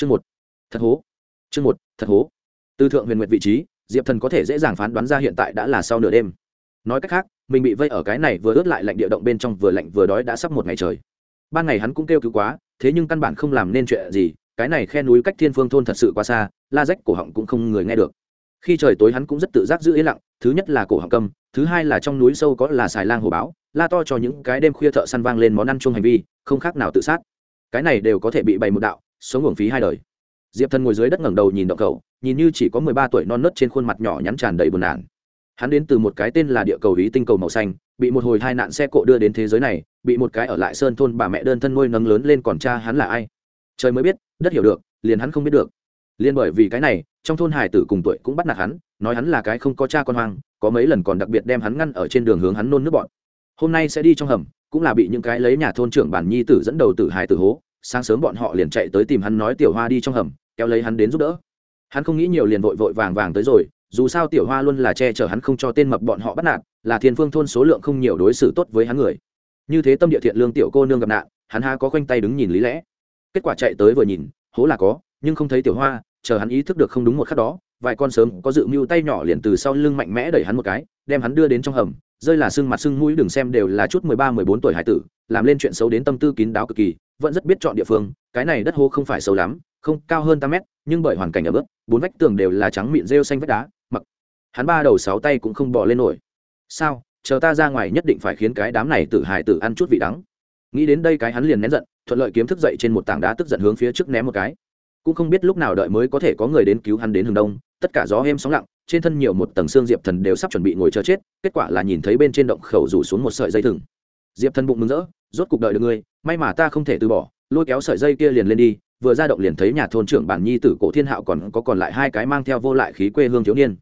chương một. Thật hố. Chương một, thật hố. Từ thượng huyền nguyệt vị trí, diệp thần có thể dễ dàng phán đoán ra hiện tại đã là sau nửa đêm. Nói cách khác, mình bị vây ở cái này vừa ướt lại lạnh địa động bên trong vừa lạnh vừa đói đã sắp một ngày trời. Ban ngày hắn cũng kêu cứu quá, thế nhưng căn bản không làm nên chuyện gì, cái này khe núi cách thiên phương thôn thật sự quá xa, la rách cổ họng cũng không người nghe được. Khi trời tối hắn cũng rất tự giác giữ yên lặng, thứ nhất là cổ họng cầm thứ hai là trong núi sâu có là xài lang hồ báo, la to cho những cái đêm khuya thợ săn vang lên món ăn chung hành vi, không khác nào tự sát. Cái này đều có thể bị bày một đạo sống uổng phí hai đời. Diệp thần ngồi dưới đất ngẩng đầu nhìn động cầu nhìn như chỉ có mười ba tuổi non nớt trên khuôn mặt nhỏ nhắn tràn đầy buồn nản. Hắn đến từ một cái tên là địa cầu ý tinh cầu màu xanh, bị một hồi hai nạn xe cộ đưa đến thế giới này, bị một cái ở lại sơn thôn bà mẹ đơn thân nuôi nấng lớn lên còn cha hắn là ai? Trời mới biết, đất hiểu được, liền hắn không biết được. Liền bởi vì cái này, trong thôn hải tử cùng tuổi cũng bắt nạt hắn, nói hắn là cái không có cha con hoang, có mấy lần còn đặc biệt đem hắn ngăn ở trên đường hướng hắn nôn nước bọn. Hôm nay sẽ đi trong hầm, cũng là bị những cái lấy nhà thôn trưởng bản nhi tử dẫn đầu tử hải tử hố sáng sớm bọn họ liền chạy tới tìm hắn nói tiểu hoa đi trong hầm, kéo lấy hắn đến giúp đỡ. Hắn không nghĩ nhiều liền vội vội vàng vàng tới rồi, dù sao tiểu hoa luôn là che chở hắn không cho tên mập bọn họ bắt nạt, là thiên phương thôn số lượng không nhiều đối xử tốt với hắn người. Như thế tâm địa thiện lương tiểu cô nương gặp nạn, hắn ha có khoanh tay đứng nhìn lý lẽ. Kết quả chạy tới vừa nhìn, hố là có, nhưng không thấy tiểu hoa, chờ hắn ý thức được không đúng một khắc đó, vài con sớm có dự mưu tay nhỏ liền từ sau lưng mạnh mẽ đẩy hắn một cái, đem hắn đưa đến trong hầm, rơi là sưng mặt sưng mũi, đừng xem đều là chút mười ba, mười bốn tuổi hải tử, làm lên chuyện xấu đến tâm tư kín đáo cực kỳ vẫn rất biết chọn địa phương, cái này đất hô không phải sâu lắm, không cao hơn tám mét, nhưng bởi hoàn cảnh ở bước bốn vách tường đều là trắng mịn rêu xanh vách đá, mặc hắn ba đầu sáu tay cũng không bỏ lên nổi. Sao? Chờ ta ra ngoài nhất định phải khiến cái đám này tử hài tử ăn chút vị đắng. Nghĩ đến đây cái hắn liền nén giận, thuận lợi kiếm thức dậy trên một tảng đá tức giận hướng phía trước ném một cái. Cũng không biết lúc nào đợi mới có thể có người đến cứu hắn đến hướng đông, tất cả gió êm sóng lặng, trên thân nhiều một tầng xương diệp thần đều sắp chuẩn bị ngồi chờ chết, kết quả là nhìn thấy bên trên động khẩu rủ xuống một sợi dây thừng diệp thần bụng mừng rỡ, rốt cuộc đợi được ngươi, may mà ta không thể từ bỏ. Lôi kéo sợi dây kia liền lên đi, vừa ra động liền thấy nhà thôn trưởng bản nhi tử cổ thiên hạo còn có còn lại hai cái mang theo vô lại khí quê hương thiếu niên.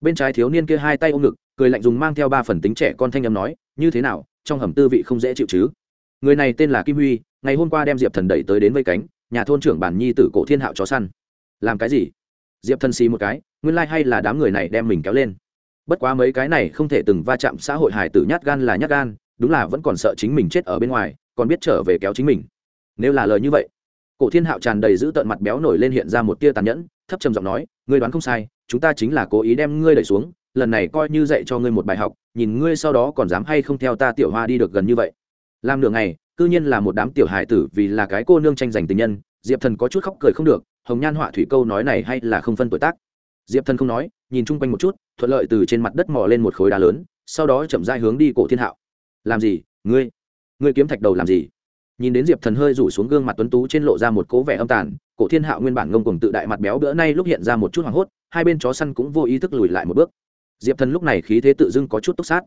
Bên trái thiếu niên kia hai tay ôm ngực, cười lạnh dùng mang theo ba phần tính trẻ con thanh âm nói, như thế nào, trong hầm tư vị không dễ chịu chứ? Người này tên là kim huy, ngày hôm qua đem diệp thần đẩy tới đến vây cánh, nhà thôn trưởng bản nhi tử cổ thiên hạo chó săn. Làm cái gì? Diệp thần xì một cái, nguyên lai、like、hay là đám người này đem mình kéo lên. Bất quá mấy cái này không thể từng va chạm xã hội hải tử nhát gan là nhát gan đúng là vẫn còn sợ chính mình chết ở bên ngoài, còn biết trở về kéo chính mình. Nếu là lời như vậy, cổ thiên hạo tràn đầy giữ tợn mặt béo nổi lên hiện ra một tia tàn nhẫn, thấp trầm giọng nói, ngươi đoán không sai, chúng ta chính là cố ý đem ngươi đẩy xuống, lần này coi như dạy cho ngươi một bài học, nhìn ngươi sau đó còn dám hay không theo ta tiểu hoa đi được gần như vậy. Làm nửa ngày, cư nhiên là một đám tiểu hài tử vì là cái cô nương tranh giành tình nhân, diệp thần có chút khóc cười không được, hồng nhan họa thủy câu nói này hay là không phân tuổi tác. Diệp thần không nói, nhìn chung quanh một chút, thuận lợi từ trên mặt đất mò lên một khối đá lớn, sau đó chậm dai hướng đi cổ thiên hạo làm gì? Ngươi? Ngươi kiếm thạch đầu làm gì? Nhìn đến diệp thần hơi rủ xuống gương mặt tuấn tú trên lộ ra một cố vẻ âm tàn, cổ thiên hạo nguyên bản ngông cùng tự đại mặt béo bữa nay lúc hiện ra một chút hoảng hốt, hai bên chó săn cũng vô ý thức lùi lại một bước. Diệp thần lúc này khí thế tự dưng có chút túc sát.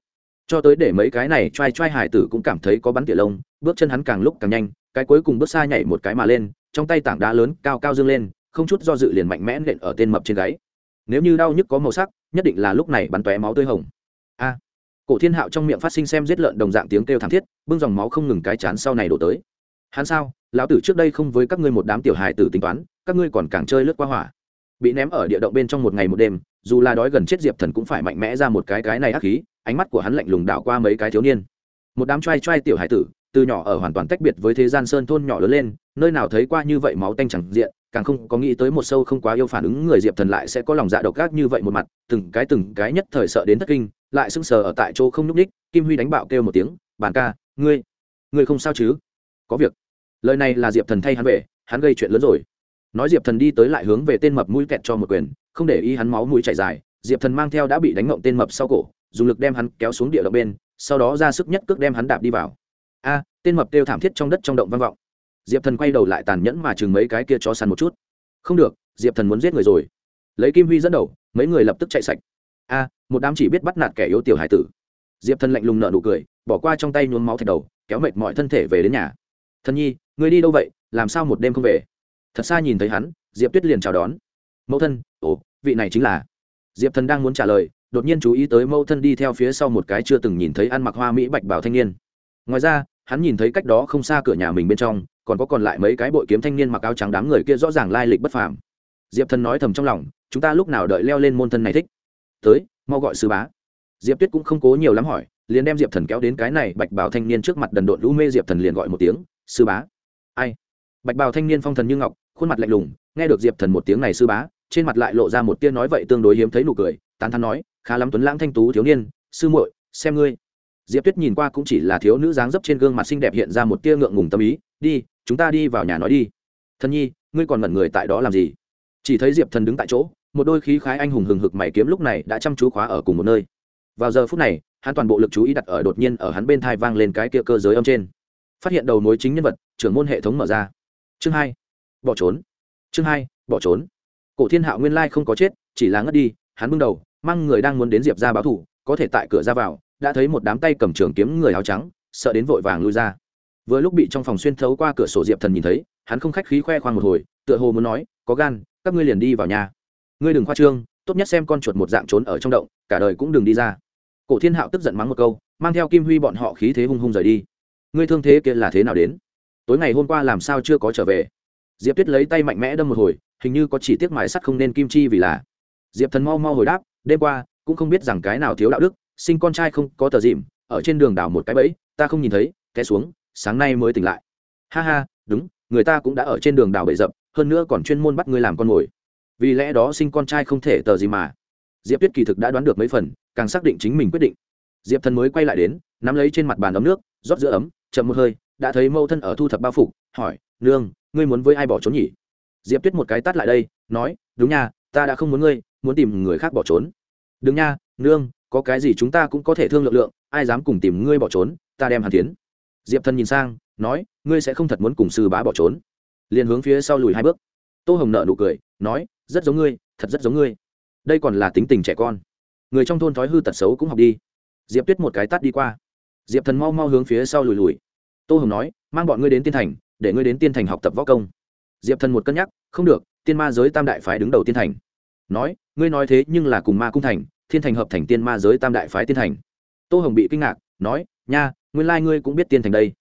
Cho tới để mấy cái này t r a i t r a i hải tử cũng cảm thấy có bắn tỉa lông, bước chân hắn càng lúc càng nhanh, cái cuối cùng bước xa nhảy một cái mà lên, trong tay tảng đá lớn cao cao dương lên, không chút do dự liền mạnh mẽ nện ở tên mập trên gáy. Nếu như đau nhức có màu sắc, nhất định là lúc này bắn tóe máu tươi hồng. A! Cổ thiên hạo trong miệng phát sinh xem giết lợn đồng dạng tiếng kêu thảm thiết, bưng dòng máu không ngừng cái chán sau này đổ tới. Hắn sao? Lão tử trước đây không với các ngươi một đám tiểu hài tử tính toán, các ngươi còn càng chơi lướt qua hỏa. Bị ném ở địa động bên trong một ngày một đêm, dù là đói gần chết diệp thần cũng phải mạnh mẽ ra một cái cái này ác khí, ánh mắt của hắn lạnh lùng đảo qua mấy cái thiếu niên. Một đám trai trai tiểu hải tử, từ nhỏ ở hoàn toàn tách biệt với thế gian sơn thôn nhỏ lớn lên, nơi nào thấy qua như vậy máu tanh chẳng diện càng không có nghĩ tới một sâu không quá yêu phản ứng người diệp thần lại sẽ có lòng dạ độc ác như vậy một mặt, từng cái từng cái nhất thời sợ đến thất kinh, lại sững sờ ở tại chỗ không nhúc ních kim huy đánh bạo kêu một tiếng bàn ca, ngươi ngươi không sao chứ? Có việc. Lời này là diệp thần thay hắn về, hắn gây chuyện lớn rồi. Nói diệp thần đi tới lại hướng về tên mập mũi kẹt cho một quyền, không để ý hắn máu mũi chảy dài, diệp thần mang theo đã bị đánh ngộng tên mập sau cổ, dùng lực đem hắn kéo xuống địa động bên, sau đó ra sức nhất cước đem hắn đạp đi vào. A, tên mập kêu thảm thiết trong đất trong động vang vọng diệp thần quay đầu lại tàn nhẫn mà chừng mấy cái kia cho săn một chút. Không được, diệp thần muốn giết người rồi. Lấy kim huy dẫn đầu, mấy người lập tức chạy sạch. A, một đám chỉ biết bắt nạt kẻ yếu tiểu hải tử. Diệp thần lạnh lùng nợ nụ cười, bỏ qua trong tay nhuốm máu thạch đầu, kéo mệt mọi thân thể về đến nhà. Thần nhi người đi đâu vậy? Làm sao một đêm không về? Thật xa nhìn thấy hắn, diệp tuyết liền chào đón. Mẫu thân, ồ, vị này chính là diệp thần đang muốn trả lời, đột nhiên chú ý tới mẫu thân đi theo phía sau một cái chưa từng nhìn thấy ăn mặc hoa mỹ bạch bảo thanh niên. Ngoài ra, hắn nhìn thấy cách đó không xa cửa nhà mình bên trong còn có còn lại mấy cái bội kiếm thanh niên mặc áo trắng đám người kia rõ ràng lai lịch bất phàm. Diệp thần nói thầm trong lòng, chúng ta lúc nào đợi leo lên môn thân này thích? Tới, mau gọi sư bá. Diệp tuyết cũng không cố nhiều lắm hỏi, liền đem diệp thần kéo đến cái này, bạch bảo thanh niên trước mặt đần độn lũ mê diệp thần liền gọi một tiếng, sư bá. Ai? Bạch bào thanh niên phong thần như ngọc, khuôn mặt lạnh lùng, nghe được diệp thần một tiếng này sư bá, trên mặt lại lộ ra một tia nói vậy tương đối hiếm thấy nụ cười, tán thắn nói, khá lắm tuấn lãng thanh tú thiếu niên, sư muội, xem ngươi. Diệp tuyết nhìn qua cũng chỉ là thiếu nữ dáng dấp trên gương mặt xinh đẹp hiện ra một tia ngượng ngùng tâm ý, đi chúng ta đi vào nhà nói đi. Thần nhi, ngươi còn ngẩn người tại đó làm gì? Chỉ thấy diệp thần đứng tại chỗ, một đôi khí khái anh hùng hừng hực mày kiếm lúc này đã chăm chú khóa ở cùng một nơi. Vào giờ phút này, hắn toàn bộ lực chú ý đặt ở đột nhiên ở hắn bên thai vang lên cái kia cơ giới âm trên. Phát hiện đầu mối chính nhân vật, trưởng môn hệ thống mở ra. Chương hai, bỏ trốn. Chương hai, bỏ trốn. Cổ thiên hạo nguyên lai không có chết, chỉ là ngất đi, hắn bưng đầu, mang người đang muốn đến diệp ra báo thủ, có thể tại cửa ra vào, đã thấy một đám tay cầm trường kiếm người áo trắng, sợ đến vội vàng lui ra vừa lúc bị trong phòng xuyên thấu qua cửa sổ diệp thần nhìn thấy, hắn không khách khí khoe khoang một hồi, tựa hồ muốn nói, có gan, các ngươi liền đi vào nhà. Ngươi đừng khoa trương, tốt nhất xem con chuột một dạng trốn ở trong động, cả đời cũng đừng đi ra. Cổ thiên hạo tức giận mắng một câu, mang theo kim huy bọn họ khí thế hung hung rời đi. Ngươi thương thế kia là thế nào đến? Tối ngày hôm qua làm sao chưa có trở về? Diệp tuyết lấy tay mạnh mẽ đâm một hồi, hình như có chỉ tiếc mài sắt không nên kim chi vì là. Diệp thần mau mau hồi đáp, đêm qua, cũng không biết rằng cái nào thiếu đạo đức, sinh con trai không có tờ dìm, ở trên đường đảo một cái bẫy, ta không nhìn thấy, té xuống sáng nay mới tỉnh lại. Ha ha, đúng, người ta cũng đã ở trên đường đào bậy dập, hơn nữa còn chuyên môn bắt ngươi làm con mồi. Vì lẽ đó sinh con trai không thể tờ gì mà. Diệp tuyết kỳ thực đã đoán được mấy phần, càng xác định chính mình quyết định. Diệp thần mới quay lại đến, nắm lấy trên mặt bàn ấm nước, rót giữa ấm, chậm một hơi, đã thấy mâu thân ở thu thập bao phục, hỏi, nương, ngươi muốn với ai bỏ trốn nhỉ? Diệp tuyết một cái tắt lại đây, nói, đúng nha, ta đã không muốn ngươi, muốn tìm người khác bỏ trốn. Đừng nha, nương, có cái gì chúng ta cũng có thể thương lượng lượng, ai dám cùng tìm ngươi bỏ trốn, ta đem hàn tiến diệp thần nhìn sang, nói, ngươi sẽ không thật muốn cùng sư bá bỏ trốn. Liền hướng phía sau lùi hai bước. Tô hồng nợ nụ cười, nói, rất giống ngươi, thật rất giống ngươi. Đây còn là tính tình trẻ con. Người trong thôn thói hư tật xấu cũng học đi. Diệp tuyết một cái tắt đi qua. Diệp thần mau mau hướng phía sau lùi lùi. Tô hồng nói, mang bọn ngươi đến tiên thành, để ngươi đến tiên thành học tập võ công. Diệp thần một cân nhắc, không được, tiên ma giới tam đại phái đứng đầu tiên thành. Nói, ngươi nói thế nhưng là cùng ma cung thành, thiên thành hợp thành tiên ma giới tam đại phái tiên thành. Tô hồng bị kinh ngạc, nói, nha nguyên lai ngươi cũng biết tiên thành đây.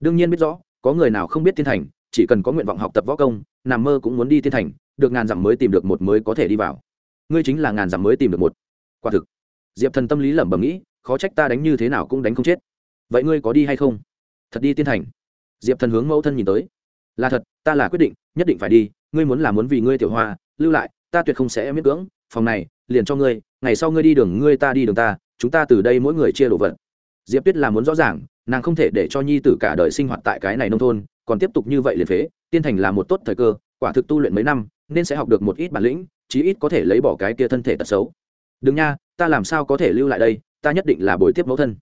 Đương nhiên biết rõ, có người nào không biết tiên thành, chỉ cần có nguyện vọng học tập võ công, nằm mơ cũng muốn đi tiên thành, được ngàn dặm mới tìm được một mới có thể đi vào. Ngươi chính là ngàn dặm mới tìm được một. Quả thực. Diệp thần tâm lý lẩm bẩm nghĩ, khó trách ta đánh như thế nào cũng đánh không chết. Vậy ngươi có đi hay không? Thật đi tiên thành. Diệp thần hướng mẫu thân nhìn tới. Là thật, ta là quyết định, nhất định phải đi, ngươi muốn là muốn vì ngươi tiểu hoa, lưu lại, ta tuyệt không sẽ miễn cưỡng, phòng này, liền cho ngươi, ngày sau ngươi đi đường, ngươi ta đi đường ta, chúng ta từ đây mỗi người chia đồ vật diệp tuyết là muốn rõ ràng, nàng không thể để cho nhi tử cả đời sinh hoạt tại cái này nông thôn, còn tiếp tục như vậy liền phế, tiên thành là một tốt thời cơ, quả thực tu luyện mấy năm, nên sẽ học được một ít bản lĩnh, chí ít có thể lấy bỏ cái kia thân thể tật xấu. Đừng nha, ta làm sao có thể lưu lại đây, ta nhất định là bồi tiếp mẫu thân.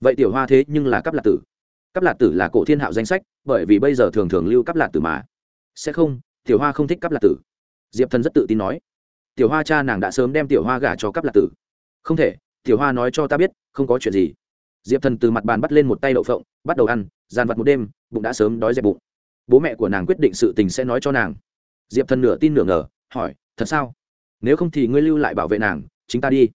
Vậy tiểu hoa thế nhưng là cấp lạc tử. Cấp lạc tử là cổ thiên hạo danh sách, bởi vì bây giờ thường thường lưu cấp lạc tử mà. Sẽ không, tiểu hoa không thích cấp lạc tử. Diệp thần rất tự tin nói. Tiểu hoa cha nàng đã sớm đem tiểu hoa gả cho cấp lạc tử. Không thể, tiểu hoa nói cho ta biết, không có chuyện gì diệp thần từ mặt bàn bắt lên một tay đậu phộng, bắt đầu ăn dàn vặt một đêm, bụng đã sớm đói dẹp bụng. Bố mẹ của nàng quyết định sự tình sẽ nói cho nàng. Diệp thần nửa tin nửa ngờ, hỏi, thật sao? Nếu không thì ngươi lưu lại bảo vệ nàng, chính ta đi.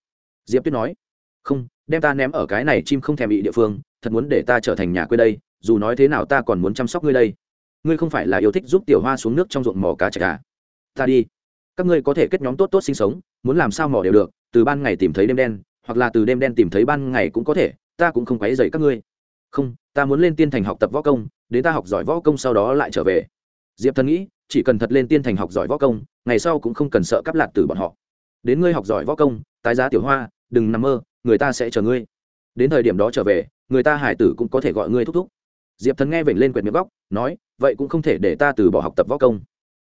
Diệp tuyết nói, không, đem ta ném ở cái này chim không thèm bị địa phương, thật muốn để ta trở thành nhà quê đây, dù nói thế nào ta còn muốn chăm sóc ngươi đây. Ngươi không phải là yêu thích giúp tiểu hoa xuống nước trong ruộng mò cá chạch à? Ta đi. Các ngươi có thể kết nhóm tốt tốt sinh sống, muốn làm sao mò đều được, từ ban ngày tìm thấy đêm đen, hoặc là từ đêm đen tìm thấy ban ngày cũng có thể ta cũng không quấy dày các ngươi. Không, ta muốn lên tiên thành học tập võ công, đến ta học giỏi võ công sau đó lại trở về. Diệp thần nghĩ, chỉ cần thật lên tiên thành học giỏi võ công, ngày sau cũng không cần sợ cắp lạt từ bọn họ. Đến ngươi học giỏi võ công, tái giá tiểu hoa, đừng nằm mơ, người ta sẽ chờ ngươi. Đến thời điểm đó trở về, người ta hải tử cũng có thể gọi ngươi thúc thúc. Diệp thần nghe vểnh lên quyệt miệng góc, nói, vậy cũng không thể để ta từ bỏ học tập võ công.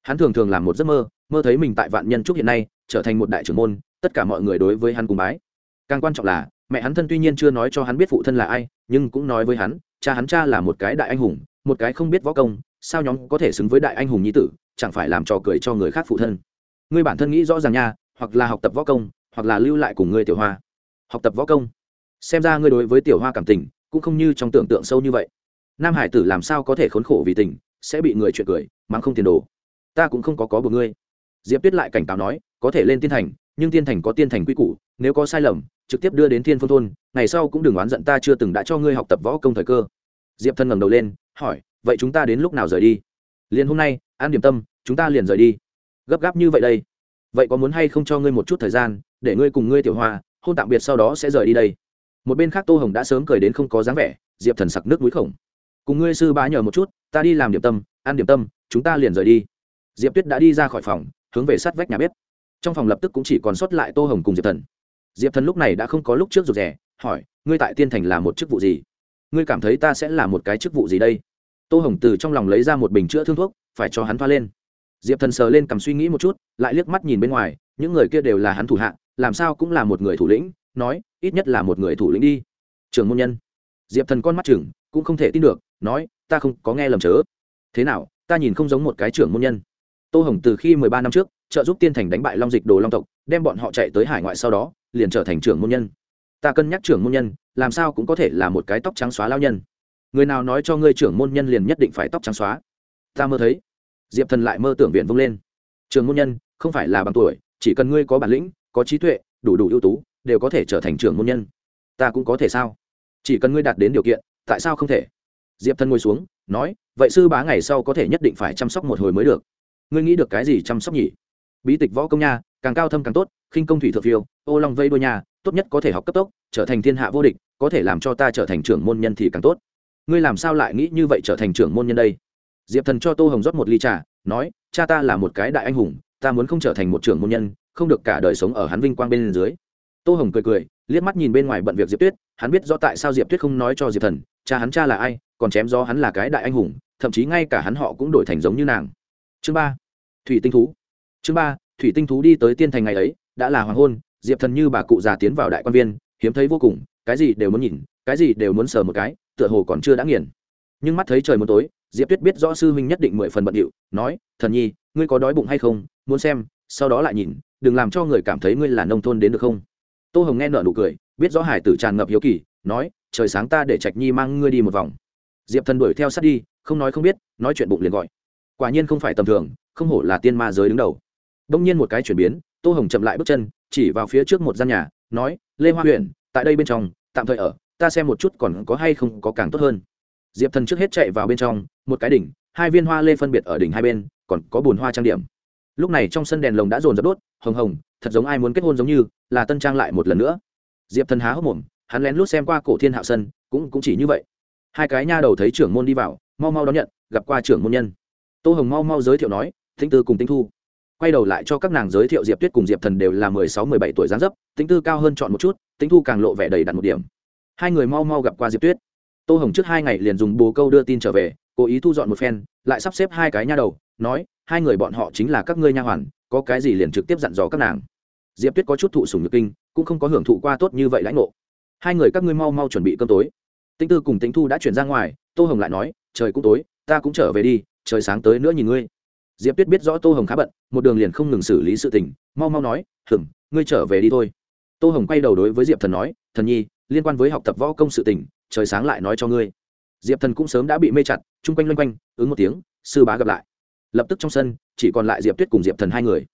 Hắn thường thường làm một giấc mơ mơ thấy mình tại vạn nhân trúc hiện nay, trở thành một đại trưởng môn, tất cả mọi người đối với hắn cùng bái. Càng quan trọng là mẹ hắn thân tuy nhiên chưa nói cho hắn biết phụ thân là ai, nhưng cũng nói với hắn, cha hắn cha là một cái đại anh hùng, một cái không biết võ công, sao nhóm có thể xứng với đại anh hùng nhi tử, chẳng phải làm trò cười cho người khác phụ thân. Ngươi bản thân nghĩ rõ ràng nha, hoặc là học tập võ công, hoặc là lưu lại cùng ngươi tiểu hoa. Học tập võ công. Xem ra ngươi đối với tiểu hoa cảm tình, cũng không như trong tưởng tượng sâu như vậy. Nam hải tử làm sao có thể khốn khổ vì tình, sẽ bị người chuyện cười, mắng không tiền đồ. Ta cũng không có có một ngươi. Diệp tuyết lại cảnh cáo nói, có thể lên tiên thành, nhưng tiên thành có tiên thành quy củ, nếu có sai lầm trực tiếp đưa đến thiên phương thôn, ngày sau cũng đừng oán giận ta chưa từng đã cho ngươi học tập võ công thời cơ. Diệp thân ngẩng đầu lên, hỏi, vậy chúng ta đến lúc nào rời đi? Liền hôm nay, an điểm tâm, chúng ta liền rời đi. Gấp gáp như vậy đây. Vậy có muốn hay không cho ngươi một chút thời gian, để ngươi cùng ngươi tiểu hoa hôn tạm biệt sau đó sẽ rời đi đây. Một bên khác tô hồng đã sớm cười đến không có dáng vẻ, diệp thần sặc nước mũi khổng. Cùng ngươi sư bá nhờ một chút, ta đi làm điểm tâm ăn điểm tâm, chúng ta liền rời đi. Diệp tuyết đã đi ra khỏi phòng, hướng về sát vách nhà bếp. Trong phòng lập tức cũng chỉ còn sót lại tô hồng cùng diệp thần diệp thần lúc này đã không có lúc trước rụt rè, hỏi, ngươi tại tiên thành là một chức vụ gì? Ngươi cảm thấy ta sẽ là một cái chức vụ gì đây? Tô hồng từ trong lòng lấy ra một bình chữa thương thuốc, phải cho hắn thoa lên. Diệp thần sờ lên cầm suy nghĩ một chút, lại liếc mắt nhìn bên ngoài, những người kia đều là hắn thủ hạ, làm sao cũng là một người thủ lĩnh, nói, ít nhất là một người thủ lĩnh đi. Trường môn nhân. Diệp thần con mắt chừng cũng không thể tin được, nói, ta không có nghe lầm chớ. Thế nào, ta nhìn không giống một cái trưởng môn nhân. Tô hồng từ khi mười ba năm trước trợ giúp tiên thành đánh bại long dịch đồ long tộc, đem bọn họ chạy tới hải ngoại sau đó, liền trở thành trưởng môn nhân. Ta cân nhắc trưởng môn nhân, làm sao cũng có thể là một cái tóc trắng xóa lao nhân. Người nào nói cho ngươi trưởng môn nhân liền nhất định phải tóc trắng xóa? Ta mơ thấy. Diệp thần lại mơ tưởng viện vung lên. Trường môn nhân, không phải là bằng tuổi, chỉ cần ngươi có bản lĩnh, có trí tuệ, đủ đủ ưu tú, đều có thể trở thành trưởng môn nhân. Ta cũng có thể sao? Chỉ cần ngươi đạt đến điều kiện, tại sao không thể? Diệp thần ngồi xuống, nói, vậy sư bá ngày sau có thể nhất định phải chăm sóc một hồi mới được. Ngươi nghĩ được cái gì chăm sóc nhỉ? Bí tịch võ công nha, càng cao thâm càng tốt, khinh công thủy thượng phiêu, ô long vây đôi nha, tốt nhất có thể học cấp tốc, trở thành thiên hạ vô địch, có thể làm cho ta trở thành trưởng môn nhân thì càng tốt. Ngươi làm sao lại nghĩ như vậy trở thành trưởng môn nhân đây? Diệp thần cho tô hồng rót một ly trà, nói, cha ta là một cái đại anh hùng, ta muốn không trở thành một trưởng môn nhân, không được cả đời sống ở hắn vinh quang bên dưới. Tô hồng cười cười, liếc mắt nhìn bên ngoài bận việc diệp tuyết, hắn biết rõ tại sao diệp tuyết không nói cho diệp thần, cha hắn cha là ai, còn chém do hắn là cái đại anh hùng, thậm chí ngay cả hắn họ cũng đổi thành giống như nàng. Chương ba, thủy tinh thú chương ba, thủy tinh thú đi tới tiên thành ngày ấy, đã là hoàng hôn, diệp thần như bà cụ già tiến vào đại quan viên, hiếm thấy vô cùng, cái gì đều muốn nhìn, cái gì đều muốn sờ một cái, tựa hồ còn chưa đã nghiền. Nhưng mắt thấy trời muốn tối, diệp tuyết biết rõ sư huynh nhất định mười phần bận điệu, nói, thần nhi, ngươi có đói bụng hay không? Muốn xem, sau đó lại nhìn, đừng làm cho người cảm thấy ngươi là nông thôn đến được không? Tô hồng nghe nợ nụ cười, biết rõ hải tử tràn ngập hiếu kỳ, nói, trời sáng ta để trạch nhi mang ngươi đi một vòng. Diệp thần đuổi theo sát đi, không nói không biết, nói chuyện bụng liền gọi. Quả nhiên không phải tầm thường, không hổ là tiên ma giới đứng đầu đông nhiên một cái chuyển biến, tô hồng chậm lại bước chân, chỉ vào phía trước một gian nhà, nói, lê hoa huyện, tại đây bên trong, tạm thời ở, ta xem một chút còn có hay không có càng tốt hơn. Diệp thần trước hết chạy vào bên trong, một cái đỉnh, hai viên hoa lê phân biệt ở đỉnh hai bên, còn có bùn hoa trang điểm. Lúc này trong sân đèn lồng đã dồn dập đốt, hồng hồng, thật giống ai muốn kết hôn giống như, là tân trang lại một lần nữa. Diệp thần há hốc mồm, hắn lén lút xem qua cổ thiên hạo sân, cũng cũng chỉ như vậy. Hai cái nha đầu thấy trưởng môn đi vào, mau mau đón nhận, gặp qua trưởng môn nhân. Tô hồng mau mau giới thiệu nói, thính tư cùng tinh thu quay đầu lại cho các nàng giới thiệu diệp tuyết cùng diệp thần đều là mười sáu, mười bảy tuổi gián dấp, tính tư cao hơn chọn một chút, tính thu càng lộ vẻ đầy đặn một điểm. Hai người mau mau gặp qua diệp tuyết. Tô hồng trước hai ngày liền dùng bồ câu đưa tin trở về, cố ý thu dọn một phen, lại sắp xếp hai cái nha đầu, nói, hai người bọn họ chính là các ngươi nha hoàn, có cái gì liền trực tiếp dặn dò các nàng. Diệp tuyết có chút thụ sùng nhược kinh, cũng không có hưởng thụ qua tốt như vậy lãnh ngộ. Hai người các ngươi mau mau chuẩn bị cơm tối. Tĩnh tư cùng tĩnh thu đã chuyển ra ngoài, tô hồng lại nói, trời cũng tối, ta cũng trở về đi, trời sáng tới nữa nhìn ngươi diệp tuyết biết rõ tô hồng khá bận, một đường liền không ngừng xử lý sự tình, mau mau nói hừm ngươi trở về đi thôi. Tô hồng quay đầu đối với diệp thần nói, thần nhi, liên quan với học tập võ công sự tình, trời sáng lại nói cho ngươi. Diệp thần cũng sớm đã bị mê chặt, chung quanh loanh quanh, ứng một tiếng, sư bá gặp lại. Lập tức trong sân, chỉ còn lại diệp tuyết cùng diệp thần hai người.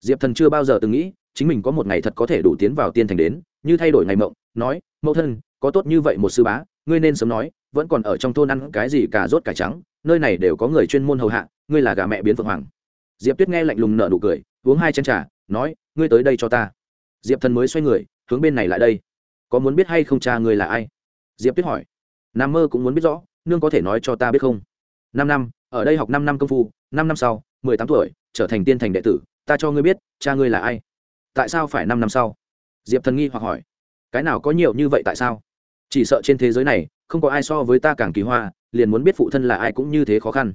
Diệp thần chưa bao giờ từng nghĩ, chính mình có một ngày thật có thể đủ tiến vào tiên thành đến, như thay đổi ngày mộng, nói, mẫu thân, có tốt như vậy một sư bá, ngươi nên sớm nói, vẫn còn ở trong thôn ăn cái gì cả rốt cải trắng nơi này đều có người chuyên môn hầu hạ, ngươi là gà mẹ biến phượng hoàng. Diệp tuyết nghe lạnh lùng nở nụ cười, uống hai chén trà, nói, ngươi tới đây cho ta. Diệp thần mới xoay người, hướng bên này lại đây. Có muốn biết hay không cha ngươi là ai? Diệp tuyết hỏi. Nam mơ cũng muốn biết rõ, nương có thể nói cho ta biết không? Năm năm, ở đây học năm năm công phu, năm năm sau, mười tám tuổi, trở thành tiên thành đệ tử, ta cho ngươi biết, cha ngươi là ai? Tại sao phải năm năm sau? Diệp thần nghi hoặc hỏi. Cái nào có nhiều như vậy tại sao? Chỉ sợ trên thế giới này, không có ai so với ta càng kỳ hoa, liền muốn biết phụ thân là ai cũng như thế khó khăn.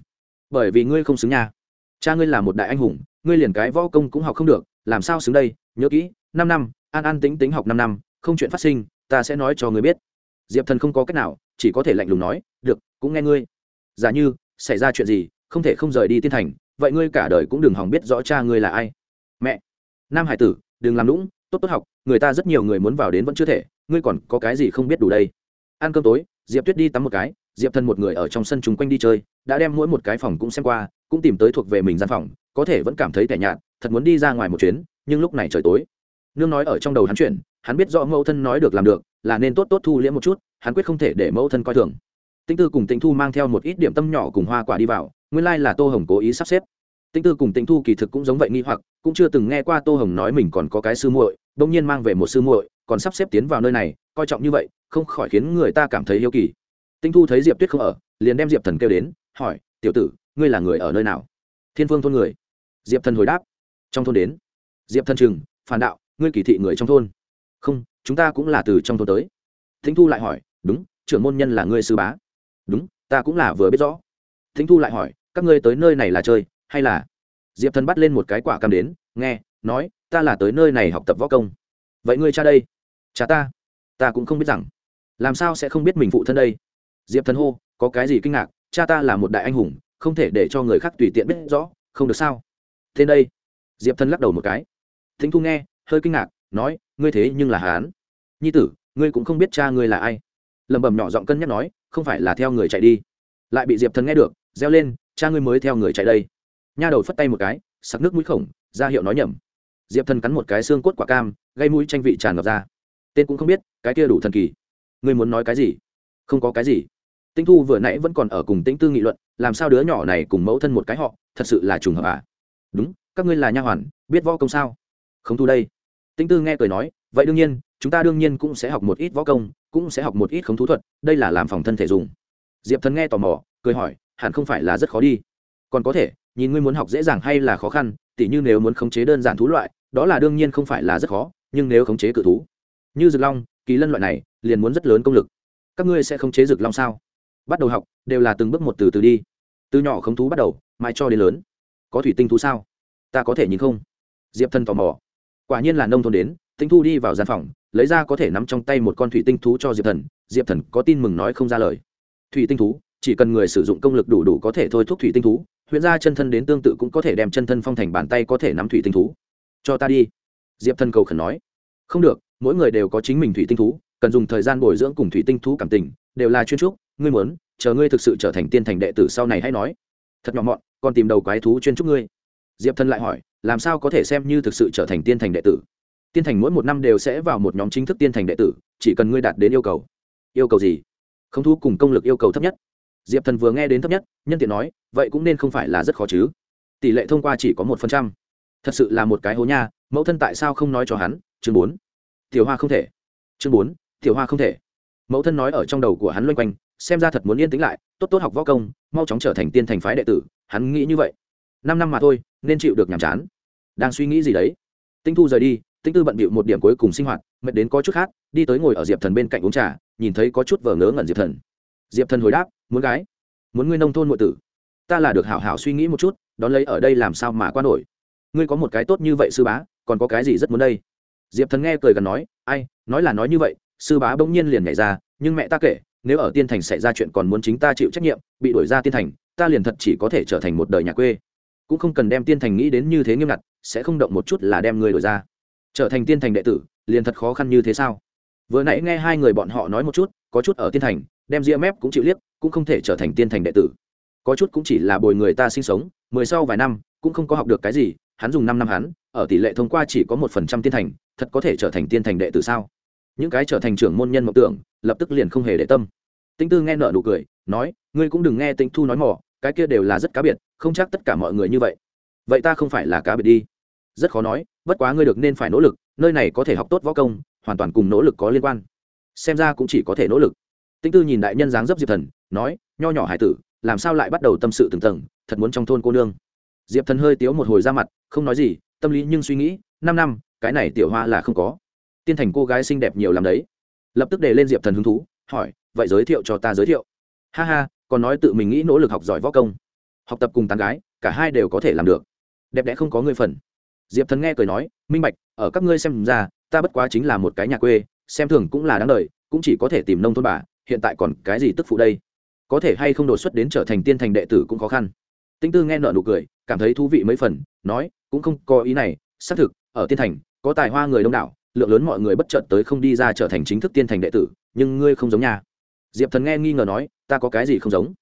Bởi vì ngươi không xứng nha. Cha ngươi là một đại anh hùng, ngươi liền cái võ công cũng học không được, làm sao xứng đây? Nhớ kỹ, năm năm, an an tính tính học năm năm, không chuyện phát sinh, ta sẽ nói cho ngươi biết. Diệp thần không có cách nào, chỉ có thể lạnh lùng nói, được, cũng nghe ngươi. Giả như, xảy ra chuyện gì, không thể không rời đi tiên thành, vậy ngươi cả đời cũng đừng hỏng biết rõ cha ngươi là ai. Mẹ, nam hải tử, đừng làm lũng tốt tốt học, người ta rất nhiều người muốn vào đến vẫn chưa thể ngươi còn có cái gì không biết đủ đây? Ăn cơm tối, diệp tuyết đi tắm một cái, diệp thần một người ở trong sân chung quanh đi chơi, đã đem mỗi một cái phòng cũng xem qua, cũng tìm tới thuộc về mình gian phòng, có thể vẫn cảm thấy tẻ nhạt, thật muốn đi ra ngoài một chuyến, nhưng lúc này trời tối. Nương nói ở trong đầu hắn chuyện, hắn biết rõ mẫu thân nói được làm được, là nên tốt tốt thu liễm một chút, hắn quyết không thể để mẫu thân coi thường. Tinh tư cùng tĩnh thu mang theo một ít điểm tâm nhỏ cùng hoa quả đi vào, nguyên lai là tô hồng cố ý sắp xếp. Tinh tư cùng tĩnh thu kỳ thực cũng giống vậy nghi hoặc, cũng chưa từng nghe qua tô hồng nói mình còn có cái sư muội đông nhiên mang về một sư muội còn sắp xếp tiến vào nơi này, coi trọng như vậy, không khỏi khiến người ta cảm thấy yêu kỳ. Tinh thu thấy diệp tuyết không ở, liền đem diệp thần kêu đến, hỏi, tiểu tử, ngươi là người ở nơi nào? Thiên phương thôn người. Diệp thần hồi đáp, trong thôn đến. Diệp thần chừng phản đạo, ngươi kỳ thị người trong thôn. Không, chúng ta cũng là từ trong thôn tới. Thính thu lại hỏi, đúng, trưởng môn nhân là ngươi sư bá. Đúng, ta cũng là vừa biết rõ. Thính thu lại hỏi, các ngươi tới nơi này là chơi, hay là? Diệp thần bắt lên một cái quả cam đến, nghe, nói, ta là tới nơi này học tập võ công. Vậy ngươi cha đây? Cha ta ta cũng không biết rằng, làm sao sẽ không biết mình phụ thân đây? Diệp thần hô, có cái gì kinh ngạc, cha ta là một đại anh hùng, không thể để cho người khác tùy tiện biết rõ, không được sao? Thế đây, diệp thần lắc đầu một cái. Thính thu nghe, hơi kinh ngạc, nói, ngươi thế nhưng là hán. Nhi tử, ngươi cũng không biết cha ngươi là ai. Lẩm bẩm nhỏ giọng cân nhắc nói, không phải là theo người chạy đi. Lại bị diệp thần nghe được, reo lên, cha ngươi mới theo người chạy đây. Nha đầu phất tay một cái, sặc nước mũi khổng, ra hiệu nói nhầm. Diệp thần cắn một cái xương cốt quả cam, gây mũi tranh vị tràn ngập ra tên cũng không biết, cái kia đủ thần kỳ. Ngươi muốn nói cái gì? Không có cái gì. Tinh thu vừa nãy vẫn còn ở cùng tĩnh tư nghị luận, làm sao đứa nhỏ này cùng mẫu thân một cái họ, thật sự là trùng hợp à? Đúng, các ngươi là nha hoàn, biết võ công sao? Không thu đây. Tinh tư nghe cười nói, vậy đương nhiên, chúng ta đương nhiên cũng sẽ học một ít võ công, cũng sẽ học một ít khống thú thuật, đây là làm phòng thân thể dùng. Diệp thần nghe tò mò, cười hỏi, hẳn không phải là rất khó đi. Còn có thể, nhìn ngươi muốn học dễ dàng hay là khó khăn, tỉ như nếu muốn khống chế đơn giản thú loại, đó là đương nhiên không phải là rất khó, nhưng nếu khống chế cự thú như rực long, kỳ lân loại này, liền muốn rất lớn công lực. Các ngươi sẽ không chế rực long sao? Bắt đầu học, đều là từng bước một từ từ đi. Từ nhỏ không thú bắt đầu mai cho đến lớn. Có thủy tinh thú sao? Ta có thể nhìn không? Diệp thân tò mò. Quả nhiên là nông thôn đến, tinh thu đi vào gian phòng, lấy ra có thể nắm trong tay một con thủy tinh thú cho diệp thần. Diệp thần có tin mừng nói không ra lời. Thủy tinh thú, chỉ cần người sử dụng công lực đủ đủ có thể thôi thúc thủy tinh thú, huyện ra chân thân đến tương tự cũng có thể đem chân thân phong thành bàn tay có thể nắm thủy tinh thú. Cho ta đi. Diệp thần cầu khẩn nói. Không được mỗi người đều có chính mình thủy tinh thú, cần dùng thời gian bồi dưỡng cùng thủy tinh thú cảm tình, đều là chuyên trúc, ngươi muốn, chờ ngươi thực sự trở thành tiên thành đệ tử sau này hãy nói. Thật nhỏ mọn còn tìm đầu quái thú chuyên trúc ngươi. Diệp thân lại hỏi, làm sao có thể xem như thực sự trở thành tiên thành đệ tử? Tiên thành mỗi một năm đều sẽ vào một nhóm chính thức tiên thành đệ tử, chỉ cần ngươi đạt đến yêu cầu. Yêu cầu gì? Không thu cùng công lực yêu cầu thấp nhất. Diệp thần vừa nghe đến thấp nhất, nhân tiện nói, vậy cũng nên không phải là rất khó chứ. Tỷ lệ thông qua chỉ có một phần trăm. Thật sự là một cái hố nha, mẫu thân tại sao không nói cho hắn? Chương bốn tiểu hoa không thể. Chương bốn, tiểu hoa không thể. Mẫu thân nói ở trong đầu của hắn loanh quanh, xem ra thật muốn yên tĩnh lại, tốt tốt học võ công, mau chóng trở thành tiên thành phái đệ tử, hắn nghĩ như vậy. Năm năm mà thôi, nên chịu được nhàm chán. Đang suy nghĩ gì đấy? Tinh thu rời đi, tinh tư bận bịu một điểm cuối cùng sinh hoạt, mệt đến có chút khác đi tới ngồi ở diệp thần bên cạnh uống trà, nhìn thấy có chút vờ ngớ ngẩn diệp thần. Diệp thần hồi đáp, muốn gái, muốn ngươi nông thôn ngụ tử. Ta là được hảo hảo suy nghĩ một chút, đón lấy ở đây làm sao mà qua nổi. Ngươi có một cái tốt như vậy sư bá, còn có cái gì rất muốn đây? Diệp thần nghe cười gần nói, ai, nói là nói như vậy, sư bá bỗng nhiên liền nhảy ra, nhưng mẹ ta kể, nếu ở tiên thành xảy ra chuyện còn muốn chính ta chịu trách nhiệm, bị đuổi ra tiên thành, ta liền thật chỉ có thể trở thành một đời nhà quê. Cũng không cần đem tiên thành nghĩ đến như thế nghiêm ngặt, sẽ không động một chút là đem người đổi ra. Trở thành tiên thành đệ tử, liền thật khó khăn như thế sao? Vừa nãy nghe hai người bọn họ nói một chút, có chút ở tiên thành, đem ria mép cũng chịu liếc, cũng không thể trở thành tiên thành đệ tử. Có chút cũng chỉ là bồi người ta sinh sống, mười sau vài năm, cũng không có học được cái gì, hắn dùng năm năm hắn, ở tỷ lệ thông qua chỉ có một phần trăm tiên thành thật có thể trở thành tiên thành đệ tử sao? Những cái trở thành trưởng môn nhân mộng tưởng, lập tức liền không hề để tâm. Tinh tư nghe nợ nụ cười, nói, ngươi cũng đừng nghe tinh thu nói mỏ, cái kia đều là rất cá biệt, không chắc tất cả mọi người như vậy. Vậy ta không phải là cá biệt đi. Rất khó nói, bất quá ngươi được nên phải nỗ lực, nơi này có thể học tốt võ công, hoàn toàn cùng nỗ lực có liên quan. Xem ra cũng chỉ có thể nỗ lực. Tinh tư nhìn đại nhân dáng dấp diệp thần, nói, nho nhỏ hải tử, làm sao lại bắt đầu tâm sự từng tầng, thật muốn trong thôn cô nương. Diệp thần hơi tiếu một hồi ra mặt, không nói gì, tâm lý nhưng suy nghĩ, năm năm cái này tiểu hoa là không có. Tiên thành cô gái xinh đẹp nhiều làm đấy. Lập tức để lên diệp thần hứng thú, hỏi, vậy giới thiệu cho ta giới thiệu. Ha ha, còn nói tự mình nghĩ nỗ lực học giỏi võ công. Học tập cùng tán gái, cả hai đều có thể làm được. Đẹp đẽ không có người phần. Diệp thần nghe cười nói, minh bạch, ở các ngươi xem ra, ta bất quá chính là một cái nhà quê, xem thường cũng là đáng đời, cũng chỉ có thể tìm nông thôn bà, hiện tại còn cái gì tức phụ đây? Có thể hay không đột xuất đến trở thành tiên thành đệ tử cũng khó khăn. Tinh tư nghe nợ nụ cười, cảm thấy thú vị mấy phần, nói, cũng không có ý này, xác thực, ở tiên thành có tài hoa người đông đảo, lượng lớn mọi người bất chợt tới không đi ra trở thành chính thức tiên thành đệ tử, nhưng ngươi không giống nhà diệp thần nghe nghi ngờ nói, ta có cái gì không giống?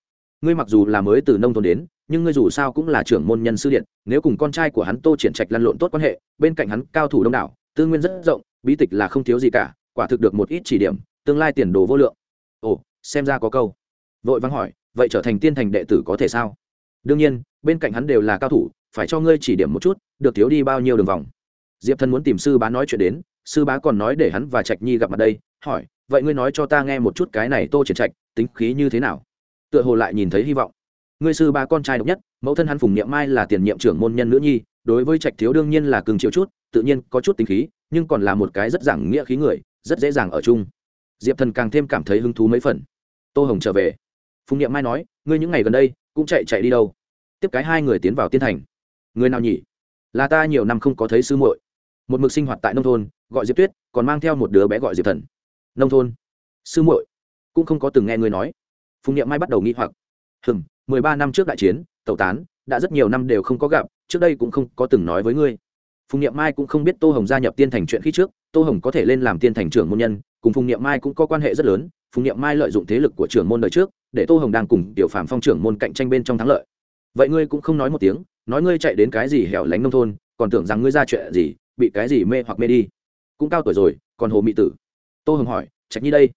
Ngươi mặc dù là mới từ nông thôn đến, nhưng ngươi dù sao cũng là trưởng môn nhân sư điện, nếu cùng con trai của hắn tô triển trạch lăn lộn tốt quan hệ, bên cạnh hắn cao thủ đông đảo, tư nguyên rất rộng, bí tịch là không thiếu gì cả, quả thực được một ít chỉ điểm, tương lai tiền đồ vô lượng. Ồ, xem ra có câu. Vội vắng hỏi, vậy trở thành tiên thành đệ tử có thể sao? Đương nhiên, bên cạnh hắn đều là cao thủ, phải cho ngươi chỉ điểm một chút, được thiếu đi bao nhiêu đường vòng diệp thần muốn tìm sư bá nói chuyện đến, sư bá còn nói để hắn và trạch nhi gặp mặt đây, hỏi, vậy ngươi nói cho ta nghe một chút cái này tô triển trạch, tính khí như thế nào? Tựa hồ lại nhìn thấy hy vọng. Ngươi sư bá con trai độc nhất, mẫu thân hắn phùng niệm mai là tiền nhiệm trưởng môn nhân nữ nhi, đối với trạch thiếu đương nhiên là cường chịu chút, tự nhiên có chút tính khí, nhưng còn là một cái rất giảng nghĩa khí người, rất dễ dàng ở chung. Diệp thần càng thêm cảm thấy hứng thú mấy phần. Tô hồng trở về. Phùng niệm mai nói, ngươi những ngày gần đây, cũng chạy chạy đi đâu? Tiếp cái hai người tiến vào tiên thành. Người nào nhỉ? Là ta nhiều năm không có thấy sư muội một mực sinh hoạt tại nông thôn, gọi diệp tuyết, còn mang theo một đứa bé gọi diệp thần. Nông thôn? Sư muội, cũng không có từng nghe người nói. Phùng niệm mai bắt đầu nghĩ hoặc. Hừm, mười ba năm trước đại chiến, tẩu tán, đã rất nhiều năm đều không có gặp, trước đây cũng không có từng nói với ngươi. Phùng niệm mai cũng không biết tô hồng gia nhập tiên thành chuyện khi trước, tô hồng có thể lên làm tiên thành trưởng môn nhân, cùng phùng niệm mai cũng có quan hệ rất lớn, phùng niệm mai lợi dụng thế lực của trưởng môn đời trước, để tô hồng đang cùng tiểu phạm phong trưởng môn cạnh tranh bên trong thắng lợi. Vậy ngươi cũng không nói một tiếng, nói ngươi chạy đến cái gì hẻo lánh nông thôn, còn tưởng rằng ngươi ra chuyện gì bị cái gì mê hoặc mê đi. Cũng cao tuổi rồi, còn hồ mị tử. Tô hồng hỏi, trạch nhi đây,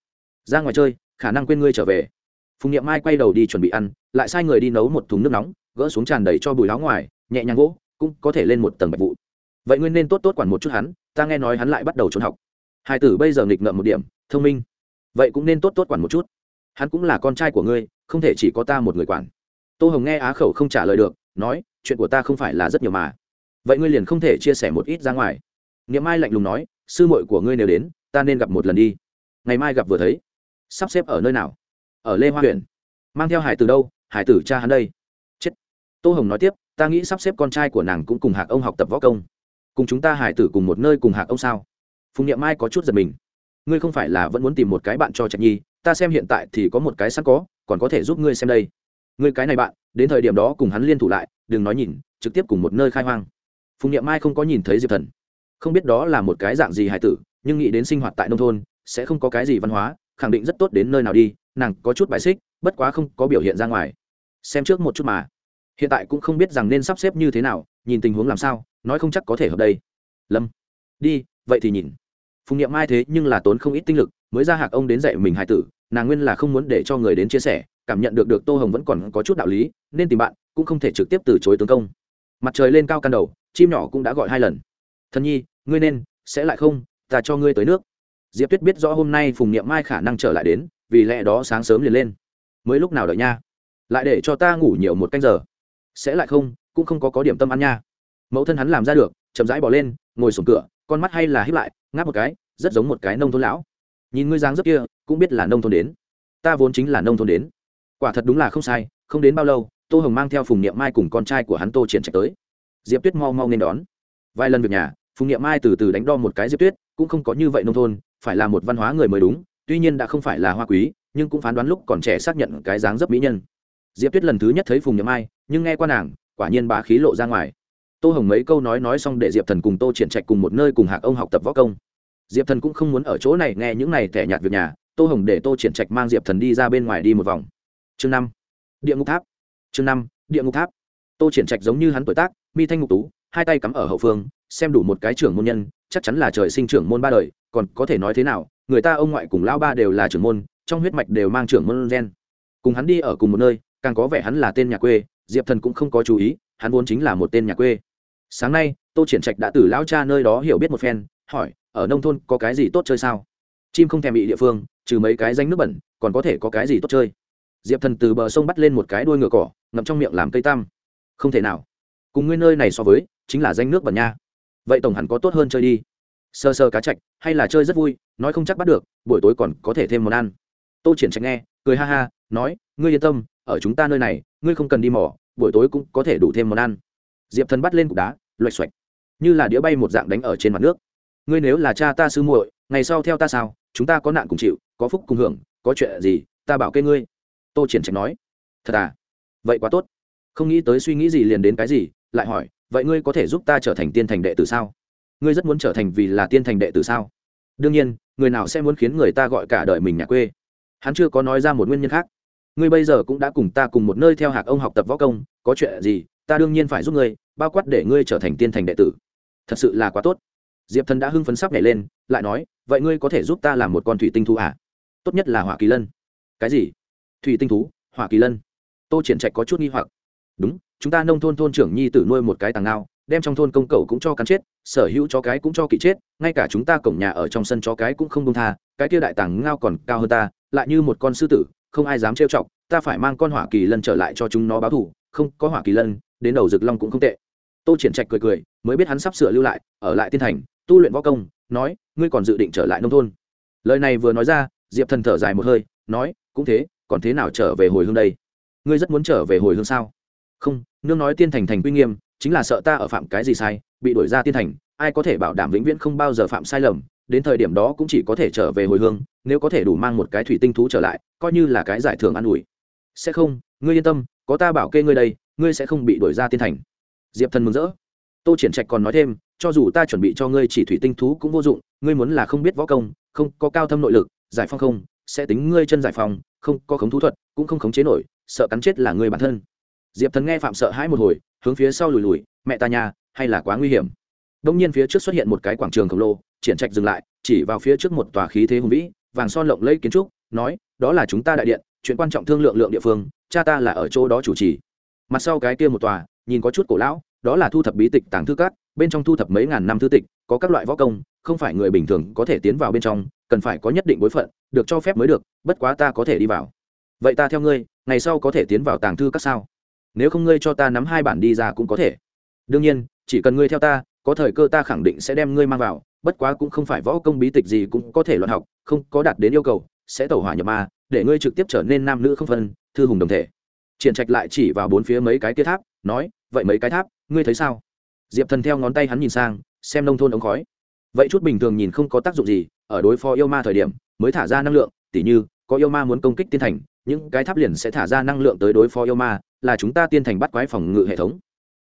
ra ngoài chơi, khả năng quên ngươi trở về. Phùng niệm mai quay đầu đi chuẩn bị ăn, lại sai người đi nấu một thùng nước nóng, gỡ xuống tràn đầy cho bùi láo ngoài, nhẹ nhàng gỗ, cũng có thể lên một tầng bạch vụ. Vậy ngươi nên tốt tốt quản một chút hắn, ta nghe nói hắn lại bắt đầu trốn học. Hai tử bây giờ nghịch ngợm một điểm, thông minh. Vậy cũng nên tốt tốt quản một chút. Hắn cũng là con trai của ngươi, không thể chỉ có ta một người quản. Tô hồng nghe á khẩu không trả lời được, nói, chuyện của ta không phải là rất nhiều mà vậy ngươi liền không thể chia sẻ một ít ra ngoài. Niệm mai lạnh lùng nói, sư muội của ngươi nếu đến, ta nên gặp một lần đi. Ngày mai gặp vừa thấy. Sắp xếp ở nơi nào? Ở lê hoa huyện. Mang theo hải từ đâu? Hải tử cha hắn đây. Chết. Tô hồng nói tiếp, ta nghĩ sắp xếp con trai của nàng cũng cùng hạc ông học tập võ công. Cùng chúng ta hải tử cùng một nơi cùng hạc ông sao? Phùng niệm mai có chút giật mình. Ngươi không phải là vẫn muốn tìm một cái bạn cho trạch nhi, ta xem hiện tại thì có một cái sẵn có, còn có thể giúp ngươi xem đây. Ngươi cái này bạn, đến thời điểm đó cùng hắn liên thủ lại, đừng nói nhìn, trực tiếp cùng một nơi khai hoang phùng niệm mai không có nhìn thấy diệp thần không biết đó là một cái dạng gì Hải tử nhưng nghĩ đến sinh hoạt tại nông thôn sẽ không có cái gì văn hóa khẳng định rất tốt đến nơi nào đi nàng có chút bài xích bất quá không có biểu hiện ra ngoài xem trước một chút mà hiện tại cũng không biết rằng nên sắp xếp như thế nào nhìn tình huống làm sao nói không chắc có thể hợp đây lâm đi vậy thì nhìn phùng niệm mai thế nhưng là tốn không ít tinh lực mới ra hạc ông đến dạy mình Hải tử nàng nguyên là không muốn để cho người đến chia sẻ cảm nhận được được tô hồng vẫn còn có chút đạo lý nên tìm bạn cũng không thể trực tiếp từ chối tướng công mặt trời lên cao căn đầu chim nhỏ cũng đã gọi hai lần. Thân nhi, ngươi nên, sẽ lại không, ta cho ngươi tới nước. Diệp tuyết biết rõ hôm nay phùng niệm mai khả năng trở lại đến, vì lẽ đó sáng sớm liền lên. Mới lúc nào đợi nha? Lại để cho ta ngủ nhiều một canh giờ. Sẽ lại không, cũng không có có điểm tâm ăn nha. Mẫu thân hắn làm ra được, chậm rãi bỏ lên, ngồi sổm cửa, con mắt hay là hiếp lại, ngáp một cái, rất giống một cái nông thôn lão. Nhìn ngươi dáng rất kia, cũng biết là nông thôn đến. Ta vốn chính là nông thôn đến. Quả thật đúng là không sai, không đến bao lâu, tô hồng mang theo phùng niệm mai cùng con trai của hắn tô triển trạch tới diệp tuyết mau mau nên đón. Vài lần việc nhà, phùng niệm mai từ từ đánh đo một cái diệp tuyết, cũng không có như vậy nông thôn, phải là một văn hóa người mới đúng, tuy nhiên đã không phải là hoa quý, nhưng cũng phán đoán lúc còn trẻ xác nhận cái dáng dấp mỹ nhân. Diệp tuyết lần thứ nhất thấy phùng niệm mai, nhưng nghe qua nàng, quả nhiên bá khí lộ ra ngoài. Tô hồng mấy câu nói nói xong để diệp thần cùng tô triển trạch cùng một nơi cùng hạc ông học tập võ công. Diệp thần cũng không muốn ở chỗ này nghe những này tẻ nhạt việc nhà, tô hồng để tô triển trạch mang diệp thần đi ra bên ngoài đi một vòng. Chương năm. Địa ngục tháp. Chương năm. Địa ngục tháp. Tô triển trạch giống như hắn tuổi tác mi thanh ngục tú, hai tay cắm ở hậu phương, xem đủ một cái trưởng môn nhân, chắc chắn là trời sinh trưởng môn ba đời, còn có thể nói thế nào, người ta ông ngoại cùng lão ba đều là trưởng môn, trong huyết mạch đều mang trưởng môn gen. Cùng hắn đi ở cùng một nơi, càng có vẻ hắn là tên nhà quê, diệp thần cũng không có chú ý, hắn vốn chính là một tên nhà quê. Sáng nay, tô triển trạch đã từ lão cha nơi đó hiểu biết một phen, hỏi, ở nông thôn có cái gì tốt chơi sao? Chim không thèm bị địa phương, trừ mấy cái danh nước bẩn, còn có thể có cái gì tốt chơi? Diệp thần từ bờ sông bắt lên một cái đuôi ngựa cỏ, ngậm trong miệng làm cây tam không thể nào cùng ngươi nơi này so với, chính là danh nước bẩn nha. Vậy tổng hẳn có tốt hơn chơi đi. Sơ sơ cá chạch, hay là chơi rất vui, nói không chắc bắt được, buổi tối còn có thể thêm món ăn. Tô triển trạch nghe, cười ha ha, nói, ngươi yên tâm, ở chúng ta nơi này, ngươi không cần đi mỏ buổi tối cũng có thể đủ thêm món ăn. Diệp thần bắt lên cục đá, loạch xoạch. Như là đĩa bay một dạng đánh ở trên mặt nước. Ngươi nếu là cha ta sư muội, ngày sau theo ta sao chúng ta có nạn cùng chịu, có phúc cùng hưởng, có chuyện gì, ta bảo kê ngươi. Tô triển trạch nói. Thật à? Vậy quá tốt. Không nghĩ tới suy nghĩ gì liền đến cái gì lại hỏi, vậy ngươi có thể giúp ta trở thành tiên thành đệ tử sao? Ngươi rất muốn trở thành vì là tiên thành đệ tử sao? Đương nhiên, người nào sẽ muốn khiến người ta gọi cả đời mình nhà quê? Hắn chưa có nói ra một nguyên nhân khác. Ngươi bây giờ cũng đã cùng ta cùng một nơi theo hạc ông học tập võ công, có chuyện gì, ta đương nhiên phải giúp ngươi, bao quát để ngươi trở thành tiên thành đệ tử. Thật sự là quá tốt. Diệp thần đã hưng phấn sắp nhảy lên, lại nói, vậy ngươi có thể giúp ta làm một con thủy tinh thú à? tốt nhất là hỏa kỳ lân. Cái gì? Thủy tinh thú, hỏa kỳ lân. Tô triển trạch có chút nghi hoặc. Đúng chúng ta nông thôn thôn trưởng nhi tử nuôi một cái tàng ngao đem trong thôn công cầu cũng cho cắn chết, sở hữu chó cái cũng cho kỵ chết, ngay cả chúng ta cổng nhà ở trong sân chó cái cũng không đông tha, cái kia đại tàng ngao còn cao hơn ta, lại như một con sư tử, không ai dám trêu chọc, ta phải mang con hỏa kỳ lân trở lại cho chúng nó báo thù, không, có hỏa kỳ lân, đến đầu rực long cũng không tệ. Tô triển trạch cười cười, mới biết hắn sắp sửa lưu lại, ở lại tiên thành, tu luyện võ công, nói, ngươi còn dự định trở lại nông thôn. Lời này vừa nói ra, diệp thần thở dài một hơi, nói, cũng thế, còn thế nào trở về hồi hương đây? Ngươi rất muốn trở về hồi hương sao? Không, nương nói tiên thành thành quy nghiêm, chính là sợ ta ở phạm cái gì sai, bị đuổi ra tiên thành, ai có thể bảo đảm vĩnh viễn không bao giờ phạm sai lầm, đến thời điểm đó cũng chỉ có thể trở về hồi hương, nếu có thể đủ mang một cái thủy tinh thú trở lại, coi như là cái giải thưởng an ủi. Sẽ không, ngươi yên tâm, có ta bảo kê ngươi đây, ngươi sẽ không bị đuổi ra tiên thành. Diệp thần mừng rỡ. Tô triển trạch còn nói thêm, cho dù ta chuẩn bị cho ngươi chỉ thủy tinh thú cũng vô dụng, ngươi muốn là không biết võ công, không có cao thâm nội lực, giải phong không, sẽ tính ngươi chân giải phong không có khống thú thuật, cũng không khống chế nổi, sợ cắn chết là ngươi bản thân diệp thần nghe phạm sợ hãi một hồi, hướng phía sau lùi lùi, mẹ ta nhà hay là quá nguy hiểm. Đông nhiên phía trước xuất hiện một cái quảng trường khổng lồ, triển trạch dừng lại, chỉ vào phía trước một tòa khí thế hùng vĩ, vàng son lộng lẫy kiến trúc, nói, đó là chúng ta đại điện, chuyện quan trọng thương lượng lượng địa phương, cha ta là ở chỗ đó chủ trì. Mặt sau cái kia một tòa, nhìn có chút cổ lão, đó là thu thập bí tịch tàng thư cát bên trong thu thập mấy ngàn năm thư tịch, có các loại võ công, không phải người bình thường có thể tiến vào bên trong, cần phải có nhất định bối phận, được cho phép mới được, bất quá ta có thể đi vào. Vậy ta theo ngươi, ngày sau có thể tiến vào tàng thư các sao? Nếu không ngươi cho ta nắm hai bản đi ra cũng có thể. Đương nhiên, chỉ cần ngươi theo ta, có thời cơ ta khẳng định sẽ đem ngươi mang vào, bất quá cũng không phải võ công bí tịch gì cũng có thể luận học, không có đạt đến yêu cầu, sẽ tẩu hỏa nhập ma, để ngươi trực tiếp trở nên nam nữ không phân, thư hùng đồng thể. Triển trạch lại chỉ vào bốn phía mấy cái kia tháp, nói, vậy mấy cái tháp, ngươi thấy sao? Diệp thần theo ngón tay hắn nhìn sang, xem nông thôn ống khói. Vậy chút bình thường nhìn không có tác dụng gì, ở đối phó yêu ma thời điểm, mới thả ra năng lượng, tỉ như, có yêu ma muốn công kích tiên thành những cái tháp liền sẽ thả ra năng lượng tới đối phó yêu ma, là chúng ta tiên thành bắt quái phòng ngự hệ thống.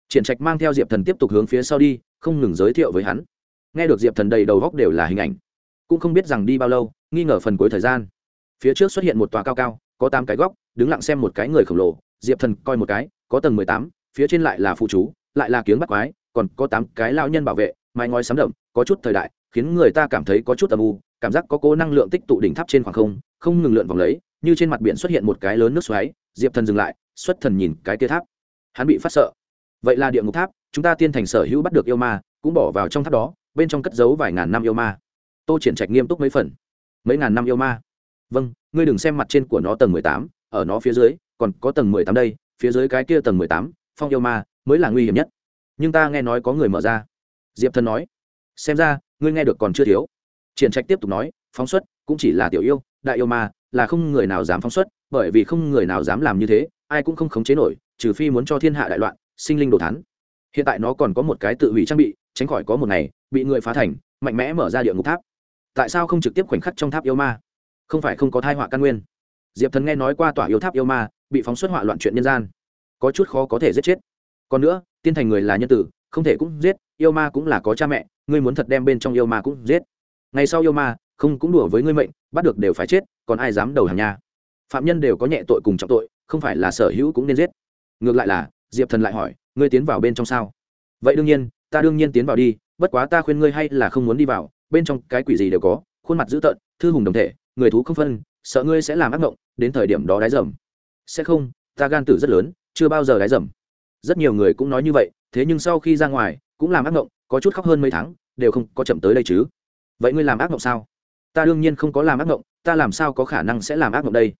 Triển trạch mang theo diệp thần tiếp tục hướng phía sau đi, không ngừng giới thiệu với hắn. Nghe được diệp thần đầy đầu góc đều là hình ảnh, cũng không biết rằng đi bao lâu, nghi ngờ phần cuối thời gian. Phía trước xuất hiện một tòa cao cao, có tám cái góc, đứng lặng xem một cái người khổng lồ, diệp thần coi một cái, có tầng mười tám, phía trên lại là phụ chú, lại là kiếng bắt quái, còn có tám cái lao nhân bảo vệ, mái ngói sắm đậm, có chút thời đại, khiến người ta cảm thấy có chút âm u, cảm giác có cố năng lượng tích tụ đỉnh tháp trên khoảng không không ngừng lượn vòng lấy như trên mặt biển xuất hiện một cái lớn nước xoáy, diệp thần dừng lại, xuất thần nhìn cái kia tháp. Hắn bị phát sợ. Vậy là địa ngục tháp, chúng ta tiên thành sở hữu bắt được yêu ma, cũng bỏ vào trong tháp đó, bên trong cất giấu vài ngàn năm yêu ma. Tô triển trạch nghiêm túc mấy phần. Mấy ngàn năm yêu ma? Vâng ngươi đừng xem mặt trên của nó tầng mười tám, ở nó phía dưới, còn có tầng mười tám đây, phía dưới cái kia tầng mười tám, phong yêu ma, mới là nguy hiểm nhất. Nhưng ta nghe nói có người mở ra. Diệp thần nói. Xem ra, ngươi nghe được còn chưa thiếu. Triển trạch tiếp tục nói, phóng xuất, cũng chỉ là tiểu yêu đại yêu ma, là không người nào dám phóng xuất, bởi vì không người nào dám làm như thế, ai cũng không khống chế nổi, trừ phi muốn cho thiên hạ đại loạn, sinh linh đồ thắn hiện tại nó còn có một cái tự hủy trang bị, tránh khỏi có một ngày, bị người phá thành, mạnh mẽ mở ra địa ngục tháp. Tại sao không trực tiếp khoảnh khắc trong tháp yêu ma? Không phải không có thai họa căn nguyên. Diệp thần nghe nói qua tòa yêu tháp yêu ma, bị phóng xuất họa loạn chuyện nhân gian. Có chút khó có thể giết chết. Còn nữa, tiên thành người là nhân tử, không thể cũng giết, yêu ma cũng là có cha mẹ, ngươi muốn thật đem bên trong yêu ma cũng giết. Ngày sau yêu ma không cũng đùa với ngươi mệnh, bắt được đều phải chết, còn ai dám đầu hàng nha? Phạm nhân đều có nhẹ tội cùng trọng tội, không phải là sở hữu cũng nên giết. Ngược lại là, diệp thần lại hỏi, ngươi tiến vào bên trong sao? Vậy đương nhiên, ta đương nhiên tiến vào đi, bất quá ta khuyên ngươi hay là không muốn đi vào, bên trong cái quỷ gì đều có, khuôn mặt dữ tợn, thư hùng đồng thể, người thú không phân, sợ ngươi sẽ làm ác mộng, đến thời điểm đó đái dầm. Sẽ không, ta gan tử rất lớn, chưa bao giờ đái dầm. Rất nhiều người cũng nói như vậy, thế nhưng sau khi ra ngoài, cũng làm ác mộng, có chút khóc hơn mấy tháng, đều không có chậm tới đây chứ. Vậy ngươi làm ác mộng sao? Ta đương nhiên không có làm ác mộng, ta làm sao có khả năng sẽ làm ác mộng đây?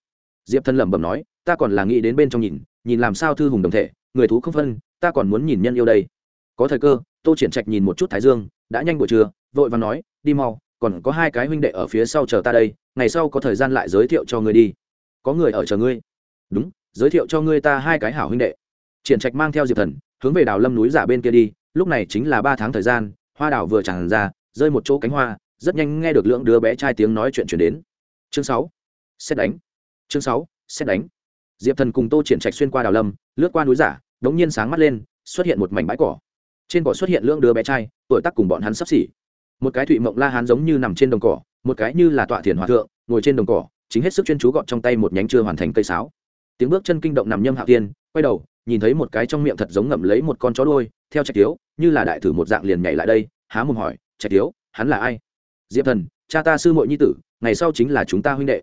Diệp thân lẩm bẩm nói, ta còn là nghĩ đến bên trong nhìn nhìn làm sao thư hùng đồng thể, người thú không phân, ta còn muốn nhìn nhân yêu đây. Có thời cơ, tô triển trạch nhìn một chút thái dương, đã nhanh buổi trưa, vội và nói, đi mau, còn có hai cái huynh đệ ở phía sau chờ ta đây, ngày sau có thời gian lại giới thiệu cho ngươi đi. Có người ở chờ ngươi. Đúng, giới thiệu cho ngươi ta hai cái hảo huynh đệ. Triển trạch mang theo diệp thần, hướng về đào lâm núi giả bên kia đi, lúc này chính là ba tháng thời gian, hoa đào vừa tràn ra, rơi một chỗ cánh hoa rất nhanh nghe được lượng đứa bé trai tiếng nói chuyện chuyển đến. Chương sáu, xét đánh. Chương sáu, xét đánh. Diệp thần cùng tô triển trạch xuyên qua đào lâm, lướt qua núi giả, đống nhiên sáng mắt lên, xuất hiện một mảnh bãi cỏ. Trên cỏ xuất hiện lượng đứa bé trai, tuổi tác cùng bọn hắn sắp xỉ. Một cái thụy mộng la hán giống như nằm trên đồng cỏ, một cái như là tọa thiền hòa thượng, ngồi trên đồng cỏ, chính hết sức chuyên chú gọn trong tay một nhánh chưa hoàn thành cây sáo. Tiếng bước chân kinh động nằm nhâm hạ tiên quay đầu, nhìn thấy một cái trong miệng thật giống ngậm lấy một con chó đôi theo trạch tiếu, như là đại thử một dạng liền nhảy lại đây, há mồm hỏi, trạch tiếu, hắn là ai? Diệp thần, cha ta sư muội nhi tử, ngày sau chính là chúng ta huynh đệ.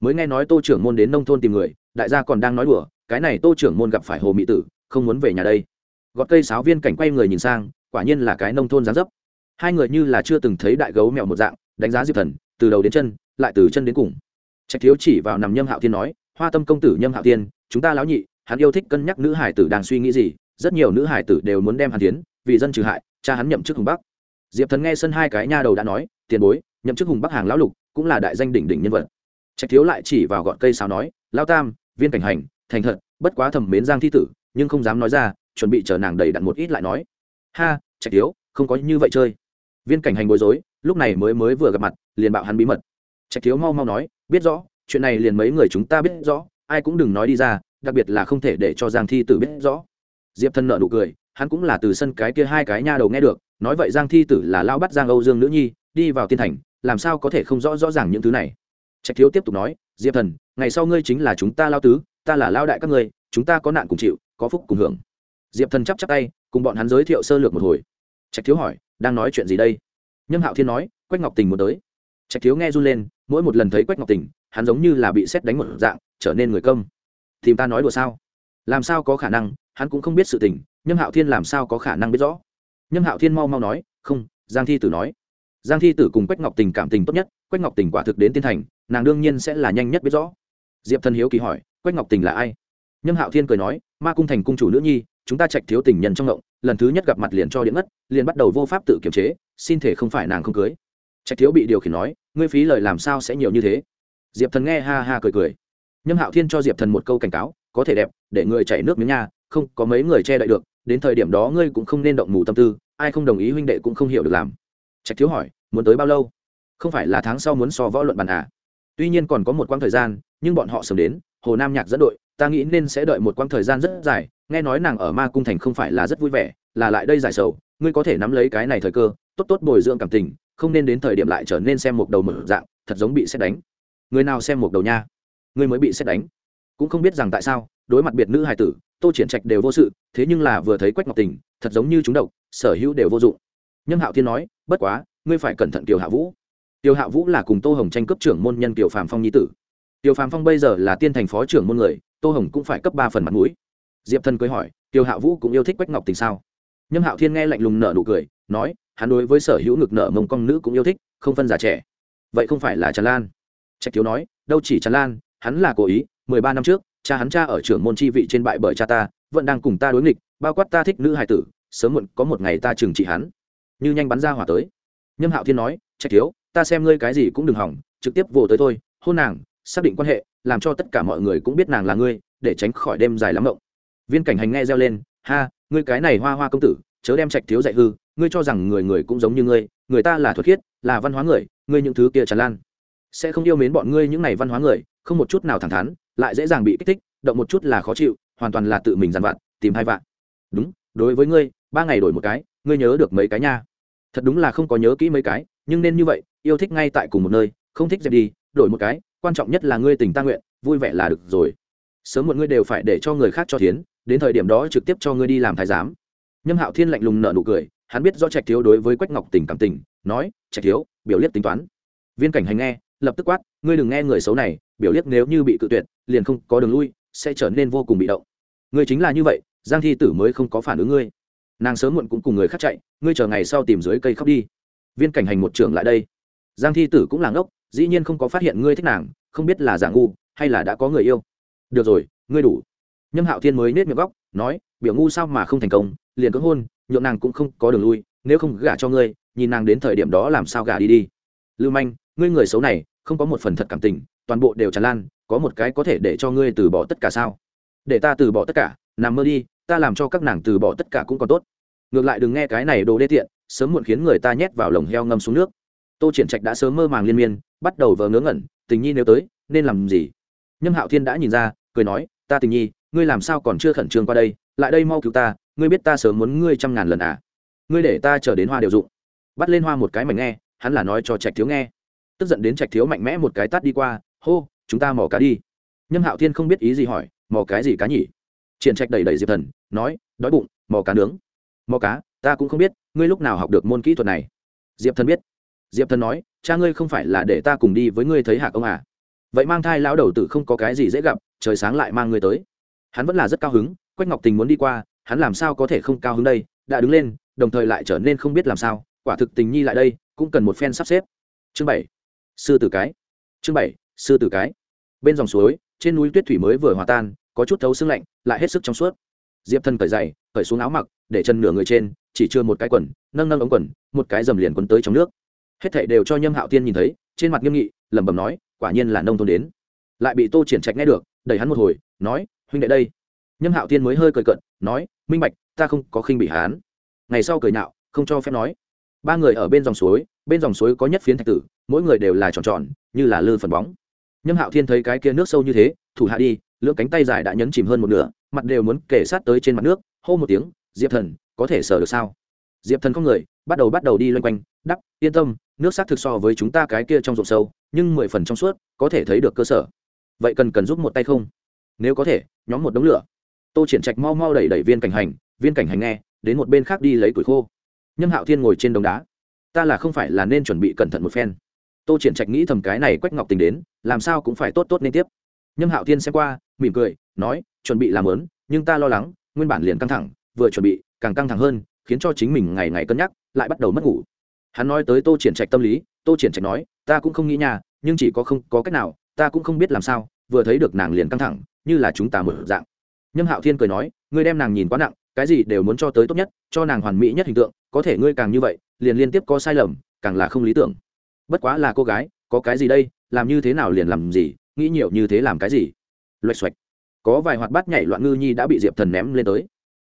Mới nghe nói tô trưởng môn đến nông thôn tìm người, đại gia còn đang nói đùa, cái này tô trưởng môn gặp phải hồ mỹ tử, không muốn về nhà đây. Gọt cây sáo viên cảnh quay người nhìn sang, quả nhiên là cái nông thôn gián dấp. Hai người như là chưa từng thấy đại gấu mèo một dạng, đánh giá diệp thần, từ đầu đến chân, lại từ chân đến cùng. Trạch thiếu chỉ vào nằm nhâm hạo thiên nói, hoa tâm công tử nhâm hạo thiên, chúng ta lão nhị, hắn yêu thích cân nhắc nữ hải tử đang suy nghĩ gì, rất nhiều nữ hải tử đều muốn đem hắn tiến, vì dân trừ hại, cha hắn nhậm chức hùng bắc diệp thần nghe sân hai cái nha đầu đã nói tiền bối, nhậm chức hùng bắc hàng lão lục cũng là đại danh đỉnh đỉnh nhân vật. Trạch thiếu lại chỉ vào gọn cây sáo nói lao tam, viên cảnh hành, thành thật, bất quá thầm mến giang thi tử, nhưng không dám nói ra, chuẩn bị chờ nàng đầy đặn một ít lại nói. Ha, trạch thiếu, không có như vậy chơi. Viên cảnh hành bối rối, lúc này mới mới vừa gặp mặt, liền bạo hắn bí mật. Trạch thiếu mau mau nói, biết rõ, chuyện này liền mấy người chúng ta biết rõ, ai cũng đừng nói đi ra, đặc biệt là không thể để cho giang thi tử biết rõ. Diệp thân nợ nụ cười, hắn cũng là từ sân cái kia hai cái nha đầu nghe được, nói vậy giang thi tử là lao bắt giang âu dương nữ nhi đi vào tiên thành, làm sao có thể không rõ rõ ràng những thứ này? Trạch thiếu tiếp tục nói, diệp thần, ngày sau ngươi chính là chúng ta lao tứ, ta là lao đại các ngươi, chúng ta có nạn cùng chịu, có phúc cùng hưởng. Diệp thần chắp chắp tay, cùng bọn hắn giới thiệu sơ lược một hồi. Trạch thiếu hỏi, đang nói chuyện gì đây? Nhâm hạo thiên nói, quách ngọc tình muốn tới. Trạch thiếu nghe run lên, mỗi một lần thấy quách ngọc tình, hắn giống như là bị xét đánh một dạng, trở nên người công tìm ta nói đùa sao? Làm sao có khả năng, hắn cũng không biết sự tình, nhâm hạo thiên làm sao có khả năng biết rõ. Nhâm hạo thiên mau mau nói, không, giang thi tử nói giang thi tử cùng quách ngọc tình cảm tình tốt nhất, quách ngọc tình quả thực đến tiên thành, nàng đương nhiên sẽ là nhanh nhất biết rõ. Diệp Thần hiếu kỳ hỏi, quách ngọc tình là ai? Nhâm hạo thiên cười nói, ma cung thành cung chủ nữ nhi, chúng ta trạch thiếu tình nhân trong ngộng, lần thứ nhất gặp mặt liền cho điện mất liền bắt đầu vô pháp tự kiềm chế, xin thể không phải nàng không cưới. Trạch thiếu bị điều khiển nói, ngươi phí lời làm sao sẽ nhiều như thế? Diệp thần nghe ha ha cười cười. Nhâm hạo thiên cho diệp thần một câu cảnh cáo, có thể đẹp, để người chảy nước miếng nha, không có mấy người che đậy được, đến thời điểm đó ngươi cũng không nên động mù tâm tư, ai không đồng ý huynh đệ cũng không hiểu được làm trạch thiếu hỏi, muốn tới bao lâu? Không phải là tháng sau muốn so võ luận bàn à? Tuy nhiên còn có một quãng thời gian, nhưng bọn họ sớm đến, hồ nam nhạc dẫn đội, ta nghĩ nên sẽ đợi một quãng thời gian rất dài, nghe nói nàng ở ma cung thành không phải là rất vui vẻ, là lại đây giải sầu, ngươi có thể nắm lấy cái này thời cơ, tốt tốt bồi dưỡng cảm tình, không nên đến thời điểm lại trở nên xem một đầu mở dạng, thật giống bị xét đánh. Người nào xem một đầu nha? Ngươi mới bị xét đánh. Cũng không biết rằng tại sao, đối mặt biệt nữ hài tử, tô triển trạch đều vô sự, thế nhưng là vừa thấy quách ngọc tình, thật giống như chúng độc, sở hữu đều vô dụng. Nhâm hạo thiên nói bất quá, ngươi phải cẩn thận kiều hạ vũ. Tiêu hạ vũ là cùng tô hồng tranh cấp trưởng môn nhân kiều Phạm phong nhi tử. Tiêu Phạm phong bây giờ là tiên thành phó trưởng môn người, tô hồng cũng phải cấp ba phần mặt mũi. Diệp thần cưới hỏi tiêu hạ vũ cũng yêu thích quách ngọc tình sao? Nhâm hạo thiên nghe lạnh lùng nở nụ cười, nói, hắn đối với sở hữu ngực nở mông con nữ cũng yêu thích, không phân già trẻ. Vậy không phải là tràn lan. Trạch thiếu nói, đâu chỉ tràn lan, hắn là cố ý, mười ba năm trước, cha hắn cha ở trưởng môn chi vị trên bại bởi cha ta, vẫn đang cùng ta đối nghịch, bao quát ta thích nữ hài tử, sớm muộn có một ngày ta trừng trị hắn như nhanh bắn ra hỏa tới. Nhâm hạo thiên nói, trạch thiếu, ta xem ngươi cái gì cũng đừng hỏng, trực tiếp vồ tới thôi, hôn nàng, xác định quan hệ, làm cho tất cả mọi người cũng biết nàng là ngươi, để tránh khỏi đêm dài lắm mộng. Viên cảnh hành nghe reo lên, ha, ngươi cái này hoa hoa công tử, chớ đem trạch thiếu dạy hư, ngươi cho rằng người người cũng giống như ngươi, người ta là thuật khiết, là văn hóa người, ngươi những thứ kia tràn lan. Sẽ không yêu mến bọn ngươi những này văn hóa người, không một chút nào thẳng thắn, lại dễ dàng bị kích thích, động một chút là khó chịu, hoàn toàn là tự mình dằn vặt, tìm hai vạn. Đúng, đối với ngươi, ba ngày đổi một cái ngươi nhớ được mấy cái nha. Thật đúng là không có nhớ kỹ mấy cái, nhưng nên như vậy, yêu thích ngay tại cùng một nơi, không thích dẹp đi, đổi một cái, quan trọng nhất là ngươi tình ta nguyện, vui vẻ là được rồi. Sớm một ngươi đều phải để cho người khác cho tiến đến thời điểm đó trực tiếp cho ngươi đi làm thái giám. Nhâm hạo thiên lạnh lùng nở nụ cười, hắn biết do trạch thiếu đối với quách ngọc tình cảm tình, nói, trạch thiếu, biểu liếc tính toán. Viên cảnh hành nghe, lập tức quát, ngươi đừng nghe người xấu này, biểu liếc nếu như bị cự tuyệt, liền không có đường lui, sẽ trở nên vô cùng bị động. Ngươi chính là như vậy, giang thi tử mới không có phản ứng ngươi nàng sớm muộn cũng cùng người khác chạy, ngươi chờ ngày sau tìm dưới cây khóc đi. Viên cảnh hành một trưởng lại đây. Giang thi tử cũng là ngốc, dĩ nhiên không có phát hiện ngươi thích nàng, không biết là giả ngu, hay là đã có người yêu. Được rồi, ngươi đủ. Nhâm hạo thiên mới nết miệng góc, nói, biểu ngu sao mà không thành công, liền cưỡng hôn, nhượng nàng cũng không có đường lui, nếu không gả cho ngươi, nhìn nàng đến thời điểm đó làm sao gả đi đi. Lưu manh, ngươi người xấu này, không có một phần thật cảm tình, toàn bộ đều tràn lan, có một cái có thể để cho ngươi từ bỏ tất cả sao? Để ta từ bỏ tất cả, nằm mơ đi ta làm cho các nàng từ bỏ tất cả cũng còn tốt. Ngược lại đừng nghe cái này đồ đê tiện, sớm muộn khiến người ta nhét vào lồng heo ngâm xuống nước. Tô triển trạch đã sớm mơ màng liên miên, bắt đầu vờ ngớ ngẩn, tình nhi nếu tới, nên làm gì? Nhâm hạo thiên đã nhìn ra, cười nói, ta tình nhi, ngươi làm sao còn chưa khẩn trương qua đây? Lại đây mau cứu ta, ngươi biết ta sớm muốn ngươi trăm ngàn lần à? Ngươi để ta chờ đến hoa đều dụng. Bắt lên hoa một cái mảnh nghe, hắn là nói cho trạch thiếu nghe. Tức giận đến trạch thiếu mạnh mẽ một cái tát đi qua, hô, chúng ta mò cá đi. Nhâm hạo thiên không biết ý gì hỏi, mò cái gì cá nhỉ? Triển trạch đẩy đẩy diệp thần, nói, đói bụng, mò cá nướng. Mò cá? Ta cũng không biết, ngươi lúc nào học được môn kỹ thuật này? Diệp thần biết. Diệp thần nói, cha ngươi không phải là để ta cùng đi với ngươi thấy hạc ông à? Vậy mang thai lão đầu tử không có cái gì dễ gặp, trời sáng lại mang ngươi tới. Hắn vẫn là rất cao hứng, quách ngọc tình muốn đi qua, hắn làm sao có thể không cao hứng đây? Đã đứng lên, đồng thời lại trở nên không biết làm sao, quả thực tình nhi lại đây, cũng cần một phen sắp xếp. Chương bảy. Sư tử cái. Chương bảy, sư tử cái. Bên dòng suối, trên núi tuyết thủy mới vừa hòa tan có chút thấu xương lạnh, lại hết sức trong suốt. Diệp thần cởi dày cởi xuống áo mặc, để chân nửa người trên, chỉ chưa một cái quần, nâng nâng ống quần, một cái dầm liền quấn tới trong nước. Hết thảy đều cho nhâm hạo tiên nhìn thấy, trên mặt nghiêm nghị, lẩm bẩm nói, quả nhiên là nông thôn đến. Lại bị tô triển trạch nghe được, đẩy hắn một hồi, nói, huynh đệ đây. Nhâm hạo tiên mới hơi cười cận nói, minh bạch, ta không có khinh bị hán ngày sau cười nạo không cho phép nói. Ba người ở bên dòng suối, bên dòng suối có nhất phiến thạch tử, mỗi người đều là tròn tròn, như là lư phần bóng. Nhâm hạo thiên thấy cái kia nước sâu như thế, thủ hạ đi lưỡng cánh tay dài đã nhấn chìm hơn một nửa, mặt đều muốn kể sát tới trên mặt nước, hô một tiếng, diệp thần, có thể sờ được sao? Diệp thần không người, bắt đầu bắt đầu đi loanh quanh, đắp, yên tâm, nước sát thực so với chúng ta cái kia trong ruộng sâu, nhưng mười phần trong suốt, có thể thấy được cơ sở. Vậy cần cần giúp một tay không? Nếu có thể, nhóm một đống lửa. Tô triển trạch mau mau đẩy đẩy viên cảnh hành, viên cảnh hành nghe, đến một bên khác đi lấy củi khô. Nhâm hạo thiên ngồi trên đống đá. Ta là không phải là nên chuẩn bị cẩn thận một phen. Tô triển trạch nghĩ thầm cái này quách ngọc tình đến, làm sao cũng phải tốt tốt nên tiếp. Nhâm hạo thiên xem qua mỉm cười, nói, chuẩn bị làm lớn, nhưng ta lo lắng, nguyên bản liền căng thẳng, vừa chuẩn bị, càng căng thẳng hơn, khiến cho chính mình ngày ngày cân nhắc, lại bắt đầu mất ngủ. Hắn nói tới tô triển trạch tâm lý, tô triển trạch nói, ta cũng không nghĩ nhà nhưng chỉ có không, có cách nào, ta cũng không biết làm sao, vừa thấy được nàng liền căng thẳng, như là chúng ta mở dạng. Nhâm hạo thiên cười nói, ngươi đem nàng nhìn quá nặng, cái gì đều muốn cho tới tốt nhất, cho nàng hoàn mỹ nhất hình tượng, có thể ngươi càng như vậy, liền liên tiếp có sai lầm, càng là không lý tưởng. Bất quá là cô gái, có cái gì đây, làm như thế nào liền làm gì, nghĩ nhiều như thế làm cái gì? Loạch xoạch. Có vài hoạt bát nhảy loạn ngư nhi đã bị diệp thần ném lên tới.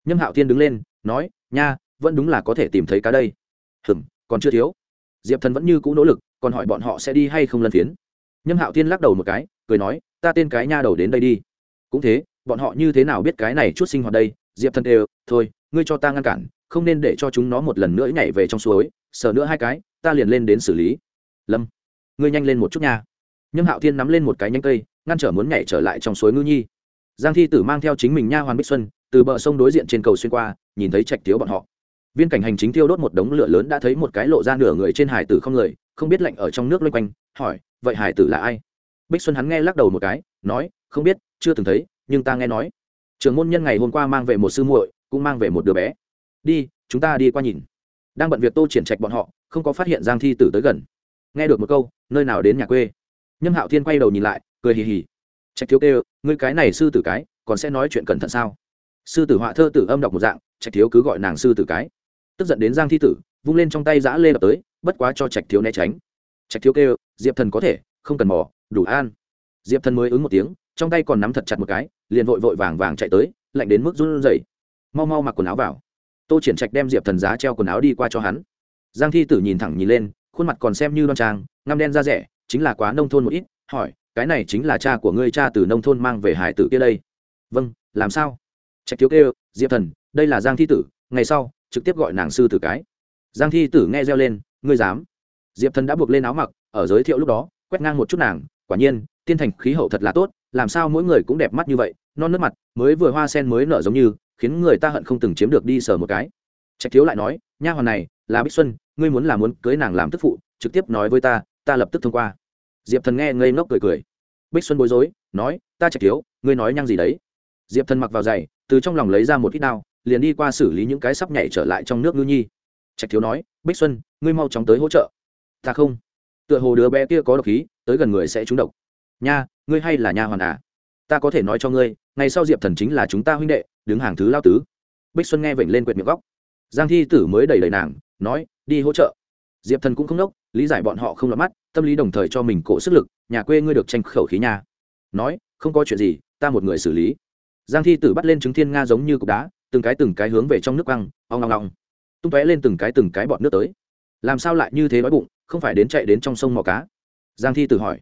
Nhâm hạo thiên đứng lên, nói, nha, vẫn đúng là có thể tìm thấy cá đây. Hừm, còn chưa thiếu. Diệp thần vẫn như cũ nỗ lực, còn hỏi bọn họ sẽ đi hay không lân phiến. Nhâm hạo thiên lắc đầu một cái, cười nói, ta tên cái nha đầu đến đây đi. Cũng thế, bọn họ như thế nào biết cái này chút sinh hoạt đây? Diệp thần đều, thôi, ngươi cho ta ngăn cản, không nên để cho chúng nó một lần nữa nhảy về trong suối, sờ nữa hai cái, ta liền lên đến xử lý. Lâm, ngươi nhanh lên một chút nha. Nhâm hạo thiên nắm lên một cái nhánh cây ngăn trở muốn nhảy trở lại trong suối ngư nhi. Giang thi tử mang theo chính mình nha hoàn bích xuân, từ bờ sông đối diện trên cầu xuyên qua, nhìn thấy trạch thiếu bọn họ. Viên cảnh hành chính thiêu đốt một đống lửa lớn đã thấy một cái lộ ra nửa người trên hải tử không người, không biết lạnh ở trong nước loanh quanh, hỏi, vậy hải tử là ai? Bích xuân hắn nghe lắc đầu một cái, nói, không biết, chưa từng thấy, nhưng ta nghe nói. Trường môn nhân ngày hôm qua mang về một sư muội, cũng mang về một đứa bé. Đi, chúng ta đi qua nhìn. Đang bận việc tô triển trạch bọn họ, không có phát hiện giang thi tử tới gần. Nghe được một câu, nơi nào đến nhà quê? Nhâm hạo thiên quay đầu nhìn lại cười hì hì. Trạch thiếu kêu, ngươi cái này sư tử cái, còn sẽ nói chuyện cẩn thận sao? Sư tử họa thơ tử âm đọc một dạng, trạch thiếu cứ gọi nàng sư tử cái. Tức giận đến giang thi tử, vung lên trong tay giã lê đập tới, bất quá cho trạch thiếu né tránh. Trạch thiếu kêu, diệp thần có thể, không cần mỏ đủ an. Diệp thần mới ứng một tiếng, trong tay còn nắm thật chặt một cái, liền vội vội vàng vàng chạy tới, lạnh đến mức run rẩy. Mau mau mặc quần áo vào. Tô triển trạch đem diệp thần giá treo quần áo đi qua cho hắn. Giang thi tử nhìn thẳng nhìn lên, khuôn mặt còn xem như đoan trang, ngăm đen da rẻ, chính là quá nông thôn một ít, hỏi cái này chính là cha của ngươi, cha từ nông thôn mang về hải tử kia đây. Vâng làm sao? Trạch thiếu kêu, diệp thần, đây là giang thi tử, ngày sau, trực tiếp gọi nàng sư tử cái. Giang thi tử nghe reo lên, ngươi dám? Diệp thần đã buộc lên áo mặc, ở giới thiệu lúc đó, quét ngang một chút nàng, quả nhiên, tiên thành khí hậu thật là tốt, làm sao mỗi người cũng đẹp mắt như vậy, non nước mặt, mới vừa hoa sen mới nở giống như, khiến người ta hận không từng chiếm được đi sờ một cái. Trạch thiếu lại nói, nha hoàn này, là bích xuân, ngươi muốn là muốn cưới nàng làm tức phụ, trực tiếp nói với ta ta lập tức thông qua diệp thần nghe ngây ngốc cười cười. Bích xuân bối rối, nói, ta chạy thiếu, ngươi nói nhăng gì đấy? Diệp thần mặc vào giày, từ trong lòng lấy ra một ít đao, liền đi qua xử lý những cái sắp nhảy trở lại trong nước ngư nhi. Trạch thiếu nói, bích xuân, ngươi mau chóng tới hỗ trợ. Ta không. Tựa hồ đứa bé kia có độc khí, tới gần người sẽ trúng độc. Nha, ngươi hay là nha hoàn à? Ta có thể nói cho ngươi, ngày sau diệp thần chính là chúng ta huynh đệ, đứng hàng thứ lao tứ. Bích xuân nghe vểnh lên quệt miệng góc. Giang thi tử mới đẩy đẩy nàng, nói, đi hỗ trợ. Diệp thần cũng không nốc lý giải bọn họ không lọt mắt, tâm lý đồng thời cho mình cổ sức lực, nhà quê ngươi được tranh khẩu khí nha. Nói, không có chuyện gì, ta một người xử lý. Giang thi tử bắt lên trứng thiên nga giống như cục đá, từng cái từng cái hướng về trong nước băng ong ong ong. Tung tóe lên từng cái từng cái bọt nước tới. Làm sao lại như thế đói bụng, không phải đến chạy đến trong sông mò cá? Giang thi tử hỏi.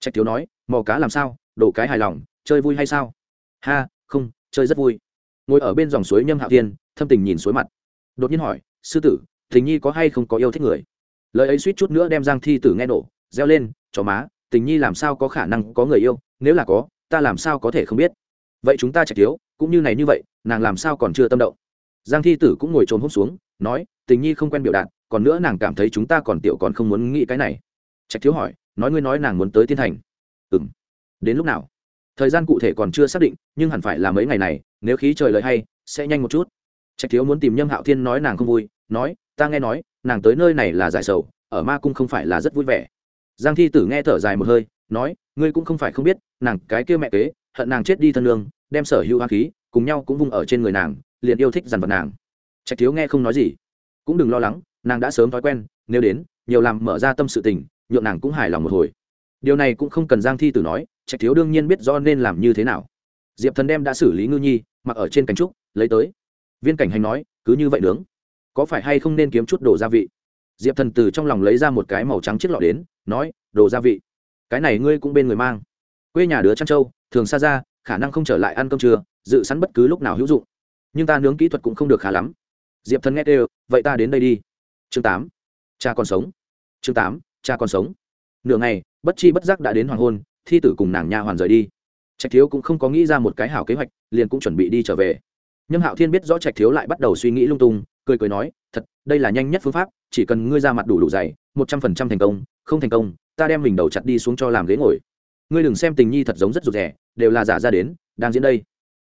Trạch thiếu nói, mò cá làm sao, đổ cái hài lòng, chơi vui hay sao? Ha, không, chơi rất vui. Ngồi ở bên dòng suối nhâm hạ thiên, thâm tình nhìn suối mặt. Đột nhiên hỏi, sư tử tình nhi có hay không có yêu thích người? Lời ấy suýt chút nữa đem giang thi tử nghe nổ, reo lên, chó má, tình nhi làm sao có khả năng có người yêu, nếu là có, ta làm sao có thể không biết? Vậy chúng ta chạy thiếu, cũng như này như vậy, nàng làm sao còn chưa tâm động? Giang thi tử cũng ngồi trồn hốc xuống, nói, tình nhi không quen biểu đạt, còn nữa nàng cảm thấy chúng ta còn tiểu còn không muốn nghĩ cái này. Trạch thiếu hỏi, nói ngươi nói nàng muốn tới tiên thành. Ừ m đến lúc nào? Thời gian cụ thể còn chưa xác định, nhưng hẳn phải là mấy ngày này, nếu khí trời lời hay, sẽ nhanh một chút. Trạch thiếu muốn tìm nhâm hạo thiên nói nàng không vui, nói, ta nghe nói nàng tới nơi này là giải sầu, ở ma cung không phải là rất vui vẻ. Giang thi tử nghe thở dài một hơi, nói, ngươi cũng không phải không biết, nàng cái kia mẹ kế, hận nàng chết đi thân lương, đem sở hữu hoa khí, cùng nhau cũng vung ở trên người nàng, liền yêu thích dằn vặt nàng. Trạch thiếu nghe không nói gì, cũng đừng lo lắng, nàng đã sớm thói quen, nếu đến, nhiều làm mở ra tâm sự tình, nhượng nàng cũng hài lòng một hồi. Điều này cũng không cần giang thi tử nói, trạch thiếu đương nhiên biết do nên làm như thế nào. Diệp thần đem đã xử lý ngư nhi, mặc ở trên cánh trúc, lấy tới. Viên cảnh hành nói, cứ như vậy nướng có phải hay không nên kiếm chút đồ gia vị? Diệp thần từ trong lòng lấy ra một cái màu trắng chiếc lọ đến, nói, đồ gia vị. Cái này ngươi cũng bên người mang. Quê nhà đứa trăn trâu thường xa ra, khả năng không trở lại ăn cơm trưa, dự sẵn bất cứ lúc nào hữu dụng. Nhưng ta nướng kỹ thuật cũng không được khá lắm. Diệp thần nghe đều vậy ta đến đây đi. Chương tám, cha còn sống. Chương tám, cha còn sống. Nửa ngày, bất chi bất giác đã đến hoàng hôn, thi tử cùng nàng nha hoàn rời đi. Trạch thiếu cũng không có nghĩ ra một cái hảo kế hoạch, liền cũng chuẩn bị đi trở về. Nhâm hạo thiên biết rõ trạch thiếu lại bắt đầu suy nghĩ lung tung cười cười nói, thật, đây là nhanh nhất phương pháp, chỉ cần ngươi ra mặt đủ đủ dày, một trăm phần trăm thành công, không thành công, ta đem mình đầu chặt đi xuống cho làm ghế ngồi. Ngươi đừng xem tình nhi thật giống rất rụt rẻ đều là giả ra đến, đang diễn đây.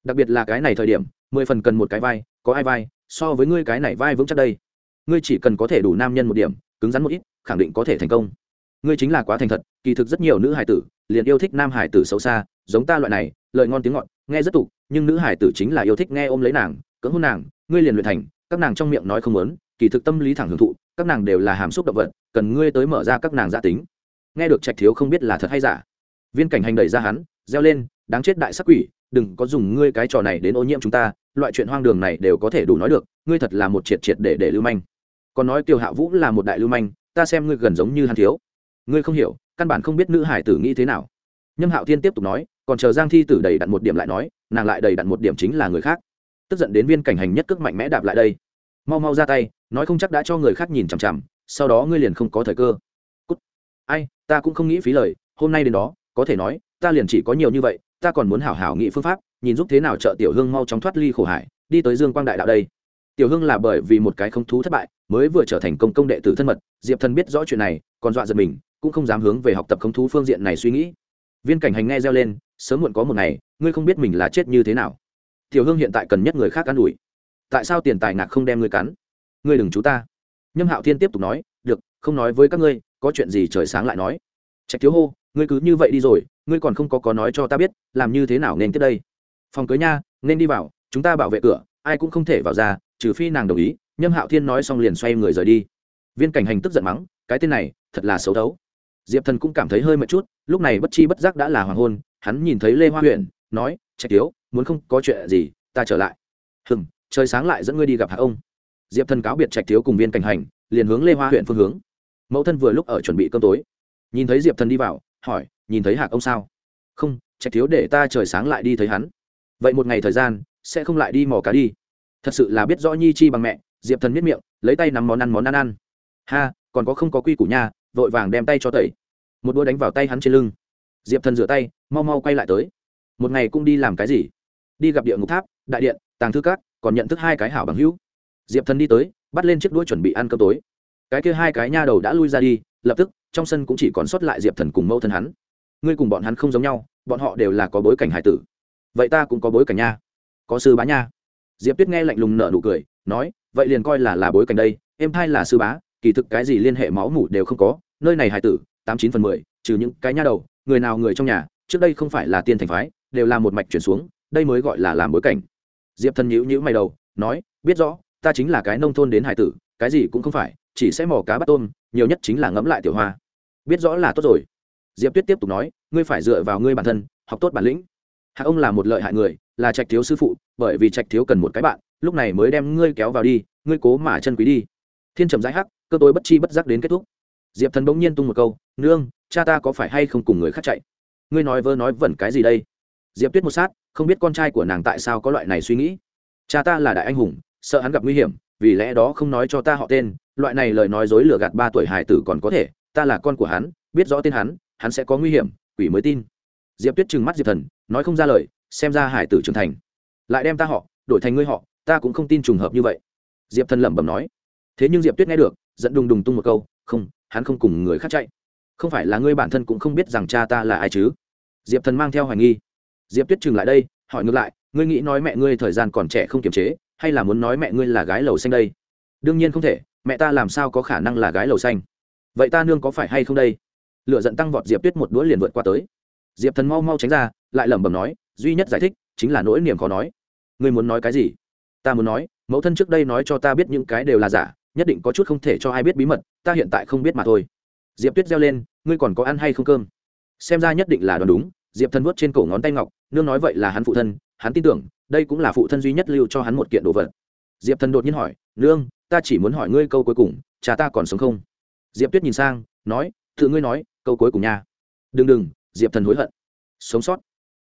Đặc biệt là cái này thời điểm, mười phần cần một cái vai, có ai vai, so với ngươi cái này vai vững chắc đây. Ngươi chỉ cần có thể đủ nam nhân một điểm, cứng rắn một ít, khẳng định có thể thành công. Ngươi chính là quá thành thật, kỳ thực rất nhiều nữ hải tử, liền yêu thích nam hải tử xấu xa, giống ta loại này lợi ngon tiếng ngọt, nghe rất tục, nhưng nữ hải tử chính là yêu thích nghe ôm lấy nàng, cưỡng hôn nàng, ngươi liền luyện thành các nàng trong miệng nói không muốn, kỳ thực tâm lý thẳng hưởng thụ, các nàng đều là hàm xúc động vật, cần ngươi tới mở ra các nàng giả tính. Nghe được trạch thiếu không biết là thật hay giả, viên cảnh hành đẩy ra hắn, reo lên, đáng chết đại sắc quỷ, đừng có dùng ngươi cái trò này đến ô nhiễm chúng ta, loại chuyện hoang đường này đều có thể đủ nói được, ngươi thật là một triệt triệt để để lưu manh. Còn nói tiêu hạ vũ là một đại lưu manh, ta xem ngươi gần giống như hắn thiếu. Ngươi không hiểu, căn bản không biết nữ hải tử nghĩ thế nào. Nhâm hạo thiên tiếp tục nói, còn chờ giang thi tử đầy đặn một điểm lại nói, nàng lại đầy đặn một điểm chính là người khác tức giận đến viên cảnh hành nhất cước mạnh mẽ đạp lại đây. Mau mau ra tay, nói không chắc đã cho người khác nhìn chằm chằm, sau đó ngươi liền không có thời cơ. Cút. ai, ta cũng không nghĩ phí lời, hôm nay đến đó, có thể nói, ta liền chỉ có nhiều như vậy, ta còn muốn hảo hảo nghị phương pháp, nhìn giúp thế nào trợ tiểu hương mau chóng thoát ly khổ hải, đi tới dương quang đại đạo đây. Tiểu hương là bởi vì một cái không thú thất bại, mới vừa trở thành công công đệ tử thân mật, diệp thần biết rõ chuyện này, còn dọa giật mình, cũng không dám hướng về học tập không thú phương diện này suy nghĩ. Viên cảnh hành nghe reo lên, sớm muộn có một ngày, ngươi không biết mình là chết như thế nào tiểu hương hiện tại cần nhất người khác cắn ủi. Tại sao tiền tài ngạc không đem ngươi cắn? Ngươi đừng chú ta. Nhâm hạo thiên tiếp tục nói, được, không nói với các ngươi, có chuyện gì trời sáng lại nói. Trạch thiếu hô, ngươi cứ như vậy đi rồi, ngươi còn không có có nói cho ta biết, làm như thế nào nên tiếp đây? Phòng cưới nha, nên đi vào, chúng ta bảo vệ cửa, ai cũng không thể vào ra, trừ phi nàng đồng ý. Nhâm hạo thiên nói xong liền xoay người rời đi. Viên cảnh hành tức giận mắng, cái tên này, thật là xấu đấu diệp thần cũng cảm thấy hơi mệt chút, lúc này bất chi bất giác đã là hoàng hôn, hắn nhìn thấy lê hoa huyện nói trạch tiếu muốn không có chuyện gì, ta trở lại. Hừng trời sáng lại dẫn ngươi đi gặp hạ ông. Diệp thần cáo biệt trạch tiếu cùng viên cảnh hành, liền hướng lê hoa huyện phương hướng. Mẫu thân vừa lúc ở chuẩn bị cơm tối. Nhìn thấy diệp thần đi vào, hỏi, nhìn thấy hạc ông sao? Không, trạch thiếu để ta trời sáng lại đi thấy hắn. Vậy một ngày thời gian, sẽ không lại đi mò cá đi. Thật sự là biết rõ nhi chi bằng mẹ, diệp thần miết miệng, lấy tay nắm món ăn món ăn ăn. Ha, còn có không có quy củ nha, vội vàng đem tay cho tẩy. Một đũa đánh vào tay hắn trên lưng. Diệp thần rửa tay, mau mau quay lại tới một ngày cũng đi làm cái gì? Đi gặp địa ngục tháp, đại điện, tàng thư cát còn nhận thức hai cái hảo bằng hữu. Diệp thần đi tới, bắt lên chiếc đuôi chuẩn bị ăn cơm tối. Cái kia hai cái nha đầu đã lui ra đi, lập tức, trong sân cũng chỉ còn sót lại diệp thần cùng mẫu thân hắn. Ngươi cùng bọn hắn không giống nhau, bọn họ đều là có bối cảnh hải tử. Vậy ta cũng có bối cảnh nha. Có sư bá nha. Diệp tuyết nghe lạnh lùng nở nụ cười, nói, vậy liền coi là là bối cảnh đây, em thay là sư bá, kỳ thực cái gì liên hệ máu mủ đều không có, nơi này hải tử, tám chín phần mười, trừ những cái nha đầu, người nào người trong nhà, trước đây không phải là tiên thành phái đều là một mạch chuyển xuống, đây mới gọi là làm bối cảnh. Diệp thần nhữ nhữ mày đầu, nói, biết rõ, ta chính là cái nông thôn đến hải tử, cái gì cũng không phải, chỉ sẽ mò cá bắt tôm, nhiều nhất chính là ngẫm lại tiểu hoa. Biết rõ là tốt rồi. Diệp tuyết tiếp tục nói, ngươi phải dựa vào ngươi bản thân, học tốt bản lĩnh. Hạ ông là một lợi hại người, là trạch thiếu sư phụ, bởi vì trạch thiếu cần một cái bạn, lúc này mới đem ngươi kéo vào đi, ngươi cố mà chân quý đi. Thiên trầm rãi hắc, cơ tối bất chi bất giác đến kết thúc. Diệp thần bỗng nhiên tung một câu, nương, cha ta có phải hay không cùng người khác chạy? Ngươi nói vơ nói vẩn cái gì đây? Diệp tuyết một sát, không biết con trai của nàng tại sao có loại này suy nghĩ. Cha ta là đại anh hùng, sợ hắn gặp nguy hiểm, vì lẽ đó không nói cho ta họ tên, loại này lời nói dối lừa gạt ba tuổi hải tử còn có thể, ta là con của hắn, biết rõ tên hắn hắn sẽ có nguy hiểm, quỷ mới tin. Diệp tuyết trừng mắt diệp thần, nói không ra lời, xem ra hải tử trưởng thành. Lại đem ta họ, đổi thành ngươi họ, ta cũng không tin trùng hợp như vậy. Diệp thần lẩm bẩm nói. Thế nhưng diệp tuyết nghe được dẫn đùng đùng tung một câu, không, hắn không cùng người khác chạy. Không phải là ngươi bản thân cũng không biết rằng cha ta là ai chứ? Diệp thần mang theo hoài nghi diệp tuyết trừng lại đây, hỏi ngược lại, ngươi nghĩ nói mẹ ngươi thời gian còn trẻ không kiềm chế, hay là muốn nói mẹ ngươi là gái lầu xanh đây? Đương nhiên không thể, mẹ ta làm sao có khả năng là gái lầu xanh? Vậy ta nương có phải hay không đây? Lựa giận tăng vọt diệp tuyết một đũa liền vượt qua tới. Diệp thần mau mau tránh ra, lại lẩm bẩm nói, duy nhất giải thích chính là nỗi niềm khó nói. Ngươi muốn nói cái gì? Ta muốn nói, mẫu thân trước đây nói cho ta biết những cái đều là giả, nhất định có chút không thể cho ai biết bí mật, ta hiện tại không biết mà thôi. Diệp tuyết reo lên, ngươi còn có ăn hay không cơm? Xem ra nhất định là đoán đúng diệp thần vuốt trên cổ ngón tay ngọc, nương nói vậy là hắn phụ thân, hắn tin tưởng, đây cũng là phụ thân duy nhất lưu cho hắn một kiện đồ vật. Diệp thần đột nhiên hỏi, nương, ta chỉ muốn hỏi ngươi câu cuối cùng, cha ta còn sống không? Diệp tuyết nhìn sang, nói tự ngươi nói, câu cuối cùng nha. Đừng đừng, diệp thần hối hận. Sống sót,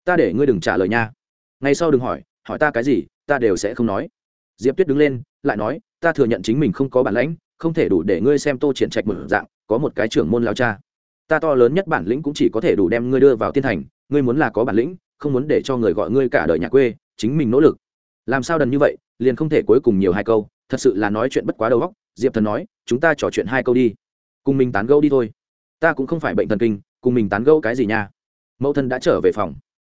ta để ngươi đừng trả lời nha. Ngay sau đừng hỏi hỏi ta cái gì, ta đều sẽ không nói. Diệp tuyết đứng lên, lại nói, ta thừa nhận chính mình không có bản lãnh không thể đủ để ngươi xem tô triển trạch một dạng, có một cái trưởng môn lao cha. Ta to lớn nhất bản lĩnh cũng chỉ có thể đủ đem ngươi đưa vào tiên thành ngươi muốn là có bản lĩnh, không muốn để cho người gọi ngươi cả đời nhà quê, chính mình nỗ lực. Làm sao đần như vậy, liền không thể cuối cùng nhiều hai câu, thật sự là nói chuyện bất quá đầu óc. Diệp thần nói, chúng ta trò chuyện hai câu đi. Cùng mình tán gẫu đi thôi. Ta cũng không phải bệnh thần kinh, cùng mình tán gẫu cái gì nha. Mẫu thân đã trở về phòng.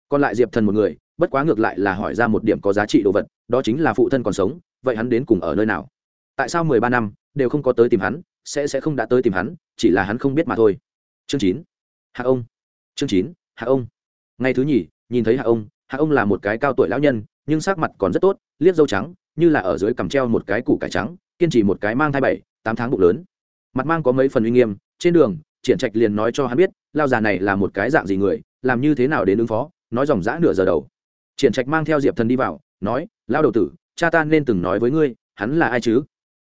Còn lại diệp thần một người, bất quá ngược lại là hỏi ra một điểm có giá trị đồ vật, đó chính là phụ thân còn sống, vậy hắn đến cùng ở nơi nào? Tại sao mười ba năm, đều không có tới tìm hắn, sẽ sẽ không đã tới tìm hắn, chỉ là hắn không biết mà thôi. Chương chín. Hạ ông. Chương chín. Hạ ông ngày thứ nhì, nhìn thấy hạ ông hạ ông là một cái cao tuổi lão nhân, nhưng sắc mặt còn rất tốt, liếc dâu trắng, như là ở dưới cằm treo một cái củ cải trắng, kiên trì một cái mang thai bảy, tám tháng bụng lớn. Mặt mang có mấy phần uy nghiêm, trên đường, triển trạch liền nói cho hắn biết lao già này là một cái dạng gì người, làm như thế nào đến ứng phó, nói dòng dã nửa giờ đầu. Triển trạch mang theo diệp thần đi vào, nói lao đầu tử, cha ta nên từng nói với ngươi, hắn là ai chứ?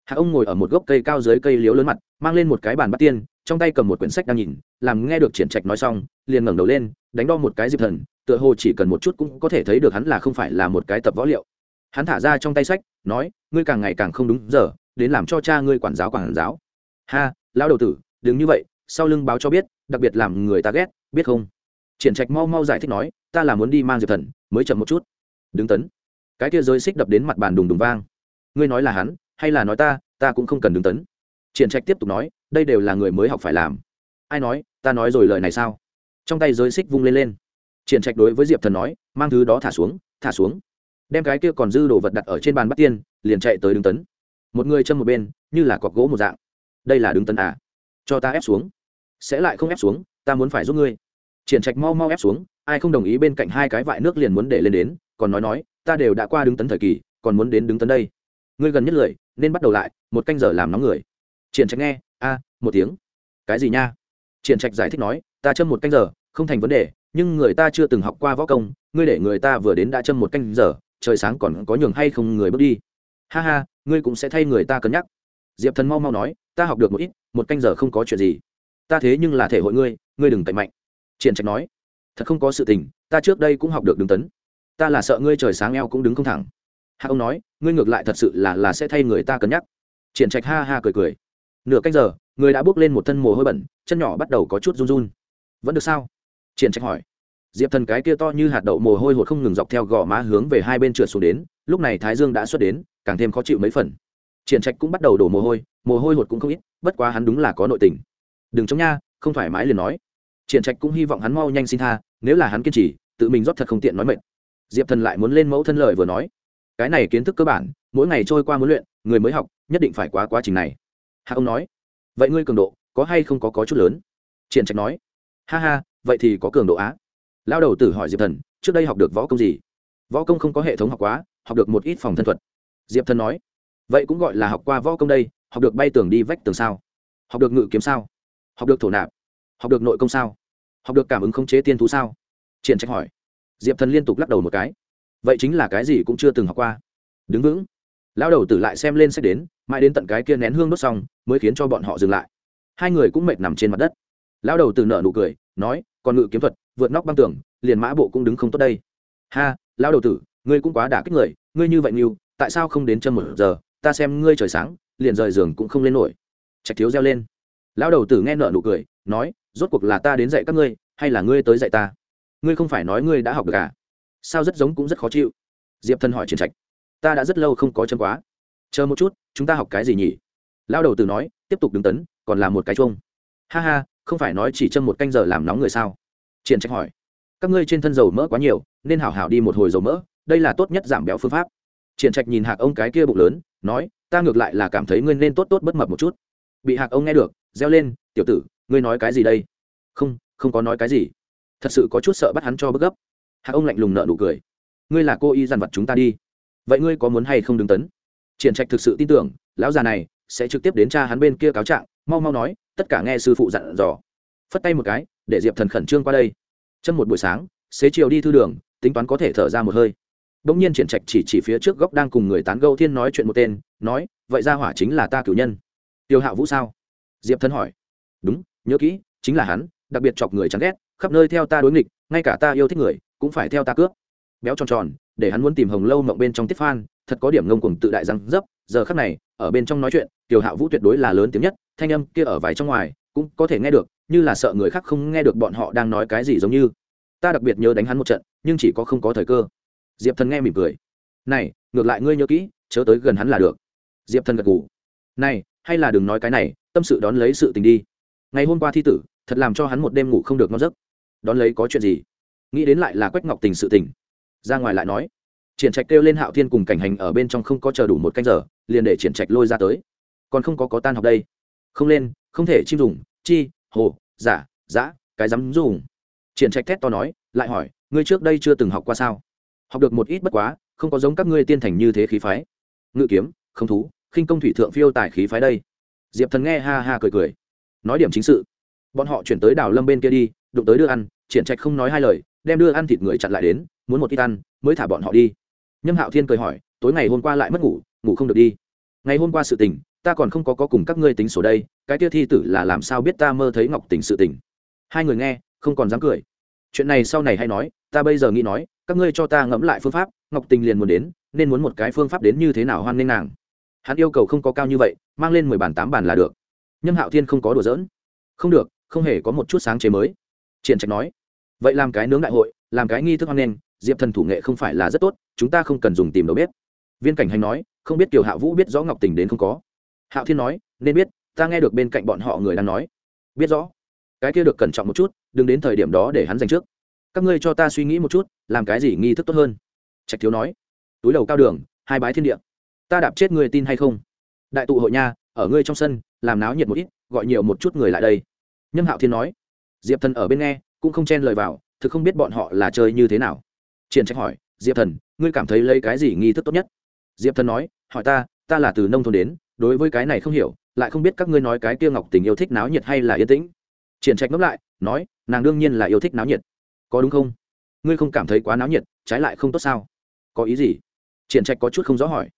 Hạ ông ngồi ở một gốc cây cao dưới cây liếu lớn mặt, mang lên một cái bàn bắt tiên, trong tay cầm một quyển sách đang nhìn, làm nghe được triển trạch nói xong, liền ngẩng đầu lên, đánh đo một cái diệp thần, tựa hồ chỉ cần một chút cũng có thể thấy được hắn là không phải là một cái tập võ liệu. Hắn thả ra trong tay sách, nói, ngươi càng ngày càng không đúng giờ, đến làm cho cha ngươi quản giáo quản giáo. Ha, lão đầu tử, đừng như vậy, sau lưng báo cho biết, đặc biệt làm người ta ghét, biết không? Triển trạch mau mau giải thích nói, ta là muốn đi mang diệp thần, mới chậm một chút. Đứng tấn. Cái kia rơi xích đập đến mặt bàn đùng đùng vang. Ngươi nói là hắn hay là nói ta ta cũng không cần đứng tấn. Triển trạch tiếp tục nói, đây đều là người mới học phải làm. Ai nói, ta nói rồi lời này sao? Trong tay giới xích vung lên lên. Triển trạch đối với diệp thần nói, mang thứ đó thả xuống thả xuống. Đem cái kia còn dư đồ vật đặt ở trên bàn bắt tiên, liền chạy tới đứng tấn. Một người chân một bên, như là cọc gỗ một dạng. Đây là đứng tấn à? Cho ta ép xuống. Sẽ lại không ép xuống, ta muốn phải giúp ngươi. Triển trạch mau mau ép xuống, ai không đồng ý bên cạnh hai cái vại nước liền muốn để lên đến, còn nói nói, ta đều đã qua đứng tấn thời kỳ, còn muốn đến đứng tấn đây ngươi gần nhất lười, nên bắt đầu lại, một canh giờ làm nóng người. Triển trạch nghe, a, một tiếng. Cái gì nha? Triển trạch giải thích nói, ta châm một canh giờ, không thành vấn đề, nhưng người ta chưa từng học qua võ công, ngươi để người ta vừa đến đã châm một canh giờ, trời sáng còn có nhường hay không người bước đi. Ha ha, ngươi cũng sẽ thay người ta cân nhắc. Diệp thần mau mau nói, ta học được một ít, một canh giờ không có chuyện gì. Ta thế nhưng là thể hội ngươi ngươi đừng cậy mạnh. Triển trạch nói, thật không có sự tình, ta trước đây cũng học được đứng tấn. Ta là sợ ngươi trời sáng eo cũng đứng không thẳng hạ ông nói, ngươi ngược lại thật sự là là sẽ thay người ta cân nhắc. Triển trạch ha ha cười cười. Nửa canh giờ, người đã bước lên một thân mồ hôi bẩn, chân nhỏ bắt đầu có chút run run. Vẫn được sao? Triển trạch hỏi. Diệp thần cái kia to như hạt đậu mồ hôi hột không ngừng dọc theo gò má hướng về hai bên trượt xuống đến, lúc này thái dương đã xuất đến, càng thêm khó chịu mấy phần. Triển trạch cũng bắt đầu đổ mồ hôi mồ hôi hột cũng không ít, bất quá hắn đúng là có nội tình. Đừng chống nha, không thoải mái liền nói. Triển trạch cũng hy vọng hắn mau nhanh xin tha, nếu là hắn kiên trì, tự mình rót thật không tiện nói mệt. Diệp thần lại muốn lên mẫu thân lời vừa nói cái này kiến thức cơ bản, mỗi ngày trôi qua muốn luyện, người mới học, nhất định phải quá quá trình này. Hạ ông nói, vậy ngươi cường độ, có hay không có có chút lớn? Triển trạch nói, ha ha, vậy thì có cường độ á. Lao đầu tử hỏi diệp thần, trước đây học được võ công gì? Võ công không có hệ thống học quá, học được một ít phòng thân thuật. Diệp thần nói, vậy cũng gọi là học qua võ công đây, học được bay tường đi vách tường sao? Học được ngự kiếm sao? Học được thổ nạp? Học được nội công sao? Học được cảm ứng khống chế tiên thú sao? Triển trạch hỏi. Diệp thần liên tục lắc đầu một cái vậy chính là cái gì cũng chưa từng học qua. Đứng vững. Lão đầu tử lại xem lên sách đến, mãi đến tận cái kia nén hương đốt xong, mới khiến cho bọn họ dừng lại. Hai người cũng mệt nằm trên mặt đất. Lão đầu tử nở nụ cười, nói còn ngự kiếm thuật, vượt nóc băng tường, liền mã bộ cũng đứng không tốt đây. Ha, lão đầu tử, ngươi cũng quá đả kích người, ngươi như vậy nhiều tại sao không đến chân một giờ, ta xem ngươi trời sáng, liền rời giường cũng không lên nổi. Trạch thiếu reo lên. Lão đầu tử nghe nở nụ cười, nói, rốt cuộc là ta đến dạy các ngươi, hay là ngươi tới dạy ta? Ngươi không phải nói ngươi đã học được à? Sao rất giống cũng rất khó chịu. Diệp thân hỏi triển trạch, ta đã rất lâu không có chân quá. Chờ một chút, chúng ta học cái gì nhỉ? Lao đầu từ nói, tiếp tục đứng tấn, còn làm một cái chuông. Ha ha, không phải nói chỉ châm một canh giờ làm nóng người sao? Triển trạch hỏi, các ngươi trên thân dầu mỡ quá nhiều, nên hảo hảo đi một hồi dầu mỡ, đây là tốt nhất giảm béo phương pháp. Triển trạch nhìn hạc ông cái kia bụng lớn, nói, ta ngược lại là cảm thấy ngươi nên tốt tốt bất mập một chút. Bị hạc ông nghe được, reo lên, tiểu tử, ngươi nói cái gì đây? Không không có nói cái gì. Thật sự có chút sợ bắt hắn cho bức gấp. Hạ ông lạnh lùng nợ nụ cười. Ngươi là cô y dằn vặt chúng ta đi. Vậy ngươi có muốn hay không đứng tấn? Triển trạch thực sự tin tưởng, lão già này sẽ trực tiếp đến cha hắn bên kia cáo trạng, mau mau nói, tất cả nghe sư phụ dặn dò. Phất tay một cái, để diệp thần khẩn trương qua đây. Chân một buổi sáng, xế chiều đi thư đường, tính toán có thể thở ra một hơi. Bỗng nhiên triển trạch chỉ chỉ phía trước góc đang cùng người tán gâu thiên nói chuyện một tên, nói, vậy ra hỏa chính là ta cử nhân. Tiêu hạ vũ sao? Diệp thần hỏi. Đúng, nhớ kỹ, chính là hắn, đặc biệt chọc người chán ghét, khắp nơi theo ta đối nghịch, ngay cả ta yêu thích người cũng phải theo ta cướp. Béo tròn tròn, để hắn muốn tìm hồng lâu mộng bên trong tiếp phan, thật có điểm ngông cuồng tự đại răng dấp, giờ khắc này, ở bên trong nói chuyện tiểu hạ vũ tuyệt đối là lớn tiếng nhất, thanh âm kia ở vài trong ngoài, cũng có thể nghe được, như là sợ người khác không nghe được bọn họ đang nói cái gì giống như. Ta đặc biệt nhớ đánh hắn một trận, nhưng chỉ có không có thời cơ. Diệp thần nghe mỉm cười. Này, ngược lại ngươi nhớ kỹ, chớ tới gần hắn là được. Diệp thần gật ngủ này, hay là đừng nói cái này, tâm sự đón lấy sự tình đi. Ngày hôm qua thi tử, thật làm cho hắn một đêm ngủ không được ngon giấc. Đón lấy có chuyện gì? Nghĩ đến lại là quách ngọc tình sự tình. Ra ngoài lại nói. Triển trạch kêu lên hạo thiên cùng cảnh hành ở bên trong không có chờ đủ một canh giờ, liền để triển trạch lôi ra tới. Còn không có có tan học đây. Không lên, không thể chim dùng. Chi, hồ, giả, giã, cái dám dùng. Triển trạch thét to nói, lại hỏi, ngươi trước đây chưa từng học qua sao? Học được một ít bất quá, không có giống các ngươi tiên thành như thế khí phái. Ngự kiếm, không thú, khinh công thủy thượng phiêu tài khí phái đây. Diệp thần nghe ha ha cười cười. Nói điểm chính sự. Bọn họ chuyển tới đảo lâm bên kia đi, đụng tới đưa ăn, triển trạch không nói hai lời đem đưa ăn thịt người chặn lại đến, muốn một ít ăn, mới thả bọn họ đi. Nhâm hạo thiên cười hỏi, tối ngày hôm qua lại mất ngủ ngủ không được đi. Ngày hôm qua sự tình, ta còn không có có cùng các ngươi tính sổ đây, cái tia thi tử là làm sao biết ta mơ thấy ngọc tình sự tình? Hai người nghe, không còn dám cười. Chuyện này sau này hay nói, ta bây giờ nghĩ nói, các ngươi cho ta ngẫm lại phương pháp, ngọc tình liền muốn đến, nên muốn một cái phương pháp đến như thế nào hoan nghênh nàng. Hắn yêu cầu không có cao như vậy, mang lên mười bàn, tám bàn là được. Nhâm hạo thiên không có đùa giỡn. Không được, không hề có một chút sáng chế mới. Triển trạch nói vậy làm cái nướng đại hội, làm cái nghi thức hoan nghênh, diệp thần thủ nghệ không phải là rất tốt, chúng ta không cần dùng tìm đầu bếp. Viên cảnh hành nói, không biết kiều hạ vũ biết rõ ngọc tình đến không có. Hạo thiên nói, nên biết, ta nghe được bên cạnh bọn họ người đang nói. Biết rõ. Cái kia được cẩn trọng một chút, đừng đến thời điểm đó để hắn giành trước. Các ngươi cho ta suy nghĩ một chút, làm cái gì nghi thức tốt hơn. Trạch thiếu nói, túi đầu cao đường, hai bái thiên địa. Ta đạp chết người tin hay không? Đại tụ hội nha, ở ngươi trong sân, làm náo nhiệt một ít, gọi nhiều một chút người lại đây. Nhâm hạo thiên nói, diệp thần ở bên nghe cũng không chen lời vào, thực không biết bọn họ là chơi như thế nào. Triển trách hỏi, diệp thần, ngươi cảm thấy lấy cái gì nghi thức tốt nhất? Diệp thần nói, hỏi ta ta là từ nông thôn đến, đối với cái này không hiểu, lại không biết các ngươi nói cái kia ngọc tình yêu thích náo nhiệt hay là yên tĩnh. Triển trạch ngẫm lại, nói, nàng đương nhiên là yêu thích náo nhiệt. Có đúng không? Ngươi không cảm thấy quá náo nhiệt, trái lại không tốt sao? Có ý gì? Triển trạch có chút không rõ hỏi.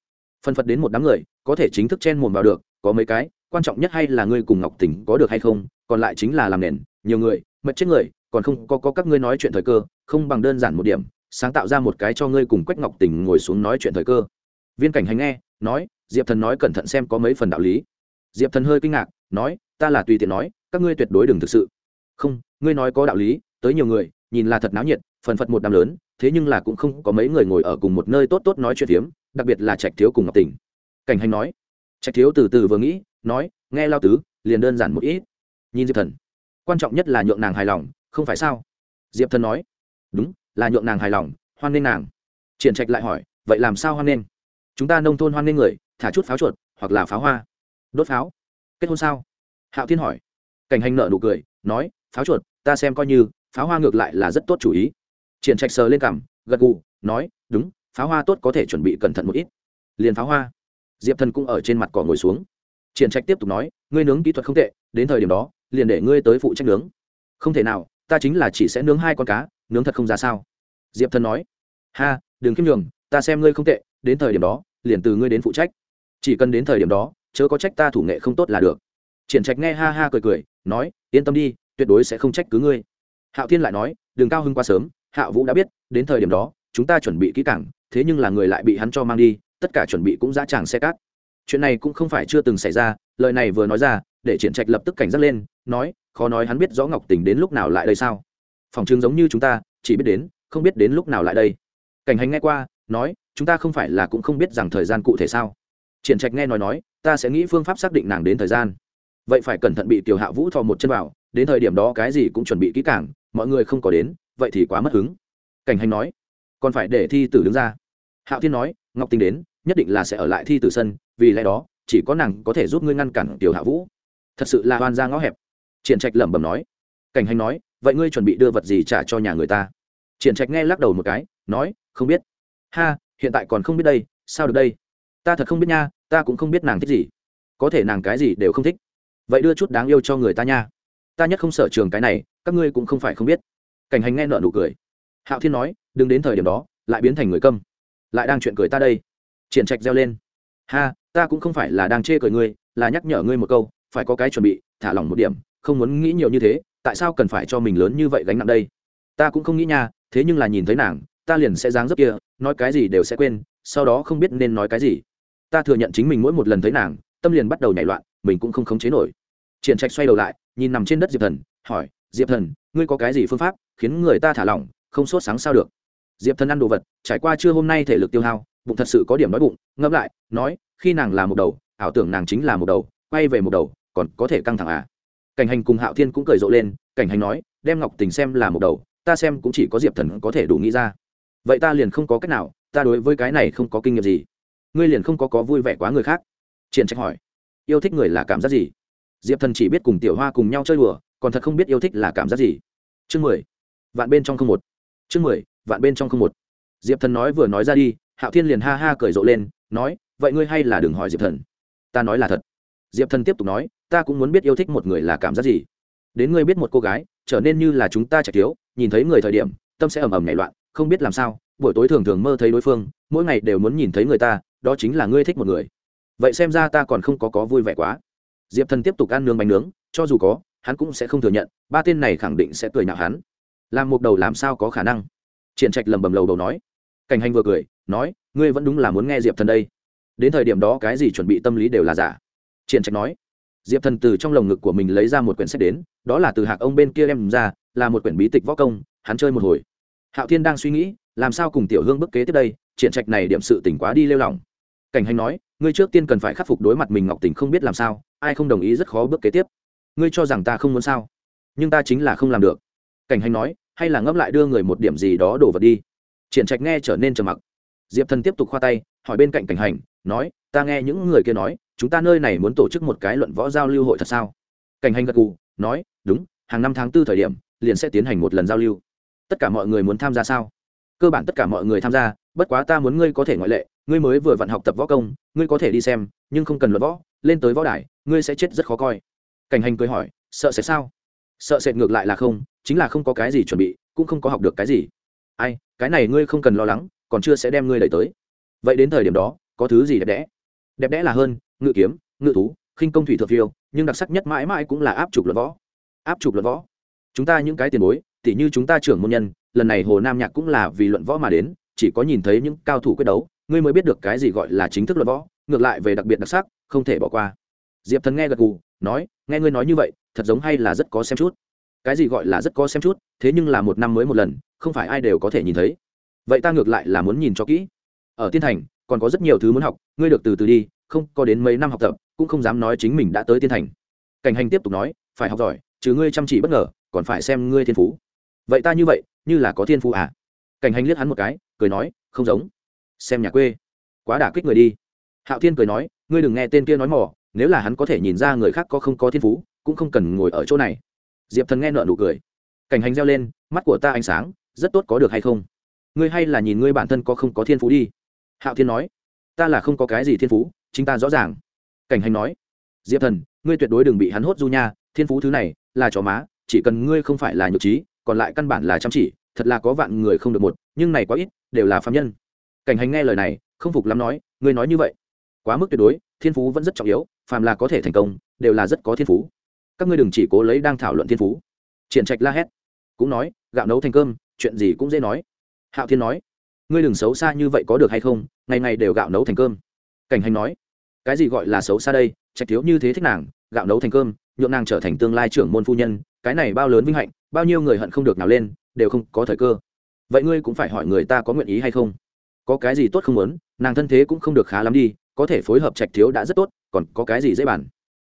Phân phật đến một đám người, có thể chính thức chen mồm vào được, có mấy cái, quan trọng nhất hay là ngươi cùng ngọc tình có được hay không, còn lại chính là làm nền, nhiều người, mật chết người còn không có, có các ngươi nói chuyện thời cơ không bằng đơn giản một điểm sáng tạo ra một cái cho ngươi cùng quách ngọc tình ngồi xuống nói chuyện thời cơ. Viên cảnh hành nghe nói diệp thần nói cẩn thận xem có mấy phần đạo lý. Diệp thần hơi kinh ngạc nói ta là tùy tiện nói các ngươi tuyệt đối đừng thực sự. Không ngươi nói có đạo lý tới nhiều người nhìn là thật náo nhiệt phần phật một đám lớn thế nhưng là cũng không có mấy người ngồi ở cùng một nơi tốt tốt nói chuyện phiếm đặc biệt là trạch thiếu cùng ngọc tình. Cảnh hành nói. Trạch thiếu từ từ vừa nghĩ nói nghe lao tứ liền đơn giản một ít. Nhìn diệp thần quan trọng nhất là nhượng nàng hài lòng không phải sao? Diệp thần nói. Đúng, là nhượng nàng hài lòng, hoan nghênh nàng. Triển trạch lại hỏi, vậy làm sao hoan nghênh? Chúng ta nông thôn hoan nghênh người, thả chút pháo chuột, hoặc là pháo hoa. Đốt pháo. Kết hôn sao? Hạo thiên hỏi. Cảnh hành nợ nụ cười, nói, pháo chuột, ta xem coi như, pháo hoa ngược lại là rất tốt chủ ý. Triển trạch sờ lên cằm, gật gù, nói, đúng, pháo hoa tốt có thể chuẩn bị cẩn thận một ít. Liền pháo hoa. Diệp thần cũng ở trên mặt cỏ ngồi xuống. Triển trạch tiếp tục nói, ngươi nướng kỹ thuật không tệ, đến thời điểm đó, liền để ngươi tới phụ trách nướng. Không thể nào ta chính là chỉ sẽ nướng hai con cá, nướng thật không ra sao? Diệp thần nói. Ha, đừng kiêm nhường, ta xem ngươi không tệ, đến thời điểm đó, liền từ ngươi đến phụ trách. Chỉ cần đến thời điểm đó, chớ có trách ta thủ nghệ không tốt là được. Triển trạch nghe ha ha cười cười, nói, yên tâm đi, tuyệt đối sẽ không trách cứ ngươi. Hạo thiên lại nói, đừng cao hưng quá sớm, hạ vũ đã biết, đến thời điểm đó, chúng ta chuẩn bị kỹ càng, thế nhưng là người lại bị hắn cho mang đi, tất cả chuẩn bị cũng dã tràng xe cát. Chuyện này cũng không phải chưa từng xảy ra, lời này vừa nói ra, để triển trạch lập tức cảnh giác lên, nói khó nói hắn biết rõ ngọc tình đến lúc nào lại đây sao? Phòng chứng giống như chúng ta, chỉ biết đến, không biết đến lúc nào lại đây. Cảnh hành nghe qua, nói, chúng ta không phải là cũng không biết rằng thời gian cụ thể sao? Triển trạch nghe nói nói, ta sẽ nghĩ phương pháp xác định nàng đến thời gian. Vậy phải cẩn thận bị tiểu hạ vũ thò một chân vào, đến thời điểm đó cái gì cũng chuẩn bị kỹ càng, mọi người không có đến, vậy thì quá mất hứng. Cảnh hành nói, còn phải để thi tử đứng ra. Hạo thiên nói, ngọc tình đến, nhất định là sẽ ở lại thi tử sân, vì lẽ đó, chỉ có nàng có thể giúp ngươi ngăn cản tiểu hạ vũ. Thật sự là oan ra ngõ hẹp triển trạch lẩm bẩm nói. Cảnh hành nói, vậy ngươi chuẩn bị đưa vật gì trả cho nhà người ta? Triển trạch nghe lắc đầu một cái, nói, không biết. Ha, hiện tại còn không biết đây, sao được đây? Ta thật không biết nha, ta cũng không biết nàng thích gì. Có thể nàng cái gì đều không thích. Vậy đưa chút đáng yêu cho người ta nha. Ta nhất không sở trường cái này, các ngươi cũng không phải không biết. Cảnh hành nghe nợ nụ cười. Hạo thiên nói, đừng đến thời điểm đó, lại biến thành người câm. Lại đang chuyện cười ta đây. Triển trạch reo lên. Ha, ta cũng không phải là đang chê cười ngươi, là nhắc nhở ngươi một câu, phải có cái chuẩn bị, thả lỏng một điểm không muốn nghĩ nhiều như thế, tại sao cần phải cho mình lớn như vậy gánh nặng đây? Ta cũng không nghĩ nha, thế nhưng là nhìn thấy nàng, ta liền sẽ dáng dấp kia, nói cái gì đều sẽ quên, sau đó không biết nên nói cái gì. Ta thừa nhận chính mình mỗi một lần thấy nàng, tâm liền bắt đầu nhảy loạn, mình cũng không khống chế nổi. Triển trạch xoay đầu lại, nhìn nằm trên đất diệp thần, hỏi, diệp thần, ngươi có cái gì phương pháp khiến người ta thả lỏng, không sốt sáng sao được? Diệp thần ăn đồ vật, trải qua trưa hôm nay thể lực tiêu hao, bụng thật sự có điểm đói bụng, ngẫm lại, nói, khi nàng là một đầu, ảo tưởng nàng chính là một đầu, quay về một đầu, còn có thể căng thẳng à? Cảnh hành cùng hạo thiên cũng cười rộ lên, cảnh hành nói, đem ngọc tình xem là một đầu, ta xem cũng chỉ có diệp thần có thể đủ nghĩ ra. Vậy ta liền không có cách nào, ta đối với cái này không có kinh nghiệm gì. Ngươi liền không có có vui vẻ quá người khác. Triển trách hỏi, yêu thích người là cảm giác gì? Diệp thần chỉ biết cùng tiểu hoa cùng nhau chơi đùa, còn thật không biết yêu thích là cảm giác gì. Chương mười, vạn bên trong không một. Chương mười, vạn bên trong không một. Diệp thần nói vừa nói ra đi, hạo thiên liền ha ha cười rộ lên, nói, vậy ngươi hay là đừng hỏi diệp thần. Ta nói là thật. Diệp thần tiếp tục nói ta cũng muốn biết yêu thích một người là cảm giác gì. Đến ngươi biết một cô gái, trở nên như là chúng ta chạy thiếu, nhìn thấy người thời điểm, tâm sẽ ầm ầm nhảy loạn, không biết làm sao, buổi tối thường thường mơ thấy đối phương, mỗi ngày đều muốn nhìn thấy người ta, đó chính là ngươi thích một người. Vậy xem ra ta còn không có có vui vẻ quá. Diệp thần tiếp tục ăn nướng bánh nướng, cho dù có, hắn cũng sẽ không thừa nhận, ba tên này khẳng định sẽ cười nhạo hắn. Làm một đầu làm sao có khả năng? Triển trạch lầm bầm lầu đầu nói. Cảnh hành vừa cười, nói, ngươi vẫn đúng là muốn nghe diệp thần đây. Đến thời điểm đó cái gì chuẩn bị tâm lý đều là giả. Triển trạch nói diệp thần từ trong lồng ngực của mình lấy ra một quyển sách đến, đó là từ hạc ông bên kia đem ra, là một quyển bí tịch võ công, hắn chơi một hồi. Hạo thiên đang suy nghĩ, làm sao cùng tiểu hương bức kế tiếp đây triển trạch này điểm sự tỉnh quá đi lêu lỏng. Cảnh hành nói, ngươi trước tiên cần phải khắc phục đối mặt mình ngọc tình không biết làm sao, ai không đồng ý rất khó bước kế tiếp. Ngươi cho rằng ta không muốn sao? Nhưng ta chính là không làm được. Cảnh hành nói, hay là ngẫm lại đưa người một điểm gì đó đổ vật đi. Triển trạch nghe trở nên trầm mặc. Diệp thần tiếp tục khoa tay, hỏi bên cạnh cảnh hành, nói, ta nghe những người kia nói chúng ta nơi này muốn tổ chức một cái luận võ giao lưu hội thật sao? Cảnh hành gật cù nói, đúng, hàng năm tháng tư thời điểm, liền sẽ tiến hành một lần giao lưu. Tất cả mọi người muốn tham gia sao? Cơ bản tất cả mọi người tham gia, bất quá ta muốn ngươi có thể ngoại lệ, ngươi mới vừa vặn học tập võ công, ngươi có thể đi xem, nhưng không cần luận võ, lên tới võ đài, ngươi sẽ chết rất khó coi. Cảnh hành cười hỏi, sợ sẽ sao? Sợ sệt ngược lại là không, chính là không có cái gì chuẩn bị, cũng không có học được cái gì. Ai, cái này ngươi không cần lo lắng, còn chưa sẽ đem ngươi đẩy tới. Vậy đến thời điểm đó, có thứ gì đẹp đẽ? Đẹp đẽ là hơn ngự kiếm, ngự thú, khinh công thủy thượng phiêu, nhưng đặc sắc nhất mãi mãi cũng là áp trục luận võ. Áp trục luận võ. Chúng ta những cái tiền bối, tỉ như chúng ta trưởng môn nhân, lần này hồ nam nhạc cũng là vì luận võ mà đến, chỉ có nhìn thấy những cao thủ quyết đấu, ngươi mới biết được cái gì gọi là chính thức luận võ, ngược lại về đặc biệt đặc sắc, không thể bỏ qua. Diệp thần nghe gật gù, nói, nghe ngươi nói như vậy, thật giống hay là rất có xem chút. Cái gì gọi là rất có xem chút, thế nhưng là một năm mới một lần, không phải ai đều có thể nhìn thấy. Vậy ta ngược lại là muốn nhìn cho kỹ. Ở tiên thành, còn có rất nhiều thứ muốn học, ngươi được từ từ đi không có đến mấy năm học tập, cũng không dám nói chính mình đã tới tiên thành. Cảnh hành tiếp tục nói, phải học giỏi chứ ngươi chăm chỉ bất ngờ, còn phải xem ngươi thiên phú. Vậy ta như vậy, như là có thiên phú à? Cảnh hành liếc hắn một cái, cười nói, không giống. Xem nhà quê. Quá đả kích người đi. Hạo thiên cười nói, ngươi đừng nghe tên kia nói mỏ nếu là hắn có thể nhìn ra người khác có không có thiên phú, cũng không cần ngồi ở chỗ này. Diệp thần nghe nợ nụ cười. Cảnh hành reo lên, mắt của ta ánh sáng, rất tốt có được hay không? Ngươi hay là nhìn ngươi bản thân có không có thiên phú đi. Hạo thiên nói, ta là không có cái gì thiên phú chính ta rõ ràng. Cảnh hành nói, diệp thần, ngươi tuyệt đối đừng bị hắn hốt du nha, thiên phú thứ này là chó má, chỉ cần ngươi không phải là nhược trí, còn lại căn bản là chăm chỉ, thật là có vạn người không được một, nhưng này quá ít, đều là phạm nhân. Cảnh hành nghe lời này, không phục lắm nói, ngươi nói như vậy, quá mức tuyệt đối, thiên phú vẫn rất trọng yếu, phàm là có thể thành công, đều là rất có thiên phú. Các ngươi đừng chỉ cố lấy đang thảo luận thiên phú. Triển trạch la hét, cũng nói, gạo nấu thành cơm, chuyện gì cũng dễ nói. Hạo thiên nói, ngươi đừng xấu xa như vậy có được hay không, ngày ngày đều gạo nấu thành cơm cảnh hành nói, cái gì gọi là xấu xa đây? Trạch thiếu như thế thích nàng, gạo nấu thành cơm, nhượng nàng trở thành tương lai trưởng môn phu nhân, cái này bao lớn vinh hạnh, bao nhiêu người hận không được nào lên, đều không có thời cơ. Vậy ngươi cũng phải hỏi người ta có nguyện ý hay không? Có cái gì tốt không muốn, nàng thân thế cũng không được khá lắm đi, có thể phối hợp trạch thiếu đã rất tốt, còn có cái gì dễ bàn?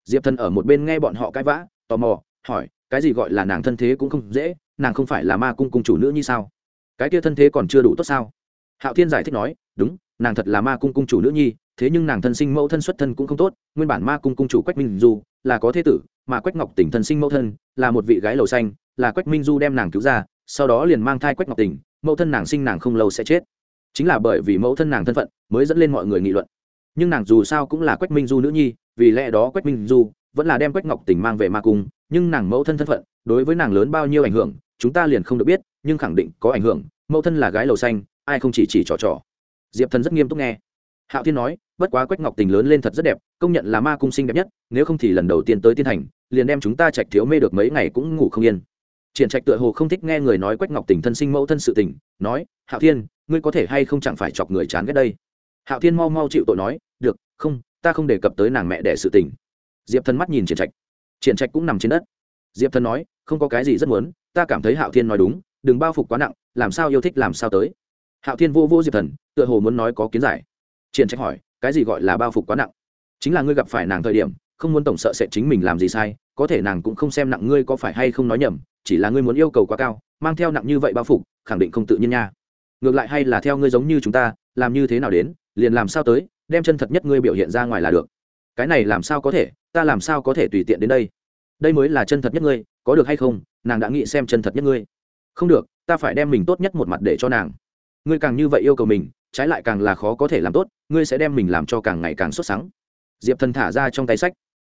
Diệp thần ở một bên nghe bọn họ cãi vã, tò mò, hỏi, cái gì gọi là nàng thân thế cũng không dễ, nàng không phải là ma cung cung chủ nữ như sao? Cái kia thân thế còn chưa đủ tốt sao? Hạo thiên giải thích nói, đúng nàng thật là ma cung cung chủ nữ nhi, thế nhưng nàng thân sinh mẫu thân xuất thân cũng không tốt, nguyên bản ma cung cung chủ quách minh du là có thế tử, mà quách ngọc tỉnh thân sinh mẫu thân là một vị gái lầu xanh, là quách minh du đem nàng cứu ra, sau đó liền mang thai quách ngọc tỉnh mẫu thân nàng sinh nàng không lâu sẽ chết. Chính là bởi vì mẫu thân nàng thân phận mới dẫn lên mọi người nghị luận. Nhưng nàng dù sao cũng là quách minh du nữ nhi, vì lẽ đó quách minh du vẫn là đem quách ngọc Tỉnh mang về ma cung, nhưng nàng mẫu thân thân phận đối với nàng lớn bao nhiêu ảnh hưởng, chúng ta liền không được biết, nhưng khẳng định có ảnh hưởng, mẫu thân là gái lầu xanh, ai không chỉ chỉ trò trò diệp thần rất nghiêm túc nghe. Hạo thiên nói, bất quá quách ngọc tình lớn lên thật rất đẹp, công nhận là ma cung sinh đẹp nhất, nếu không thì lần đầu tiên tới tiên thành, liền đem chúng ta trạch thiếu mê được mấy ngày cũng ngủ không yên. Triển trạch tựa hồ không thích nghe người nói quách ngọc tình thân sinh mẫu thân sự tình, nói, hạo thiên, ngươi có thể hay không chẳng phải chọc người chán ghét đây? Hạo thiên mau mau chịu tội nói, được, không, ta không đề cập tới nàng mẹ đẻ sự tình. Diệp thần mắt nhìn triển trạch. Triển trạch cũng nằm trên đất. Diệp thần nói, không có cái gì rất muốn, ta cảm thấy hạo thiên nói đúng, đừng bao phục quá nặng, làm sao yêu thích làm sao tới hạo thiên vô vô diệp thần, tựa hồ muốn nói có kiến giải. Triển trách hỏi, cái gì gọi là bao phục quá nặng? Chính là ngươi gặp phải nàng thời điểm, không muốn tổng sợ sẽ chính mình làm gì sai, có thể nàng cũng không xem nặng ngươi có phải hay không nói nhầm, chỉ là ngươi muốn yêu cầu quá cao, mang theo nặng như vậy bao phục, khẳng định không tự nhiên nha. Ngược lại hay là theo ngươi giống như chúng ta, làm như thế nào đến, liền làm sao tới, đem chân thật nhất ngươi biểu hiện ra ngoài là được. Cái này làm sao có thể, ta làm sao có thể tùy tiện đến đây? Đây mới là chân thật nhất ngươi, có được hay không, nàng đã nghĩ xem chân thật nhất ngươi. Không được, ta phải đem mình tốt nhất một mặt để cho nàng ngươi càng như vậy yêu cầu mình, trái lại càng là khó có thể làm tốt, ngươi sẽ đem mình làm cho càng ngày càng xuất sáng diệp thần thả ra trong tay sách.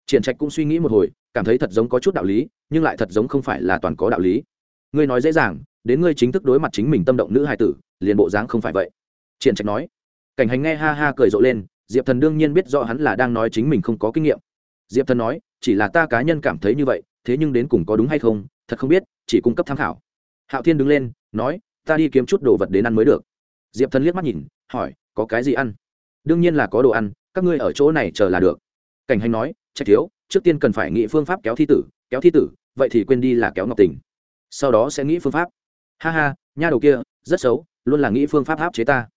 Triển trạch cũng suy nghĩ một hồi, cảm thấy thật giống có chút đạo lý, nhưng lại thật giống không phải là toàn có đạo lý. Ngươi nói dễ dàng, đến ngươi chính thức đối mặt chính mình tâm động nữ hài tử, liền bộ dáng không phải vậy. Triển trạch nói. Cảnh hành nghe ha ha cười rộ lên, diệp thần đương nhiên biết rõ hắn là đang nói chính mình không có kinh nghiệm. Diệp thần nói, chỉ là ta cá nhân cảm thấy như vậy, thế nhưng đến cùng có đúng hay không, thật không biết, chỉ cung cấp tham khảo. Hạo thiên đứng lên, nói ta đi kiếm chút đồ vật đến ăn mới được. Diệp thần liếc mắt nhìn, hỏi, có cái gì ăn? Đương nhiên là có đồ ăn, các ngươi ở chỗ này chờ là được. Cảnh hành nói trách thiếu, trước tiên cần phải nghĩ phương pháp kéo thi tử, kéo thi tử, vậy thì quên đi là kéo ngọc tình. Sau đó sẽ nghĩ phương pháp. Ha ha, nha đầu kia, rất xấu, luôn là nghĩ phương pháp áp chế ta.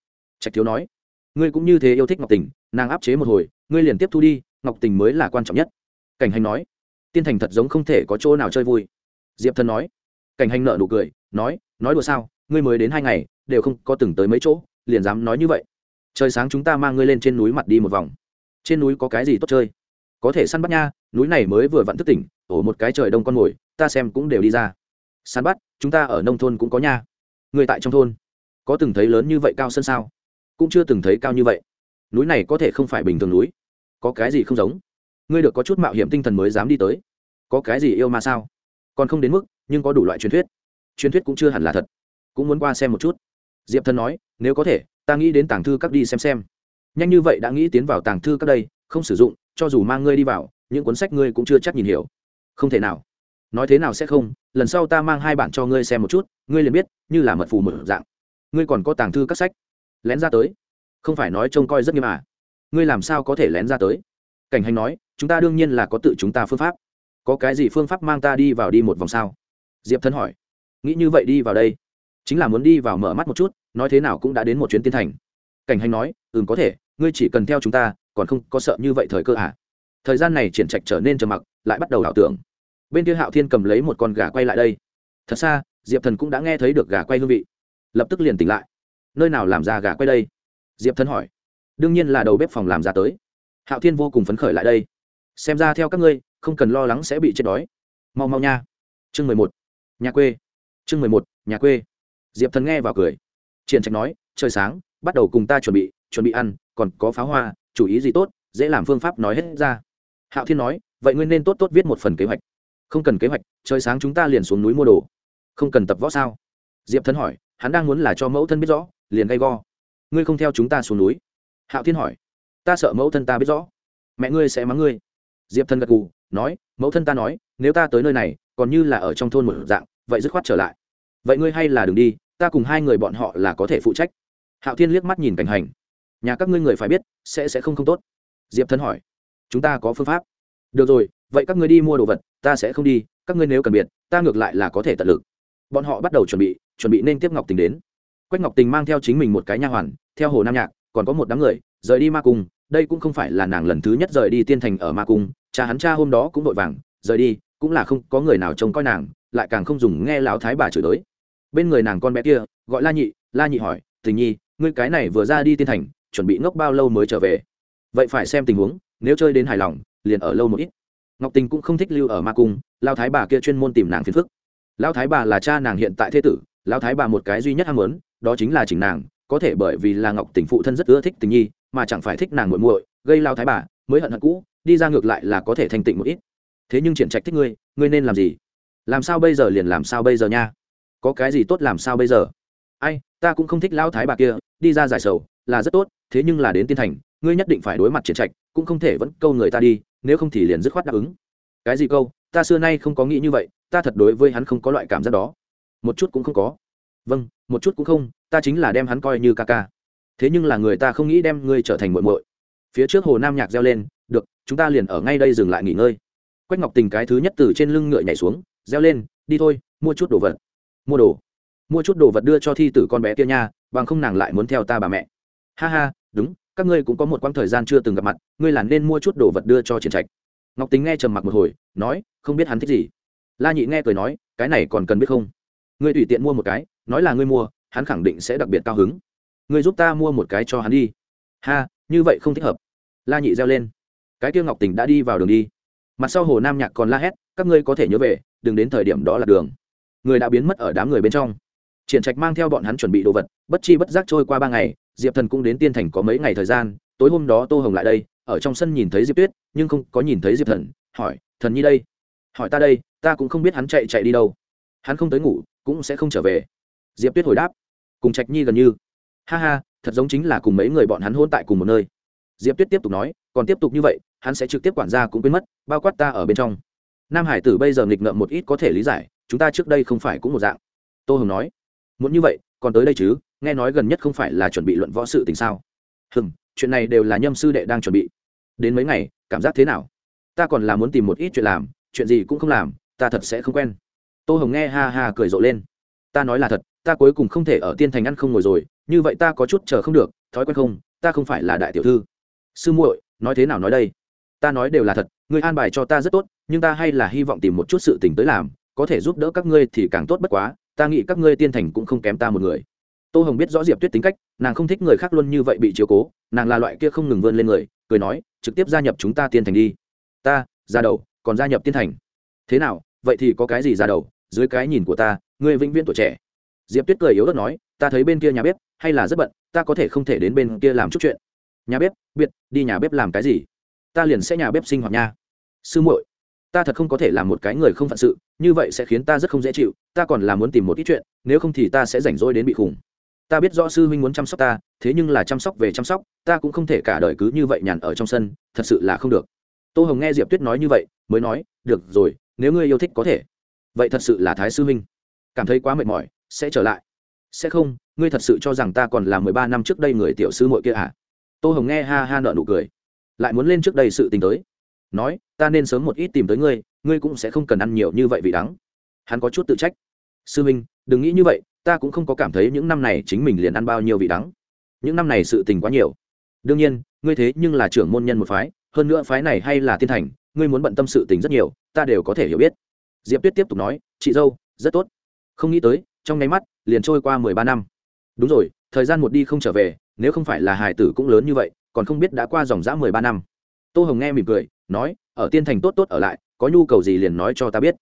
Trạch thiếu nói, ngươi cũng như thế yêu thích ngọc tình, nàng áp chế một hồi, ngươi liền tiếp thu đi, ngọc tình mới là quan trọng nhất. Cảnh hành nói, tiên thành thật giống không thể có chỗ nào chơi vui. Diệp thần nói, cảnh hành nợ nụ cười, nói nói đùa sao? Ngươi mới đến hai ngày, đều không có từng tới mấy chỗ, liền dám nói như vậy. Trời sáng chúng ta mang ngươi lên trên núi mặt đi một vòng. Trên núi có cái gì tốt chơi? Có thể săn bắt nha, núi này mới vừa vặn thức tỉnh, ổ một cái trời đông con mồi, ta xem cũng đều đi ra. Săn bắt, chúng ta ở nông thôn cũng có nha. Người tại trong thôn, có từng thấy lớn như vậy cao sân sao? Cũng chưa từng thấy cao như vậy. Núi này có thể không phải bình thường núi. Có cái gì không giống? Ngươi được có chút mạo hiểm tinh thần mới dám đi tới. Có cái gì yêu mà sao? Còn không đến mức, nhưng có đủ loại truyền thuyết. Truyền thuyết cũng chưa hẳn là thật cũng muốn qua xem một chút. Diệp thần nói, nếu có thể, ta nghĩ đến tàng thư các đi xem xem. Nhanh như vậy đã nghĩ tiến vào tàng thư các đây, không sử dụng, cho dù mang ngươi đi vào, những cuốn sách ngươi cũng chưa chắc nhìn hiểu. Không thể nào. Nói thế nào sẽ không, lần sau ta mang hai bản cho ngươi xem một chút, ngươi liền biết, như là mật phù mở dạng. Ngươi còn có tàng thư các sách. Lén ra tới. Không phải nói trông coi rất nghiêm à. Ngươi làm sao có thể lén ra tới? Cảnh hành nói, chúng ta đương nhiên là có tự chúng ta phương pháp. Có cái gì phương pháp mang ta đi vào đi một vòng sao? Diệp thân hỏi, nghĩ như vậy đi vào đây chính là muốn đi vào mở mắt một chút, nói thế nào cũng đã đến một chuyến tiên thành. Cảnh hành nói ừ có thể, ngươi chỉ cần theo chúng ta, còn không có sợ như vậy thời cơ à? Thời gian này triển trạch trở nên trầm mặc, lại bắt đầu ảo tưởng. Bên kia hạo thiên cầm lấy một con gà quay lại đây. Thật xa, diệp thần cũng đã nghe thấy được gà quay hương vị. Lập tức liền tỉnh lại. Nơi nào làm ra gà quay đây? Diệp thần hỏi. Đương nhiên là đầu bếp phòng làm ra tới. Hạo thiên vô cùng phấn khởi lại đây. Xem ra theo các ngươi, không cần lo lắng sẽ bị chết đói. Mau mau nha. Chương mười một. Nhà quê. Chương mười một. Nhà quê diệp thần nghe vào cười. Triển trạch nói, trời sáng, bắt đầu cùng ta chuẩn bị chuẩn bị ăn, còn có pháo hoa, chủ ý gì tốt, dễ làm phương pháp nói hết ra. Hạo thiên nói, vậy ngươi nên tốt tốt viết một phần kế hoạch. Không cần kế hoạch, trời sáng chúng ta liền xuống núi mua đồ. Không cần tập võ sao? Diệp thần hỏi, hắn đang muốn là cho mẫu thân biết rõ, liền gay go. Ngươi không theo chúng ta xuống núi. Hạo thiên hỏi, ta sợ mẫu thân ta biết rõ, mẹ ngươi sẽ mắng ngươi. Diệp thần gật gù, nói, mẫu thân ta nói, nếu ta tới nơi này, còn như là ở trong thôn một dạng, vậy dứt khoát trở lại vậy ngươi hay là đừng đi, ta cùng hai người bọn họ là có thể phụ trách. Hạo thiên liếc mắt nhìn cảnh hành. Nhà các ngươi người phải biết, sẽ sẽ không không tốt. Diệp thân hỏi. Chúng ta có phương pháp. Được rồi, vậy các ngươi đi mua đồ vật, ta sẽ không đi, các ngươi nếu cần biệt, ta ngược lại là có thể tận lực. Bọn họ bắt đầu chuẩn bị chuẩn bị nên tiếp ngọc tình đến. Quách ngọc tình mang theo chính mình một cái nha hoàn, theo hồ nam nhạc, còn có một đám người, rời đi ma cung. Đây cũng không phải là nàng lần thứ nhất rời đi tiên thành ở ma cung, cha hắn cha hôm đó cũng vội vàng, rời đi, cũng là không có người nào trông coi nàng lại càng không dùng nghe lão thái bà chửi tới bên người nàng con bé kia, gọi la nhị la nhị hỏi, tình nhi, ngươi cái này vừa ra đi tiên thành, chuẩn bị ngốc bao lâu mới trở về? Vậy phải xem tình huống, nếu chơi đến hài lòng, liền ở lâu một ít. Ngọc tình cũng không thích lưu ở ma cung lao thái bà kia chuyên môn tìm nàng phiền phức. Lao thái bà là cha nàng hiện tại thế tử lao thái bà một cái duy nhất ham muốn, đó chính là chỉnh nàng, có thể bởi vì là ngọc tình phụ thân rất ưa thích tình nhi, mà chẳng phải thích nàng muội muội, gây lao thái bà mới hận hận cũ, đi ra ngược lại là có thể thành tịnh một ít. Thế nhưng triển trạch thích ngươi ngươi nên làm gì? Làm sao bây giờ liền làm sao bây giờ nha? Có cái gì tốt làm sao bây giờ? Ai, ta cũng không thích Lão thái bà kia, đi ra giải sầu, là rất tốt, thế nhưng là đến tiên thành, ngươi nhất định phải đối mặt triển trạch, cũng không thể vẫn câu người ta đi, nếu không thì liền dứt khoát đáp ứng. Cái gì câu? Ta xưa nay không có nghĩ như vậy, ta thật đối với hắn không có loại cảm giác đó. Một chút cũng không có. Vâng một chút cũng không, ta chính là đem hắn coi như ca ca. Thế nhưng là người ta không nghĩ đem ngươi trở thành muội muội. Phía trước hồ nam nhạc reo lên, được, chúng ta liền ở ngay đây dừng lại nghỉ ngơi. Quách ngọc tình cái thứ nhất từ trên lưng ngựa nhảy xuống reo lên, đi thôi, mua chút đồ vật. Mua đồ? Mua chút đồ vật đưa cho thi tử con bé kia nha, bằng không nàng lại muốn theo ta bà mẹ. Ha ha, đúng, các ngươi cũng có một quãng thời gian chưa từng gặp mặt, ngươi là nên mua chút đồ vật đưa cho triển trạch. Ngọc tính nghe trầm mặc một hồi, nói, không biết hắn thích gì. La nhị nghe cười nói, cái này còn cần biết không? Ngươi tùy tiện mua một cái, nói là ngươi mua, hắn khẳng định sẽ đặc biệt cao hứng. Ngươi giúp ta mua một cái cho hắn đi. Ha, như vậy không thích hợp. La nhị reo lên. Cái kia ngọc tình đã đi vào đường đi. Mặt sau hồ nam nhạc còn la hét, các ngươi có thể nhớ về đừng đến thời điểm đó là đường. Người đã biến mất ở đám người bên trong. Triển trạch mang theo bọn hắn chuẩn bị đồ vật, bất chi bất giác trôi qua ba ngày, diệp thần cũng đến tiên thành có mấy ngày thời gian, tối hôm đó tô hồng lại đây, ở trong sân nhìn thấy diệp tuyết, nhưng không có nhìn thấy diệp thần, hỏi, thần nhi đây? Hỏi ta đây, ta cũng không biết hắn chạy chạy đi đâu. Hắn không tới ngủ, cũng sẽ không trở về. Diệp tuyết hồi đáp, cùng trạch nhi gần như. Ha ha, thật giống chính là cùng mấy người bọn hắn hôn tại cùng một nơi. Diệp tuyết tiếp tục nói, còn tiếp tục như vậy, hắn sẽ trực tiếp quản gia cũng quên mất, bao quát ta ở bên trong nam hải tử bây giờ nghịch ngợm một ít có thể lý giải, chúng ta trước đây không phải cũng một dạng. Tô hồng nói, muốn như vậy, còn tới đây chứ? Nghe nói gần nhất không phải là chuẩn bị luận võ sự tình sao? Hừm, chuyện này đều là nhâm sư đệ đang chuẩn bị. Đến mấy ngày, cảm giác thế nào? Ta còn là muốn tìm một ít chuyện làm, chuyện gì cũng không làm, ta thật sẽ không quen. Tô hồng nghe ha ha cười rộ lên. Ta nói là thật, ta cuối cùng không thể ở tiên thành ăn không ngồi rồi, như vậy ta có chút chờ không được, thói quen không? Ta không phải là đại tiểu thư. Sư muội, nói thế nào nói đây? Ta nói đều là thật ngươi an bài cho ta rất tốt nhưng ta hay là hy vọng tìm một chút sự tình tới làm có thể giúp đỡ các ngươi thì càng tốt bất quá ta nghĩ các ngươi tiên thành cũng không kém ta một người. Tô hồng biết rõ diệp tuyết tính cách nàng không thích người khác luôn như vậy bị chiếu cố nàng là loại kia không ngừng vươn lên người cười nói trực tiếp gia nhập chúng ta tiên thành đi. Ta ra đầu còn gia nhập tiên thành. Thế nào vậy thì có cái gì ra đầu dưới cái nhìn của ta ngươi vĩnh viễn tuổi trẻ. Diệp tuyết cười yếu ớt nói ta thấy bên kia nhà bếp hay là rất bận ta có thể không thể đến bên kia làm chút chuyện. Nhà bếp biệt, đi nhà bếp làm cái gì? Ta liền sẽ nhà bếp sinh hoạt nha. Sư muội, ta thật không có thể làm một cái người không phận sự, như vậy sẽ khiến ta rất không dễ chịu, ta còn là muốn tìm một ít chuyện, nếu không thì ta sẽ rảnh rỗi đến bị khủng. Ta biết rõ sư huynh muốn chăm sóc ta, thế nhưng là chăm sóc về chăm sóc, ta cũng không thể cả đời cứ như vậy nhàn ở trong sân, thật sự là không được. Tô hồng nghe diệp tuyết nói như vậy, mới nói, được rồi, nếu ngươi yêu thích có thể. Vậy thật sự là thái sư huynh. Cảm thấy quá mệt mỏi, sẽ trở lại. Sẽ không, ngươi thật sự cho rằng ta còn là mười ba năm trước đây người tiểu sư muội kia à? Tô hồng nghe ha ha nợ nụ cười lại muốn lên trước đây sự tình tới. Nói, ta nên sớm một ít tìm tới ngươi ngươi cũng sẽ không cần ăn nhiều như vậy vì đắng. Hắn có chút tự trách. Sư minh, đừng nghĩ như vậy, ta cũng không có cảm thấy những năm này chính mình liền ăn bao nhiêu vị đắng. Những năm này sự tình quá nhiều. Đương nhiên, ngươi thế nhưng là trưởng môn nhân một phái, hơn nữa phái này hay là thiên thành, ngươi muốn bận tâm sự tình rất nhiều, ta đều có thể hiểu biết. Diệp tuyết tiếp tục nói, chị dâu, rất tốt. Không nghĩ tới, trong nháy mắt, liền trôi qua mười ba năm. Đúng rồi, thời gian một đi không trở về, nếu không phải là hải tử cũng lớn như vậy còn không biết đã qua dòng dã mười ba năm. Tô hồng nghe mỉm cười, nói, ở tiên thành tốt tốt ở lại, có nhu cầu gì liền nói cho ta biết.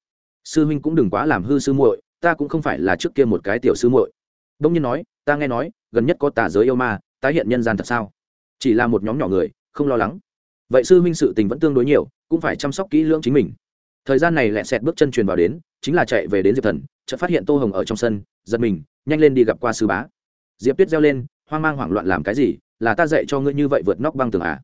Sư huynh cũng đừng quá làm hư sư muội, ta cũng không phải là trước kia một cái tiểu sư muội. Đông nhiên nói, ta nghe nói, gần nhất có tà giới yêu ma, tái hiện nhân gian thật sao? Chỉ là một nhóm nhỏ người, không lo lắng. Vậy sư huynh sự tình vẫn tương đối nhiều, cũng phải chăm sóc kỹ lưỡng chính mình. Thời gian này lẹ xẹt bước chân truyền vào đến, chính là chạy về đến diệp thần, chợt phát hiện tô hồng ở trong sân, giật mình, nhanh lên đi gặp qua sư bá. Diệp tuyết reo lên, hoang mang hoảng loạn làm cái gì? Là ta dạy cho ngươi như vậy vượt nóc băng tường à?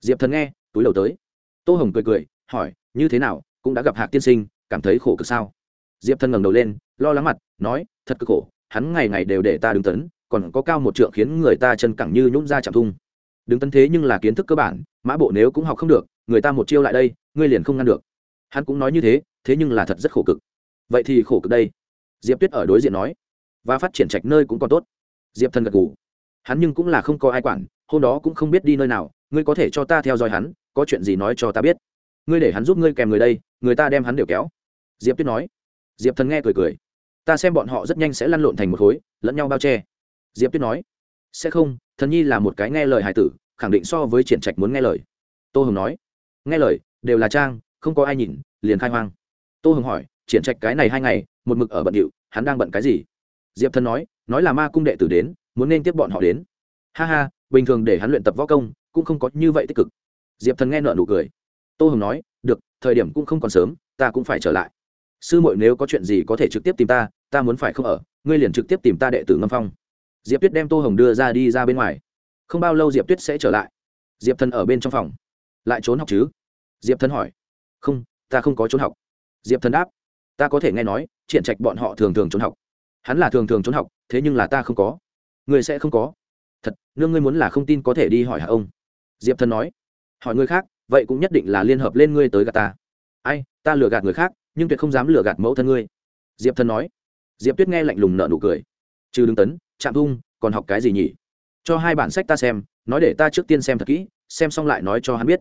Diệp thần nghe, túi đầu tới. Tô hồng cười cười, hỏi, như thế nào, cũng đã gặp hạc tiên sinh, cảm thấy khổ cực sao? Diệp thần ngẩng đầu lên, lo lắng mặt, nói, thật cực khổ, hắn ngày ngày đều để ta đứng tấn, còn có cao một trượng khiến người ta chân cẳng như nhũn ra chạm thung. Đứng tấn thế nhưng là kiến thức cơ bản, mã bộ nếu cũng học không được, người ta một chiêu lại đây, ngươi liền không ngăn được. Hắn cũng nói như thế thế nhưng là thật rất khổ cực. Vậy thì khổ cực đây. Diệp tuyết ở đối diện nói, và phát triển trạch nơi cũng còn tốt. Diệp thần gật g ủ hắn nhưng cũng là không có ai quản, hôm đó cũng không biết đi nơi nào, ngươi có thể cho ta theo dõi hắn, có chuyện gì nói cho ta biết. Ngươi để hắn giúp ngươi kèm người đây, người ta đem hắn đều kéo. Diệp tuyết nói. Diệp thần nghe cười cười. Ta xem bọn họ rất nhanh sẽ lăn lộn thành một khối, lẫn nhau bao che. Diệp tuyết nói. Sẽ không, thần nhi là một cái nghe lời hải tử, khẳng định so với triển trạch muốn nghe lời. Tô hồng nói. Nghe lời, đều là trang, không có ai nhìn, liền khai hoang. Tô hồng hỏi. Triển trạch cái này hai ngày, một mực ở bận điệu, hắn đang bận cái gì? Diệp thần nói. Nói là ma cung đệ tử đến muốn nên tiếp bọn họ đến. Ha ha, bình thường để hắn luyện tập võ công, cũng không có như vậy tích cực. Diệp thần nghe nợ nụ cười. Tô hồng nói, được, thời điểm cũng không còn sớm, ta cũng phải trở lại. Sư muội nếu có chuyện gì có thể trực tiếp tìm ta ta muốn phải không ở, ngươi liền trực tiếp tìm ta đệ tử ngâm phong. Diệp tuyết đem tô hồng đưa ra đi ra bên ngoài. Không bao lâu diệp tuyết sẽ trở lại. Diệp thần ở bên trong phòng. Lại trốn học chứ? Diệp thần hỏi. Không, ta không có trốn học. Diệp thần đáp. Ta có thể nghe nói, triển trạch bọn họ thường thường trốn học. Hắn là thường thường trốn học, thế nhưng là ta không có người sẽ không có. Thật, nương ngươi muốn là không tin có thể đi hỏi hạ ông. Diệp thần nói. Hỏi người khác, vậy cũng nhất định là liên hợp lên ngươi tới gạt ta. Ai, ta lừa gạt người khác, nhưng tuyệt không dám lừa gạt mẫu thân ngươi. Diệp thần nói. Diệp tuyết nghe lạnh lùng nợ nụ cười. Trừ đứng tấn chạm thung, còn học cái gì nhỉ? Cho hai bản sách ta xem, nói để ta trước tiên xem thật kỹ, xem xong lại nói cho hắn biết.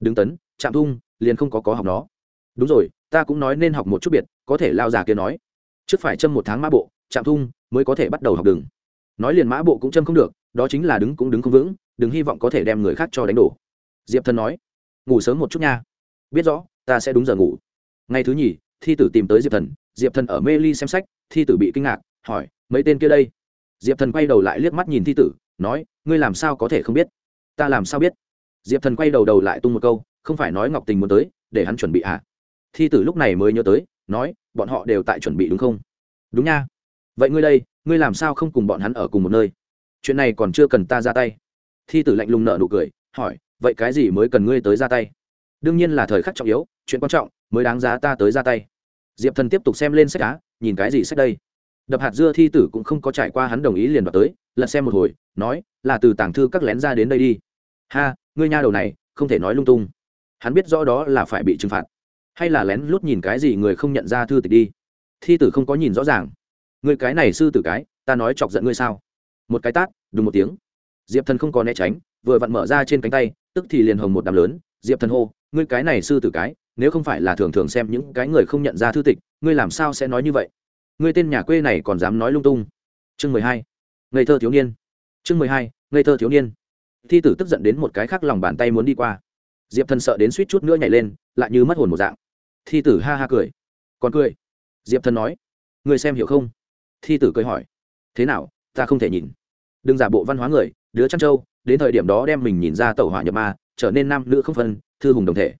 Đứng tấn chạm thung, liền không có có học nó. Đúng rồi, ta cũng nói nên học một chút biệt, có thể lao già kia nói. Trước phải châm một tháng mã bộ chạm thung mới có thể bắt đầu học đường nói liền mã bộ cũng châm không được, đó chính là đứng cũng đứng không vững, đừng hy vọng có thể đem người khác cho đánh đổ. Diệp thần nói, ngủ sớm một chút nha. Biết rõ, ta sẽ đúng giờ ngủ. Ngày thứ nhì, thi tử tìm tới diệp thần diệp thần ở mê ly xem sách, thi tử bị kinh ngạc, hỏi, mấy tên kia đây? Diệp thần quay đầu lại liếc mắt nhìn thi tử, nói, ngươi làm sao có thể không biết? Ta làm sao biết? Diệp thần quay đầu đầu lại tung một câu, không phải nói ngọc tình muốn tới, để hắn chuẩn bị à? Thi tử lúc này mới nhớ tới, nói, bọn họ đều tại chuẩn bị đúng không? Đúng nha vậy ngươi đây, ngươi làm sao không cùng bọn hắn ở cùng một nơi? Chuyện này còn chưa cần ta ra tay. Thi tử lạnh lùng nợ nụ cười, hỏi, vậy cái gì mới cần ngươi tới ra tay? Đương nhiên là thời khắc trọng yếu, chuyện quan trọng mới đáng giá ta tới ra tay. Diệp thần tiếp tục xem lên sách cá nhìn cái gì sách đây? Đập hạt dưa thi tử cũng không có trải qua hắn đồng ý liền đoạt tới, lật xem một hồi, nói, là từ tảng thư các lén ra đến đây đi. Ha, ngươi nha đầu này, không thể nói lung tung. Hắn biết rõ đó là phải bị trừng phạt. Hay là lén lút nhìn cái gì người không nhận ra thư tịch đi. Thi tử không có nhìn rõ ràng người cái này sư tử cái, ta nói chọc giận ngươi sao? Một cái tát đúng một tiếng. Diệp thần không có né tránh, vừa vặn mở ra trên cánh tay, tức thì liền hồng một đám lớn. Diệp thần hô, ngươi cái này sư tử cái, nếu không phải là thường thường xem những cái người không nhận ra thư tịch, ngươi làm sao sẽ nói như vậy? Ngươi tên nhà quê này còn dám nói lung tung. Chương mười hai, ngây thơ thiếu niên. Chương mười hai, ngây thơ thiếu niên. Thi tử tức giận đến một cái khác lòng bàn tay muốn đi qua. Diệp thần sợ đến suýt chút nữa nhảy lên, lại như mất hồn một dạng. Thi tử ha ha cười. Còn cười? Diệp thần nói. Người xem hiểu không? Thi tử cười hỏi, thế nào, ta không thể nhìn. Đừng giả bộ văn hóa người, đứa trăn trâu, đến thời điểm đó đem mình nhìn ra tàu hỏa nhập ma, trở nên nam nữ không phân, thư hùng đồng thể.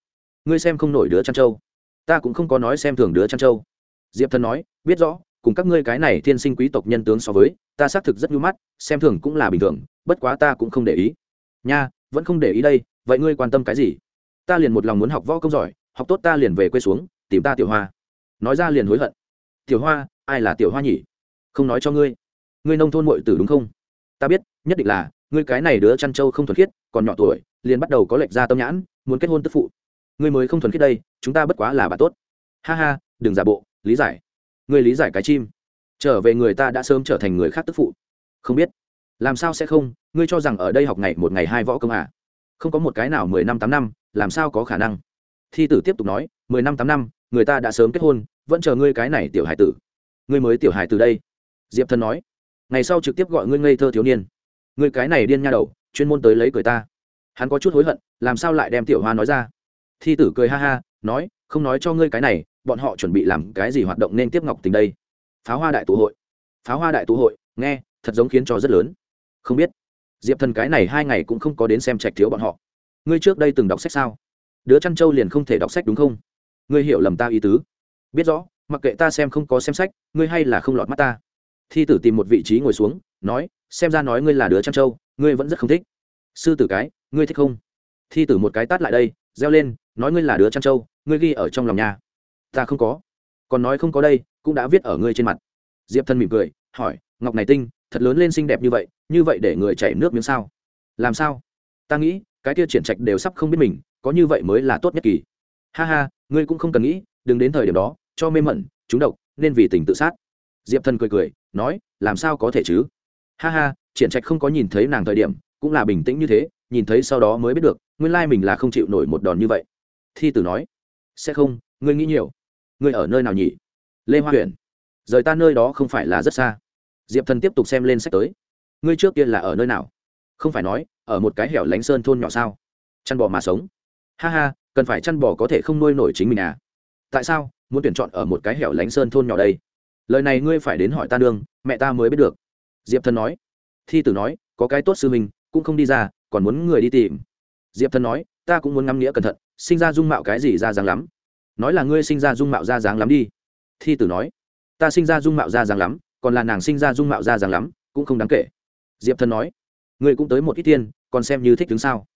Ngươi xem không nổi đứa trăn trâu, ta cũng không có nói xem thường đứa trăn trâu. Diệp thần nói, biết rõ, cùng các ngươi cái này thiên sinh quý tộc nhân tướng so với, ta xác thực rất nhu mắt, xem thường cũng là bình thường, bất quá ta cũng không để ý. Nha, vẫn không để ý đây, vậy ngươi quan tâm cái gì? Ta liền một lòng muốn học võ công giỏi, học tốt ta liền về quê xuống, tìm ta tiểu hoa. Nói ra liền hối hận. Tiểu hoa, ai là tiểu hoa nhỉ? Không nói cho ngươi. Ngươi nông thôn muội tử đúng không? Ta biết, nhất định là, ngươi cái này đứa chăn trâu không thuần khiết, còn nhỏ tuổi, liền bắt đầu có lệch ra tâm nhãn, muốn kết hôn tức phụ. Ngươi mới không thuần khiết đây, chúng ta bất quá là bà tốt. Ha ha, đừng giả bộ, lý giải. Ngươi lý giải cái chim. Trở về người ta đã sớm trở thành người khác tức phụ. Không biết. Làm sao sẽ không? Ngươi cho rằng ở đây học ngày một ngày hai võ công à? Không có một cái nào mười năm tám năm, làm sao có khả năng? Thi tử tiếp tục nói, mười năm tám năm, người ta đã sớm kết hôn, vẫn chờ ngươi cái này tiểu hải tử. Ngươi mới tiểu hải từ đây diệp thần nói, ngày sau trực tiếp gọi ngươi ngây thơ thiếu niên. Ngươi cái này điên nha đầu, chuyên môn tới lấy cười ta. Hắn có chút hối hận, làm sao lại đem tiểu hoa nói ra? Thi tử cười ha ha, nói, không nói cho ngươi cái này, bọn họ chuẩn bị làm cái gì hoạt động nên tiếp ngọc tình đây? Pháo hoa đại tụ hội. Pháo hoa đại tụ hội, nghe, thật giống khiến cho rất lớn. Không biết. Diệp thần cái này hai ngày cũng không có đến xem trạch thiếu bọn họ. Ngươi trước đây từng đọc sách sao? Đứa chăn trâu liền không thể đọc sách, đúng không? Ngươi hiểu lầm ta ý tứ. Biết rõ, mặc kệ ta xem không có xem sách, ngươi hay là không lọt mắt ta thi tử tìm một vị trí ngồi xuống, nói, xem ra nói ngươi là đứa trăn trâu, ngươi vẫn rất không thích. Sư tử cái, ngươi thích không? Thi tử một cái tát lại đây, reo lên, nói ngươi là đứa trăn trâu, ngươi ghi ở trong lòng nhà. Ta không có. Còn nói không có đây, cũng đã viết ở ngươi trên mặt. Diệp thân mỉm cười, hỏi, ngọc này tinh, thật lớn lên xinh đẹp như vậy như vậy để người chảy nước miếng sao? Làm sao? Ta nghĩ, cái kia triển trạch đều sắp không biết mình, có như vậy mới là tốt nhất kỳ. Ha ha, ngươi cũng không cần nghĩ, đừng đến thời điểm đó, cho mê mẩn, chúng độc, nên vì tình tự sát. Diệp thần cười cười nói, làm sao có thể chứ? Ha ha, triển trạch không có nhìn thấy nàng thời điểm, cũng là bình tĩnh như thế, nhìn thấy sau đó mới biết được, nguyên lai mình là không chịu nổi một đòn như vậy. Thi tử nói, sẽ không, ngươi nghĩ nhiều. Ngươi ở nơi nào nhỉ? Lê hoa huyền, rời ta nơi đó không phải là rất xa. Diệp thần tiếp tục xem lên sách tới, ngươi trước kia là ở nơi nào? Không phải nói, ở một cái hẻo lánh sơn thôn nhỏ sao? Chăn bò mà sống. Ha ha, cần phải chăn bò có thể không nuôi nổi chính mình à? Tại sao muốn tuyển chọn ở một cái hẻo lánh sơn thôn nhỏ đây? Lời này ngươi phải đến hỏi ta nương, mẹ ta mới biết được. Diệp thần nói. Thi tử nói, có cái tốt sư mình cũng không đi ra, còn muốn người đi tìm. Diệp thần nói, ta cũng muốn ngắm nghĩa cẩn thận, sinh ra dung mạo cái gì ra dáng lắm. Nói là ngươi sinh ra dung mạo ra dáng lắm đi. Thi tử nói, ta sinh ra dung mạo ra dáng lắm, còn là nàng sinh ra dung mạo ra dáng lắm, cũng không đáng kể. Diệp thần nói, ngươi cũng tới một ít tiên, còn xem như thích đứng sao.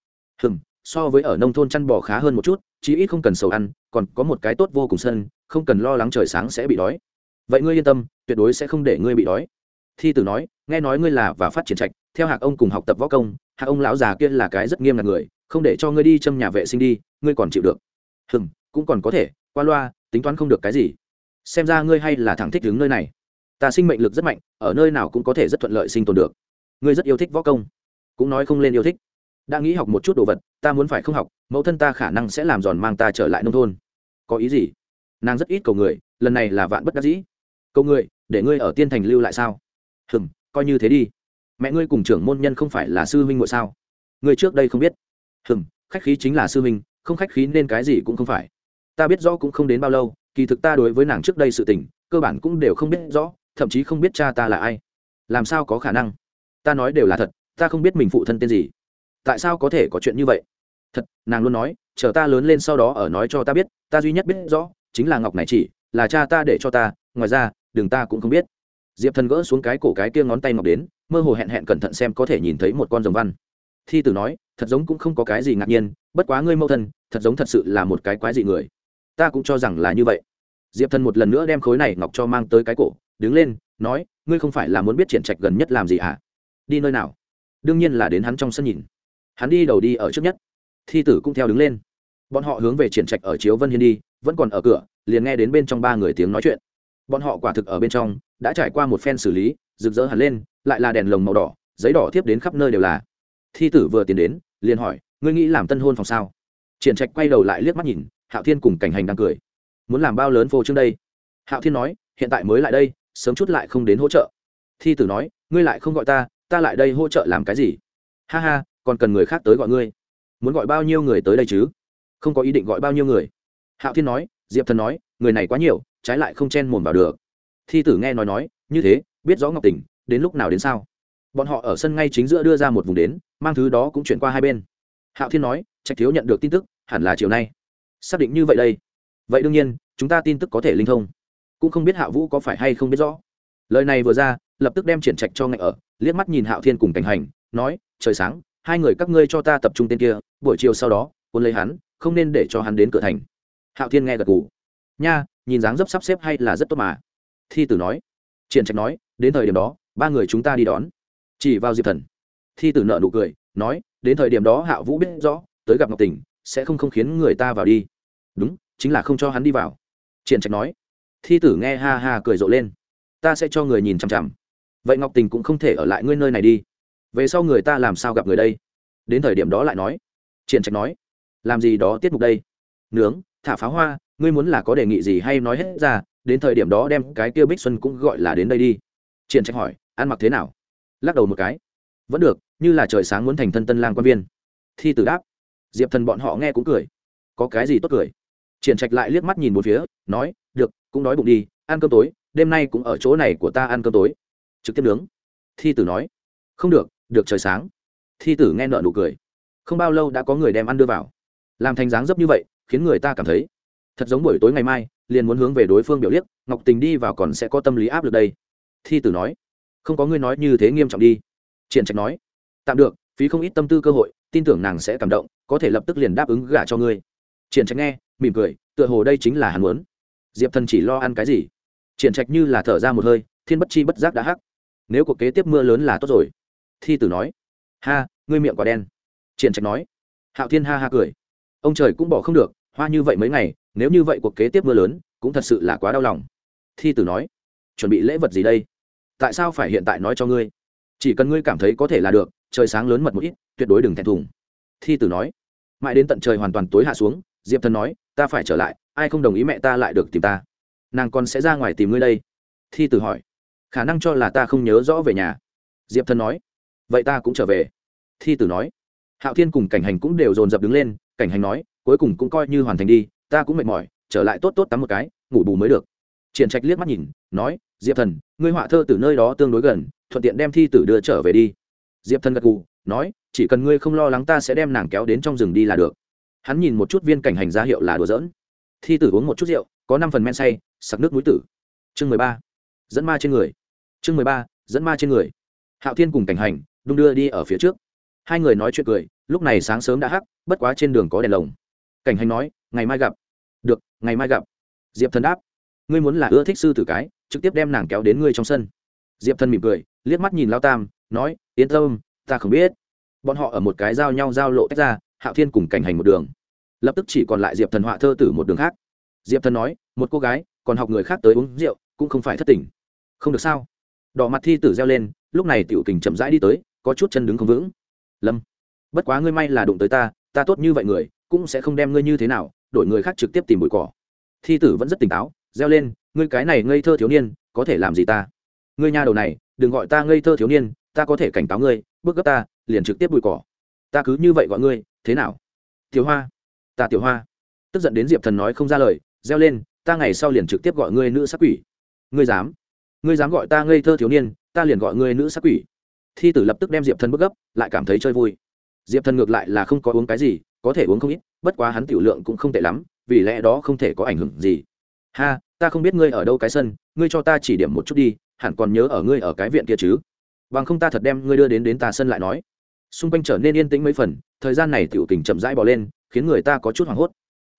Hừm, so với ở nông thôn chăn bò khá hơn một chút, chí ít không cần sầu ăn, còn có một cái tốt vô cùng sân, không cần lo lắng trời sáng sẽ bị đói vậy ngươi yên tâm, tuyệt đối sẽ không để ngươi bị đói. Thi tử nói, nghe nói ngươi là và phát triển trạch, theo hạc ông cùng học tập võ công, hạc ông lão già kia là cái rất nghiêm ngặt người, không để cho ngươi đi châm nhà vệ sinh đi, ngươi còn chịu được. Hừm, cũng còn có thể, qua loa, tính toán không được cái gì. Xem ra ngươi hay là thẳng thích đứng nơi này. Ta sinh mệnh lực rất mạnh, ở nơi nào cũng có thể rất thuận lợi sinh tồn được. Ngươi rất yêu thích võ công. Cũng nói không lên yêu thích. Đã nghĩ học một chút đồ vật, ta muốn phải không học, mẫu thân ta khả năng sẽ làm giòn mang ta trở lại nông thôn. Có ý gì? Nàng rất ít cầu người, lần này là vạn bất đắc dĩ cầu người, để ngươi ở tiên thành lưu lại sao? Hừm, coi như thế đi. Mẹ ngươi cùng trưởng môn nhân không phải là sư huynh ngội sao? Ngươi trước đây không biết. Hừm, khách khí chính là sư huynh, không khách khí nên cái gì cũng không phải. Ta biết rõ cũng không đến bao lâu, kỳ thực ta đối với nàng trước đây sự tình, cơ bản cũng đều không biết rõ, thậm chí không biết cha ta là ai. Làm sao có khả năng? Ta nói đều là thật, ta không biết mình phụ thân tên gì. Tại sao có thể có chuyện như vậy? Thật, nàng luôn nói, chờ ta lớn lên sau đó ở nói cho ta biết, ta duy nhất biết rõ, chính là ngọc này chỉ, là cha ta để cho ta, ngoài ra đừng ta cũng không biết. Diệp thần gỡ xuống cái cổ cái kia ngón tay ngọc đến, mơ hồ hẹn hẹn cẩn thận xem có thể nhìn thấy một con rồng văn. Thi tử nói, thật giống cũng không có cái gì ngạc nhiên, bất quá ngươi mâu thân, thật giống thật sự là một cái quái dị người. Ta cũng cho rằng là như vậy. Diệp thần một lần nữa đem khối này ngọc cho mang tới cái cổ, đứng lên, nói, ngươi không phải là muốn biết triển trạch gần nhất làm gì hả? Đi nơi nào? Đương nhiên là đến hắn trong sân nhìn. Hắn đi đầu đi ở trước nhất. Thi tử cũng theo đứng lên. Bọn họ hướng về triển trạch ở chiếu vân hiên đi, vẫn còn ở cửa, liền nghe đến bên trong ba người tiếng nói chuyện bọn họ quả thực ở bên trong, đã trải qua một phen xử lý, rực rỡ hẳn lên, lại là đèn lồng màu đỏ, giấy đỏ tiếp đến khắp nơi đều là. Thi tử vừa tiến đến, liền hỏi, ngươi nghĩ làm tân hôn phòng sao? Triển trạch quay đầu lại liếc mắt nhìn, hạo thiên cùng cảnh hành đang cười. Muốn làm bao lớn phô trương đây? Hạo thiên nói, hiện tại mới lại đây, sớm chút lại không đến hỗ trợ. Thi tử nói, ngươi lại không gọi ta ta lại đây hỗ trợ làm cái gì? Ha ha, còn cần người khác tới gọi ngươi. Muốn gọi bao nhiêu người tới đây chứ? Không có ý định gọi bao nhiêu người. Hạo thiên nói, diệp thần nói, người này quá nhiều trái lại không chen mồm vào được. Thi tử nghe nói nói như thế biết rõ ngọc tình, đến lúc nào đến sao? Bọn họ ở sân ngay chính giữa đưa ra một vùng đến mang thứ đó cũng chuyển qua hai bên. Hạo thiên nói trạch thiếu nhận được tin tức hẳn là chiều nay. Xác định như vậy đây. Vậy đương nhiên chúng ta tin tức có thể linh thông. Cũng không biết hạ vũ có phải hay không biết rõ. Lời này vừa ra lập tức đem triển trạch cho ngạch ở liếc mắt nhìn hạo thiên cùng cảnh hành nói trời sáng hai người các ngươi cho ta tập trung tên kia buổi chiều sau đó cuốn lấy hắn không nên để cho hắn đến cửa thành. Hạo thiên nghe gật gù nha, nhìn dáng dấp sắp xếp hay là rất tốt mà. Thi tử nói. Triển trạch nói, đến thời điểm đó, ba người chúng ta đi đón. Chỉ vào diệp thần. Thi tử nợ nụ cười, nói, đến thời điểm đó hạ vũ biết rõ, tới gặp ngọc tình, sẽ không không khiến người ta vào đi. Đúng, chính là không cho hắn đi vào. Triển trạch nói. Thi tử nghe ha ha cười rộ lên. Ta sẽ cho người nhìn chằm chằm. Vậy ngọc tình cũng không thể ở lại ngươi nơi này đi. Về sau người ta làm sao gặp người đây? Đến thời điểm đó lại nói. Triển trạch nói. Làm gì đó tiết mục đây? Nướng, thả pháo hoa ngươi muốn là có đề nghị gì hay nói hết ra, đến thời điểm đó đem cái kia bích xuân cũng gọi là đến đây đi. Triển trạch hỏi, ăn mặc thế nào? Lắc đầu một cái, vẫn được, như là trời sáng muốn thành thân tân lang quan viên. Thi tử đáp, diệp thần bọn họ nghe cũng cười. Có cái gì tốt cười? Triển trạch lại liếc mắt nhìn một phía, nói, được, cũng đói bụng đi, ăn cơm tối, đêm nay cũng ở chỗ này của ta ăn cơm tối. Trực tiếp nướng. Thi tử nói, không được được trời sáng. Thi tử nghe nợ nụ cười, không bao lâu đã có người đem ăn đưa vào. Làm thành dáng dấp như vậy, khiến người ta cảm thấy thật giống buổi tối ngày mai, liền muốn hướng về đối phương biểu liếc, ngọc tình đi vào còn sẽ có tâm lý áp lực đây. Thi tử nói, không có ngươi nói như thế nghiêm trọng đi. Triển trạch nói, tạm được, phí không ít tâm tư cơ hội, tin tưởng nàng sẽ cảm động, có thể lập tức liền đáp ứng gả cho ngươi. Triển trạch nghe, mỉm cười, tựa hồ đây chính là hắn muốn. Diệp thần chỉ lo ăn cái gì? Triển trạch như là thở ra một hơi, thiên bất chi bất giác đã hắc. Nếu cuộc kế tiếp mưa lớn là tốt rồi. Thi tử nói, ha, ngươi miệng quả đen. Triển trạch nói, hạo thiên ha ha cười. Ông trời cũng bỏ không được hoa như vậy mấy ngày, nếu như vậy cuộc kế tiếp mưa lớn, cũng thật sự là quá đau lòng. Thi tử nói, chuẩn bị lễ vật gì đây? Tại sao phải hiện tại nói cho ngươi? Chỉ cần ngươi cảm thấy có thể là được, trời sáng lớn mật một ít, tuyệt đối đừng thẹn thùng. Thi tử nói, mãi đến tận trời hoàn toàn tối hạ xuống, diệp thần nói, ta phải trở lại, ai không đồng ý mẹ ta lại được tìm ta? Nàng còn sẽ ra ngoài tìm ngươi đây. Thi tử hỏi, khả năng cho là ta không nhớ rõ về nhà. Diệp thần nói, vậy ta cũng trở về. Thi tử nói, hạo thiên cùng cảnh hành cũng đều dồn dập đứng lên, cảnh hành nói cuối cùng cũng coi như hoàn thành đi, ta cũng mệt mỏi, trở lại tốt tốt tắm một cái, ngủ bù mới được. Triển trạch liếc mắt nhìn, nói, diệp thần, ngươi họa thơ từ nơi đó tương đối gần, thuận tiện đem thi tử đưa trở về đi. Diệp thần gật gù, nói, chỉ cần ngươi không lo lắng ta sẽ đem nàng kéo đến trong rừng đi là được. Hắn nhìn một chút viên cảnh hành ra hiệu là đùa giỡn. Thi tử uống một chút rượu, có năm phần men say, sặc nước mũi tử. Chương mười ba, dẫn ma trên người. Chương mười ba, dẫn ma trên người. Hạo thiên cùng cảnh hành, đung đưa đi ở phía trước. Hai người nói chuyện cười, lúc này sáng sớm đã hắc, bất quá trên đường có đèn lồng cảnh hành nói, ngày mai gặp. Được, ngày mai gặp. Diệp thần đáp, ngươi muốn là ưa thích sư tử cái, trực tiếp đem nàng kéo đến ngươi trong sân. Diệp thần mỉm cười, liếc mắt nhìn lao tam, nói, yên tâm, ta không biết. Bọn họ ở một cái giao nhau giao lộ tách ra, hạo thiên cùng cảnh hành một đường. Lập tức chỉ còn lại diệp thần họa thơ tử một đường khác. Diệp thần nói, một cô gái, còn học người khác tới uống rượu, cũng không phải thất tình. Không được sao? Đỏ mặt thi tử reo lên, lúc này tiểu kình chậm rãi đi tới, có chút chân đứng không vững. Lâm, bất quá ngươi may là đụng tới ta ta tốt như vậy người cũng sẽ không đem ngươi như thế nào, đổi người khác trực tiếp tìm bụi cỏ. Thi tử vẫn rất tỉnh táo, reo lên, ngươi cái này ngây thơ thiếu niên, có thể làm gì ta? Ngươi nhà đầu này, đừng gọi ta ngây thơ thiếu niên, ta có thể cảnh cáo ngươi, bước gấp ta, liền trực tiếp bụi cỏ. Ta cứ như vậy gọi ngươi, thế nào? Tiểu hoa, ta tiểu hoa. Tức giận đến diệp thần nói không ra lời, reo lên, ta ngày sau liền trực tiếp gọi ngươi nữ sắc quỷ. Ngươi dám? Ngươi dám gọi ta ngây thơ thiếu niên, ta liền gọi ngươi nữ sắc quỷ. Thi tử lập tức đem diệp thần bước gấp, lại cảm thấy chơi vui. Diệp thần ngược lại là không có uống cái gì có thể uống không ít, bất quá hắn tiểu lượng cũng không tệ lắm, vì lẽ đó không thể có ảnh hưởng gì. Ha, ta không biết ngươi ở đâu cái sân, ngươi cho ta chỉ điểm một chút đi, hẳn còn nhớ ở ngươi ở cái viện kia chứ? Bằng không ta thật đem ngươi đưa đến đến ta sân lại nói. Xung quanh trở nên yên tĩnh mấy phần, thời gian này tiểu tình chậm rãi bỏ lên, khiến người ta có chút hoảng hốt.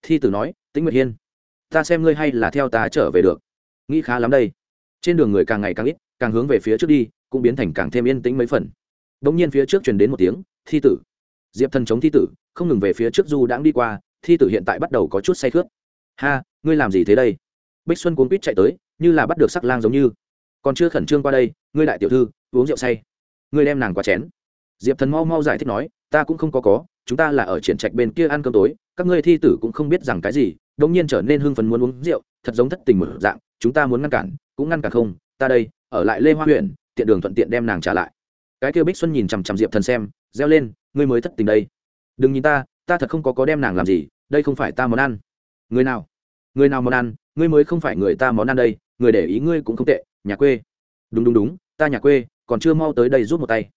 Thi tử nói, tĩnh nguyệt hiên, ta xem ngươi hay là theo ta trở về được. Nghĩ khá lắm đây. Trên đường người càng ngày càng ít, càng hướng về phía trước đi, cũng biến thành càng thêm yên tĩnh mấy phần. Đ ỗ n g nhiên phía trước truyền đến một tiếng, thi tử diệp thần chống thi tử, không ngừng về phía trước du đãng đi qua, thi tử hiện tại bắt đầu có chút say khướt. Ha, ngươi làm gì thế đây? Bích xuân cuốn quýt chạy tới, như là bắt được sắc lang giống như. Còn chưa khẩn trương qua đây, ngươi đại tiểu thư, uống rượu say. Ngươi đem nàng qua chén. Diệp thần mau mau giải thích nói, ta cũng không có có, chúng ta là ở triển trạch bên kia ăn cơm tối, các ngươi thi tử cũng không biết rằng cái gì đông nhiên trở nên hưng phấn muốn uống rượu, thật giống thất tình mở dạng, chúng ta muốn ngăn cản, cũng ngăn cản không, ta đây, ở lại lê hoa huyện, tiện đường thuận tiện đem nàng trả lại. Cái kia bích xuân nhìn chằm chằm diệp thần xem reo lên, ngươi mới thất tình đây. Đừng nhìn ta ta thật không có có đem nàng làm gì, đây không phải ta món ăn. Người nào? Người nào món ăn? Ngươi mới không phải người ta món ăn đây, người để ý ngươi cũng không tệ, nhà quê. Đúng đúng đúng, ta nhà quê, còn chưa mau tới đây rút một tay.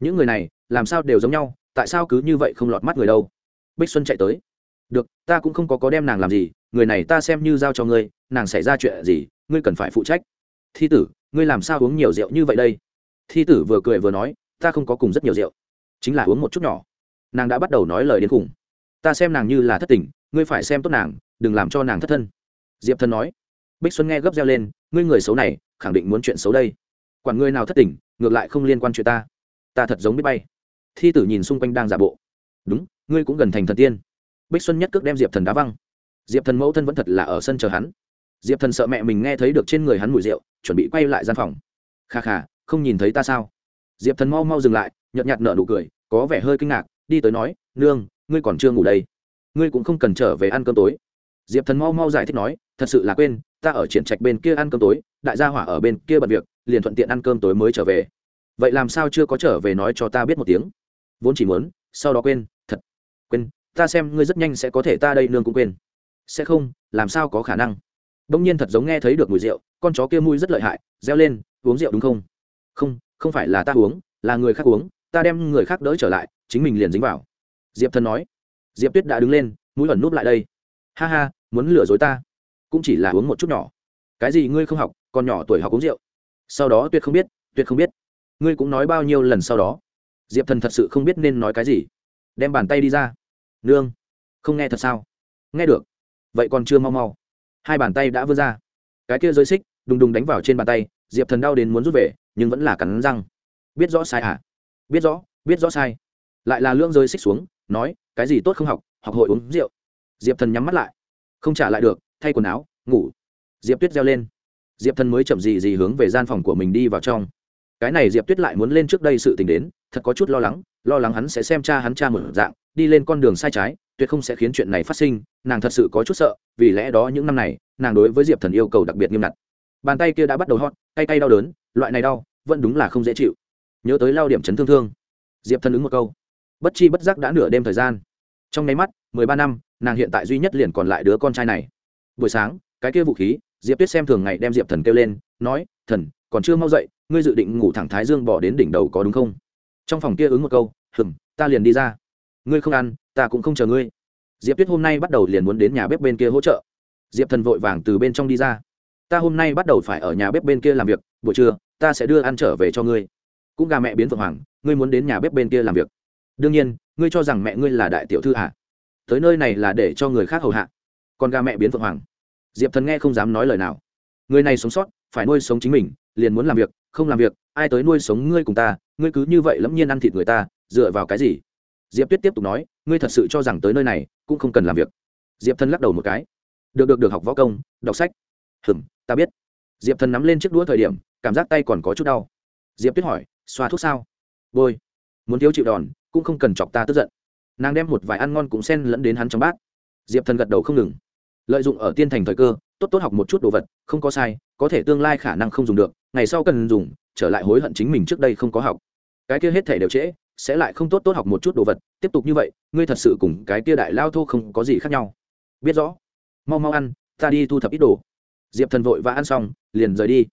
Những người này, làm sao đều giống nhau, tại sao cứ như vậy không lọt mắt người đâu? Bích xuân chạy tới. Được, ta cũng không có có đem nàng làm gì, người này ta xem như giao cho ngươi, nàng xảy ra chuyện gì, ngươi cần phải phụ trách. Thi tử, ngươi làm sao uống nhiều rượu như vậy đây? Thi tử vừa cười vừa nói, ta không có cùng rất nhiều rượu chính là uống một chút nhỏ. Nàng đã bắt đầu nói lời đến cùng ta xem nàng như là thất tình, ngươi phải xem tốt nàng, đừng làm cho nàng thất thân. Diệp thân nói. Bích xuân nghe gấp reo lên, ngươi người xấu này, khẳng định muốn chuyện xấu đây. Quản ngươi nào thất tình, ngược lại không liên quan chuyện ta. Ta thật giống biết bay. Thi tử nhìn xung quanh đang giả bộ. Đúng, ngươi cũng gần thành thần tiên. Bích xuân nhất cước đem diệp thần đá văng. Diệp thần mẫu thân vẫn thật là ở sân chờ hắn. Diệp thần sợ mẹ mình nghe thấy được trên người hắn mùi rượu, chuẩn bị quay lại gian phòng. Kha kha, không nhìn thấy ta sao? Diệp thần mau mau dừng lại nhợt nhạt nở nụ cười, có vẻ hơi kinh ngạc, đi tới nói, nương, ngươi còn chưa ngủ đây. Ngươi cũng không cần trở về ăn cơm tối. Diệp thần mau mau giải thích nói, thật sự là quên, ta ở triển trạch bên kia ăn cơm tối, đại gia hỏa ở bên kia bận việc, liền thuận tiện ăn cơm tối mới trở về. Vậy làm sao chưa có trở về nói cho ta biết một tiếng? Vốn chỉ muốn, sau đó quên, thật, quên, ta xem ngươi rất nhanh sẽ có thể ta đây, nương cũng quên. Sẽ không, làm sao có khả năng? Đông nhiên thật giống nghe thấy được mùi rượu, con chó kia mùi rất lợi hại, reo lên, uống rượu đúng không? Không không phải là ta uống, là người khác uống ta đem người khác đỡ trở lại, chính mình liền dính vào. Diệp thần nói. Diệp tuyết đã đứng lên, mũi ẩn núp lại đây. Ha ha, muốn lừa dối ta? Cũng chỉ là uống một chút nhỏ. Cái gì ngươi không học, còn nhỏ tuổi học uống rượu. Sau đó tuyệt không biết tuyệt không biết. Ngươi cũng nói bao nhiêu lần sau đó. Diệp thần thật sự không biết nên nói cái gì. Đem bàn tay đi ra. Nương, không nghe thật sao? Nghe được. Vậy còn chưa mau mau. Hai bàn tay đã vươn ra. Cái kia rơi xích, đùng đùng đánh vào trên bàn tay, diệp thần đau đến muốn rút về, nhưng vẫn là cắn răng. Biết rõ sai à? Biết rõ biết rõ sai. Lại là lưỡng rơi xích xuống, nói, cái gì tốt không học học hội uống rượu. Diệp thần nhắm mắt lại. Không trả lại được, thay quần áo, ngủ. Diệp tuyết reo lên. Diệp thần mới chậm gì gì hướng về gian phòng của mình đi vào trong. Cái này diệp tuyết lại muốn lên trước đây sự tình đến, thật có chút lo lắng lo lắng hắn sẽ xem cha hắn cha một dạng, đi lên con đường sai trái, tuyệt không sẽ khiến chuyện này phát sinh, nàng thật sự có chút sợ, vì lẽ đó những năm này, nàng đối với diệp thần yêu cầu đặc biệt nghiêm ngặt. Bàn tay kia đã bắt đầu hót tay tay đau đớn, loại này đau, vẫn đúng là không dễ chịu nhớ tới lao điểm chấn thương thương. Diệp thần ứng một câu. Bất chi bất giác đã nửa đêm thời gian. Trong nháy mắt, mười ba năm, nàng hiện tại duy nhất liền còn lại đứa con trai này. Buổi sáng, cái kia vũ khí, diệp tuyết xem thường ngày đem diệp thần kêu lên, nói, thần, còn chưa mau dậy, ngươi dự định ngủ thẳng thái dương bỏ đến đỉnh đầu có đúng không? Trong phòng kia ứng một câu, hừm, ta liền đi ra. Ngươi không ăn, ta cũng không chờ ngươi. Diệp tuyết hôm nay bắt đầu liền muốn đến nhà bếp bên kia hỗ trợ. Diệp thần vội vàng từ bên trong đi ra. Ta hôm nay bắt đầu phải ở nhà bếp bên kia làm việc, buổi trưa, ta sẽ đưa ăn trở về cho ngươi cũng gà mẹ biến phượng hoàng, ngươi muốn đến nhà bếp bên kia làm việc. Đương nhiên, ngươi cho rằng mẹ ngươi là đại tiểu thư à? tới nơi này là để cho người khác hầu hạ. Còn gà mẹ biến phượng hoàng. Diệp thần nghe không dám nói lời nào. Người này sống sót, phải nuôi sống chính mình, liền muốn làm việc, không làm việc, ai tới nuôi sống ngươi cùng ta, ngươi cứ như vậy lẫm nhiên ăn thịt người ta, dựa vào cái gì? Diệp tuyết tiếp tục nói, ngươi thật sự cho rằng tới nơi này, cũng không cần làm việc. Diệp thần lắc đầu một cái. Được được được, học võ công, đọc sách. Hừm, ta biết. Diệp thần nắm lên chiếc đũa thời điểm, cảm giác tay còn có chút đau. Diệp tuyết hỏi xoa thuốc sao? Bôi. Muốn thiếu chịu đòn, cũng không cần chọc ta tức giận. Nàng đem một vài ăn ngon cũng xen lẫn đến hắn trong bát. Diệp thần gật đầu không ngừng. Lợi dụng ở tiên thành thời cơ, tốt tốt học một chút đồ vật, không có sai, có thể tương lai khả năng không dùng được, ngày sau cần dùng, trở lại hối hận chính mình trước đây không có học. Cái kia hết thể đều trễ, sẽ lại không tốt tốt học một chút đồ vật, tiếp tục như vậy, ngươi thật sự cùng cái kia đại lao thô không có gì khác nhau. Biết rõ. Mau mau ăn, ta đi thu thập ít đồ. Diệp thần vội và ăn xong, liền rời đi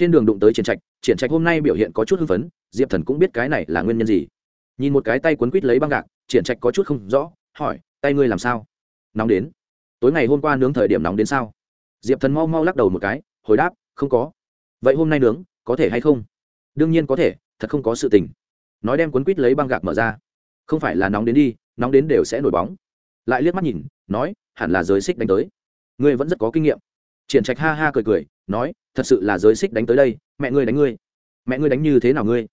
trên đường đụng tới triển trạch triển trạch hôm nay biểu hiện có chút hưng phấn, diệp thần cũng biết cái này là nguyên nhân gì. Nhìn một cái tay quấn quít lấy băng gạc, triển trạch có chút không rõ, hỏi, tay ngươi làm sao? Nóng đến. Tối ngày hôm qua nướng thời điểm nóng đến sao? Diệp thần mau mau lắc đầu một cái, hồi đáp, không có. Vậy hôm nay nướng, có thể hay không? Đương nhiên có thể, thật không có sự tình. Nói đem cuốn quýt lấy băng gạc mở ra. Không phải là nóng đến đi, nóng đến đều sẽ nổi bóng. Lại liếc mắt nhìn, nói, hẳn là giới xích đánh tới. Ngươi vẫn rất có kinh nghiệm. Triển trạch ha ha cười cười nói, thật sự là giới xích đánh tới đây, mẹ ngươi đánh ngươi. Mẹ ngươi đánh như thế nào ngươi?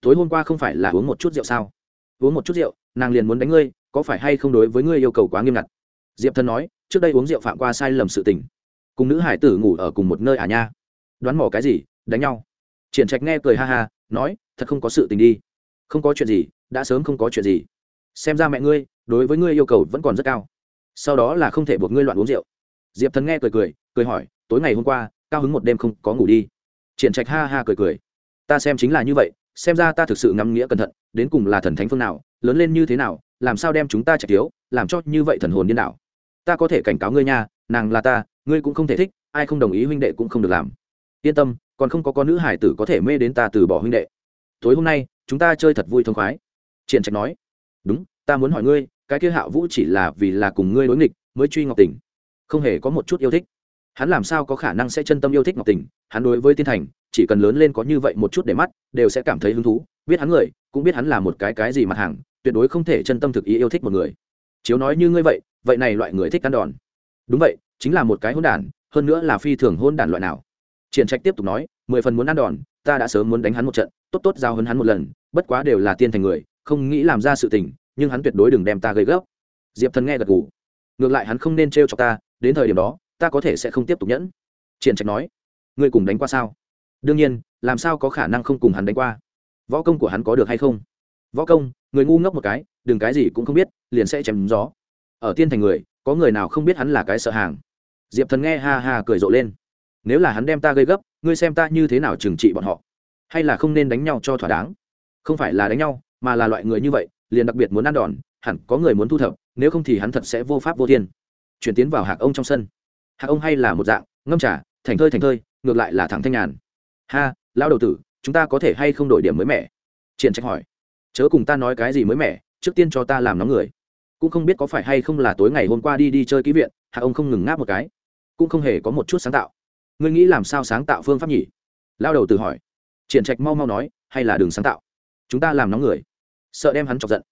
Tối hôm qua không phải là uống một chút rượu sao? Uống một chút rượu, nàng liền muốn đánh ngươi, có phải hay không đối với ngươi yêu cầu quá nghiêm ngặt? Diệp thân nói, trước đây uống rượu phạm qua sai lầm sự tình. Cùng nữ hải tử ngủ ở cùng một nơi à nha? Đoán mỏ cái gì, đánh nhau. Triển trạch nghe cười ha ha, nói, thật không có sự tình đi. Không có chuyện gì, đã sớm không có chuyện gì. Xem ra mẹ ngươi, đối với ngươi yêu cầu vẫn còn rất cao. Sau đó là không thể buộc ngươi loạn uống rượu. Diệp thần nghe cười cười cười hỏi, tối ngày hôm qua cao hứng một đêm không có ngủ đi. Triển trạch ha ha cười cười. Ta xem chính là như vậy, xem ra ta thực sự ngắm nghĩa cẩn thận, đến cùng là thần thánh phương nào, lớn lên như thế nào, làm sao đem chúng ta chạy thiếu, làm cho như vậy thần hồn điên đảo. Ta có thể cảnh cáo ngươi nha, nàng là ta, ngươi cũng không thể thích, ai không đồng ý huynh đệ cũng không được làm. Yên tâm, còn không có con nữ hải tử có thể mê đến ta từ bỏ huynh đệ. Tối hôm nay, chúng ta chơi thật vui thông khoái. Triển trạch nói. Đúng, ta muốn hỏi ngươi, cái kia hạo vũ chỉ là vì là cùng ngươi đối nghịch, mới truy ngọc tình không hề có một chút yêu thích hắn làm sao có khả năng sẽ chân tâm yêu thích ngọc tình, hắn đối với tiên thành, chỉ cần lớn lên có như vậy một chút để mắt, đều sẽ cảm thấy hứng thú. Biết hắn người, cũng biết hắn là một cái cái gì mặt hàng, tuyệt đối không thể chân tâm thực ý yêu thích một người. Chiếu nói như ngươi vậy vậy này loại người thích ăn đòn. Đúng vậy, chính là một cái hôn đản, hơn nữa là phi thường hôn đản loại nào. Triển trạch tiếp tục nói, mười phần muốn ăn đòn, ta đã sớm muốn đánh hắn một trận, tốt tốt giao hấn hắn một lần, bất quá đều là tiên thành người, không nghĩ làm ra sự tình, nhưng hắn tuyệt đối đừng đem ta gây gốc diệp thần nghe gật gù. Ngược lại hắn không nên t cho ta, đến thời điểm đó ta có thể sẽ không tiếp tục nhẫn. Triển trạch nói, ngươi cùng đánh qua sao? Đương nhiên, làm sao có khả năng không cùng hắn đánh qua? Võ công của hắn có được hay không? Võ công, người ngu ngốc một cái, đừng cái gì cũng không biết, liền sẽ chém gió. Ở tiên thành người, có người nào không biết hắn là cái sợ hàng? Diệp thần nghe ha ha cười rộ lên. Nếu là hắn đem ta gây gấp, ngươi xem ta như thế nào trừng trị bọn họ? Hay là không nên đánh nhau cho thỏa đáng? Không phải là đánh nhau, mà là loại người như vậy, liền đặc biệt muốn ăn đòn, hẳn có người muốn thu thập, nếu không thì hắn thật sẽ vô pháp vô thiên. Chuyển tiến vào hạc ông trong sân hạ ông hay là một dạng, ngâm trà, thành thơi thành thơi, ngược lại là thẳng thanh nhàn. Ha, lão đầu tử, chúng ta có thể hay không đổi điểm mới mẻ? Triển trách hỏi. Chớ cùng ta nói cái gì mới mẻ, trước tiên cho ta làm nóng người. Cũng không biết có phải hay không là tối ngày hôm qua đi đi chơi ký viện, hạ ông không ngừng ngáp một cái. Cũng không hề có một chút sáng tạo. Ngươi nghĩ làm sao sáng tạo phương pháp nhỉ? Lao đầu tử hỏi. Triển trạch mau mau nói, hay là đường sáng tạo. Chúng ta làm nóng người. Sợ đem hắn chọc giận.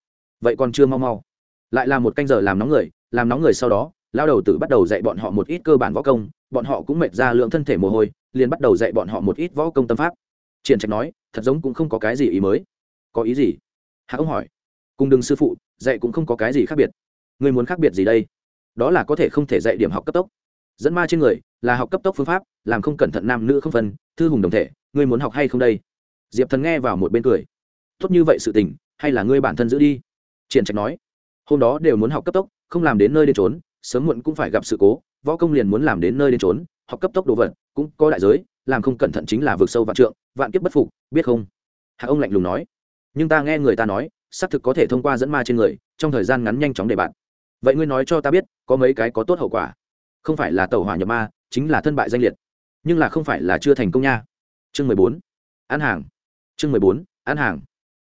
Vậy còn chưa mau mau. Lại là một canh giờ làm nóng người, làm nóng người sau đó lao đầu tử bắt đầu dạy bọn họ một ít cơ bản võ công, bọn họ cũng mệt ra lượng thân thể mồ hôi, liền bắt đầu dạy bọn họ một ít võ công tâm pháp. Triển trạch nói, thật giống cũng không có cái gì ý mới. Có ý gì? Hạ ông hỏi. Cùng đừng sư phụ, dạy cũng không có cái gì khác biệt. Người muốn khác biệt gì đây? Đó là có thể không thể dạy điểm học cấp tốc. Dẫn ma trên người, là học cấp tốc phương pháp, làm không cẩn thận nam nữ không phân, thư hùng đồng thể, ngươi muốn học hay không đây? Diệp thần nghe vào một bên cười. Tốt như vậy sự tình, hay là ngươi bản thân giữ đi. Triển trạch nói. Hôm đó đều muốn học cấp tốc, không làm đến nơi đến trốn sớm muộn cũng phải gặp sự cố, võ công liền muốn làm đến nơi đến trốn học cấp tốc đồ vật, cũng có đại giới, làm không cẩn thận chính là vượt sâu vạn trượng, vạn kiếp bất phục, biết không? Hạ ông lạnh lùng nói. Nhưng ta nghe người ta nói, xác thực có thể thông qua dẫn ma trên người, trong thời gian ngắn nhanh chóng để bạn. Vậy ngươi nói cho ta biết, có mấy cái có tốt hậu quả? Không phải là tàu hỏa nhập ma, chính là thân bại danh liệt. Nhưng là không phải là chưa thành công nha. Chương mười bốn. Ăn hàng. Chương mười bốn. Ăn hàng.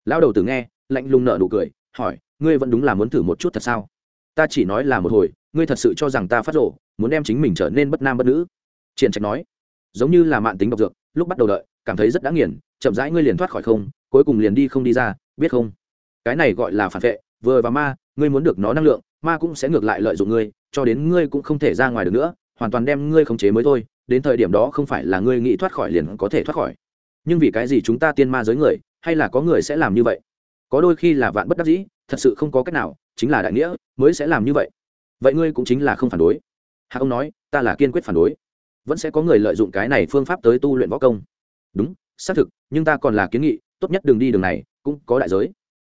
Lão đầu tử nghe, lạnh lùng nợ nụ cười, hỏi, ngươi vẫn đúng là muốn thử một chút thật sao? Ta chỉ nói là một hồi ngươi thật sự cho rằng ta phát rộ muốn đem chính mình trở nên bất nam bất nữ? Triển trạch nói, giống như là mạn tính độc dược, lúc bắt đầu đợi, cảm thấy rất đã nghiền, chậm rãi ngươi liền thoát khỏi không, cuối cùng liền đi không đi ra, biết không? Cái này gọi là phản vệ, vừa và ma, ngươi muốn được nó năng lượng, ma cũng sẽ ngược lại lợi dụng ngươi, cho đến ngươi cũng không thể ra ngoài được nữa, hoàn toàn đem ngươi khống chế mới thôi, đến thời điểm đó không phải là ngươi nghĩ thoát khỏi liền có thể thoát khỏi. Nhưng vì cái gì chúng ta tiên ma giới người, hay là có người sẽ làm như vậy? Có đôi khi là vạn bất đắc dĩ, thật sự không có cách nào, chính là đại nghĩa, mới sẽ làm như vậy vậy ngươi cũng chính là không phản đối. Hạ ông nói, ta là kiên quyết phản đối. Vẫn sẽ có người lợi dụng cái này phương pháp tới tu luyện võ công. Đúng, xác thực, nhưng ta còn là kiến nghị, tốt nhất đường đi đường này, cũng có đại giới.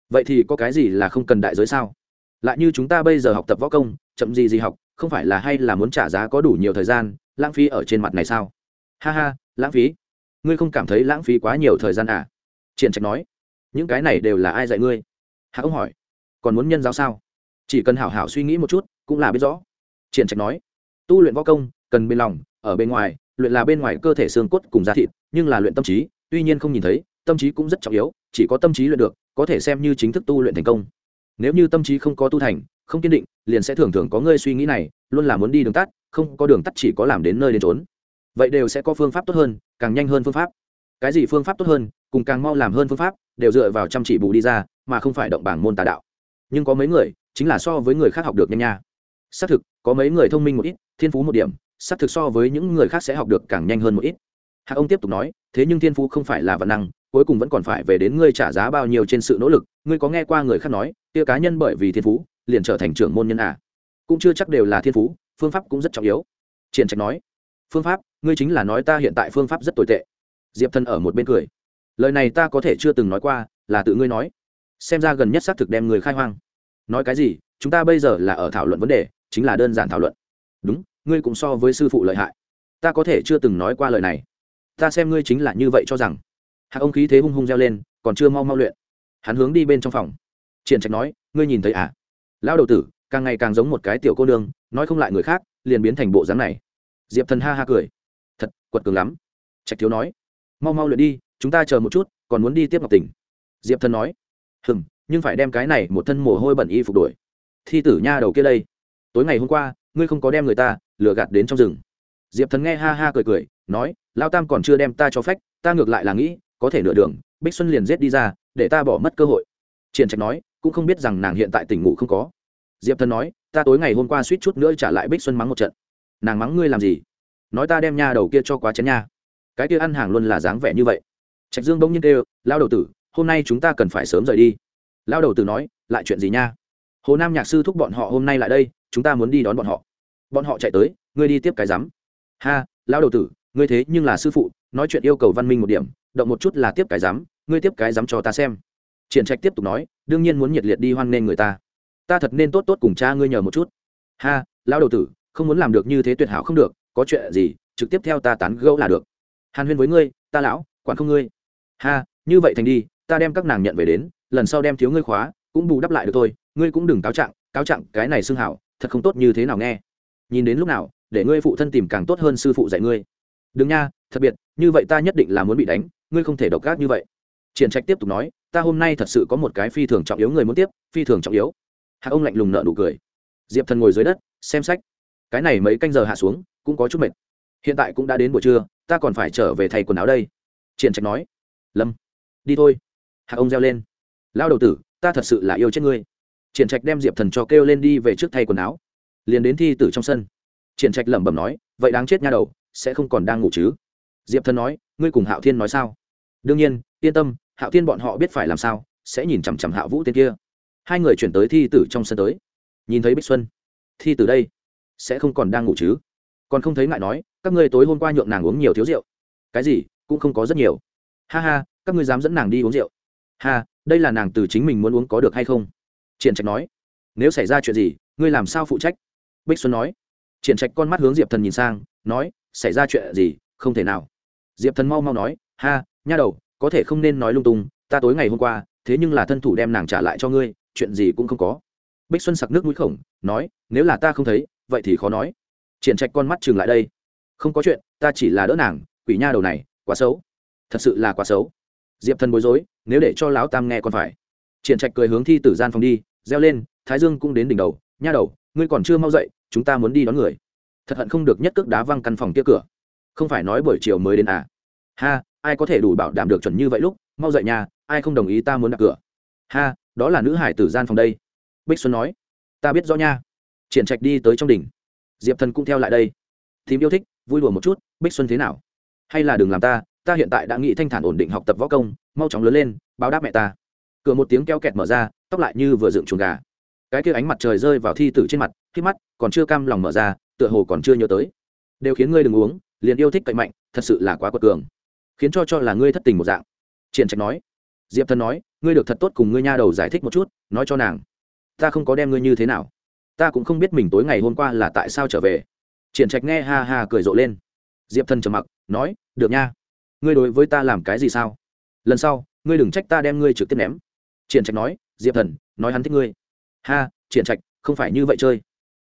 Vậy thì có cái gì là không cần đại giới sao? Lại như chúng ta bây giờ học tập võ công, chậm gì gì học, không phải là hay là muốn trả giá có đủ nhiều thời gian, lãng phí ở trên mặt này sao? Ha ha, lãng phí. Ngươi không cảm thấy lãng phí quá nhiều thời gian à? Triển trạch nói. Những cái này đều là ai dạy ngươi? Hạ ông hỏi. Còn muốn nhân giáo sao? Chỉ cần hảo hảo suy nghĩ một chút cũng là biết rõ. Triển trạch nói, tu luyện võ công, cần bên lòng, ở bên ngoài, luyện là bên ngoài cơ thể xương cốt cùng da thịt, nhưng là luyện tâm trí, tuy nhiên không nhìn thấy, tâm trí cũng rất trọng yếu, chỉ có tâm trí luyện được, có thể xem như chính thức tu luyện thành công. Nếu như tâm trí không có tu thành, không kiên định, liền sẽ thường thường có ngươi suy nghĩ này, luôn là muốn đi đường tắt, không có đường tắt chỉ có làm đến nơi đến trốn vậy đều sẽ có phương pháp tốt hơn, càng nhanh hơn phương pháp. Cái gì phương pháp tốt hơn, cùng càng mau làm hơn phương pháp, đều dựa vào chăm chỉ bù đi ra, mà không phải động bảng môn tà đạo. Nhưng có mấy người, chính là so với người khác học được nhanh nha xác thực, có mấy người thông minh một ít, thiên phú một điểm, xác thực so với những người khác sẽ học được càng nhanh hơn một ít. Hạ ông tiếp tục nói, thế nhưng thiên phú không phải là văn năng, cuối cùng vẫn còn phải về đến ngươi trả giá bao nhiêu trên sự nỗ lực. Ngươi có nghe qua người khác nói, tia cá nhân bởi vì thiên phú, liền trở thành trưởng môn nhân à? Cũng chưa chắc đều là thiên phú, phương pháp cũng rất trọng yếu. Triển trạch nói, phương pháp, ngươi chính là nói ta hiện tại phương pháp rất tồi tệ. Diệp thân ở một bên cười, lời này ta có thể chưa từng nói qua, là tự ngươi nói. Xem ra gần nhất xác thực đem người khai hoang. Nói cái gì, chúng ta bây giờ là ở thảo luận vấn đề chính là đơn giản thảo luận. Đúng, ngươi cũng so với sư phụ lợi hại. Ta có thể chưa từng nói qua lời này. Ta xem ngươi chính là như vậy cho rằng. Hạc ông khí thế hung hung reo lên, còn chưa mau mau luyện. Hắn hướng đi bên trong phòng. Triển trạch nói, ngươi nhìn thấy à? Lão đầu tử, càng ngày càng giống một cái tiểu cô nương, nói không lại người khác, liền biến thành bộ dáng này. Diệp thần ha ha cười. Thật, quật cường lắm. Trạch thiếu nói, mau mau luyện đi, chúng ta chờ một chút, còn muốn đi tiếp ngọc tỉnh. Diệp thần nói hừng nhưng phải đem cái này một thân mồ hôi bẩn y phục đuổi thi tử nha đầu kia đây tối ngày hôm qua, ngươi không có đem người ta lừa gạt đến trong rừng. Diệp thần nghe ha ha cười cười, nói lao tam còn chưa đem ta cho phép ta ngược lại là nghĩ, có thể nửa đường, bích xuân liền giết đi ra, để ta bỏ mất cơ hội. Triển trạch nói, cũng không biết rằng nàng hiện tại tỉnh ngủ không có. Diệp thần nói, ta tối ngày hôm qua suýt chút nữa trả lại bích xuân mắng một trận. Nàng mắng ngươi làm gì? Nói ta đem nha đầu kia cho quá chén nha. Cái kia ăn hàng luôn là dáng vẻ như vậy. Trạch dương bỗng nhiên kêu lao đầu tử, hôm nay chúng ta cần phải sớm rời đi. Lao đầu tử nói, lại chuyện gì nha? Hồ nam nhạc sư thúc bọn họ hôm nay lại đây chúng ta muốn đi đón bọn họ. Bọn họ chạy tới, ngươi đi tiếp cái rắm ha lao đầu tử, ngươi thế nhưng là sư phụ, nói chuyện yêu cầu văn minh một điểm, động một chút là tiếp cái rắm ngươi tiếp cái rắm cho ta xem. Triển trạch tiếp tục nói, đương nhiên muốn nhiệt liệt đi hoan nghênh người ta. Ta thật nên tốt tốt cùng cha ngươi nhờ một chút. Ha lao đầu tử, không muốn làm được như thế tuyệt hảo không được, có chuyện gì, trực tiếp theo ta tán gẫu là được. Hàn huyên với ngươi, ta lão, quản không ngươi. Ha, như vậy thành đi, ta đem các nàng nhận về đến, lần sau đem thiếu ngươi khóa, cũng bù đắp lại được thôi, ngươi cũng đừng cáo trạng cáo trạng cái này xưng hảo thật không tốt như thế nào nghe. Nhìn đến lúc nào, để ngươi phụ thân tìm càng tốt hơn sư phụ dạy ngươi. Đừng nha, thật biệt, như vậy ta nhất định là muốn bị đánh, ngươi không thể độc gác như vậy. Triển trạch tiếp tục nói, ta hôm nay thật sự có một cái phi thường trọng yếu người muốn tiếp, phi thường trọng yếu. Hạ ông lạnh lùng nợ nụ cười. Diệp thần ngồi dưới đất, xem sách. Cái này mấy canh giờ hạ xuống, cũng có chút mệt. Hiện tại cũng đã đến buổi trưa, ta còn phải trở về thay quần áo đây. Triển trạch nói. Lâm, đi thôi. Hạ ông reo lên. Lao đầu tử, ta thật sự là yêu chết ngươi triển trạch đem diệp thần cho kêu lên đi về trước thay quần áo, liền đến thi tử trong sân. Triển trạch lẩm bẩm nói, vậy đáng chết nha đầu, sẽ không còn đang ngủ chứ? Diệp thần nói, ngươi cùng hạo thiên nói sao? Đương nhiên, yên tâm, hạo thiên bọn họ biết phải làm sao, sẽ nhìn chằm chằm hạo vũ tên kia. Hai người chuyển tới thi tử trong sân tới. Nhìn thấy bích xuân, thi tử đây, sẽ không còn đang ngủ chứ? Còn không thấy ngại nói, các ngươi tối hôm qua nhượng nàng uống nhiều thiếu rượu. Cái gì, cũng không có rất nhiều. Ha ha, các ngươi dám dẫn nàng đi uống rượu. Ha, đây là nàng từ chính mình muốn uống có được hay không? Triển trạch nói, nếu xảy ra chuyện gì, ngươi làm sao phụ trách? Bích xuân nói. Triển trạch con mắt hướng diệp thần nhìn sang, nói, xảy ra chuyện gì, không thể nào. Diệp thần mau mau nói, ha, nha đầu, có thể không nên nói lung tung, ta tối ngày hôm qua, thế nhưng là thân thủ đem nàng trả lại cho ngươi, chuyện gì cũng không có. Bích xuân sặc nước mũi khổng, nói, nếu là ta không thấy, vậy thì khó nói. Triển trạch con mắt chừng lại đây. Không có chuyện, ta chỉ là đỡ nàng, quỷ nha đầu này, quá xấu. Thật sự là quá xấu. Diệp thần bối rối, nếu để cho lão tam nghe còn phải triển trạch cười hướng thi tử gian phòng đi, reo lên, thái dương cũng đến đỉnh đầu, nha đầu, ngươi còn chưa mau dậy, chúng ta muốn đi đón người. Thật hận không được nhất cước đá văng căn phòng kia cửa. Không phải nói buổi chiều mới đến à? Ha, ai có thể đủ bảo đảm được chuẩn như vậy lúc, mau dậy nhà ai không đồng ý ta muốn đặt cửa. Ha, đó là nữ hải tử gian phòng đây. Bích xuân nói, ta biết rõ nha. Triển trạch đi tới trong đỉnh. Diệp thần cũng theo lại đây. Thím yêu thích, vui đùa một chút, bích xuân thế nào? Hay là đừng làm ta ta hiện tại đã nghĩ thanh thản ổn định học tập võ công, mau chóng lớn lên, báo đáp mẹ ta cửa một tiếng keo kẹt mở ra, tóc lại như vừa dựng chuồng gà. Cái kia ánh mặt trời rơi vào thi tử trên mặt khi mắt, còn chưa cam lòng mở ra, tựa hồ còn chưa nhớ tới. Đều khiến ngươi đừng uống, liền yêu thích cậy mạnh, thật sự là quá quật cường. Khiến cho cho là ngươi thất tình một dạng. Triển trạch nói. Diệp thần nói, ngươi được thật tốt cùng ngươi nha đầu giải thích một chút, nói cho nàng. Ta không có đem ngươi như thế nào. Ta cũng không biết mình tối ngày hôm qua là tại sao trở về. Triển trạch nghe ha ha cười rộ lên. Diệp thần trầm mặc, nói, được nha. Ngươi đối với ta làm cái gì sao? Lần sau, ngươi đừng trách ta đem ngươi trực tiếp ném triển trạch nói, diệp thần, nói hắn thích ngươi. Ha, triển trạch, không phải như vậy chơi.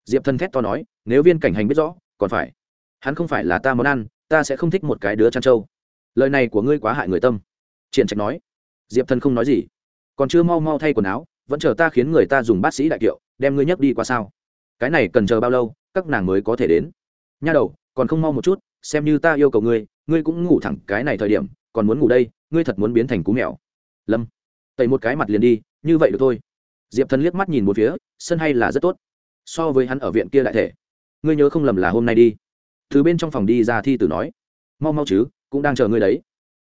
Diệp thần thét to nói, nếu viên cảnh hành biết rõ, còn phải. Hắn không phải là ta món ăn, ta sẽ không thích một cái đứa chăn trâu. Lời này của ngươi quá hại người tâm. Triển trạch nói. Diệp thần không nói gì. Còn chưa mau mau thay quần áo, vẫn chờ ta khiến người ta dùng bác sĩ đại kiệu, đem ngươi nhấc đi qua sao? Cái này cần chờ bao lâu, các nàng mới có thể đến? Nha đầu, còn không mau một chút, xem như ta yêu cầu ngươi ngươi cũng ngủ thẳng cái này thời điểm, còn muốn ngủ đây, ngươi thật muốn biến thành cú mèo. Lâm tẩy một cái mặt liền đi, như vậy được thôi. Diệp thần liếc mắt nhìn một phía, sân hay là rất tốt. So với hắn ở viện kia đại thể, ngươi nhớ không lầm là hôm nay đi. Từ bên trong phòng đi ra thi tử nói, mau mau chứ, cũng đang chờ ngươi đấy.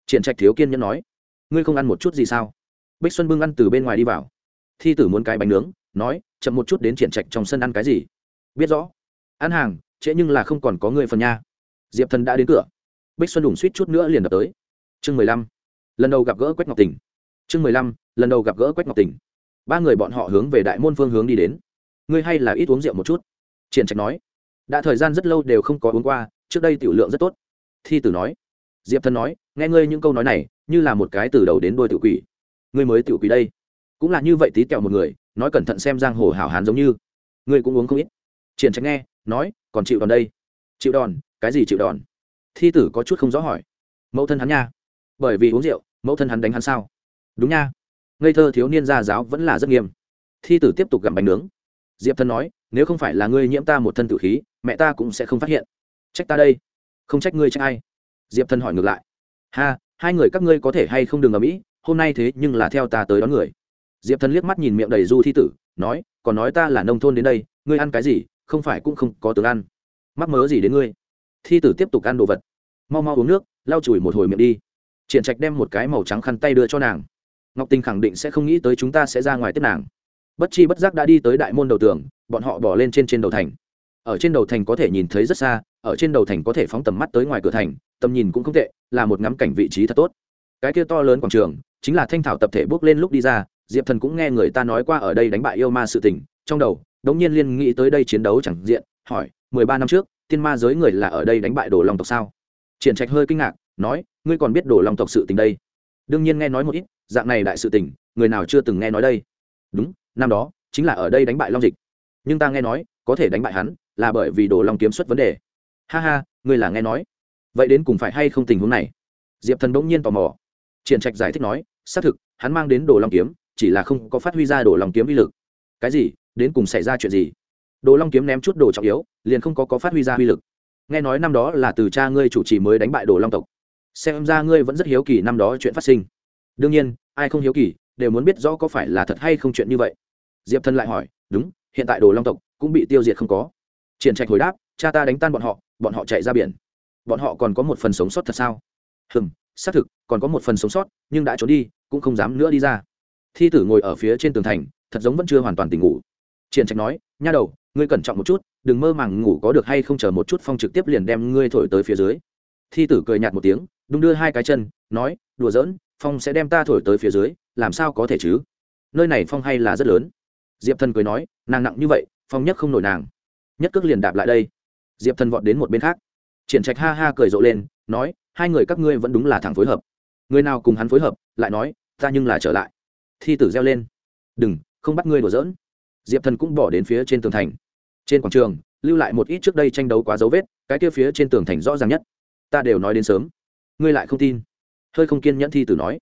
Triển trạch thiếu kiên nhẫn nói, ngươi không ăn một chút gì sao? Bích xuân bưng ăn từ bên ngoài đi vào. Thi tử muốn cái bánh nướng, nói, chậm một chút đến triển trạch trong sân ăn cái gì? Biết rõ. Ăn hàng, trễ nhưng là không còn có người phần nha. Diệp thần đã đến cửa. Bích xuân đủng suýt chút nữa liền đập tới. Chương mười lăm. Lần đầu gặp gỡ quách ngọc tình. Chương mười lăm lần đầu gặp gỡ quách ngọc tình. Ba người bọn họ hướng về đại môn phương hướng đi đến. Ngươi hay là ít uống rượu một chút? Triển trạch nói. Đã thời gian rất lâu đều không có uống qua, trước đây tiểu lượng rất tốt. Thi tử nói. Diệp thần nói, nghe ngươi những câu nói này, như là một cái từ đầu đến đôi tự quỷ. Ngươi mới tự quỷ đây. Cũng là như vậy tí kẹo một người, nói cẩn thận xem giang hồ hảo hán giống như. Ngươi cũng uống không ít. Triển trạch nghe, nói, còn chịu đòn đây. Chịu đòn, cái gì chịu đòn? Thi tử có chút không rõ hỏi. Mẫu thân hắn nha. Bởi vì uống rượu, mẫu thân hắn đánh hắn sao? Đúng nha ngây thơ thiếu niên gia giáo vẫn là rất nghiêm. Thi tử tiếp tục gặm bánh nướng. Diệp thần nói, nếu không phải là ngươi nhiễm ta một thân tử khí, mẹ ta cũng sẽ không phát hiện. Trách ta đây. Không trách ngươi trách ai? Diệp thần hỏi ngược lại. Ha, hai người các ngươi có thể hay không đừng ở mỹ hôm nay thế nhưng là theo ta tới đón người. Diệp thần liếc mắt nhìn miệng đầy du thi tử, nói, còn nói ta là nông thôn đến đây, ngươi ăn cái gì, không phải cũng không có tướng ăn. Mắc mớ gì đến ngươi? Thi tử tiếp tục ăn đồ vật. Mau mau uống nước, lau chùi một hồi miệng đi. Triển trạch đem một cái màu trắng khăn tay đưa cho nàng ngọc tình khẳng định sẽ không nghĩ tới chúng ta sẽ ra ngoài tiếp nàng. Bất chi bất giác đã đi tới đại môn đầu tường, bọn họ bỏ lên trên trên đầu thành. Ở trên đầu thành có thể nhìn thấy rất xa, ở trên đầu thành có thể phóng tầm mắt tới ngoài cửa thành, tầm nhìn cũng không tệ, là một ngắm cảnh vị trí thật tốt. Cái kia to lớn quảng trường, chính là thanh thảo tập thể bước lên lúc đi ra, diệp thần cũng nghe người ta nói qua ở đây đánh bại yêu ma sự tình, trong đầu, đống nhiên liên nghĩ tới đây chiến đấu chẳng diện, hỏi, mười ba năm trước, tiên ma giới người là ở đây đánh bại đồ long tộc sao? Triển trạch hơi kinh ngạc, nói, ngươi còn biết đồ long tộc sự tình đây? Đương nhiên nghe nói một ít dạng này đại sự tình, người nào chưa từng nghe nói đây? Đúng, năm đó, chính là ở đây đánh bại long dịch. Nhưng ta nghe nói, có thể đánh bại hắn là bởi vì đồ long kiếm xuất vấn đề. Ha ha ngươi là nghe nói. Vậy đến cùng phải hay không tình huống này? Diệp thần bỗng nhiên tò mò. Triển trạch giải thích nói, xác thực, hắn mang đến đồ long kiếm, chỉ là không có phát huy ra đồ long kiếm uy lực. Cái gì? Đến cùng xảy ra chuyện gì? Đồ long kiếm ném chút đồ trọng yếu, liền không có có phát huy ra uy lực. Nghe nói năm đó là từ cha ngươi chủ trì mới đánh bại đồ long tộc. Xem ra ngươi vẫn rất hiếu kỳ năm đó chuyện phát sinh đương nhiên, ai không hiếu kỳ, đều muốn biết rõ có phải là thật hay không chuyện như vậy. Diệp thân lại hỏi, đúng, hiện tại đồ long tộc cũng bị tiêu diệt không có. Triển trạch hồi đáp, cha ta đánh tan bọn họ bọn họ chạy ra biển. Bọn họ còn có một phần sống sót thật sao? Hừm, xác thực, còn có một phần sống sót, nhưng đã trốn đi, cũng không dám nữa đi ra. Thi tử ngồi ở phía trên tường thành, thật giống vẫn chưa hoàn toàn tỉnh ngủ. Triển trạch nói, nha đầu, ngươi cẩn trọng một chút, đừng mơ màng ngủ có được hay không chờ một chút phong trực tiếp liền đem ngươi thổi tới phía dưới. Thi tử cười nhạt một tiếng, đung đưa hai cái chân, nói, đùa giỡn phong sẽ đem ta thổi tới phía dưới, làm sao có thể chứ? Nơi này phong hay là rất lớn. Diệp thần cười nói, nàng nặng như vậy, phong nhất không nổi nàng. Nhất cước liền đạp lại đây. Diệp thần vọt đến một bên khác. Triển trạch ha ha cười rộ lên, nói, hai người các ngươi vẫn đúng là thẳng phối hợp. Người nào cùng hắn phối hợp, lại nói, ta nhưng là trở lại. Thi tử reo lên. Đừng, không bắt ngươi đùa giỡn. Diệp thần cũng bỏ đến phía trên tường thành. Trên quảng trường, lưu lại một ít trước đây tranh đấu quá dấu vết, cái kia phía trên tường thành rõ ràng nhất. Ta đều nói đến sớm. Ngươi lại không tin hơi không kiên nhẫn thi tử nói.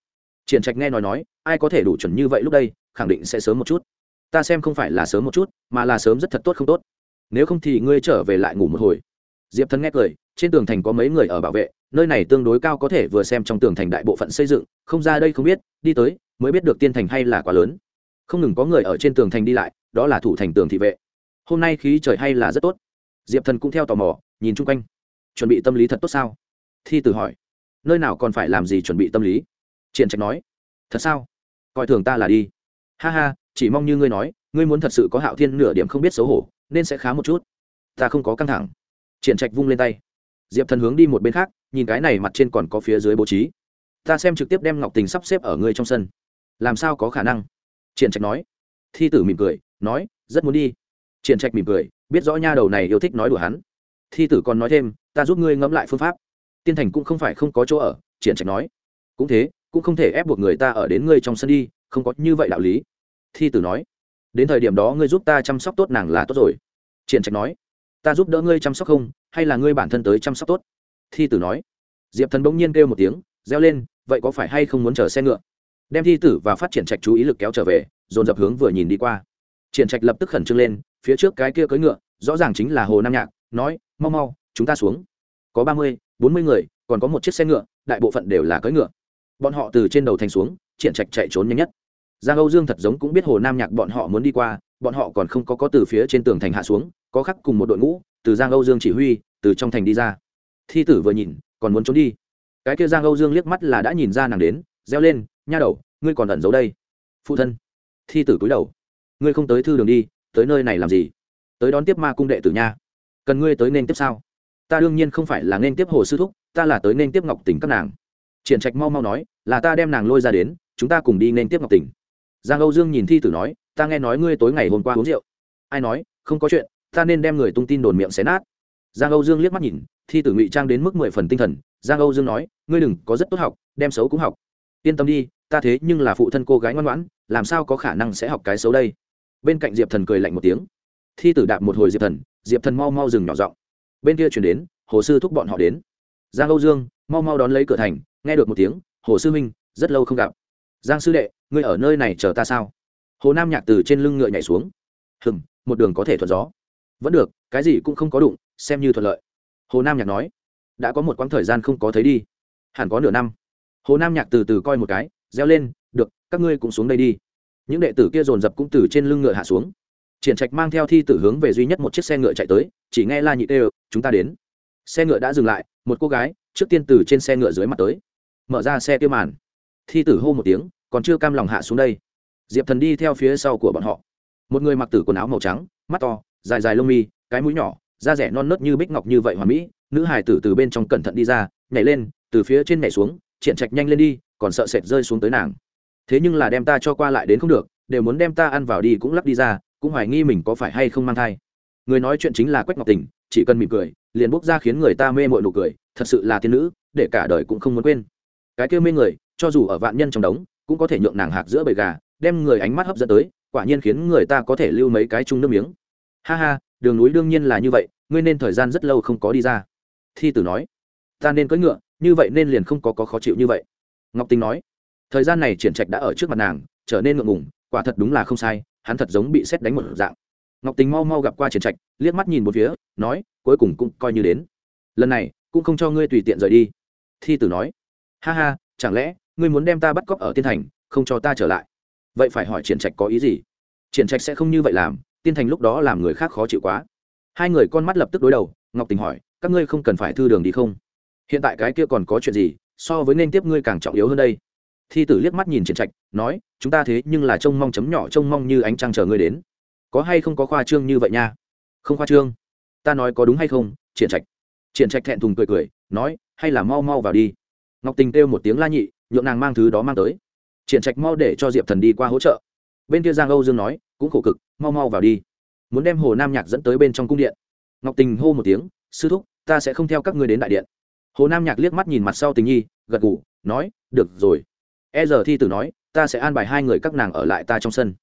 Triển trạch nghe nói nói, ai có thể đủ chuẩn như vậy lúc đây, khẳng định sẽ sớm một chút. Ta xem không phải là sớm một chút, mà là sớm rất thật tốt không tốt. Nếu không thì ngươi trở về lại ngủ một hồi. Diệp thần nghe cười, trên tường thành có mấy người ở bảo vệ, nơi này tương đối cao có thể vừa xem trong tường thành đại bộ phận xây dựng, không ra đây không biết, đi tới, mới biết được tiên thành hay là quá lớn. Không ngừng có người ở trên tường thành đi lại, đó là thủ thành tường thị vệ. Hôm nay khí trời hay là rất tốt. Diệp thần cũng theo tò mò, nhìn chung quanh. Chuẩn bị tâm lý thật tốt sao? Thi tử hỏi nơi nào còn phải làm gì chuẩn bị tâm lý? Triển trạch nói. Thật sao? Coi thường ta là đi. Ha ha, chỉ mong như ngươi nói, ngươi muốn thật sự có hạo thiên nửa điểm không biết xấu hổ, nên sẽ khá một chút. Ta không có căng thẳng. Triển trạch vung lên tay. Diệp thần hướng đi một bên khác, nhìn cái này mặt trên còn có phía dưới bố trí. Ta xem trực tiếp đem ngọc tình sắp xếp ở ngươi trong sân. Làm sao có khả năng? Triển trạch nói. Thi tử mỉm cười, nói, rất muốn đi. Triển trạch mỉm cười, biết rõ nha đầu này yêu thích nói đùa hắn. Thi tử còn nói thêm, ta giúp ngươi ngẫm lại phương pháp tiên thành cũng không phải không có chỗ ở, triển trạch nói. Cũng thế, cũng không thể ép buộc người ta ở đến ngươi trong sân đi, không có như vậy đạo lý. Thi tử nói. Đến thời điểm đó ngươi giúp ta chăm sóc tốt nàng là tốt rồi. Triển trạch nói. Ta giúp đỡ ngươi chăm sóc không, hay là ngươi bản thân tới chăm sóc tốt? Thi tử nói. Diệp thần bỗng nhiên kêu một tiếng, reo lên, vậy có phải hay không muốn chờ xe ngựa? Đem thi tử và phát triển trạch chú ý lực kéo trở về, dồn dập hướng vừa nhìn đi qua. Triển trạch lập tức khẩn trương lên, phía trước cái kia cưỡi ngựa, rõ ràng chính là hồ nam nhạc, nói, mau mau, chúng ta xuống có ba mươi, bốn mươi người, còn có một chiếc xe ngựa, đại bộ phận đều là cưỡi ngựa. Bọn họ từ trên đầu thành xuống, triển trạch chạy trốn nhanh nhất. Giang âu dương thật giống cũng biết hồ nam nhạc bọn họ muốn đi qua, bọn họ còn không có có từ phía trên tường thành hạ xuống, có khắc cùng một đội ngũ, từ giang âu dương chỉ huy, từ trong thành đi ra. Thi tử vừa nhìn, còn muốn trốn đi. Cái kia giang âu dương liếc mắt là đã nhìn ra nàng đến, reo lên, nha đầu, ngươi còn ẩn giấu đây. Phụ thân. Thi tử cúi đầu. Ngươi không tới thư đường đi, tới nơi này làm gì? Tới đón tiếp ma cung đệ tử nha. Cần ngươi tới nên tiếp sao? Ta đương nhiên không phải là nên tiếp hồ sư thúc, ta là tới nên tiếp ngọc tỉnh các nàng. Triển trạch mau mau nói, là ta đem nàng lôi ra đến, chúng ta cùng đi nên tiếp ngọc tỉnh giang âu dương nhìn thi tử nói, ta nghe nói ngươi tối ngày hôm qua uống rượu. Ai nói, không có chuyện, ta nên đem người tung tin đồn miệng xé nát. Giang âu dương liếc mắt nhìn, thi tử ngụy trang đến mức mười phần tinh thần. Giang âu dương nói, ngươi đừng, có rất tốt học, đem xấu cũng học. Yên tâm đi, ta thế nhưng là phụ thân cô gái ngoan ngoãn, làm sao có khả năng sẽ học cái xấu đây? Bên cạnh diệp thần cười lạnh một tiếng. Thi tử đạp một hồi diệp thần diệp thần mau mau dừng nhỏ giọng bên kia chuyển đến, hồ sư thúc bọn họ đến. Giang âu dương, mau mau đón lấy cửa thành, nghe được một tiếng, hồ sư minh rất lâu không gặp. Giang sư đệ, ngươi ở nơi này chờ ta sao? Hồ nam nhạc từ trên lưng ngựa nhảy xuống. Hừng một đường có thể thuận gió. Vẫn được, cái gì cũng không có đụng, xem như thuận lợi. Hồ nam nhạc nói. Đã có một quãng thời gian không có thấy đi. Hẳn có nửa năm. Hồ nam nhạc từ từ coi một cái, reo lên, được, các ngươi cũng xuống đây đi. Những đệ tử kia dồn dập cũng từ trên lưng ngựa hạ xuống. Triển trạch mang theo thi tử hướng về duy nhất một chiếc xe ngựa chạy tới, chỉ nghe la nhị tê chúng ta đến. Xe ngựa đã dừng lại, một cô gái, trước tiên từ trên xe ngựa dưới mặt tới. Mở ra xe tiêu màn. Thi tử hô một tiếng, còn chưa cam lòng hạ xuống đây. Diệp thần đi theo phía sau của bọn họ. Một người mặc tử quần áo màu trắng, mắt to, dài dài lông mi, cái mũi nhỏ, da rẻ non nớt như bích ngọc như vậy hoàn mỹ, nữ hải tử từ bên trong cẩn thận đi ra, nhảy lên, từ phía trên nhảy xuống, triển trạch nhanh lên đi, còn sợ sệt rơi xuống tới nàng. Thế nhưng là đem ta cho qua lại đến không được, đều muốn đem ta ăn vào đi cũng lắp đi ra, cũng hoài nghi mình có phải hay không mang thai người nói chuyện chính là quách ngọc tình chỉ cần mỉm cười liền bốc ra khiến người ta mê mội nụ cười thật sự là thiên nữ để cả đời cũng không muốn quên. Cái kêu mê người cho dù ở vạn nhân trong đống cũng có thể nhượng nàng hạc giữa bầy gà đem người ánh mắt hấp dẫn tới quả nhiên khiến người ta có thể lưu mấy cái chung nước miếng. Ha ha đường núi đương nhiên là như vậy ngươi nên thời gian rất lâu không có đi ra. Thi tử nói ta nên cưỡi ngựa như vậy nên liền không có, có khó chịu như vậy. Ngọc tinh nói thời gian này triển trạch đã ở trước mặt nàng trở nên ngượng ngùng quả thật đúng là không sai hắn thật giống bị xét đánh một dạng ngọc tình mau mau gặp qua triển trạch, liếc mắt nhìn một phía, nói, cuối cùng cũng coi như đến. Lần này, cũng không cho ngươi tùy tiện rời đi. Thi tử nói, ha ha, chẳng lẽ, ngươi muốn đem ta bắt cóc ở tiên thành, không cho ta trở lại? Vậy phải hỏi triển trạch có ý gì? Triển trạch sẽ không như vậy làm, tiên thành lúc đó làm người khác khó chịu quá. Hai người con mắt lập tức đối đầu, ngọc tình hỏi, các ngươi không cần phải thư đường đi không? Hiện tại cái kia còn có chuyện gì, so với nên tiếp ngươi càng trọng yếu hơn đây. Thi tử liếc mắt nhìn triển trạch, nói, chúng ta thế nhưng là trông mong chấm nhỏ, trông mong như ánh trăng chờ ngươi đến có hay không có khoa trương như vậy nha? Không khoa trương. Ta nói có đúng hay không? Triển trạch. Triển trạch thẹn thùng cười cười, nói, hay là mau mau vào đi. Ngọc tình kêu một tiếng la nhị, nhượng nàng mang thứ đó mang tới. Triển trạch mau để cho diệp thần đi qua hỗ trợ. Bên kia giang âu dương nói, cũng khổ cực, mau mau vào đi. Muốn đem hồ nam nhạc dẫn tới bên trong cung điện. Ngọc tình hô một tiếng, sư thúc, ta sẽ không theo các ngươi đến đại điện. Hồ nam nhạc liếc mắt nhìn mặt sau tình nhi, gật gù, nói, được rồi. E giờ thi tử nói, ta sẽ an bài hai người các nàng ở lại ta trong sân.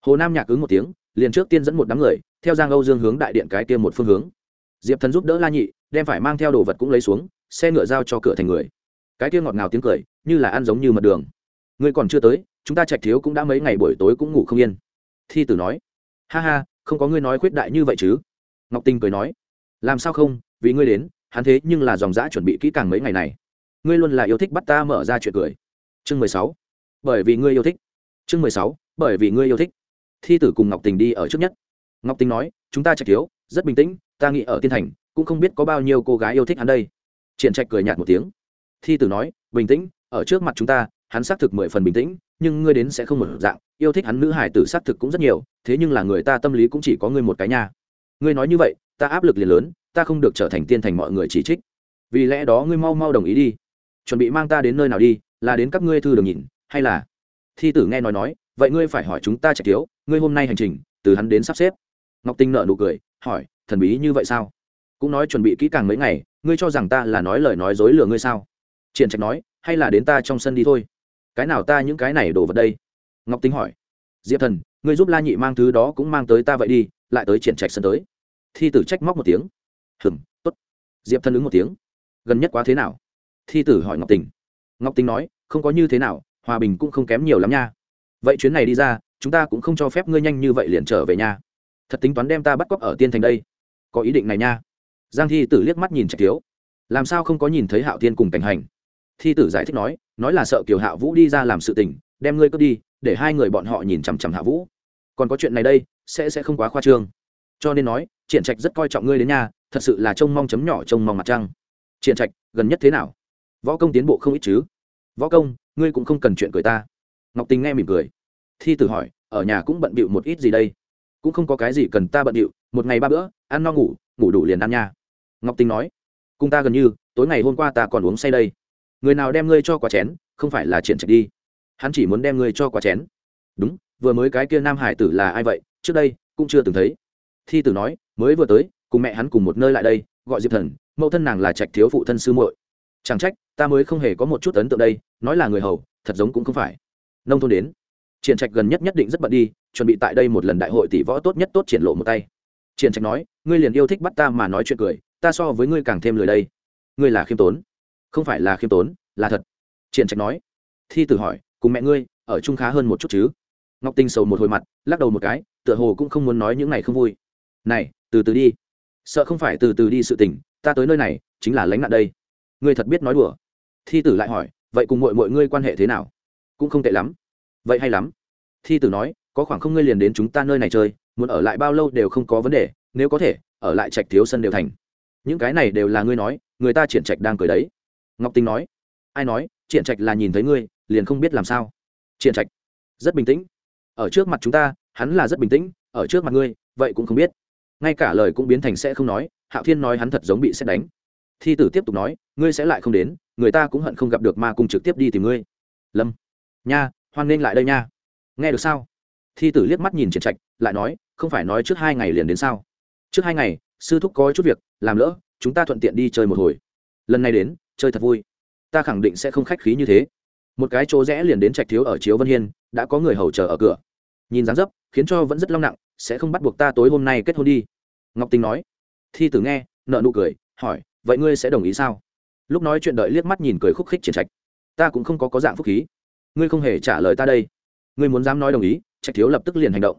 Hồ nam nhạc ứng một tiếng liền trước tiên dẫn một đám người, theo giang âu dương hướng đại điện cái kia một phương hướng. Diệp thần giúp đỡ la nhị, đem phải mang theo đồ vật cũng lấy xuống, xe ngựa giao cho cửa thành người. Cái kia ngọt ngào tiếng cười, như là ăn giống như mật đường. Ngươi còn chưa tới, chúng ta trạch thiếu cũng đã mấy ngày buổi tối cũng ngủ không yên. Thi tử nói, ha ha, không có ngươi nói khuyết đại như vậy chứ? Ngọc tinh cười nói, làm sao không, vì ngươi đến, hắn thế nhưng là dòng dã chuẩn bị kỹ càng mấy ngày này. Ngươi luôn là yêu thích bắt ta mở ra chuyện cười. Chương mười sáu, bởi vì ngươi yêu thích. Chương mười sáu, bởi vì ngươi yêu thích thi tử cùng ngọc tình đi ở trước nhất. Ngọc tình nói, chúng ta trạch thiếu, rất bình tĩnh, ta nghĩ ở tiên thành, cũng không biết có bao nhiêu cô gái yêu thích hắn đây. Triển trạch cười nhạt một tiếng. Thi tử nói, bình tĩnh, ở trước mặt chúng ta, hắn xác thực mười phần bình tĩnh, nhưng ngươi đến sẽ không một dạng, yêu thích hắn nữ hải tử xác thực cũng rất nhiều, thế nhưng là người ta tâm lý cũng chỉ có ngươi một cái nha. Ngươi nói như vậy, ta áp lực liền lớn, ta không được trở thành tiên thành mọi người chỉ trích. Vì lẽ đó ngươi mau mau đồng ý đi. Chuẩn bị mang ta đến nơi nào đi, là đến các ngươi thư đường nhìn, hay là thi tử nghe nói nói, vậy ngươi phải hỏi chúng ta Trạch thiếu ngươi hôm nay hành trình, từ hắn đến sắp xếp. Ngọc tinh nợ nụ cười, hỏi, thần bí như vậy sao? Cũng nói chuẩn bị kỹ càng mấy ngày, ngươi cho rằng ta là nói lời nói dối lừa ngươi sao? Triển trạch nói, hay là đến ta trong sân đi thôi. Cái nào ta những cái này đổ vật đây? Ngọc Tinh hỏi. Diệp thần, ngươi giúp la nhị mang thứ đó cũng mang tới ta vậy đi, lại tới triển trạch sân tới. Thi tử trách móc một tiếng. Hừm, tốt. Diệp thần ứng một tiếng. Gần nhất quá thế nào? Thi tử hỏi ngọc tình ngọc tình nói, không có như thế nào, hòa bình cũng không kém nhiều lắm nha vậy chuyến này đi ra, chúng ta cũng không cho phép ngươi nhanh như vậy liền trở về nhà thật tính toán đem ta bắt cóc ở tiên thành đây. Có ý định này nha. Giang thi tử liếc mắt nhìn trạch thiếu. Làm sao không có nhìn thấy hạo tiên cùng cảnh hành? Thi tử giải thích nói nói là sợ kiều hạ vũ đi ra làm sự tình, đem ngươi cướp đi, để hai người bọn họ nhìn chằm chằm hạ vũ. Còn có chuyện này đây, sẽ sẽ không quá khoa trương. Cho nên nói, triển trạch rất coi trọng ngươi đến nhà thật sự là trông mong chấm nhỏ trông mong mặt trăng. Triển trạch, gần nhất thế nào? Võ công tiến bộ không ít chứ? Võ công, ngươi cũng không cần chuyện cười ta ngọc tình nghe mỉm cười. Thi tử hỏi, ở nhà cũng bận bịu một ít gì đây? Cũng không có cái gì cần ta bận bịu, một ngày ba bữa, ăn no ngủ ngủ đủ liền ăn nha. Ngọc tình nói, cùng ta gần như, tối ngày hôm qua ta còn uống say đây. Người nào đem ngươi cho quả chén, không phải là triển trạch đi. Hắn chỉ muốn đem ngươi cho quả chén. Đúng, vừa mới cái kia nam hải tử là ai vậy? Trước đây, cũng chưa từng thấy. Thi tử nói, mới vừa tới, cùng mẹ hắn cùng một nơi lại đây, gọi diệp thần, mẫu thân nàng là trạch thiếu phụ thân sư muội. Chẳng trách, ta mới không hề có một chút ấn tượng đây, nói là người hầu, thật giống cũng không phải nông thôn đến. Triển trạch gần nhất nhất định rất bận đi, chuẩn bị tại đây một lần đại hội tỷ võ tốt nhất tốt triển lộ một tay. Triển trạch nói, ngươi liền yêu thích bắt ta mà nói chuyện cười, ta so với ngươi càng thêm lười đây. Ngươi là khiêm tốn. Không phải là khiêm tốn, là thật. Triển trạch nói. Thi tử hỏi, cùng mẹ ngươi, ở chung khá hơn một chút chứ? Ngọc tinh sầu một hồi mặt, lắc đầu một cái, tựa hồ cũng không muốn nói những ngày không vui. Này, từ từ đi. Sợ không phải từ từ đi sự tình, ta tới nơi này, chính là lánh nạn đây. Ngươi thật biết nói đùa. Thi tử lại hỏi, vậy cùng mọi mọi ngươi quan hệ thế nào? Cũng không tệ lắm. Vậy hay lắm. Thi tử nói, có khoảng không ngươi liền đến chúng ta nơi này chơi, muốn ở lại bao lâu đều không có vấn đề, nếu có thể, ở lại trạch thiếu sân đều thành. Những cái này đều là ngươi nói, người ta triển trạch đang cười đấy. Ngọc tinh nói, ai nói, triển trạch là nhìn thấy ngươi, liền không biết làm sao. Triển trạch, rất bình tĩnh. Ở trước mặt chúng ta, hắn là rất bình tĩnh, ở trước mặt ngươi, vậy cũng không biết. Ngay cả lời cũng biến thành sẽ không nói, hạo thiên nói hắn thật giống bị xét đánh. Thi tử tiếp tục nói, ngươi sẽ lại không đến, người ta cũng hận không gặp được ma cung trực tiếp đi tìm ngươi. Lâm nha, hoan nghênh lại đây nha. Nghe được sao? Thi tử liếc mắt nhìn triển trạch, lại nói, không phải nói trước hai ngày liền đến sao? Trước hai ngày, sư thúc có chút việc, làm lỡ, chúng ta thuận tiện đi chơi một hồi. Lần này đến, chơi thật vui. Ta khẳng định sẽ không khách khí như thế. Một cái chỗ rẽ liền đến trạch thiếu ở chiếu vân hiên, đã có người hầu chờ ở cửa. Nhìn dáng dấp, khiến cho vẫn rất long nặng, sẽ không bắt buộc ta tối hôm nay kết hôn đi. Ngọc tình nói. Thi tử nghe nợ nụ cười, hỏi, vậy ngươi sẽ đồng ý sao? Lúc nói chuyện đợi liếc mắt nhìn cười khúc khích triển trạch. Ta cũng không có có dạng phúc khí ngươi không hề trả lời ta đây. Ngươi muốn dám nói đồng ý, trạch thiếu lập tức liền hành động.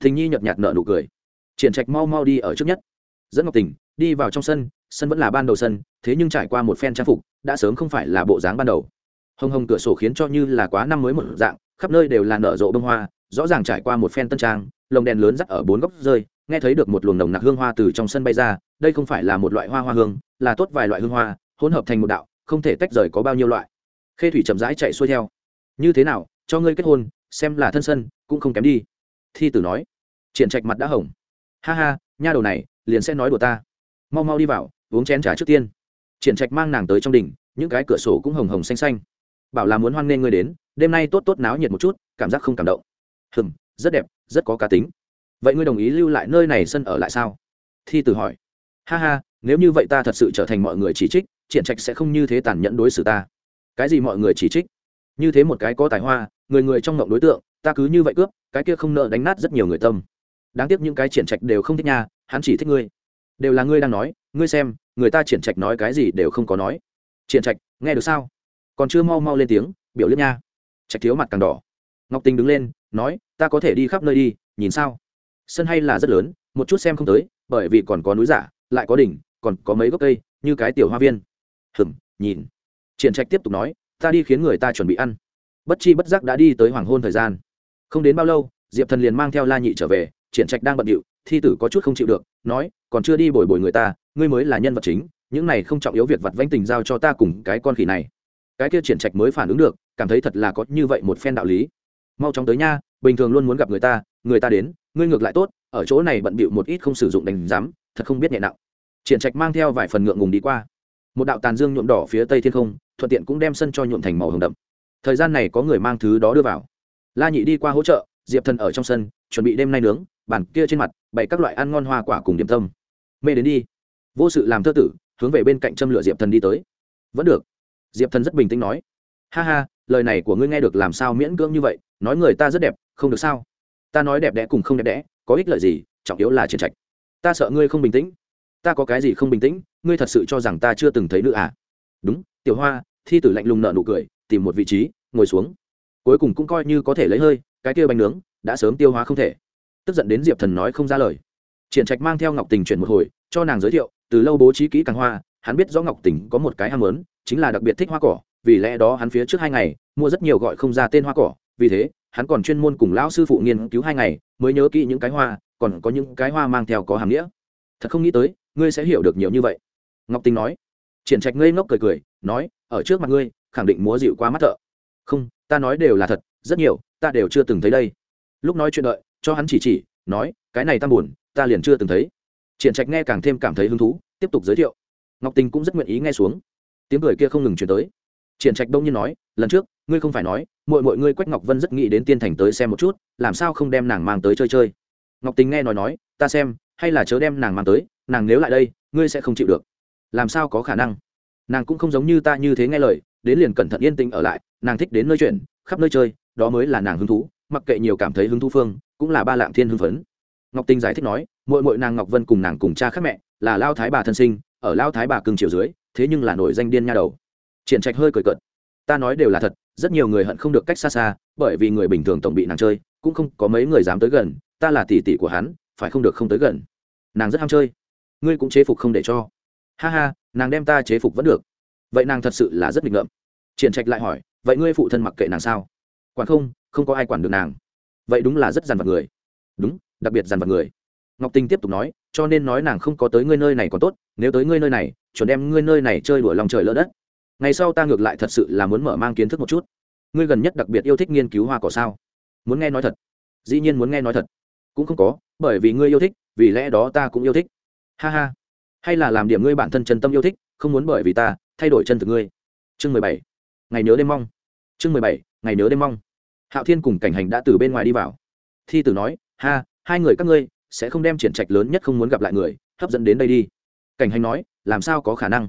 Thình nhi nhợt nhạt nợ nụ cười. Triển trạch mau mau đi ở trước nhất. Dẫn ngọc tình, đi vào trong sân sân vẫn là ban đầu sân, thế nhưng trải qua một phen trang phục, đã sớm không phải là bộ dáng ban đầu. Hồng hồng cửa sổ khiến cho như là quá năm mới một dạng, khắp nơi đều là nở rộ bông hoa, rõ ràng trải qua một phen tân trang, lồng đèn lớn rắc ở bốn góc rơi, nghe thấy được một luồng nồng nặc hương hoa từ trong sân bay ra, đây không phải là một loại hoa hoa hương, là tốt vài loại hương hoa, hỗn hợp thành một đạo, không thể tách rời có bao nhiêu loại. Khê thủy chậm rãi chạy xuôi theo như thế nào, cho ngươi kết hôn, xem là thân sân, cũng không kém đi. Thi tử nói. Triển trạch mặt đã hồng. Ha ha, nha đầu này, liền sẽ nói đùa ta. Mau mau đi vào, uống chén trà trước tiên. Triển trạch mang nàng tới trong đỉnh, những cái cửa sổ cũng hồng hồng xanh xanh. Bảo là muốn hoan nghênh ngươi đến, đêm nay tốt tốt náo nhiệt một chút, cảm giác không cảm động. Hừm, rất đẹp, rất có cá tính. Vậy ngươi đồng ý lưu lại nơi này sân ở lại sao? Thi tử hỏi. Ha ha, nếu như vậy ta thật sự trở thành mọi người chỉ trích, triển trạch sẽ không như thế tàn nhẫn đối xử ta. Cái gì mọi người chỉ trích? Như thế một cái có tài hoa, người người trong ngộng đối tượng, ta cứ như vậy cướp, cái kia không nợ đánh nát rất nhiều người tâm. Đáng tiếc những cái triển trạch đều không thích nha, hắn chỉ thích ngươi. Đều là ngươi đang nói, ngươi xem, người ta triển trạch nói cái gì đều không có nói. Triển trạch, nghe được sao? Còn chưa mau mau lên tiếng, biểu liếc nha. Trạch thiếu mặt càng đỏ. Ngọc tình đứng lên, nói, ta có thể đi khắp nơi đi, nhìn sao? Sân hay là rất lớn, một chút xem không tới, bởi vì còn có núi giả, lại có đỉnh, còn có mấy gốc cây, như cái tiểu hoa viên. Hừm nhìn. Triển trạch tiếp tục nói ta đi khiến người ta chuẩn bị ăn. Bất chi bất giác đã đi tới hoàng hôn thời gian. Không đến bao lâu, diệp thần liền mang theo la nhị trở về, triển trạch đang bận điệu, thi tử có chút không chịu được, nói, còn chưa đi bồi bồi người ta, ngươi mới là nhân vật chính, những này không trọng yếu việc vặt vãnh tình giao cho ta cùng cái con khỉ này. Cái kia triển trạch mới phản ứng được, cảm thấy thật là có như vậy một phen đạo lý. Mau chóng tới nha, bình thường luôn muốn gặp người ta người ta đến, ngươi ngược lại tốt, ở chỗ này bận bịu một ít không sử dụng đành dám thật không biết nhẹ nặng. Triển trạch mang theo vài phần ngượng ngùng đi qua. Một đạo tàn dương nhuộm đỏ phía tây thiên không thuận tiện cũng đem sân cho nhuộm thành màu hồng đậm. Thời gian này có người mang thứ đó đưa vào. La nhị đi qua hỗ trợ, diệp thần ở trong sân, chuẩn bị đêm nay nướng, bàn kia trên mặt, bày các loại ăn ngon hoa quả cùng điểm tâm. Mê đến đi. Vô sự làm thơ tử, hướng về bên cạnh châm lửa diệp thần đi tới. Vẫn được. Diệp thần rất bình tĩnh nói. Ha ha, lời này của ngươi nghe được làm sao miễn cưỡng như vậy, nói người ta rất đẹp, không được sao? Ta nói đẹp đẽ cùng không đẹp đẽ, có ích lợi gì, trọng yếu là triển trạch. Ta sợ ngươi không bình tĩnh. Ta có cái gì không bình tĩnh, ngươi thật sự cho rằng ta chưa từng thấy nữ à? Đúng, tiểu hoa thi tử lạnh lùng nợ nụ cười, tìm một vị trí, ngồi xuống. Cuối cùng cũng coi như có thể lấy hơi, cái kia bánh nướng đã sớm tiêu hóa không thể. Tức giận đến diệp thần nói không ra lời. Triển trạch mang theo ngọc tình chuyển một hồi, cho nàng giới thiệu, từ lâu bố trí kỹ càng hoa, hắn biết rõ ngọc tình có một cái ham lớn chính là đặc biệt thích hoa cỏ, vì lẽ đó hắn phía trước hai ngày mua rất nhiều gọi không ra tên hoa cỏ, vì thế, hắn còn chuyên môn cùng lão sư phụ nghiên cứu hai ngày, mới nhớ kỹ những cái hoa, còn có những cái hoa mang theo có hàm nghĩa. Thật không nghĩ tới, ngươi sẽ hiểu được nhiều như vậy. Ngọc tình nói. Triển trạch ngây ngốc cười cười, nói ở trước mặt ngươi, khẳng định múa dịu quá mắt thợ. Không, ta nói đều là thật, rất nhiều, ta đều chưa từng thấy đây. Lúc nói chuyện đợi, cho hắn chỉ chỉ, nói, cái này ta buồn, ta liền chưa từng thấy. Triển trạch nghe càng thêm cảm thấy hứng thú, tiếp tục giới thiệu. Ngọc tình cũng rất nguyện ý nghe xuống. Tiếng cười kia không ngừng chuyển tới. Triển trạch đông nhiên nói, lần trước, ngươi không phải nói mọi mọi ngươi quách ngọc vân rất nghĩ đến tiên thành tới xem một chút, làm sao không đem nàng mang tới chơi chơi. Ngọc tình nghe nói nói, ta xem, hay là chớ đem nàng mang tới, nàng nếu lại đây, ngươi sẽ không chịu được. Làm sao có khả năng? Nàng cũng không giống như ta như thế nghe lời, đến liền cẩn thận yên tĩnh ở lại, nàng thích đến nơi chuyển khắp nơi chơi, đó mới là nàng hứng thú, mặc kệ nhiều cảm thấy hứng thú phương, cũng là ba lạng thiên hưng phấn. Ngọc tinh giải thích nói mỗi mỗi nàng ngọc vân cùng nàng cùng cha khác mẹ, là lao thái bà thân sinh, ở lao thái bà cưng chiều dưới, thế nhưng là nổi danh điên nha đầu. Triển trạch hơi cười cợt. Ta nói đều là thật, rất nhiều người hận không được cách xa xa, bởi vì người bình thường tổng bị nàng chơi, cũng không có mấy người dám tới gần, ta là tỷ tỷ của hắn, phải không được không tới gần. Nàng rất ham chơi. Ngươi cũng chế phục không để cho ha ha, nàng đem ta chế phục vẫn được. Vậy nàng thật sự là rất nghịch ngợm. Triển trạch lại hỏi, vậy ngươi phụ thân mặc kệ nàng sao? Quản không không có ai quản được nàng. Vậy đúng là rất dằn vặt người. Đúng, đặc biệt dằn vặt người. Ngọc tinh tiếp tục nói, cho nên nói nàng không có tới ngươi nơi này còn tốt, nếu tới ngươi nơi này, chuẩn đem ngươi nơi này chơi đuổi lòng trời lỡ đất. Ngày sau ta ngược lại thật sự là muốn mở mang kiến thức một chút. Ngươi gần nhất đặc biệt yêu thích nghiên cứu hoa cỏ sao? Muốn nghe nói thật. Dĩ nhiên muốn nghe nói thật. Cũng không có, bởi vì ngươi yêu thích, vì lẽ đó ta cũng yêu thích. Ha ha hay là làm điểm ngươi bản thân chân tâm yêu thích, không muốn bởi vì ta, thay đổi chân thực ngươi. Chương mười bảy. Ngày nhớ đêm mong. Chương mười bảy. Ngày nhớ đêm mong. Hạo thiên cùng cảnh hành đã từ bên ngoài đi vào. Thi tử nói, ha, hai người các ngươi sẽ không đem triển trạch lớn nhất không muốn gặp lại người, hấp dẫn đến đây đi. Cảnh hành nói, làm sao có khả năng?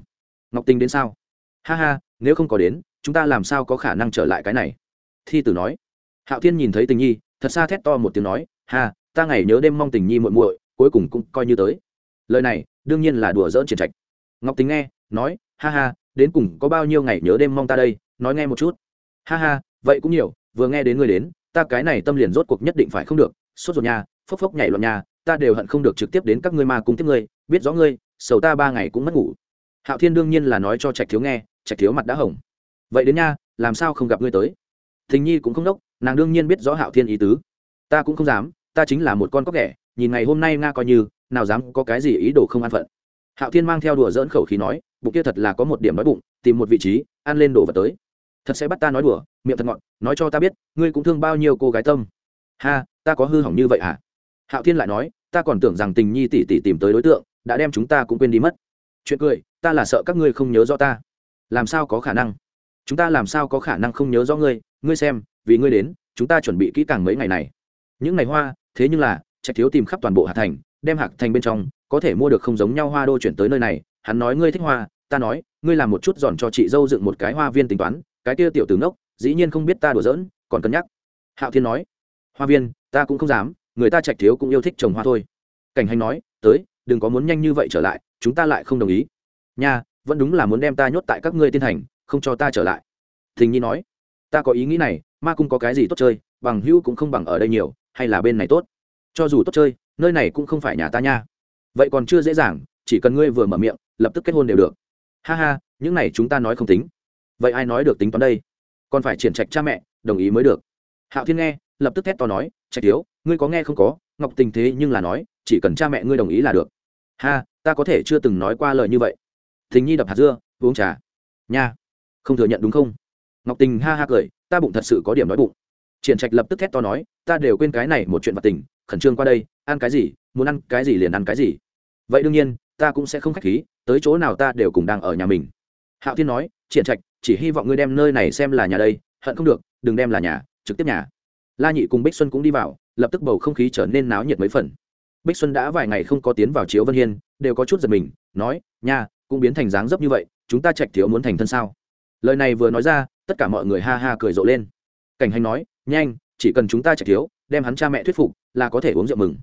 Ngọc tinh đến sao? Ha ha, nếu không có đến, chúng ta làm sao có khả năng trở lại cái này? Thi tử nói. Hạo thiên nhìn thấy tình nhi, thật xa thét to một tiếng nói, ha, ta ngày nhớ đêm mong tình nhi muội muội, cuối cùng cũng coi như tới. Lời này đương nhiên là đùa dỡn triển trạch. Ngọc tính nghe, nói, ha ha, đến cùng có bao nhiêu ngày nhớ đêm mong ta đây, nói nghe một chút. Ha ha, vậy cũng nhiều, vừa nghe đến người đến, ta cái này tâm liền rốt cuộc nhất định phải không được, sốt ruột nhà phốc phốc nhảy loạn nhà ta đều hận không được trực tiếp đến các ngươi ma cùng tiếp ngươi, biết rõ ngươi, sầu ta ba ngày cũng mất ngủ. Hạo thiên đương nhiên là nói cho trạch thiếu nghe, trạch thiếu mặt đã hồng vậy đến nha, làm sao không gặp ngươi tới? Thình nhi cũng không đốc, nàng đương nhiên biết rõ hạo thiên ý tứ. Ta cũng không dám, ta chính là một con cóc ghẻ, nhìn ngày hôm nay nga coi như nào dám có cái gì ý đồ không an phận. Hạo thiên mang theo đùa dỡn khẩu khí nói, bụng kia thật là có một điểm nói bụng, tìm một vị trí, ăn lên đồ vật tới. Thật sẽ bắt ta nói đùa, miệng thật ngọn nói cho ta biết, ngươi cũng thương bao nhiêu cô gái tâm. Ha, ta có hư hỏng như vậy hả? Hạo thiên lại nói, ta còn tưởng rằng tình nhi tỷ tỷ tìm tới đối tượng, đã đem chúng ta cũng quên đi mất. Chuyện cười, ta là sợ các ngươi không nhớ rõ ta. Làm sao có khả năng? Chúng ta làm sao có khả năng không nhớ rõ ngươi? Ngươi xem, vì ngươi đến, chúng ta chuẩn bị kỹ càng mấy ngày này. Những ngày hoa, thế nhưng là, trạch thiếu tìm khắp toàn bộ Hà thành đem hạt thành bên trong, có thể mua được không giống nhau hoa đô chuyển tới nơi này. Hắn nói, ngươi thích hoa, ta nói, ngươi làm một chút giòn cho chị dâu dựng một cái hoa viên tính toán, cái kia tiểu tướng ngốc, dĩ nhiên không biết ta đùa giỡn, còn cân nhắc. Hạo thiên nói, hoa viên, ta cũng không dám, người ta trạch thiếu cũng yêu thích trồng hoa thôi. Cảnh hành nói, tới, đừng có muốn nhanh như vậy trở lại, chúng ta lại không đồng ý. Nha, vẫn đúng là muốn đem ta nhốt tại các ngươi tiên thành, không cho ta trở lại. Thình nhi nói, ta có ý nghĩ này, ma cung có cái gì tốt chơi, bằng hữu cũng không bằng ở đây nhiều, hay là bên này tốt? Cho dù tốt chơi nơi này cũng không phải nhà ta nha. Vậy còn chưa dễ dàng, chỉ cần ngươi vừa mở miệng, lập tức kết hôn đều được. Ha ha, những này chúng ta nói không tính. Vậy ai nói được tính toán đây? Còn phải triển trạch cha mẹ, đồng ý mới được. Hạo thiên nghe, lập tức thét to nói, trạch thiếu, ngươi có nghe không có? Ngọc tình thế nhưng là nói, chỉ cần cha mẹ ngươi đồng ý là được. Ha, ta có thể chưa từng nói qua lời như vậy. Thình nhi đập hạt dưa, uống trà. Nha. Không thừa nhận đúng không? Ngọc tình ha ha cười, ta bụng thật sự có điểm nói bụng. Triển trạch lập tức thét to nói, ta đều quên cái này một chuyện vật tình, khẩn trương qua đây ăn cái gì, muốn ăn cái gì liền ăn cái gì. Vậy đương nhiên, ta cũng sẽ không khách khí, tới chỗ nào ta đều cùng đang ở nhà mình. Hạo thiên nói, triển trạch, chỉ hy vọng ngươi đem nơi này xem là nhà đây, hận không được, đừng đem là nhà, trực tiếp nhà. La nhị cùng bích xuân cũng đi vào, lập tức bầu không khí trở nên náo nhiệt mấy phần. Bích xuân đã vài ngày không có tiến vào chiếu vân hiên, đều có chút giật mình, nói, nha, cũng biến thành dáng dấp như vậy, chúng ta trạch thiếu muốn thành thân sao? Lời này vừa nói ra, tất cả mọi người ha ha cười rộ lên. Cảnh hành nói, nhanh, chỉ cần chúng ta trạch thiếu, đem hắn cha mẹ thuyết phục, là có thể uống rượu mừng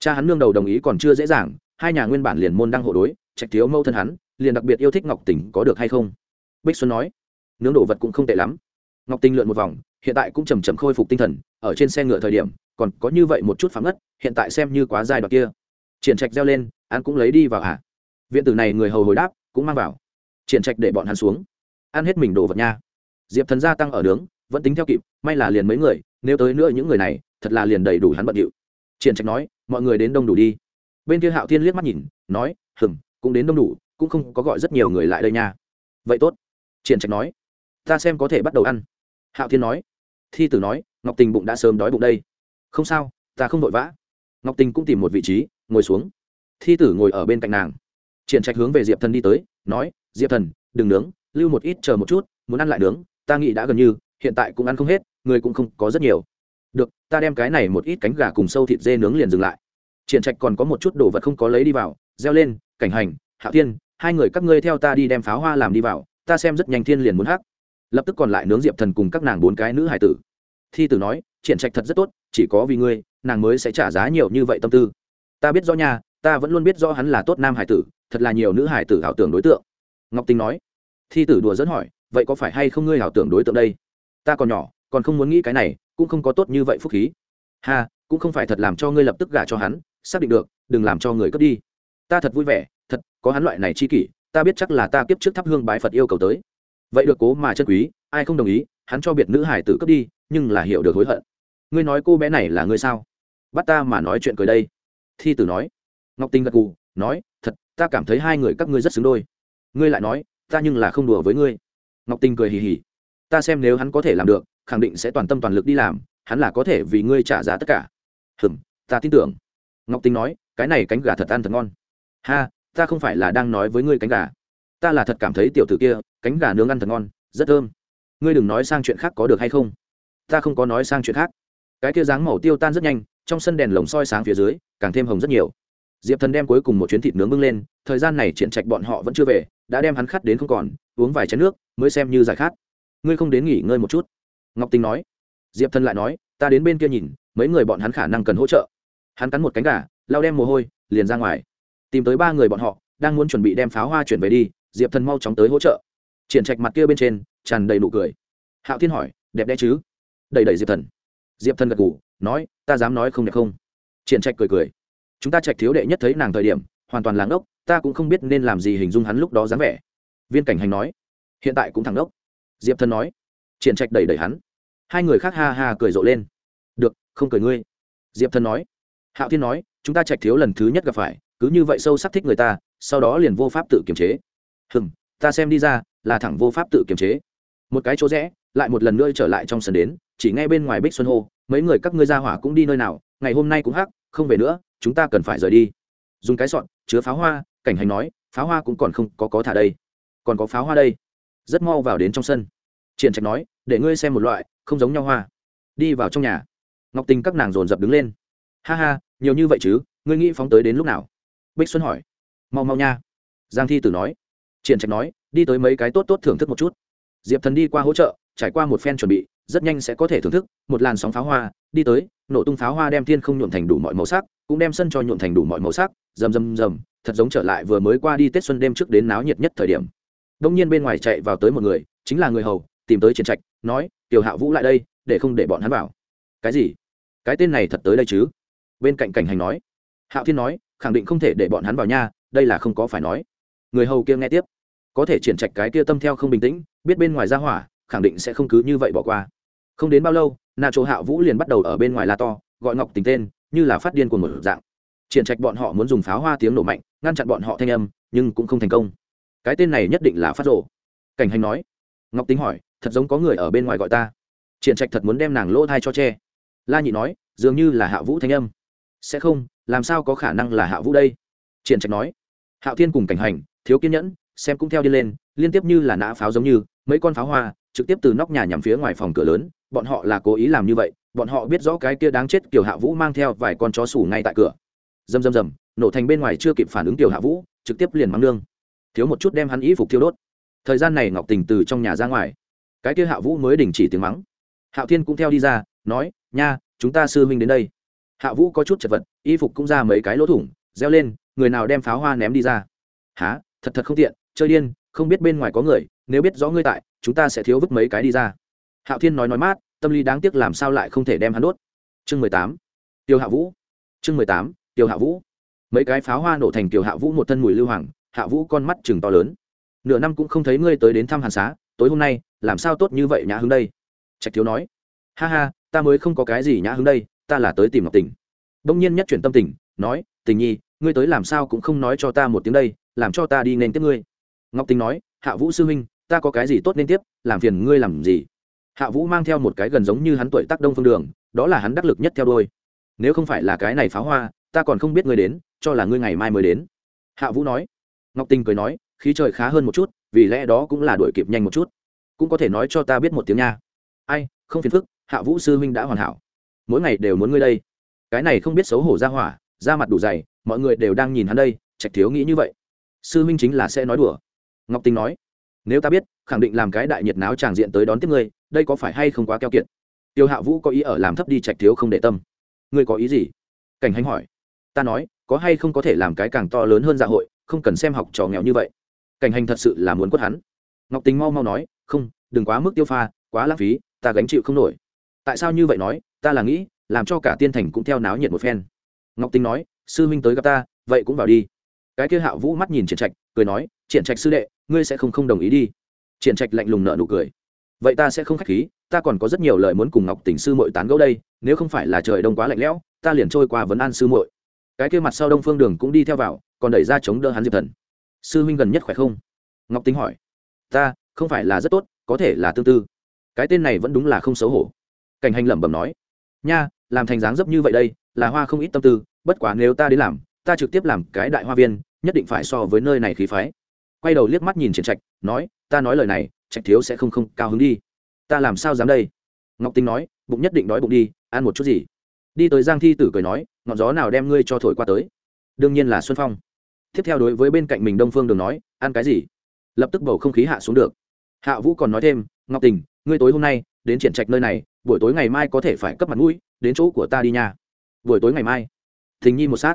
cha hắn nương đầu đồng ý còn chưa dễ dàng, hai nhà nguyên bản liền môn đăng hộ đối, trạch thiếu mâu thân hắn, liền đặc biệt yêu thích ngọc tình có được hay không? Bích xuân nói, nướng đồ vật cũng không tệ lắm. Ngọc tinh lượn một vòng, hiện tại cũng chầm chầm khôi phục tinh thần, ở trên xe ngựa thời điểm, còn có như vậy một chút phạm ngất, hiện tại xem như quá dài đoạn kia. Triển trạch reo lên ăn cũng lấy đi vào hả? Viện tử này người hầu hồi đáp, cũng mang vào. Triển trạch để bọn hắn xuống. Ăn hết mình đồ vật nha. Diệp thần gia tăng ở nướng, vẫn tính theo kịp, may là liền mấy người, nếu tới nữa những người này, thật là liền đầy đủ hắn bận điệu. Triển trạch nói mọi người đến đông đủ đi. Bên kia hạo thiên liếc mắt nhìn, nói hừng cũng đến đông đủ, cũng không có gọi rất nhiều người lại đây nha. Vậy tốt, triển trạch nói. Ta xem có thể bắt đầu ăn. Hạo thiên nói. Thi tử nói, ngọc tình bụng đã sớm đói bụng đây. Không sao, ta không vội vã. Ngọc tình cũng tìm một vị trí, ngồi xuống. Thi tử ngồi ở bên cạnh nàng. Triển trạch hướng về diệp thần đi tới, nói, diệp thần, đừng nướng, lưu một ít chờ một chút, muốn ăn lại nướng, ta nghĩ đã gần như, hiện tại cũng ăn không hết, người cũng không có rất nhiều ta đem cái này một ít cánh gà cùng sâu thịt dê nướng liền dừng lại. Triển trạch còn có một chút đồ vật không có lấy đi vào reo lên, cảnh hành, hạo thiên, hai người các ngươi theo ta đi đem pháo hoa làm đi vào, ta xem rất nhanh thiên liền muốn hắc. Lập tức còn lại nướng diệp thần cùng các nàng bốn cái nữ hải tử. Thi tử nói, triển trạch thật rất tốt, chỉ có vì ngươi, nàng mới sẽ trả giá nhiều như vậy tâm tư. Ta biết rõ nha, ta vẫn luôn biết rõ hắn là tốt nam hải tử, thật là nhiều nữ hải tử ảo tưởng đối tượng. Ngọc tinh nói. Thi tử đùa dẫn hỏi, vậy có phải hay không ngươi ảo tưởng đối tượng đây? Ta còn nhỏ, còn không muốn nghĩ cái này cũng không có tốt như vậy phúc khí. Ha, cũng không phải thật làm cho ngươi lập tức gả cho hắn, xác định được, đừng làm cho người cướp đi. Ta thật vui vẻ, thật, có hắn loại này chi kỷ, ta biết chắc là ta kiếp trước thắp hương bái phật yêu cầu tới. Vậy được cố mà chân quý, ai không đồng ý, hắn cho biệt nữ hải tử cướp đi, nhưng là hiểu được hối hận. Ngươi nói cô bé này là ngươi sao? Bắt ta mà nói chuyện cười đây. Thi tử nói. Ngọc tinh gật gù, nói, thật, ta cảm thấy hai người các ngươi rất xứng đôi. Ngươi lại nói, ta nhưng là không đùa với ngươi. Ngọc tinh cười hì hì. Ta xem nếu hắn có thể làm được khẳng định sẽ toàn tâm toàn lực đi làm, hắn là có thể vì ngươi trả giá tất cả. Hừm, ta tin tưởng. Ngọc tinh nói, cái này cánh gà thật ăn thật ngon. Ha, ta không phải là đang nói với ngươi cánh gà. Ta là thật cảm thấy tiểu tử kia, cánh gà nướng ăn thật ngon, rất thơm. Ngươi đừng nói sang chuyện khác có được hay không? Ta không có nói sang chuyện khác. Cái kia dáng màu tiêu tan rất nhanh, trong sân đèn lồng soi sáng phía dưới, càng thêm hồng rất nhiều. Diệp thần đem cuối cùng một chuyến thịt nướng bưng lên, thời gian này triển trạch bọn họ vẫn chưa về, đã đem hắn khát đến không còn, uống vài chén nước, mới xem như giải khát. Ngươi không đến nghỉ ngơi một chút ngọc tinh nói. Diệp thần lại nói ta đến bên kia nhìn mấy người bọn hắn khả năng cần hỗ trợ. Hắn cắn một cánh gà lao đem mồ hôi liền ra ngoài. Tìm tới ba người bọn họ đang muốn chuẩn bị đem pháo hoa chuyển về đi diệp thần mau chóng tới hỗ trợ. Triển trạch mặt kia bên trên tràn đầy nụ cười. Hạo thiên hỏi đẹp đẽ chứ? Đầy đầy diệp thần. Diệp thần gật gù, nói ta dám nói không đẹp không? Triển trạch cười cười chúng ta trạch thiếu đệ nhất thấy nàng thời điểm hoàn toàn làng ốc ta cũng không biết nên làm gì hình dung hắn lúc đó dáng vẻ. Viên cảnh hành nói hiện tại cũng thẳng ốc diệp thần nói triển trạch đẩy đẩy hắn hai người khác ha ha cười rộ lên. Được, không cười ngươi. Diệp thần nói. Hạo thiên nói, chúng ta trạch thiếu lần thứ nhất gặp phải, cứ như vậy sâu sắc thích người ta, sau đó liền vô pháp tự kiềm chế. Hừm, ta xem đi ra, là thẳng vô pháp tự kiềm chế. Một cái chỗ rẽ, lại một lần nữa trở lại trong sân đến, chỉ ngay bên ngoài bích xuân hô, mấy người các ngươi ra hỏa cũng đi nơi nào, ngày hôm nay cũng hắc, không về nữa, chúng ta cần phải rời đi. Dùng cái sọn chứa pháo hoa, cảnh hành nói, pháo hoa cũng còn không có có thả đây, còn có pháo hoa đây. Rất mau vào đến trong sân. Triển trạch nói, để ngươi xem một loại không giống nhau hoa. Đi vào trong nhà. Ngọc tình các nàng dồn dập đứng lên. Ha ha, nhiều như vậy chứ, ngươi nghĩ phóng tới đến lúc nào? Bích xuân hỏi. Mau mau nha. Giang thi tử nói. Triển trạch nói, đi tới mấy cái tốt tốt thưởng thức một chút. Diệp thần đi qua hỗ trợ, trải qua một phen chuẩn bị, rất nhanh sẽ có thể thưởng thức, một làn sóng pháo hoa, đi tới, nổ tung pháo hoa đem thiên không nhuộm thành đủ mọi màu sắc, cũng đem sân cho nhuộm thành đủ mọi màu sắc, rầm rầm rầm, thật giống trở lại vừa mới qua đi tết xuân đêm trước đến náo nhiệt nhất thời điểm. Đông nhiên bên ngoài chạy vào tới một người, chính là người hầu, tìm tới triển trạch, nói tiểu hạ vũ lại đây, để không để bọn hắn vào. Cái gì? Cái tên này thật tới đây chứ? Bên cạnh cảnh hành nói. Hạo thiên nói, khẳng định không thể để bọn hắn vào nha, đây là không có phải nói. Người hầu kia nghe tiếp. Có thể triển trạch cái kia tâm theo không bình tĩnh, biết bên ngoài ra hỏa, khẳng định sẽ không cứ như vậy bỏ qua. Không đến bao lâu, Na chỗ Hạo vũ liền bắt đầu ở bên ngoài la to, gọi ngọc tình tên, như là phát điên của một dạng. Triển trạch bọn họ muốn dùng pháo hoa tiếng nổ mạnh, ngăn chặn bọn họ thanh âm, nhưng cũng không thành công. Cái tên này nhất định là phát rộ cảnh hành nói. Ngọc tính hỏi thật giống có người ở bên ngoài gọi ta. Triển trạch thật muốn đem nàng lỗ thai cho che. La nhị nói, dường như là hạ vũ thanh âm. Sẽ không, làm sao có khả năng là hạ vũ đây? Triển trạch nói, hạo thiên cùng cảnh hành, thiếu kiên nhẫn, xem cũng theo đi lên, liên tiếp như là nã pháo giống như, mấy con pháo hoa, trực tiếp từ nóc nhà nhằm phía ngoài phòng cửa lớn, bọn họ là cố ý làm như vậy, bọn họ biết rõ cái kia đáng chết kiểu hạ vũ mang theo vài con chó sủ ngay tại cửa. Dầm dầm dầm nổ thành bên ngoài chưa kịp phản ứng tiểu hạ vũ, trực tiếp liền mắng nương. Thiếu một chút đem hắn ý phục thiêu đốt. Thời gian này ngọc tình từ trong nhà ra ngoài cái kia hạ vũ mới đình chỉ tiếng mắng. Hạo thiên cũng theo đi ra, nói, nha, chúng ta sư huynh đến đây. Hạ vũ có chút chật vật, y phục cũng ra mấy cái lỗ thủng, reo lên, người nào đem pháo hoa ném đi ra? Há thật thật không tiện, chơi điên, không biết bên ngoài có người, nếu biết rõ ngươi tại, chúng ta sẽ thiếu vứt mấy cái đi ra. Hạo thiên nói nói mát, tâm lý đáng tiếc làm sao lại không thể đem hắn đốt. Chương mười tám. Tiêu hạ vũ. Chương mười tám, tiêu hạ vũ. Mấy cái pháo hoa nổ thành tiêu hạ vũ một thân mùi lưu hoàng hạ vũ con mắt chừng to lớn. Nửa năm cũng không thấy ngươi tới đến thăm hàn xá, tối hôm nay làm sao tốt như vậy nhã hứng đây? Trạch thiếu nói. Ha ha, ta mới không có cái gì nhã hứng đây, ta là tới tìm ngọc tình. Đông nhiên nhất chuyển tâm tình, nói, tình nhi, ngươi tới làm sao cũng không nói cho ta một tiếng đây, làm cho ta đi nên tiếp ngươi. Ngọc tình nói, hạ vũ sư huynh, ta có cái gì tốt nên tiếp, làm phiền ngươi làm gì? Hạ vũ mang theo một cái gần giống như hắn tuổi tác đông phương đường, đó là hắn đắc lực nhất theo đôi nếu không phải là cái này pháo hoa, ta còn không biết ngươi đến, cho là ngươi ngày mai mới đến. Hạ vũ nói. Ngọc tình cười nói, khí trời khá hơn một chút, vì lẽ đó cũng là đuổi kịp nhanh một chút cũng có thể nói cho ta biết một tiếng nha. Ai, không phiền phức, hạ vũ sư huynh đã hoàn hảo. Mỗi ngày đều muốn ngươi đây. Cái này không biết xấu hổ ra hỏa ra mặt đủ dày, mọi người đều đang nhìn hắn đây, trạch thiếu nghĩ như vậy. Sư huynh chính là sẽ nói đùa. Ngọc tình nói, nếu ta biết, khẳng định làm cái đại nhiệt náo tràng diện tới đón tiếp ngươi, đây có phải hay không quá keo kiệt? Tiêu hạ vũ có ý ở làm thấp đi trạch thiếu không để tâm. Ngươi có ý gì? Cảnh hành hỏi. Ta nói, có hay không có thể làm cái càng to lớn hơn dạ hội, không cần xem học trò nghèo như vậy. Cảnh hành thật sự là muốn quất hắn. Ngọc tính mau mau nói không, đừng quá mức tiêu pha, quá lãng phí, ta gánh chịu không nổi. Tại sao như vậy nói, ta là nghĩ, làm cho cả tiên thành cũng theo náo nhiệt một phen. Ngọc tính nói, sư minh tới gặp ta, vậy cũng vào đi. Cái kia hạ vũ mắt nhìn triển trạch, cười nói, triển trạch sư đệ, ngươi sẽ không không đồng ý đi. Triển trạch lạnh lùng nợ nụ cười. Vậy ta sẽ không khách khí, ta còn có rất nhiều lời muốn cùng ngọc tỉnh sư muội tán gẫu đây, nếu không phải là trời đông quá lạnh lẽo, ta liền trôi qua vấn an sư muội. Cái kia mặt sau đông phương đường cũng đi theo vào, còn đẩy ra chống đỡ hắn diệp thần. Sư huynh gần nhất khỏe không? Ngọc tính hỏi. Ta không phải là rất tốt, có thể là tương tư. Cái tên này vẫn đúng là không xấu hổ. Cảnh hành lẩm bẩm nói. Nha, làm thành dáng dấp như vậy đây, là hoa không ít tâm tư, bất quá nếu ta đến làm, ta trực tiếp làm cái đại hoa viên, nhất định phải so với nơi này khí phái. Quay đầu liếc mắt nhìn triển trạch, nói, ta nói lời này, trạch thiếu sẽ không không cao hứng đi. Ta làm sao dám đây? Ngọc tính nói, bụng nhất định đói bụng đi, ăn một chút gì. Đi tới giang thi tử cười nói, ngọn gió nào đem ngươi cho thổi qua tới? Đương nhiên là xuân phong. Tiếp theo đối với bên cạnh mình đông phương đường nói, ăn cái gì? Lập tức bầu không khí hạ xuống được hạ vũ còn nói thêm, ngọc tình, ngươi tối hôm nay đến triển trạch nơi này, buổi tối ngày mai có thể phải cấp mặt mũi, đến chỗ của ta đi nha. Buổi tối ngày mai? Thình nhi một sát.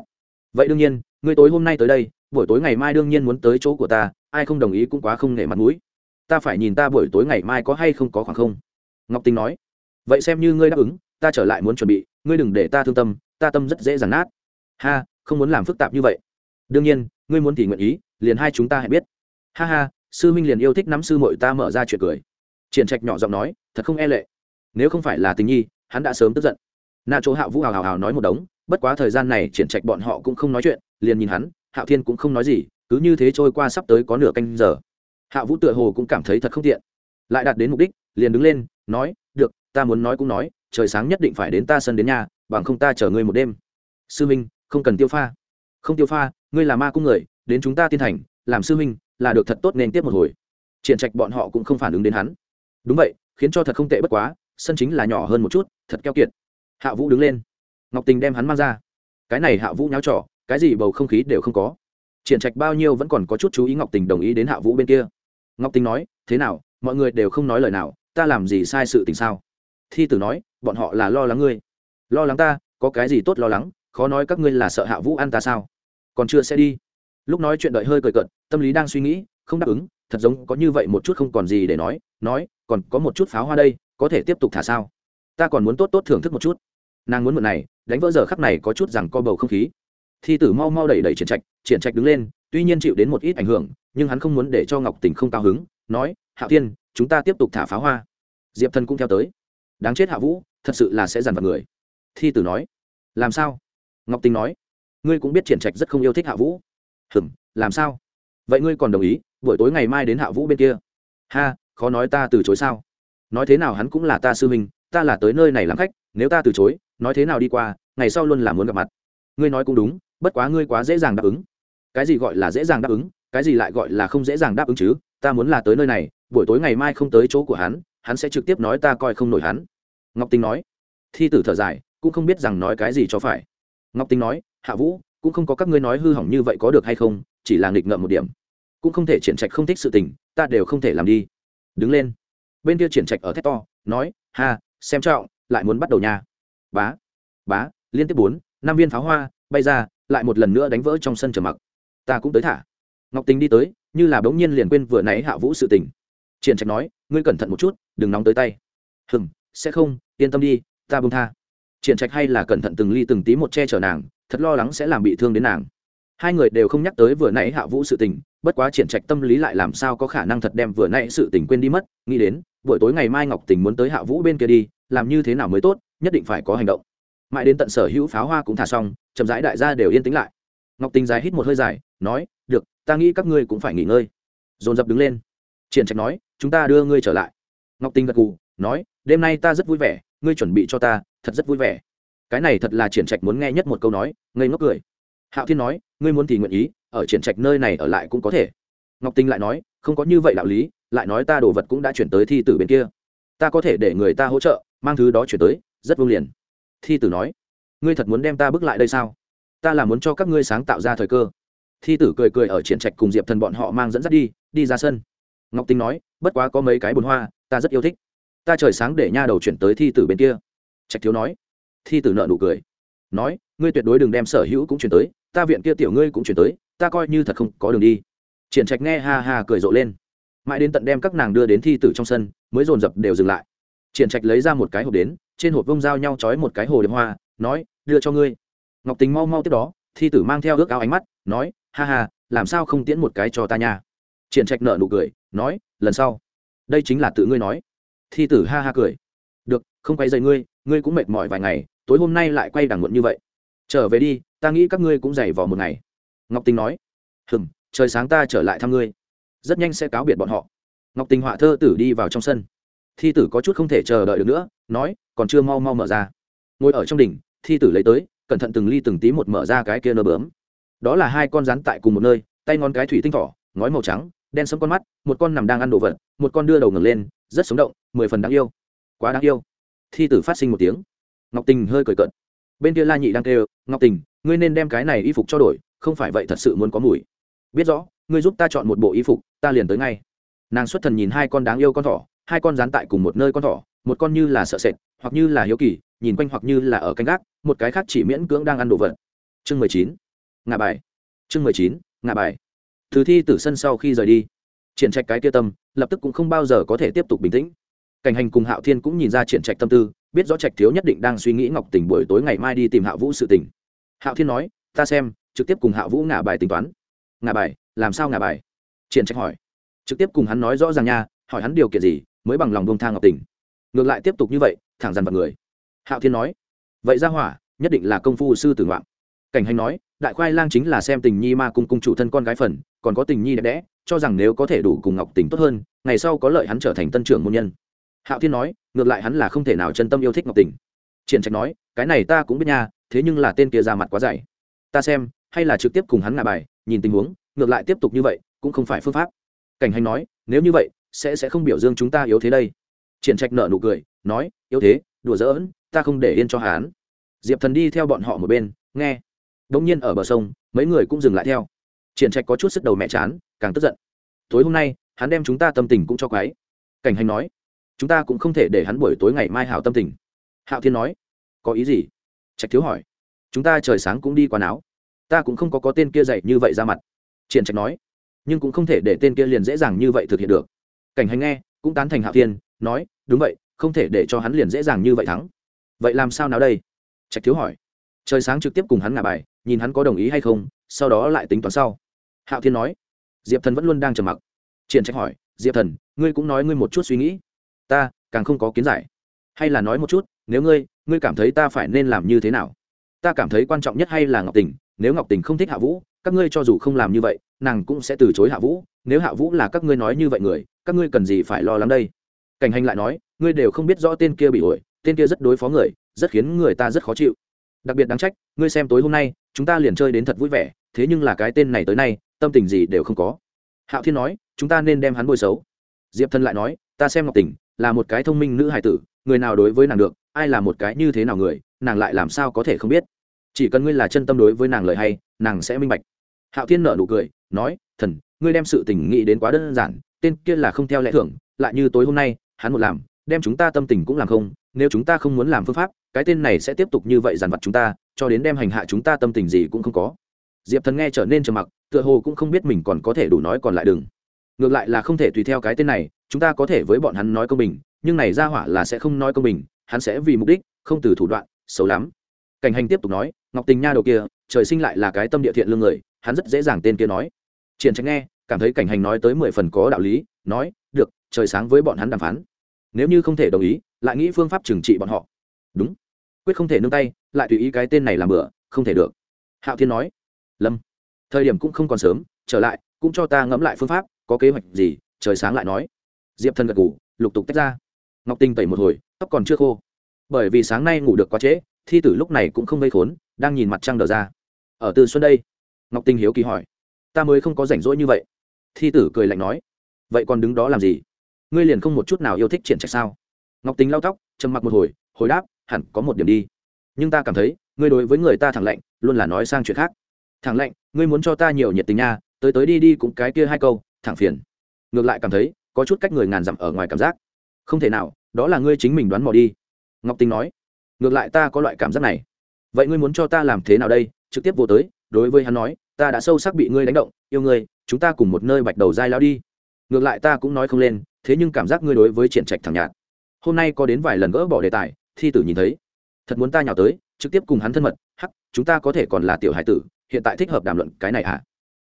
Vậy đương nhiên, ngươi tối hôm nay tới đây, buổi tối ngày mai đương nhiên muốn tới chỗ của ta, ai không đồng ý cũng quá không nể mặt mũi. Ta phải nhìn ta buổi tối ngày mai có hay không có khoảng không. Ngọc tình nói. Vậy xem như ngươi đáp ứng, ta trở lại muốn chuẩn bị, ngươi đừng để ta thương tâm, ta tâm rất dễ dàn nát. Ha, không muốn làm phức tạp như vậy. Đương nhiên, ngươi muốn thì nguyện ý, liền hai chúng ta hãy biết. Ha ha sư minh liền yêu thích nắm sư mội ta mở ra chuyện cười. Triển trạch nhỏ giọng nói, thật không e lệ. Nếu không phải là tình nhi, hắn đã sớm tức giận. Na chỗ hạ vũ hào hào hào nói một đống, bất quá thời gian này triển trạch bọn họ cũng không nói chuyện, liền nhìn hắn, hạo thiên cũng không nói gì, cứ như thế trôi qua sắp tới có nửa canh giờ. Hạ vũ tựa hồ cũng cảm thấy thật không tiện. Lại đạt đến mục đích, liền đứng lên, nói, được, ta muốn nói cũng nói, trời sáng nhất định phải đến ta sân đến nhà, bằng không ta chở ngươi một đêm. Sư minh không cần tiêu pha. Không tiêu pha, ngươi là ma cung người, đến chúng ta tiên thành, làm sư minh là được thật tốt nên tiếp một hồi. Triển trạch bọn họ cũng không phản ứng đến hắn. Đúng vậy, khiến cho thật không tệ bất quá, sân chính là nhỏ hơn một chút, thật keo kiệt. Hạ vũ đứng lên. Ngọc tình đem hắn mang ra. Cái này hạ vũ nháo trỏ cái gì bầu không khí đều không có. Triển trạch bao nhiêu vẫn còn có chút chú ý ngọc tình đồng ý đến hạ vũ bên kia. Ngọc tình nói, thế nào, mọi người đều không nói lời nào, ta làm gì sai sự tình sao? Thi tử nói, bọn họ là lo lắng ngươi. Lo lắng ta? Có cái gì tốt lo lắng? Khó nói các ngươi là sợ hạ vũ ăn ta sao? Còn chưa sẽ đi lúc nói chuyện đợi hơi cười cợt, tâm lý đang suy nghĩ không đáp ứng thật giống có như vậy một chút không còn gì để nói nói còn có một chút pháo hoa đây có thể tiếp tục thả sao? Ta còn muốn tốt tốt thưởng thức một chút. Nàng muốn mượn này đánh vỡ giờ khắc này có chút rằng co bầu không khí. Thi tử mau mau đẩy đẩy triển trạch triển trạch đứng lên tuy nhiên chịu đến một ít ảnh hưởng nhưng hắn không muốn để cho ngọc tình không cao hứng nói hạ thiên chúng ta tiếp tục thả pháo hoa. Diệp thần cũng theo tới. Đáng chết hạ vũ thật sự là sẽ dằn vặt người. Thi tử nói. Làm sao? Ngọc tình nói. Ngươi cũng biết triển trạch rất không yêu thích hạ vũ hừm, làm sao? Vậy ngươi còn đồng ý, buổi tối ngày mai đến hạ vũ bên kia? Ha, khó nói ta từ chối sao? Nói thế nào hắn cũng là ta sư huynh, ta là tới nơi này làm khách, nếu ta từ chối, nói thế nào đi qua, ngày sau luôn là muốn gặp mặt. Ngươi nói cũng đúng, bất quá ngươi quá dễ dàng đáp ứng. Cái gì gọi là dễ dàng đáp ứng, cái gì lại gọi là không dễ dàng đáp ứng chứ? Ta muốn là tới nơi này, buổi tối ngày mai không tới chỗ của hắn hắn sẽ trực tiếp nói ta coi không nổi hắn. Ngọc tinh nói. Thi tử thở dài, cũng không biết rằng nói cái gì cho phải. Ngọc tinh nói, hạ vũ cũng không có các ngươi nói hư hỏng như vậy có được hay không, chỉ là nghịch ngợm một điểm. Cũng không thể triển trạch không thích sự tình, ta đều không thể làm đi. Đứng lên. Bên kia triển trạch ở thét to, nói, ha, xem trọng, lại muốn bắt đầu nha. Bá. Bá, liên tiếp bốn, năm viên pháo hoa, bay ra, lại một lần nữa đánh vỡ trong sân trở mặc. Ta cũng tới thả. Ngọc tinh đi tới, như là bỗng nhiên liền quên vừa nãy hạ vũ sự tình. Triển trạch nói, ngươi cẩn thận một chút, đừng nóng tới tay. Hừng sẽ không, yên tâm đi, ta bông tha. Triển trạch hay là cẩn thận từng ly từng tí một che chở nàng thật lo lắng sẽ làm bị thương đến nàng. Hai người đều không nhắc tới vừa nãy hạ vũ sự tình, bất quá triển trạch tâm lý lại làm sao có khả năng thật đem vừa nãy sự tình quên đi mất, nghĩ đến, buổi tối ngày mai ngọc tình muốn tới hạ vũ bên kia đi, làm như thế nào mới tốt, nhất định phải có hành động. Mãi đến tận sở hữu pháo hoa cũng thả xong, chậm rãi đại gia đều yên tĩnh lại. Ngọc tình dài hít một hơi dài, nói, được, ta nghĩ các ngươi cũng phải nghỉ ngơi. Dồn dập đứng lên. Triển trạch nói, chúng ta đưa ngươi trở lại. Ngọc tình gật gù, nói, đêm nay ta rất vui vẻ, ngươi chuẩn bị cho ta, thật rất vui vẻ cái này thật là triển trạch muốn nghe nhất một câu nói, ngây ngốc cười. Hạo thiên nói, ngươi muốn thì nguyện ý, ở triển trạch nơi này ở lại cũng có thể. Ngọc tinh lại nói, không có như vậy đạo lý, lại nói ta đồ vật cũng đã chuyển tới thi tử bên kia. Ta có thể để người ta hỗ trợ, mang thứ đó chuyển tới, rất vương liền. Thi tử nói, ngươi thật muốn đem ta bước lại đây sao? Ta là muốn cho các ngươi sáng tạo ra thời cơ. Thi tử cười cười ở triển trạch cùng diệp thần bọn họ mang dẫn dắt đi đi ra sân. Ngọc tinh nói, bất quá có mấy cái bồn hoa, ta rất yêu thích. Ta trời sáng để nha đầu chuyển tới thi tử bên kia. Trạch thiếu nói thi tử nợ nụ cười. Nói, ngươi tuyệt đối đừng đem sở hữu cũng chuyển tới, ta viện kia tiểu ngươi cũng chuyển tới, ta coi như thật không có đường đi. Triển trạch nghe ha ha cười rộ lên. Mãi đến tận đem các nàng đưa đến thi tử trong sân, mới dồn dập đều dừng lại. Triển trạch lấy ra một cái hộp đến, trên hộp vông dao nhau trói một cái hồ điệp hoa, nói, đưa cho ngươi. Ngọc tình mau mau tiếp đó, thi tử mang theo ước áo ánh mắt, nói, ha ha, làm sao không tiễn một cái cho ta nha. Triển trạch nợ nụ cười, nói, lần sau. Đây chính là tự ngươi nói. Thi tử ha ha cười. Được, không quay dày ngươi ngươi cũng mệt mỏi vài ngày tối hôm nay lại quay đằng muộn như vậy. Trở về đi, ta nghĩ các ngươi cũng dày vò một ngày. Ngọc tình nói. Hừng trời sáng ta trở lại thăm ngươi. Rất nhanh sẽ cáo biệt bọn họ. Ngọc tình họa thơ tử đi vào trong sân. Thi tử có chút không thể chờ đợi được nữa, nói, còn chưa mau mau mở ra. Ngồi ở trong đỉnh, thi tử lấy tới, cẩn thận từng ly từng tí một mở ra cái kia nơ bướm. Đó là hai con rắn tại cùng một nơi, tay ngón cái thủy tinh thỏ, ngói màu trắng, đen sẫm con mắt, một con nằm đang ăn đồ vật, một con đưa đầu ngẩng lên, rất sống động, mười phần đáng yêu. Quá đáng yêu. Thi tử phát sinh một tiếng ngọc tình hơi cười cận bên kia la nhị đang kêu, ngọc tình, ngươi nên đem cái này y phục cho đổi, không phải vậy thật sự muốn có mùi. Biết rõ, ngươi giúp ta chọn một bộ y phục, ta liền tới ngay. Nàng xuất thần nhìn hai con đáng yêu con thỏ, hai con dán tại cùng một nơi con thỏ, một con như là sợ sệt, hoặc như là hiếu kỳ, nhìn quanh hoặc như là ở canh gác, một cái khác chỉ miễn cưỡng đang ăn đồ vật. Chương mười chín ngà bài. Chương mười chín ngà bài. Từ thi tử sân sau khi rời đi, triển trạch cái kia tâm, lập tức cũng không bao giờ có thể tiếp tục bình tĩnh cảnh hành cùng hạo thiên cũng nhìn ra triển trạch tâm tư, biết rõ trạch thiếu nhất định đang suy nghĩ ngọc tình buổi tối ngày mai đi tìm hạo vũ sự tình. Hạo thiên nói, ta xem, trực tiếp cùng hạo vũ ngả bài tính toán. Ngả bài? Làm sao ngả bài? Triển trạch hỏi. Trực tiếp cùng hắn nói rõ ràng nha, hỏi hắn điều kiện gì, mới bằng lòng bông thang ngọc tình. Ngược lại tiếp tục như vậy, thẳng dằn vào người. Hạo thiên nói, vậy ra hỏa, nhất định là công phu sư tử ngoạn. Cảnh hành nói, đại khoai lang chính là xem tình nhi ma cung cung chủ thân con gái phần, còn có tình nhi đẹp đẽ, cho rằng nếu có thể đủ cùng ngọc tình tốt hơn, ngày sau có lợi hắn trở thành tân trưởng môn nhân hạo thiên nói, ngược lại hắn là không thể nào chân tâm yêu thích ngọc tình. Triển trạch nói, cái này ta cũng biết nha, thế nhưng là tên kia ra mặt quá dày. Ta xem, hay là trực tiếp cùng hắn ngả bài, nhìn tình huống, ngược lại tiếp tục như vậy, cũng không phải phương pháp. Cảnh hành nói, nếu như vậy, sẽ sẽ không biểu dương chúng ta yếu thế đây. Triển trạch nợ nụ cười, nói, yếu thế, đùa giỡn, ta không để yên cho hắn. Diệp thần đi theo bọn họ một bên, nghe. Đống nhiên ở bờ sông, mấy người cũng dừng lại theo. Triển trạch có chút sức đầu mẹ chán, càng tức giận. Tối hôm nay, hắn đem chúng ta tâm tình cũng cho quái cảnh hành nói chúng ta cũng không thể để hắn buổi tối ngày mai hảo tâm tình. Hạo thiên nói, có ý gì? Trạch thiếu hỏi, chúng ta trời sáng cũng đi quán áo. Ta cũng không có có tên kia dạy như vậy ra mặt. Triển trạch nói, nhưng cũng không thể để tên kia liền dễ dàng như vậy thực hiện được. Cảnh hành nghe, cũng tán thành hạo thiên, nói, đúng vậy, không thể để cho hắn liền dễ dàng như vậy thắng. Vậy làm sao nào đây? Trạch thiếu hỏi, trời sáng trực tiếp cùng hắn ngả bài, nhìn hắn có đồng ý hay không, sau đó lại tính toán sau. Hạo thiên nói, diệp thần vẫn luôn đang trầm mặc. Triển trạch hỏi, diệp thần, ngươi cũng nói ngươi một chút suy nghĩ ta, càng không có kiến giải. Hay là nói một chút, nếu ngươi ngươi cảm thấy ta phải nên làm như thế nào? Ta cảm thấy quan trọng nhất hay là ngọc tình, nếu ngọc tình không thích hạ vũ, các ngươi cho dù không làm như vậy, nàng cũng sẽ từ chối hạ vũ. Nếu hạ vũ là các ngươi nói như vậy người, các ngươi cần gì phải lo lắng đây? Cảnh hành lại nói, ngươi đều không biết rõ tên kia bị ổi, tên kia rất đối phó người, rất khiến người ta rất khó chịu. Đặc biệt đáng trách, ngươi xem tối hôm nay, chúng ta liền chơi đến thật vui vẻ, thế nhưng là cái tên này tới nay, tâm tình gì đều không có. Hạo thiên nói, chúng ta nên đem hắn bôi xấu. Diệp thân lại nói, ta xem ngọc tình là một cái thông minh nữ hài tử, người nào đối với nàng được, ai là một cái như thế nào người, nàng lại làm sao có thể không biết. Chỉ cần ngươi là chân tâm đối với nàng lời hay, nàng sẽ minh bạch. Hạo thiên nở nụ cười, nói, thần, ngươi đem sự tình nghĩ đến quá đơn giản, tên kia là không theo lẽ thưởng lại như tối hôm nay, hắn một làm, đem chúng ta tâm tình cũng làm không, nếu chúng ta không muốn làm phương pháp, cái tên này sẽ tiếp tục như vậy dàn vặt chúng ta, cho đến đem hành hạ chúng ta tâm tình gì cũng không có. Diệp thần nghe trở nên trầm mặc, tựa hồ cũng không biết mình còn có thể đủ nói còn lại đừng. Ngược lại là không thể tùy theo cái tên này chúng ta có thể với bọn hắn nói công bình, nhưng này ra hỏa là sẽ không nói công bình, hắn sẽ vì mục đích, không từ thủ đoạn, xấu lắm. Cảnh hành tiếp tục nói, ngọc tình nha đầu kia, trời sinh lại là cái tâm địa thiện lương người, hắn rất dễ dàng tên kia nói. Triển tránh nghe, cảm thấy cảnh hành nói tới mười phần có đạo lý, nói, được, trời sáng với bọn hắn đàm phán. Nếu như không thể đồng ý, lại nghĩ phương pháp trừng trị bọn họ. Đúng. Quyết không thể nương tay, lại tùy ý cái tên này làm bữa không thể được. Hạo thiên nói, lâm, thời điểm cũng không còn sớm, trở lại, cũng cho ta ngẫm lại phương pháp, có kế hoạch gì, trời sáng lại nói diệp thân gật ngủ lục tục tách ra. Ngọc tinh tẩy một hồi, tóc còn chưa khô. Bởi vì sáng nay ngủ được quá trễ, thi tử lúc này cũng không gây khốn, đang nhìn mặt trăng đờ ra. Ở từ xuân đây, ngọc tinh hiếu kỳ hỏi, ta mới không có rảnh rỗi như vậy. Thi tử cười lạnh nói, vậy còn đứng đó làm gì? Ngươi liền không một chút nào yêu thích triển trạch sao? Ngọc tính lau tóc, trầm mặc một hồi hồi đáp, hẳn có một điểm đi. Nhưng ta cảm thấy, ngươi đối với người ta thẳng lạnh, luôn là nói sang chuyện khác. Thẳng lạnh, ngươi muốn cho ta nhiều nhiệt tình nha, tới tới đi đi cũng cái kia hai câu, thẳng phiền. Ngược lại cảm thấy có chút cách người ngàn dặm ở ngoài cảm giác. Không thể nào, đó là ngươi chính mình đoán mò đi. Ngọc Tinh nói, ngược lại ta có loại cảm giác này. Vậy ngươi muốn cho ta làm thế nào đây? Trực tiếp vô tới, đối với hắn nói, ta đã sâu sắc bị ngươi đánh động, yêu ngươi, chúng ta cùng một nơi bạch đầu dai lao đi. Ngược lại ta cũng nói không lên, thế nhưng cảm giác ngươi đối với triển trạch thẳng nhạt. Hôm nay có đến vài lần gỡ bỏ đề tài, thi tử nhìn thấy. Thật muốn ta nhào tới, trực tiếp cùng hắn thân mật, hắc, chúng ta có thể còn là tiểu hải tử, hiện tại thích hợp đàm luận cái này à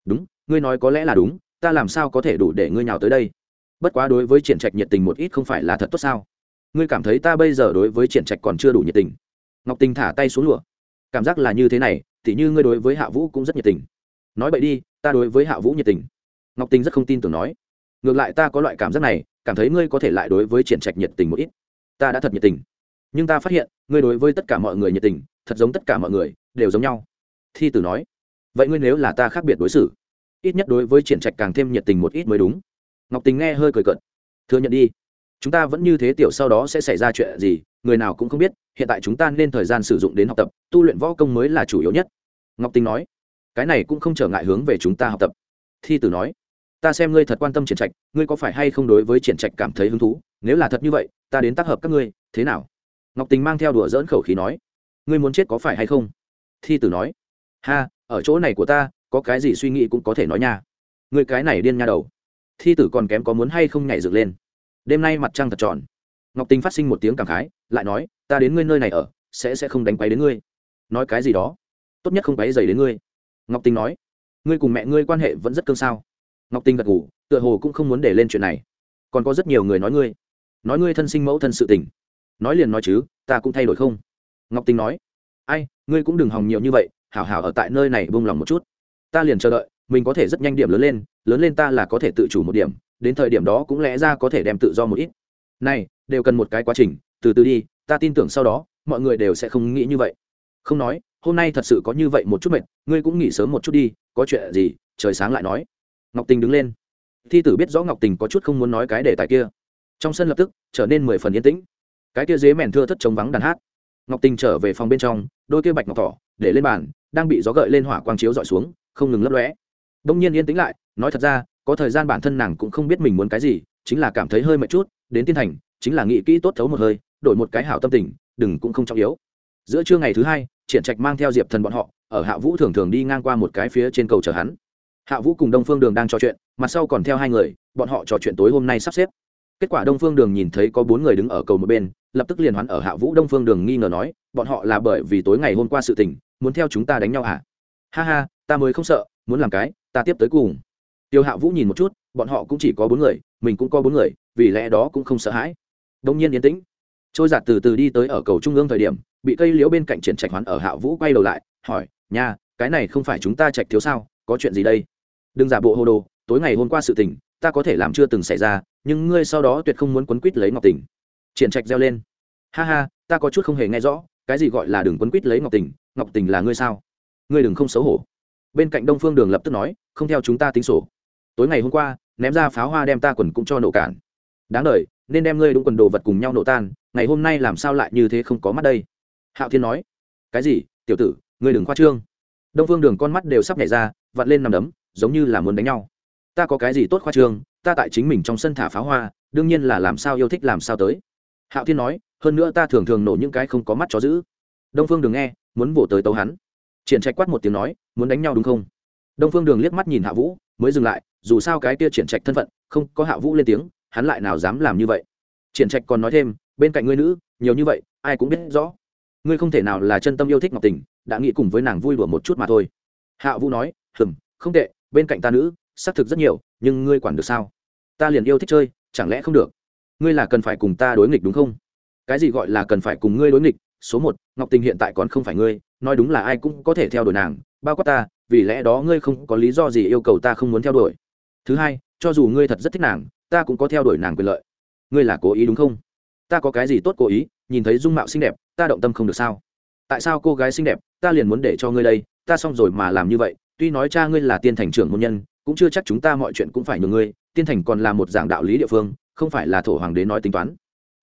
đúng, ngươi nói có lẽ là đúng, ta làm sao có thể đủ để ngươi nhào tới đây? Bất quá đối với triển trạch nhiệt tình một ít không phải là thật tốt sao? Ngươi cảm thấy ta bây giờ đối với triển trạch còn chưa đủ nhiệt tình? Ngọc tình thả tay xuống lụa. Cảm giác là như thế này, tỉ như ngươi đối với hạ vũ cũng rất nhiệt tình. Nói vậy đi, ta đối với hạ vũ nhiệt tình. Ngọc tình rất không tin tưởng nói. Ngược lại ta có loại cảm giác này, cảm thấy ngươi có thể lại đối với triển trạch nhiệt tình một ít. Ta đã thật nhiệt tình. Nhưng ta phát hiện, ngươi đối với tất cả mọi người nhiệt tình, thật giống tất cả mọi người, đều giống nhau. Thi tử nói. Vậy ngươi nếu là ta khác biệt đối xử, ít nhất đối với triển trạch càng thêm nhiệt tình một ít mới đúng ngọc tình nghe hơi cười cợt. Thừa nhận đi. Chúng ta vẫn như thế tiểu sau đó sẽ xảy ra chuyện gì, người nào cũng không biết, hiện tại chúng ta nên thời gian sử dụng đến học tập, tu luyện võ công mới là chủ yếu nhất. Ngọc tình nói. Cái này cũng không trở ngại hướng về chúng ta học tập. Thi tử nói. Ta xem ngươi thật quan tâm triển trạch, ngươi có phải hay không đối với triển trạch cảm thấy hứng thú? Nếu là thật như vậy, ta đến tác hợp các ngươi, thế nào? Ngọc tình mang theo đùa dỡn khẩu khí nói. Ngươi muốn chết có phải hay không? Thi tử nói. Ha, ở chỗ này của ta, có cái gì suy nghĩ cũng có thể nói nha. Ngươi cái này điên nha đầu thi tử còn kém có muốn hay không nhảy dựng lên. Đêm nay mặt trăng thật tròn. Ngọc tình phát sinh một tiếng cảm khái, lại nói, ta đến ngươi nơi này ở, sẽ sẽ không đánh quấy đến ngươi. Nói cái gì đó, tốt nhất không quấy dày đến ngươi. Ngọc tình nói, ngươi cùng mẹ ngươi quan hệ vẫn rất cương sao. Ngọc tình gật ngủ tựa hồ cũng không muốn để lên chuyện này. Còn có rất nhiều người nói ngươi nói ngươi thân sinh mẫu thân sự tình. Nói liền nói chứ, ta cũng thay đổi không. Ngọc tình nói, ai, ngươi cũng đừng hòng nhiều như vậy, hảo hảo ở tại nơi này bông lòng một chút. Ta liền chờ đợi, mình có thể rất nhanh điểm lớn lên lớn lên ta là có thể tự chủ một điểm, đến thời điểm đó cũng lẽ ra có thể đem tự do một ít. Này, đều cần một cái quá trình, từ từ đi, ta tin tưởng sau đó, mọi người đều sẽ không nghĩ như vậy. Không nói, hôm nay thật sự có như vậy một chút mệt, ngươi cũng nghỉ sớm một chút đi, có chuyện gì? Trời sáng lại nói. Ngọc tình đứng lên. Thi tử biết rõ ngọc tình có chút không muốn nói cái đề tài kia. Trong sân lập tức, trở nên mười phần yên tĩnh. Cái kia dế mèn thưa thất trống vắng đàn hát. Ngọc tình trở về phòng bên trong, đôi kia bạch ngọc thỏ, để lên bàn, đang bị gió gợi lên hỏa quang chiếu dọi xuống, không ngừng lấp lóe. Đông nhiên yên tĩnh lại nói thật ra, có thời gian bản thân nàng cũng không biết mình muốn cái gì, chính là cảm thấy hơi mệt chút, đến tiên thành, chính là nghĩ kỹ tốt thấu một hơi, đổi một cái hảo tâm tình, đừng cũng không trọng yếu. Giữa trưa ngày thứ hai, triển trạch mang theo diệp thần bọn họ, ở hạ vũ thường thường đi ngang qua một cái phía trên cầu chở hắn. Hạ vũ cùng đông phương đường đang trò chuyện, mặt sau còn theo hai người, bọn họ trò chuyện tối hôm nay sắp xếp. Kết quả đông phương đường nhìn thấy có bốn người đứng ở cầu một bên, lập tức liền hoán ở hạ vũ đông phương đường nghi ngờ nói, bọn họ là bởi vì tối ngày hôm qua sự tình, muốn theo chúng ta đánh nhau à? Ha ha, ta mới không sợ, muốn làm cái, ta tiếp tới cùng tiêu hạ vũ nhìn một chút, bọn họ cũng chỉ có bốn người, mình cũng có bốn người, vì lẽ đó cũng không sợ hãi. Đông nhiên yên tĩnh. Trôi giạt từ từ đi tới ở cầu trung ương thời điểm, bị cây liễu bên cạnh triển trạch hoán ở hạ vũ quay đầu lại, hỏi, nha, cái này không phải chúng ta trạch thiếu sao? Có chuyện gì đây? Đừng giả bộ hồ đồ, tối ngày hôm qua sự tình, ta có thể làm chưa từng xảy ra, nhưng ngươi sau đó tuyệt không muốn quấn quýt lấy ngọc tình. Triển trạch reo lên. Ha ha, ta có chút không hề nghe rõ, cái gì gọi là đừng quấn quýt lấy ngọc tình ngọc tình là ngươi sao? Ngươi đừng không xấu hổ. Bên cạnh đông phương đường lập tức nói, không theo chúng ta tính sổ tối ngày hôm qua, ném ra pháo hoa đem ta quần cũng cho nổ cản đáng đ nên đem ngươi đúng quần đồ vật cùng nhau nổ tan, ngày hôm nay làm sao lại như thế không có mắt đây? Hạo thiên nói. Cái gì, tiểu tử, ngươi đừng khoa trương. Đông phương đường con mắt đều sắp nhảy ra, vặn lên nằm đấm, giống như là muốn đánh nhau. Ta có cái gì tốt khoa trương, ta tại chính mình trong sân thả pháo hoa, đương nhiên là làm sao yêu thích làm sao tới. Hạo thiên nói, hơn nữa ta thường thường nổ những cái không có mắt cho giữ đông phương đường nghe, muốn vỗ tới tấu hắn. Triển trạch quát một tiếng nói, muốn đánh nhau đúng không? Đông phương đường liếc mắt nhìn hạ vũ, mới dừng lại dù sao cái kia triển trạch thân phận, không có hạ vũ lên tiếng, hắn lại nào dám làm như vậy? Triển trạch còn nói thêm, bên cạnh ngươi nữ, nhiều như vậy, ai cũng biết rõ. Ngươi không thể nào là chân tâm yêu thích ngọc tình, đã nghĩ cùng với nàng vui đùa một chút mà thôi. Hạ vũ nói, hừm, không tệ, bên cạnh ta nữ, xác thực rất nhiều, nhưng ngươi quản được sao? Ta liền yêu thích chơi, chẳng lẽ không được? Ngươi là cần phải cùng ta đối nghịch đúng không? Cái gì gọi là cần phải cùng ngươi đối nghịch? Số một, ngọc tình hiện tại còn không phải ngươi, nói đúng là ai cũng có thể theo đuổi nàng, bao quát ta, vì lẽ đó ngươi không có lý do gì yêu cầu ta không muốn theo đuổi thứ hai, cho dù ngươi thật rất thích nàng, ta cũng có theo đuổi nàng quyền lợi. Ngươi là cố ý đúng không? Ta có cái gì tốt cố ý, nhìn thấy dung mạo xinh đẹp, ta động tâm không được sao? Tại sao cô gái xinh đẹp, ta liền muốn để cho ngươi đây, ta xong rồi mà làm như vậy, tuy nói cha ngươi là tiên thành trưởng môn nhân, cũng chưa chắc chúng ta mọi chuyện cũng phải nhường ngươi, tiên thành còn là một giảng đạo lý địa phương, không phải là thổ hoàng đế nói tính toán.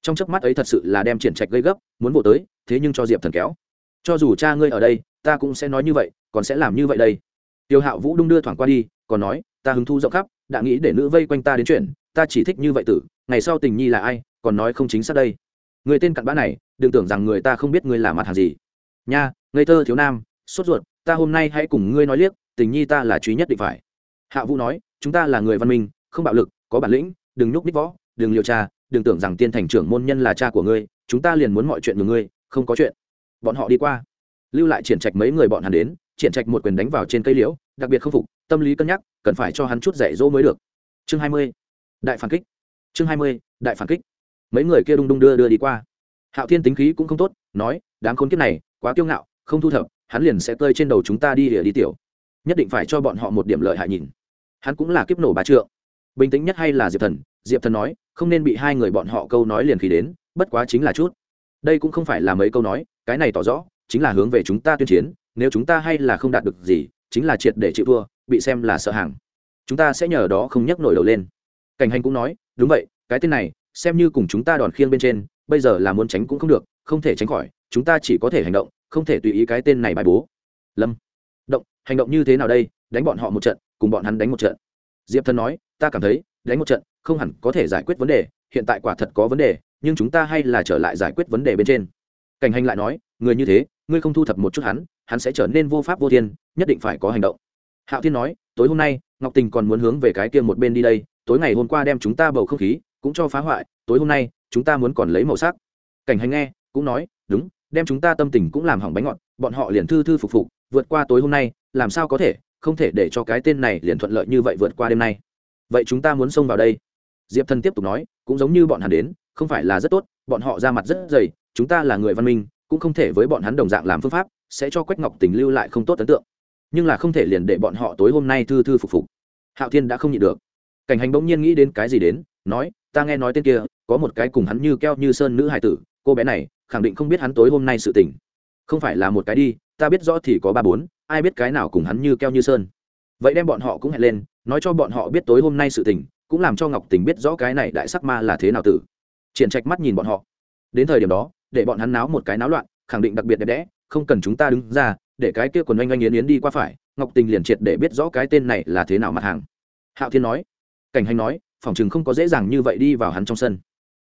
Trong chớp mắt ấy thật sự là đem triển trạch gây gấp, muốn bộ tới, thế nhưng cho diệp thần kéo. Cho dù cha ngươi ở đây, ta cũng sẽ nói như vậy, còn sẽ làm như vậy đây. Tiêu hạo vũ đung đưa thoảng qua đi, còn nói, ta hứng thu rộng khắp đã nghĩ để nữ vây quanh ta đến chuyện, ta chỉ thích như vậy tử, ngày sau tình nhi là ai, còn nói không chính xác đây. Người tên cặn bã này, đừng tưởng rằng người ta không biết ngươi là mặt hàng gì. Nha, ngây thơ thiếu nam, sốt ruột, ta hôm nay hãy cùng ngươi nói liếc, tình nhi ta là truy nhất định phải. Hạ vũ nói, chúng ta là người văn minh, không bạo lực, có bản lĩnh, đừng nhúc ních võ, đừng liều cha đừng tưởng rằng tiên thành trưởng môn nhân là cha của ngươi, chúng ta liền muốn mọi chuyện của ngươi, không có chuyện. Bọn họ đi qua. Lưu lại triển trạch mấy người bọn hắn đến, triển trạch một quyền đánh vào trên cây liễu, đặc biệt không phục tâm lý cân nhắc, cần phải cho hắn chút dạy dỗ mới được. Chương hai mươi, đại phản kích. Chương hai mươi, đại phản kích. Mấy người kia đung đung đưa đưa đi qua. Hạo thiên tính khí cũng không tốt, nói, đám khốn kiếp này, quá kiêu ngạo, không thu thập, hắn liền sẽ cơi trên đầu chúng ta đi địa đi tiểu. Nhất định phải cho bọn họ một điểm lợi hại nhìn. Hắn cũng là kiếp nổ bà trượng. Bình tĩnh nhất hay là diệp thần? Diệp thần nói, không nên bị hai người bọn họ câu nói liền khí đến, bất quá chính là chút. Đây cũng không phải là mấy câu nói, cái này tỏ rõ, chính là hướng về chúng ta tuyên chiến, nếu chúng ta hay là không đạt được gì, chính là triệt để chịu thua bị xem là sợ hàng. Chúng ta sẽ nhờ đó không nhấc nổi đầu lên. Cảnh hành cũng nói, đúng vậy, cái tên này, xem như cùng chúng ta đòn khiêng bên trên, bây giờ là muốn tránh cũng không được, không thể tránh khỏi, chúng ta chỉ có thể hành động, không thể tùy ý cái tên này bài bố. Lâm. Động, hành động như thế nào đây? Đánh bọn họ một trận, cùng bọn hắn đánh một trận. Diệp thần nói, ta cảm thấy, đánh một trận, không hẳn có thể giải quyết vấn đề, hiện tại quả thật có vấn đề, nhưng chúng ta hay là trở lại giải quyết vấn đề bên trên. Cảnh hành lại nói, người như thế, ngươi không thu thập một chút hắn hắn sẽ trở nên vô pháp vô thiên, nhất định phải có hành động hạo thiên nói, tối hôm nay, ngọc tình còn muốn hướng về cái kia một bên đi đây, tối ngày hôm qua đem chúng ta bầu không khí cũng cho phá hoại, tối hôm nay, chúng ta muốn còn lấy màu sắc. Cảnh hành nghe, cũng nói, đúng, đem chúng ta tâm tình cũng làm hỏng bánh ngọt, bọn họ liền thư thư phục phục, vượt qua tối hôm nay, làm sao có thể, không thể để cho cái tên này liền thuận lợi như vậy vượt qua đêm nay. Vậy chúng ta muốn xông vào đây. Diệp thần tiếp tục nói, cũng giống như bọn hắn đến, không phải là rất tốt, bọn họ ra mặt rất dày, chúng ta là người văn minh, cũng không thể với bọn hắn đồng dạng làm phương pháp, sẽ cho quách ngọc tình lưu lại không tốt ấn tượng nhưng là không thể liền để bọn họ tối hôm nay thư thư phục phục. Hạo thiên đã không nhịn được. Cảnh hành bỗng nhiên nghĩ đến cái gì đến, nói, ta nghe nói tên kia, có một cái cùng hắn như keo như sơn nữ hải tử, cô bé này, khẳng định không biết hắn tối hôm nay sự tình. Không phải là một cái đi, ta biết rõ thì có ba bốn, ai biết cái nào cùng hắn như keo như sơn. Vậy đem bọn họ cũng hẹn lên, nói cho bọn họ biết tối hôm nay sự tình, cũng làm cho ngọc tình biết rõ cái này đại sắc ma là thế nào tử. Triển trạch mắt nhìn bọn họ. Đến thời điểm đó, để bọn hắn náo một cái náo loạn, khẳng định đặc biệt đẹp đẽ, không cần chúng ta đứng ra để cái kia quần oanh oanh yến yến đi qua phải, ngọc tình liền triệt để biết rõ cái tên này là thế nào mặt hàng. Hạo thiên nói, cảnh hành nói, phòng chừng không có dễ dàng như vậy đi vào hắn trong sân.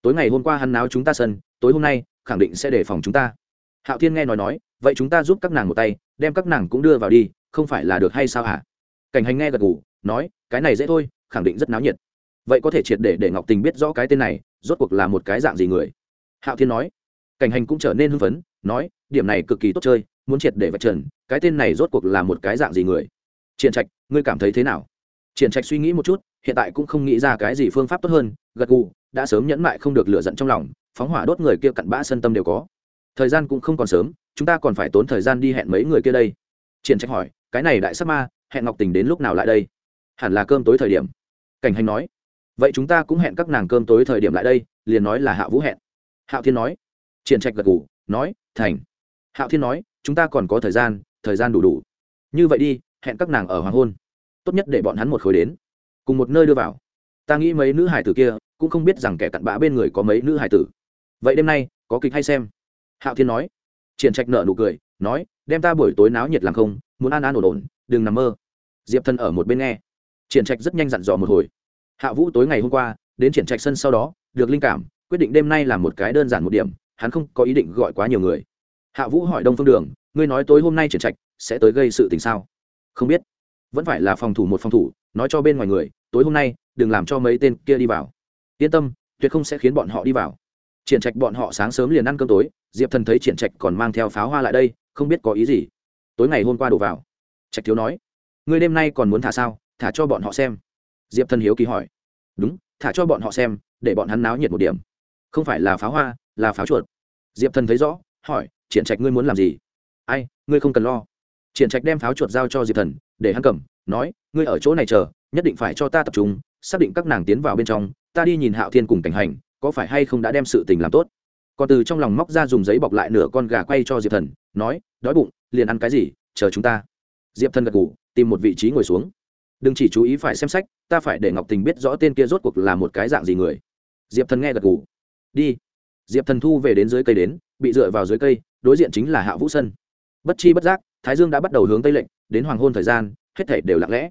Tối ngày hôm qua hắn náo chúng ta sân, tối hôm nay, khẳng định sẽ đề phòng chúng ta. Hạo thiên nghe nói nói, vậy chúng ta giúp các nàng một tay, đem các nàng cũng đưa vào đi, không phải là được hay sao hả? Cảnh hành nghe gật ngủ nói, cái này dễ thôi, khẳng định rất náo nhiệt. Vậy có thể triệt để để ngọc tình biết rõ cái tên này, rốt cuộc là một cái dạng gì người? Hạo thiên nói, cảnh hành cũng trở nên hưng phấn, nói, điểm này cực kỳ tốt chơi muốn triệt để vạch trần, cái tên này rốt cuộc là một cái dạng gì người? Triển trạch, ngươi cảm thấy thế nào? Triển trạch suy nghĩ một chút, hiện tại cũng không nghĩ ra cái gì phương pháp tốt hơn, gật gù, đã sớm nhẫn mại không được lửa giận trong lòng, phóng hỏa đốt người kia cặn bã sân tâm đều có. Thời gian cũng không còn sớm, chúng ta còn phải tốn thời gian đi hẹn mấy người kia đây. Triển trạch hỏi, cái này đại sắc ma, hẹn ngọc tình đến lúc nào lại đây? Hẳn là cơm tối thời điểm. Cảnh hành nói, vậy chúng ta cũng hẹn các nàng cơm tối thời điểm lại đây, liền nói là hạ vũ hẹn. Hạo thiên nói, triển trạch gật gù, nói, thành. Hạo thiên nói chúng ta còn có thời gian thời gian đủ đủ. Như vậy đi, hẹn các nàng ở hoàng hôn. Tốt nhất để bọn hắn một khối đến. Cùng một nơi đưa vào. Ta nghĩ mấy nữ hải tử kia cũng không biết rằng kẻ cặn bã bên người có mấy nữ hải tử. Vậy đêm nay, có kịch hay xem? Hạo thiên nói. Triển trạch nợ nụ cười, nói, đem ta buổi tối náo nhiệt làm không, muốn an an ổn ổn, đừng nằm mơ. Diệp thân ở một bên nghe. Triển trạch rất nhanh dặn dò một hồi. Hạ vũ tối ngày hôm qua, đến triển trạch sân sau đó, được linh cảm, quyết định đêm nay làm một cái đơn giản một điểm, hắn không có ý định gọi quá nhiều người hạ vũ hỏi đông phương đường, ngươi nói tối hôm nay triển trạch sẽ tới gây sự tình sao? Không biết. Vẫn phải là phòng thủ một phòng thủ, nói cho bên ngoài người, tối hôm nay, đừng làm cho mấy tên kia đi vào. Yên tâm, tuyệt không sẽ khiến bọn họ đi vào. Triển trạch bọn họ sáng sớm liền ăn cơm tối, diệp thần thấy triển trạch còn mang theo pháo hoa lại đây, không biết có ý gì. Tối ngày hôm qua đổ vào. Trạch thiếu nói. Ngươi đêm nay còn muốn thả sao? Thả cho bọn họ xem. Diệp thần hiếu kỳ hỏi. Đúng, thả cho bọn họ xem, để bọn hắn náo nhiệt một điểm. Không phải là pháo hoa, là pháo chuột. Diệp thần thấy rõ hỏi, triển trạch ngươi muốn làm gì? Ai, ngươi không cần lo. Triển trạch đem pháo chuột giao cho diệp thần, để hắn cầm, nói, ngươi ở chỗ này chờ, nhất định phải cho ta tập trung, xác định các nàng tiến vào bên trong, ta đi nhìn hạo thiên cùng cảnh hành, có phải hay không đã đem sự tình làm tốt? Còn từ trong lòng móc ra dùng giấy bọc lại nửa con gà quay cho diệp thần, nói, đói bụng, liền ăn cái gì, chờ chúng ta. Diệp thần gật gù, tìm một vị trí ngồi xuống. Đừng chỉ chú ý phải xem sách, ta phải để ngọc tình biết rõ tên kia rốt cuộc là một cái dạng gì người. Diệp thần nghe gật gù. Đi diệp thần thu về đến dưới cây đến, bị dựa vào dưới cây, đối diện chính là hạ vũ sân bất chi bất giác, thái dương đã bắt đầu hướng tây lệnh, đến hoàng hôn thời gian, hết thể đều lặng lẽ.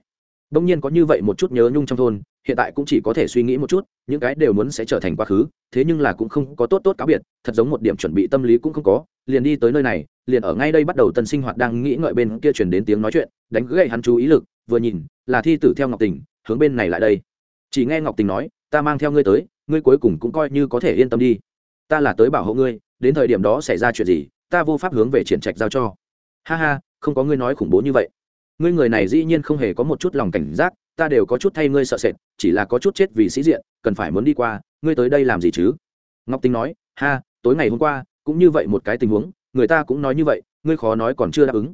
Đông nhiên có như vậy một chút nhớ nhung trong thôn, hiện tại cũng chỉ có thể suy nghĩ một chút, những cái đều muốn sẽ trở thành quá khứ, thế nhưng là cũng không có tốt tốt cáo biệt, thật giống một điểm chuẩn bị tâm lý cũng không có, liền đi tới nơi này, liền ở ngay đây bắt đầu tân sinh hoạt đang nghĩ ngợi bên kia chuyển đến tiếng nói chuyện, đánh gậy hắn chú ý lực, vừa nhìn, là thi tử theo ngọc tình, hướng bên này lại đây. Chỉ nghe ngọc tình nói, ta mang theo ngươi tới, ngươi cuối cùng cũng coi như có thể yên tâm đi ta là tới bảo hộ ngươi, đến thời điểm đó xảy ra chuyện gì, ta vô pháp hướng về triển trạch giao cho. Ha ha, không có ngươi nói khủng bố như vậy. Ngươi người này dĩ nhiên không hề có một chút lòng cảnh giác, ta đều có chút thay ngươi sợ sệt, chỉ là có chút chết vì sĩ diện, cần phải muốn đi qua, ngươi tới đây làm gì chứ? Ngọc tinh nói, ha, tối ngày hôm qua, cũng như vậy một cái tình huống, người ta cũng nói như vậy, ngươi khó nói còn chưa đáp ứng.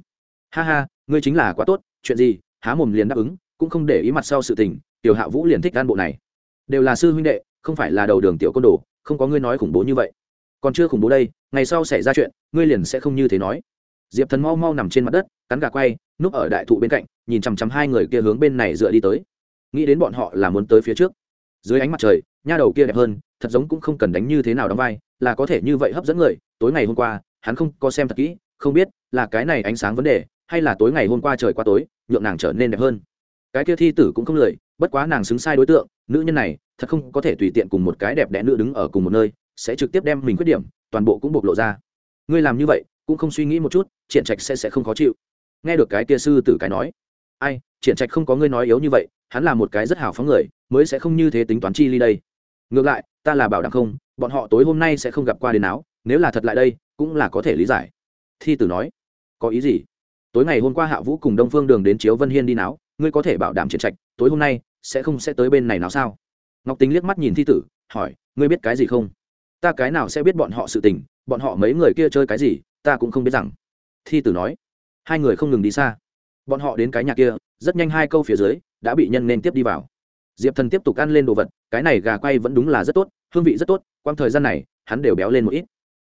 Ha ha, ngươi chính là quá tốt, chuyện gì, há mồm liền đáp ứng, cũng không để ý mặt sau sự tình, tiểu hạ vũ liền thích gan bộ này. Đều là sư huynh đệ, không phải là đầu đường tiểu côn đồ không có ngươi nói khủng bố như vậy. Còn chưa khủng bố đây, ngày sau xảy ra chuyện, ngươi liền sẽ không như thế nói. Diệp thần mau mau nằm trên mặt đất, cắn gà quay, núp ở đại thụ bên cạnh, nhìn chằm chằm hai người kia hướng bên này dựa đi tới. Nghĩ đến bọn họ là muốn tới phía trước. Dưới ánh mặt trời, nha đầu kia đẹp hơn, thật giống cũng không cần đánh như thế nào đóng vai, là có thể như vậy hấp dẫn người. Tối ngày hôm qua, hắn không có xem thật kỹ, không biết là cái này ánh sáng vấn đề, hay là tối ngày hôm qua trời qua tối, nhượng nàng trở nên đẹp hơn. Cái kia thi tử cũng không lười, bất quá nàng xứng sai đối tượng, nữ nhân này thật không có thể tùy tiện cùng một cái đẹp đẽ nữ đứng ở cùng một nơi, sẽ trực tiếp đem mình khuyết điểm, toàn bộ cũng bộc lộ ra. Ngươi làm như vậy, cũng không suy nghĩ một chút, triển trạch sẽ sẽ không khó chịu. Nghe được cái kia sư tử cái nói, ai, triển trạch không có ngươi nói yếu như vậy, hắn là một cái rất hào phóng người, mới sẽ không như thế tính toán chi ly đây. Ngược lại, ta là bảo đảm không, bọn họ tối hôm nay sẽ không gặp qua đến áo, nếu là thật lại đây, cũng là có thể lý giải. Thi tử nói, có ý gì? Tối ngày hôm qua hạ vũ cùng đông phương đường đến chiếu vân hiên đi náo, ngươi có thể bảo đảm triển trạch, tối hôm nay sẽ không sẽ tới bên này nào sao? Ngọc tính liếc mắt nhìn thi tử, hỏi, ngươi biết cái gì không? Ta cái nào sẽ biết bọn họ sự tình, bọn họ mấy người kia chơi cái gì, ta cũng không biết rằng. Thi tử nói, hai người không ngừng đi xa. Bọn họ đến cái nhà kia, rất nhanh hai câu phía dưới, đã bị nhân nên tiếp đi vào. Diệp thần tiếp tục ăn lên đồ vật, cái này gà quay vẫn đúng là rất tốt, hương vị rất tốt, quang thời gian này, hắn đều béo lên một ít.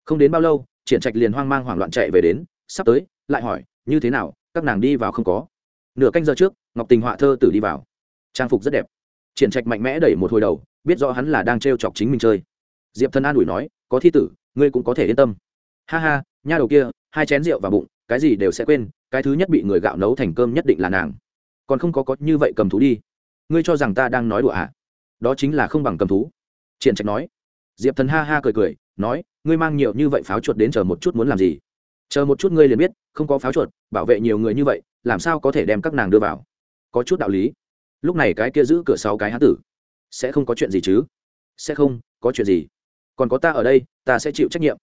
Không đến bao lâu, triển trạch liền hoang mang hoảng loạn chạy về đến, sắp tới, lại hỏi, như thế nào, các nàng đi vào không có? Nửa canh giờ trước, ngọc tình họa thơ tử đi vào. Trang phục rất đẹp triển trạch mạnh mẽ đẩy một hồi đầu, biết rõ hắn là đang t chọc chính mình chơi. Diệp thần an ủi nói, có thi tử, ngươi cũng có thể yên tâm. Ha ha, nha đầu kia, hai chén rượu vào bụng, cái gì đều sẽ quên, cái thứ nhất bị người gạo nấu thành cơm nhất định là nàng. Còn không có có như vậy cầm thú đi. Ngươi cho rằng ta đang nói đùa à? đó chính là không bằng cầm thú. Triển trạch nói. Diệp thần ha ha cười cười, nói, ngươi mang nhiều như vậy pháo chuột đến chờ một chút muốn làm gì? Chờ một chút ngươi liền biết, không có pháo chuột, bảo vệ nhiều người như vậy, làm sao có thể đem các nàng đưa vào? Có chút đạo lý lúc này cái kia giữ cửa sáu cái hán tử. Sẽ không có chuyện gì chứ? Sẽ không, có chuyện gì? Còn có ta ở đây, ta sẽ chịu trách nhiệm.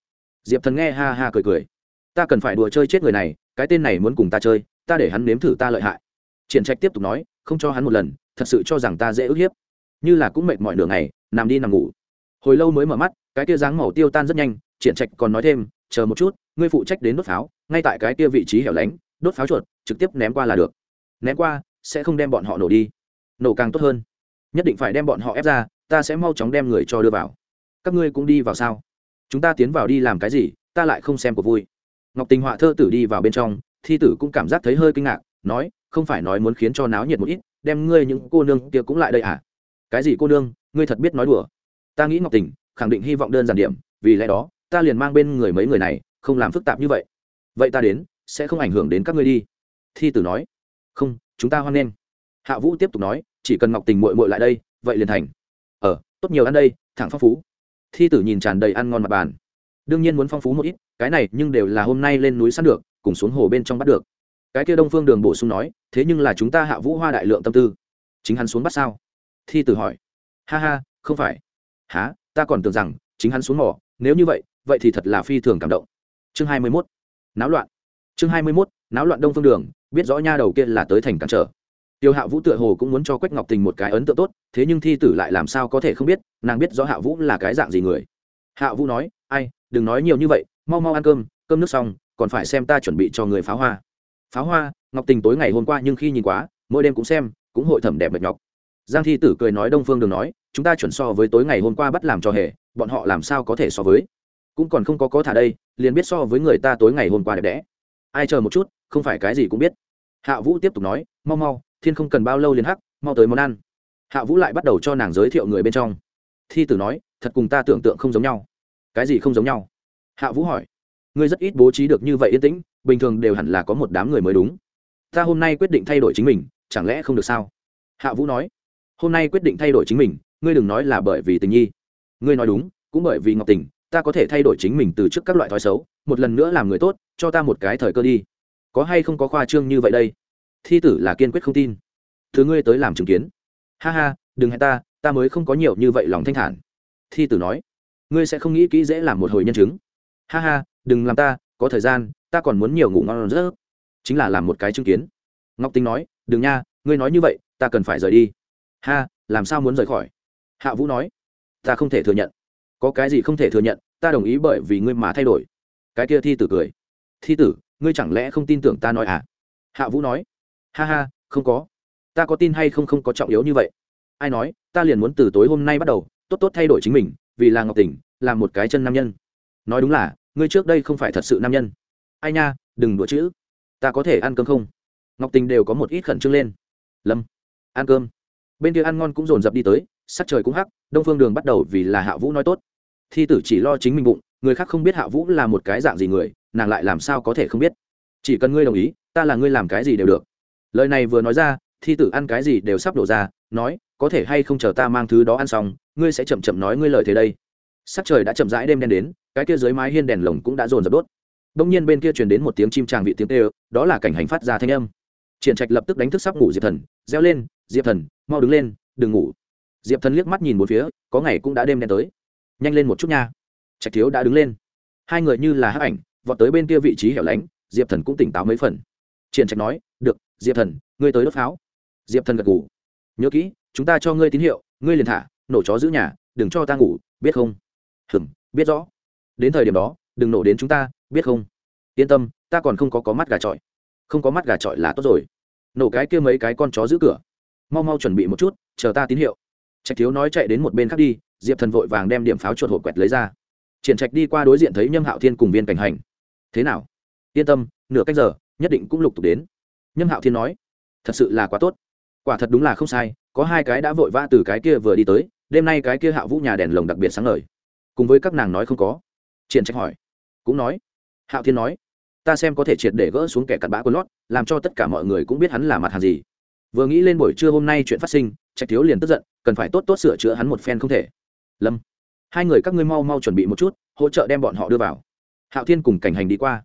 Diệp thần nghe ha ha cười cười. Ta cần phải đùa chơi chết người này, cái tên này muốn cùng ta chơi, ta để hắn nếm thử ta lợi hại. Triển trạch tiếp tục nói, không cho hắn một lần, thật sự cho rằng ta dễ ức hiếp. Như là cũng mệt mỏi nửa ngày, nằm đi nằm ngủ. Hồi lâu mới mở mắt, cái kia dáng màu tiêu tan rất nhanh, triển trạch còn nói thêm, chờ một chút, ngươi phụ trách đến đốt pháo, ngay tại cái kia vị trí hẻo lánh, đốt pháo chuột, trực tiếp ném qua là được. Ném qua, sẽ không đem bọn họ nổ đi nổ càng tốt hơn. Nhất định phải đem bọn họ ép ra, ta sẽ mau chóng đem người cho đưa vào. Các ngươi cũng đi vào sao? Chúng ta tiến vào đi làm cái gì, ta lại không xem của vui. Ngọc tình họa thơ tử đi vào bên trong, thi tử cũng cảm giác thấy hơi kinh ngạc, nói, không phải nói muốn khiến cho náo nhiệt một ít, đem ngươi những cô nương kia cũng lại đây à? Cái gì cô nương, ngươi thật biết nói đùa. Ta nghĩ ngọc tình, khẳng định hy vọng đơn giản điểm, vì lẽ đó, ta liền mang bên người mấy người này, không làm phức tạp như vậy. Vậy ta đến, sẽ không ảnh hưởng đến các ngươi đi. Thi tử nói, không, chúng ta hoan nghênh hạ vũ tiếp tục nói, chỉ cần ngọc tình mội mội lại đây, vậy liền thành. Ờ tốt nhiều ăn đây, thẳng phong phú. Thi tử nhìn tràn đầy ăn ngon mặt bàn. Đương nhiên muốn phong phú một ít, cái này nhưng đều là hôm nay lên núi săn được, cùng xuống hồ bên trong bắt được. Cái kia đông phương đường bổ sung nói, thế nhưng là chúng ta hạ vũ hoa đại lượng tâm tư. Chính hắn xuống bắt sao? Thi tử hỏi. Ha ha, không phải. Há ta còn tưởng rằng, chính hắn xuống mỏ, nếu như vậy vậy thì thật là phi thường cảm động. Chương hai mươi mốt. Náo loạn. Chương hai mươi mốt, náo loạn đông phương đường, biết rõ nha đầu kia là tới thành cản trở tiêu hạ vũ tựa hồ cũng muốn cho quách ngọc tình một cái ấn tượng tốt, thế nhưng thi tử lại làm sao có thể không biết, nàng biết rõ hạ vũ là cái dạng gì người. Hạ vũ nói, ai, đừng nói nhiều như vậy, mau mau ăn cơm cơm nước xong, còn phải xem ta chuẩn bị cho người pháo hoa. Pháo hoa, ngọc tình tối ngày hôm qua nhưng khi nhìn quá, mỗi đêm cũng xem, cũng hội thẩm đẹp mệt nhọc. Giang thi tử cười nói đông phương đừng nói, chúng ta chuẩn so với tối ngày hôm qua bắt làm cho hề, bọn họ làm sao có thể so với? Cũng còn không có có thả đây, liền biết so với người ta tối ngày hôm qua đẹp đẽ. Ai chờ một chút, không phải cái gì cũng biết. Hạ vũ tiếp tục nói, mau mau thiên không cần bao lâu liền hắc, mau tới món ăn. Hạ vũ lại bắt đầu cho nàng giới thiệu người bên trong. Thi tử nói, thật cùng ta tưởng tượng không giống nhau. Cái gì không giống nhau? Hạ vũ hỏi. Ngươi rất ít bố trí được như vậy yên tĩnh, bình thường đều hẳn là có một đám người mới đúng. Ta hôm nay quyết định thay đổi chính mình, chẳng lẽ không được sao? Hạ vũ nói. Hôm nay quyết định thay đổi chính mình, ngươi đừng nói là bởi vì tình nhi. Ngươi nói đúng, cũng bởi vì ngọc tình, ta có thể thay đổi chính mình từ trước các loại thói xấu, một lần nữa làm người tốt, cho ta một cái thời cơ đi. Có hay không có khoa trương như vậy đây? Thi tử là kiên quyết không tin. Thứ ngươi tới làm chứng kiến. Ha ha, đừng hẹn ta ta mới không có nhiều như vậy lòng thanh thản. Thi tử nói. Ngươi sẽ không nghĩ kỹ dễ làm một hồi nhân chứng. Ha ha, đừng làm ta, có thời gian, ta còn muốn nhiều ngủ ngon rớt chính là làm một cái chứng kiến. Ngọc tinh nói, đừng nha, ngươi nói như vậy, ta cần phải rời đi. Ha, làm sao muốn rời khỏi? Hạ vũ nói. Ta không thể thừa nhận. Có cái gì không thể thừa nhận, ta đồng ý bởi vì ngươi mà thay đổi. Cái kia thi tử cười. Thi tử, ngươi chẳng lẽ không tin tưởng ta nói à? Hạ vũ nói ha ha, không có. Ta có tin hay không không có trọng yếu như vậy. Ai nói, ta liền muốn từ tối hôm nay bắt đầu, tốt tốt thay đổi chính mình, vì là ngọc tỉnh làm một cái chân nam nhân. Nói đúng là, ngươi trước đây không phải thật sự nam nhân. Ai nha, đừng đùa chữ. Ta có thể ăn cơm không? Ngọc tình đều có một ít khẩn trương lên. Lâm, ăn cơm. Bên kia ăn ngon cũng dồn dập đi tới, sắc trời cũng hắc, đông phương đường bắt đầu vì là hạ vũ nói tốt. Thi tử chỉ lo chính mình bụng, người khác không biết hạ vũ là một cái dạng gì người, nàng lại làm sao có thể không biết. Chỉ cần ngươi đồng ý, ta là ngươi làm cái gì đều được lời này vừa nói ra, thi tử ăn cái gì đều sắp đổ ra, nói, có thể hay không chờ ta mang thứ đó ăn xong, ngươi sẽ chậm chậm nói ngươi lời thế đây. Sắc trời đã chậm rãi đêm đen đến, cái kia dưới mái hiên đèn lồng cũng đã dồn dập đốt. Đông nhiên bên kia truyền đến một tiếng chim tràng vị tiếng tê đó là cảnh hành phát ra thanh âm. Triển trạch lập tức đánh thức sắp ngủ diệp thần, reo lên, diệp thần, mau đứng lên, đừng ngủ. Diệp thần liếc mắt nhìn một phía, có ngày cũng đã đêm đen tới. Nhanh lên một chút nha. Trạch thiếu đã đứng lên. Hai người như là hắc ảnh, vọt tới bên kia vị trí hẻo lánh, diệp thần cũng tỉnh táo mấy phần. Triển trạch nói, được diệp thần, ngươi tới đốt pháo. Diệp thần gật ngủ nhớ kỹ, chúng ta cho ngươi tín hiệu, ngươi liền thả, nổ chó giữ nhà, đừng cho ta ngủ, biết không? Hừm, biết rõ. Đến thời điểm đó, đừng nổ đến chúng ta, biết không? Yên tâm, ta còn không có có mắt gà trọi. Không có mắt gà trọi là tốt rồi. Nổ cái kia mấy cái con chó giữ cửa. Mau mau chuẩn bị một chút, chờ ta tín hiệu. Trạch thiếu nói chạy đến một bên khác đi, diệp thần vội vàng đem điểm pháo chuột hộp quẹt lấy ra. Triển trạch đi qua đối diện thấy nhâm hạo thiên cùng viên cảnh hành. Thế nào? Yên tâm, nửa cách giờ, nhất định cũng lục tục đến nhâm hạo thiên nói, thật sự là quá tốt. Quả thật đúng là không sai, có hai cái đã vội vã từ cái kia vừa đi tới, đêm nay cái kia hạ vũ nhà đèn lồng đặc biệt sáng ngời. Cùng với các nàng nói không có. Triển trách hỏi, cũng nói. Hạo thiên nói, ta xem có thể triệt để gỡ xuống kẻ cặn bã quân lót, làm cho tất cả mọi người cũng biết hắn là mặt hàng gì. Vừa nghĩ lên buổi trưa hôm nay chuyện phát sinh, trạch thiếu liền tức giận, cần phải tốt tốt sửa chữa hắn một phen không thể. Lâm, hai người các ngươi mau mau chuẩn bị một chút, hỗ trợ đem bọn họ đưa vào. Hạo thiên cùng cảnh hành đi qua.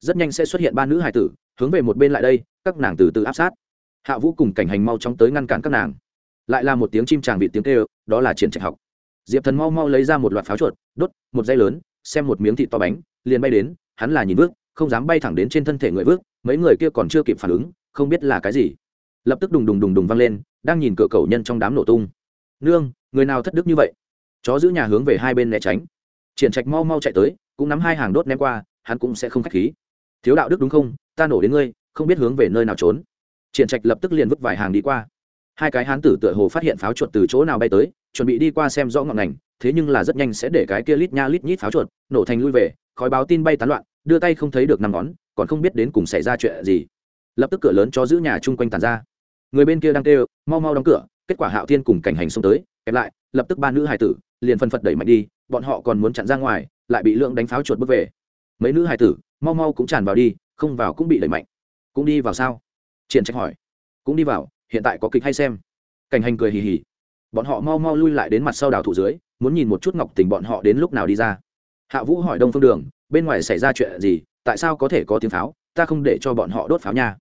Rất nhanh sẽ xuất hiện ba nữ hải tử, hướng về một bên lại đây các nàng từ từ áp sát. Hạ vũ cùng cảnh hành mau chóng tới ngăn cản các nàng. Lại là một tiếng chim tràng bị tiếng kêu, đó là triển trạch học. Diệp thần mau mau lấy ra một loạt pháo chuột, đốt, một dây lớn, xem một miếng thịt to bánh, liền bay đến, hắn là nhìn vước, không dám bay thẳng đến trên thân thể người vước, mấy người kia còn chưa kịp phản ứng, không biết là cái gì. Lập tức đùng đùng đùng đùng văng lên, đang nhìn cửa cầu nhân trong đám nổ tung. Nương, người nào thất đức như vậy? Chó giữ nhà hướng về hai bên né tránh. Triển trạch mau mau chạy tới, cũng nắm hai hàng đốt ném qua, hắn cũng sẽ không khách khí. Thiếu đạo đức đúng không? Ta nổ đến ngươi không biết hướng về nơi nào trốn. Triển trạch lập tức liền vứt vài hàng đi qua. Hai cái hán tử tựa hồ phát hiện pháo chuột từ chỗ nào bay tới, chuẩn bị đi qua xem rõ ngọn ngành, thế nhưng là rất nhanh sẽ để cái kia lít nha lít nhít pháo chuột nổ thành lui về, khói báo tin bay tán loạn, đưa tay không thấy được năm ngón, còn không biết đến cùng xảy ra chuyện gì. Lập tức cửa lớn cho giữ nhà chung quanh tàn ra. Người bên kia đang kêu, mau mau đóng cửa, kết quả hạo thiên cùng cảnh hành xông tới, kẹp lại, lập tức ba nữ hài tử liền phân phật đẩy mạnh đi, bọn họ còn muốn chặn ra ngoài, lại bị lượng đánh pháo chuột bước về. Mấy nữ hài tử, mau mau cũng tràn vào đi, không vào cũng bị đẩy mạnh cũng đi vào sao? Triển trạch hỏi. Cũng đi vào, hiện tại có kịch hay xem? Cảnh hành cười hì hì. Bọn họ mau mau lui lại đến mặt sau đào thủ dưới, muốn nhìn một chút ngọc tình bọn họ đến lúc nào đi ra. Hạ vũ hỏi đông phương đường, bên ngoài xảy ra chuyện gì? Tại sao có thể có tiếng pháo? Ta không để cho bọn họ đốt pháo nha.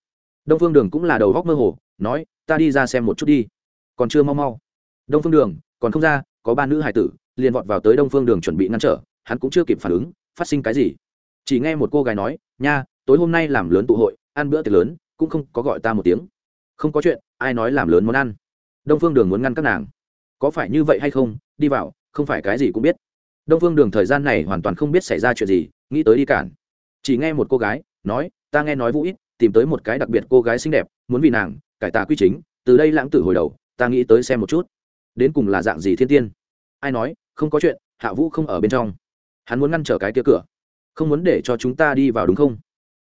Đông phương đường cũng là đầu góc mơ hồ, nói, ta đi ra xem một chút đi. Còn chưa mau mau. Đông phương đường, còn không ra, có ba nữ hải tử, liền vọt vào tới đông phương đường chuẩn bị ngăn trở, hắn cũng chưa kịp phản ứng, phát sinh cái gì? Chỉ nghe một cô gái nói, nha, tối hôm nay làm lớn tụ hội ăn bữa tiệc lớn, cũng không có gọi ta một tiếng. Không có chuyện, ai nói làm lớn món ăn? Đông phương đường muốn ngăn các nàng. Có phải như vậy hay không? Đi vào, không phải cái gì cũng biết. Đông phương đường thời gian này hoàn toàn không biết xảy ra chuyện gì, nghĩ tới đi cản. Chỉ nghe một cô gái nói, ta nghe nói vũ ít tìm tới một cái đặc biệt cô gái xinh đẹp, muốn vì nàng cải tà quy chính, từ đây lãng tử hồi đầu, ta nghĩ tới xem một chút. Đến cùng là dạng gì thiên tiên? Ai nói, không có chuyện, hạ vũ không ở bên trong. Hắn muốn ngăn trở cái kia cửa. Không muốn để cho chúng ta đi vào đúng không?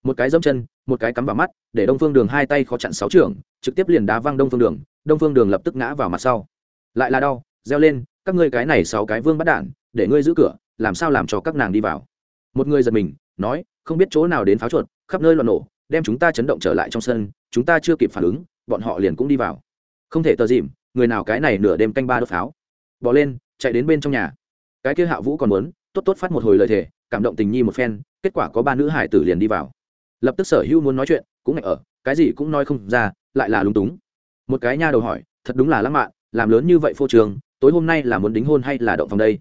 Một cái dâm chân một cái cắm vào mắt, để đông phương đường hai tay khó chặn sáu trưởng, trực tiếp liền đá văng đông phương đường, đông phương đường lập tức ngã vào mặt sau. Lại là đau, reo lên, các ngươi cái này sáu cái vương bắt đạn, để ngươi giữ cửa, làm sao làm cho các nàng đi vào? Một người giật mình, nói, không biết chỗ nào đến pháo chuột, khắp nơi loạn nổ, đem chúng ta chấn động trở lại trong sân, chúng ta chưa kịp phản ứng, bọn họ liền cũng đi vào. Không thể tờ dìm, người nào cái này nửa đêm canh ba đốt pháo. Bỏ lên, chạy đến bên trong nhà. Cái kia hạ vũ còn muốn, tốt tốt phát một hồi lời thề, cảm động tình nhi một phen, kết quả có ba nữ hải tử liền đi vào lập tức sở hữu muốn nói chuyện, cũng ngạch ở, cái gì cũng nói không ra, lại là lúng túng. Một cái nha đầu hỏi, thật đúng là lãng mạn, làm lớn như vậy phô trường tối hôm nay là muốn đính hôn hay là động phòng đây?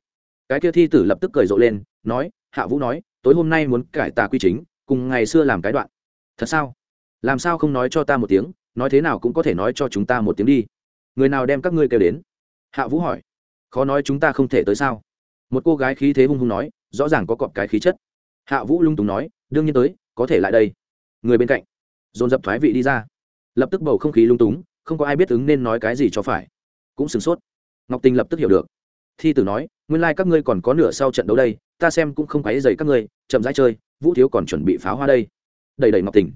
Cái kia thi tử lập tức cười rộ lên, nói, hạ vũ nói, tối hôm nay muốn cải tà quy chính, cùng ngày xưa làm cái đoạn. Thật sao? Làm sao không nói cho ta một tiếng, nói thế nào cũng có thể nói cho chúng ta một tiếng đi. Người nào đem các ngươi kêu đến? Hạ vũ hỏi. Khó nói chúng ta không thể tới sao? Một cô gái khí thế hung hung nói, rõ ràng có cọp cái khí chất. Hạ vũ lung túng nói, đương nhiên tới có thể lại đây. Người bên cạnh, dồn dập thoái vị đi ra. Lập tức bầu không khí lung túng, không có ai biết ứng nên nói cái gì cho phải. Cũng sửng sốt. Ngọc tình lập tức hiểu được. Thi tử nói, nguyên lai、like、các ngươi còn có nửa sau trận đấu đây, ta xem cũng không quáy dày các ngươi, chậm rãi chơi, vũ thiếu còn chuẩn bị pháo hoa đây. Đầy đầy ngọc tình.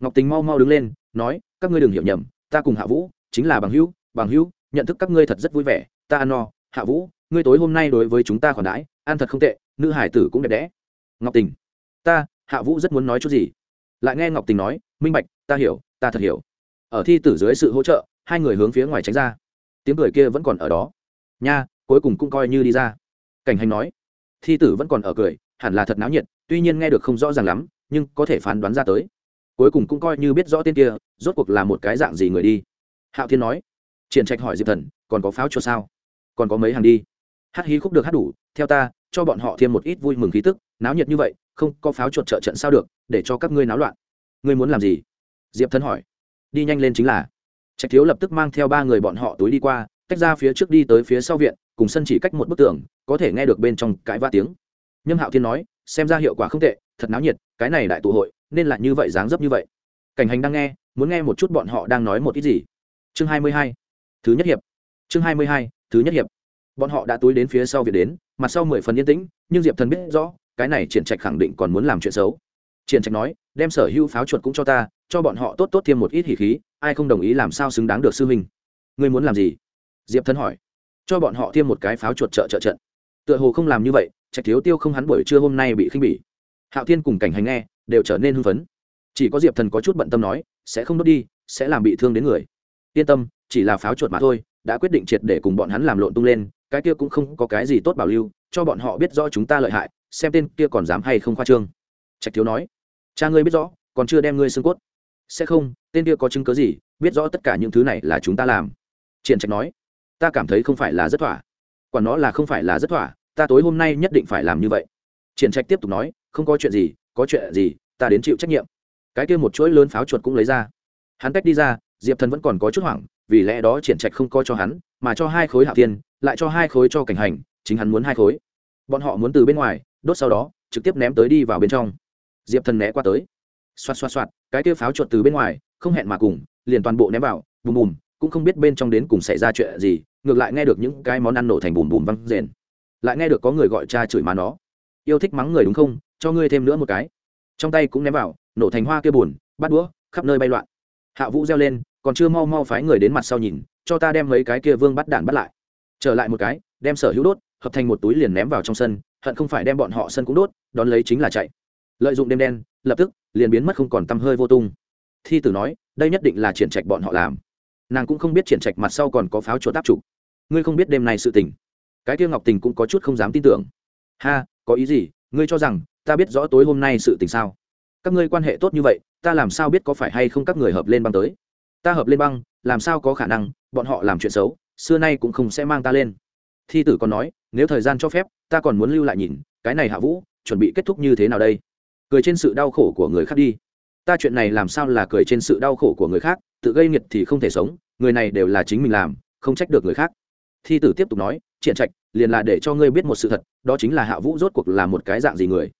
Ngọc tình mau mau đứng lên, nói, các ngươi đừng hiểu nhầm, ta cùng hạ vũ chính là bằng hữu bằng hữu, nhận thức các ngươi thật rất vui vẻ, ta ăn no, hạ vũ, ngươi tối hôm nay đối với chúng ta khoản đãi, ăn thật không tệ, nữ hải tử cũng đẹp đẽ. Ngọc tình, ta hạ vũ rất muốn nói chút gì. Lại nghe ngọc tình nói, minh bạch, ta hiểu, ta thật hiểu. Ở thi tử dưới sự hỗ trợ, hai người hướng phía ngoài tránh ra. Tiếng cười kia vẫn còn ở đó. Nha, cuối cùng cũng coi như đi ra. Cảnh hành nói. Thi tử vẫn còn ở cười, hẳn là thật náo nhiệt, tuy nhiên nghe được không rõ ràng lắm, nhưng có thể phán đoán ra tới. Cuối cùng cũng coi như biết rõ tên kia, rốt cuộc là một cái dạng gì người đi. Hạo thiên nói. Triển trạch hỏi diệp thần, còn có pháo cho sao? Còn có mấy hàng đi? Hát hí khúc được hát đủ, theo ta cho bọn họ thêm một ít vui mừng khí tức, náo nhiệt như vậy, không có pháo chuột trợ trận sao được, để cho các ngươi náo loạn. Ngươi muốn làm gì? Diệp thân hỏi. Đi nhanh lên chính là. Trạch thiếu lập tức mang theo ba người bọn họ túi đi qua, tách ra phía trước đi tới phía sau viện, cùng sân chỉ cách một bức tường, có thể nghe được bên trong cãi va tiếng. Nhâm hạo thiên nói, xem ra hiệu quả không tệ, thật náo nhiệt, cái này đại tụ hội, nên là như vậy dáng dấp như vậy. Cảnh hành đang nghe, muốn nghe một chút bọn họ đang nói một ít gì. Chương hai mươi hai, thứ nhất hiệp. Chương hai mươi hai, thứ nhất hiệp bọn họ đã túi đến phía sau việc đến, mặt sau mười phần yên tĩnh, nhưng diệp thần biết rõ, cái này triển trạch khẳng định còn muốn làm chuyện xấu. Triển trạch nói, đem sở hữu pháo chuột cũng cho ta, cho bọn họ tốt tốt thêm một ít hỉ khí, ai không đồng ý làm sao xứng đáng được sư huynh. Ngươi muốn làm gì? Diệp thần hỏi. Cho bọn họ thêm một cái pháo chuột trợ trợ trận. Tựa hồ không làm như vậy, trạch thiếu tiêu không hắn buổi trưa hôm nay bị khinh bỉ. Hạo thiên cùng cảnh hành nghe, đều trở nên hưng phấn. Chỉ có diệp thần có chút bận tâm nói, sẽ không đốt đi, sẽ làm bị thương đến người. Yên tâm, chỉ là pháo chuột mà thôi, đã quyết định triệt để cùng bọn hắn làm lộn tung lên cái kia cũng không có cái gì tốt bảo lưu, cho bọn họ biết rõ chúng ta lợi hại, xem tên kia còn dám hay không khoa trương. Trạch thiếu nói. Cha ngươi biết rõ, còn chưa đem ngươi xương cốt. Sẽ không, tên kia có chứng cớ gì, biết rõ tất cả những thứ này là chúng ta làm. Triển trạch nói. Ta cảm thấy không phải là rất thỏa. Quả nó là không phải là rất thỏa, ta tối hôm nay nhất định phải làm như vậy. Triển trạch tiếp tục nói. Không có chuyện gì, có chuyện gì, ta đến chịu trách nhiệm. Cái kia một chuỗi lớn pháo chuột cũng lấy ra. Hắn cách đi ra, diệp thần vẫn còn có chút hoảng, vì lẽ đó triển trạch không coi cho hắn, mà cho hai khối hạ tiên lại cho hai khối cho cảnh hành chính hắn muốn hai khối. Bọn họ muốn từ bên ngoài đốt sau đó trực tiếp ném tới đi vào bên trong. Diệp thần né qua tới. Xoạt xoạt xoạt cái kia pháo chuột từ bên ngoài không hẹn mà cùng liền toàn bộ ném vào bùm bùm cũng không biết bên trong đến cùng xảy ra chuyện gì ngược lại nghe được những cái món ăn nổ thành bùm bùm văng rền. Lại nghe được có người gọi cha chửi má nó. Yêu thích mắng người đúng không? Cho ngươi thêm nữa một cái. Trong tay cũng ném vào nổ thành hoa kia bùn, bắt đũa khắp nơi bay loạn. Hạ vũ reo lên còn chưa mau mau phái người đến mặt sau nhìn cho ta đem mấy cái kia vương bắt đạn bắt lại trở lại một cái, đem sở hữu đốt, hợp thành một túi liền ném vào trong sân, hận không phải đem bọn họ sân cũng đốt, đón lấy chính là chạy. Lợi dụng đêm đen, lập tức, liền biến mất không còn tăm hơi vô tung. Thi tử nói, đây nhất định là triển trạch bọn họ làm. Nàng cũng không biết triển trạch mặt sau còn có pháo chuột áp trục ngươi không biết đêm này sự tình. Cái kia ngọc tình cũng có chút không dám tin tưởng. Ha, có ý gì? Ngươi cho rằng, ta biết rõ tối hôm nay sự tình sao? Các ngươi quan hệ tốt như vậy, ta làm sao biết có phải hay không các người hợp lên băng tới? Ta hợp lên băng, làm sao có khả năng, bọn họ làm chuyện xấu? Xưa nay cũng không sẽ mang ta lên. Thi tử còn nói, nếu thời gian cho phép, ta còn muốn lưu lại nhìn, cái này hạ vũ, chuẩn bị kết thúc như thế nào đây? Cười trên sự đau khổ của người khác đi. Ta chuyện này làm sao là cười trên sự đau khổ của người khác, tự gây nghiệt thì không thể sống, người này đều là chính mình làm, không trách được người khác. Thi tử tiếp tục nói, triển trạch, liền là để cho ngươi biết một sự thật, đó chính là hạ vũ rốt cuộc là một cái dạng gì người.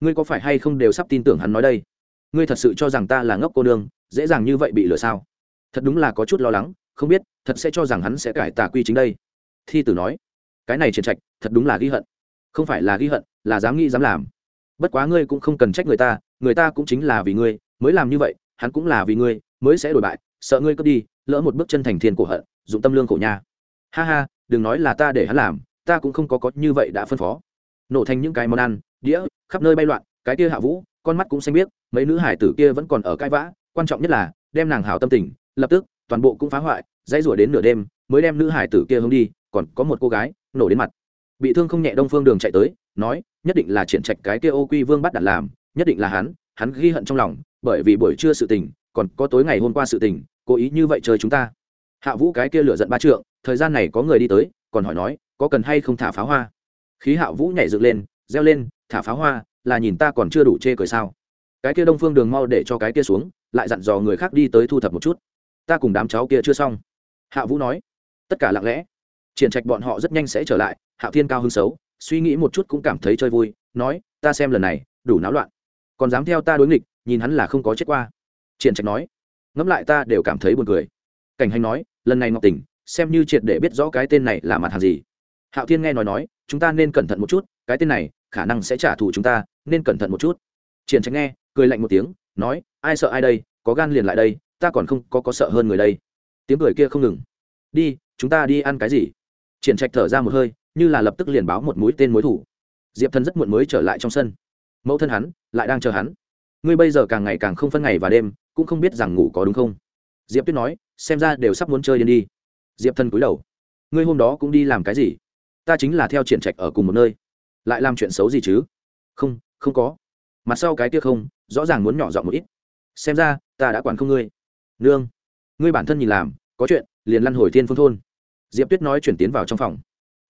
Ngươi có phải hay không đều sắp tin tưởng hắn nói đây? Ngươi thật sự cho rằng ta là ngốc cô nương, dễ dàng như vậy bị lừa sao? Thật đúng là có chút lo lắng không biết, thật sẽ cho rằng hắn sẽ cải tà quy chính đây. Thi tử nói, cái này triển trạch, thật đúng là ghi hận. Không phải là ghi hận, là dám nghĩ dám làm. Bất quá ngươi cũng không cần trách người ta người ta cũng chính là vì ngươi, mới làm như vậy, hắn cũng là vì ngươi, mới sẽ đổi bại, sợ ngươi cướp đi, lỡ một bước chân thành thiên cổ hận, dụng tâm lương khổ nha. Ha ha, đừng nói là ta để hắn làm, ta cũng không có có như vậy đã phân phó. Nổ thành những cái món ăn, đĩa, khắp nơi bay loạn, cái kia hạ vũ, con mắt cũng xanh biết mấy nữ hải tử kia vẫn còn ở cãi vã, quan trọng nhất là, đem nàng hảo tâm tình, lập tức toàn bộ cũng phá hoại, dãy rủa đến nửa đêm, mới đem nữ hải tử kia hướng đi, còn có một cô gái nổ đến mặt. Bị thương không nhẹ đông phương đường chạy tới, nói, nhất định là triển trạch cái kia ô quy vương bắt đặt làm, nhất định là hắn hắn ghi hận trong lòng, bởi vì buổi trưa sự tình, còn có tối ngày hôm qua sự tình, cố ý như vậy chơi chúng ta. Hạ vũ cái kia lửa giận ba trượng, thời gian này có người đi tới, còn hỏi nói, có cần hay không thả pháo hoa? Khí hạ vũ nhảy dựng lên, reo lên, thả pháo hoa, là nhìn ta còn chưa đủ chê cười sao? Cái kia đông phương đường mau để cho cái kia xuống, lại dặn dò người khác đi tới thu thập một chút ta cùng đám cháu kia chưa xong. Hạ vũ nói, tất cả lặng lẽ. Triển trạch bọn họ rất nhanh sẽ trở lại, hạ thiên cao hứng xấu, suy nghĩ một chút cũng cảm thấy chơi vui, nói, ta xem lần này, đủ náo loạn. Còn dám theo ta đối nghịch, nhìn hắn là không có chết qua. Triển trạch nói, ngẫm lại ta đều cảm thấy buồn cười. Cảnh hành nói, lần này ngọc tỉnh, xem như triệt để biết rõ cái tên này là mặt hàng gì. Hạo thiên nghe nói nói, chúng ta nên cẩn thận một chút, cái tên này, khả năng sẽ trả thù chúng ta, nên cẩn thận một chút. Triển trạch nghe, cười lạnh một tiếng, nói, ai sợ ai đây, có gan liền lại đây ta còn không có có sợ hơn người đây. Tiếng cười kia không ngừng. Đi, chúng ta đi ăn cái gì? Triển trạch thở ra một hơi, như là lập tức liền báo một mũi tên mối thủ. Diệp thần rất muộn mới trở lại trong sân. Mẫu thân hắn, lại đang chờ hắn. Ngươi bây giờ càng ngày càng không phân ngày và đêm, cũng không biết rằng ngủ có đúng không? Diệp tuyết nói, xem ra đều sắp muốn chơi điên đi. Diệp thần cúi đầu. Ngươi hôm đó cũng đi làm cái gì? Ta chính là theo triển trạch ở cùng một nơi. Lại làm chuyện xấu gì chứ? Không không có. Mặt sau cái kia không, rõ ràng muốn nhỏ giọng một ít. Xem ra, ta đã quản không ngươi nương, ngươi bản thân nhìn làm, có chuyện, liền lăn hồi thiên phương thôn. Diệp tuyết nói chuyển tiến vào trong phòng.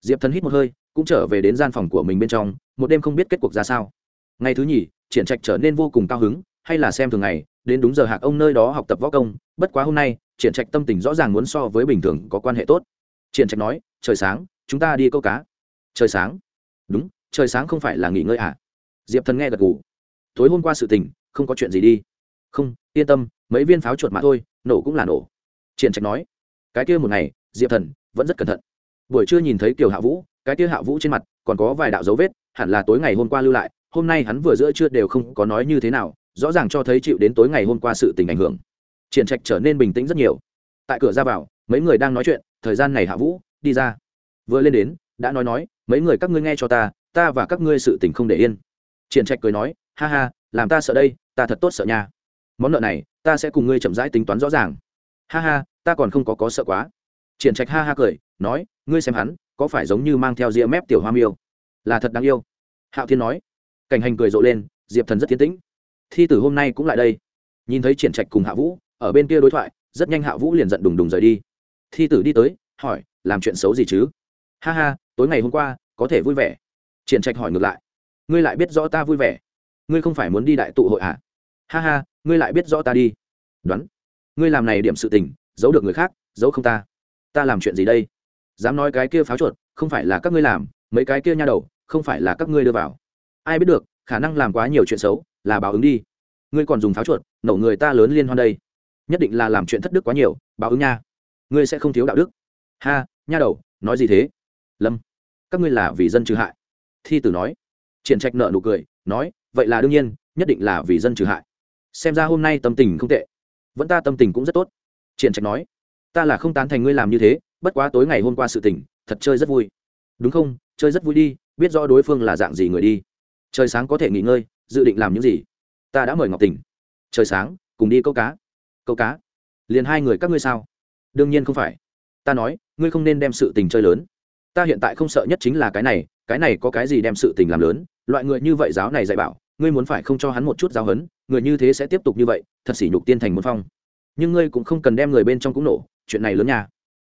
Diệp thần hít một hơi, cũng trở về đến gian phòng của mình bên trong, một đêm không biết kết cuộc ra sao. Ngày thứ nhì, triển trạch trở nên vô cùng cao hứng, hay là xem thường ngày, đến đúng giờ hạc ông nơi đó học tập võ công, bất quá hôm nay, triển trạch tâm tình rõ ràng muốn so với bình thường có quan hệ tốt. Triển trạch nói, trời sáng, chúng ta đi câu cá. Trời sáng. Đúng, trời sáng không phải là nghỉ ngơi à? Diệp thần nghe gật gù. Tối hôm qua sự tình, không có chuyện gì đi không, yên tâm, mấy viên pháo chuột mà thôi, nổ cũng là nổ. Triển trạch nói, cái kia một ngày, diệp thần vẫn rất cẩn thận. Buổi trưa nhìn thấy kiều hạ vũ, cái kia hạ vũ trên mặt còn có vài đạo dấu vết, hẳn là tối ngày hôm qua lưu lại, hôm nay hắn vừa giữa trưa đều không có nói như thế nào, rõ ràng cho thấy chịu đến tối ngày hôm qua sự tình ảnh hưởng. Triển trạch trở nên bình tĩnh rất nhiều. Tại cửa ra vào, mấy người đang nói chuyện, thời gian này hạ vũ đi ra. Vừa lên đến, đã nói nói, mấy người các ngươi nghe cho ta ta và các ngươi sự tình không để yên. Triển trạch cười nói, ha ha, làm ta sợ đây, ta thật tốt sợ nha món nợ này, ta sẽ cùng ngươi chậm rãi tính toán rõ ràng. Ha ha, ta còn không có có sợ quá. Triển trạch ha ha cười, nói, ngươi xem hắn, có phải giống như mang theo ria mép tiểu hoa miêu? Là thật đáng yêu. Hạo thiên nói. Cảnh hành cười rộ lên, diệp thần rất tiến tĩnh. Thi tử hôm nay cũng lại đây. Nhìn thấy triển trạch cùng hạ vũ, ở bên kia đối thoại, rất nhanh hạ vũ liền giận đùng đùng rời đi. Thi tử đi tới, hỏi, làm chuyện xấu gì chứ? Ha ha, tối ngày hôm qua, có thể vui vẻ. Triển trạch hỏi ngược lại. Ngươi lại biết rõ ta vui vẻ? Ngươi không phải muốn đi đại tụ hội à? Ha ha, ngươi lại biết rõ ta đi. Đoán. Ngươi làm này điểm sự tình, giấu được người khác, giấu không ta. Ta làm chuyện gì đây? Dám nói cái kia pháo chuột, không phải là các ngươi làm, mấy cái kia nha đầu, không phải là các ngươi đưa vào. Ai biết được, khả năng làm quá nhiều chuyện xấu, là báo ứng đi. Ngươi còn dùng pháo chuột, nổ người ta lớn liên hoan đây. Nhất định là làm chuyện thất đức quá nhiều, báo ứng nha. Ngươi sẽ không thiếu đạo đức. Ha, nha đầu, nói gì thế? Lâm. Các ngươi là vì dân trừ hại. Thi tử nói. Triển trạch nợ nụ cười, nói, vậy là đương nhiên, nhất định là vì dân trừ hại xem ra hôm nay tâm tình không tệ. Vẫn ta tâm tình cũng rất tốt. Triển trạch nói, ta là không tán thành ngươi làm như thế, bất quá tối ngày hôm qua sự tình, thật chơi rất vui. Đúng không? Chơi rất vui đi, biết rõ đối phương là dạng gì người đi. Trời sáng có thể nghỉ ngơi, dự định làm những gì? Ta đã mời ngọc tình. Trời sáng, cùng đi câu cá. Câu cá? Liền hai người các ngươi sao? Đương nhiên không phải. Ta nói, ngươi không nên đem sự tình chơi lớn. Ta hiện tại không sợ nhất chính là cái này cái này có cái gì đem sự tình làm lớn? Loại người như vậy giáo này dạy bảo ngươi muốn phải không cho hắn một chút giáo hấn người như thế sẽ tiếp tục như vậy, thật sỉ nhục tiên thành một phong. Nhưng ngươi cũng không cần đem người bên trong cũng nổ, chuyện này lớn nha.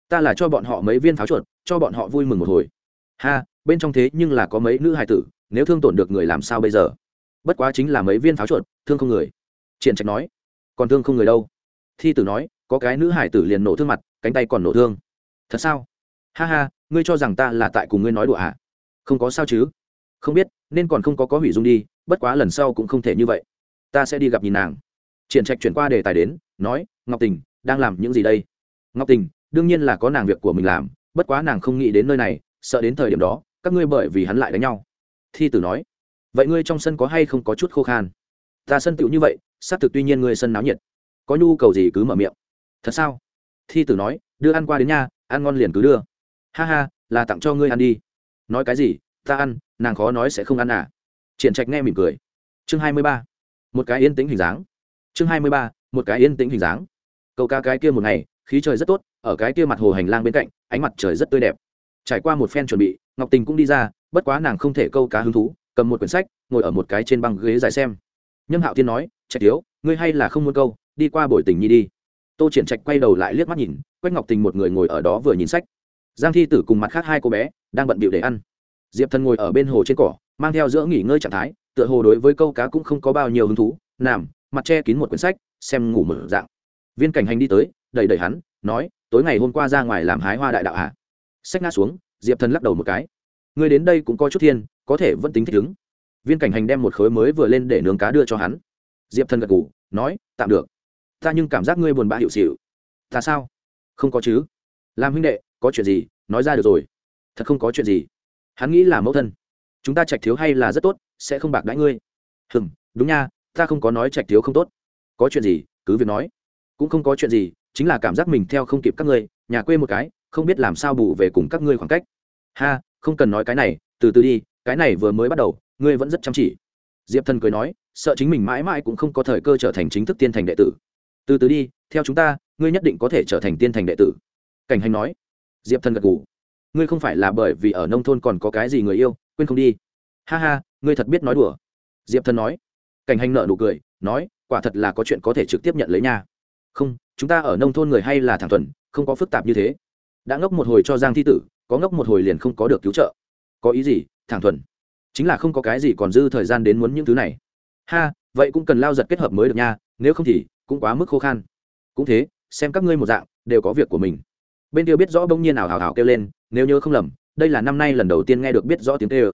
Ta là cho bọn họ mấy viên pháo chuột, cho bọn họ vui mừng một hồi. Ha, bên trong thế nhưng là có mấy nữ hài tử, nếu thương tổn được người làm sao bây giờ? Bất quá chính là mấy viên pháo chuột, thương không người. Triển trạch nói, còn thương không người đâu. Thi tử nói, có cái nữ hải tử liền nổ thương mặt, cánh tay còn nổ thương. Thật sao? Ha ha, ngươi cho rằng ta là tại cùng ngươi nói đùa hả không có sao chứ? Không biết, nên còn không có có hủy dung đi bất quá lần sau cũng không thể như vậy. Ta sẽ đi gặp nhìn nàng. Triển trạch chuyển qua đề tài đến, nói, ngọc tình, đang làm những gì đây? Ngọc tình, đương nhiên là có nàng việc của mình làm, bất quá nàng không nghĩ đến nơi này, sợ đến thời điểm đó, các ngươi bởi vì hắn lại đánh nhau. Thi tử nói, vậy ngươi trong sân có hay không có chút khô khan? Ta sân tựu như vậy, xác thực tuy nhiên ngươi sân náo nhiệt, có nhu cầu gì cứ mở miệng. Thật sao? Thi tử nói, đưa ăn qua đến nhà ăn ngon liền cứ đưa. Ha ha, là tặng cho ngươi ăn đi. Nói cái gì, ta ăn, nàng khó nói sẽ không ăn à triển trạch nghe mỉm cười. Chương hai mươi ba. Một cái yên tĩnh hình dáng. Chương hai mươi ba, một cái yên tĩnh hình dáng. Câu ca cái kia một ngày, khí trời rất tốt, ở cái kia mặt hồ hành lang bên cạnh, ánh mặt trời rất tươi đẹp. Trải qua một phen chuẩn bị, ngọc tình cũng đi ra, bất quá nàng không thể câu cá hứng thú, cầm một quyển sách, ngồi ở một cái trên băng ghế dài xem. Nhâm hạo thiên nói, trạch thiếu, ngươi hay là không muốn câu, đi qua buổi tình nhi đi. Tô triển trạch quay đầu lại liếc mắt nhìn quách ngọc tình một người ngồi ở đó vừa nhìn sách. Giang thi tử cùng mặt khác hai cô bé, đang bận bịu để ăn. Diệp thần ngồi ở bên hồ trên cỏ mang theo giữa nghỉ ngơi trạng thái, tựa hồ đối với câu cá cũng không có bao nhiêu hứng thú, nằm, mặt che kín một quyển sách, xem ngủ mở dạng. Viên cảnh hành đi tới, đẩy đẩy hắn, nói, tối ngày hôm qua ra ngoài làm hái hoa đại đạo hạ sách ngã xuống, diệp thần lắc đầu một cái. Người đến đây cũng có chút thiên, có thể vẫn tính thích ứng. Viên cảnh hành đem một khối mới vừa lên để nướng cá đưa cho hắn. Diệp thần gật ngủ nói, tạm được. Ta nhưng cảm giác ngươi buồn bã hiệu xịu. Ta sao? Không có chứ. Làm huynh đệ, có chuyện gì, nói ra được rồi. Thật không có chuyện gì. Hắn nghĩ là mẫu thân chúng ta trạch thiếu hay là rất tốt, sẽ không bạc đãi ngươi. Hừm, đúng nha, ta không có nói trạch thiếu không tốt. Có chuyện gì, cứ việc nói. Cũng không có chuyện gì, chính là cảm giác mình theo không kịp các ngươi, nhà quê một cái, không biết làm sao bù về cùng các ngươi khoảng cách. Ha, không cần nói cái này, từ từ đi, cái này vừa mới bắt đầu, ngươi vẫn rất chăm chỉ. Diệp thần cười nói, sợ chính mình mãi mãi cũng không có thời cơ trở thành chính thức tiên thành đệ tử. Từ từ đi, theo chúng ta, ngươi nhất định có thể trở thành tiên thành đệ tử. Cảnh hành nói. Diệp thần gật g ủ ngươi không phải là bởi vì ở nông thôn còn có cái gì người yêu quên không đi. Ha ha, ngươi thật biết nói đùa. Diệp thần nói. Cảnh hành nợ nụ cười, nói, quả thật là có chuyện có thể trực tiếp nhận lấy nha. Không, chúng ta ở nông thôn người hay là thẳng thuần, không có phức tạp như thế. Đã ngốc một hồi cho giang thi tử, có ngốc một hồi liền không có được cứu trợ. Có ý gì, thẳng thuần? Chính là không có cái gì còn dư thời gian đến muốn những thứ này. Ha, vậy cũng cần lao giật kết hợp mới được nha, nếu không thì cũng quá mức khô khan. Cũng thế, xem các ngươi một dạng, đều có việc của mình. Bên kia biết rõ bỗng nhiên nào hào hào kêu lên, nếu nhớ không lầm đây là năm nay lần đầu tiên nghe được biết rõ tiếng tê ơ.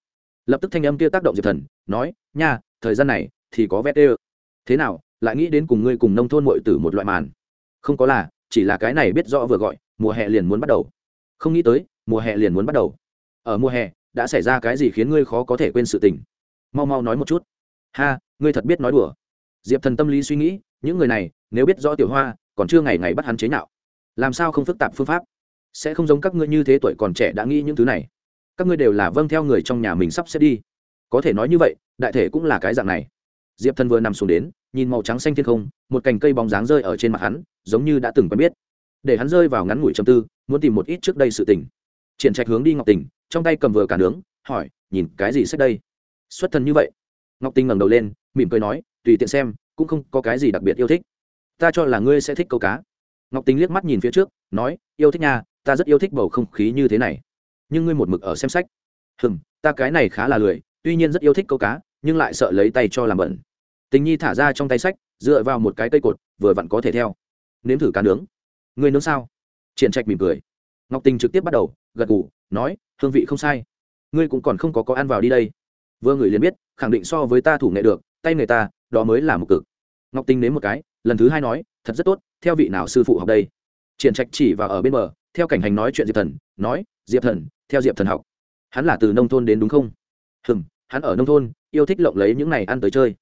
Lập tức thanh âm kia tác động diệp thần, nói, nha, thời gian này thì có vét tê ơ. Thế nào, lại nghĩ đến cùng ngươi cùng nông thôn mội tử một loại màn? Không có là, chỉ là cái này biết rõ vừa gọi, mùa hè liền muốn bắt đầu. Không nghĩ tới, mùa hè liền muốn bắt đầu. Ở mùa hè, đã xảy ra cái gì khiến ngươi khó có thể quên sự tình? Mau mau nói một chút. Ha, ngươi thật biết nói đùa. Diệp thần tâm lý suy nghĩ, những người này, nếu biết rõ tiểu hoa, còn chưa ngày ngày bắt hắn chế nhạo, làm sao không phức tạp phương pháp? Sẽ không giống các ngươi như thế tuổi còn trẻ đã nghĩ những thứ này. Các ngươi đều là vâng theo người trong nhà mình sắp xếp đi. Có thể nói như vậy, đại thể cũng là cái dạng này. Diệp thần vừa nằm xuống đến, nhìn màu trắng xanh thiên không, một cành cây bóng dáng rơi ở trên mặt hắn, giống như đã từng quen biết. Để hắn rơi vào ngắn ngủi châm tư, muốn tìm một ít trước đây sự tình. Triển trạch hướng đi ngọc tình, trong tay cầm vừa cả nướng, hỏi, nhìn cái gì sách đây? Xuất thần như vậy. Ngọc tình ngẩng đầu lên, mỉm cười nói, tùy tiện xem, cũng không có cái gì đặc biệt yêu thích. Ta cho là ngươi sẽ thích câu cá. Ngọc tình liếc mắt nhìn phía trước, nói, yêu thích nha ta rất yêu thích bầu không khí như thế này. Nhưng ngươi một mực ở xem sách. Hừm, ta cái này khá là lười, tuy nhiên rất yêu thích câu cá, nhưng lại sợ lấy tay cho làm bẩn. Tình nhi thả ra trong tay sách, dựa vào một cái cây cột, vừa vặn có thể theo. Nếm thử cá nướng. Ngươi nướng sao? Triển trạch mỉm cười. Ngọc tình trực tiếp bắt đầu, gật gù, nói, hương vị không sai. Ngươi cũng còn không có có ăn vào đi đây. Vừa người liền biết, khẳng định so với ta thủ nghệ được, tay người ta, đó mới là một cực. Ngọc tình nếm một cái, lần thứ hai nói, thật rất tốt, theo vị nào sư phụ học đây? Triển trạch chỉ vào ở bên bờ theo cảnh hành nói chuyện diệp thần, nói, diệp thần, theo diệp thần học, hắn là từ nông thôn đến đúng không? Hừm, hắn ở nông thôn, yêu thích lộng lấy những này ăn tới chơi.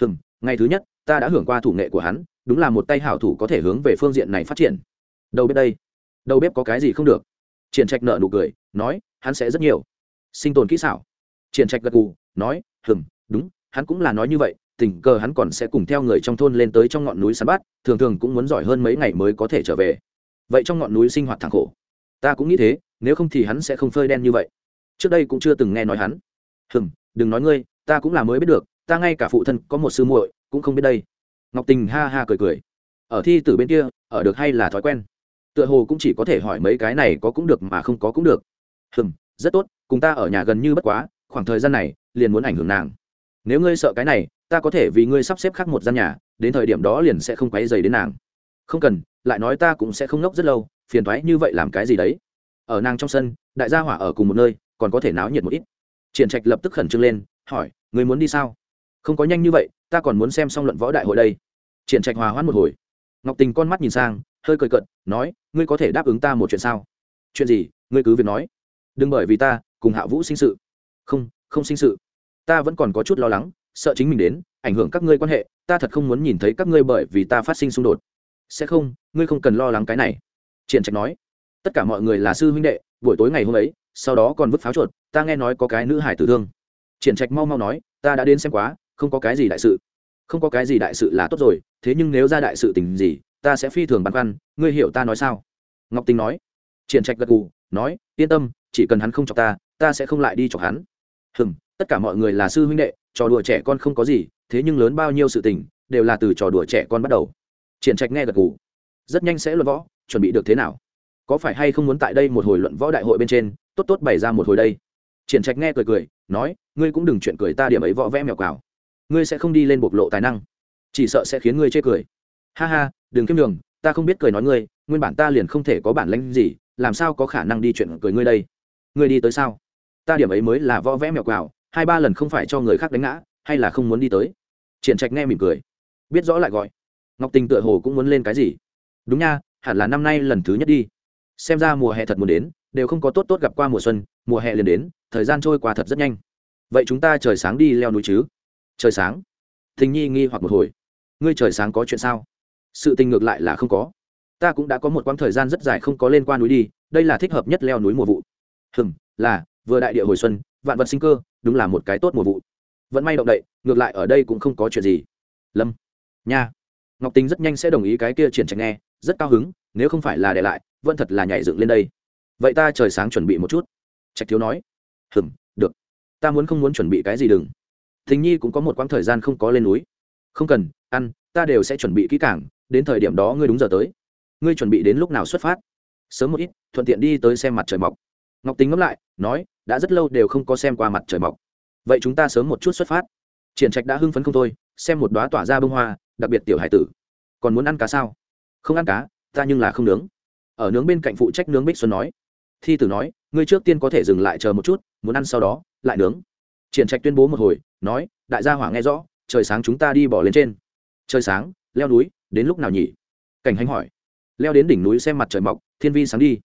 Hừm, ngày thứ nhất, ta đã hưởng qua thủ nghệ của hắn, đúng là một tay hảo thủ có thể hướng về phương diện này phát triển. Đầu bếp đây, đầu bếp có cái gì không được? Triển trạch nợ nụ cười, nói, hắn sẽ rất nhiều. Sinh tồn kỹ xảo. Triển trạch gật gù, nói, hừm, đúng, hắn cũng là nói như vậy, tình cờ hắn còn sẽ cùng theo người trong thôn lên tới trong ngọn núi săn bắt, thường thường cũng muốn giỏi hơn mấy ngày mới có thể trở về vậy trong ngọn núi sinh hoạt thẳng khổ. Ta cũng nghĩ thế, nếu không thì hắn sẽ không phơi đen như vậy. Trước đây cũng chưa từng nghe nói hắn. Hừng đừng nói ngươi, ta cũng là mới biết được, ta ngay cả phụ thân có một sư muội cũng không biết đây. Ngọc tình ha ha cười cười. Ở thi tử bên kia, ở được hay là thói quen? Tựa hồ cũng chỉ có thể hỏi mấy cái này có cũng được mà không có cũng được. Hừm, rất tốt, cùng ta ở nhà gần như bất quá, khoảng thời gian này, liền muốn ảnh hưởng nàng. Nếu ngươi sợ cái này, ta có thể vì ngươi sắp xếp khác một gian nhà, đến thời điểm đó liền sẽ không quấy dày đến nàng không cần, lại nói ta cũng sẽ không ngốc rất lâu, phiền thoái như vậy làm cái gì đấy? Ở nàng trong sân, đại gia hỏa ở cùng một nơi, còn có thể náo nhiệt một ít. Triển trạch lập tức khẩn trương lên, hỏi, người muốn đi sao? Không có nhanh như vậy, ta còn muốn xem xong luận võ đại hội đây. Triển trạch hòa hoãn một hồi. Ngọc tình con mắt nhìn sang, hơi cười cận nói, ngươi có thể đáp ứng ta một chuyện sao? Chuyện gì? Ngươi cứ việc nói. Đừng bởi vì ta, cùng hạ vũ sinh sự. Không không sinh sự. Ta vẫn còn có chút lo lắng, sợ chính mình đến, ảnh hưởng các ngươi quan hệ, ta thật không muốn nhìn thấy các ngươi bởi vì ta phát sinh xung đột sẽ không, ngươi không cần lo lắng cái này. Triển trạch nói. Tất cả mọi người là sư huynh đệ, buổi tối ngày hôm ấy, sau đó còn vứt pháo chuột, ta nghe nói có cái nữ hải tử thương. Triển trạch mau mau nói, ta đã đến xem quá, không có cái gì đại sự. Không có cái gì đại sự là tốt rồi, thế nhưng nếu ra đại sự tình gì, ta sẽ phi thường băn khoăn, ngươi hiểu ta nói sao? Ngọc tình nói. Triển trạch gật gù, nói, yên tâm, chỉ cần hắn không chọc ta ta sẽ không lại đi chọc hắn. Hừm, tất cả mọi người là sư huynh đệ, trò đùa trẻ con không có gì, thế nhưng lớn bao nhiêu sự tình, đều là từ trò đùa trẻ con bắt đầu triển trạch nghe gật gù. Rất nhanh sẽ luận võ, chuẩn bị được thế nào? Có phải hay không muốn tại đây một hồi luận võ đại hội bên trên, tốt tốt bày ra một hồi đây? Triển trạch nghe cười cười, nói, ngươi cũng đừng chuyện cười ta điểm ấy võ vẽ mèo cào ngươi sẽ không đi lên bộc lộ tài năng. Chỉ sợ sẽ khiến ngươi chê cười. Ha ha, đừng kiếm đường ta không biết cười nói ngươi, nguyên bản ta liền không thể có bản lĩnh gì, làm sao có khả năng đi chuyện cười ngươi đây? Ngươi đi tới sao? Ta điểm ấy mới là võ vẽ mèo cào hai ba lần không phải cho người khác đánh ngã, hay là không muốn đi tới? Triển trạch nghe mỉm cười. Biết rõ lại gọi ngọc tình tựa hồ cũng muốn lên cái gì? Đúng nha, hẳn là năm nay lần thứ nhất đi. Xem ra mùa hè thật muốn đến, đều không có tốt tốt gặp qua mùa xuân, mùa hè liền đến, thời gian trôi qua thật rất nhanh. Vậy chúng ta trời sáng đi leo núi chứ? Trời sáng? Thình nhi nghi hoặc một hồi. Ngươi trời sáng có chuyện sao? Sự tình ngược lại là không có. Ta cũng đã có một quãng thời gian rất dài không có lên qua núi đi, đây là thích hợp nhất leo núi mùa vụ. Hừm, là, vừa đại địa hồi xuân, vạn vật sinh cơ, đúng là một cái tốt mùa vụ. Vẫn may động đậy, ngược lại ở đây cũng không có chuyện gì. Lâm. Nha ngọc tính rất nhanh sẽ đồng ý cái kia triển trạch nghe, rất cao hứng, nếu không phải là để lại, vẫn thật là nhảy dựng lên đây. Vậy ta trời sáng chuẩn bị một chút. Trạch thiếu nói. Hừm, được. Ta muốn không muốn chuẩn bị cái gì đừng. Thình nhi cũng có một quãng thời gian không có lên núi. Không cần, ăn, ta đều sẽ chuẩn bị kỹ càng, đến thời điểm đó ngươi đúng giờ tới. Ngươi chuẩn bị đến lúc nào xuất phát? Sớm một ít, thuận tiện đi tới xem mặt trời mọc. Ngọc tính ngẫm lại, nói, đã rất lâu đều không có xem qua mặt trời mọc. Vậy chúng ta sớm một chút xuất phát. Triển trạch đã hưng phấn không thôi, xem một đoá tỏa ra bông hoa đặc biệt tiểu hải tử. Còn muốn ăn cá sao? Không ăn cá, ta nhưng là không nướng. Ở nướng bên cạnh phụ trách nướng bích xuân nói. Thi tử nói, ngươi trước tiên có thể dừng lại chờ một chút, muốn ăn sau đó, lại nướng. Triển trạch tuyên bố một hồi, nói, đại gia hỏa nghe rõ, trời sáng chúng ta đi bỏ lên trên. Trời sáng, leo núi, đến lúc nào nhỉ? Cảnh hành hỏi. Leo đến đỉnh núi xem mặt trời mọc, thiên vi sáng đi.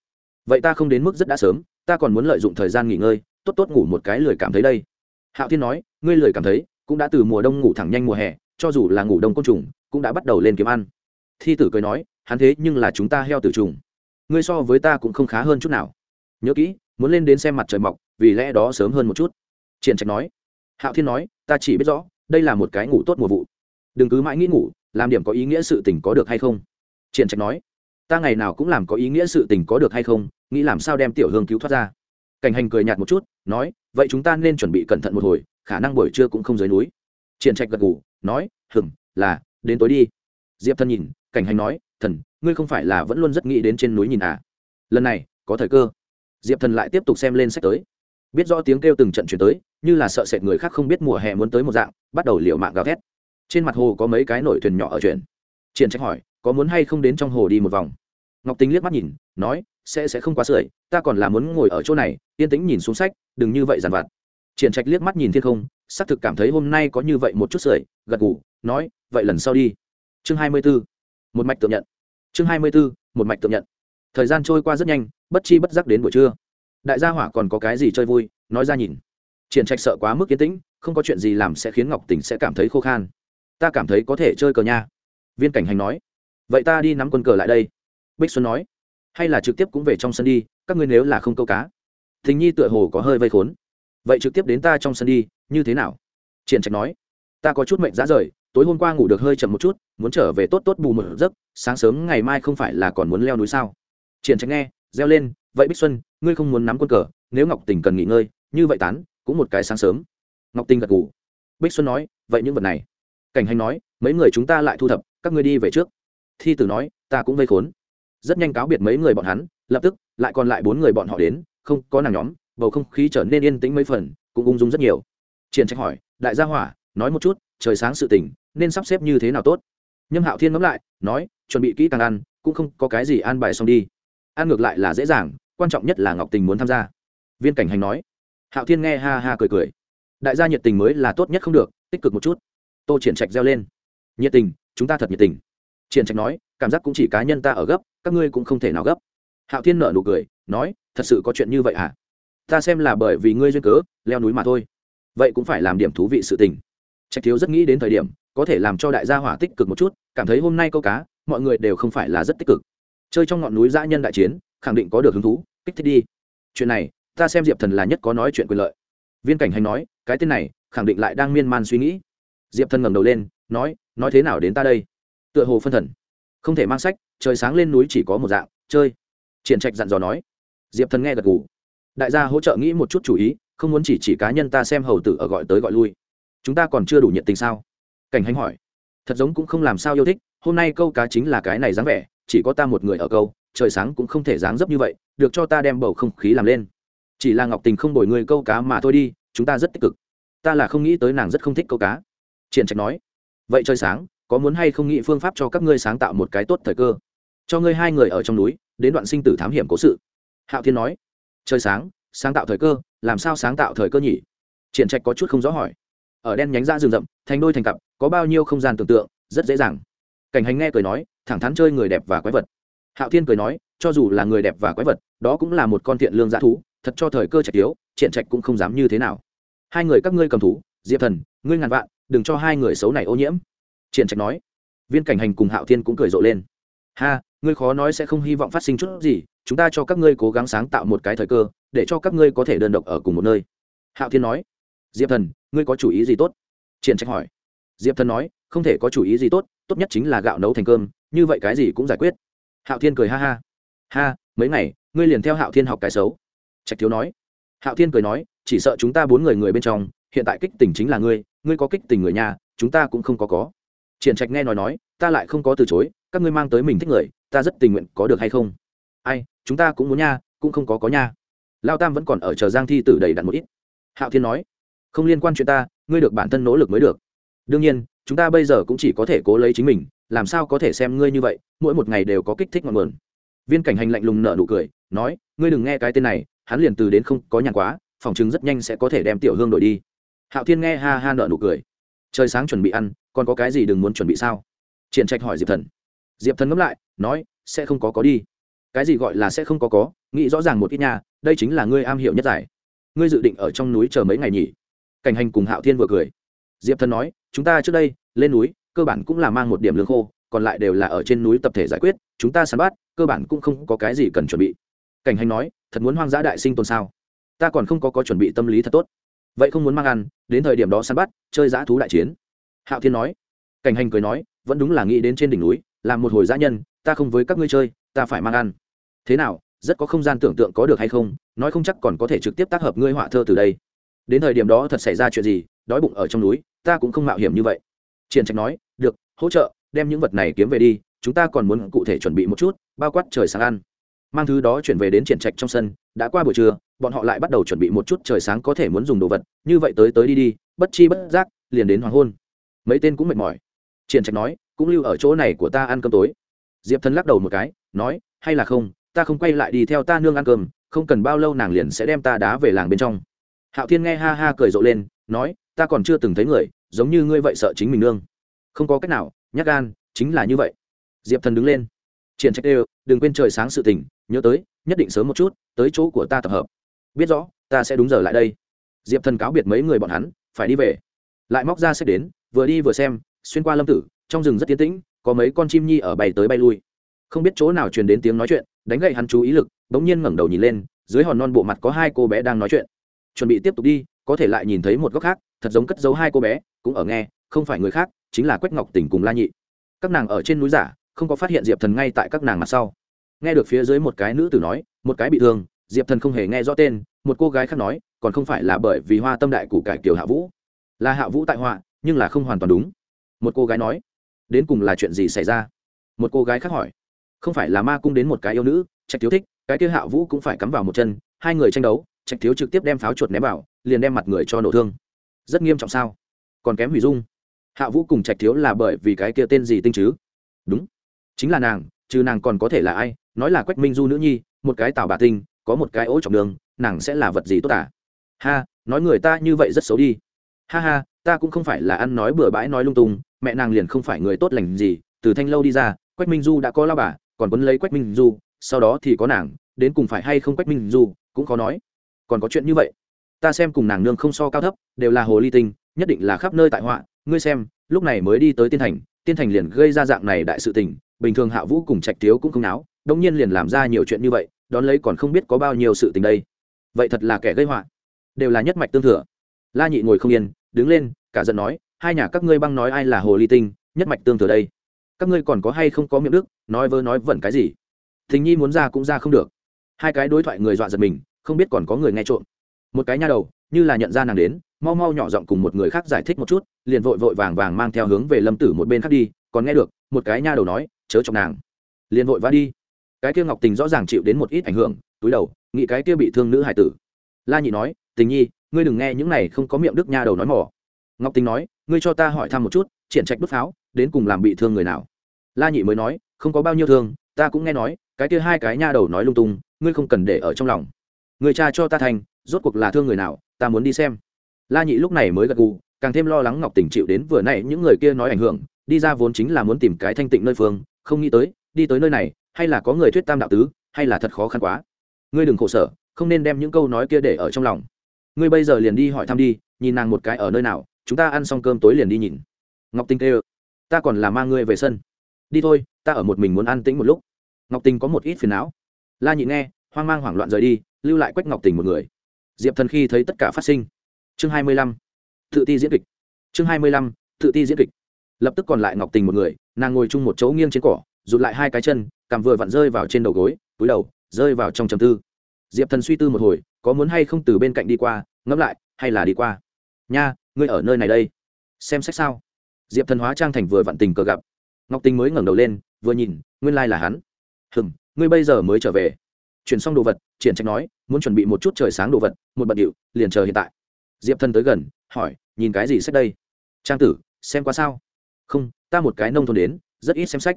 Vậy ta không đến mức rất đã sớm, ta còn muốn lợi dụng thời gian nghỉ ngơi, tốt tốt ngủ một cái lười cảm thấy đây. Hạo thiên nói, ngươi lười cảm thấy, cũng đã từ mùa đông ngủ thẳng nhanh mùa hè cho dù là ngủ đông côn trùng, cũng đã bắt đầu lên kiếm ăn. Thi tử cười nói, hắn thế nhưng là chúng ta heo tử trùng. Ngươi so với ta cũng không khá hơn chút nào. Nhớ kỹ, muốn lên đến xem mặt trời mọc, vì lẽ đó sớm hơn một chút. Triển trạch nói. Hạo thiên nói, ta chỉ biết rõ, đây là một cái ngủ tốt mùa vụ. Đừng cứ mãi nghĩ ngủ, làm điểm có ý nghĩa sự tình có được hay không? Triển trạch nói. Ta ngày nào cũng làm có ý nghĩa sự tình có được hay không, nghĩ làm sao đem tiểu hương cứu thoát ra. Cảnh hành cười nhạt một chút, nói, vậy chúng ta nên chuẩn bị cẩn thận một hồi, khả năng buổi trưa cũng không dưới núi. Triển trạch gật gù nói hừng là, đến tối đi. Diệp Thần nhìn, cảnh hành nói, thần, ngươi không phải là vẫn luôn rất nghĩ đến trên núi nhìn à? Lần này, có thời cơ. Diệp thần lại tiếp tục xem lên sách tới. Biết rõ tiếng kêu từng trận chuyển tới, như là sợ sệt người khác không biết mùa hè muốn tới một dạng, bắt đầu liệu mạng gào thét. Trên mặt hồ có mấy cái nổi thuyền nhỏ ở chuyển triển trách hỏi, có muốn hay không đến trong hồ đi một vòng? Ngọc tính liếc mắt nhìn, nói, sẽ sẽ không quá sưởi, ta còn là muốn ngồi ở chỗ này, yên tĩnh nhìn xuống sách, đừng như vậy dằn vặt triển trạch liếc mắt nhìn thiên không, xác thực cảm thấy hôm nay có như vậy một chút sưởi, gật gù, nói, vậy lần sau đi. Chương hai mươi 24. một mạch tự nhận. Chương hai mươi 24. một mạch tự nhận. Thời gian trôi qua rất nhanh, bất chi bất giác đến buổi trưa. Đại gia hỏa còn có cái gì chơi vui, nói ra nhìn. Triển trạch sợ quá mức kiên tĩnh, không có chuyện gì làm sẽ khiến ngọc tỉnh sẽ cảm thấy khô khan. Ta cảm thấy có thể chơi cờ nha. Viên cảnh hành nói. Vậy ta đi nắm quân cờ lại đây. Bích xuân nói. Hay là trực tiếp cũng về trong sân đi, các ngươi nếu là không câu cá. Thình nhi tựa hồ có hơi vây khốn vậy trực tiếp đến ta trong sân đi, như thế nào? Triển trạch nói. Ta có chút mệnh giá rời, tối hôm qua ngủ được hơi chậm một chút, muốn trở về tốt tốt bù một giấc, sáng sớm ngày mai không phải là còn muốn leo núi sao? Triển trạch nghe, reo lên, vậy bích xuân, ngươi không muốn nắm quân cờ, nếu ngọc tình cần nghỉ ngơi, như vậy tán, cũng một cái sáng sớm. Ngọc tình gật ngủ bích xuân nói, vậy những vật này. Cảnh hành nói, mấy người chúng ta lại thu thập, các ngươi đi về trước. Thi tử nói, ta cũng vây khốn. Rất nhanh cáo biệt mấy người bọn hắn, lập tức, lại còn lại bốn người bọn họ đến, không có nàng nhóm bầu không khí trở nên yên tĩnh mấy phần, cũng ung dung rất nhiều. Triển trách hỏi, đại gia hỏa, nói một chút, trời sáng sự tỉnh nên sắp xếp như thế nào tốt? Nhâm hạo thiên ngẫm lại, nói, chuẩn bị kỹ càng ăn, cũng không có cái gì an bài xong đi. Ăn ngược lại là dễ dàng, quan trọng nhất là ngọc tình muốn tham gia. Viên cảnh hành nói. Hạo thiên nghe ha ha cười cười. Đại gia nhiệt tình mới là tốt nhất không được, tích cực một chút. Tô triển trạch reo lên. Nhiệt tình, chúng ta thật nhiệt tình. Triển trạch nói, cảm giác cũng chỉ cá nhân ta ở gấp, các ngươi cũng không thể nào gấp. Hạo thiên nở nụ cười, nói, thật sự có chuyện như vậy à ta xem là bởi vì ngươi duyên cớ, leo núi mà thôi. Vậy cũng phải làm điểm thú vị sự tình. Trạch thiếu rất nghĩ đến thời điểm, có thể làm cho đại gia hỏa tích cực một chút, cảm thấy hôm nay câu cá, mọi người đều không phải là rất tích cực. Chơi trong ngọn núi dã nhân đại chiến, khẳng định có được hứng thú, kích thích đi. Chuyện này, ta xem diệp thần là nhất có nói chuyện quyền lợi. Viên cảnh hành nói, cái tên này, khẳng định lại đang miên man suy nghĩ. Diệp thần ngẩng đầu lên, nói nói thế nào đến ta đây? Tựa hồ phân thần. Không thể mang sách, trời sáng lên núi chỉ có một dạng, chơi. Triển trạch dặn dò nói. Diệp thần nghe gật gù đại gia hỗ trợ nghĩ một chút chủ ý, không muốn chỉ chỉ cá nhân ta xem hầu tử ở gọi tới gọi lui. Chúng ta còn chưa đủ nhiệt tình sao? Cảnh hành hỏi. Thật giống cũng không làm sao yêu thích, hôm nay câu cá chính là cái này dáng vẻ, chỉ có ta một người ở câu, trời sáng cũng không thể dáng dấp như vậy, được cho ta đem bầu không khí làm lên. Chỉ là ngọc tình không đổi người câu cá mà thôi đi, chúng ta rất tích cực. Ta là không nghĩ tới nàng rất không thích câu cá. Triển trạch nói. Vậy trời sáng, có muốn hay không nghĩ phương pháp cho các ngươi sáng tạo một cái tốt thời cơ? Cho ngươi hai người ở trong núi, đến đoạn sinh tử thám hiểm cố sự. Hạo thiên nói trời sáng sáng tạo thời cơ làm sao sáng tạo thời cơ nhỉ? Triển trạch có chút không rõ hỏi. Ở đen nhánh ra rừng rậm thành đôi thành cặp có bao nhiêu không gian tưởng tượng rất dễ dàng. Cảnh hành nghe cười nói thẳng thắn chơi người đẹp và quái vật. Hạo thiên cười nói cho dù là người đẹp và quái vật đó cũng là một con thiện lương dã thú thật cho thời cơ trạch yếu, triển trạch cũng không dám như thế nào. Hai người các ngươi cầm thú diệp thần ngươi ngàn vạn đừng cho hai người xấu này ô nhiễm. Triển trạch nói. Viên cảnh hành cùng hạo thiên cũng cười rộ lên. Ha ngươi khó nói sẽ không hy vọng phát sinh chút gì, chúng ta cho các ngươi cố gắng sáng tạo một cái thời cơ, để cho các ngươi có thể đơn độc ở cùng một nơi. Hạo thiên nói. Diệp thần, ngươi có chủ ý gì tốt? Triển trạch hỏi. Diệp thần nói, không thể có chủ ý gì tốt tốt nhất chính là gạo nấu thành cơm, như vậy cái gì cũng giải quyết. Hạo thiên cười ha ha. Ha, mấy ngày, ngươi liền theo hạo thiên học cái xấu. Trạch thiếu nói. Hạo thiên cười nói, chỉ sợ chúng ta bốn người người bên trong, hiện tại kích tình chính là ngươi ngươi có kích tình người nhà, chúng ta cũng không có có. Triển trạch nghe nói nói, ta lại không có từ chối, các ngươi mang tới mình thích người ta rất tình nguyện có được hay không? Ai, chúng ta cũng muốn nha, cũng không có có nha. Lao tam vẫn còn ở chờ giang thi tử đầy đặn một ít. Hạo thiên nói, không liên quan chuyện ta, ngươi được bản thân nỗ lực mới được. Đương nhiên, chúng ta bây giờ cũng chỉ có thể cố lấy chính mình, làm sao có thể xem ngươi như vậy, mỗi một ngày đều có kích thích ngọn nguồn. Viên cảnh hành lạnh lùng nở nụ cười, nói, ngươi đừng nghe cái tên này, hắn liền từ đến không có nhàn quá, phòng chứng rất nhanh sẽ có thể đem tiểu hương đổi đi. Hạo thiên nghe ha ha nở nụ cười. Trời sáng chuẩn bị ăn, còn có cái gì đừng muốn chuẩn bị sao? Triển trạch hỏi diệp thần. Diệp thần ngẫm lại nói, sẽ không có có đi. Cái gì gọi là sẽ không có có? Nghĩ rõ ràng một ít nhà đây chính là ngươi am hiểu nhất giải. Ngươi dự định ở trong núi chờ mấy ngày nhỉ? Cảnh hành cùng hạo thiên vừa cười. Diệp thần nói, chúng ta trước đây, lên núi, cơ bản cũng là mang một điểm lương khô, còn lại đều là ở trên núi tập thể giải quyết, chúng ta săn bắt, cơ bản cũng không có cái gì cần chuẩn bị. Cảnh hành nói, thật muốn hoang dã đại sinh tồn sao? Ta còn không có có chuẩn bị tâm lý thật tốt. Vậy không muốn mang ăn, đến thời điểm đó săn bắt, chơi dã thú đại chiến. Hạo thiên nói. Cảnh hành cười nói, vẫn đúng là nghĩ đến trên đỉnh núi, làm một hồi dã nhân ta không với các ngươi chơi, ta phải mang ăn. Thế nào, rất có không gian tưởng tượng có được hay không, nói không chắc còn có thể trực tiếp tác hợp ngươi họa thơ từ đây. Đến thời điểm đó thật xảy ra chuyện gì, đói bụng ở trong núi, ta cũng không mạo hiểm như vậy. Triển trạch nói, được, hỗ trợ, đem những vật này kiếm về đi, chúng ta còn muốn cụ thể chuẩn bị một chút, bao quát trời sáng ăn. Mang thứ đó chuyển về đến triển trạch trong sân, đã qua buổi trưa, bọn họ lại bắt đầu chuẩn bị một chút trời sáng có thể muốn dùng đồ vật, như vậy tới tới đi đi, bất chi bất giác, liền đến hoàng hôn. Mấy tên cũng mệt mỏi. Triển trạch nói, cũng lưu ở chỗ này của ta ăn cơm tối diệp thần lắc đầu một cái, nói, hay là không, ta không quay lại đi theo ta nương ăn cơm, không cần bao lâu nàng liền sẽ đem ta đá về làng bên trong. Hạo thiên nghe ha ha cười rộ lên, nói, ta còn chưa từng thấy người, giống như ngươi vậy sợ chính mình nương. Không có cách nào, nhắc gan, chính là như vậy. Diệp thần đứng lên. Triển trách đều, đừng quên trời sáng sự tình, nhớ tới, nhất định sớm một chút, tới chỗ của ta tập hợp. Biết rõ, ta sẽ đúng giờ lại đây. Diệp thần cáo biệt mấy người bọn hắn, phải đi về. Lại móc ra sách đến, vừa đi vừa xem, xuyên qua lâm tử, trong rừng rất tiến tĩnh có mấy con chim nhi ở bay tới bay lui. Không biết chỗ nào truyền đến tiếng nói chuyện, đánh gậy hắn chú ý lực, bỗng nhiên ngẩng đầu nhìn lên, dưới hòn non bộ mặt có hai cô bé đang nói chuyện. Chuẩn bị tiếp tục đi, có thể lại nhìn thấy một góc khác, thật giống cất giấu hai cô bé, cũng ở nghe, không phải người khác, chính là quách ngọc tỉnh cùng la nhị. Các nàng ở trên núi giả, không có phát hiện diệp thần ngay tại các nàng mặt sau. Nghe được phía dưới một cái nữ tử nói, một cái bị thương. Diệp thần không hề nghe rõ tên, một cô gái khác nói, còn không phải là bởi vì hoa tâm đại của cải kiều hạ vũ. Là hạ vũ tại họa, nhưng là không hoàn toàn đúng. Một cô gái nói đến cùng là chuyện gì xảy ra? Một cô gái khác hỏi. Không phải là ma cung đến một cái yêu nữ, trạch thiếu thích, cái kia hạ vũ cũng phải cắm vào một chân, hai người tranh đấu, trạch thiếu trực tiếp đem pháo chuột ném vào, liền đem mặt người cho nổ thương. Rất nghiêm trọng sao? Còn kém hủy dung. Hạ vũ cùng trạch thiếu là bởi vì cái kia tên gì tinh chứ? Đúng. Chính là nàng chứ nàng còn có thể là ai? Nói là quách minh du nữ nhi, một cái tào bà tinh, có một cái ố trọng đường, nàng sẽ là vật gì tốt à? Ha, nói người ta như vậy rất xấu đi. Ha ha, ta cũng không phải là ăn nói bừa bãi nói lung tung mẹ nàng liền không phải người tốt lành gì, từ thanh lâu đi ra, quách minh du đã có lao bà, còn quấn lấy quách minh du, sau đó thì có nàng, đến cùng phải hay không quách minh du, cũng khó nói. Còn có chuyện như vậy, ta xem cùng nàng nương không so cao thấp, đều là hồ ly tinh, nhất định là khắp nơi tại họa, ngươi xem, lúc này mới đi tới tiên thành tiên thành liền gây ra dạng này đại sự tình, bình thường hạ vũ cùng trạch thiếu cũng không náo đông nhiên liền làm ra nhiều chuyện như vậy, đón lấy còn không biết có bao nhiêu sự tình đây. Vậy thật là kẻ gây họa, đều là nhất mạch tương thừa. La nhị ngồi không yên, đứng lên, cả giận nói hai nhà các ngươi băng nói ai là hồ ly tinh, nhất mạch tương thừa đây. Các ngươi còn có hay không có miệng đức, nói vơ nói vẩn cái gì? Thình nhi muốn ra cũng ra không được. Hai cái đối thoại người dọa giật mình, không biết còn có người nghe trộm. Một cái nha đầu, như là nhận ra nàng đến, mau mau nhỏ giọng cùng một người khác giải thích một chút, liền vội vội vàng vàng mang theo hướng về lâm tử một bên khác đi, còn nghe được, một cái nha đầu nói, chớ chọc nàng. Liền vội vã đi. Cái kia ngọc tình rõ ràng chịu đến một ít ảnh hưởng, túi đầu, nghĩ cái kia bị thương nữ hải tử. La nhị nói, tình nhi, ngươi đừng nghe những này không có miệng đức nha đầu nói mỏ. Ngọc tình nói ngươi cho ta hỏi thăm một chút, triển trạch đốt pháo, đến cùng làm bị thương người nào? La nhị mới nói, không có bao nhiêu thương, ta cũng nghe nói, cái kia hai cái nha đầu nói lung tung, ngươi không cần để ở trong lòng. Người cha cho ta thành, rốt cuộc là thương người nào, ta muốn đi xem. La nhị lúc này mới gật gù, càng thêm lo lắng ngọc tình chịu đến vừa nãy những người kia nói ảnh hưởng, đi ra vốn chính là muốn tìm cái thanh tịnh nơi phương, không nghĩ tới, đi tới nơi này, hay là có người thuyết tam đạo tứ, hay là thật khó khăn quá. Ngươi đừng khổ sở, không nên đem những câu nói kia để ở trong lòng. Ngươi bây giờ liền đi hỏi thăm đi, nhìn nàng một cái ở nơi nào chúng ta ăn xong cơm tối liền đi nhìn. Ngọc tinh kêu, ta còn là mang ngươi về sân. Đi thôi, ta ở một mình muốn an tĩnh một lúc. Ngọc tình có một ít phiền não. La nhị nghe, hoang mang hoảng loạn rời đi, lưu lại quách ngọc tình một người. Diệp thần khi thấy tất cả phát sinh. Chương hai mươi lăm, tự ti diễn kịch. Chương hai mươi lăm, tự ti diễn kịch. Lập tức còn lại ngọc tình một người, nàng ngồi chung một chỗ nghiêng trên cỏ, rụt lại hai cái chân, cằm vừa vặn rơi vào trên đầu gối, túi đầu, rơi vào trong trầm tư. Diệp thần suy tư một hồi, có muốn hay không từ bên cạnh đi qua, ngẫm lại, hay là đi qua. Nha ngươi ở nơi này đây. Xem sách sao? Diệp thần hóa trang thành vừa vặn tình cờ gặp. Ngọc tình mới ngẩng đầu lên, vừa nhìn, nguyên lai là hắn. Hừng ngươi bây giờ mới trở về. Chuyển xong đồ vật, triển trạch nói, muốn chuẩn bị một chút trời sáng đồ vật, một bận điệu, liền chờ hiện tại. Diệp thần tới gần, hỏi, nhìn cái gì sách đây? Trang tử, xem qua sao? Không, ta một cái nông thôn đến, rất ít xem sách.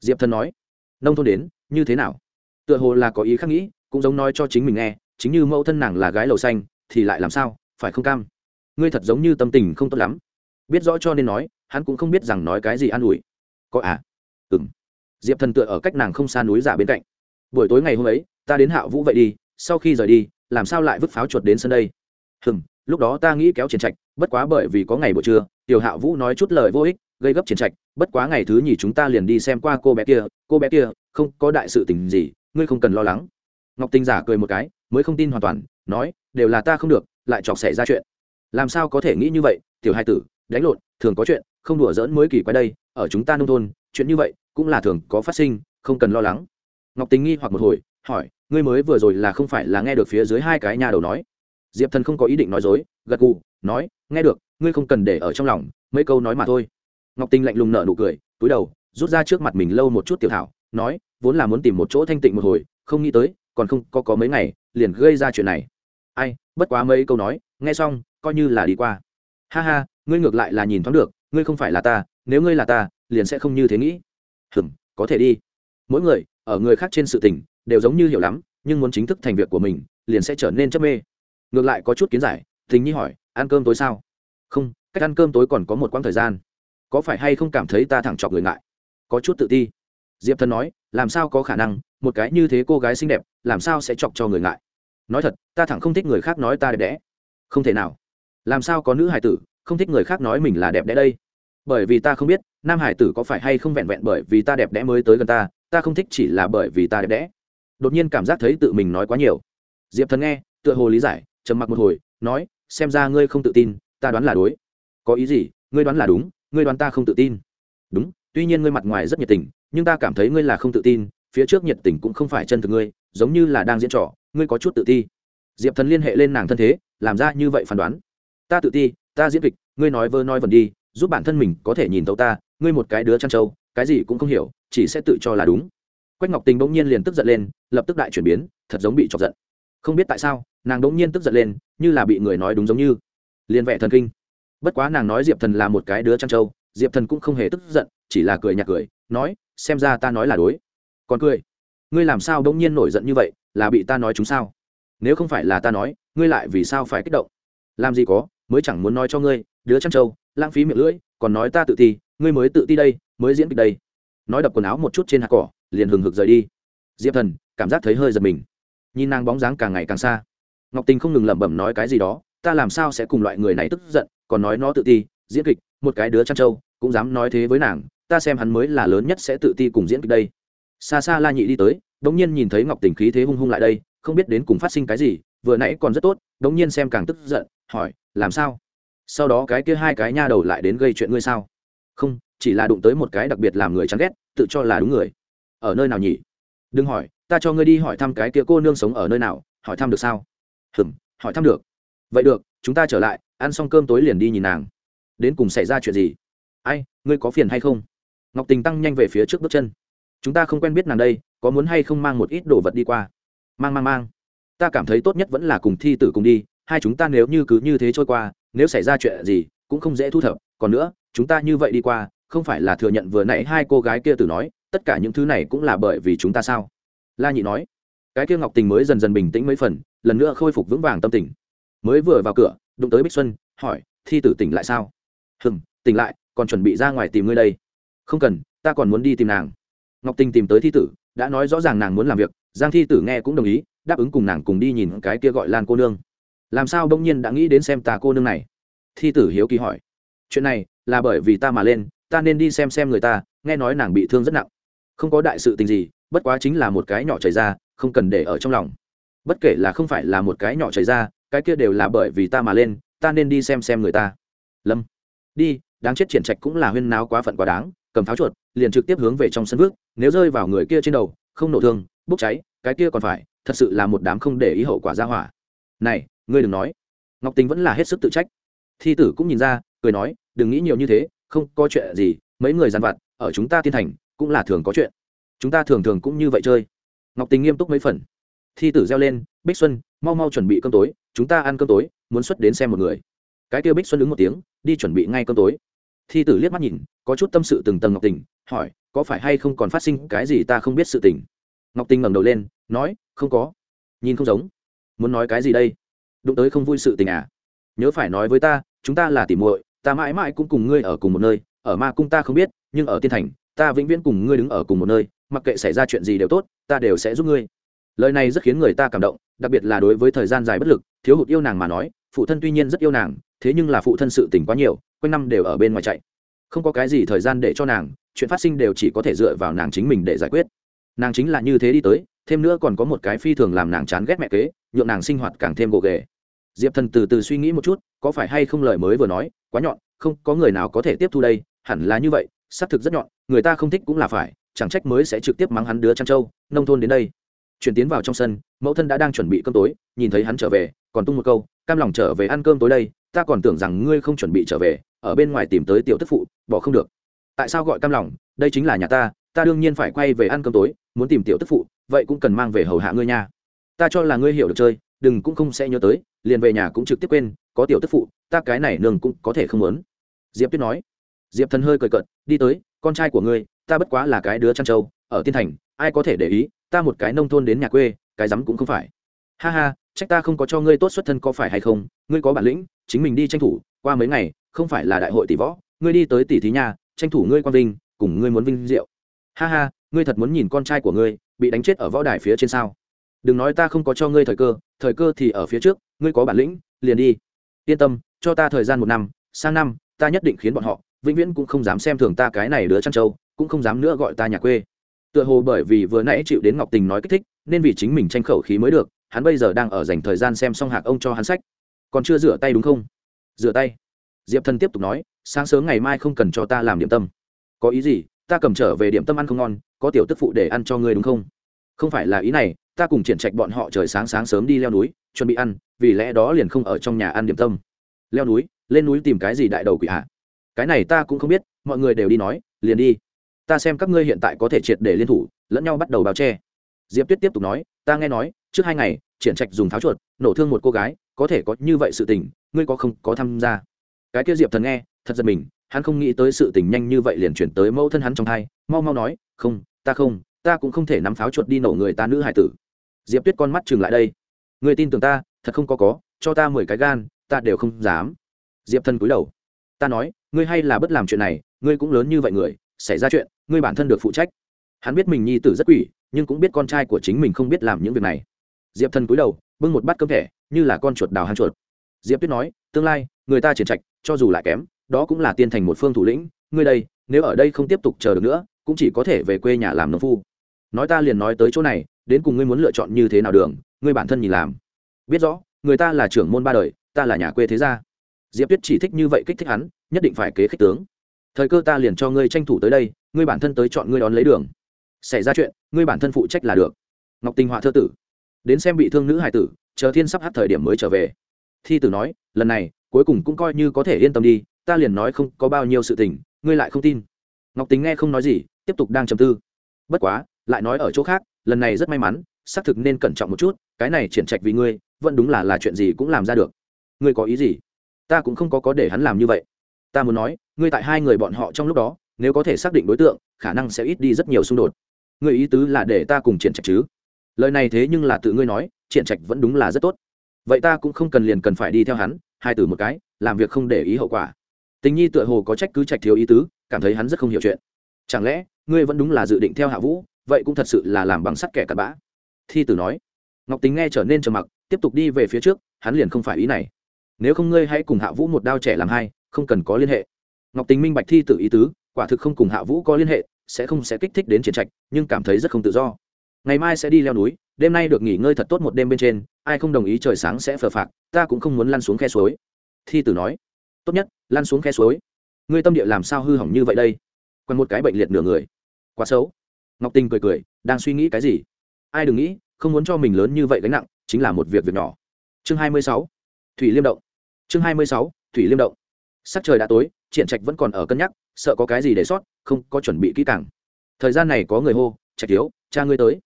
Diệp thần nói, nông thôn đến, như thế nào? Tựa hồ là có ý khác nghĩ, cũng giống nói cho chính mình nghe, chính như mẫu thân nàng là gái lầu xanh, thì lại làm sao, phải không cam? Ngươi thật giống như tâm tình không tốt lắm. Biết rõ cho nên nói, hắn cũng không biết rằng nói cái gì an ủi. Có à? Ừng diệp thần tựa ở cách nàng không xa núi giả bên cạnh. Buổi tối ngày hôm ấy, ta đến hạ vũ vậy đi, sau khi rời đi, làm sao lại vứt pháo chuột đến sân đây? Hừm, lúc đó ta nghĩ kéo triển trạch, bất quá bởi vì có ngày buổi trưa, tiểu hạ vũ nói chút lời vô ích, gây gấp triển trạch, bất quá ngày thứ nhì chúng ta liền đi xem qua cô bé kia, cô bé kia, không có đại sự tình gì, ngươi không cần lo lắng. Ngọc tinh giả cười một cái, mới không tin hoàn toàn, nói, đều là ta không được, lại chọc xảy ra chuyện làm sao có thể nghĩ như vậy, tiểu hai tử, đánh lộn, thường có chuyện, không đùa giỡn mới kỳ quái đây, ở chúng ta nông thôn, chuyện như vậy cũng là thường có phát sinh, không cần lo lắng. Ngọc tình nghi hoặc một hồi, hỏi, ngươi mới vừa rồi là không phải là nghe được phía dưới hai cái nhà đầu nói? Diệp thần không có ý định nói dối, gật gù, nói, nghe được, ngươi không cần để ở trong lòng, mấy câu nói mà thôi. Ngọc tình lạnh lùng nở nụ cười, túi đầu, rút ra trước mặt mình lâu một chút tiểu thảo, nói, vốn là muốn tìm một chỗ thanh tịnh một hồi, không nghĩ tới, còn không có có mấy ngày, liền gây ra chuyện này. Ai, bất quá mấy câu nói, nghe xong coi như là đi qua. Ha ha, ngươi ngược lại là nhìn thoáng được, ngươi không phải là ta, nếu ngươi là ta, liền sẽ không như thế nghĩ. Hừm, có thể đi. Mỗi người, ở người khác trên sự tình, đều giống như hiểu lắm, nhưng muốn chính thức thành việc của mình, liền sẽ trở nên chấp mê. Ngược lại có chút kiến giải tình nhi hỏi, ăn cơm tối sao? Không, cách ăn cơm tối còn có một quãng thời gian. Có phải hay không cảm thấy ta thẳng chọc người ngại? Có chút tự ti. Diệp thần nói, làm sao có khả năng, một cái như thế cô gái xinh đẹp, làm sao sẽ chọc cho người ngại? Nói thật, ta thẳng không thích người khác nói ta đẹp đẽ. Không thể nào làm sao có nữ hải tử, không thích người khác nói mình là đẹp đẽ đây? Bởi vì ta không biết, nam hải tử có phải hay không vẹn vẹn bởi vì ta đẹp đẽ mới tới gần ta ta không thích chỉ là bởi vì ta đẹp đẽ. Đột nhiên cảm giác thấy tự mình nói quá nhiều. Diệp thần nghe, tựa hồ lý giải, trầm mặc một hồi, nói, xem ra ngươi không tự tin, ta đoán là đối. Có ý gì, ngươi đoán là đúng, ngươi đoán ta không tự tin. Đúng, tuy nhiên ngươi mặt ngoài rất nhiệt tình, nhưng ta cảm thấy ngươi là không tự tin, phía trước nhiệt tình cũng không phải chân thực ngươi, giống như là đang diễn trò, ngươi có chút tự ti. Diệp thần liên hệ lên nàng thân thế, làm ra như vậy phán đoán ta tự ti, ta diễn kịch, ngươi nói vơ nói vần đi, giúp bản thân mình có thể nhìn thấu ta, ngươi một cái đứa chăn trâu, cái gì cũng không hiểu, chỉ sẽ tự cho là đúng. Quách ngọc tình bỗng nhiên liền tức giận lên, lập tức đại chuyển biến, thật giống bị chọc giận. Không biết tại sao, nàng bỗng nhiên tức giận lên, như là bị người nói đúng giống như. Liền vẽ thần kinh. Bất quá nàng nói diệp thần là một cái đứa chăn trâu, diệp thần cũng không hề tức giận, chỉ là cười nhạt cười, nói, xem ra ta nói là đối. Còn cười. Ngươi làm sao bỗng nhiên nổi giận như vậy, là bị ta nói chúng sao? Nếu không phải là ta nói, ngươi lại vì sao phải kích động? Làm gì có? Mới chẳng muốn nói cho ngươi, đứa trăng trâu, lãng phí miệng lưỡi, còn nói ta tự ti, ngươi mới tự ti đây, mới diễn kịch đây. Nói đập quần áo một chút trên hạt cỏ, liền hừng hực rời đi. Diệp thần, cảm giác thấy hơi giật mình. Nhìn nàng bóng dáng càng ngày càng xa. Ngọc tình không ngừng lẩm bẩm nói cái gì đó, ta làm sao sẽ cùng loại người này tức giận, còn nói nó tự ti, diễn kịch, một cái đứa trăn trâu, cũng dám nói thế với nàng, ta xem hắn mới là lớn nhất sẽ tự ti cùng diễn kịch đây. Xa xa la nhị đi tới đống nhiên nhìn thấy ngọc tình khí thế hung hung lại đây, không biết đến cùng phát sinh cái gì, vừa nãy còn rất tốt đống nhiên xem càng tức giận, hỏi, làm sao? Sau đó cái kia hai cái nha đầu lại đến gây chuyện ngươi sao? Không, chỉ là đụng tới một cái đặc biệt làm người chán ghét, tự cho là đúng người. Ở nơi nào nhỉ? Đừng hỏi, ta cho ngươi đi hỏi thăm cái kia cô nương sống ở nơi nào, hỏi thăm được sao? Hừm, hỏi thăm được. Vậy được, chúng ta trở lại, ăn xong cơm tối liền đi nhìn nàng. Đến cùng xảy ra chuyện gì? Ai, ngươi có phiền hay không? Ngọc tình tăng nhanh về phía trước bước chân. Chúng ta không quen biết nàng đây, có muốn hay không mang một ít đồ vật đi qua? Mang mang mang ta cảm thấy tốt nhất vẫn là cùng thi tử cùng đi, hai chúng ta nếu như cứ như thế trôi qua, nếu xảy ra chuyện gì, cũng không dễ thu thập. Còn nữa, chúng ta như vậy đi qua, không phải là thừa nhận vừa nãy hai cô gái kia từ nói, tất cả những thứ này cũng là bởi vì chúng ta sao? La nhị nói. Cái kia ngọc tình mới dần dần bình tĩnh mấy phần, lần nữa khôi phục vững vàng tâm tình. Mới vừa vào cửa, đụng tới bích xuân, hỏi, thi tử tỉnh lại sao? Hừm, tỉnh lại, còn chuẩn bị ra ngoài tìm ngươi đây. Không cần, ta còn muốn đi tìm nàng. Ngọc tình tìm tới thi tử, đã nói rõ ràng nàng muốn làm việc, giang thi tử nghe cũng đồng ý đáp ứng cùng nàng cùng đi nhìn cái kia gọi lan cô nương. Làm sao đông nhiên đã nghĩ đến xem ta cô nương này? Thi tử hiếu kỳ hỏi. Chuyện này là bởi vì ta mà lên, ta nên đi xem xem người ta, nghe nói nàng bị thương rất nặng. Không có đại sự tình gì, bất quá chính là một cái nhỏ chảy ra, không cần để ở trong lòng. Bất kể là không phải là một cái nhỏ chảy ra, cái kia đều là bởi vì ta mà lên, ta nên đi xem xem người ta. Lâm. Đi, đáng chết triển trạch cũng là huyên náo quá phận quá đáng, cầm pháo chuột, liền trực tiếp hướng về trong sân bước nếu rơi vào người kia trên đầu, không nổ thương, bốc cháy, cái kia còn phải thật sự là một đám không để ý hậu quả ra hỏa. Này, ngươi đừng nói. Ngọc tình vẫn là hết sức tự trách. Thi tử cũng nhìn ra, cười nói, đừng nghĩ nhiều như thế, không có chuyện gì, mấy người dàn vặt, ở chúng ta tiên thành, cũng là thường có chuyện. Chúng ta thường thường cũng như vậy chơi. Ngọc tình nghiêm túc mấy phần. Thi tử reo lên, bích xuân, mau mau chuẩn bị cơm tối, chúng ta ăn cơm tối, muốn xuất đến xem một người. Cái kia bích xuân đứng một tiếng, đi chuẩn bị ngay cơm tối. Thi tử liếc mắt nhìn, có chút tâm sự từng tầng ngọc tình, hỏi, có phải hay không còn phát sinh cái gì ta không biết sự tình. Ngọc tình ngẩng đầu lên, nói không có. Nhìn không giống. Muốn nói cái gì đây? Đụng tới không vui sự tình à? Nhớ phải nói với ta, chúng ta là tỉ muội, ta mãi mãi cũng cùng ngươi ở cùng một nơi, ở ma cung ta không biết, nhưng ở tiên thành, ta vĩnh viễn cùng ngươi đứng ở cùng một nơi, mặc kệ xảy ra chuyện gì đều tốt, ta đều sẽ giúp ngươi. Lời này rất khiến người ta cảm động, đặc biệt là đối với thời gian dài bất lực, thiếu hụt yêu nàng mà nói, phụ thân tuy nhiên rất yêu nàng, thế nhưng là phụ thân sự tình quá nhiều, quanh năm đều ở bên ngoài chạy. Không có cái gì thời gian để cho nàng, chuyện phát sinh đều chỉ có thể dựa vào nàng chính mình để giải quyết. Nàng chính là như thế đi tới thêm nữa còn có một cái phi thường làm nàng chán ghét mẹ kế, nhượng nàng sinh hoạt càng thêm gồ ghề. Diệp thần từ từ suy nghĩ một chút, có phải hay không lời mới vừa nói, quá nhọn, không, có người nào có thể tiếp thu đây, hẳn là như vậy, xác thực rất nhọn, người ta không thích cũng là phải, chẳng trách mới sẽ trực tiếp mắng hắn đứa trăn trâu, nông thôn đến đây. Chuyển tiến vào trong sân, mẫu thân đã đang chuẩn bị cơm tối, nhìn thấy hắn trở về, còn tung một câu, cam lòng trở về ăn cơm tối đây, ta còn tưởng rằng ngươi không chuẩn bị trở về, ở bên ngoài tìm tới tiểu tức phụ, bỏ không được. Tại sao gọi cam lòng? Đây chính là nhà ta ta đương nhiên phải quay về ăn cơm tối, muốn tìm tiểu tức phụ, vậy cũng cần mang về hầu hạ ngươi nha. Ta cho là ngươi hiểu được chơi, đừng cũng không sẽ nhớ tới, liền về nhà cũng trực tiếp quên, có tiểu tức phụ, ta cái này nương cũng có thể không muốn. Diệp tuyết nói. Diệp thần hơi cười cợt, đi tới, con trai của ngươi, ta bất quá là cái đứa chăn trâu, ở tiên thành, ai có thể để ý, ta một cái nông thôn đến nhà quê, cái rắm cũng không phải. Ha ha, trách ta không có cho ngươi tốt xuất thân có phải hay không, ngươi có bản lĩnh, chính mình đi tranh thủ, qua mấy ngày, không phải là đại hội tỷ võ, ngươi đi tới tỷ thí nhà tranh thủ ngươi quan vinh, cùng ngươi muốn vinh diệu ha ha, ngươi thật muốn nhìn con trai của ngươi, bị đánh chết ở võ đài phía trên sao? Đừng nói ta không có cho ngươi thời cơ thời cơ thì ở phía trước, ngươi có bản lĩnh, liền đi. Yên tâm, cho ta thời gian một năm, sang năm, ta nhất định khiến bọn họ, vĩnh viễn cũng không dám xem thường ta cái này đứa chăn trâu, cũng không dám nữa gọi ta nhà quê. Tựa hồ bởi vì vừa nãy chịu đến ngọc tình nói kích thích, nên vì chính mình tranh khẩu khí mới được, hắn bây giờ đang ở dành thời gian xem xong hạc ông cho hắn sách. Còn chưa rửa tay đúng không? Rửa tay. Diệp thần tiếp tục nói, sáng sớm ngày mai không cần cho ta làm điểm tâm. Có ý gì? Ta cầm trở về điểm tâm ăn không ngon, có tiểu tức phụ để ăn cho ngươi đúng không? Không phải là ý này, ta cùng triển trạch bọn họ trời sáng sáng sớm đi leo núi, chuẩn bị ăn, vì lẽ đó liền không ở trong nhà ăn điểm tâm. Leo núi, lên núi tìm cái gì đại đầu quỷ hạ cái này ta cũng không biết, mọi người đều đi nói, liền đi. Ta xem các ngươi hiện tại có thể triệt để liên thủ, lẫn nhau bắt đầu bao che. Diệp tuyết tiếp tục nói, ta nghe nói, trước hai ngày, triển trạch dùng tháo chuột, nổ thương một cô gái, có thể có như vậy sự tình, ngươi có không có tham gia? Cái kia diệp thần nghe, thật giật mình hắn không nghĩ tới sự tình nhanh như vậy liền chuyển tới mẫu thân hắn trong thai, mau mau nói, không, ta không, ta cũng không thể nắm pháo chuột đi nổ người ta nữ hải tử. Diệp tuyết con mắt chừng lại đây, người tin tưởng ta, thật không có có, cho ta mười cái gan, ta đều không dám. Diệp thân cúi đầu, ta nói, ngươi hay là bất làm chuyện này, ngươi cũng lớn như vậy người, xảy ra chuyện, ngươi bản thân được phụ trách. Hắn biết mình nhi tử rất quỷ, nhưng cũng biết con trai của chính mình không biết làm những việc này. Diệp thân cúi đầu, bưng một bát cơm thẻ, như là con chuột đào hang chuột. Diệp tuyết nói, tương lai, người ta triển trạch, cho dù lại kém đó cũng là tiên thành một phương thủ lĩnh, ngươi đây, nếu ở đây không tiếp tục chờ được nữa, cũng chỉ có thể về quê nhà làm nông phu. Nói ta liền nói tới chỗ này, đến cùng ngươi muốn lựa chọn như thế nào đường, ngươi bản thân nhìn làm. Biết rõ, người ta là trưởng môn ba đời, ta là nhà quê thế gia. Diệp tuyết chỉ thích như vậy kích thích hắn, nhất định phải kế khích tướng. Thời cơ ta liền cho ngươi tranh thủ tới đây, ngươi bản thân tới chọn ngươi đón lấy đường. Xảy ra chuyện, ngươi bản thân phụ trách là được. Ngọc Tinh họa thơ tử. Đến xem bị thương nữ hải tử, chờ thiên sắp hát thời điểm mới trở về. Thi tử nói, lần này, cuối cùng cũng coi như có thể yên tâm đi ta liền nói không có bao nhiêu sự tình, ngươi lại không tin. Ngọc tính nghe không nói gì, tiếp tục đang trầm tư. Bất quá, lại nói ở chỗ khác, lần này rất may mắn, xác thực nên cẩn trọng một chút, cái này triển trạch vì ngươi, vẫn đúng là là chuyện gì cũng làm ra được. Ngươi có ý gì? Ta cũng không có có để hắn làm như vậy. Ta muốn nói, ngươi tại hai người bọn họ trong lúc đó, nếu có thể xác định đối tượng, khả năng sẽ ít đi rất nhiều xung đột. Ngươi ý tứ là để ta cùng triển trạch chứ? Lời này thế nhưng là tự ngươi nói, triển trạch vẫn đúng là rất tốt. Vậy ta cũng không cần liền cần phải đi theo hắn, hai từ một cái, làm việc không để ý hậu quả tình nhi tựa hồ có trách cứ trạch thiếu ý tứ, cảm thấy hắn rất không hiểu chuyện. Chẳng lẽ, ngươi vẫn đúng là dự định theo hạ vũ, vậy cũng thật sự là làm bằng sắt kẻ cặn bã? Thi tử nói. Ngọc tính nghe trở nên trầm mặc, tiếp tục đi về phía trước, hắn liền không phải ý này. Nếu không ngươi hãy cùng hạ vũ một đao trẻ làm hai, không cần có liên hệ. Ngọc tính minh bạch thi tử ý tứ, quả thực không cùng hạ vũ có liên hệ, sẽ không sẽ kích thích đến triển trạch, nhưng cảm thấy rất không tự do. Ngày mai sẽ đi leo núi, đêm nay được nghỉ ngơi thật tốt một đêm bên trên, ai không đồng ý trời sáng sẽ phờ phạc, ta cũng không muốn lăn xuống khe suối. Thi tử nói tốt nhất lan xuống khe suối. Ngươi tâm địa làm sao hư hỏng như vậy đây? Còn một cái bệnh liệt nửa người. Quá xấu. Ngọc tình cười cười, đang suy nghĩ cái gì? Ai đừng nghĩ, không muốn cho mình lớn như vậy gánh nặng, chính là một việc việc nhỏ. Chương hai mươi sáu. Thủy liêm động. Chương hai mươi sáu. Thủy liêm động. Sắc trời đã tối, triển trạch vẫn còn ở cân nhắc, sợ có cái gì để sót, không có chuẩn bị kỹ càng. Thời gian này có người hô, trạch thiếu, cha ngươi tới.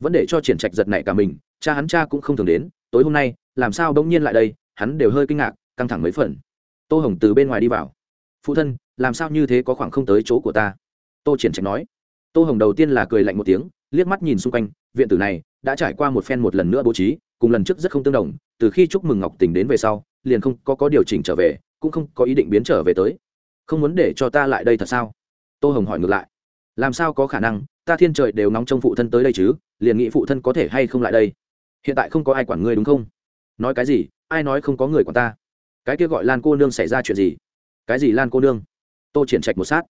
Vẫn để cho triển trạch giật nảy cả mình, cha hắn cha cũng không thường đến, tối hôm nay, làm sao bỗng nhiên lại đây, hắn đều hơi kinh ngạc, căng thẳng mấy phần tô hồng từ bên ngoài đi vào. Phụ thân, làm sao như thế có khoảng không tới chỗ của ta? Tô triển trạch nói. Tô hồng đầu tiên là cười lạnh một tiếng, liếc mắt nhìn xung quanh, viện tử này đã trải qua một phen một lần nữa bố trí, cùng lần trước rất không tương đồng, từ khi chúc mừng ngọc tình đến về sau, liền không có có điều chỉnh trở về, cũng không có ý định biến trở về tới. Không muốn để cho ta lại đây thật sao? Tô hồng hỏi ngược lại. Làm sao có khả năng? Ta thiên trời đều nóng trong phụ thân tới đây chứ, liền nghĩ phụ thân có thể hay không lại đây? Hiện tại không có ai quản ngươi đúng không? Nói cái gì? Ai nói không có người quản ta? Cái kia gọi lan cô nương xảy ra chuyện gì? Cái gì lan cô nương? Tô triển trạch một sát.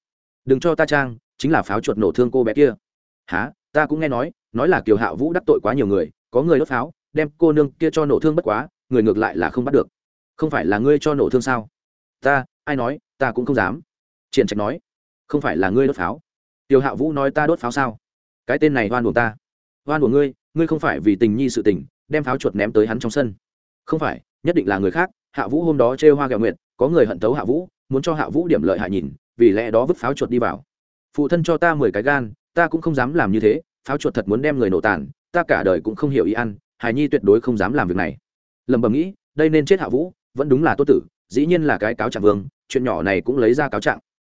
Đừng cho ta trang, chính là pháo chuột nổ thương cô bé kia. Há ta cũng nghe nói nói là kiều hạ vũ đắc tội quá nhiều người, có người đốt pháo, đem cô nương kia cho nổ thương bất quá, người ngược lại là không bắt được. Không phải là ngươi cho nổ thương sao? Ta, ai nói, ta cũng không dám. Triển trạch nói, không phải là ngươi đốt pháo. Tiêu hạ vũ nói ta đốt pháo sao? Cái tên này oan buồn ta. Oan buồn ngươi ngươi không phải vì tình nhi sự tình, đem pháo chuột ném tới hắn trong sân. Không phải, nhất định là người khác hạ vũ hôm đó chê hoa gạo nguyện có người hận tấu hạ vũ, muốn cho hạ vũ điểm lợi hại nhìn, vì lẽ đó vứt pháo chuột đi vào. Phụ thân cho ta mười cái gan, ta cũng không dám làm như thế, pháo chuột thật muốn đem người nổ tàn, ta cả đời cũng không hiểu ý ăn hài nhi tuyệt đối không dám làm việc này. Lầm bầm nghĩ, đây nên chết hạ vũ, vẫn đúng là tốt tử, dĩ nhiên là cái cáo trạng vương, chuyện nhỏ này cũng lấy ra cáo trạng.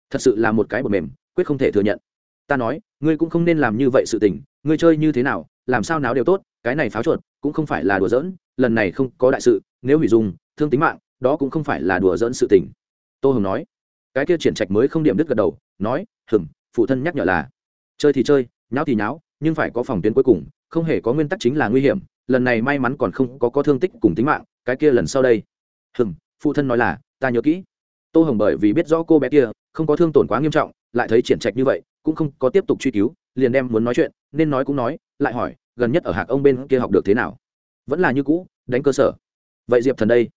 Thật sự là một cái bột mềm, quyết không thể thừa nhận. Ta nói, ngươi cũng không nên làm như vậy sự tình, ngươi chơi như thế nào, làm sao nào đều tốt, cái này pháo chuột cũng không phải là đùa giỡn lần này không có đại sự, nếu hủy dùng thương tính mạng, đó cũng không phải là đùa giỡn sự tình. Tô hồng nói. Cái kia triển trạch mới không điểm đứt gật đầu, nói hừng phụ thân nhắc nhở là, chơi thì chơi, nháo thì nháo, nhưng phải có phòng tuyến cuối cùng, không hề có nguyên tắc chính là nguy hiểm, lần này may mắn còn không có có thương tích cùng tính mạng, cái kia lần sau đây. Hừng phụ thân nói là, ta nhớ kỹ. Tô hồng bởi vì biết rõ cô bé kia, không có thương tổn quá nghiêm trọng, lại thấy triển trạch như vậy, cũng không có tiếp tục truy cứu, liền đem muốn nói chuyện, nên nói cũng nói, lại hỏi, gần nhất ở hạc ông bên kia học được thế nào? Vẫn là như cũ, đánh cơ sở. Vậy diệp thần đây?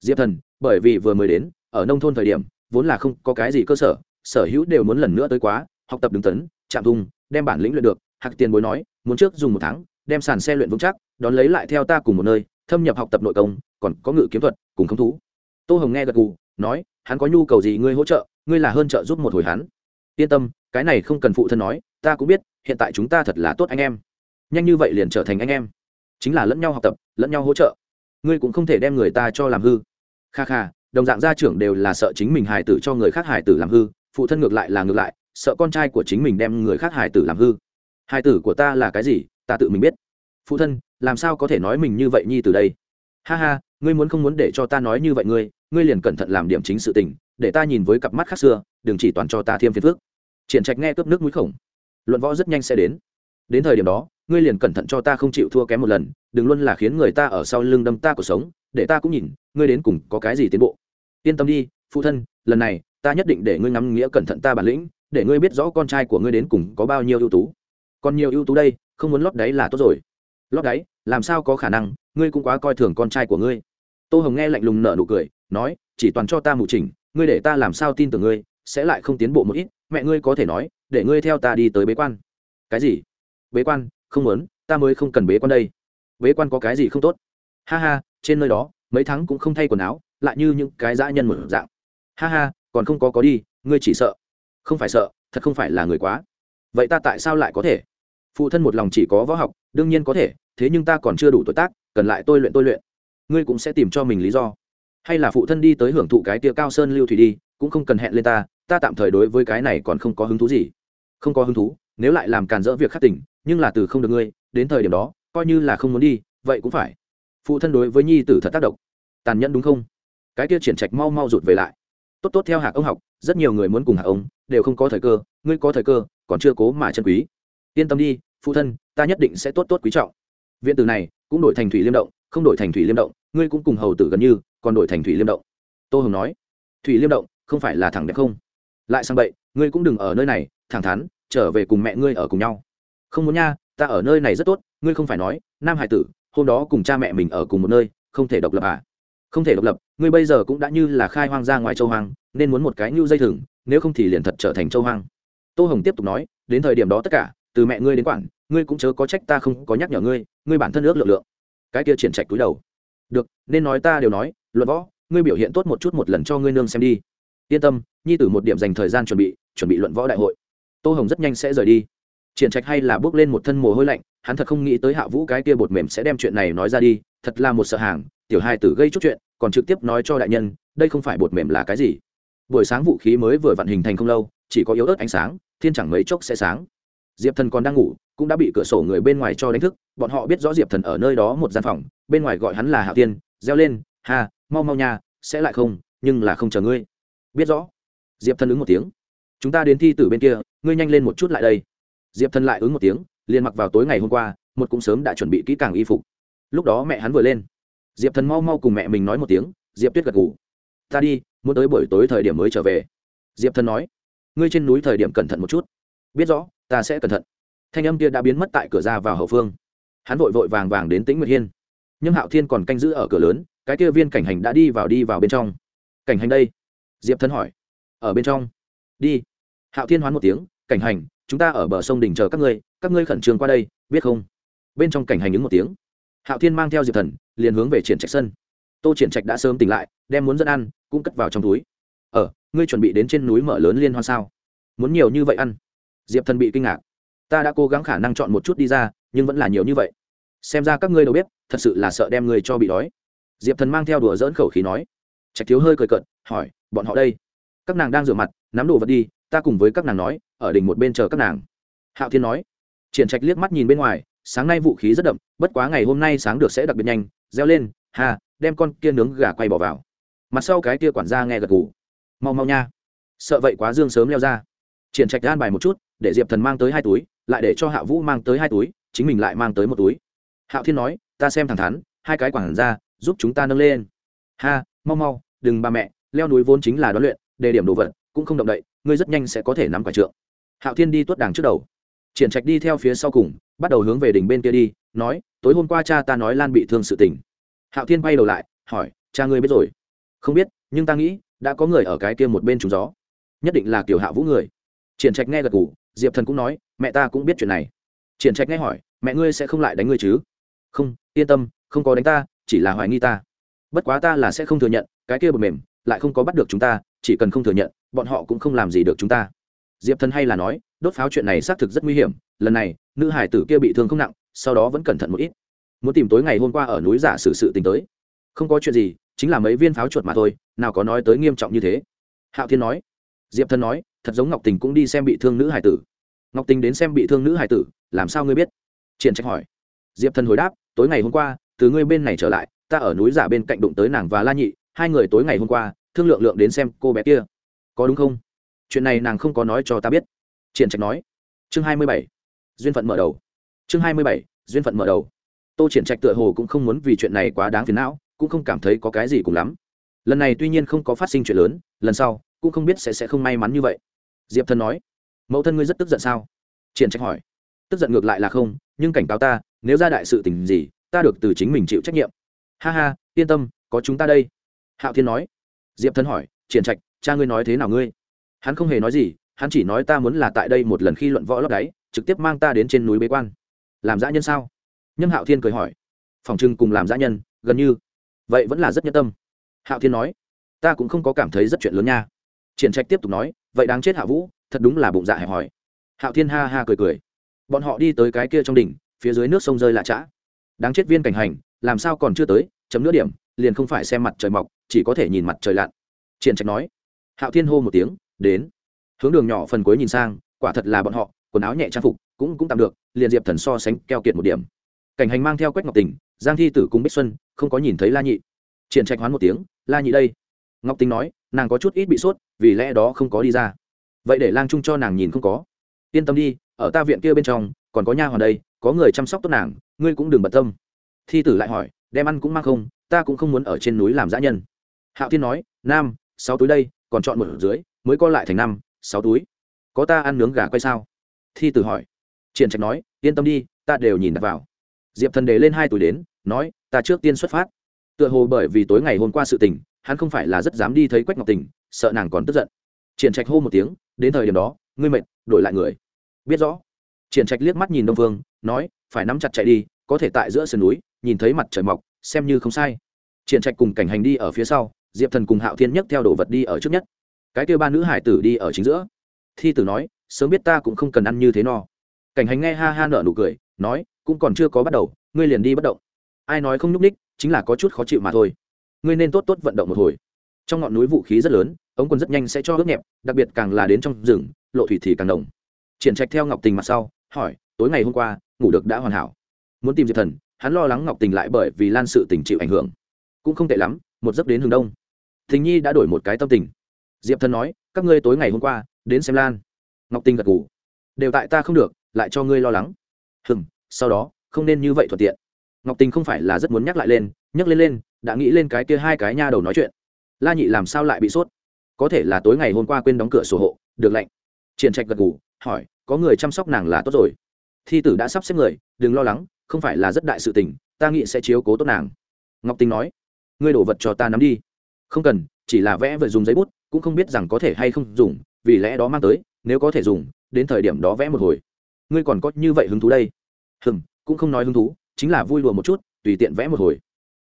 Diệp thần, bởi vì vừa mới đến, ở nông thôn thời điểm, vốn là không có cái gì cơ sở sở hữu đều muốn lần nữa tới quá, học tập đứng tấn, chạm thùng, đem bản lĩnh luyện được. Hạc tiền bối nói, muốn trước dùng một tháng, đem sàn xe luyện vững chắc, đón lấy lại theo ta cùng một nơi, thâm nhập học tập nội công, còn có ngự kiếm thuật, cùng không thú. Tô hồng nghe gật gù, nói, hắn có nhu cầu gì ngươi hỗ trợ, ngươi là hơn trợ giúp một hồi hắn. Yên tâm, cái này không cần phụ thân nói, ta cũng biết, hiện tại chúng ta thật là tốt anh em. Nhanh như vậy liền trở thành anh em. Chính là lẫn nhau học tập lẫn nhau hỗ trợ. Ngươi cũng không thể đem người ta cho làm hư. Kha kha, đồng dạng gia trưởng đều là sợ chính mình hài tử cho người khác hài tử làm hư, phụ thân ngược lại là ngược lại, sợ con trai của chính mình đem người khác hài tử làm hư. Hài tử của ta là cái gì, ta tự mình biết. Phụ thân, làm sao có thể nói mình như vậy nhi từ đây? Ha ha, ngươi muốn không muốn để cho ta nói như vậy ngươi ngươi liền cẩn thận làm điểm chính sự tình, để ta nhìn với cặp mắt khác xưa, đừng chỉ toàn cho ta thêm phiền phước triển trạch nghe cướp nước mũi khổng luận võ rất nhanh sẽ đến. Đến thời điểm đó ngươi liền cẩn thận cho ta không chịu thua kém một lần, đừng luôn là khiến người ta ở sau lưng đâm ta cuộc sống, để ta cũng nhìn, ngươi đến cùng có cái gì tiến bộ. Yên tâm đi, phụ thân, lần này, ta nhất định để ngươi ngắm nghĩa cẩn thận ta bản lĩnh, để ngươi biết rõ con trai của ngươi đến cùng có bao nhiêu ưu tú. Còn nhiều ưu tú đây, không muốn lót đáy là tốt rồi. Lót đáy, làm sao có khả năng, ngươi cũng quá coi thường con trai của ngươi. Tô hồng nghe lạnh lùng nở nụ cười, nói, chỉ toàn cho ta mù chỉnh, ngươi để ta làm sao tin tưởng ngươi, sẽ lại không tiến bộ một ít, mẹ ngươi có thể nói, để ngươi theo ta đi tới bế quan. Cái gì? Bế quan? Không muốn, ta mới không cần bế quan đây. Bế quan có cái gì không tốt? Ha ha, trên nơi đó, mấy tháng cũng không thay quần áo, lại như những cái dã nhân một dạng. Ha ha, còn không có có đi, ngươi chỉ sợ. Không phải sợ, thật không phải là người quá. Vậy ta tại sao lại có thể? Phụ thân một lòng chỉ có võ học, đương nhiên có thể, thế nhưng ta còn chưa đủ tuổi tác, cần lại tôi luyện tôi luyện. Ngươi cũng sẽ tìm cho mình lý do. Hay là phụ thân đi tới hưởng thụ cái tia cao sơn lưu thủy đi, cũng không cần hẹn lên ta ta tạm thời đối với cái này còn không có hứng thú gì. Không có hứng thú, nếu lại làm càn dỡ việc khắc tỉnh nhưng là từ không được ngươi, đến thời điểm đó, coi như là không muốn đi, vậy cũng phải. Phụ thân đối với nhi tử thật tác động. Tàn nhẫn đúng không? Cái kia triển trạch mau mau rụt về lại. Tốt tốt theo hạc ông học, rất nhiều người muốn cùng hạc ông, đều không có thời cơ, ngươi có thời cơ, còn chưa cố mà chân quý. Yên tâm đi, phụ thân, ta nhất định sẽ tốt tốt quý trọng. Viện tử này, cũng đổi thành thủy liêm động, không đổi thành thủy liêm động, ngươi cũng cùng hầu tử gần như, còn đổi thành thủy liêm động. Tô hồng nói. Thủy liêm động, không phải là thẳng đẹp không? Lại sang bậy, ngươi cũng đừng ở nơi này, thẳng thắn, trở về cùng mẹ ngươi ở cùng nhau không muốn nha, ta ở nơi này rất tốt, ngươi không phải nói, nam hải tử, hôm đó cùng cha mẹ mình ở cùng một nơi, không thể độc lập à? Không thể độc lập, ngươi bây giờ cũng đã như là khai hoang ra ngoài châu hoang, nên muốn một cái nhu dây thừng, nếu không thì liền thật trở thành châu hoang. Tô hồng tiếp tục nói, đến thời điểm đó tất cả, từ mẹ ngươi đến quản, ngươi cũng chớ có trách ta không có nhắc nhở ngươi ngươi bản thân ước lượng lượng. Cái kia triển trạch túi đầu. Được, nên nói ta đều nói, luận võ, ngươi biểu hiện tốt một chút một lần cho ngươi nương xem đi. Yên tâm, nhi tử một điểm dành thời gian chuẩn bị chuẩn bị luận võ đại hội. Tô hồng rất nhanh sẽ rời đi triển trạch hay là bước lên một thân mồ hôi lạnh, hắn thật không nghĩ tới hạ vũ cái kia bột mềm sẽ đem chuyện này nói ra đi, thật là một sợ hàng, tiểu hai tử gây chút chuyện, còn trực tiếp nói cho đại nhân, đây không phải bột mềm là cái gì. Buổi sáng vũ khí mới vừa vận hình thành không lâu, chỉ có yếu ớt ánh sáng, thiên chẳng mấy chốc sẽ sáng. Diệp thần còn đang ngủ, cũng đã bị cửa sổ người bên ngoài cho đánh thức, bọn họ biết rõ diệp thần ở nơi đó một gian phòng, bên ngoài gọi hắn là hạ tiên, reo lên, ha, mau mau nha, sẽ lại không, nhưng là không chờ ngươi. Biết rõ. Diệp thần ứng một tiếng. Chúng ta đến thi tử bên kia, ngươi nhanh lên một chút lại đây diệp thần lại ứng một tiếng, liền mặc vào tối ngày hôm qua, một cũng sớm đã chuẩn bị kỹ càng y phục. Lúc đó mẹ hắn vừa lên. Diệp thần mau mau cùng mẹ mình nói một tiếng, diệp tuyết gật ngủ ta đi, muốn tới buổi tối thời điểm mới trở về. Diệp thần nói, ngươi trên núi thời điểm cẩn thận một chút. Biết rõ, ta sẽ cẩn thận. Thanh âm kia đã biến mất tại cửa ra vào hậu phương. Hắn vội vội vàng vàng đến tĩnh nguyệt hiên. Nhưng hạo thiên còn canh giữ ở cửa lớn, cái kia viên cảnh hành đã đi vào đi vào bên trong. Cảnh hành đây? Diệp Thần hỏi. Ở bên trong. Đi. Hạo thiên hoán một tiếng, cảnh hành chúng ta ở bờ sông đỉnh chờ các ngươi các ngươi khẩn trương qua đây biết không? Bên trong cảnh hành ứng một tiếng. Hạo thiên mang theo diệp thần liền hướng về triển trạch sân. Tô triển trạch đã sớm tỉnh lại đem muốn dẫn ăn cũng cất vào trong túi. Ở ngươi chuẩn bị đến trên núi mở lớn liên hoan sao? Muốn nhiều như vậy ăn? Diệp thần bị kinh ngạc. Ta đã cố gắng khả năng chọn một chút đi ra nhưng vẫn là nhiều như vậy. Xem ra các ngươi đầu biết thật sự là sợ đem người cho bị đói. Diệp thần mang theo đùa dỡn khẩu khí nói. Trạch thiếu hơi cười cợt, hỏi bọn họ đây? Các nàng đang rửa mặt nắm đồ vật đi ta cùng với các nàng nói, ở đỉnh một bên chờ các nàng. Hạo thiên nói. Triển trạch liếc mắt nhìn bên ngoài, sáng nay vũ khí rất đậm, bất quá ngày hôm nay sáng được sẽ đặc biệt nhanh, reo lên hà đem con kia nướng gà quay bỏ vào. Mặt sau cái kia quản gia nghe gật gù. Mau mau nha. Sợ vậy quá dương sớm leo ra. Triển trạch gan bài một chút, để diệp thần mang tới hai túi, lại để cho hạ vũ mang tới hai túi, chính mình lại mang tới một túi. Hạo thiên nói, ta xem thẳng thắn, hai cái quản gia, giúp chúng ta nâng lên. Ha, mau mau, đừng ba mẹ, leo núi vốn chính là đoán luyện đề điểm đồ vật, cũng không động đậy ngươi rất nhanh sẽ có thể nắm quả trượng. Hạo thiên đi tuốt đàng trước đầu. Triển trạch đi theo phía sau cùng, bắt đầu hướng về đỉnh bên kia đi, nói, tối hôm qua cha ta nói lan bị thương sự tình. Hạo thiên bay đầu lại, hỏi, cha ngươi biết rồi? Không biết, nhưng ta nghĩ, đã có người ở cái kia một bên trúng gió. Nhất định là kiểu hạ vũ người. Triển trạch nghe gật gù, diệp thần cũng nói, mẹ ta cũng biết chuyện này. Triển trạch nghe hỏi, mẹ ngươi sẽ không lại đánh ngươi chứ? Không, yên tâm, không có đánh ta, chỉ là hoài nghi ta. Bất quá ta là sẽ không thừa nhận, cái kia bột mềm, lại không có bắt được chúng ta chỉ cần không thừa nhận, bọn họ cũng không làm gì được chúng ta. Diệp thần hay là nói, đốt pháo chuyện này xác thực rất nguy hiểm, lần này, nữ hải tử kia bị thương không nặng, sau đó vẫn cẩn thận một ít. Muốn tìm tối ngày hôm qua ở núi giả xử sự tình tới. Không có chuyện gì, chính là mấy viên pháo chuột mà thôi, nào có nói tới nghiêm trọng như thế. Hạo thiên nói. Diệp thần nói, thật giống ngọc tình cũng đi xem bị thương nữ hải tử. Ngọc tình đến xem bị thương nữ hải tử, làm sao ngươi biết? Triển trách hỏi. Diệp thần hồi đáp, tối ngày hôm qua, từ ngươi bên này trở lại, ta ở núi giả bên cạnh đụng tới nàng và la nhị, hai người tối ngày hôm qua thương lượng lượng đến xem cô bé kia. Có đúng không? Chuyện này nàng không có nói cho ta biết. Triển trạch nói. Chương hai mươi bảy. Duyên phận mở đầu. Chương hai mươi bảy. Duyên phận mở đầu. Tô triển trạch tựa hồ cũng không muốn vì chuyện này quá đáng phiền não, cũng không cảm thấy có cái gì cùng lắm. Lần này tuy nhiên không có phát sinh chuyện lớn, lần sau cũng không biết sẽ sẽ không may mắn như vậy. Diệp thần nói. Mẫu thân ngươi rất tức giận sao? Triển trạch hỏi. Tức giận ngược lại là không, nhưng cảnh cáo ta, nếu ra đại sự tình gì, ta được từ chính mình chịu trách nhiệm. Ha ha, yên tâm, có chúng ta đây. Hạo thiên nói diệp thần hỏi, triển trạch, cha ngươi nói thế nào ngươi? Hắn không hề nói gì, hắn chỉ nói ta muốn là tại đây một lần khi luận võ lót đáy, trực tiếp mang ta đến trên núi bế quan. Làm dã nhân sao? Nhâm hạo thiên cười hỏi. Phòng trưng cùng làm dã nhân, gần như. Vậy vẫn là rất nhân tâm. Hạo thiên nói. Ta cũng không có cảm thấy rất chuyện lớn nha. Triển trạch tiếp tục nói, vậy đáng chết hạ vũ, thật đúng là bụng dạ hẹp hòi. Hạo thiên ha ha cười cười. Bọn họ đi tới cái kia trong đỉnh, phía dưới nước sông rơi lạ chã đáng chết viên cảnh hành, làm sao còn chưa tới, chấm nữa điểm liền không phải xem mặt trời mọc, chỉ có thể nhìn mặt trời lặn. Triển trạch nói. Hạo thiên hô một tiếng, đến. Hướng đường nhỏ phần cuối nhìn sang, quả thật là bọn họ, quần áo nhẹ trang phục, cũng cũng tạm được, liền diệp thần so sánh keo kiệt một điểm. Cảnh hành mang theo quách ngọc tình, giang thi tử cùng bích xuân, không có nhìn thấy la nhị. Triển trạch hoán một tiếng, la nhị đây. Ngọc tình nói, nàng có chút ít bị sốt, vì lẽ đó không có đi ra. Vậy để lang trung cho nàng nhìn không có. Yên tâm đi, ở ta viện kia bên trong, còn có nha hoàn đây, có người chăm sóc tốt nàng, ngươi cũng đừng bận tâm. Thi tử lại hỏi, đem ăn cũng mang không ta cũng không muốn ở trên núi làm dã nhân. Hạo thiên nói, nam, sáu túi đây, còn chọn một ở dưới, mới co lại thành năm, sáu túi. Có ta ăn nướng gà quay sao? Thi tử hỏi. Triển trạch nói, yên tâm đi, ta đều nhìn đặt vào. Diệp thần đề lên hai túi đến, nói, ta trước tiên xuất phát. Tựa hồ bởi vì tối ngày hôm qua sự tình, hắn không phải là rất dám đi thấy quách ngọc tình, sợ nàng còn tức giận. Triển trạch hô một tiếng, đến thời điểm đó, ngươi mệt, đổi lại người. Biết rõ. Triển trạch liếc mắt nhìn đông phương, nói, phải nắm chặt chạy đi, có thể tại giữa sườn núi, nhìn thấy mặt trời mọc xem như không sai. Triển trạch cùng cảnh hành đi ở phía sau, diệp thần cùng hạo thiên nhất theo đồ vật đi ở trước nhất. Cái kêu ba nữ hải tử đi ở chính giữa. Thi tử nói, sớm biết ta cũng không cần ăn như thế no. Cảnh hành nghe ha ha nở nụ cười, nói, cũng còn chưa có bắt đầu, ngươi liền đi bất động. Ai nói không nhúc ních chính là có chút khó chịu mà thôi. Ngươi nên tốt tốt vận động một hồi. Trong ngọn núi vũ khí rất lớn, ống quân rất nhanh sẽ cho ướt nhẹp, đặc biệt càng là đến trong rừng, lộ thủy thì càng đồng triển trạch theo ngọc tình mặt sau, hỏi, tối ngày hôm qua, ngủ được đã hoàn hảo? Muốn tìm diệp thần hắn lo lắng ngọc tình lại bởi vì lan sự tình chịu ảnh hưởng. Cũng không tệ lắm, một giấc đến hướng đông. Thình nhi đã đổi một cái tâm tình. Diệp thần nói, các ngươi tối ngày hôm qua, đến xem lan. Ngọc tình gật ngủ đều tại ta không được, lại cho ngươi lo lắng. Hừm, sau đó, không nên như vậy thuận tiện. Ngọc tình không phải là rất muốn nhắc lại lên, nhắc lên lên, đã nghĩ lên cái kia hai cái nha đầu nói chuyện. La nhị làm sao lại bị sốt? Có thể là tối ngày hôm qua quên đóng cửa sổ hộ, được lệnh triển trạch gật ngủ hỏi, có người chăm sóc nàng là tốt rồi? Thi tử đã sắp xếp người, đừng lo lắng không phải là rất đại sự tình, ta nghĩ sẽ chiếu cố tốt nàng. Ngọc tình nói. Ngươi đổ vật cho ta nắm đi. Không cần, chỉ là vẽ vừa dùng giấy bút, cũng không biết rằng có thể hay không dùng, vì lẽ đó mang tới, nếu có thể dùng, đến thời điểm đó vẽ một hồi. Ngươi còn có như vậy hứng thú đây? Hừm, cũng không nói hứng thú, chính là vui đùa một chút, tùy tiện vẽ một hồi.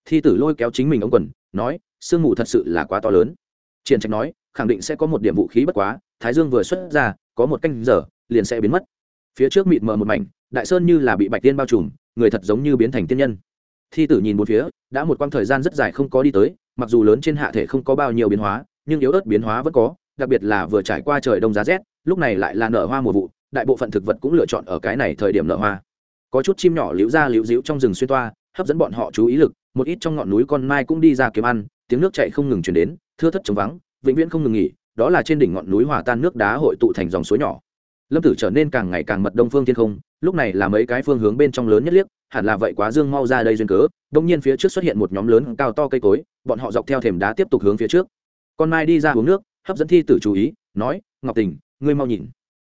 Thi tử lôi kéo chính mình ông quần, nói, sương mù thật sự là quá to lớn. Triển trạch nói, khẳng định sẽ có một điểm vũ khí bất quá, thái dương vừa xuất ra, có một canh giờ, liền sẽ biến mất. Phía trước mịt mờ một mảnh, đại sơn như là bị bạch tiên bao trùm người thật giống như biến thành tiên nhân. Thi tử nhìn một phía, đã một quãng thời gian rất dài không có đi tới, mặc dù lớn trên hạ thể không có bao nhiêu biến hóa, nhưng yếu ớt biến hóa vẫn có, đặc biệt là vừa trải qua trời đông giá rét, lúc này lại là nở hoa mùa vụ, đại bộ phận thực vật cũng lựa chọn ở cái này thời điểm nở hoa. Có chút chim nhỏ liễu ra liễu dĩu trong rừng xuyên toa, hấp dẫn bọn họ chú ý lực, một ít trong ngọn núi con mai cũng đi ra kiếm ăn, tiếng nước chạy không ngừng chuyển đến, thưa thất trống vắng, vĩnh viễn không ngừng nghỉ, đó là trên đỉnh ngọn núi hòa tan nước đá hội tụ thành dòng suối nhỏ lâm tử trở nên càng ngày càng mật đông phương thiên không, lúc này là mấy cái phương hướng bên trong lớn nhất liếc, hẳn là vậy quá dương mau ra đây duyên cớ đông nhiên phía trước xuất hiện một nhóm lớn cao to cây cối, bọn họ dọc theo thềm đá tiếp tục hướng phía trước. Con mai đi ra uống nước, hấp dẫn thi tử chú ý, nói, ngọc tình, ngươi mau nhìn.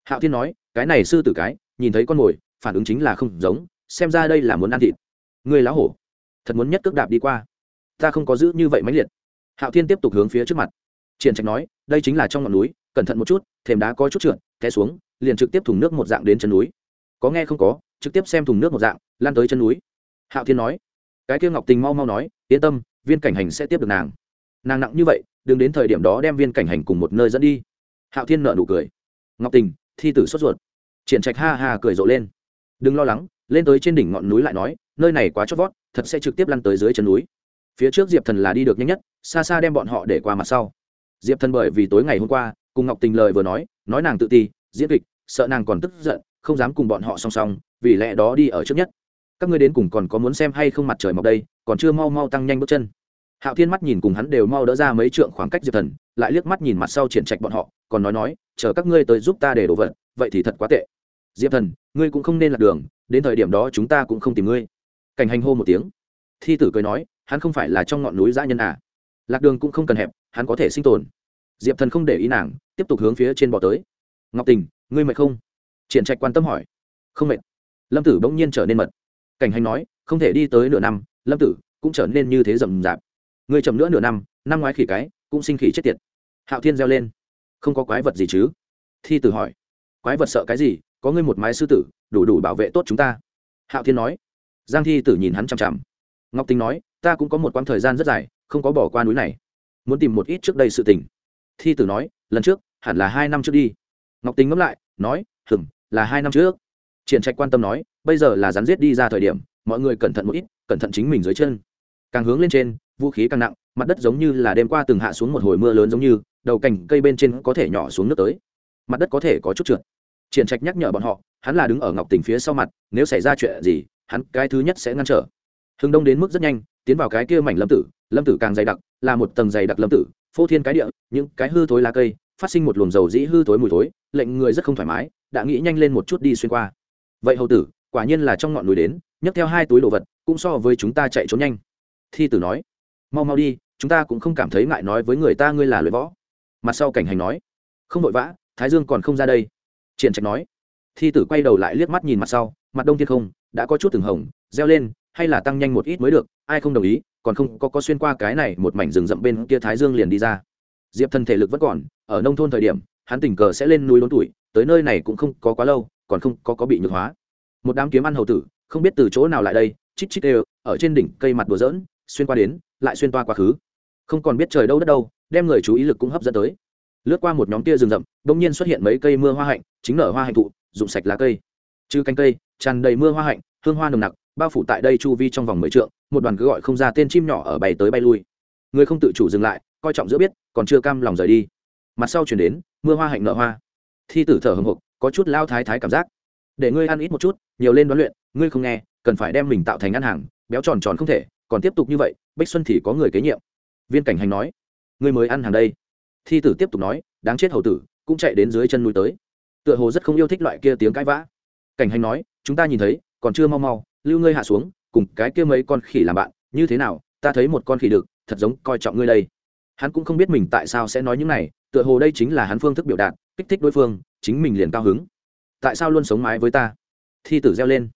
Hạo thiên nói, cái này sư tử cái, nhìn thấy con mồi, phản ứng chính là không giống, xem ra đây là muốn ăn thịt. Ngươi lá hổ, thật muốn nhất cước đạp đi qua. Ta không có giữ như vậy mãnh liệt. Hạo thiên tiếp tục hướng phía trước mặt. Triển trạch nói, đây chính là trong ngọn núi, cẩn thận một chút, thềm đá có chút trượt, té xuống liền trực tiếp thùng nước một dạng đến chân núi. Có nghe không có, trực tiếp xem thùng nước một dạng, lan tới chân núi. Hạo thiên nói. Cái kia ngọc tình mau mau nói, yên tâm, viên cảnh hành sẽ tiếp được nàng. Nàng nặng như vậy, đừng đến thời điểm đó đem viên cảnh hành cùng một nơi dẫn đi. Hạo thiên nợ nụ cười. Ngọc tình, thi tử sốt ruột. Triển trạch ha ha cười rộ lên. Đừng lo lắng, lên tới trên đỉnh ngọn núi lại nói, nơi này quá chót vót, thật sẽ trực tiếp lăn tới dưới chân núi. Phía trước diệp thần là đi được nhanh nhất, xa xa đem bọn họ để qua mặt sau. Diệp thần bởi vì tối ngày hôm qua, cùng ngọc tình lời vừa nói nói nàng tự ti, diễn kịch sợ nàng còn tức giận, không dám cùng bọn họ song song, vì lẽ đó đi ở trước nhất. Các ngươi đến cùng còn có muốn xem hay không mặt trời mọc đây, còn chưa mau mau tăng nhanh bước chân. Hạo thiên mắt nhìn cùng hắn đều mau đỡ ra mấy trượng khoảng cách diệp thần, lại liếc mắt nhìn mặt sau triển trạch bọn họ, còn nói nói, chờ các ngươi tới giúp ta để đổ vật, vậy thì thật quá tệ. Diệp thần, ngươi cũng không nên lạc đường, đến thời điểm đó chúng ta cũng không tìm ngươi. Cảnh hành hô một tiếng. Thi tử cười nói, hắn không phải là trong ngọn núi dã nhân à? Lạc đường cũng không cần hẹp, hắn có thể sinh tồn. Diệp thần không để ý nàng, tiếp tục hướng phía trên bò tới. Ngọc tình ngươi mệt không? Triển trạch quan tâm hỏi. Không mệt. Lâm tử bỗng nhiên trở nên mật cảnh hành nói, không thể đi tới nửa năm, lâm tử cũng trở nên như thế rầm rạp. Ngươi chậm nữa nửa năm năm ngoái khỉ cái, cũng sinh khỉ chết tiệt. Hạo thiên reo lên. Không có quái vật gì chứ? Thi tử hỏi. Quái vật sợ cái gì? Có ngươi một mái sư tử, đủ đủ bảo vệ tốt chúng ta. Hạo thiên nói. Giang thi tử nhìn hắn chằm chằm. Ngọc tính nói, ta cũng có một quãng thời gian rất dài, không có bỏ qua núi này. Muốn tìm một ít trước đây sự tình. Thi tử nói, lần trước, hẳn là hai năm trước đi. Ngọc tính ngẫm lại nói hừng là hai năm trước. Triển trạch quan tâm nói, bây giờ là rắn giết đi ra thời điểm, mọi người cẩn thận một ít, cẩn thận chính mình dưới chân. Càng hướng lên trên, vũ khí càng nặng, mặt đất giống như là đêm qua từng hạ xuống một hồi mưa lớn giống như, đầu cành cây bên trên có thể nhỏ xuống nước tới. Mặt đất có thể có chút trượt. Triển trạch nhắc nhở bọn họ, hắn là đứng ở ngọc tỉnh phía sau mặt, nếu xảy ra chuyện gì, hắn cái thứ nhất sẽ ngăn trở. Hưng đông đến mức rất nhanh, tiến vào cái kia mảnh lâm tử lâm tử càng dày đặc, là một tầng dày đặc lâm tử, phô thiên cái địa, những cái hư thối lá cây phát sinh một luồng dầu dĩ hư thối mùi thối, lệnh người rất không thoải mái, đã nghĩ nhanh lên một chút đi xuyên qua. Vậy hầu tử, quả nhiên là trong ngọn núi đến, nhấc theo hai túi đồ vật, cũng so với chúng ta chạy trốn nhanh. Thi tử nói, mau mau đi, chúng ta cũng không cảm thấy ngại nói với người ta ngươi là luyện võ. Mặt sau cảnh hành nói, không vội vã, thái dương còn không ra đây. Triển trạch nói, thi tử quay đầu lại liếc mắt nhìn mặt sau, mặt đông thiên không, đã có chút từng hồng, reo lên, hay là tăng nhanh một ít mới được, ai không đồng ý, còn không có có xuyên qua cái này một mảnh rừng rậm bên kia thái dương liền đi ra. Diệp thần thể lực vẫn còn ở nông thôn thời điểm, hắn tình cờ sẽ lên núi lớn tuổi, tới nơi này cũng không có quá lâu, còn không có có bị nhược hóa. Một đám kiếm ăn hầu tử, không biết từ chỗ nào lại đây, chít chít đều, ở trên đỉnh cây mặt đùa dỡn xuyên qua đến, lại xuyên qua quá khứ. Không còn biết trời đâu đất đâu, đem người chú ý lực cũng hấp dẫn tới. Lướt qua một nhóm tia rừng rậm bỗng nhiên xuất hiện mấy cây mưa hoa hạnh, chính nở hoa hạnh thụ, rụng sạch lá cây. Trừ cánh cây, tràn đầy mưa hoa hạnh, hương hoa nồng nặc, bao phủ tại đây chu vi trong vòng mười trượng, một đoàn cứ gọi không ra tên chim nhỏ ở bay tới bay lui. Người không tự chủ dừng lại, coi trọng giữa biết, còn chưa cam lòng rời đi mặt sau chuyển đến, mưa hoa hạnh nợ hoa. Thi tử thở hồng hộc có chút lao thái thái cảm giác. Để ngươi ăn ít một chút, nhiều lên đoán luyện, ngươi không nghe, cần phải đem mình tạo thành ăn hàng, béo tròn tròn không thể, còn tiếp tục như vậy, bích xuân thì có người kế nhiệm. Viên cảnh hành nói, ngươi mới ăn hàng đây. Thi tử tiếp tục nói, đáng chết hầu tử, cũng chạy đến dưới chân núi tới. Tựa hồ rất không yêu thích loại kia tiếng cãi vã. Cảnh hành nói, chúng ta nhìn thấy, còn chưa mau mau, lưu ngươi hạ xuống, cùng cái kia mấy con khỉ làm bạn, như thế nào, ta thấy một con khỉ được, thật giống coi trọng ngươi đây hắn cũng không biết mình tại sao sẽ nói những này, tựa hồ đây chính là hắn phương thức biểu đạt, kích thích đối phương, chính mình liền cao hứng. Tại sao luôn sống mái với ta? Thi tử reo lên.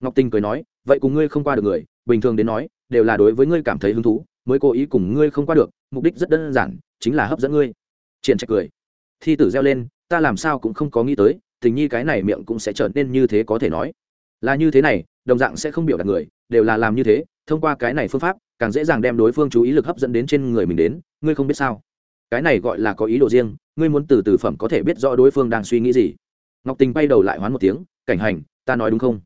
Ngọc tinh cười nói, vậy cùng ngươi không qua được người, bình thường đến nói, đều là đối với ngươi cảm thấy hứng thú, mới cố ý cùng ngươi không qua được, mục đích rất đơn giản, chính là hấp dẫn ngươi. Triển trạch cười. Thi tử reo lên, ta làm sao cũng không có nghĩ tới, tình nhi cái này miệng cũng sẽ trở nên như thế có thể nói. Là như thế này, đồng dạng sẽ không biểu đạt người, đều là làm như thế, thông qua cái này phương pháp, càng dễ dàng đem đối phương chú ý lực hấp dẫn đến trên người mình đến ngươi không biết sao? Cái này gọi là có ý đồ riêng, ngươi muốn từ từ phẩm có thể biết rõ đối phương đang suy nghĩ gì. Ngọc tình bay đầu lại hoán một tiếng, cảnh hành, ta nói đúng không?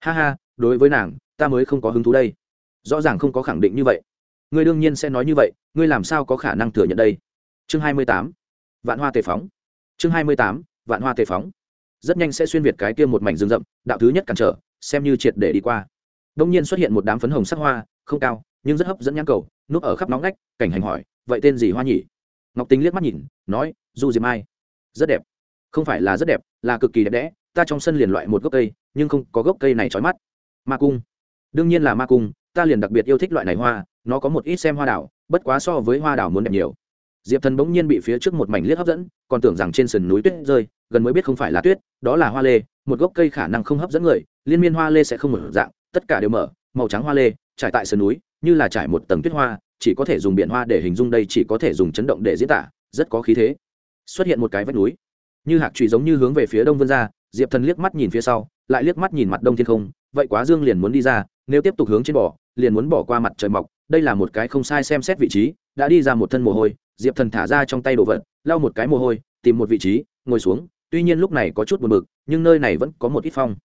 Ha ha, đối với nàng, ta mới không có hứng thú đây. Rõ ràng không có khẳng định như vậy. Ngươi đương nhiên sẽ nói như vậy, ngươi làm sao có khả năng thừa nhận đây? Chương hai mươi tám, vạn hoa tề phóng. Chương hai mươi tám, vạn hoa tề phóng. Rất nhanh sẽ xuyên việt cái kia một mảnh rừng rậm, đạo thứ nhất cản trở, xem như triệt để đi qua. Đông nhiên xuất hiện một đám phấn hồng sắc hoa, không cao nhưng rất hấp dẫn nhãn cầu, núp ở khắp nóng ngách, cảnh hành hỏi, vậy tên gì hoa nhỉ? Ngọc tính liếc mắt nhìn, nói du diệp mai. Rất đẹp. Không phải là rất đẹp, là cực kỳ đẹp đẽ, ta trong sân liền loại một gốc cây, nhưng không có gốc cây này trói mắt. Ma cung. Đương nhiên là ma cung, ta liền đặc biệt yêu thích loại này hoa, nó có một ít xem hoa đảo, bất quá so với hoa đảo muốn đẹp nhiều. Diệp thần bỗng nhiên bị phía trước một mảnh liếc hấp dẫn, còn tưởng rằng trên sườn núi tuyết rơi, gần mới biết không phải là tuyết, đó là hoa lê, một gốc cây khả năng không hấp dẫn người, liên miên hoa lê sẽ không mở dạng, tất cả đều mở, màu trắng hoa lê, trải tại sườn núi như là trải một tầng tuyết hoa, chỉ có thể dùng biển hoa để hình dung đây chỉ có thể dùng chấn động để diễn tả, rất có khí thế. Xuất hiện một cái vách núi. Như hạc trụy giống như hướng về phía đông vươn ra, diệp thần liếc mắt nhìn phía sau, lại liếc mắt nhìn mặt đông thiên không, vậy quá dương liền muốn đi ra, nếu tiếp tục hướng trên bỏ liền muốn bỏ qua mặt trời mọc, đây là một cái không sai xem xét vị trí, đã đi ra một thân mồ hôi, diệp thần thả ra trong tay đồ vật, lau một cái mồ hôi, tìm một vị trí, ngồi xuống, tuy nhiên lúc này có chút buồn bực, nhưng nơi này vẫn có một ít phong.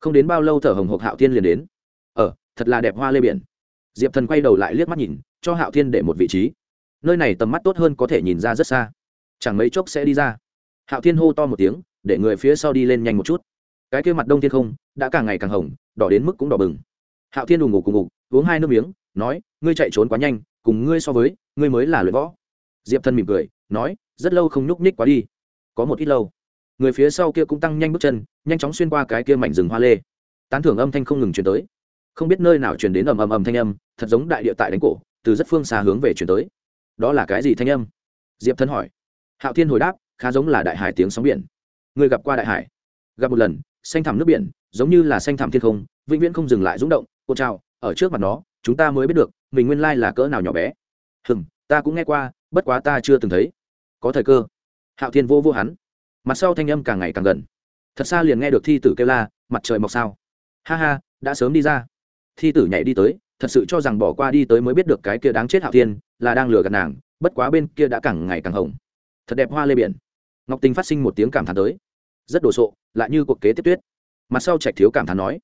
Không đến bao lâu thở hồng hộc hạo thiên liền đến. Ở thật là đẹp hoa lê biển diệp thần quay đầu lại liếc mắt nhìn cho hạo thiên để một vị trí. Nơi này tầm mắt tốt hơn có thể nhìn ra rất xa. Chẳng mấy chốc sẽ đi ra. Hạo thiên hô to một tiếng để người phía sau đi lên nhanh một chút. Cái kia mặt đông thiên không đã càng ngày càng hồng đỏ đến mức cũng đỏ bừng. Hạo thiên đùng ngủ cùng ngủ, uống hai nước miếng nói ngươi chạy trốn quá nhanh cùng ngươi so với ngươi mới là luyện võ. Diệp thân mỉm cười nói rất lâu không nhúc nhích quá đi. Có một ít lâu người phía sau kia cũng tăng nhanh bước chân nhanh chóng xuyên qua cái kia mảnh rừng hoa lê. Tán thưởng âm thanh không ngừng chuyển tới không biết nơi nào chuyển đến ầm ầm ầm thanh âm, thật giống đại địa tại đánh cổ, từ rất phương xa hướng về chuyển tới. Đó là cái gì thanh âm? Diệp thân hỏi. Hạo thiên hồi đáp, khá giống là đại hải tiếng sóng biển. Người gặp qua đại hải? Gặp một lần, xanh thẳm nước biển, giống như là xanh thẳm thiên không, vĩnh viễn không dừng lại rung động. Cô trao ở trước mặt nó, chúng ta mới biết được, mình nguyên lai là cỡ nào nhỏ bé. Hừm, ta cũng nghe qua, bất quá ta chưa từng thấy. Có thời cơ. Hạo thiên vô vô hắn. Mặt sau thanh âm càng ngày càng gần. Thật xa liền nghe được thi tử kêu la, mặt trời mọc sao. Ha ha, đã sớm đi ra thi tử nhảy đi tới, thật sự cho rằng bỏ qua đi tới mới biết được cái kia đáng chết hạo thiên là đang lừa gạt nàng, bất quá bên kia đã càng ngày càng hồng. Thật đẹp hoa lê biển. Ngọc tình phát sinh một tiếng cảm thán tới. Rất đồ sộ, lại như cuộc kế tiếp tuyết. Mặt sau trạch thiếu cảm thán nói,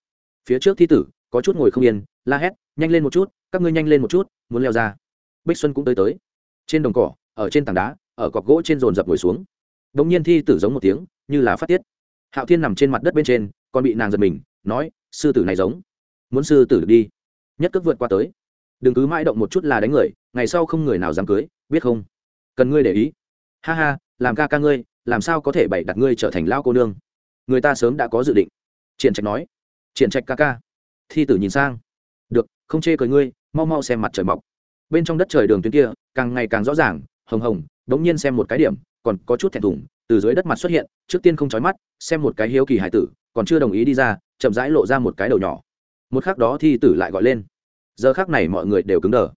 phía trước thi tử, có chút ngồi không yên, la hét, nhanh lên một chút, các ngươi nhanh lên một chút, muốn leo ra. Bích xuân cũng tới tới. Trên đồng cỏ, ở trên tảng đá, ở cọc gỗ trên rồn rập ngồi xuống. Đ ỗ n g nhiên thi tử giống một tiếng, như là phát tiết. Hạo thiên nằm trên mặt đất bên trên, còn bị nàng giật mình, nói, sư tử này giống muốn sư tử đi. Nhất cước vượt qua tới. Đừng cứ mãi động một chút là đánh người, ngày sau không người nào dám cưới, biết không? Cần ngươi để ý. Ha ha, làm ca ca ngươi, làm sao có thể bày đặt ngươi trở thành lao cô nương? Người ta sớm đã có dự định. Triển trạch nói. Triển trạch ca ca. Thi tử nhìn sang. Được, không chê cười ngươi, mau mau xem mặt trời mọc. Bên trong đất trời đường tuyến kia, càng ngày càng rõ ràng, hồng hồng, đống nhiên xem một cái điểm, còn có chút thẹn thùng, từ dưới đất mặt xuất hiện, trước tiên không chói mắt, xem một cái hiếu kỳ hải tử, còn chưa đồng ý đi ra, chậm rãi lộ ra một cái đầu nhỏ một khắc đó thi tử lại gọi lên. Giờ khắc này mọi người đều cứng đờ.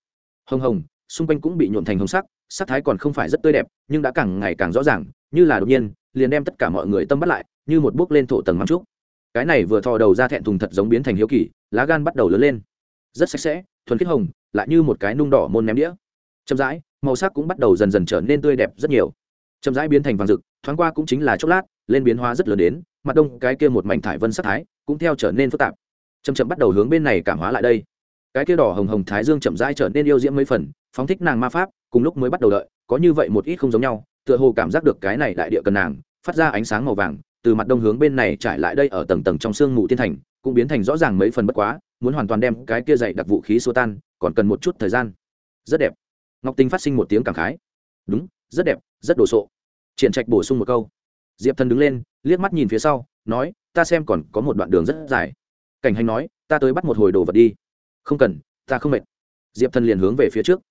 Hồng hồng, xung quanh cũng bị nhuộn thành hồng sắc sắc thái còn không phải rất tươi đẹp, nhưng đã càng ngày càng rõ ràng, như là đột nhiên, liền đem tất cả mọi người tâm bắt lại, như một bước lên thổ tầng mắm trúc. Cái này vừa thò đầu ra thẹn thùng thật giống biến thành hiếu kỳ, lá gan bắt đầu lớn lên. Rất sạch sẽ, thuần khiết hồng, lại như một cái nung đỏ môn ném đĩa. Chậm rãi, màu sắc cũng bắt đầu dần dần trở nên tươi đẹp rất nhiều. Chậm rãi biến thành vàng rực, thoáng qua cũng chính là chốc lát, lên biến hóa rất lớn đến, mặt đông cái kia một mảnh thải vân sắc thái cũng theo trở nên phức tạp chậm chậm bắt đầu hướng bên này cảm hóa lại đây. Cái kia đỏ hồng hồng thái dương chậm rãi trở nên yêu diễm mấy phần, phóng thích nàng ma pháp, cùng lúc mới bắt đầu đợi, có như vậy một ít không giống nhau, tựa hồ cảm giác được cái này đại địa cần nàng, phát ra ánh sáng màu vàng, từ mặt đông hướng bên này trải lại đây ở tầng tầng trong sương mù tiên thành, cũng biến thành rõ ràng mấy phần bất quá, muốn hoàn toàn đem cái kia dậy đặc vũ khí xua tan, còn cần một chút thời gian. Rất đẹp. Ngọc tinh phát sinh một tiếng cảm khái. Đúng, rất đẹp, rất đồ sộ. Triển trạch bổ sung một câu. Diệp thần đứng lên, liếc mắt nhìn phía sau, nói, ta xem còn có một đoạn đường rất dài cảnh hành nói, ta tới bắt một hồi đồ vật đi. Không cần, ta không mệt. Diệp thần liền hướng về phía trước.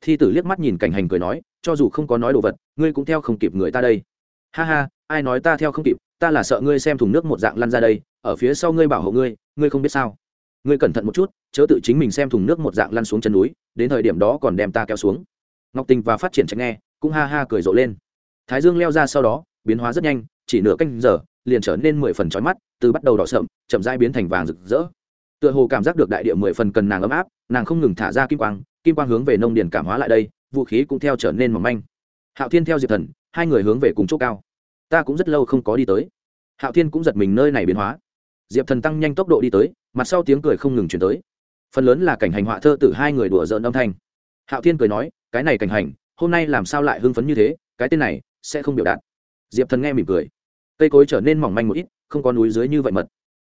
Thi tử liếc mắt nhìn cảnh hành cười nói, cho dù không có nói đồ vật, ngươi cũng theo không kịp người ta đây. Ha ha, ai nói ta theo không kịp, ta là sợ ngươi xem thùng nước một dạng lăn ra đây, ở phía sau ngươi bảo hộ ngươi ngươi không biết sao? Ngươi cẩn thận một chút, chớ tự chính mình xem thùng nước một dạng lăn xuống chân núi, đến thời điểm đó còn đem ta kéo xuống. Ngọc tình và phát triển tránh nghe, cũng ha ha cười rộ lên. Thái dương leo ra sau đó, biến hóa rất nhanh, chỉ nửa canh giờ liền trở nên mười phần trói mắt, từ bắt đầu đỏ sậm, chậm dai biến thành vàng rực rỡ. Tựa hồ cảm giác được đại địa mười phần cần nàng ấm áp, nàng không ngừng thả ra kim quang kim quang hướng về nông điền cảm hóa lại đây, vũ khí cũng theo trở nên mỏng manh. Hạo thiên theo diệp thần, hai người hướng về cùng chỗ cao. Ta cũng rất lâu không có đi tới. Hạo thiên cũng giật mình nơi này biến hóa. Diệp thần tăng nhanh tốc độ đi tới, mặt sau tiếng cười không ngừng chuyển tới. Phần lớn là cảnh hành họa thơ từ hai người đùa dợn âm thanh. Hạo thiên cười nói, cái này cảnh hành, hôm nay làm sao lại hưng phấn như thế? Cái tên này sẽ không biểu đạt. Diệp thần nghe mỉm cười cây cối trở nên mỏng manh một ít, không có núi dưới như vậy mật.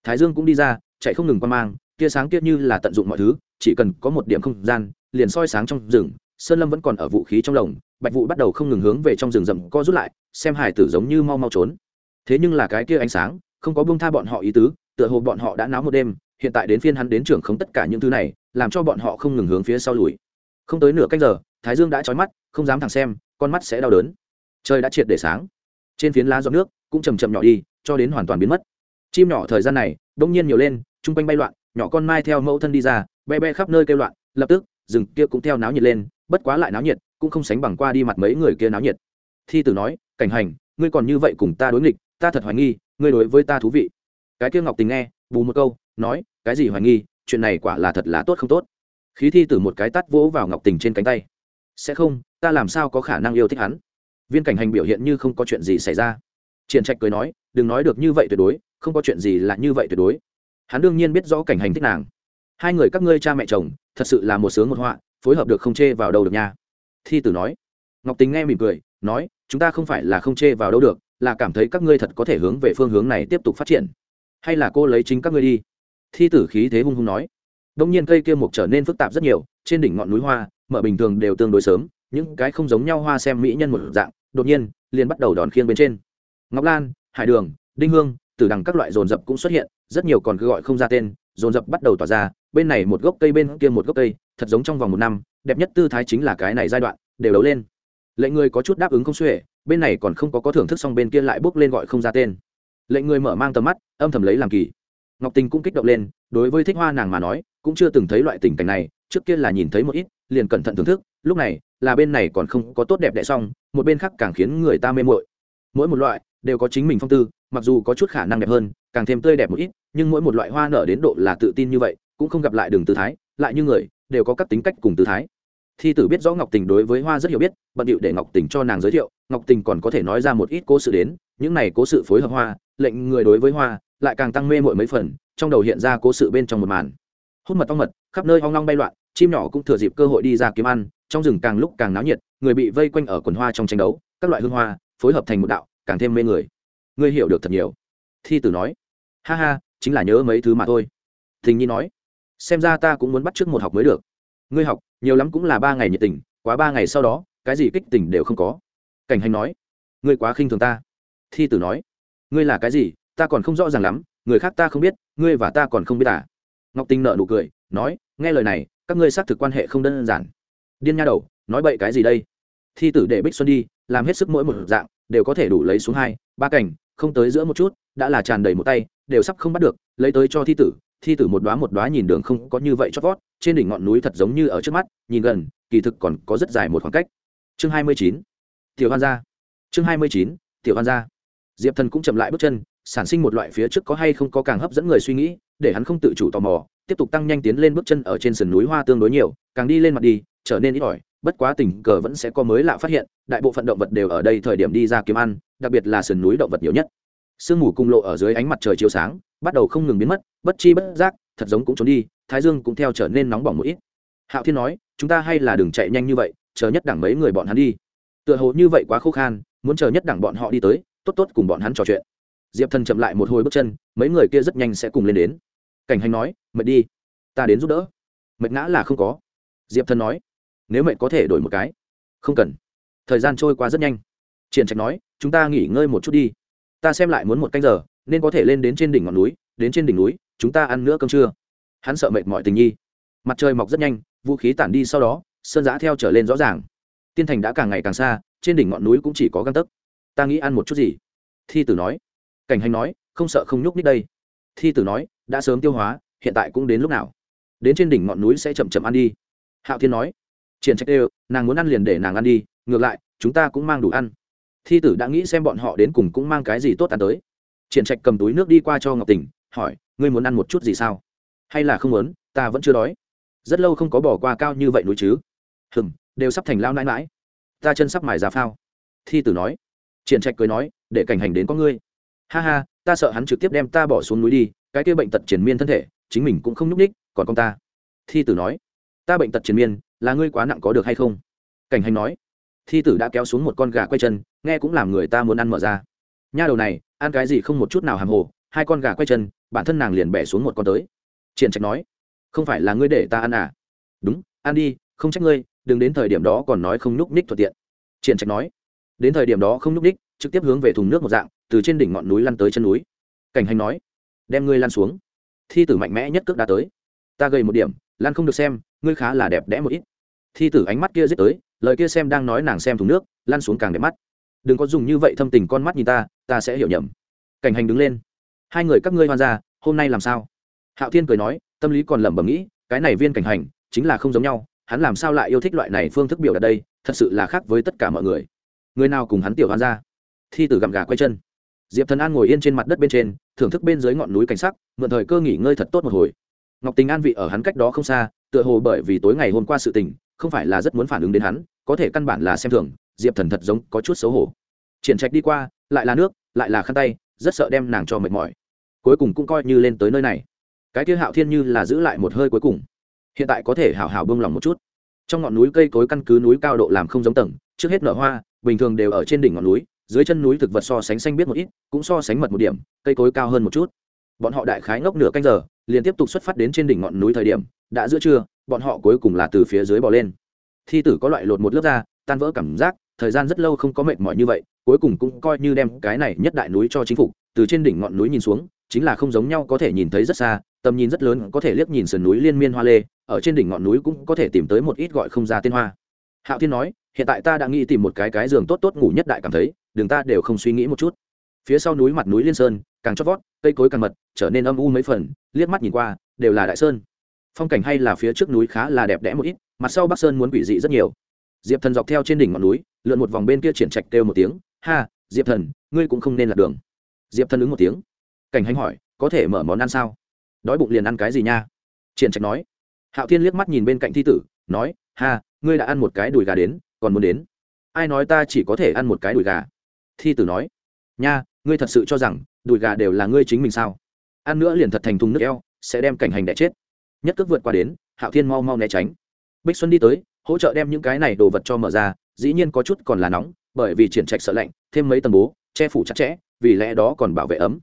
Thái dương cũng đi ra, chạy không ngừng qua mang, tia sáng tiết như là tận dụng mọi thứ, chỉ cần có một điểm không gian, liền soi sáng trong rừng, sơn lâm vẫn còn ở vũ khí trong lồng, bạch vụ bắt đầu không ngừng hướng về trong rừng rậm co rút lại, xem hải tử giống như mau mau trốn. Thế nhưng là cái kia ánh sáng, không có buông tha bọn họ ý tứ, tựa hồ bọn họ đã náo một đêm, hiện tại đến phiên hắn đến trưởng không tất cả những thứ này, làm cho bọn họ không ngừng hướng phía sau lùi. Không tới nửa cách giờ, thái dương đã trói mắt, không dám thẳng xem, con mắt sẽ đau đớn. Trời đã triệt để sáng. Trên phiến lá giọt nước cũng chầm chậm nhỏ đi, cho đến hoàn toàn biến mất. Chim nhỏ thời gian này đông nhiên nhiều lên, chung quanh bay loạn, nhỏ con mai theo mẫu thân đi ra be be khắp nơi kêu loạn, lập tức, rừng kia cũng theo náo nhiệt lên, bất quá lại náo nhiệt, cũng không sánh bằng qua đi mặt mấy người kia náo nhiệt. Thi tử nói, cảnh hành, ngươi còn như vậy cùng ta đối nghịch, ta thật hoài nghi, ngươi đối với ta thú vị. Cái kia ngọc tình nghe, bù một câu, nói, cái gì hoài nghi, chuyện này quả là thật là tốt không tốt. Khí thi tử một cái tắt vỗ vào ngọc tình trên cánh tay. Sẽ không, ta làm sao có khả năng yêu thích hắn? Viên cảnh hành biểu hiện như không có chuyện gì xảy ra triển trạch cười nói, đừng nói được như vậy tuyệt đối, không có chuyện gì là như vậy tuyệt đối. Hắn đương nhiên biết rõ cảnh hành thích nàng. Hai người các ngươi cha mẹ chồng, thật sự là một sướng một họa, phối hợp được không chê vào đâu được nha. Thi tử nói. Ngọc tính nghe mỉm cười, nói, chúng ta không phải là không chê vào đâu được, là cảm thấy các ngươi thật có thể hướng về phương hướng này tiếp tục phát triển. Hay là cô lấy chính các ngươi đi. Thi tử khí thế hung hung nói. Đông nhiên cây kia mục trở nên phức tạp rất nhiều, trên đỉnh ngọn núi hoa, mở bình thường đều tương đối sớm, những cái không giống nhau hoa xem mỹ nhân một dạng, đột nhiên liền bắt đầu đòn khiêng bên trên ngọc lan, hải đường, đinh hương từ đằng các loại dồn dập cũng xuất hiện, rất nhiều còn cứ gọi không ra tên, dồn dập bắt đầu tỏa ra, bên này một gốc cây bên kia một gốc cây, thật giống trong vòng một năm, đẹp nhất tư thái chính là cái này giai đoạn, đều đấu lên. Lệnh người có chút đáp ứng không xuể, bên này còn không có có thưởng thức xong bên kia lại bước lên gọi không ra tên. Lệnh người mở mang tầm mắt, âm thầm lấy làm kỳ. Ngọc tình cũng kích động lên, đối với thích hoa nàng mà nói, cũng chưa từng thấy loại tình cảnh này, trước kia là nhìn thấy một ít, liền cẩn thận thưởng thức, lúc này, là bên này còn không có tốt đẹp đẽ xong, một bên khác càng khiến người ta mê mội mỗi một loại đều có chính mình phong tư, mặc dù có chút khả năng đẹp hơn, càng thêm tươi đẹp một ít, nhưng mỗi một loại hoa nở đến độ là tự tin như vậy, cũng không gặp lại đường tư thái, lại như người, đều có các tính cách cùng tư thái. Thi tử biết rõ ngọc tình đối với hoa rất hiểu biết, bận điệu để ngọc tình cho nàng giới thiệu, ngọc tình còn có thể nói ra một ít cố sự đến, những này cố sự phối hợp hoa, lệnh người đối với hoa, lại càng tăng mê mội mấy phần, trong đầu hiện ra cố sự bên trong một màn. Hút mật ong mật, khắp nơi hoang long bay loạn, chim nhỏ cũng thừa dịp cơ hội đi ra kiếm ăn, trong rừng càng lúc càng náo nhiệt, người bị vây quanh ở quần hoa trong tranh đấu, các loại hương hoa, phối hợp thành một đạo càng thêm mê người. Ngươi hiểu được thật nhiều. Thi tử nói. Ha ha, chính là nhớ mấy thứ mà thôi. Thình nhi nói. Xem ra ta cũng muốn bắt trước một học mới được. Ngươi học, nhiều lắm cũng là ba ngày nhiệt tình, quá ba ngày sau đó, cái gì kích tình đều không có. Cảnh hành nói. Ngươi quá khinh thường ta. Thi tử nói. Ngươi là cái gì, ta còn không rõ ràng lắm, người khác ta không biết, ngươi và ta còn không biết à? Ngọc tinh nợ nụ cười, nói, nghe lời này, các ngươi xác thực quan hệ không đơn giản. Điên nha đầu, nói bậy cái gì đây? Thi tử để bích xuân đi, làm hết sức mỗi một dạng đều có thể đủ lấy xuống hai, ba cảnh không tới giữa một chút, đã là tràn đầy một tay, đều sắp không bắt được, lấy tới cho thi tử thi tử một đoá một đoá nhìn đường không có như vậy chót vót, trên đỉnh ngọn núi thật giống như ở trước mắt, nhìn gần, kỳ thực còn có rất dài một khoảng cách. Chương hai mươi chín, tiểu hoan gia. Chương hai mươi chín, tiểu hoan gia. Diệp thần cũng chậm lại bước chân, sản sinh một loại phía trước có hay không có càng hấp dẫn người suy nghĩ, để hắn không tự chủ tò mò, tiếp tục tăng nhanh tiến lên bước chân ở trên sườn núi hoa tương đối nhiều, càng đi lên mặt đi, trở nên ít ỏi bất quá tình cờ vẫn sẽ có mới lạ phát hiện, đại bộ phận động vật đều ở đây thời điểm đi ra kiếm ăn, đặc biệt là sườn núi động vật nhiều nhất. Sương mù cung lộ ở dưới ánh mặt trời chiếu sáng, bắt đầu không ngừng biến mất, bất chi bất giác, thật giống cũng trốn đi, thái dương cũng theo trở nên nóng bỏng một ít. Hạo thiên nói, chúng ta hay là đừng chạy nhanh như vậy, chờ nhất đẳng mấy người bọn hắn đi. Tựa hồ như vậy quá khô khan, muốn chờ nhất đẳng bọn họ đi tới, tốt tốt cùng bọn hắn trò chuyện. Diệp thần chậm lại một hồi bước chân, mấy người kia rất nhanh sẽ cùng lên đến. Cảnh hành nói, mệt đi, ta đến giúp đỡ. Mệt ngã là không có. Diệp thần nói nếu mệt có thể đổi một cái. Không cần. Thời gian trôi qua rất nhanh. Triển trạch nói, chúng ta nghỉ ngơi một chút đi. Ta xem lại muốn một canh giờ, nên có thể lên đến trên đỉnh ngọn núi, đến trên đỉnh núi, chúng ta ăn nữa cơm trưa. Hắn sợ mệt mọi tình nhi. Mặt trời mọc rất nhanh, vũ khí tản đi sau đó, sơn giã theo trở lên rõ ràng. Tiên thành đã càng ngày càng xa, trên đỉnh ngọn núi cũng chỉ có găng tấc. Ta nghĩ ăn một chút gì? Thi tử nói. Cảnh hành nói, không sợ không nhúc nít đây. Thi tử nói, đã sớm tiêu hóa, hiện tại cũng đến lúc nào? Đến trên đỉnh ngọn núi sẽ chậm chậm ăn đi. Hạo thiên nói triển trách đều nàng muốn ăn liền để nàng ăn đi, ngược lại, chúng ta cũng mang đủ ăn. Thi tử đã nghĩ xem bọn họ đến cùng cũng mang cái gì tốt ăn tới. Triển trạch cầm túi nước đi qua cho ngọc tình, hỏi, ngươi muốn ăn một chút gì sao? Hay là không muốn, ta vẫn chưa đói. Rất lâu không có bỏ qua cao như vậy núi chứ? Hừng đều sắp thành lao nãi mãi ta chân sắp mài ra phao. Thi tử nói. Triển trạch cười nói, để cảnh hành đến có ngươi. Ha ha, ta sợ hắn trực tiếp đem ta bỏ xuống núi đi, cái kia bệnh tật Triển miên thân thể, chính mình cũng không nhúc ních còn con ta. Thi tử nói. Ta bệnh tật Triển miên là ngươi quá nặng có được hay không? Cảnh hành nói. Thi tử đã kéo xuống một con gà quay chân, nghe cũng làm người ta muốn ăn mở ra. Nha đầu này, ăn cái gì không một chút nào hàm hồ, hai con gà quay chân, bản thân nàng liền bẻ xuống một con tới. Triển trạch nói. Không phải là ngươi để ta ăn à? Đúng, ăn đi, không trách ngươi, đừng đến thời điểm đó còn nói không nhúc ních thuận tiện. Triển trạch nói. Đến thời điểm đó không nhúc ních trực tiếp hướng về thùng nước một dạng, từ trên đỉnh ngọn núi lăn tới chân núi. Cảnh hành nói. Đem ngươi lăn xuống. Thi tử mạnh mẽ nhất cước đã tới. Ta gầy một điểm Lan không được xem, ngươi khá là đẹp đẽ một ít. Thi tử ánh mắt kia giết tới, lời kia xem đang nói nàng xem thùng nước, Lan xuống càng đẹp mắt. Đừng có dùng như vậy thâm tình con mắt nhìn ta ta sẽ hiểu nhầm. Cảnh hành đứng lên. Hai người các ngươi hoan ra, hôm nay làm sao? Hạo thiên cười nói, tâm lý còn lẩm bẩm nghĩ, cái này viên cảnh hành, chính là không giống nhau, hắn làm sao lại yêu thích loại này phương thức biểu đạt đây, thật sự là khác với tất cả mọi người. Người nào cùng hắn tiểu hoan ra? Thi tử gặm gà quay chân. Diệp thần an ngồi yên trên mặt đất bên trên, thưởng thức bên dưới ngọn núi cảnh sắc, mượn thời cơ nghỉ ngơi thật tốt một hồi ngọc tình an vị ở hắn cách đó không xa, tựa hồ bởi vì tối ngày hôm qua sự tình, không phải là rất muốn phản ứng đến hắn, có thể căn bản là xem thường, diệp thần thật giống có chút xấu hổ. Triển trạch đi qua, lại là nước, lại là khăn tay, rất sợ đem nàng cho mệt mỏi. Cuối cùng cũng coi như lên tới nơi này. Cái kia hạo thiên như là giữ lại một hơi cuối cùng. Hiện tại có thể hào hào bông lòng một chút. Trong ngọn núi cây cối căn cứ núi cao độ làm không giống tầng, trước hết nở hoa, bình thường đều ở trên đỉnh ngọn núi, dưới chân núi thực vật so sánh xanh biết một ít, cũng so sánh mật một điểm, cây cối cao hơn một chút. Bọn họ đại khái ngốc nửa canh giờ liền tiếp tục xuất phát đến trên đỉnh ngọn núi thời điểm, đã giữa trưa, bọn họ cuối cùng là từ phía dưới bò lên. Thi tử có loại lột một lớp da, tan vỡ cảm giác, thời gian rất lâu không có mệt mỏi như vậy, cuối cùng cũng coi như đem cái này nhất đại núi cho chính phủ từ trên đỉnh ngọn núi nhìn xuống, chính là không giống nhau có thể nhìn thấy rất xa, tầm nhìn rất lớn, có thể liếc nhìn sườn núi liên miên hoa lê, ở trên đỉnh ngọn núi cũng có thể tìm tới một ít gọi không ra tên hoa. Hạo thiên nói, hiện tại ta đã nghĩ tìm một cái cái giường tốt tốt ngủ nhất đại cảm thấy đường ta đều không suy nghĩ một chút. Phía sau núi mặt núi liên sơn càng chót vót, cây cối càng mật, trở nên âm u mấy phần, liếc mắt nhìn qua, đều là đại sơn. Phong cảnh hay là phía trước núi khá là đẹp đẽ một ít, mặt sau bắc sơn muốn quỷ dị rất nhiều. Diệp thần dọc theo trên đỉnh ngọn núi, lượn một vòng bên kia triển trạch kêu một tiếng, ha, diệp thần, ngươi cũng không nên lạc đường. Diệp thần ứng một tiếng. Cảnh hành hỏi, có thể mở món ăn sao? Đói bụng liền ăn cái gì nha? Triển trạch nói. Hạo thiên liếc mắt nhìn bên cạnh thi tử, nói, ha, ngươi đã ăn một cái đùi gà đến, còn muốn đến. Ai nói ta chỉ có thể ăn một cái đùi gà? Thi tử nói, nha ngươi thật sự cho rằng đùi gà đều là ngươi chính mình sao? Ăn nữa liền thật thành thùng nước eo, sẽ đem cảnh hành đẻ chết. Nhất cước vượt qua đến, hạo thiên mau mau né tránh. Bích xuân đi tới, hỗ trợ đem những cái này đồ vật cho mở ra, dĩ nhiên có chút còn là nóng, bởi vì triển trạch sợ lạnh, thêm mấy tầng bố, che phủ chặt chẽ, vì lẽ đó còn bảo vệ ấm.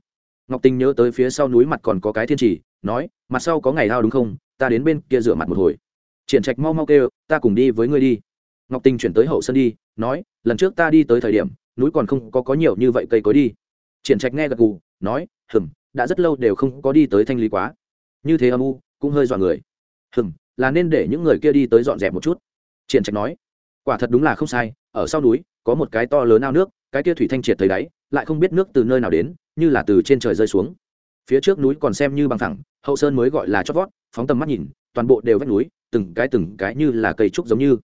Ngọc Tinh nhớ tới phía sau núi mặt còn có cái thiên trì, nói, mặt sau có ngày hao đúng không? Ta đến bên kia rửa mặt một hồi. Triển trạch mau mau kêu, ta cùng đi với ngươi đi. Ngọc Tinh chuyển tới hậu sân đi, nói, lần trước ta đi tới thời điểm, núi còn không có có nhiều như vậy cây cối đi triển trạch nghe gật gù, nói, hừm, đã rất lâu đều không có đi tới thanh lý quá. Như thế âm u, cũng hơi dọa người. Hừm, là nên để những người kia đi tới dọn dẹp một chút. Triển trạch nói, quả thật đúng là không sai, ở sau núi, có một cái to lớn ao nước, cái kia thủy thanh triệt thấy đáy, lại không biết nước từ nơi nào đến, như là từ trên trời rơi xuống. Phía trước núi còn xem như bằng thẳng hậu sơn mới gọi là chót vót, phóng tầm mắt nhìn, toàn bộ đều vách núi, từng cái từng cái như là cây trúc giống như.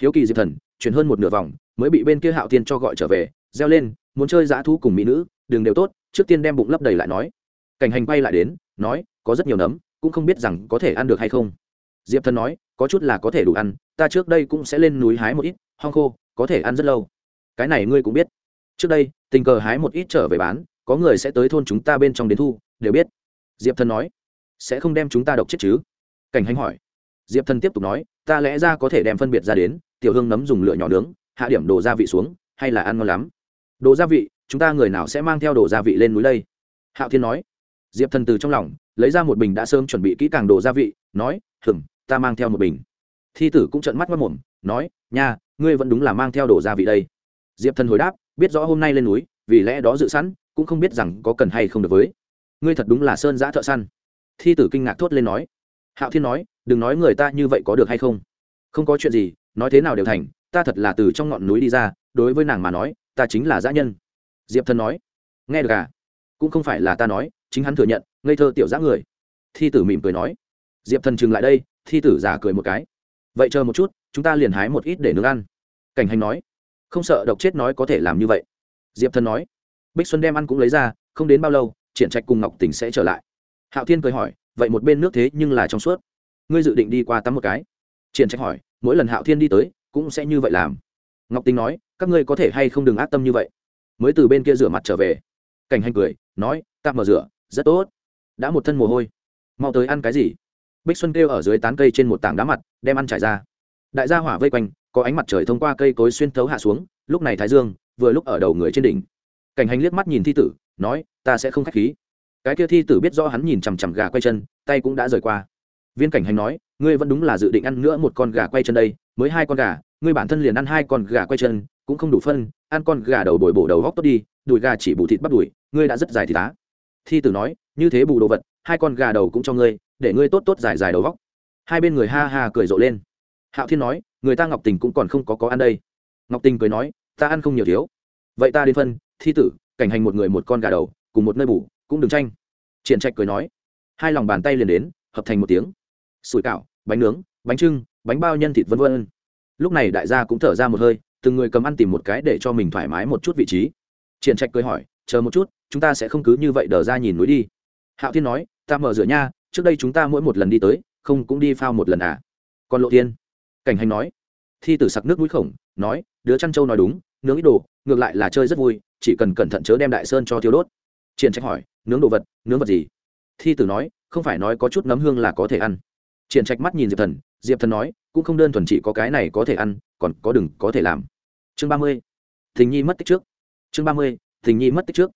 Hiếu kỳ diệp thần, chuyển hơn một nửa vòng, mới bị bên kia hạo tiên cho gọi trở về, reo lên, muốn chơi dã thú cùng mỹ nữ đường đều tốt, trước tiên đem bụng lấp đầy lại nói. Cảnh hành bay lại đến, nói, có rất nhiều nấm, cũng không biết rằng có thể ăn được hay không. Diệp thần nói, có chút là có thể đủ ăn, ta trước đây cũng sẽ lên núi hái một ít, hong khô, có thể ăn rất lâu. Cái này ngươi cũng biết. Trước đây, tình cờ hái một ít trở về bán, có người sẽ tới thôn chúng ta bên trong đến thu, đều biết. Diệp thần nói, sẽ không đem chúng ta độc chết chứ? Cảnh hành hỏi. Diệp thần tiếp tục nói, ta lẽ ra có thể đem phân biệt ra đến, tiểu hương nấm dùng lửa nhỏ nướng, hạ điểm đồ gia vị xuống, hay là ăn ngon lắm? Đồ gia vị chúng ta người nào sẽ mang theo đồ gia vị lên núi đây? Hạo thiên nói. Diệp thần từ trong lòng, lấy ra một bình đã sớm chuẩn bị kỹ càng đồ gia vị, nói hừng ta mang theo một bình. Thi tử cũng trận mắt mất mồm, nói, nha, ngươi vẫn đúng là mang theo đồ gia vị đây. Diệp thần hồi đáp, biết rõ hôm nay lên núi, vì lẽ đó dự sẵn, cũng không biết rằng có cần hay không được với. Ngươi thật đúng là sơn giã thợ săn. Thi tử kinh ngạc thốt lên nói. Hạo thiên nói, đừng nói người ta như vậy có được hay không? Không có chuyện gì, nói thế nào đều thành, ta thật là từ trong ngọn núi đi ra, đối với nàng mà nói, ta chính là giã nhân diệp thần nói, nghe được à? Cũng không phải là ta nói, chính hắn thừa nhận, ngây thơ tiểu dã người. Thi tử mỉm cười nói, diệp thần chừng lại đây, thi tử giả cười một cái, vậy chờ một chút, chúng ta liền hái một ít để nướng ăn. Cảnh hành nói, không sợ độc chết nói có thể làm như vậy. Diệp thần nói, bích xuân đem ăn cũng lấy ra, không đến bao lâu, triển trạch cùng ngọc tỉnh sẽ trở lại. Hạo thiên cười hỏi, vậy một bên nước thế nhưng là trong suốt? Ngươi dự định đi qua tắm một cái? Triển trạch hỏi, mỗi lần hạo thiên đi tới, cũng sẽ như vậy làm. Ngọc tính nói, các ngươi có thể hay không đừng ác tâm như vậy? Mới từ bên kia rửa mặt trở về. Cảnh hành cười, nói tạm mở rửa, rất tốt. Đã một thân mồ hôi. Mau tới ăn cái gì? Bích xuân kêu ở dưới tán cây trên một tảng đá mặt, đem ăn trải ra. Đại gia hỏa vây quanh, có ánh mặt trời thông qua cây cối xuyên thấu hạ xuống, lúc này thái dương, vừa lúc ở đầu người trên đỉnh. Cảnh hành liếc mắt nhìn thi tử, nói, ta sẽ không k h á c h khí. Cái kia thi tử biết do hắn nhìn chằm chằm gà quay chân, tay cũng đã rời qua. Viên cảnh hành nói, ngươi vẫn đúng là dự định ăn nữa một con gà quay chân đây, mới hai con gà, ngươi bản thân liền ăn hai con gà quay chân cũng không đủ phân, ăn con gà đầu bồi bổ đầu góc tốt đi, đùi gà chỉ bù thịt bắt đùi, ngươi đã rất dài thì tá. Thi tử nói, như thế bù đồ vật, hai con gà đầu cũng cho ngươi, để ngươi tốt tốt dài dài đầu góc. Hai bên người ha ha cười rộ lên. Hạo thiên nói, người ta ngọc tình cũng còn không có có ăn đây. Ngọc tình cười nói, ta ăn không nhiều thiếu. Vậy ta đến phân, thi tử, cảnh hành một người một con gà đầu, cùng một nơi bù, cũng đừng tranh. Triển trạch cười nói, hai lòng bàn tay liền đến, hợp thành một tiếng. Sủi cảo, bánh nướng, bánh trưng, bánh bao nhân thịt vân vân. Lúc này đại gia cũng thở ra một hơi từng người cầm ăn tìm một cái để cho mình thoải mái một chút vị trí. Triển trạch cười hỏi, chờ một chút, chúng ta sẽ không cứ như vậy đờ ra nhìn núi đi. Hạo thiên nói, ta mở rửa nha, trước đây chúng ta mỗi một lần đi tới, không cũng đi phao một lần à? Còn lộ thiên, cảnh hành nói, thi tử sặc nước mũi khổng, nói, đứa chăn trâu nói đúng, nướng ít đồ, ngược lại là chơi rất vui, chỉ cần cẩn thận chớ đem đại sơn cho thiếu đốt. Triển trạch hỏi, nướng đồ vật, nướng vật gì? Thi tử nói, không phải nói có chút nấm hương là có thể ăn. Triển trạch mắt nhìn diệp thần diệp thần nói, cũng không đơn thuần chỉ có cái này có thể ăn, còn có đừng có thể làm chương ba mươi, thình nhi mất tích trước. Chương ba mươi, thình nhi mất tích trước.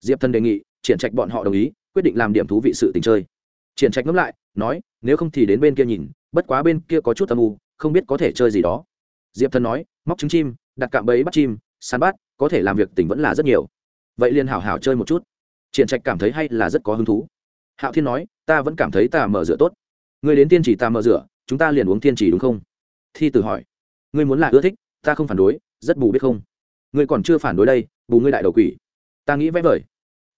Diệp thần đề nghị, triển trạch bọn họ đồng ý, quyết định làm điểm thú vị sự tình chơi. Triển trạch ngẫm lại, nói, nếu không thì đến bên kia nhìn, bất quá bên kia có chút âm u, không biết có thể chơi gì đó. Diệp thần nói, móc trứng chim, đặt cạm bẫy bắt chim, săn bắt, có thể làm việc tỉnh vẫn là rất nhiều. Vậy liền hảo hảo chơi một chút. Triển trạch cảm thấy hay là rất có hứng thú. Hạo thiên nói, ta vẫn cảm thấy ta mở rửa tốt. Người đến tiên chỉ ta mở rửa, chúng ta liền uống tiên chỉ đúng không? Thi tử hỏi, ngươi muốn là ưa thích, ta không phản đối rất bù biết không? Ngươi còn chưa phản đối đây, bù ngươi đại đầu quỷ. Ta nghĩ vẽ vời.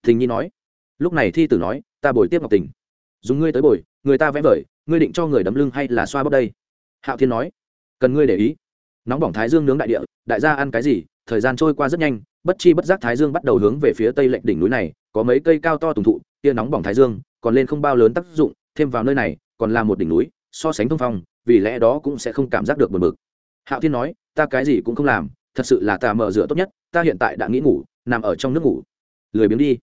Thình nhi nói. Lúc này thi tử nói, ta bồi tiếp ngọc tình. Dùng ngươi tới bồi, người ta vẽ vời, ngươi định cho người đấm lưng hay là xoa bóp đây? Hạo thiên nói. Cần ngươi để ý. Nóng bỏng thái dương nướng đại địa, đại gia ăn cái gì, thời gian trôi qua rất nhanh, bất chi bất giác thái dương bắt đầu hướng về phía tây lệnh đỉnh núi này, có mấy cây cao to tùng thụ, tia nóng bỏng thái dương, còn lên không bao lớn tác dụng, thêm vào nơi này, còn là một đỉnh núi, so sánh thông phong, vì lẽ đó cũng sẽ không cảm giác được buồn bực hạo thiên nói, ta cái gì cũng không làm, thật sự là ta mở rửa tốt nhất, ta hiện tại đã nghĩ ngủ, nằm ở trong nước ngủ. Lười biếng đi.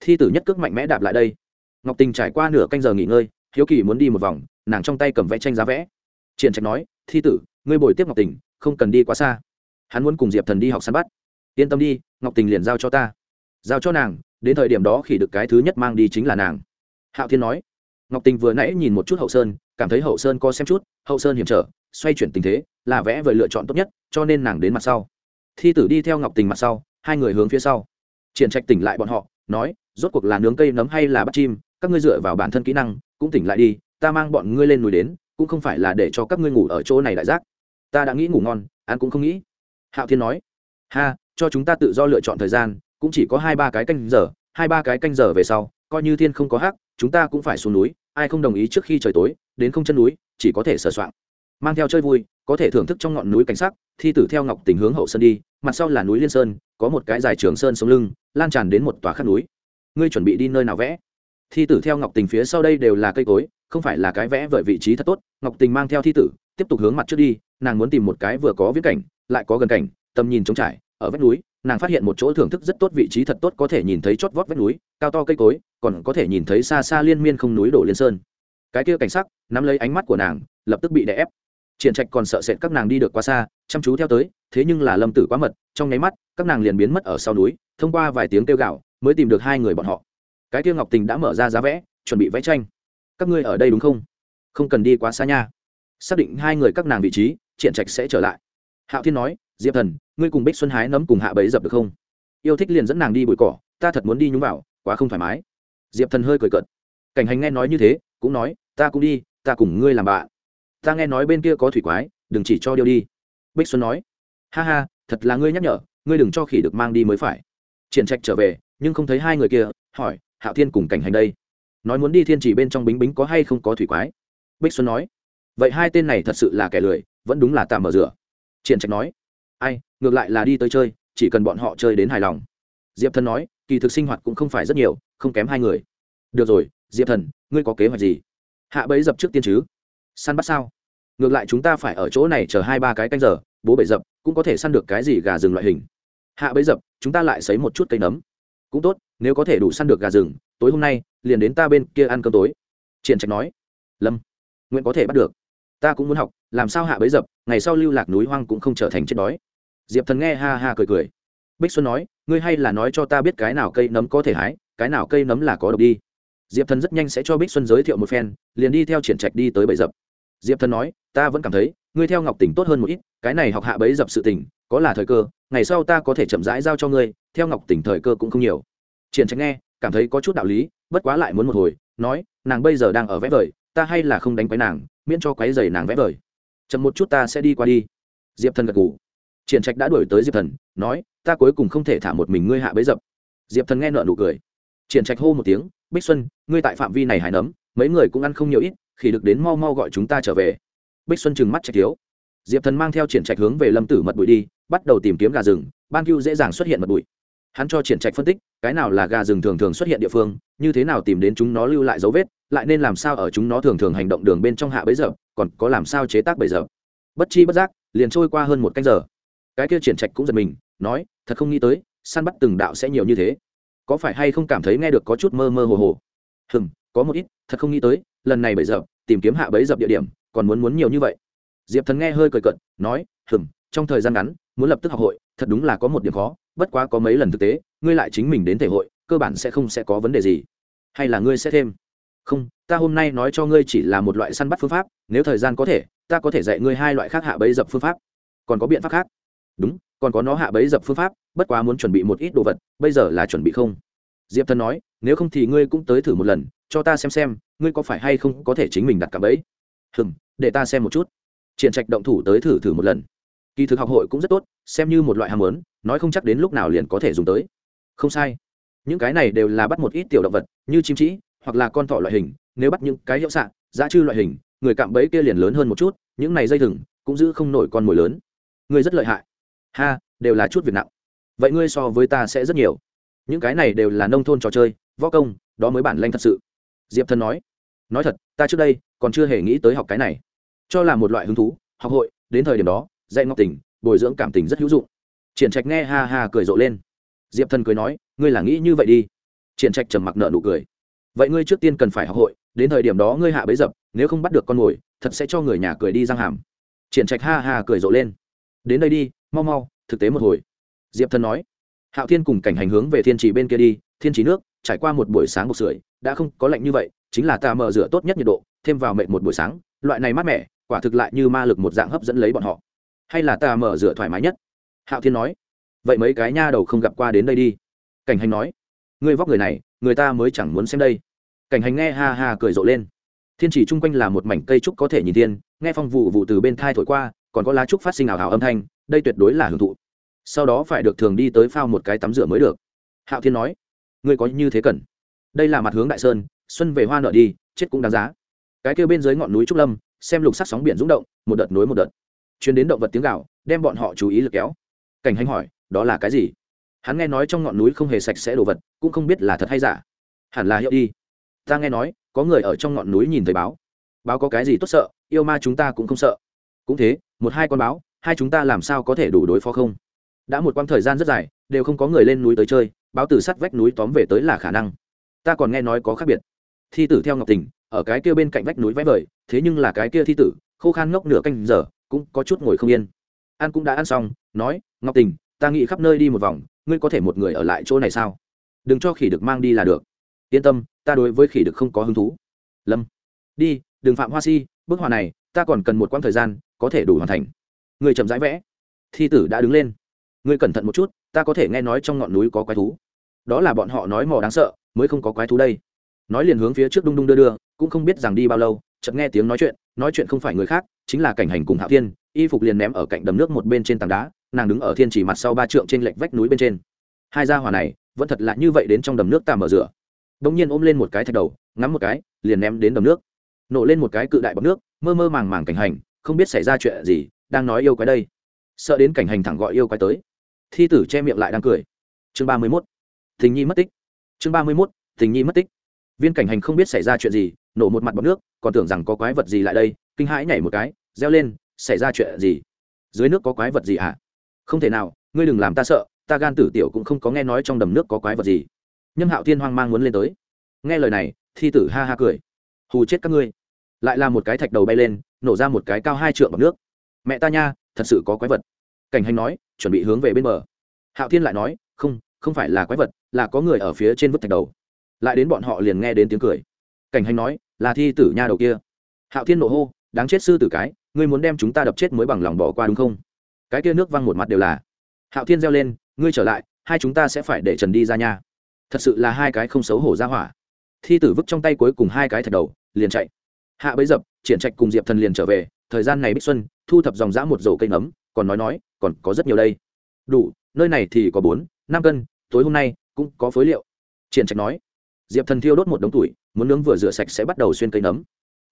Thi tử nhất cước mạnh mẽ đạp lại đây. Ngọc tình trải qua nửa canh giờ nghỉ ngơi, hiếu kỳ muốn đi một vòng, nàng trong tay cầm vẽ tranh giá vẽ. Triển trạch nói, thi tử, ngươi bồi tiếp ngọc tình, không cần đi quá xa. Hắn muốn cùng diệp thần đi học săn bắt. Yên tâm đi, ngọc tình liền giao cho ta. Giao cho nàng, đến thời điểm đó khi được cái thứ nhất mang đi chính là nàng. Hạo thiên nói. Ngọc tình vừa nãy nhìn một chút hậu sơn, cảm thấy hậu sơn co xem chút hậu sơn hiểm trở, xoay chuyển tình thế, là vẽ vời lựa chọn tốt nhất, cho nên nàng đến mặt sau. Thi tử đi theo ngọc tình mặt sau, hai người hướng phía sau. Triển trạch tỉnh lại bọn họ, nói, rốt cuộc là nướng cây nấm hay là bắt chim, các ngươi dựa vào bản thân kỹ năng, cũng tỉnh lại đi, ta mang bọn ngươi lên núi đến, cũng không phải là để cho các ngươi ngủ ở chỗ này đại giác. Ta đã nghĩ ngủ ngon ăn cũng không nghĩ. Hạo thiên nói. Ha, cho chúng ta tự do lựa chọn thời gian, cũng chỉ có hai ba cái canh giờ, hai ba cái canh giờ về sau, coi như thiên không có hắc, chúng ta cũng phải xuống núi ai không đồng ý trước khi trời tối, đến không chân núi, chỉ có thể sửa soạn mang theo chơi vui, có thể thưởng thức trong ngọn núi cảnh sắc, thi tử theo ngọc tình hướng hậu sơn đi, mặt sau là núi liên sơn, có một cái dài trường sơn sông lưng, lan tràn đến một tòa khắc núi. Ngươi chuẩn bị đi nơi nào vẽ? Thi tử theo ngọc tình phía sau đây đều là cây cối, không phải là cái vẽ vợi vị trí thật tốt. Ngọc tình mang theo thi tử, tiếp tục hướng mặt trước đi, nàng muốn tìm một cái vừa có viễn cảnh, lại có gần cảnh, tầm nhìn trống trải, ở vách núi nàng phát hiện một chỗ thưởng thức rất tốt vị trí thật tốt có thể nhìn thấy chót vót vách núi, cao to cây cối, còn có thể nhìn thấy xa xa liên miên không núi đổ liên sơn. Cái kia cảnh sắc, nắm lấy ánh mắt của nàng, lập tức bị đè ép. Triển trạch còn sợ sệt các nàng đi được quá xa, chăm chú theo tới, thế nhưng là lâm tử quá mật, trong nháy mắt, các nàng liền biến mất ở sau núi, thông qua vài tiếng kêu gạo mới tìm được hai người bọn họ. Cái kia ngọc tình đã mở ra giá vẽ, chuẩn bị vẽ tranh. Các ngươi ở đây đúng không? Không cần đi quá xa nha. Xác định hai người các nàng vị trí, triển trạch sẽ trở lại. Hạo thiên nói diệp thần, ngươi cùng bích xuân hái nấm cùng hạ bẫy dập được không? Yêu thích liền dẫn nàng đi bụi cỏ, ta thật muốn đi nhúng vào, quá không thoải mái. Diệp thần hơi cười cợt. Cảnh hành nghe nói như thế, cũng nói, ta cũng đi, ta cùng ngươi làm bạn. Ta nghe nói bên kia có thủy quái, đừng chỉ cho điêu đi. Bích xuân nói, ha ha, thật là ngươi nhắc nhở, ngươi đừng cho khỉ được mang đi mới phải. Triển trạch trở về, nhưng không thấy hai người kia, hỏi, hạo thiên cùng cảnh hành đây? Nói muốn đi thiên chỉ bên trong bính bính có hay không có thủy quái? Bích xuân nói, vậy hai tên này thật sự là kẻ lười, vẫn đúng là tạm mở rửa. Triển trạch nói ai, ngược lại là đi tới chơi, chỉ cần bọn họ chơi đến hài lòng. Diệp thần nói, kỳ thực sinh hoạt cũng không phải rất nhiều, không kém hai người. Được rồi, diệp thần, ngươi có kế hoạch gì? Hạ bấy dập trước tiên chứ? Săn bắt sao? Ngược lại chúng ta phải ở chỗ này chờ hai ba cái canh giờ, bố bể dập cũng có thể săn được cái gì gà rừng loại hình. Hạ bấy dập, chúng ta lại xấy một chút cây nấm. Cũng tốt, nếu có thể đủ săn được gà rừng, tối hôm nay, liền đến ta bên kia ăn cơm tối. Triển trạch nói. Lâm, nguyện có thể bắt được. Ta cũng muốn học, làm sao hạ bấy dập, ngày sau lưu lạc núi hoang cũng không trở thành chết đói diệp thần nghe ha ha cười cười. Bích xuân nói, ngươi hay là nói cho ta biết cái nào cây nấm có thể hái, cái nào cây nấm là có độc đi. Diệp thần rất nhanh sẽ cho bích xuân giới thiệu một phen, liền đi theo triển trạch đi tới bẫy dập. Diệp thần nói, ta vẫn cảm thấy, ngươi theo ngọc tỉnh tốt hơn một ít, cái này học hạ bẫy dập sự tỉnh có là thời cơ, ngày sau ta có thể chậm rãi giao cho ngươi, theo ngọc tỉnh thời cơ cũng không nhiều. Triển trạch nghe, cảm thấy có chút đạo lý, bất quá lại muốn một hồi, nói, nàng bây giờ đang ở vẽ vời, ta hay là không đánh quấy nàng, miễn cho quấy giày nàng vẽ vời. Chậm một chút ta sẽ đi qua đi. Diệp thần gật ngủ triển trạch đã đuổi tới diệp thần, nói, ta cuối cùng không thể thả một mình ngươi hạ bấy dập. Diệp thần nghe nợ nụ cười. Triển trạch hô một tiếng, bích xuân, ngươi tại phạm vi này hải nấm, mấy người cũng ăn không nhiều ít, khi được đến mau mau gọi chúng ta trở về. Bích xuân trừng mắt trạch thiếu. Diệp thần mang theo triển trạch hướng về lâm tử mật bụi đi, bắt đầu tìm kiếm gà rừng, ban cưu dễ dàng xuất hiện mật bụi. Hắn cho triển trạch phân tích, cái nào là gà rừng thường thường xuất hiện địa phương, như thế nào tìm đến chúng nó lưu lại dấu vết, lại nên làm sao ở chúng nó thường thường hành động đường bên trong hạ bấy giờ còn có làm sao chế tác bấy giờ bất chi bất giác, liền trôi qua hơn một canh giờ cái kia triển trạch cũng giật mình, nói, thật không nghĩ tới, săn bắt từng đạo sẽ nhiều như thế. Có phải hay không cảm thấy nghe được có chút mơ mơ hồ hồ? Hừm, có một ít, thật không nghĩ tới, lần này bấy giờ tìm kiếm hạ bấy dập địa điểm, còn muốn muốn nhiều như vậy. Diệp thần nghe hơi cười cận nói, hừm, trong thời gian ngắn, muốn lập tức học hội, thật đúng là có một điểm khó, bất quá có mấy lần thực tế, ngươi lại chính mình đến thể hội, cơ bản sẽ không sẽ có vấn đề gì. Hay là ngươi sẽ thêm? Không, ta hôm nay nói cho ngươi chỉ là một loại săn bắt phương pháp, nếu thời gian có thể, ta có thể dạy ngươi hai loại khác hạ bấy dập phương pháp. Còn có biện pháp khác đúng, còn có nó hạ bấy dập phương pháp, bất quá muốn chuẩn bị một ít đồ vật, bây giờ là chuẩn bị không? Diệp thần nói, nếu không thì ngươi cũng tới thử một lần, cho ta xem xem, ngươi có phải hay không có thể chính mình đặt cả bẫy? Hừng để ta xem một chút. Triển trạch động thủ tới thử thử một lần. Kỳ thực học hội cũng rất tốt, xem như một loại ham muốn, nói không chắc đến lúc nào liền có thể dùng tới. Không sai. Những cái này đều là bắt một ít tiểu động vật, như chim trĩ hoặc là con thỏ loại hình, nếu bắt những cái hiệu xạ, giá chư loại hình, người cạm bẫy kia liền lớn hơn một chút, những này dây thừng, cũng giữ không nổi con mồi lớn. Người rất lợi hại ha, đều là chút việc nặng. Vậy ngươi so với ta sẽ rất nhiều. Những cái này đều là nông thôn trò chơi, võ công, đó mới bản lanh thật sự. Diệp thần nói. Nói thật, ta trước đây còn chưa hề nghĩ tới học cái này. Cho là một loại hứng thú, học hội, đến thời điểm đó, dạy ngọc tình, bồi dưỡng cảm tình rất hữu dụng. Triển trạch nghe ha ha cười rộ lên. Diệp thần cười nói, ngươi là nghĩ như vậy đi. Triển trạch trầm mặc nợ nụ cười. Vậy ngươi trước tiên cần phải học hội, đến thời điểm đó ngươi hạ bấy dập, nếu không bắt được con mồi, thật sẽ cho người nhà cười đi răng hàm. Triển trạch ha ha cười rộ lên. Đến đây đi mau mau, thực tế một hồi. Diệp thần nói. Hạo thiên cùng cảnh hành hướng về thiên trì bên kia đi, thiên trì nước, trải qua một buổi sáng một sưởi đã không có lạnh như vậy, chính là ta mở rửa tốt nhất nhiệt độ, thêm vào mệt một buổi sáng, loại này mát mẻ, quả thực lại như ma lực một dạng hấp dẫn lấy bọn họ. Hay là ta mở rửa thoải mái nhất? Hạo thiên nói. Vậy mấy cái nha đầu không gặp qua đến đây đi. Cảnh hành nói. Ngươi vóc người này, người ta mới chẳng muốn xem đây. Cảnh hành nghe ha ha cười rộ lên. Thiên chỉ chung quanh là một mảnh cây trúc có thể nhìn thiên, nghe phong vụ vụ từ bên thai thổi qua, còn có lá trúc phát sinh ảo hảo âm thanh đây tuyệt đối là hưởng thụ. Sau đó phải được thường đi tới phao một cái tắm rửa mới được. Hạo thiên nói, ngươi có như thế cần. Đây là mặt hướng đại sơn, xuân về hoa nợ đi, chết cũng đáng giá. Cái kêu bên dưới ngọn núi trúc lâm, xem lục sắc sóng biển rung động, một đợt nối một đợt. Chuyến đến động vật tiếng gạo đem bọn họ chú ý lực kéo. Cảnh hành hỏi, đó là cái gì? Hắn nghe nói trong ngọn núi không hề sạch sẽ đồ vật, cũng không biết là thật hay giả. Hẳn là hiệu đi. Ta nghe nói, có người ở trong ngọn núi nhìn thấy báo. Báo có cái gì tốt sợ, yêu ma chúng ta cũng không sợ. Cũng thế, một hai con báo hai chúng ta làm sao có thể đủ đối phó không? Đã một quãng thời gian rất dài, đều không có người lên núi tới chơi, báo tử sắt vách núi tóm về tới là khả năng. Ta còn nghe nói có khác biệt. Thi tử theo ngọc tình, ở cái kia bên cạnh vách núi vẽ vời, thế nhưng là cái kia thi tử, khô khan ngốc nửa canh giờ, cũng có chút ngồi không yên. Ăn cũng đã ăn xong, nói, ngọc tình, ta nghĩ khắp nơi đi một vòng, ngươi có thể một người ở lại chỗ này sao? Đừng cho khỉ được mang đi là được. Yên tâm, ta đối với khỉ được không có hứng thú. Lâm, đi, đừng phạm hoa si, bức họa này, ta còn cần một quãng thời gian, có thể đủ hoàn thành người chậm rãi vẽ. Thi tử đã đứng lên. Ngươi cẩn thận một chút, ta có thể nghe nói trong ngọn núi có quái thú. Đó là bọn họ nói mò đáng sợ, mới không có quái thú đây. Nói liền hướng phía trước đung đung đưa đưa, cũng không biết rằng đi bao lâu, chợt nghe tiếng nói chuyện nói chuyện không phải người khác, chính là cảnh hành cùng hạ thiên, y phục liền ném ở cạnh đầm nước một bên trên tảng đá, nàng đứng ở thiên chỉ mặt sau ba trượng trên lệch vách núi bên trên. Hai gia hỏa này, vẫn thật lạ như vậy đến trong đầm nước ta mở rửa. Bỗng nhiên ôm lên một cái thạch đầu, ngắm một cái, liền ném đến đầm nước. Nổ lên một cái cự đại bọc nước, mơ mơ màng màng cảnh hành, không biết xảy ra chuyện gì đang nói yêu quái đây. Sợ đến cảnh hành thẳng gọi yêu quái tới. Thi tử che miệng lại đang cười. Chương ba mươi mốt. Tình nhi mất tích. Chương ba mươi mốt. Tình nhi mất tích. Viên cảnh hành không biết xảy ra chuyện gì, nổ một mặt bọc nước, còn tưởng rằng có quái vật gì lại đây, kinh hãi nhảy một cái, reo lên, xảy ra chuyện gì? Dưới nước có quái vật gì hả? À? không thể nào, ngươi đừng làm ta sợ, ta gan tử tiểu cũng không có nghe nói trong đầm nước có quái vật gì. Nhâm hạo thiên hoang mang muốn lên tới. Nghe lời này, thi tử ha ha cười. Hù chết các ngươi. Lại là một cái thạch đầu bay lên, nổ ra một cái cao hai trượng bằng nước mẹ ta nha, thật sự có quái vật. Cảnh hành nói, chuẩn bị hướng về bên bờ. Hạo thiên lại nói, không không phải là quái vật, là có người ở phía trên vứt thạch đầu. Lại đến bọn họ liền nghe đến tiếng cười. Cảnh hành nói, là thi tử nha đầu kia. Hạo thiên nộ hô, đáng chết sư tử cái, ngươi muốn đem chúng ta đập chết mới bằng lòng bỏ qua đúng không? Cái kia nước văng một mặt đều là. Hạo thiên reo lên, ngươi trở lại, hai chúng ta sẽ phải để trần đi ra nha. Thật sự là hai cái không xấu hổ ra hỏa. Thi tử vứt trong tay cuối cùng hai cái thạch đầu, liền chạy. Hạ bấy dập, triển trạch cùng diệp thần liền trở về thời gian này bích xuân thu thập dòng dã một dầu cây nấm còn nói nói, còn có rất nhiều đây. Đủ, nơi này thì có bốn, năm cân, tối hôm nay cũng có phối liệu. Triển trạch nói, diệp thần thiêu đốt một đống tuổi, muốn nướng vừa rửa sạch sẽ bắt đầu xuyên cây nấm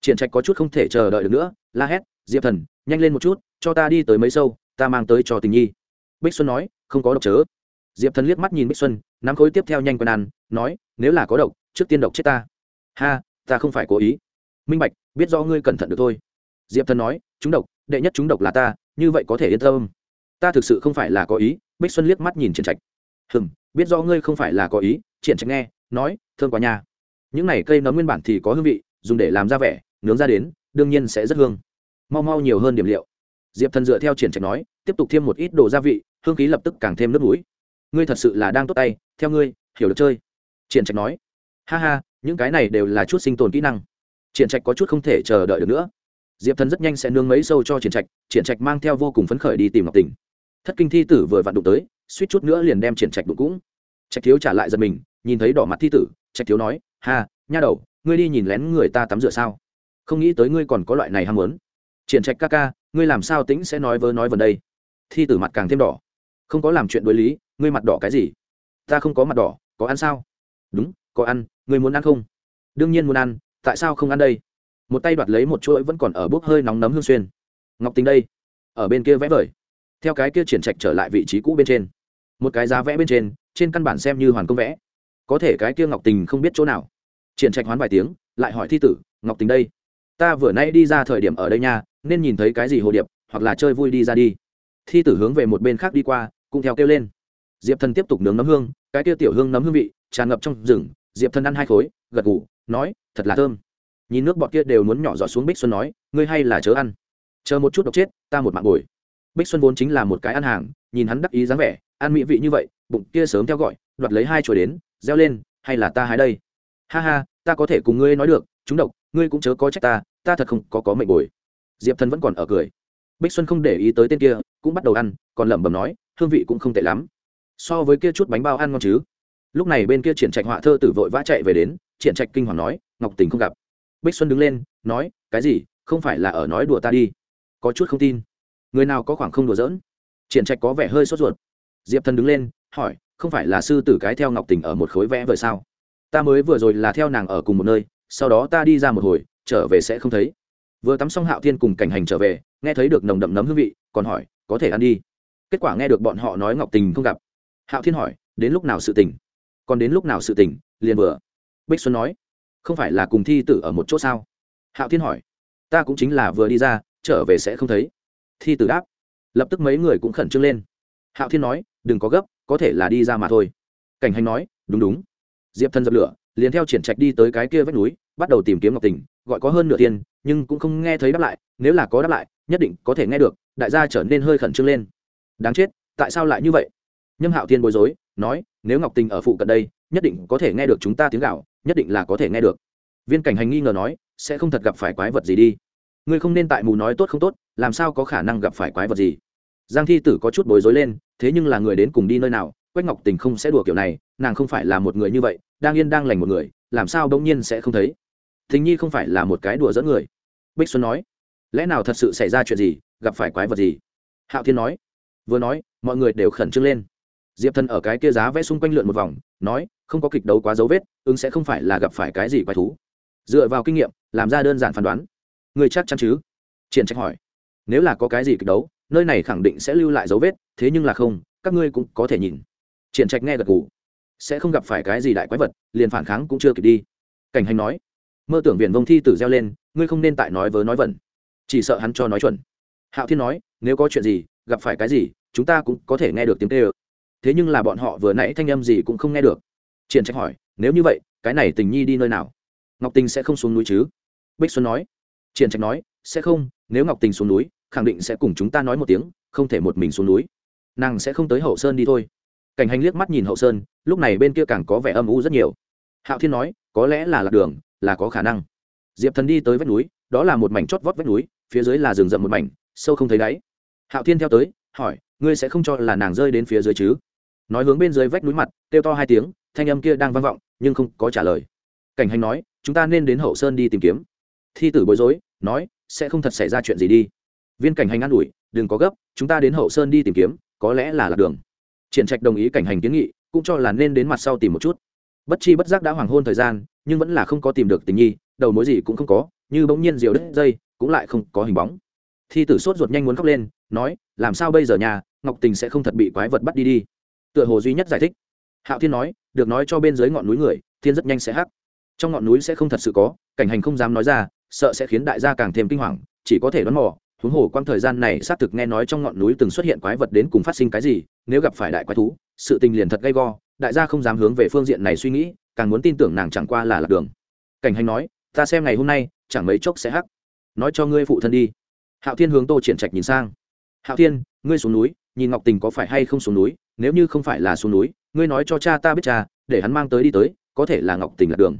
triển trạch có chút không thể chờ đợi được nữa, la hét, diệp thần, nhanh lên một chút, cho ta đi tới mấy sâu, ta mang tới cho tình nhi. Bích xuân nói, không có độc chớ. Diệp thần liếc mắt nhìn bích xuân, nắm khối tiếp theo nhanh quen ăn, nói, nếu là có độc, trước tiên độc chết ta. Ha, ta không phải cố ý. Minh bạch, biết do ngươi cẩn thận được thôi diệp thần nói chúng độc đệ nhất chúng độc là ta như vậy có thể yên tâm. Ta thực sự không phải là có ý. Bích xuân liếc mắt nhìn triển trạch. Hừm, biết do ngươi không phải là có ý. Triển trạch nghe nói thương quá nhà những này cây nấm nguyên bản thì có hương vị dùng để làm ra vẻ nướng ra đến đương nhiên sẽ rất hương. Mau mau nhiều hơn điểm liệu. Diệp thần dựa theo triển trạch nói tiếp tục thêm một ít đồ gia vị hương khí lập tức càng thêm nước mũi. Ngươi thật sự là đang tốt tay theo ngươi hiểu được chơi. Triển trạch nói. Ha ha những cái này đều là chút sinh tồn kỹ năng. Triển trạch có chút không thể chờ đợi được nữa diệp thần rất nhanh sẽ nương mấy sâu cho triển trạch triển trạch mang theo vô cùng phấn khởi đi tìm ngọc tình. Thất kinh thi tử vừa vặn đụng tới, suýt chút nữa liền đem triển trạch đụng cũng. Trạch thiếu trả lại giật mình, nhìn thấy đỏ mặt thi tử, trạch thiếu nói, ha, nha đầu, ngươi đi nhìn lén người ta tắm rửa sao? Không nghĩ tới ngươi còn có loại này ham muốn. Triển trạch ca ca, ngươi làm sao tính sẽ nói vớ nói vần đây? Thi tử mặt càng thêm đỏ. Không có làm chuyện đối lý, ngươi mặt đỏ cái gì? Ta không có mặt đỏ, có ăn sao? Đúng, có ăn, ngươi muốn ăn không? Đương nhiên muốn ăn, tại sao không ăn đây? Một tay đoạt lấy một chuỗi vẫn còn ở bốc hơi nóng nấm hương xuyên. Ngọc tính đây, ở bên kia vẽ vời. Theo cái kia triển trạch trở lại vị trí cũ bên trên. Một cái giá vẽ bên trên trên căn bản xem như hoàn công vẽ. Có thể cái kia ngọc tình không biết chỗ nào. Triển trạch hoán vài tiếng, lại hỏi thi tử, ngọc tình đây, ta vừa nay đi ra thời điểm ở đây nha, nên nhìn thấy cái gì hồ điệp, hoặc là chơi vui đi ra đi. Thi tử hướng về một bên khác đi qua, cũng theo kêu lên. Diệp thần tiếp tục nướng nấm hương, cái kia tiểu hương nấm hương vị, tràn ngập trong rừng. Diệp thần ăn hai khối, gật ngủ nói, thật là thơm nhìn nước bọt kia đều muốn nhỏ giọt xuống bích xuân nói, ngươi hay là chớ ăn. Chờ một chút độc chết, ta một mạng bồi. Bích xuân vốn chính là một cái ăn hàng, nhìn hắn đắc ý dáng vẻ, ăn mỹ vị như vậy, bụng kia sớm theo gọi, đoạt lấy hai chuỗi đến reo lên, hay là ta hái đây? Ha ha, ta có thể cùng ngươi nói được, chúng độc, ngươi cũng chớ có trách ta ta thật không có có mệnh bồi. Diệp thần vẫn còn ở cười. Bích xuân không để ý tới tên kia, cũng bắt đầu ăn, còn lẩm bẩm nói, hương vị cũng không tệ lắm. So với kia chút bánh bao ăn ngon chứ? Lúc này bên kia triển trạch họa thơ tử vội vã chạy về đến, triển trạch kinh hoàng nói, ngọc tình không gặp bích xuân đứng lên, nói, cái gì? Không phải là ở nói đùa ta đi. Có chút không tin. Người nào có khoảng không đùa giỡn? Triển trạch có vẻ hơi sốt ruột. Diệp thần đứng lên, hỏi, không phải là sư tử cái theo ngọc tình ở một khối vẽ vời sao? Ta mới vừa rồi là theo nàng ở cùng một nơi, sau đó ta đi ra một hồi, trở về sẽ không thấy. Vừa tắm xong hạo thiên cùng cảnh hành trở về, nghe thấy được nồng đậm nấm hương vị, còn hỏi, có thể ăn đi? Kết quả nghe được bọn họ nói ngọc tình không gặp. Hạo thiên hỏi, đến lúc nào sự tình còn đến lúc nào sự tình liền vừa. Bích xuân nói không phải là cùng thi tử ở một chỗ sao? Hạo thiên hỏi. Ta cũng chính là vừa đi ra, trở về sẽ không thấy. Thi tử đáp. Lập tức mấy người cũng khẩn trương lên. Hạo thiên nói, đừng có gấp, có thể là đi ra mà thôi. Cảnh hành nói, đúng đúng. Diệp thân dập lửa, liền theo triển trạch đi tới cái kia vách núi, bắt đầu tìm kiếm ngọc tình, gọi có hơn nửa tiền, nhưng cũng không nghe thấy đáp lại, nếu là có đáp lại, nhất định có thể nghe được, đại gia trở nên hơi khẩn trương lên. Đáng chết, tại sao lại như vậy? Nhâm hạo thiên bối rối, nói, nếu ngọc tình ở phụ cận đây nhất định có thể nghe được chúng ta tiếng gạo, nhất định là có thể nghe được. Viên cảnh hành nghi ngờ nói, sẽ không thật gặp phải quái vật gì đi. Ngươi không nên tại mù nói tốt không tốt, làm sao có khả năng gặp phải quái vật gì? Giang thi tử có chút bối rối lên, thế nhưng là người đến cùng đi nơi nào, quách ngọc tình không sẽ đùa kiểu này, nàng không phải là một người như vậy, đang yên đang lành một người, làm sao bỗng nhiên sẽ không thấy? Thính nhi không phải là một cái đùa dẫn người. Bích xuân nói, lẽ nào thật sự xảy ra chuyện gì, gặp phải quái vật gì? Hạo thiên nói, vừa nói, mọi người đều khẩn trương lên diệp thần ở cái kia giá vẽ xung quanh lượn một vòng, nói, không có kịch đấu quá dấu vết, ứng sẽ không phải là gặp phải cái gì quái thú. Dựa vào kinh nghiệm, làm ra đơn giản phán đoán. Người chắc chắn chứ? Triển trách hỏi. Nếu là có cái gì kịch đấu, nơi này khẳng định sẽ lưu lại dấu vết, thế nhưng là không, các ngươi cũng có thể nhìn. Triển trạch nghe gật gù. Sẽ không gặp phải cái gì đại quái vật, liền phản kháng cũng chưa kịp đi. Cảnh hành nói. Mơ tưởng viện vông thi tử reo lên, ngươi không nên tại nói vớ nói vẩn, chỉ sợ hắn cho nói chuẩn. Hạo thiên nói, nếu có chuyện gì, gặp phải cái gì, chúng ta cũng có thể nghe được tiếng tê ơ thế nhưng là bọn họ vừa nãy thanh âm gì cũng không nghe được. Triển trạch hỏi, nếu như vậy, cái này tình nhi đi nơi nào? Ngọc tình sẽ không xuống núi chứ? Bích xuân nói. Triển trạch nói, sẽ không, nếu ngọc tình xuống núi, khẳng định sẽ cùng chúng ta nói một tiếng, không thể một mình xuống núi. Nàng sẽ không tới hậu sơn đi thôi. Cảnh hành liếc mắt nhìn hậu sơn, lúc này bên kia càng có vẻ âm u rất nhiều. Hạo thiên nói, có lẽ là lạc đường, là có khả năng. Diệp thần đi tới vách núi, đó là một mảnh chót vót vách núi, phía dưới là rừng rậm một mảnh, sâu không thấy đáy. Hạo thiên theo tới, hỏi, ngươi sẽ không cho là nàng rơi đến phía dưới chứ? Nói hướng bên dưới vách núi mặt, kêu to hai tiếng, thanh âm kia đang vang vọng, nhưng không có trả lời. Cảnh hành nói, chúng ta nên đến hậu sơn đi tìm kiếm. Thi tử bối rối, nói, sẽ không thật xảy ra chuyện gì đi. Viên cảnh hành an ủi, đừng có gấp, chúng ta đến hậu sơn đi tìm kiếm, có lẽ là lạc đường. Triển trạch đồng ý cảnh hành kiến nghị, cũng cho là nên đến mặt sau tìm một chút. Bất chi bất giác đã hoàng hôn thời gian, nhưng vẫn là không có tìm được tình nhi đầu mối gì cũng không có, như bỗng nhiên diều đứt dây, cũng lại không có hình bóng. Thi tử sốt ruột nhanh muốn khóc lên, nói, làm sao bây giờ nhà, ngọc tình sẽ không thật bị quái vật bắt đi đi tựa hồ duy nhất giải thích. Hạo thiên nói, được nói cho bên dưới ngọn núi người, thiên rất nhanh sẽ hắc. Trong ngọn núi sẽ không thật sự có, cảnh hành không dám nói ra, sợ sẽ khiến đại gia càng thêm kinh hoàng, chỉ có thể đoán mò, huống hồ quang thời gian này xác thực nghe nói trong ngọn núi từng xuất hiện quái vật đến cùng phát sinh cái gì, nếu gặp phải đại quái thú, sự tình liền thật gay go, đại gia không dám hướng về phương diện này suy nghĩ, càng muốn tin tưởng nàng chẳng qua là lạc đường. Cảnh hành nói, ta xem ngày hôm nay, chẳng mấy chốc sẽ hắc. Nói cho ngươi phụ thân đi. Hạo thiên hướng tô triển trạch nhìn sang. Hạo thiên, ngươi xuống núi, nhìn ngọc tình có phải hay không xuống núi? Nếu như không phải là xuống núi, ngươi nói cho cha ta biết cha, để hắn mang tới đi tới, có thể là ngọc tình lạc đường.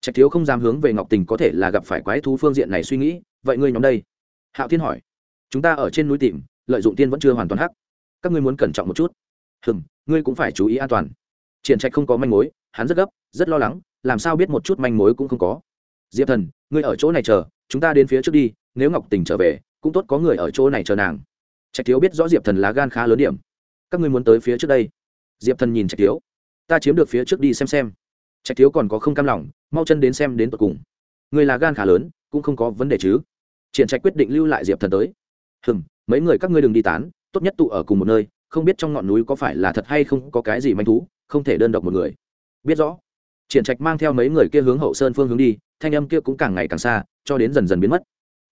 Trạch thiếu không dám hướng về ngọc tình có thể là gặp phải quái thú phương diện này suy nghĩ, vậy ngươi nhóm đây. Hạo thiên hỏi. Chúng ta ở trên núi tìm, lợi dụng tiên vẫn chưa hoàn toàn hắc. Các ngươi muốn cẩn trọng một chút. Hừm, ngươi cũng phải chú ý an toàn. Triển trạch không có manh mối, hắn rất gấp, rất lo lắng, làm sao biết một chút manh mối cũng không có. Diệp thần, ngươi ở chỗ này chờ, chúng ta đến phía trước đi, nếu ngọc tình trở về, cũng tốt có người ở chỗ này chờ nàng. Trạch thiếu biết rõ diệp thần lá gan khá lớn điểm các ngươi muốn tới phía trước đây. Diệp thần nhìn trạch thiếu. Ta chiếm được phía trước đi xem xem. Trạch thiếu còn có không cam lòng, mau chân đến xem đến tận cùng. Người là gan khá lớn, cũng không có vấn đề chứ. Triển trạch quyết định lưu lại diệp thần tới. Hừm, mấy người các ngươi đừng đi tán, tốt nhất tụ ở cùng một nơi, không biết trong ngọn núi có phải là thật hay không có cái gì manh thú, không thể đơn độc một người. Biết rõ. Triển trạch mang theo mấy người kia hướng hậu sơn phương hướng đi, thanh âm kia cũng càng ngày càng xa, cho đến dần dần biến mất.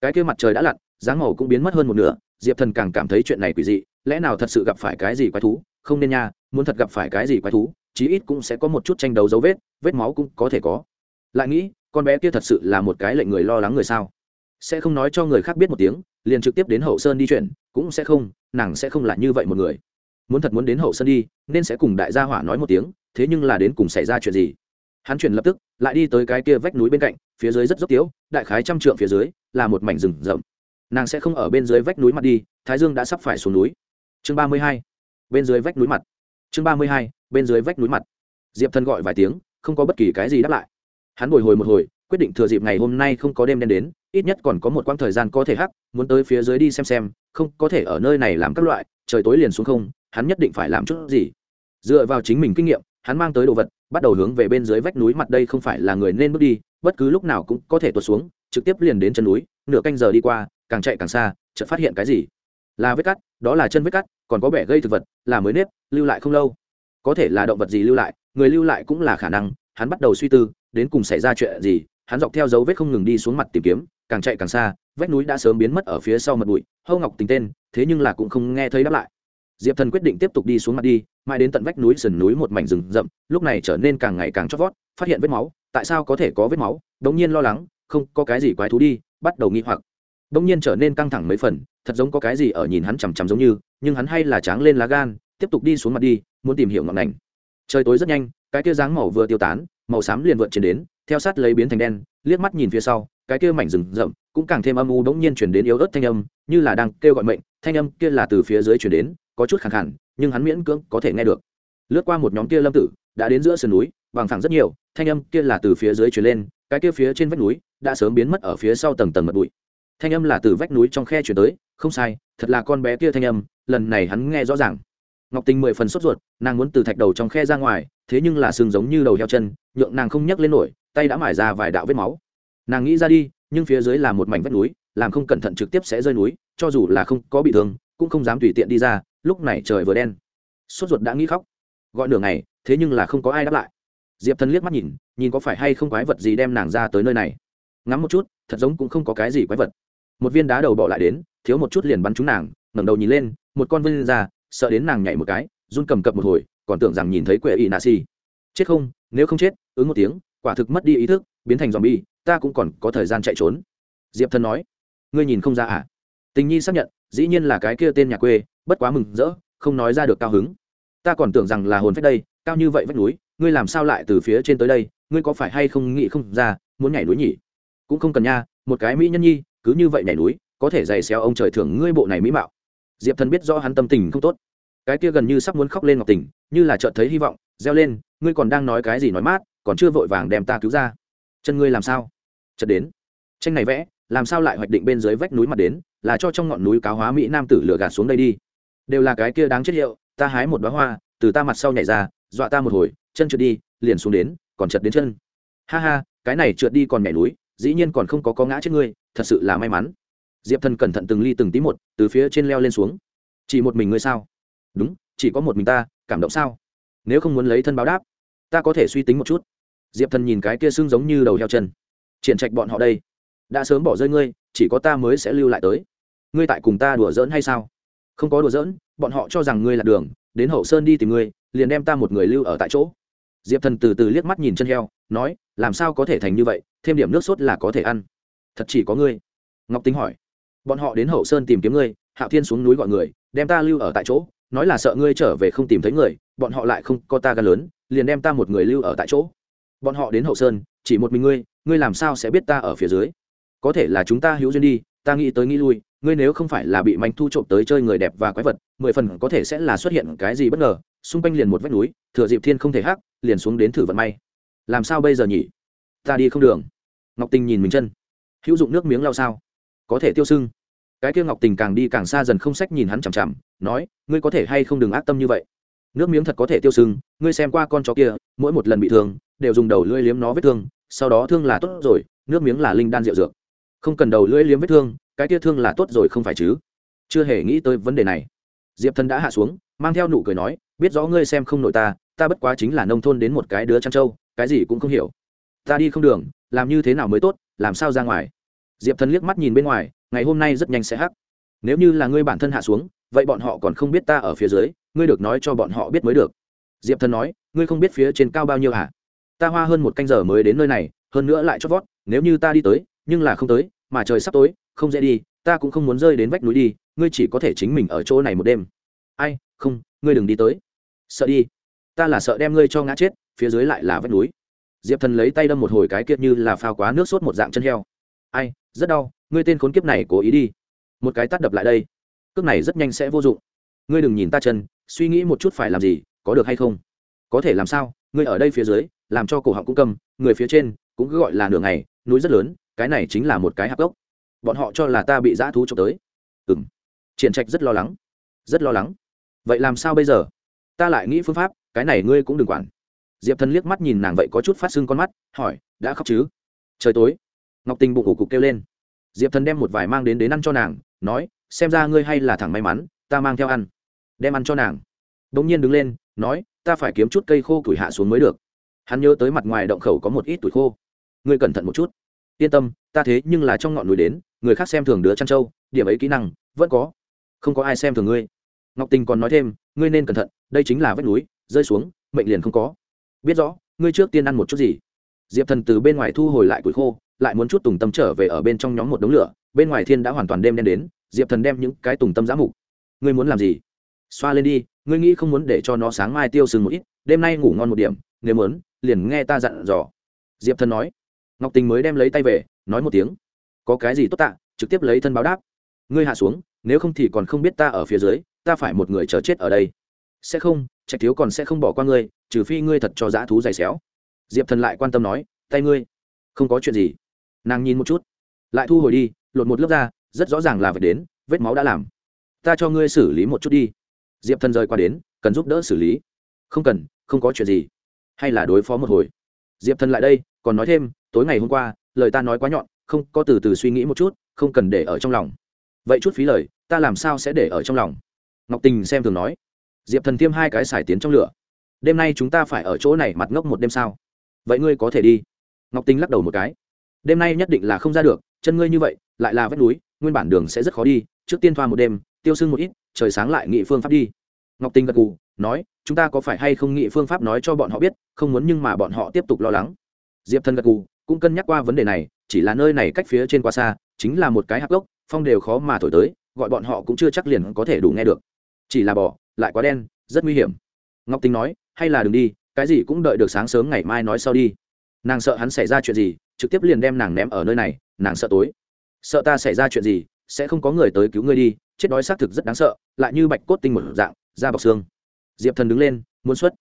Cái kia mặt trời đã lặn, dáng màu cũng biến mất hơn một nửa, diệp thần càng cảm thấy chuyện này quỷ dị lẽ nào thật sự gặp phải cái gì quái thú? Không nên nha, muốn thật gặp phải cái gì quái thú, chí ít cũng sẽ có một chút tranh đấu dấu vết vết máu cũng có thể có. Lại nghĩ, con bé kia thật sự là một cái lệnh người lo lắng người sao? Sẽ không nói cho người khác biết một tiếng, liền trực tiếp đến hậu sơn đi chuyện, cũng sẽ không, nàng sẽ không là như vậy một người. Muốn thật muốn đến hậu sơn đi, nên sẽ cùng đại gia hỏa nói một tiếng, thế nhưng là đến cùng xảy ra chuyện gì? Hắn chuyển lập tức, lại đi tới cái kia vách núi bên cạnh, phía dưới rất dốc tiếu, đại khái trăm trượng phía dưới, là một mảnh rừng rậm. Nàng sẽ không ở bên dưới vách núi mặt đi, thái dương đã sắp phải xuống núi chương ba mươi hai, bên dưới vách núi mặt. Chương ba mươi hai, bên dưới vách núi mặt. Diệp thần gọi vài tiếng, không có bất kỳ cái gì đáp lại. Hắn bồi hồi một hồi, quyết định thừa dịp ngày hôm nay không có đêm đen đến, ít nhất còn có một quãng thời gian có thể hắc, muốn tới phía dưới đi xem xem, không có thể ở nơi này làm các loại, trời tối liền xuống không, hắn nhất định phải làm chút gì. Dựa vào chính mình kinh nghiệm, hắn mang tới đồ vật, bắt đầu hướng về bên dưới vách núi mặt đây không phải là người nên bước đi, bất cứ lúc nào cũng có thể tuột xuống, trực tiếp liền đến chân núi, nửa canh giờ đi qua, càng chạy càng xa, chợt phát hiện cái gì? Là vết cắt, đó là chân vết cắt, còn có bẻ gây thực vật, là mới nếp, lưu lại không lâu. Có thể là động vật gì lưu lại, người lưu lại cũng là khả năng, hắn bắt đầu suy tư, đến cùng xảy ra chuyện gì, hắn dọc theo dấu vết không ngừng đi xuống mặt tìm kiếm, càng chạy càng xa, vách núi đã sớm biến mất ở phía sau mặt bụi, hâu ngọc tình tên, thế nhưng là cũng không nghe thấy đáp lại. Diệp thần quyết định tiếp tục đi xuống mặt đi, mãi đến tận vách núi sườn núi một mảnh rừng rậm, lúc này trở nên càng ngày càng chót vót, phát hiện vết máu, tại sao có thể có vết máu, đống nhiên lo lắng, không có cái gì quái thú đi, bắt đầu nghi hoặc. Đống nhiên trở nên căng thẳng mấy phần thật giống có cái gì ở nhìn hắn chằm chằm giống như, nhưng hắn hay là tráng lên lá gan, tiếp tục đi xuống mặt đi, muốn tìm hiểu ngọn ngành. Trời tối rất nhanh, cái kia dáng màu vừa tiêu tán, màu xám liền vượt trên đến, theo sát lấy biến thành đen, liếc mắt nhìn phía sau, cái kia mảnh rừng rậm, cũng càng thêm âm u bỗng nhiên chuyển đến yếu ớt thanh âm, như là đang kêu gọi mệnh, thanh âm kia là từ phía dưới chuyển đến, có chút khẳng hẳn nhưng hắn miễn cưỡng có thể nghe được. Lướt qua một nhóm kia lâm tử, đã đến giữa sườn núi, bằng thẳng rất nhiều, thanh âm kia là từ phía dưới chuyển lên, cái kia phía trên vách núi, đã sớm biến mất ở phía sau tầng tầng mật bụi thanh âm là từ vách núi trong khe chuyển tới, không sai, thật là con bé kia thanh âm, lần này hắn nghe rõ ràng. Ngọc tình mười phần sốt ruột, nàng muốn từ thạch đầu trong khe ra ngoài, thế nhưng là sừng giống như đầu heo chân, nhượng nàng không nhấc lên nổi, tay đã mải ra vài đạo vết máu. Nàng nghĩ ra đi, nhưng phía dưới là một mảnh vách núi, làm không cẩn thận trực tiếp sẽ rơi núi, cho dù là không có bị thương, cũng không dám tùy tiện đi ra, lúc này trời vừa đen. Sốt ruột đã nghĩ khóc. Gọi nửa ngày, thế nhưng là không có ai đáp lại. Diệp thần liếc mắt nhìn nhìn có phải hay không quái vật gì đem nàng ra tới nơi này. Ngắm một chút thật giống cũng không có cái gì quái vật. Một viên đá đầu bỏ lại đến, thiếu một chút liền bắn trúng nàng, ngẩng đầu nhìn lên, một con vươn ra, sợ đến nàng nhảy một cái, run cầm cập một hồi, còn tưởng rằng nhìn thấy quệ y nạ si chết không, nếu không chết, ứng một tiếng, quả thực mất đi ý thức, biến thành dòm bi ta cũng còn có thời gian chạy trốn. Diệp thần nói, ngươi nhìn không ra à? Tình nhi xác nhận, dĩ nhiên là cái kia tên nhà quê, bất quá mừng rỡ, không nói ra được cao hứng. Ta còn tưởng rằng là hồn phách đây, cao như vậy vách núi, ngươi làm sao lại từ phía trên tới đây, ngươi có phải hay không nghĩ không ra, muốn nhảy núi nhỉ? Cũng không cần nha, một cái mỹ nhân nhi, cứ như vậy nhảy núi, có thể dày xéo ông trời thưởng ngươi bộ này mỹ mạo. Diệp thần biết rõ hắn tâm tình không tốt. Cái kia gần như sắp muốn khóc lên ngọc tình, như là chợt thấy hy vọng, reo lên, ngươi còn đang nói cái gì nói mát, còn chưa vội vàng đem ta cứu ra. Chân ngươi làm sao? Chợt đến, tranh này vẽ, làm sao lại hoạch định bên dưới vách núi mặt đến, là cho trong ngọn núi cáo hóa mỹ nam tử lửa gạt xuống đây đi. Đều là cái kia đáng chết hiệu, ta hái một bó hoa, từ ta mặt sau nhảy ra, dọa ta một hồi, chân trượt đi, liền xuống đến, còn chật đến chân. Ha ha, cái này trượt đi còn nhảy núi dĩ nhiên còn không có có ngã chết ngươi, thật sự là may mắn. Diệp thần cẩn thận từng ly từng tí một, từ phía trên leo lên xuống. Chỉ một mình ngươi sao? Đúng, chỉ có một mình ta, cảm động sao? Nếu không muốn lấy thân báo đáp, ta có thể suy tính một chút. Diệp thần nhìn cái kia xương giống như đầu heo chân. Triển trạch bọn họ đây, đã sớm bỏ rơi ngươi, chỉ có ta mới sẽ lưu lại tới. Ngươi tại cùng ta đùa giỡn hay sao? Không có đùa giỡn, bọn họ cho rằng ngươi là đường, đến hậu sơn đi tìm ngươi, liền đem ta một người lưu ở tại chỗ diệp thần từ từ liếc mắt nhìn chân heo, nói, làm sao có thể thành như vậy? Thêm điểm nước sốt là có thể ăn. Thật chỉ có ngươi? Ngọc tính hỏi. Bọn họ đến hậu sơn tìm kiếm ngươi, hạo thiên xuống núi gọi người, đem ta lưu ở tại chỗ, nói là sợ ngươi trở về không tìm thấy người, bọn họ lại không có ta gan lớn, liền đem ta một người lưu ở tại chỗ. Bọn họ đến hậu sơn, chỉ một mình ngươi ngươi làm sao sẽ biết ta ở phía dưới? Có thể là chúng ta hữu duyên đi, ta nghĩ tới nghĩ lui, ngươi nếu không phải là bị manh thu trộm tới chơi người đẹp và quái vật, mười phần có thể sẽ là xuất hiện cái gì bất ngờ xung quanh liền một vách núi, thừa dịp thiên không thể hắc, liền xuống đến thử vận may. Làm sao bây giờ nhỉ? Ta đi không đường. Ngọc tình nhìn mình chân. Hữu dụng nước miếng lao sao? Có thể tiêu sưng. Cái kia ngọc tình càng đi càng xa dần không sách nhìn hắn chằm chằm, nói, ngươi có thể hay không đừng ác tâm như vậy? Nước miếng thật có thể tiêu sưng, ngươi xem qua con chó kia, mỗi một lần bị thương, đều dùng đầu lưỡi liếm nó vết thương, sau đó thương là tốt rồi, nước miếng là linh đan rượu dược. Không cần đầu lưỡi liếm vết thương, cái kia thương là tốt rồi không phải chứ? Chưa hề nghĩ tới vấn đề này. Diệp thần đã hạ xuống, mang theo nụ cười nói biết rõ ngươi xem không nội ta ta bất quá chính là nông thôn đến một cái đứa trăng trâu, cái gì cũng không hiểu. Ta đi không đường, làm như thế nào mới tốt, làm sao ra ngoài? Diệp thần liếc mắt nhìn bên ngoài, ngày hôm nay rất nhanh sẽ hắc. Nếu như là ngươi bản thân hạ xuống, vậy bọn họ còn không biết ta ở phía dưới, ngươi được nói cho bọn họ biết mới được. Diệp thần nói, ngươi không biết phía trên cao bao nhiêu hả? Ta hoa hơn một canh giờ mới đến nơi này, hơn nữa lại chót vót, nếu như ta đi tới, nhưng là không tới, mà trời sắp tối, không dễ đi, ta cũng không muốn rơi đến vách núi đi, ngươi chỉ có thể chính mình ở chỗ này một đêm. Ai, không, ngươi đừng đi tới sợ đi. Ta là sợ đem ngươi cho ngã chết, phía dưới lại là vách núi. Diệp thần lấy tay đâm một hồi cái kiệt như là phao quá nước sốt một dạng chân heo. Ai, rất đau, ngươi tên khốn kiếp này cố ý đi. Một cái tắt đập lại đây. Cước này rất nhanh sẽ vô dụng. Ngươi đừng nhìn ta chân, suy nghĩ một chút phải làm gì, có được hay không? Có thể làm sao, ngươi ở đây phía dưới, làm cho cổ họng cũng cầm, người phía trên cũng cứ gọi là nửa ngày, núi rất lớn, cái này chính là một cái hạp gốc. Bọn họ cho là ta bị dã thú trộm tới. Ừ m triển trạch rất lo lắng. Rất lo lắng. Vậy làm sao bây giờ? Ta lại nghĩ phương pháp, cái này ngươi cũng đừng quản. Diệp thần liếc mắt nhìn nàng vậy có chút phát sưng con mắt, hỏi, đã khóc chứ? Trời tối. Ngọc tình bụng ủ cục kêu lên. Diệp thần đem một vài mang đến đến ăn cho nàng, nói, xem ra ngươi hay là thằng may mắn, ta mang theo ăn. Đem ăn cho nàng. Đ ỗ n g nhiên đứng lên, nói, ta phải kiếm chút cây khô củi hạ xuống mới được. Hắn nhớ tới mặt ngoài động khẩu có một ít tuổi khô. Ngươi cẩn thận một chút. Yên tâm, ta thế nhưng là trong ngọn núi đến, người khác xem thường đứa chăn trâu, điểm ấy kỹ năng vẫn có. Không có ai xem thường ngươi. Ngọc tình còn nói thêm ngươi nên cẩn thận, đây chính là vách núi, rơi xuống, mệnh liền không có. Biết rõ, ngươi trước tiên ăn một chút gì. Diệp thần từ bên ngoài thu hồi lại củi khô, lại muốn chút tùng tâm trở về ở bên trong nhóm một đống lửa, bên ngoài thiên đã hoàn toàn đêm đen đến, diệp thần đem những cái tùng tâm giã mục. Ngươi muốn làm gì? Xoa lên đi, ngươi nghĩ không muốn để cho nó sáng mai tiêu sừng một ít, đêm nay ngủ ngon một điểm, nếu muốn, liền nghe ta dặn dò. Diệp thần nói. Ngọc tình mới đem lấy tay về, nói một tiếng. Có cái gì tốt tạ, trực tiếp lấy thân báo đáp. Ngươi hạ xuống nếu không thì còn không biết ta ở phía dưới, ta phải một người chờ chết ở đây. Sẽ không, trạch thiếu còn sẽ không bỏ qua ngươi, trừ phi ngươi thật cho dã thú dày xéo. Diệp thần lại quan tâm nói, tay ngươi, không có chuyện gì. Nàng nhìn một chút, lại thu hồi đi, lột một lớp ra rất rõ ràng là phải đến, vết máu đã làm. Ta cho ngươi xử lý một chút đi. Diệp thần rời qua đến, cần giúp đỡ xử lý. Không cần, không có chuyện gì. Hay là đối phó một hồi. Diệp thần lại đây, còn nói thêm, tối ngày hôm qua, lời ta nói quá nhọn, không, có từ từ suy nghĩ một chút, không cần để ở trong lòng vậy chút phí lời ta làm sao sẽ để ở trong lòng? Ngọc tình xem thường nói. Diệp thần tiêm hai cái xài tiến trong lửa. Đêm nay chúng ta phải ở chỗ này mặt ngốc một đêm sao? Vậy ngươi có thể đi. Ngọc tình lắc đầu một cái. Đêm nay nhất định là không ra được chân ngươi như vậy lại là vách núi nguyên bản đường sẽ rất khó đi trước tiên thoa một đêm tiêu sưng một ít trời sáng lại nghị phương pháp đi. Ngọc tinh gật gù, nói chúng ta có phải hay không nghị phương pháp nói cho bọn họ biết không muốn nhưng mà bọn họ tiếp tục lo lắng. Diệp thần gật gù cũng cân nhắc qua vấn đề này chỉ là nơi này cách phía trên quá xa chính là một cái hạc gốc phong đều khó mà thổi tới, gọi bọn họ cũng chưa chắc liền có thể đủ nghe được. Chỉ là bỏ lại quá đen, rất nguy hiểm. Ngọc tính nói, hay là đừng đi, cái gì cũng đợi được sáng sớm ngày mai nói sau đi. Nàng sợ hắn xảy ra chuyện gì, trực tiếp liền đem nàng ném ở nơi này, nàng sợ tối. Sợ ta xảy ra chuyện gì, sẽ không có người tới cứu ngươi đi, chết đói xác thực rất đáng sợ, lại như bạch cốt tinh một dạng, da bọc xương. Diệp thần đứng lên, muốn xuất.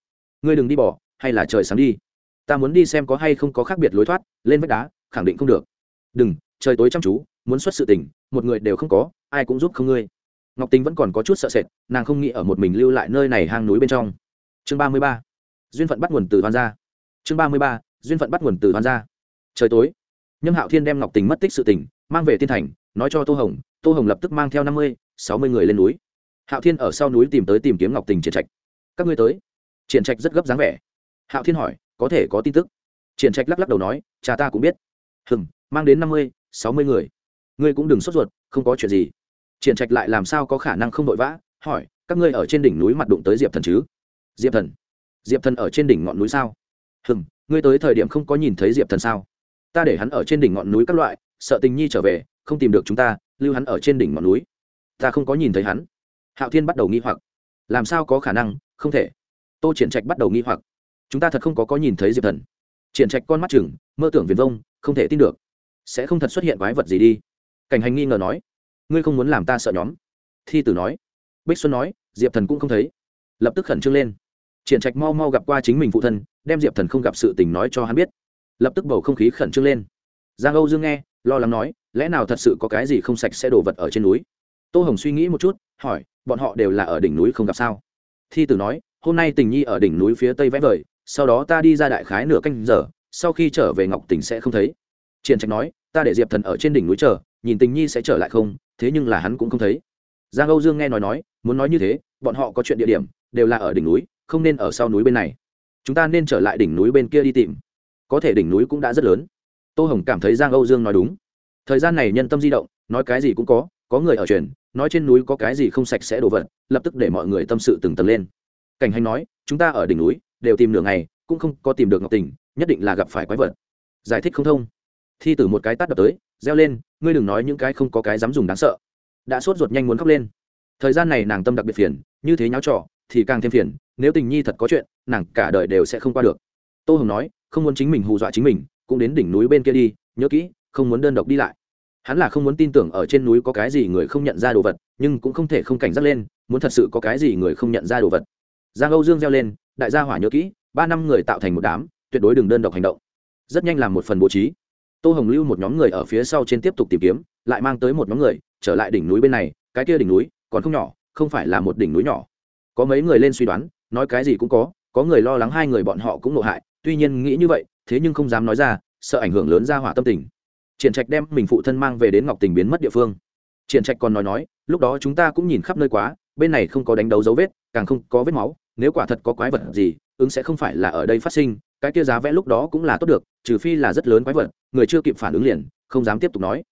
Ngươi đừng đi bỏ hay là trời sáng đi. Ta muốn đi xem có hay không có khác biệt lối thoát, lên vách đá, khẳng định không được. Đừng, trời tối chăm chú, muốn xuất sự tình một người đều không có, ai cũng giúp không ngươi. Ngọc tính vẫn còn có chút sợ sệt, nàng không nghĩ ở một mình lưu lại nơi này hang núi bên trong. Chương ba mươi ba. Duyên phận bắt nguồn từ hoan gia. Chương ba mươi ba. Duyên phận bắt nguồn từ hoan gia. Trời tối. Nhâm hạo thiên đem ngọc tình mất tích sự tình, mang về tiên thành, nói cho tô hồng tô hồng lập tức mang theo năm mươi, sáu mươi người lên núi. Hạo thiên ở sau núi tìm tới tìm kiếm ngọc tình triển trạch. Các ngươi tới. Triển trạch rất gấp dáng vẻ. Hạo thiên hỏi, có thể có tin tức? Triển trạch lắc lắc đầu nói, cha ta cũng biết. Hừng mang đến năm mươi, sáu mươi người ngươi cũng đừng sốt ruột không có chuyện gì. Triển trạch lại làm sao có khả năng không vội vã hỏi các ngươi ở trên đỉnh núi mặt đụng tới diệp thần chứ? Diệp thần? Diệp thần ở trên đỉnh ngọn núi sao? Hừm, ngươi tới thời điểm không có nhìn thấy diệp thần sao? Ta để hắn ở trên đỉnh ngọn núi các loại sợ tình nhi trở về không tìm được chúng ta lưu hắn ở trên đỉnh ngọn núi. Ta không có nhìn thấy hắn. Hạo thiên bắt đầu nghi hoặc. Làm sao có khả năng? Không thể. Tô triển trạch bắt đầu nghi hoặc. Chúng ta thật không có có nhìn thấy diệp thần. Triển trạch con mắt chừng mơ tưởng viền vông không thể tin được. Sẽ không thật xuất hiện quái vật gì đi cảnh hành nghi ngờ nói, ngươi không muốn làm ta sợ nhóm? Thi tử nói. Bích xuân nói, diệp thần cũng không thấy. Lập tức khẩn trương lên. Triển trạch mau mau gặp qua chính mình phụ thân, đem diệp thần không gặp sự tình nói cho hắn biết. Lập tức bầu không khí khẩn trương lên. Giang âu dương nghe, lo lắng nói, lẽ nào thật sự có cái gì không sạch sẽ đổ vật ở trên núi? Tô hồng suy nghĩ một chút, hỏi, bọn họ đều là ở đỉnh núi không gặp sao? Thi tử nói, hôm nay tình nhi ở đỉnh núi phía tây vẽ vời, sau đó ta đi ra đại khái nửa canh giờ, sau khi trở về ngọc tỉnh sẽ không thấy. Triển trạch nói, ta để diệp thần ở trên đỉnh núi chờ nhìn tình nhi sẽ trở lại không, thế nhưng là hắn cũng không thấy. Giang âu dương nghe nói nói, muốn nói như thế, bọn họ có chuyện địa điểm, đều là ở đỉnh núi, không nên ở sau núi bên này. Chúng ta nên trở lại đỉnh núi bên kia đi tìm. Có thể đỉnh núi cũng đã rất lớn. Tô hồng cảm thấy giang âu dương nói đúng. Thời gian này nhân tâm di động, nói cái gì cũng có có người ở truyền, nói trên núi có cái gì không sạch sẽ đổ vật, lập tức để mọi người tâm sự từng tầng lên. Cảnh hành nói, chúng ta ở đỉnh núi, đều tìm nửa ngày, cũng không có tìm được ngọc tình, nhất định là gặp phải quái vật. Giải thích không thông. Thi tử một cái tắt đập tới reo lên, ngươi đừng nói những cái không có cái dám dùng đáng sợ. Đã sốt ruột nhanh muốn khóc lên. Thời gian này nàng tâm đặc biệt phiền, như thế nháo trò thì càng thêm phiền, nếu tình nhi thật có chuyện, nàng cả đời đều sẽ không qua được. Tô hồng nói, không muốn chính mình hù dọa chính mình, cũng đến đỉnh núi bên kia đi, nhớ kỹ, không muốn đơn độc đi lại. Hắn là không muốn tin tưởng ở trên núi có cái gì người không nhận ra đồ vật, nhưng cũng không thể không cảnh giác lên, muốn thật sự có cái gì người không nhận ra đồ vật. Giang âu dương reo lên, đại gia hỏa nhớ kỹ, ba năm người tạo thành một đám, tuyệt đối đừng đơn độc hành động. Rất nhanh làm một phần bố trí tô hồng lưu một nhóm người ở phía sau trên tiếp tục tìm kiếm, lại mang tới một nhóm người, trở lại đỉnh núi bên này, cái kia đỉnh núi, còn không nhỏ, không phải là một đỉnh núi nhỏ. Có mấy người lên suy đoán, nói cái gì cũng có có người lo lắng hai người bọn họ cũng nộ hại, tuy nhiên nghĩ như vậy, thế nhưng không dám nói ra, sợ ảnh hưởng lớn ra hỏa tâm tình. Triển trạch đem mình phụ thân mang về đến ngọc tình biến mất địa phương. Triển trạch còn nói nói, lúc đó chúng ta cũng nhìn khắp nơi quá, bên này không có đánh đấu dấu vết, càng không có vết máu, nếu quả thật có quái vật gì, ứng sẽ không phải là ở đây phát sinh, cái kia giá vẽ lúc đó cũng là tốt được, trừ phi là rất lớn quái vật người chưa kịp phản ứng liền, không dám tiếp tục nói.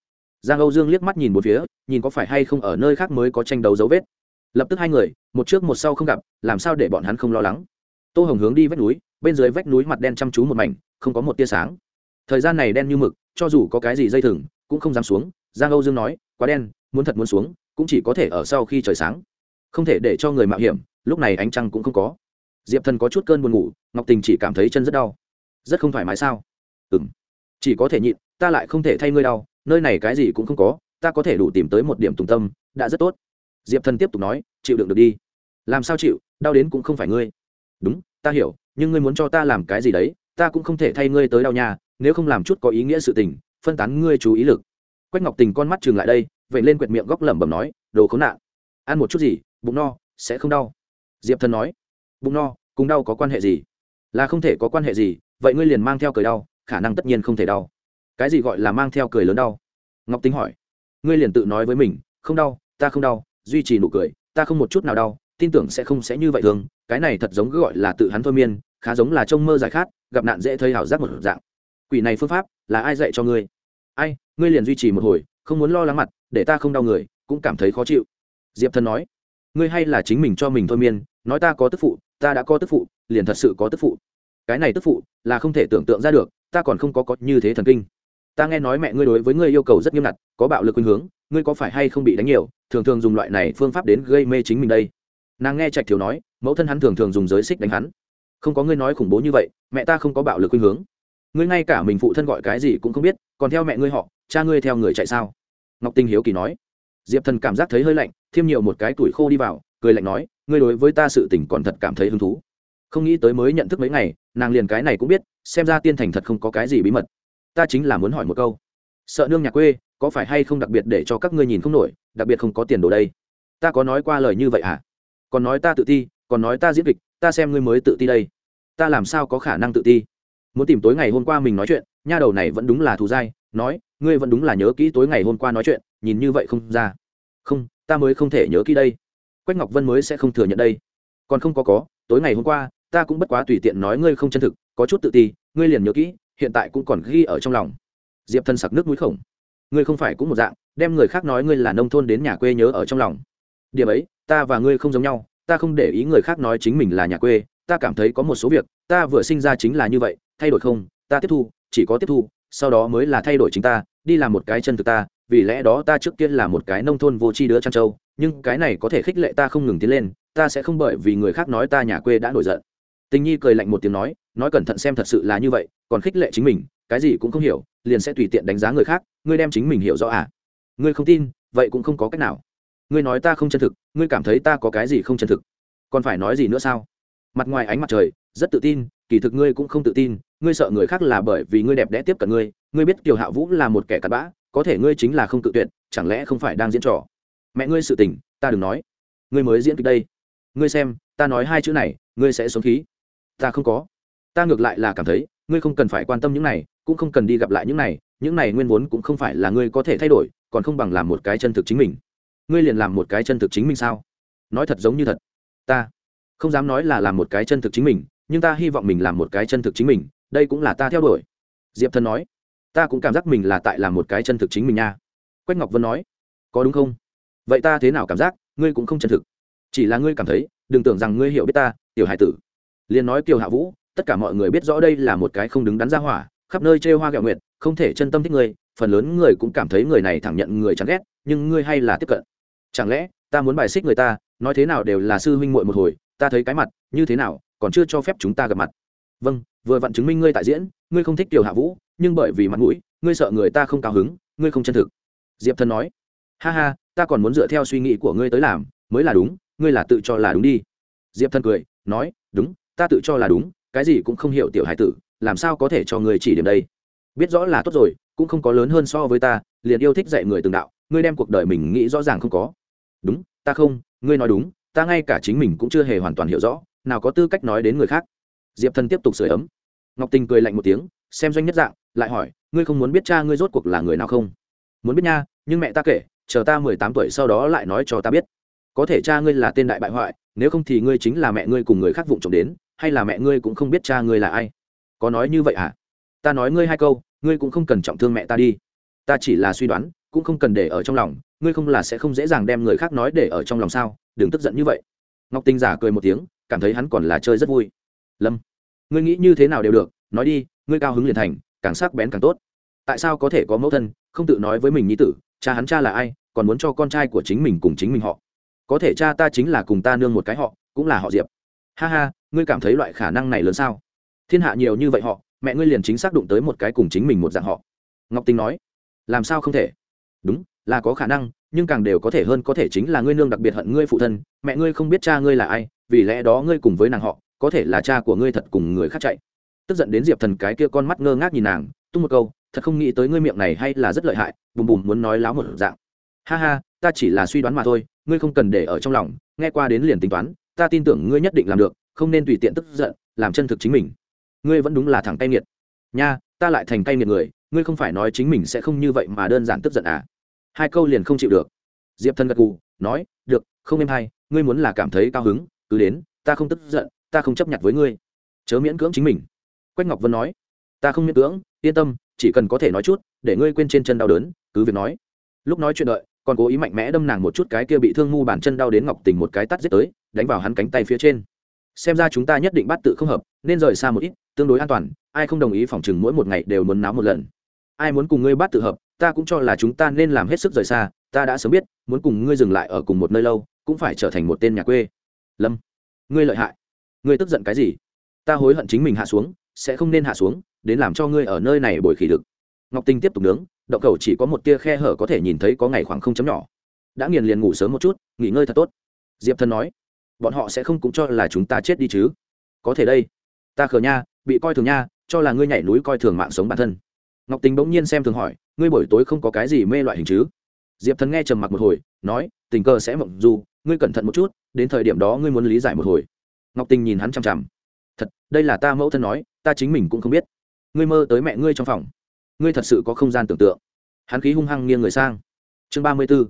Giang âu dương liếc mắt nhìn một phía, nhìn có phải hay không ở nơi khác mới có tranh đấu dấu vết. Lập tức hai người, một trước một sau không gặp, làm sao để bọn hắn không lo lắng. Tô hồng hướng đi vách núi, bên dưới vách núi mặt đen chăm chú một mảnh, không có một tia sáng. Thời gian này đen như mực, cho dù có cái gì dây thừng, cũng không dám xuống, giang âu dương nói, quá đen, muốn thật muốn xuống, cũng chỉ có thể ở sau khi trời sáng. Không thể để cho người mạo hiểm, lúc này ánh trăng cũng không có. Diệp thần có chút cơn buồn ngủ, ngọc tình chỉ cảm thấy chân rất đau. Rất không thoải mái sao? Ừ m chỉ có thể nhịn, ta lại không thể thay ngươi đau, nơi này cái gì cũng không có, ta có thể đủ tìm tới một điểm tùng tâm, đã rất tốt. Diệp thần tiếp tục nói, chịu đựng được đi. Làm sao chịu, đau đến cũng không phải ngươi. Đúng, ta hiểu, nhưng ngươi muốn cho ta làm cái gì đấy, ta cũng không thể thay ngươi tới đau nhà nếu không làm chút có ý nghĩa sự tình, phân tán ngươi chú ý lực. Quách ngọc tình con mắt chừng lại đây vậy lên quẹt miệng góc lẩm bẩm nói, đồ khốn nạn. Ăn một chút gì, bụng no, sẽ không đau. Diệp thần nói, bụng no, cùng đau có quan hệ gì? Là không thể có quan hệ gì, vậy ngươi liền mang theo cởi đau khả năng tất nhiên không thể đau. Cái gì gọi là mang theo cười lớn đau? Ngọc tính hỏi. Ngươi liền tự nói với mình, không đau, ta không đau, duy trì nụ cười, ta không một chút nào đau, tin tưởng sẽ không sẽ như vậy thường, cái này thật giống gọi là tự hắn thôi miên, khá giống là trông mơ giải khát, gặp nạn dễ thấy hảo giác một dạng. Quỷ này phương pháp là ai dạy cho ngươi? Ai, ngươi liền duy trì một hồi, không muốn lo lắng mặt, để ta không đau người, cũng cảm thấy khó chịu. Diệp thần nói. Ngươi hay là chính mình cho mình thôi miên, nói ta có tức phụ, ta đã có tức phụ, liền thật sự có tức phụ cái này tức phụ là không thể tưởng tượng ra được, ta còn không có có như thế thần kinh. Ta nghe nói mẹ ngươi đối với ngươi yêu cầu rất nghiêm ngặt, có bạo lực khuynh hướng, ngươi có phải hay không bị đánh nhiều, thường thường dùng loại này phương pháp đến gây mê chính mình đây. Nàng nghe trạch thiếu nói, mẫu thân hắn thường thường dùng giới xích đánh hắn. Không có ngươi nói khủng bố như vậy, mẹ ta không có bạo lực khuynh hướng. Ngươi ngay cả mình phụ thân gọi cái gì cũng không biết, còn theo mẹ ngươi họ, cha ngươi theo người chạy sao? Ngọc tinh hiếu kỳ nói. Diệp thần cảm giác thấy hơi lạnh thêm nhiều một cái tuổi khô đi vào, cười lạnh nói, ngươi đối với ta sự tình còn thật cảm thấy hứng thú không nghĩ tới mới nhận thức mấy ngày, nàng liền cái này cũng biết, xem ra tiên thành thật không có cái gì bí mật. Ta chính là muốn hỏi một câu. Sợ nương nhà quê, có phải hay không đặc biệt để cho các ngươi nhìn không nổi, đặc biệt không có tiền đồ đây? Ta có nói qua lời như vậy à còn nói ta tự ti, còn nói ta diễn kịch, ta xem ngươi mới tự ti đây. Ta làm sao có khả năng tự ti? Muốn tìm tối ngày hôm qua mình nói chuyện, nha đầu này vẫn đúng là thù dai, nói, ngươi vẫn đúng là nhớ kỹ tối ngày hôm qua nói chuyện, nhìn như vậy không ra. Không, ta mới không thể nhớ kỹ đây. Quách ngọc vân mới sẽ không thừa nhận đây. Còn không có có, tối ngày hôm qua ta cũng bất quá tùy tiện nói ngươi không chân thực, có chút tự ti, ngươi liền nhớ kỹ, hiện tại cũng còn ghi ở trong lòng. Diệp thân sặc nước mũi khổng. Ngươi không phải cũng một dạng, đem người khác nói ngươi là nông thôn đến nhà quê nhớ ở trong lòng. Điểm ấy, ta và ngươi không giống nhau, ta không để ý người khác nói chính mình là nhà quê, ta cảm thấy có một số việc, ta vừa sinh ra chính là như vậy, thay đổi không, ta tiếp thu, chỉ có tiếp thu, sau đó mới là thay đổi chính ta, đi làm một cái chân thực ta, vì lẽ đó ta trước tiên là một cái nông thôn vô tri đứa trăn trâu, nhưng cái này có thể khích lệ ta không ngừng tiến lên, ta sẽ không bởi vì người khác nói ta nhà quê đã nổi giận tình nhi cười lạnh một tiếng nói nói cẩn thận xem thật sự là như vậy, còn khích lệ chính mình, cái gì cũng không hiểu, liền sẽ tùy tiện đánh giá người khác, ngươi đem chính mình hiểu rõ à? Ngươi không tin, vậy cũng không có cách nào. Ngươi nói ta không chân thực, ngươi cảm thấy ta có cái gì không chân thực? Còn phải nói gì nữa sao? Mặt ngoài ánh mặt trời, rất tự tin, kỳ thực ngươi cũng không tự tin, ngươi sợ người khác là bởi vì ngươi đẹp đẽ tiếp cận ngươi ngươi biết kiều hạ vũ là một kẻ cặn bã, có thể ngươi chính là không tự tuyệt, chẳng lẽ không phải đang diễn trò? Mẹ ngươi sự tình, ta đừng nói. Ngươi mới diễn kịch đây. Ngươi xem, ta nói hai chữ này, ngươi sẽ xuống khí ta không có. Ta ngược lại là cảm thấy, ngươi không cần phải quan tâm những này, cũng không cần đi gặp lại những này những này nguyên vốn cũng không phải là ngươi có thể thay đổi, còn không bằng làm một cái chân thực chính mình. Ngươi liền làm một cái chân thực chính mình sao? Nói thật giống như thật. Ta không dám nói là làm một cái chân thực chính mình, nhưng ta hy vọng mình làm một cái chân thực chính mình, đây cũng là ta theo đuổi. Diệp thần nói, ta cũng cảm giác mình là tại làm một cái chân thực chính mình nha. Quách ngọc vân nói, có đúng không? Vậy ta thế nào cảm giác, ngươi cũng không chân thực. Chỉ là ngươi cảm thấy, đừng tưởng rằng ngươi hiểu biết ta, tiểu hải tử liền nói kiều hạ vũ, tất cả mọi người biết rõ đây là một cái không đứng đắn ra hỏa, khắp nơi trêu hoa gạo nguyệt, không thể chân tâm thích ngươi phần lớn người cũng cảm thấy người này thẳng nhận người chán ghét, nhưng ngươi hay là tiếp cận. Chẳng lẽ, ta muốn bài xích người ta, nói thế nào đều là sư huynh muội một hồi, ta thấy cái mặt, như thế nào, còn chưa cho phép chúng ta gặp mặt. Vâng vừa vặn chứng minh ngươi tại diễn, ngươi không thích tiểu hạ vũ, nhưng bởi vì mặt mũi, ngươi sợ người ta không cao hứng, ngươi không chân thực. Diệp thân nói, ha ha, ta còn muốn dựa theo suy nghĩ của ngươi tới làm, mới là đúng, ngươi là tự cho là đúng đi. Diệp thân cười, nói, đúng ta tự cho là đúng, cái gì cũng không hiểu tiểu hải tử, làm sao có thể cho ngươi chỉ điểm đây? Biết rõ là tốt rồi, cũng không có lớn hơn so với ta, liền yêu thích dạy người từng đạo, ngươi đem cuộc đời mình nghĩ rõ ràng không có. Đúng, ta không, ngươi nói đúng, ta ngay cả chính mình cũng chưa hề hoàn toàn hiểu rõ, nào có tư cách nói đến người khác. Diệp thần tiếp tục sửa ấm. Ngọc tình cười lạnh một tiếng, xem doanh nhất dạng, lại hỏi, ngươi không muốn biết cha ngươi rốt cuộc là người nào không? Muốn biết nha, nhưng mẹ ta kể, chờ ta mười tám tuổi sau đó lại nói cho ta biết. Có thể cha ngươi là tên đại bại hoại, nếu không thì ngươi chính là mẹ ngươi cùng người khác vụng trộm đến hay là mẹ ngươi cũng không biết cha ngươi là ai? Có nói như vậy à? Ta nói ngươi hai câu, ngươi cũng không cần trọng thương mẹ ta đi. Ta chỉ là suy đoán, cũng không cần để ở trong lòng, ngươi không là sẽ không dễ dàng đem người khác nói để ở trong lòng sao? Đừng tức giận như vậy. Ngọc tinh giả cười một tiếng, cảm thấy hắn còn là chơi rất vui. Lâm, ngươi nghĩ như thế nào đều được, nói đi, ngươi cao hứng liền thành, càng sắc bén càng tốt. Tại sao có thể có mẫu thân, không tự nói với mình nhi tử, cha hắn cha là ai, còn muốn cho con trai của chính mình cùng chính mình họ? Có thể cha ta chính là cùng ta nương một cái họ, cũng là họ diệp ha ha, ngươi cảm thấy loại khả năng này lớn sao? Thiên hạ nhiều như vậy họ, mẹ ngươi liền chính xác đụng tới một cái cùng chính mình một dạng họ. Ngọc tinh nói, làm sao không thể? Đúng, là có khả năng, nhưng càng đều có thể hơn có thể chính là ngươi nương đặc biệt hận ngươi phụ thân, mẹ ngươi không biết cha ngươi là ai, vì lẽ đó ngươi cùng với nàng họ, có thể là cha của ngươi thật cùng người khác chạy. Tức giận đến diệp thần cái kia con mắt ngơ ngác nhìn nàng, tung một câu, thật không nghĩ tới ngươi miệng này hay là rất lợi hại, bùm bùm muốn nói láo một dạng. Ha ha, ta chỉ là suy đoán mà thôi, ngươi không cần để ở trong lòng, nghe qua đến liền tính toán ta tin tưởng ngươi nhất định làm được, không nên tùy tiện tức giận, làm chân thực chính mình. Ngươi vẫn đúng là thằng tay nghiệt. Nha, ta lại thành tay nghiệt người, ngươi không phải nói chính mình sẽ không như vậy mà đơn giản tức giận à? Hai câu liền không chịu được. Diệp thần gật gù, nói, được, không em hay, ngươi muốn là cảm thấy cao hứng, cứ đến, ta không tức giận, ta không chấp nhận với ngươi. Chớ miễn cưỡng chính mình. Quách ngọc vân nói, ta không miễn cưỡng, yên tâm, chỉ cần có thể nói chút, để ngươi quên trên chân đau đớn, cứ việc nói. Lúc nói chuyện đợi, còn cố ý mạnh mẽ đâm nàng một chút cái kia bị thương mu bàn chân đau đến ngọc tình một cái tắt giết tới đánh vào hắn cánh tay phía trên. Xem ra chúng ta nhất định bắt tự không hợp, nên rời xa một ít, tương đối an toàn, ai không đồng ý phòng chừng mỗi một ngày đều muốn náo một lần. Ai muốn cùng ngươi bắt tự hợp, ta cũng cho là chúng ta nên làm hết sức rời xa, ta đã sớm biết, muốn cùng ngươi dừng lại ở cùng một nơi lâu, cũng phải trở thành một tên nhà quê. Lâm, ngươi lợi hại. Ngươi tức giận cái gì? Ta hối hận chính mình hạ xuống, sẽ không nên hạ xuống, đến làm cho ngươi ở nơi này bồi khỉ được ngọc tinh tiếp tục nướng, động cầu chỉ có một tia khe hở có thể nhìn thấy có ngày khoảng không chấm nhỏ. Đã nghiền liền ngủ sớm một chút, nghỉ ngơi thật tốt. Diệp thần nói bọn họ sẽ không cũng cho là chúng ta chết đi chứ. Có thể đây. Ta khờ nha, bị coi thường nha, cho là ngươi nhảy núi coi thường mạng sống bản thân. Ngọc tình bỗng nhiên xem thường hỏi, ngươi buổi tối không có cái gì mê loại hình chứ? Diệp thần nghe trầm mặc một hồi, nói, tình cờ sẽ mộng dù ngươi cẩn thận một chút, đến thời điểm đó ngươi muốn lý giải một hồi. Ngọc tình nhìn hắn chằm chằm. Thật, đây là ta mẫu thân nói, ta chính mình cũng không biết. Ngươi mơ tới mẹ ngươi trong phòng. Ngươi thật sự có không gian tưởng tượng. Hắn khí hung hăng nghiêng người sang. Chương ba mươi b ố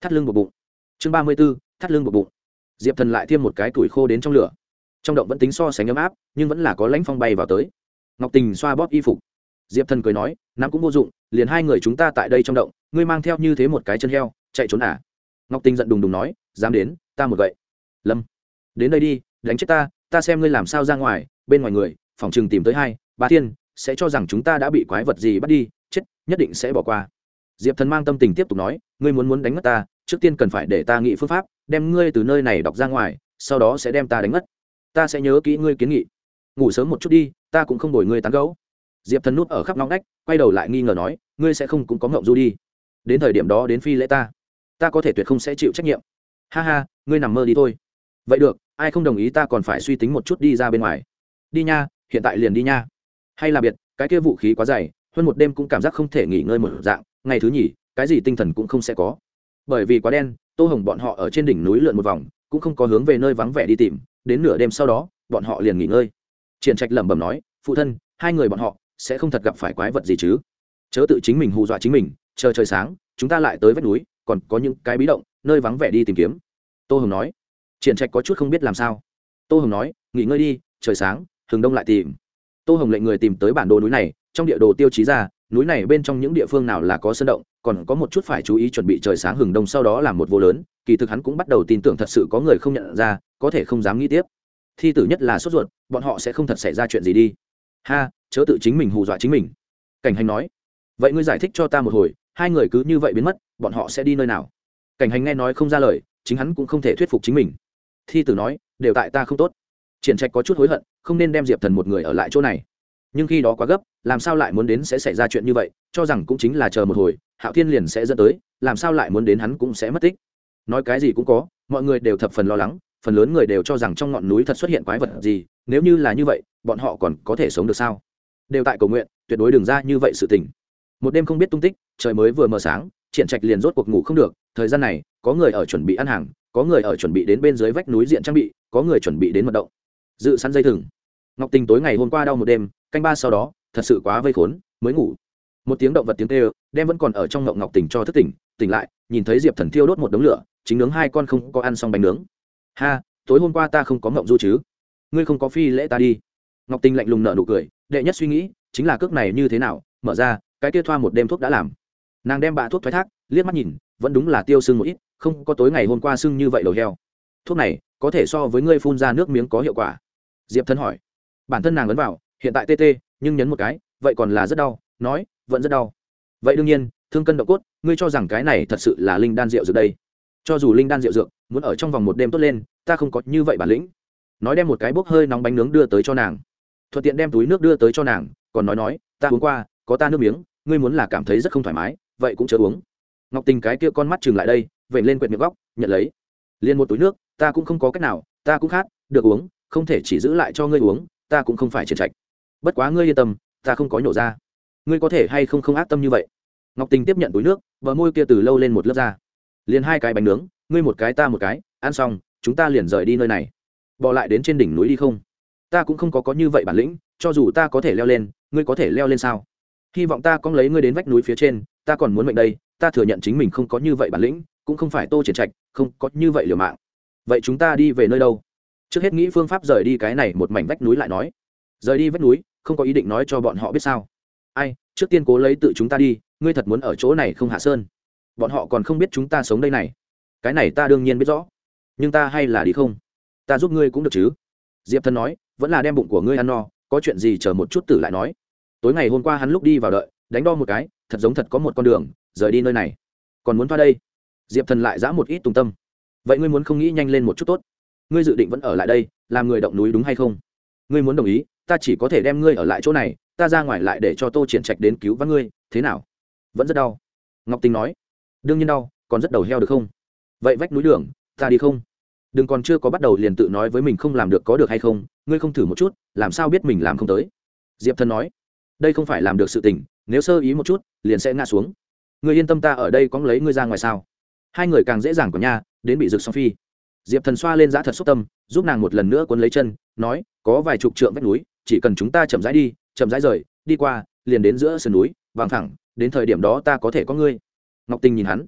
thắt lưng bột bụng. Chương ba mươi b ố thắt lưng bột bụng diệp thần lại thêm một cái tuổi khô đến trong lửa trong động vẫn tính so sánh ấm áp nhưng vẫn là có lãnh phong bay vào tới ngọc tình xoa bóp y phục diệp thần cười nói nắm cũng vô dụng liền hai người chúng ta tại đây trong động ngươi mang theo như thế một cái chân heo chạy trốn à? ngọc tình giận đùng đùng nói dám đến ta một vậy lâm đến đây đi đánh chết ta ta xem ngươi làm sao ra ngoài bên ngoài người phòng chừng tìm tới hai ba thiên sẽ cho rằng chúng ta đã bị quái vật gì bắt đi chết nhất định sẽ bỏ qua diệp thần mang tâm tình tiếp tục nói ngươi muốn muốn đánh mất ta trước tiên cần phải để ta nghĩ phương pháp đem ngươi từ nơi này đọc ra ngoài, sau đó sẽ đem ta đánh mất. Ta sẽ nhớ kỹ ngươi kiến nghị. Ngủ sớm một chút đi, ta cũng không đổi ngươi tán gấu diệp thần nút ở khắp nóng nách quay đầu lại nghi ngờ nói, ngươi sẽ không cũng có ngộng du đi. Đến thời điểm đó đến phi lễ ta. Ta có thể tuyệt không sẽ chịu trách nhiệm. Ha ha, ngươi nằm mơ đi thôi. Vậy được, ai không đồng ý ta còn phải suy tính một chút đi ra bên ngoài. Đi nha, hiện tại liền đi nha. Hay là biệt, cái kia vũ khí quá dày, hơn một đêm cũng cảm giác không thể nghỉ ngơi một dạng, ngày thứ nhì, cái gì tinh thần cũng không sẽ có. Bởi vì quá đen tô hồng bọn họ ở trên đỉnh núi lượn một vòng, cũng không có hướng về nơi vắng vẻ đi tìm, đến nửa đêm sau đó, bọn họ liền nghỉ ngơi. Triển trạch lẩm bẩm nói, phụ thân, hai người bọn họ sẽ không thật gặp phải quái vật gì chứ? Chớ tự chính mình hù dọa chính mình, chờ trời sáng, chúng ta lại tới vách núi, còn có những cái bí động, nơi vắng vẻ đi tìm kiếm. Tô hồng nói. Triển trạch có chút không biết làm sao. Tô hồng nói, nghỉ ngơi đi, trời sáng hừng đông lại tìm. Tô hồng lệnh người tìm tới bản đồ núi này, trong địa đồ tiêu chí ra, núi này bên trong những địa phương nào là có sơn động còn có một chút phải chú ý chuẩn bị trời sáng hừng đông sau đó làm một vô lớn, kỳ thực hắn cũng bắt đầu tin tưởng thật sự có người không nhận ra, có thể không dám nghĩ tiếp. Thi tử nhất là sốt ruột, bọn họ sẽ không thật xảy ra chuyện gì đi. Ha, chớ tự chính mình hù dọa chính mình. Cảnh hành nói, vậy ngươi giải thích cho ta một hồi, hai người cứ như vậy biến mất, bọn họ sẽ đi nơi nào? Cảnh hành nghe nói không ra lời, chính hắn cũng không thể thuyết phục chính mình. Thi tử nói, đều tại ta không tốt. Triển trạch có chút hối hận, không nên đem diệp thần một người ở lại chỗ này. Nhưng khi đó quá gấp, làm sao lại muốn đến sẽ xảy ra chuyện như vậy, cho rằng cũng chính là chờ một hồi hạo thiên liền sẽ dẫn tới, làm sao lại muốn đến hắn cũng sẽ mất tích. Nói cái gì cũng có, mọi người đều thập phần lo lắng, phần lớn người đều cho rằng trong ngọn núi thật xuất hiện quái vật gì, nếu như là như vậy, bọn họ còn có thể sống được sao? Đều tại cầu nguyện, tuyệt đối đừng ra như vậy sự tình. Một đêm không biết tung tích, trời mới vừa mờ sáng, triển trạch liền rốt cuộc ngủ không được, thời gian này, có người ở chuẩn bị ăn hàng, có người ở chuẩn bị đến bên dưới vách núi diện trang bị, có người chuẩn bị đến mật động. Dự sẵn dây thừng. Ngọc tình tối ngày hôm qua đau một đêm, canh ba sau đó, thật sự quá vây khốn, mới ngủ một tiếng động vật tiếng kêu, đem vẫn còn ở trong ngộng ngọc tỉnh cho thức tỉnh tỉnh lại, nhìn thấy diệp thần thiêu đốt một đống lửa, chính nướng hai con không có ăn xong bánh nướng. Ha, tối hôm qua ta không có ngộng du chứ? Ngươi không có phi lễ ta đi. Ngọc tình lạnh lùng nợ nụ cười, đệ nhất suy nghĩ, chính là cước này như thế nào, mở ra, cái kia thoa một đêm thuốc đã làm. Nàng đem bạ thuốc thoái thác, liếc mắt nhìn, vẫn đúng là tiêu sưng một ít, không có tối ngày hôm qua sưng như vậy đầu heo. Thuốc này, có thể so với ngươi phun ra nước miếng có hiệu quả. Diệp thân hỏi. Bản thân nàng ấn vào, hiện tại tê tê, nhưng nhấn một cái, vậy còn là rất đau, nói vẫn rất đau. Vậy đương nhiên, thương cân độ cốt, ngươi cho rằng cái này thật sự là linh đan rượu dược đây. Cho dù linh đan rượu dược, muốn ở trong vòng một đêm tốt lên, ta không có như vậy bản lĩnh. Nói đem một cái bốc hơi nóng bánh nướng đưa tới cho nàng. Thuận tiện đem túi nước đưa tới cho nàng, còn nói nói, ta uống qua, có ta nước miếng, ngươi muốn là cảm thấy rất không thoải mái, vậy cũng chớ uống. Ngọc tình cái kia con mắt chừng lại đây, vểnh lên quẹt miệng góc, nhận lấy. Liền một túi nước, ta cũng không có cách nào, ta cũng khát, được uống, không thể chỉ giữ lại cho ngươi uống, ta cũng không phải triệt trạch. Bất quá ngươi yên tâm, ta không có nhổ ra ngươi có thể hay không không ác tâm như vậy? Ngọc tình tiếp nhận túi nước và môi kia từ lâu lên một lớp da. Liền hai cái bánh nướng, ngươi một cái ta một cái, ăn xong, chúng ta liền rời đi nơi này. Bỏ lại đến trên đỉnh núi đi không? Ta cũng không có có như vậy bản lĩnh, cho dù ta có thể leo lên, ngươi có thể leo lên sao? Hy vọng ta có lấy ngươi đến vách núi phía trên, ta còn muốn mệnh đây, ta thừa nhận chính mình không có như vậy bản lĩnh, cũng không phải tô triển trạch, không có như vậy liều mạng. Vậy chúng ta đi về nơi đâu? Trước hết nghĩ phương pháp rời đi cái này một mảnh vách núi lại nói. Rời đi vách núi, không có ý định nói cho bọn họ biết sao? Ai, trước tiên cố lấy tự chúng ta đi, ngươi thật muốn ở chỗ này không hạ sơn. Bọn họ còn không biết chúng ta sống đây này. Cái này ta đương nhiên biết rõ. Nhưng ta hay là đi không? Ta giúp ngươi cũng được chứ? Diệp thần nói, vẫn là đem bụng của ngươi ăn no, có chuyện gì chờ một chút tử lại nói. Tối ngày hôm qua hắn lúc đi vào đợi, đánh đo một cái, thật giống thật có một con đường, rời đi nơi này. Còn muốn qua đây? Diệp thần lại giã một ít tùng tâm. Vậy ngươi muốn không nghĩ nhanh lên một chút tốt? Ngươi dự định vẫn ở lại đây, làm người động núi đúng hay không? Ngươi muốn đồng ý, ta chỉ có thể đem ngươi ở lại chỗ này ta ra ngoài lại để cho tô triển trạch đến cứu vãn ngươi, thế nào? Vẫn rất đau. Ngọc tình nói. Đương nhiên đau, còn rất đầu heo được không? Vậy vách núi đường, ta đi không? Đừng còn chưa có bắt đầu liền tự nói với mình không làm được có được hay không, ngươi không thử một chút, làm sao biết mình làm không tới? Diệp thần nói. Đây không phải làm được sự tình, nếu sơ ý một chút, liền sẽ ngã xuống. Ngươi yên tâm ta ở đây có lấy ngươi ra ngoài sao? Hai người càng dễ dàng của nhà đến bị rực song phi. Diệp thần xoa lên giá thật xúc tâm, giúp nàng một lần nữa cuốn lấy chân, nói, có vài chục trượng vách núi, chỉ cần chúng ta chậm rãi đi chậm rãi rời, đi qua, liền đến giữa sườn núi, vàng thẳng, đến thời điểm đó ta có thể có ngươi. Ngọc tình nhìn hắn.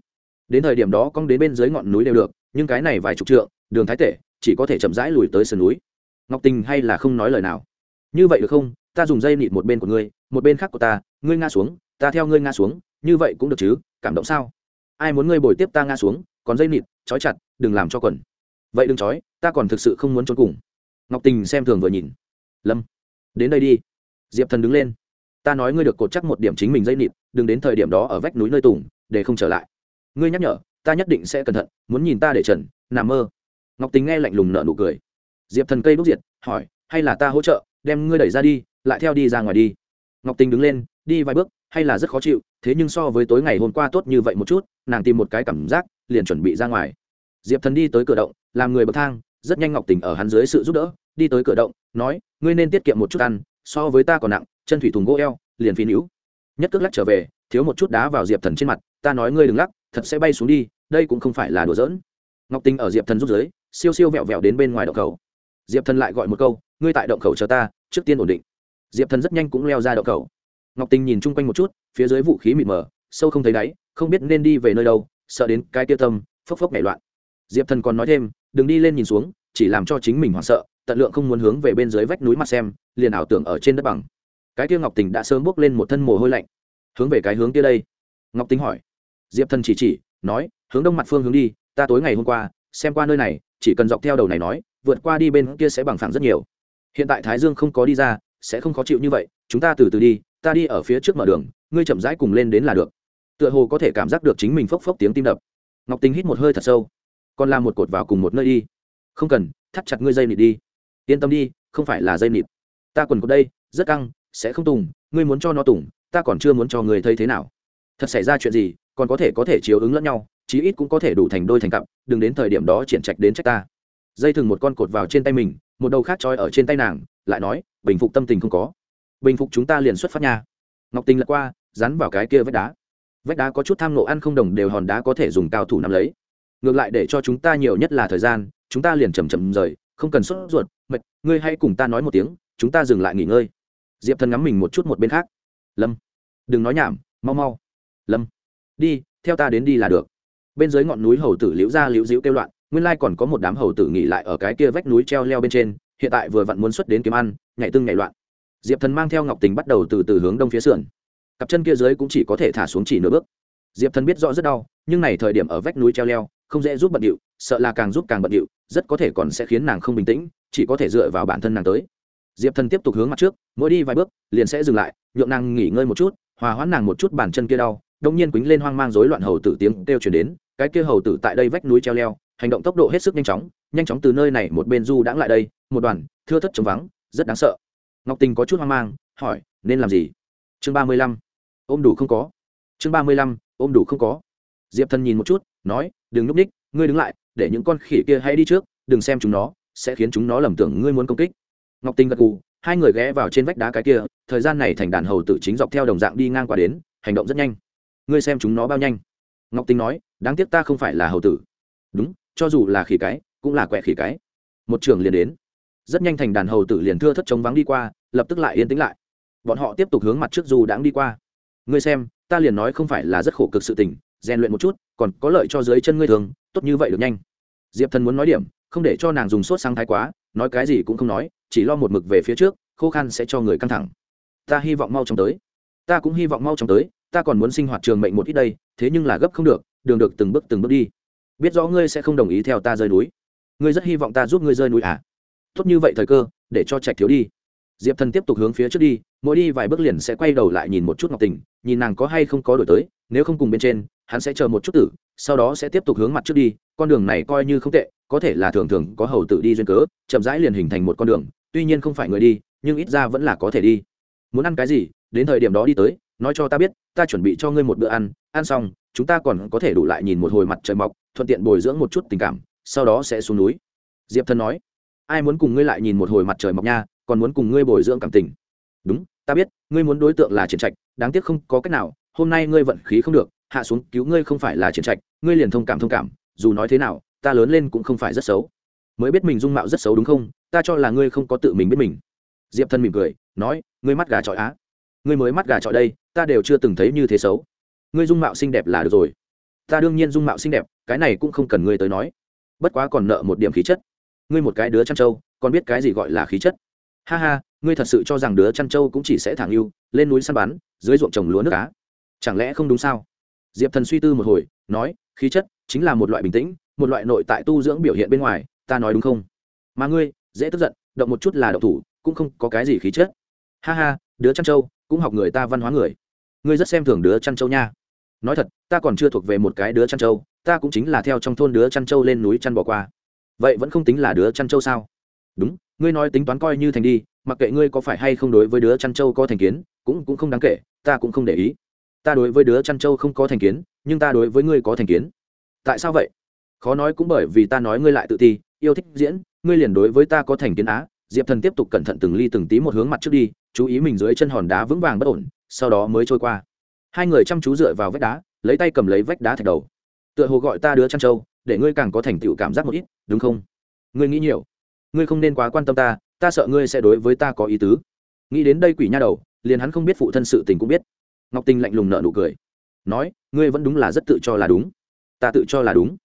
Đến thời điểm đó cong đến bên dưới ngọn núi đều được, nhưng cái này vài chục trượng, đường thái tể, chỉ có thể chậm rãi lùi tới sườn núi. Ngọc tình hay là không nói lời nào. Như vậy được không? Ta dùng dây nịt một bên của ngươi, một bên khác của ta, ngươi ngã xuống, ta theo ngươi ngã xuống, như vậy cũng được chứ, cảm động sao? Ai muốn ngươi bồi tiếp ta ngã xuống, còn dây nịt, trói chặt, đừng làm cho quần. Vậy đừng trói, ta còn thực sự không muốn trốn cùng. Ngọc tình xem thường vừa nhìn. Lâm, đến đây đi diệp thần đứng lên. Ta nói ngươi được cột chắc một điểm chính mình dây nịt, đừng đến thời điểm đó ở vách núi nơi tùng, để không trở lại. Ngươi nhắc nhở, ta nhất định sẽ cẩn thận, muốn nhìn ta để trần, nằm mơ. Ngọc tính nghe lạnh lùng nợ nụ cười. Diệp thần cây đốt diệt, hỏi, hay là ta hỗ trợ, đem ngươi đẩy ra đi, lại theo đi ra ngoài đi? Ngọc tính đứng lên, đi vài bước, hay là rất khó chịu, thế nhưng so với tối ngày hôm qua tốt như vậy một chút, nàng tìm một cái cảm giác, liền chuẩn bị ra ngoài. Diệp thần đi tới cửa động, làm người bậc thang, rất nhanh ngọc tình ở hắn dưới sự giúp đỡ, đi tới cửa động, nói, ngươi nên tiết kiệm một chút ăn so với ta còn nặng, chân thủy thùng gỗ eo, liền phi nữ nhất cước lắc trở về, thiếu một chút đá vào diệp thần trên mặt, ta nói ngươi đừng lắc, thật sẽ bay xuống đi, đây cũng không phải là đùa giỡn. Ngọc tinh ở diệp thần rút dưới siêu siêu vẹo vẹo đến bên ngoài động khẩu diệp thần lại gọi một câu, ngươi tại động khẩu chờ ta, trước tiên ổn định. Diệp thần rất nhanh cũng leo ra động khẩu ngọc tinh nhìn chung quanh một chút, phía dưới vũ khí mịt mờ, sâu không thấy đáy, không biết nên đi về nơi đâu, sợ đến cái tiêu tâm, phốc phốc nảy loạn. Diệp thần còn nói thêm, đừng đi lên nhìn xuống, chỉ làm cho chính mình hoảng sợ tận lượng không muốn hướng về bên dưới vách núi mặt xem, liền ảo tưởng ở trên đất bằng. Cái kia ngọc tình đã sớm bước lên một thân mồ hôi lạnh. Hướng về cái hướng kia đây. Ngọc tình hỏi. Diệp thần chỉ chỉ, nói, hướng đông mặt phương hướng đi, ta tối ngày hôm qua, xem qua nơi này, chỉ cần dọc theo đầu này nói, vượt qua đi bên kia sẽ bằng phẳng rất nhiều. Hiện tại thái dương không có đi ra, sẽ không khó chịu như vậy, chúng ta từ từ đi, ta đi ở phía trước mở đường, ngươi chậm rãi cùng lên đến là được. Tựa hồ có thể cảm giác được chính mình phốc phốc tiếng tim đập. Ngọc tình hít một hơi thật sâu. Còn làm một cột vào cùng một nơi đi. Không cần, thắt chặt ngươi dây nịt đi yên tâm đi, không phải là dây nịt. Ta quần cột đây, rất căng, sẽ không tùng, ngươi muốn cho nó tùng, ta còn chưa muốn cho người thấy thế nào. Thật xảy ra chuyện gì, còn có thể có thể chiếu ứng lẫn nhau, chí ít cũng có thể đủ thành đôi thành cặp, đừng đến thời điểm đó triển trạch đến trách ta. Dây thừng một con cột vào trên tay mình, một đầu khác trói ở trên tay nàng, lại nói, bình phục tâm tình không có. Bình phục chúng ta liền xuất phát nha. Ngọc tình lật qua, dán vào cái kia vách đá. Vách đá có chút tham nộ ăn không đồng đều hòn đá có thể dùng cao thủ nắm lấy. Ngược lại để cho chúng ta nhiều nhất là thời gian, chúng ta liền chầm chầm rời không cần sốt ruột, mệt, ngươi hãy cùng ta nói một tiếng, chúng ta dừng lại nghỉ ngơi. Diệp thần ngắm mình một chút một bên khác. Lâm. Đừng nói nhảm, mau mau. Lâm. Đi, theo ta đến đi là được. Bên dưới ngọn núi hầu tử liễu ra liễu dĩu kêu loạn, nguyên lai còn có một đám hầu tử nghỉ lại ở cái kia vách núi treo leo bên trên, hiện tại vừa vặn muốn xuất đến kiếm ăn, nhảy tưng nhảy loạn. Diệp thần mang theo ngọc tình bắt đầu từ từ hướng đông phía sườn. Cặp chân kia dưới cũng chỉ có thể thả xuống chỉ nửa bước. Diệp thần biết rõ rất đau, nhưng này thời điểm ở vách núi treo leo, không dễ giúp bận điệu sợ là càng giúp càng bận điệu, rất có thể còn sẽ khiến nàng không bình tĩnh, chỉ có thể dựa vào bản thân nàng tới. Diệp thần tiếp tục hướng mặt trước, mỗi đi vài bước, liền sẽ dừng lại, nhượng nàng nghỉ ngơi một chút, hòa hoãn nàng một chút bàn chân kia đau, đông nhiên quýnh lên hoang mang rối loạn hầu tử tiếng kêu chuyển đến, cái kia hầu tử tại đây vách núi treo leo, hành động tốc độ hết sức nhanh chóng nhanh chóng từ nơi này một bên du đãng lại đây, một đoàn, thưa thất trống vắng, rất đáng sợ. Ngọc tình có chút hoang mang, hỏi, nên làm gì? Chương ba mươi lăm, ôm đủ không có. Chương ba mươi lăm, ôm đủ không có. Diệp thần nhìn một chút, nói, đừng núp ních ngươi đứng lại để những con khỉ kia hãy đi trước, đừng xem chúng nó, sẽ khiến chúng nó lầm tưởng ngươi muốn công kích. Ngọc Tinh gật gù, hai người ghé vào trên vách đá cái kia, thời gian này thành đàn hầu tử chính dọc theo đồng dạng đi ngang qua đến, hành động rất nhanh. Ngươi xem chúng nó bao nhanh? Ngọc Tinh nói, đáng tiếc ta không phải là hầu tử. Đúng, cho dù là khỉ cái, cũng là quẹ khỉ cái. Một trường liền đến. Rất nhanh thành đàn hầu tử liền thưa thất chống vắng đi qua, lập tức lại yên tĩnh lại. Bọn họ tiếp tục hướng mặt trước dù đãng đi qua. Ngươi xem, ta liền nói không phải là rất khổ cực sự tình, rèn luyện một chút, còn có lợi cho dưới chân ngươi thường tốt như vậy được nhanh. Diệp thần muốn nói điểm, không để cho nàng dùng sốt sang thái quá, nói cái gì cũng không nói, chỉ lo một mực về phía trước, khô khăn sẽ cho người căng thẳng. Ta hy vọng mau chóng tới. Ta cũng hy vọng mau chóng tới, ta còn muốn sinh hoạt trường mệnh một ít đây, thế nhưng là gấp không được, đường được từng bước từng bước đi. Biết rõ ngươi sẽ không đồng ý theo ta rơi núi. Ngươi rất hy vọng ta giúp ngươi rơi núi à? Tốt như vậy thời cơ, để cho trạch thiếu đi. Diệp thần tiếp tục hướng phía trước đi, mỗi đi vài bước liền sẽ quay đầu lại nhìn một chút ngọc tình, nhìn nàng có hay không có đổi tới, nếu không cùng bên trên, hắn sẽ chờ một chút tử sau đó sẽ tiếp tục hướng mặt trước đi, con đường này coi như không tệ, có thể là thường thường có hầu tự đi duyên cớ, chậm rãi liền hình thành một con đường, tuy nhiên không phải người đi, nhưng ít ra vẫn là có thể đi. Muốn ăn cái gì, đến thời điểm đó đi tới, nói cho ta biết, ta chuẩn bị cho ngươi một bữa ăn ăn xong, chúng ta còn có thể đủ lại nhìn một hồi mặt trời mọc, thuận tiện bồi dưỡng một chút tình cảm, sau đó sẽ xuống núi. Diệp thân nói. Ai muốn cùng ngươi lại nhìn một hồi mặt trời mọc nha, còn muốn cùng ngươi bồi dưỡng cảm tình. Đúng, ta biết, ngươi muốn đối tượng là triển trạch, đáng tiếc không có cách nào, hôm nay ngươi vận khí không được hạ xuống, cứu ngươi không phải là triển trạch, ngươi liền thông cảm thông cảm, dù nói thế nào, ta lớn lên cũng không phải rất xấu. Mới biết mình dung mạo rất xấu đúng không, ta cho là ngươi không có tự mình biết mình. Diệp thân mỉm cười, nói, ngươi mắt gà trọi á. Ngươi mới mắt gà trọi đây, ta đều chưa từng thấy như thế xấu. Ngươi dung mạo xinh đẹp là được rồi. Ta đương nhiên dung mạo xinh đẹp, cái này cũng không cần ngươi tới nói. Bất quá còn nợ một điểm khí chất. Ngươi một cái đứa chăn trâu, còn biết cái gì gọi là khí chất? Ha ha, ngươi thật sự cho rằng đứa chăn trâu cũng chỉ sẽ thẳng yêu, lên núi săn bắn, dưới ruộng trồng lúa nước cá chẳng lẽ không đúng sao? Diệp thần suy tư một hồi, nói, khí chất chính là một loại bình tĩnh, một loại nội tại tu dưỡng biểu hiện bên ngoài, ta nói đúng không? Mà ngươi, dễ tức giận, động một chút là động thủ, cũng không có cái gì khí chất. Ha ha, đứa chăn trâu, cũng học người ta văn hóa người. Ngươi rất xem thường đứa chăn trâu nha. Nói thật, ta còn chưa thuộc về một cái đứa chăn trâu, ta cũng chính là theo trong thôn đứa chăn trâu lên núi chăn bỏ qua. Vậy vẫn không tính là đứa chăn trâu sao? Đúng, ngươi nói tính toán coi như thành đi, mặc kệ ngươi có phải hay không đối với đứa chăn trâu có thành kiến, cũng cũng không đáng kể, ta cũng không để ý ta đối với đứa chăn trâu không có thành kiến, nhưng ta đối với ngươi có thành kiến. Tại sao vậy? Khó nói cũng bởi vì ta nói ngươi lại tự ti, yêu thích diễn, ngươi liền đối với ta có thành kiến á. Diệp thần tiếp tục cẩn thận từng ly từng tí một hướng mặt trước đi, chú ý mình dưới chân hòn đá vững vàng bất ổn, sau đó mới trôi qua. Hai người chăm chú dựa vào vách đá, lấy tay cầm lấy vách đá thạch đầu. Tựa hồ gọi ta đứa chăn trâu, để ngươi càng có thành tựu cảm giác một ít, đúng không? Ngươi nghĩ nhiều. Ngươi không nên quá quan tâm ta ta sợ ngươi sẽ đối với ta có ý tứ. Nghĩ đến đây quỷ nha đầu, liền hắn không biết phụ thân sự tình cũng biết ngọc tình lạnh lùng nợ nụ cười. Nói, ngươi vẫn đúng là rất tự cho là đúng. Ta tự cho là đúng.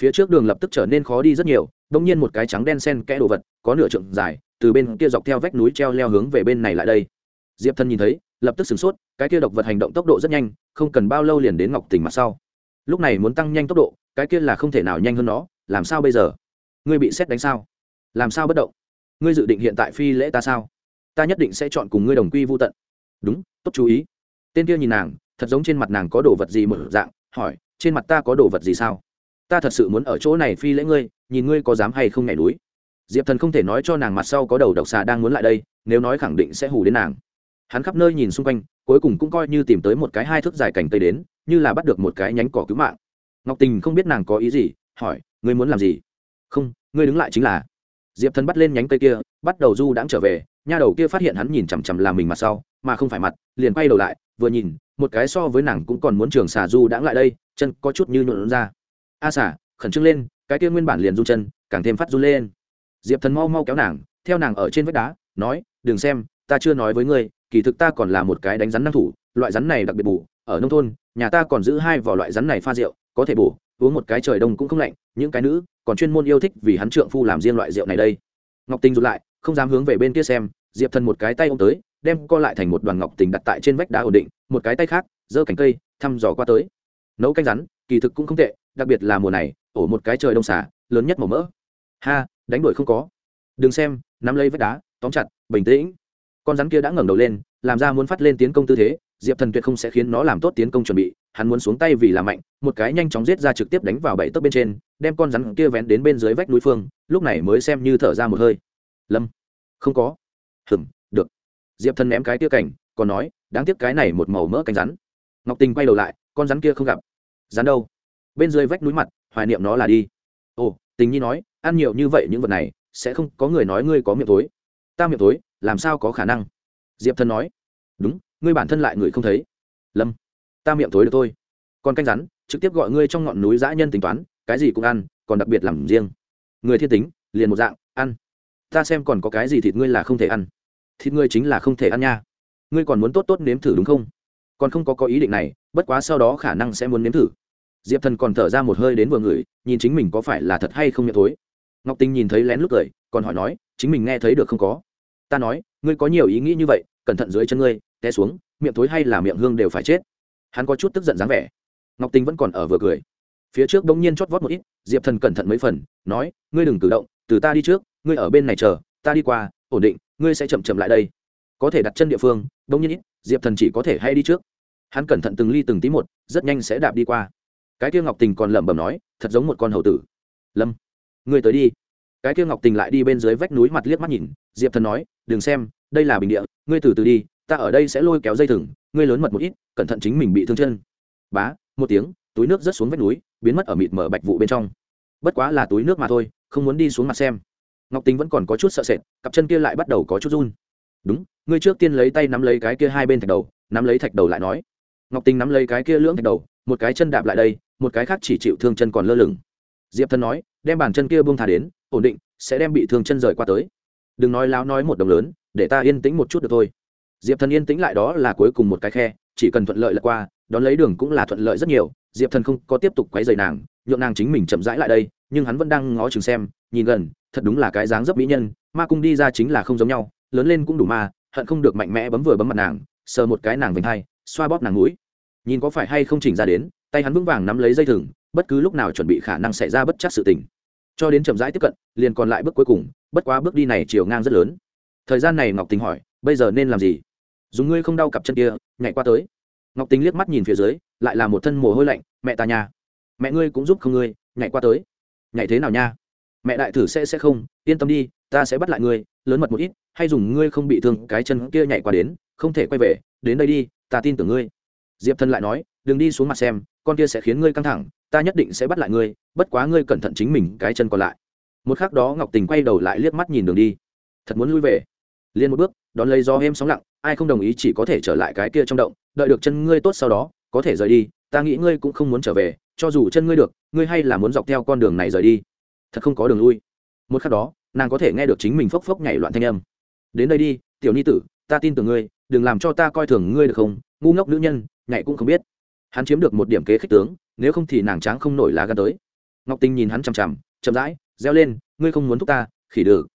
Phía trước đường lập tức trở nên khó đi rất nhiều, đông nhiên một cái trắng đen sen kẽ đồ vật, có nửa trượng dài, từ bên kia dọc theo vách núi treo leo hướng về bên này lại đây. Diệp thân nhìn thấy, lập tức sửng sốt, cái kia độc vật hành động tốc độ rất nhanh, không cần bao lâu liền đến ngọc tình mặt sau. Lúc này muốn tăng nhanh tốc độ, cái kia là không thể nào nhanh hơn nó, làm sao bây giờ? Ngươi bị xét đánh sao? Làm sao bất động? Ngươi dự định hiện tại phi lễ ta sao? Ta nhất định sẽ chọn cùng ngươi đồng quy vô tận. Đúng, tốt chú ý tên kia nhìn nàng, thật giống trên mặt nàng có đồ vật gì mở dạng, hỏi, trên mặt ta có đồ vật gì sao? Ta thật sự muốn ở chỗ này phi lễ ngươi, nhìn ngươi có dám hay không nhảy núi. Diệp thần không thể nói cho nàng mặt sau có đầu độc xà đang muốn lại đây, nếu nói khẳng định sẽ hù đến nàng. Hắn khắp nơi nhìn xung quanh, cuối cùng cũng coi như tìm tới một cái hai thước dài cành cây đến, như là bắt được một cái nhánh cỏ cứu mạng. Ngọc tình không biết nàng có ý gì, hỏi, ngươi muốn làm gì? Không, ngươi đứng lại chính là. Diệp thần bắt lên nhánh cây kia, bắt đầu du đãng trở về, nha đầu kia phát hiện hắn nhìn chằm chằm làm mình mặt sau, mà không phải mặt, liền quay đầu lại vừa nhìn, một cái so với nàng cũng còn muốn trường xà du đãng lại đây, chân có chút như nhuộn ra. A xả khẩn trương lên, cái kia nguyên bản liền run chân, càng thêm phát run lên. Diệp thần mau mau kéo nàng, theo nàng ở trên vách đá, nói, đừng xem, ta chưa nói với ngươi, kỳ thực ta còn là một cái đánh rắn năng thủ, loại rắn này đặc biệt bù ở nông thôn, nhà ta còn giữ hai vỏ loại rắn này pha rượu, có thể bổ, uống một cái trời đông cũng không lạnh, những cái nữ, còn chuyên môn yêu thích vì hắn trượng phu làm riêng loại rượu này đây. Ngọc tinh rụt lại, không dám hướng về bên kia xem, diệp thần một cái tay ô m tới đem co lại thành một đoàn ngọc tình đặt tại trên vách đá ổn định, một cái tay khác, giơ cành cây, thăm dò qua tới. Nấu canh rắn, kỳ thực cũng không tệ, đặc biệt là mùa này, ổ một cái trời đông xả, lớn nhất màu mỡ. Ha, đánh đuổi không có. Đừng xem, nắm lấy vách đá, tóm chặt, bình tĩnh. Con rắn kia đã ngẩng đầu lên, làm ra muốn phát lên tiến công tư thế, diệp thần tuyệt không sẽ khiến nó làm tốt tiến công chuẩn bị, hắn muốn xuống tay vì là mạnh, một cái nhanh chóng giết ra trực tiếp đánh vào bảy tấc bên trên, đem con rắn kia vén đến bên dưới vách núi phương, lúc này mới xem như thở ra một hơi. Lâm. Không có. Hừm diệp thần ném cái tia cảnh, còn nói, đáng tiếc cái này một màu mỡ cánh rắn. Ngọc tình quay đầu lại, con rắn kia không gặp. Rắn đâu? Bên dưới vách núi mặt, hoài niệm nó là đi. Ồ, tình nhi nói, ăn nhiều như vậy những vật này, sẽ không có người nói ngươi có miệng tối ta miệng tối làm sao có khả năng? Diệp thần nói. Đúng, ngươi bản thân lại người không thấy. Lâm, ta miệng tối được thôi. Còn canh rắn, trực tiếp gọi ngươi trong ngọn núi dã nhân tính toán, cái gì cũng ăn, còn đặc biệt làm riêng. Người thiên tính, liền một dạng, ăn. Ta xem còn có cái gì thịt ngươi là không thể ăn thịt ngươi chính là không thể ăn nha. Ngươi còn muốn tốt tốt nếm thử đúng không? Còn không có có ý định này, bất quá sau đó khả năng sẽ muốn nếm thử. Diệp thần còn thở ra một hơi đến vừa ngửi, nhìn chính mình có phải là thật hay không miệng thối. Ngọc tinh nhìn thấy lén lúc cười, còn hỏi nói, chính mình nghe thấy được không có? Ta nói, ngươi có nhiều ý nghĩ như vậy, cẩn thận dưới chân ngươi, té xuống, miệng thối hay là miệng hương đều phải chết. Hắn có chút tức giận dáng vẻ. Ngọc tinh vẫn còn ở vừa cười. Phía trước bỗng nhiên chót vót một ít, diệp thần cẩn thận mấy phần, nói, ngươi đừng cử động, từ ta đi trước, ngươi ở bên này chờ, ta đi qua, ổn định ngươi sẽ chậm chậm lại đây. Có thể đặt chân địa phương, đông nhiên ít, diệp thần chỉ có thể hay đi trước. Hắn cẩn thận từng ly từng tí một, rất nhanh sẽ đạp đi qua. Cái kia ngọc tình còn lẩm bẩm nói, thật giống một con hầu tử. Lâm, ngươi tới đi. Cái kia ngọc tình lại đi bên dưới vách núi mặt liếc mắt nhìn, diệp thần nói, đừng xem, đây là bình địa, ngươi từ từ đi, ta ở đây sẽ lôi kéo dây thừng, ngươi lớn mật một ít, cẩn thận chính mình bị thương chân. Bá, một tiếng, túi nước rớt xuống vách núi, biến mất ở mịt mở bạch vụ bên trong. Bất quá là túi nước mà thôi, không muốn đi xuống mặt xem ngọc tính vẫn còn có chút sợ sệt, cặp chân kia lại bắt đầu có chút run. Đúng, ngươi trước tiên lấy tay nắm lấy cái kia hai bên thạch đầu, nắm lấy thạch đầu lại nói. Ngọc tính nắm lấy cái kia lưỡng thạch đầu, một cái chân đạp lại đây, một cái khác chỉ chịu thương chân còn lơ lửng. Diệp thân nói, đem bàn chân kia buông thả đến, ổn định, sẽ đem bị thương chân rời qua tới. Đừng nói láo nói một đồng lớn, để ta yên tĩnh một chút được thôi. Diệp thần yên tĩnh lại đó là cuối cùng một cái khe, chỉ cần thuận lợi là qua, đón lấy đường cũng là thuận lợi rất nhiều. Diệp thần không có tiếp tục quấy rầy nàng, nhượng nàng chính mình chậm rãi lại đây nhưng hắn vẫn đang ngó chừng xem, nhìn gần, thật đúng là cái dáng dấp mỹ nhân, ma cung đi ra chính là không giống nhau, lớn lên cũng đủ ma, hận không được mạnh mẽ bấm vừa bấm mặt nàng, sờ một cái nàng vành hai, xoa bóp nàng mũi. Nhìn có phải hay không chỉnh ra đến, tay hắn vững vàng nắm lấy dây thừng, bất cứ lúc nào chuẩn bị khả năng xảy ra bất chắc sự tình. Cho đến chậm rãi tiếp cận, liền còn lại bước cuối cùng, bất quá bước đi này chiều ngang rất lớn. Thời gian này ngọc tình hỏi, bây giờ nên làm gì? Dùng ngươi không đau cặp chân kia, nhảy qua tới. Ngọc tình liếc mắt nhìn phía dưới, lại là một thân mồ hôi lạnh, mẹ ta nhà. Mẹ ngươi cũng giúp không ngươi, nhảy qua tới nhảy thế nào nha? Mẹ đại thử sẽ sẽ không, yên tâm đi, ta sẽ bắt lại ngươi, lớn mật một ít, hay dùng ngươi không bị thương, cái chân kia nhảy qua đến, không thể quay về, đến đây đi, ta tin tưởng ngươi. Diệp thân lại nói, đừng đi xuống mặt xem, con kia sẽ khiến ngươi căng thẳng, ta nhất định sẽ bắt lại ngươi, bất quá ngươi cẩn thận chính mình cái chân còn lại. Một khắc đó ngọc tình quay đầu lại liếc mắt nhìn đường đi. Thật muốn lui về. Liền một bước, đón lấy do êm sóng lặng, ai không đồng ý chỉ có thể trở lại cái kia trong động, đợi được chân ngươi tốt sau đó, có thể rời đi, ta nghĩ ngươi cũng không muốn trở về cho dù chân ngươi được, ngươi hay là muốn dọc theo con đường này rời đi. Thật không có đường lui. Một khắc đó, nàng có thể nghe được chính mình phốc phốc nhảy loạn thanh âm. Đến đây đi, tiểu ni tử, ta tin tưởng ngươi, đừng làm cho ta coi thường ngươi được không? Ngu ngốc nữ nhân, nhảy cũng không biết. Hắn chiếm được một điểm kế khích tướng, nếu không thì nàng tráng không nổi lá gan tới. Ngọc tinh nhìn hắn chằm chằm, chậm rãi, reo lên, ngươi không muốn thúc ta, khỉ được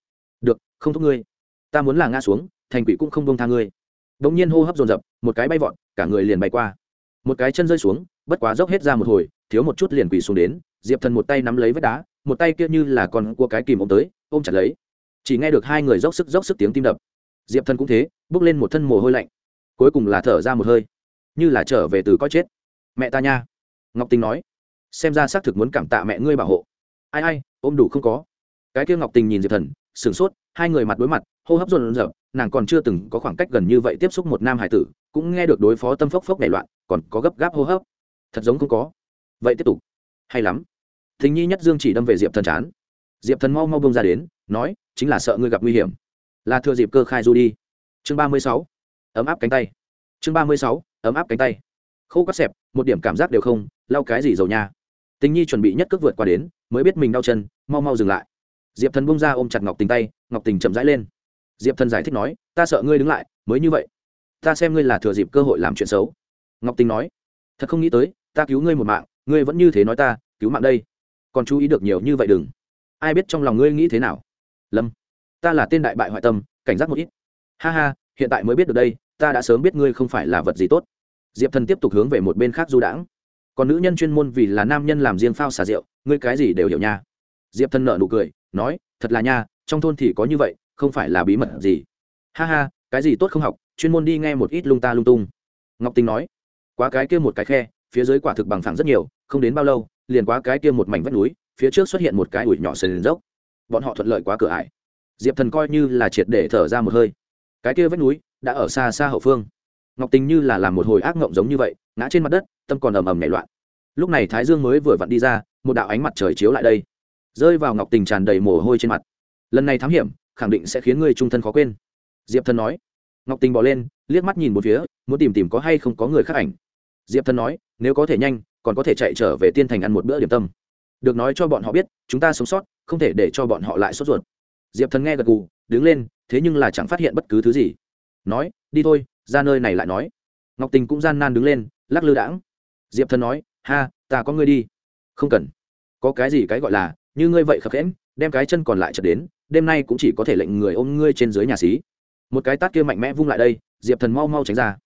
được, không thúc ngươi. Ta muốn là ngã xuống, thành quỷ cũng không bông tha ngươi. Bỗng nhiên hô hấp dồn dập, một cái bay vọt, cả người liền bay qua. Một cái chân rơi xuống, bất quá dốc hết ra một hồi thiếu một chút liền quỳ xuống đến, diệp thần một tay nắm lấy vách đá, một tay kia như là con cua cái kìm ôm tới, ôm chặt lấy. Chỉ nghe được hai người dốc sức dốc sức tiếng tim đập. Diệp thần cũng thế, bước lên một thân mồ hôi lạnh. Cuối cùng là thở ra một hơi. Như là trở về từ có chết. Mẹ ta nha. Ngọc tình nói. Xem ra xác thực muốn cảm tạ mẹ ngươi bảo hộ. Ai ai, ôm đủ không có. Cái kia ngọc tình nhìn diệp thần, sửng sốt, hai người mặt đối mặt, hô hấp rộn dập, nàng còn chưa từng có khoảng cách gần như vậy tiếp xúc một nam hải tử, cũng nghe được đối phó tâm phốc phốc nảy loạn, còn có gấp gáp hô hấp. Thật giống không có vậy tiếp tục. Hay lắm. Thình nhi nhất dương chỉ đâm về diệp thần chán. Diệp thần mau mau bông ra đến, nói, chính là sợ ngươi gặp nguy hiểm. Là thừa dịp cơ khai du đi. Chương ba mươi sáu. Ấm áp cánh tay. Chương ba mươi sáu. Ấm áp cánh tay. Khô cắt xẹp, một điểm cảm giác đều không, lau cái gì dầu nha. Tình nhi chuẩn bị nhất cước vượt qua đến, mới biết mình đau chân, mau mau dừng lại. Diệp thần bung ra ôm chặt ngọc tình tay, ngọc tình chậm rãi lên. Diệp thần giải thích nói, ta sợ ngươi đứng lại, mới như vậy. Ta xem ngươi là thừa dịp cơ hội làm chuyện xấu. Ngọc tình nói, thật không nghĩ tới, ta cứu ngươi một mạng ngươi vẫn như thế nói ta, cứu mạng đây. Còn chú ý được nhiều như vậy đừng. Ai biết trong lòng ngươi nghĩ thế nào? Lâm, ta là tên đại bại hoại tâm, cảnh giác một ít. Ha ha, hiện tại mới biết được đây, ta đã sớm biết ngươi không phải là vật gì tốt. Diệp thần tiếp tục hướng về một bên khác du đãng. Còn nữ nhân chuyên môn vì là nam nhân làm riêng phao xà rượu, ngươi cái gì đều hiểu nha. Diệp thần nợ nụ cười, nói, thật là nha, trong thôn thì có như vậy, không phải là bí mật gì. Ha ha, cái gì tốt không học, chuyên môn đi nghe một ít lung ta lung tung. Ngọc tình nói, quá cái kia một cái khe, phía dưới quả thực bằng phẳng rất nhiều không đến bao lâu, liền quá cái kia một mảnh vách núi, phía trước xuất hiện một cái ủi nhỏ sườn dốc. Bọn họ thuận lợi quá cửa ải. Diệp thần coi như là triệt để thở ra một hơi. Cái kia vách núi đã ở xa xa hậu phương. Ngọc tình như là làm một hồi ác ngộng giống như vậy, ngã trên mặt đất, tâm còn ầm ầm nhảy loạn. Lúc này thái dương mới vừa vặn đi ra, một đạo ánh mặt trời chiếu lại đây. Rơi vào ngọc tình tràn đầy mồ hôi trên mặt. Lần này thám hiểm, khẳng định sẽ khiến ngươi trung thân khó quên. Diệp thần nói. Ngọc tình bỏ lên, liếc mắt nhìn một phía, muốn tìm tìm có hay không có người khác ảnh. Diệp thần nói, nếu có thể nhanh còn có thể chạy trở về tiên thành ăn một bữa điểm tâm. Được nói cho bọn họ biết, chúng ta sống sót, không thể để cho bọn họ lại sốt ruột. Diệp thần nghe gật gù, đứng lên, thế nhưng là chẳng phát hiện bất cứ thứ gì. Nói, đi thôi, ra nơi này lại nói. Ngọc tình cũng gian nan đứng lên, lắc lư đãng. Diệp thần nói, ha, ta có ngươi đi. Không cần. Có cái gì cái gọi là, như ngươi vậy khập khẽm đem cái chân còn lại chật đến, đêm nay cũng chỉ có thể lệnh người ôm ngươi trên dưới nhà xí. Một cái tát kia mạnh mẽ vung lại đây, diệp thần mau mau tránh ra.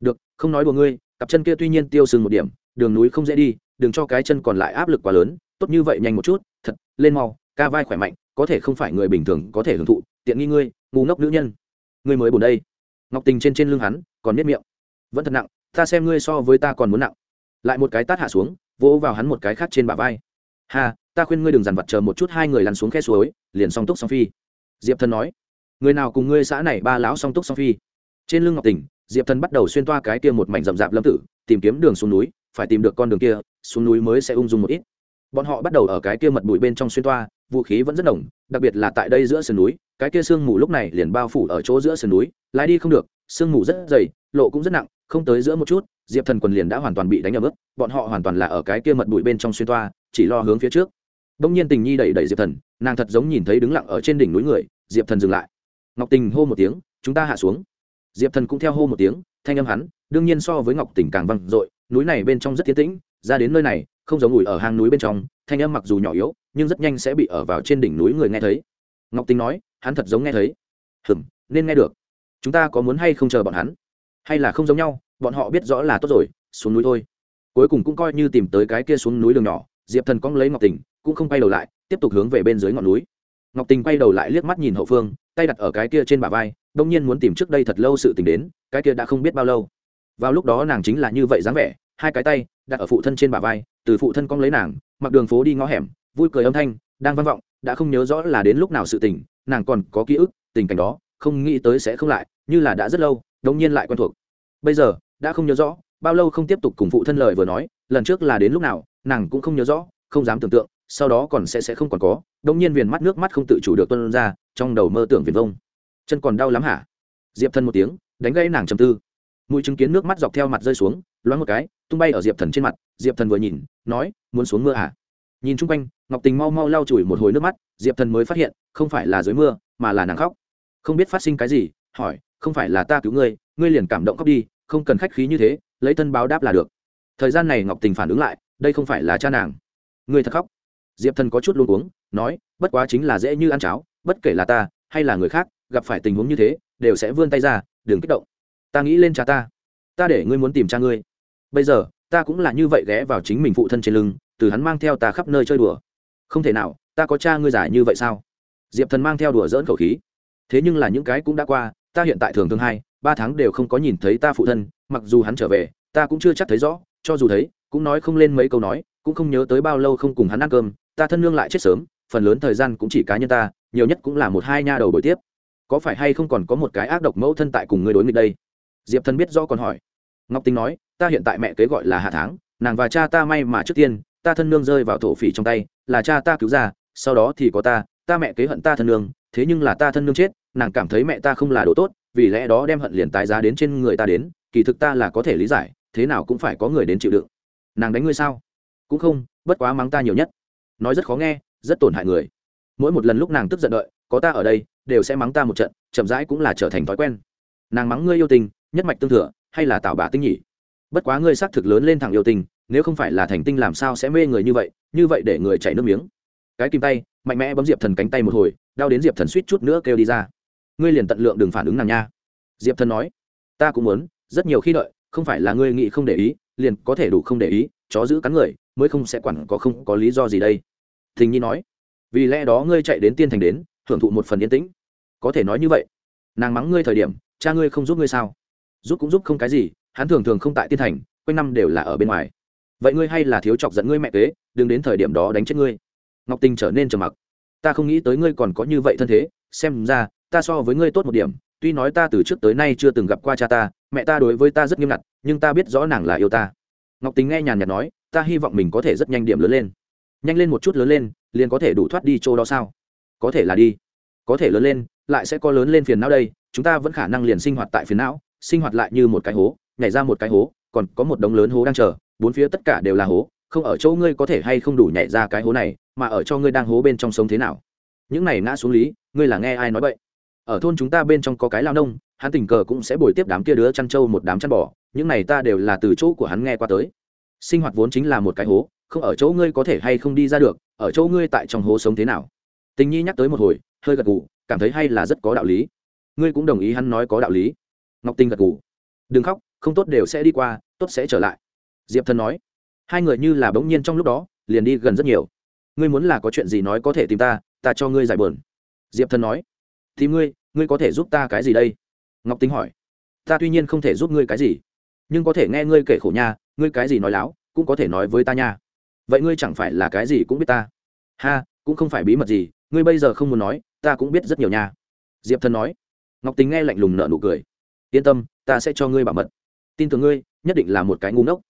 Được, không nói đùa ngươi, cặp chân kia tuy nhiên tiêu sừng một điểm đường núi không dễ đi đừng cho cái chân còn lại áp lực quá lớn tốt như vậy nhanh một chút thật lên mau ca vai khỏe mạnh có thể không phải người bình thường có thể hưởng thụ tiện nghi ngươi ngu ngốc nữ nhân. Ngươi mới buồn đây. Ngọc tình trên trên lưng hắn còn biết miệng. Vẫn thật nặng ta xem ngươi so với ta còn muốn nặng. Lại một cái tát hạ xuống vỗ vào hắn một cái khác trên bả vai. Hà, ta khuyên ngươi đừng dằn vặt chờ một chút hai người lăn xuống khe suối liền song túc song phi. Diệp thần nói người nào cùng ngươi xã này ba lão song túc song phi? Trên lưng ngọc tình, diệp thần bắt đầu xuyên toa cái kia một mảnh rậm rạp lâm tử tìm kiếm đường xuống núi phải tìm được con đường kia, xuống núi mới sẽ ung dung một ít. Bọn họ bắt đầu ở cái kia mật bụi bên trong xuyên toa, vũ khí vẫn rất nồng, đặc biệt là tại đây giữa sườn núi, cái kia sương mù lúc này liền bao phủ ở chỗ giữa sườn núi, lái đi không được, sương mù rất dày, lộ cũng rất nặng, không tới giữa một chút, diệp thần quần liền đã hoàn toàn bị đánh ở mức bọn họ hoàn toàn là ở cái kia mật bụi bên trong xuyên toa, chỉ lo hướng phía trước. Đông nhiên tình nhi đẩy đẩy diệp thần, nàng thật giống nhìn thấy đứng lặng ở trên đỉnh núi người, diệp thần dừng lại. Ngọc tình hô một tiếng, chúng ta hạ xuống. Diệp thần cũng theo hô một tiếng, thanh âm hắn, đương nhiên so với ngọc tình càng văng dội núi này bên trong rất tiến tĩnh, ra đến nơi này, không giống ủi ở hang núi bên trong, thanh âm mặc dù nhỏ yếu, nhưng rất nhanh sẽ bị ở vào trên đỉnh núi người nghe thấy. Ngọc Tinh nói, hắn thật giống nghe thấy. Hừm, nên nghe được. Chúng ta có muốn hay không chờ bọn hắn? Hay là không giống nhau, bọn họ biết rõ là tốt rồi, xuống núi thôi. Cuối cùng cũng coi như tìm tới cái kia xuống núi đường nhỏ, diệp thần cong lấy ngọc tình cũng không quay đầu lại, tiếp tục hướng về bên dưới ngọn núi. Ngọc tình quay đầu lại liếc mắt nhìn hậu phương, tay đặt ở cái kia trên bả vai, đông nhiên muốn tìm trước đây thật lâu sự tình đến, cái kia đã không biết bao lâu. Vào lúc đó nàng chính là như vậy dáng vẻ hai cái tay, đặt ở phụ thân trên bả vai, từ phụ thân cong lấy nàng, mặc đường phố đi ngõ hẻm, vui cười âm thanh, đang vang vọng, đã không nhớ rõ là đến lúc nào sự tình, nàng còn có ký ức, tình cảnh đó, không nghĩ tới sẽ không lại, như là đã rất lâu đông nhiên lại quen thuộc. Bây giờ, đã không nhớ rõ, bao lâu không tiếp tục cùng phụ thân lời vừa nói, lần trước là đến lúc nào, nàng cũng không nhớ rõ, không dám tưởng tượng, sau đó còn sẽ sẽ không còn có đông nhiên viền mắt nước mắt không tự chủ được tuân ra, trong đầu mơ tưởng viền vông. Chân còn đau lắm hả? Diệp thân một tiếng, đánh gây nàng trầm tư. Mũi chứng kiến nước mắt dọc theo mặt rơi xuống loáng một cái, tung bay ở diệp thần trên mặt, diệp thần vừa nhìn, nói, muốn xuống mưa hả nhìn chung quanh, ngọc tình mau mau lau chùi một hồi nước mắt, diệp thần mới phát hiện, không phải là dưới mưa, mà là nàng khóc. Không biết phát sinh cái gì, hỏi, không phải là ta cứu ngươi ngươi liền cảm động khóc đi, không cần khách khí như thế, lấy thân báo đáp là được. Thời gian này ngọc tình phản ứng lại, đây không phải là cha nàng. Ngươi thật khóc? Diệp thần có chút luôn uống nói, bất quá chính là dễ như ăn cháo, bất kể là ta, hay là người khác, gặp phải tình huống như thế, đều sẽ vươn tay ra, đừng kích động. Ta nghĩ lên cha ta. Ta để ngươi muốn tìm cha ngươi bây giờ, ta cũng là như vậy ghé vào chính mình phụ thân trên lưng, từ hắn mang theo ta khắp nơi chơi đùa. Không thể nào, ta có cha ngươi giải như vậy sao? Diệp thần mang theo đùa dỡn khẩu khí. Thế nhưng là những cái cũng đã qua, ta hiện tại thường thường hai ba tháng đều không có nhìn thấy ta phụ thân, mặc dù hắn trở về, ta cũng chưa chắc thấy rõ, cho dù thấy, cũng nói không lên mấy câu nói, cũng không nhớ tới bao lâu không cùng hắn ăn cơm, ta thân nương lại chết sớm, phần lớn thời gian cũng chỉ cá nhân ta, nhiều nhất cũng là một hai nha đầu buổi tiếp. Có phải hay không còn có một cái ác độc mẫu thân tại cùng người đối nghịch đây? Diệp thần biết rõ còn hỏi. Ngọc tinh nói ta hiện tại mẹ kế gọi là hạ tháng, nàng và cha ta may mà trước tiên, ta thân nương rơi vào thổ phỉ trong tay, là cha ta cứu ra, sau đó thì có ta ta mẹ kế hận ta thân nương, thế nhưng là ta thân nương chết, nàng cảm thấy mẹ ta không là đồ tốt, vì lẽ đó đem hận liền tái giá đến trên người ta đến, kỳ thực ta là có thể lý giải, thế nào cũng phải có người đến chịu đựng. Nàng đánh ngươi sao? Cũng không, bất quá mắng ta nhiều nhất. Nói rất khó nghe, rất tổn hại người. Mỗi một lần lúc nàng tức giận đợi, có ta ở đây, đều sẽ mắng ta một trận, chậm rãi cũng là trở thành thói quen. Nàng mắng ngươi yêu tình, nhất mạch tương thừa, hay là tạo bà tinh nhỉ? Bất quá ngươi xác thực lớn lên thẳng yêu tình nếu không phải là thành tinh làm sao sẽ mê người như vậy như vậy để người chảy nước miếng. Cái kim tay, mạnh mẽ bấm diệp thần cánh tay một hồi, đau đến diệp thần suýt chút nữa kêu đi ra. Ngươi liền tận lượng đừng phản ứng nàng nha. Diệp thần nói, ta cũng muốn, rất nhiều khi đợi, không phải là ngươi nghĩ không để ý, liền có thể đủ không để ý, chó giữ cắn người, mới không sẽ quản có không có lý do gì đây. Thình nhi nói, vì lẽ đó ngươi chạy đến tiên thành đến hưởng thụ một phần yên tĩnh. Có thể nói như vậy. Nàng mắng ngươi thời điểm, cha ngươi không giúp ngươi sao? Giúp cũng giúp không cái gì hắn thường thường không tại tiên thành, quanh năm đều là ở bên ngoài. Vậy ngươi hay là thiếu chọc dẫn ngươi mẹ kế, đừng đến thời điểm đó đánh chết ngươi. Ngọc tình trở nên trầm mặc. Ta không nghĩ tới ngươi còn có như vậy thân thế, xem ra, ta so với ngươi tốt một điểm, tuy nói ta từ trước tới nay chưa từng gặp qua cha ta, mẹ ta đối với ta rất nghiêm ngặt, nhưng ta biết rõ nàng là yêu ta. Ngọc tình nghe nhàn nhạt nói, ta hy vọng mình có thể rất nhanh điểm lớn lên. Nhanh lên một chút lớn lên, liền có thể đủ thoát đi chỗ đó sao? Có thể là đi. Có thể lớn lên, lại sẽ có lớn lên phiền não đây, chúng ta vẫn khả năng liền sinh hoạt tại phiền não, sinh hoạt lại như một cái hố nhảy ra một cái hố, còn có một đống lớn hố đang chờ, bốn phía tất cả đều là hố, không ở chỗ ngươi có thể hay không đủ nhảy ra cái hố này, mà ở cho ngươi đang hố bên trong sống thế nào. Những này ngã xuống lý, ngươi là nghe ai nói vậy? Ở thôn chúng ta bên trong có cái lao nông, hắn tình cờ cũng sẽ bồi tiếp đám kia đứa chăn trâu một đám chăn bò, những này ta đều là từ chỗ của hắn nghe qua tới. Sinh hoạt vốn chính là một cái hố, không ở chỗ ngươi có thể hay không đi ra được, ở chỗ ngươi tại trong hố sống thế nào? Tình nhi nhắc tới một hồi, hơi gật gù, cảm thấy hay là rất có đạo lý. Ngươi cũng đồng ý hắn nói có đạo lý. Ngọc tinh gật gù. Đừng khóc không tốt đều sẽ đi qua, tốt sẽ trở lại. Diệp thần nói, hai người như là bỗng nhiên trong lúc đó, liền đi gần rất nhiều. Ngươi muốn là có chuyện gì nói có thể tìm ta ta cho ngươi giải bờn diệp thần nói thì ngươi ngươi có thể giúp ta cái gì đây? Ngọc tính hỏi, ta tuy nhiên không thể giúp ngươi cái gì, nhưng có thể nghe ngươi kể khổ nha, ngươi cái gì nói láo, cũng có thể nói với ta nha. Vậy ngươi chẳng phải là cái gì cũng biết ta? Ha, cũng không phải bí mật gì, ngươi bây giờ không muốn nói, ta cũng biết rất nhiều nha. Diệp thần nói, ngọc tính nghe lạnh lùng nợ nụ cười, yên tâm, ta sẽ cho ngươi bảo mật tin tưởng ngươi, nhất định là một cái ngu ngốc.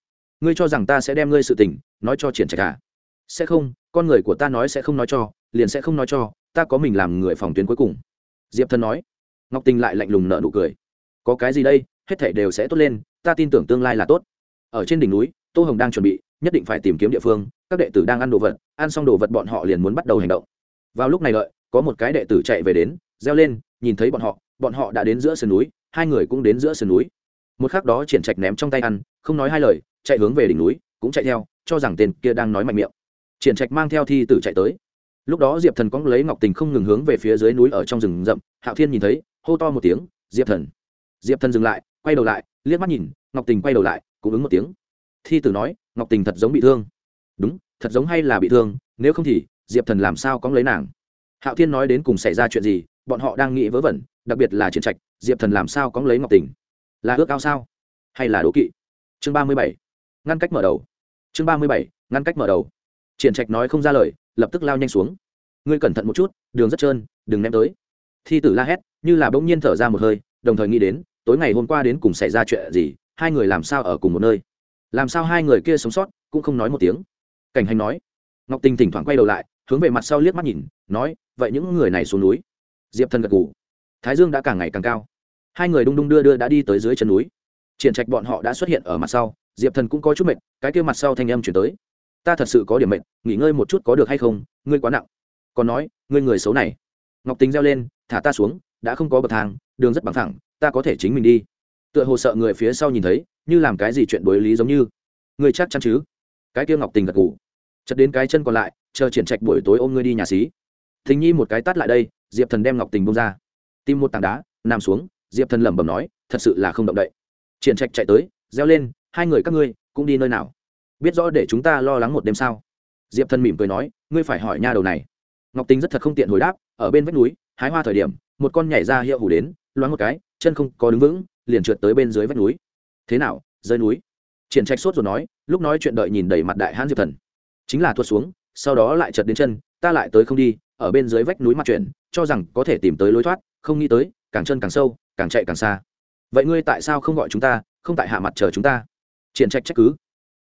Ngươi cho rằng ta sẽ đem ngươi sự tình nói cho triển trạch à? Sẽ không, con người của ta nói sẽ không nói cho, liền sẽ không nói cho, ta có mình làm người phòng tuyến cuối cùng. Diệp thần nói. Ngọc tình lại lạnh lùng nợ nụ cười. Có cái gì đây, hết thảy đều sẽ tốt lên, ta tin tưởng tương lai là tốt. Ở trên đỉnh núi, tô hồng đang chuẩn bị, nhất định phải tìm kiếm địa phương, các đệ tử đang ăn đồ vật, ăn xong đồ vật bọn họ liền muốn bắt đầu hành động. Vào lúc này đợi, có một cái đệ tử chạy về đến, reo lên, nhìn thấy bọn họ bọn họ đã đến giữa sườn núi, hai người cũng đến giữa sườn núi một khắc đó triển trạch ném trong tay ăn, không nói hai lời, chạy hướng về đỉnh núi, cũng chạy theo, cho rằng tên kia đang nói mạnh miệng. Triển trạch mang theo thi tử chạy tới. Lúc đó diệp thần cóng lấy ngọc tình không ngừng hướng về phía dưới núi ở trong rừng rậm, hạo thiên nhìn thấy, hô to một tiếng, diệp thần! Diệp thần dừng lại, quay đầu lại, liếc mắt nhìn, ngọc tình quay đầu lại, cũng ứng một tiếng. Thi tử nói, ngọc tình thật giống bị thương. Đúng, thật giống hay là bị thương, nếu không thì, diệp thần làm sao cóng lấy nàng? Hạo thiên nói đến cùng xảy ra chuyện gì, bọn họ đang nghĩ vớ vẩn, đặc biệt là triển trạch, diệp thần làm sao cóng lấy ngọc tình? Là ước ao sao? Hay là đố kỵ? Chương ba mươi bảy. Ngăn cách mở đầu. Chương ba mươi bảy, ngăn cách mở đầu. Triển trạch nói không ra lời, lập tức lao nhanh xuống. Ngươi cẩn thận một chút, đường rất trơn, đừng ném tới. Thi tử la hét, như là bỗng nhiên thở ra một hơi, đồng thời nghĩ đến, tối ngày hôm qua đến cùng xảy ra chuyện gì, hai người làm sao ở cùng một nơi? Làm sao hai người kia sống sót, cũng không nói một tiếng. Cảnh hành nói. Ngọc tình thỉnh thoảng quay đầu lại, hướng về mặt sau liếc mắt nhìn, nói, vậy những người này xuống núi. Diệp thần gật ngủ thái dương đã càng ngày càng cao hai người đung đung đưa đưa đã đi tới dưới chân núi. Triển trạch bọn họ đã xuất hiện ở mặt sau, diệp thần cũng có chút mệt, cái kia mặt sau thanh âm chuyển tới. Ta thật sự có điểm mệt, nghỉ ngơi một chút có được hay không, ngươi quá nặng. Còn nói, ngươi người xấu này. Ngọc tính reo lên, thả ta xuống, đã không có bậc thang, đường rất bằng thẳng ta có thể chính mình đi. Tựa hồ sợ người phía sau nhìn thấy, như làm cái gì chuyện đối lý giống như. Ngươi chắc chắn chứ? Cái kia ngọc tình gật ngủ chật đến cái chân còn lại, chờ triển trạch buổi tối ôm ngươi đi nhà xí. Thính nhi một cái tắt lại đây, diệp thần đem ngọc tình bông ra. Tìm một tảng đá, nằm xuống diệp thần lẩm bẩm nói, thật sự là không động đậy. Triển trạch chạy tới, reo lên, hai người các ngươi, cũng đi nơi nào? Biết rõ để chúng ta lo lắng một đêm sao? Diệp thần mỉm cười nói, ngươi phải hỏi nha đầu này. Ngọc tính rất thật không tiện hồi đáp, ở bên vách núi, hái hoa thời điểm, một con nhảy ra hiệu hủ đến, loáng một cái, chân không có đứng vững, liền trượt tới bên dưới vách núi. Thế nào, rơi núi? Triển trạch sốt rồi nói, lúc nói chuyện đợi nhìn đầy mặt đại hãn diệp thần. Chính là thua xuống, sau đó lại trượt đến chân, ta lại tới không đi, ở bên dưới vách núi mặt chuyển, cho rằng có thể tìm tới lối thoát, không nghĩ tới, càng chân càng sâu càng chạy càng xa. Vậy ngươi tại sao không gọi chúng ta, không tại hạ mặt chờ chúng ta? Triển trạch trách cứ.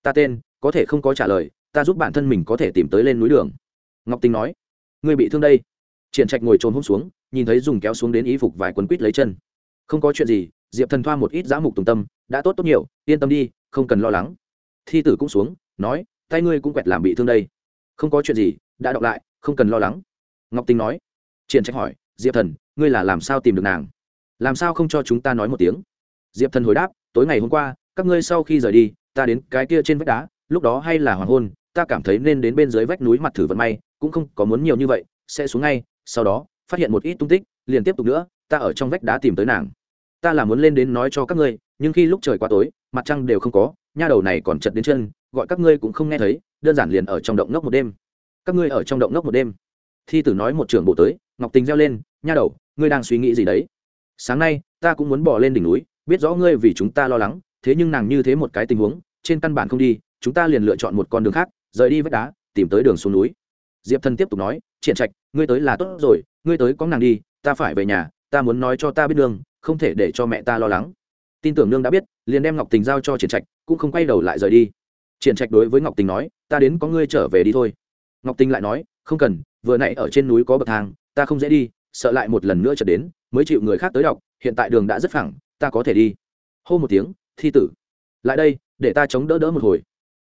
Ta tên, có thể không có trả lời, ta giúp bản thân mình có thể tìm tới lên núi đường. Ngọc tinh nói. Ngươi bị thương đây. Triển trạch ngồi trồn hôm xuống, nhìn thấy dùng kéo xuống đến y phục vài quần quít lấy chân. Không có chuyện gì, diệp thần thoa một ít giã mục tùng tâm, đã tốt tốt nhiều, yên tâm đi, không cần lo lắng. Thi tử cũng xuống, nói, tay ngươi cũng quẹt làm bị thương đây. Không có chuyện gì, đã đọc lại, không cần lo lắng. Ngọc tinh nói. Triển trạch hỏi, diệp thần, ngươi là làm sao tìm được nàng? Làm sao không cho chúng ta nói một tiếng? Diệp thần hồi đáp, tối ngày hôm qua, các ngươi sau khi rời đi, ta đến cái kia trên vách đá, lúc đó hay là hoàng hôn, ta cảm thấy nên đến bên dưới vách núi mặt thử vận may, cũng không có muốn nhiều như vậy, sẽ xuống ngay, sau đó, phát hiện một ít tung tích, liền tiếp tục nữa, ta ở trong vách đá tìm tới nàng. Ta là muốn lên đến nói cho các ngươi, nhưng khi lúc trời quá tối, mặt trăng đều không có, nha đầu này còn chật đến chân, gọi các ngươi cũng không nghe thấy, đơn giản liền ở trong động ngốc một đêm. Các ngươi ở trong động ngốc một đêm. Thi tử nói một trường bộ tới, ngọc tình reo lên, nha đầu, ngươi đang suy nghĩ gì đấy? Sáng nay, ta cũng muốn bỏ lên đỉnh núi, biết rõ ngươi vì chúng ta lo lắng, thế nhưng nàng như thế một cái tình huống, trên căn bản không đi, chúng ta liền lựa chọn một con đường khác, rời đi vách đá, tìm tới đường xuống núi. Diệp thần tiếp tục nói, triển trạch, ngươi tới là tốt rồi, ngươi tới có nàng đi, ta phải về nhà, ta muốn nói cho ta biết đường, không thể để cho mẹ ta lo lắng. Tin tưởng nương đã biết, liền đem ngọc tình giao cho triển trạch, cũng không quay đầu lại rời đi. Triển trạch đối với ngọc tình nói, ta đến có ngươi trở về đi thôi. Ngọc tình lại nói, không cần, vừa nãy ở trên núi có bậc thang, ta không dễ đi sợ lại một lần nữa trở đến, mới chịu người khác tới đọc, hiện tại đường đã rất phẳng, ta có thể đi. Hô một tiếng, thi tử. Lại đây, để ta chống đỡ đỡ một hồi.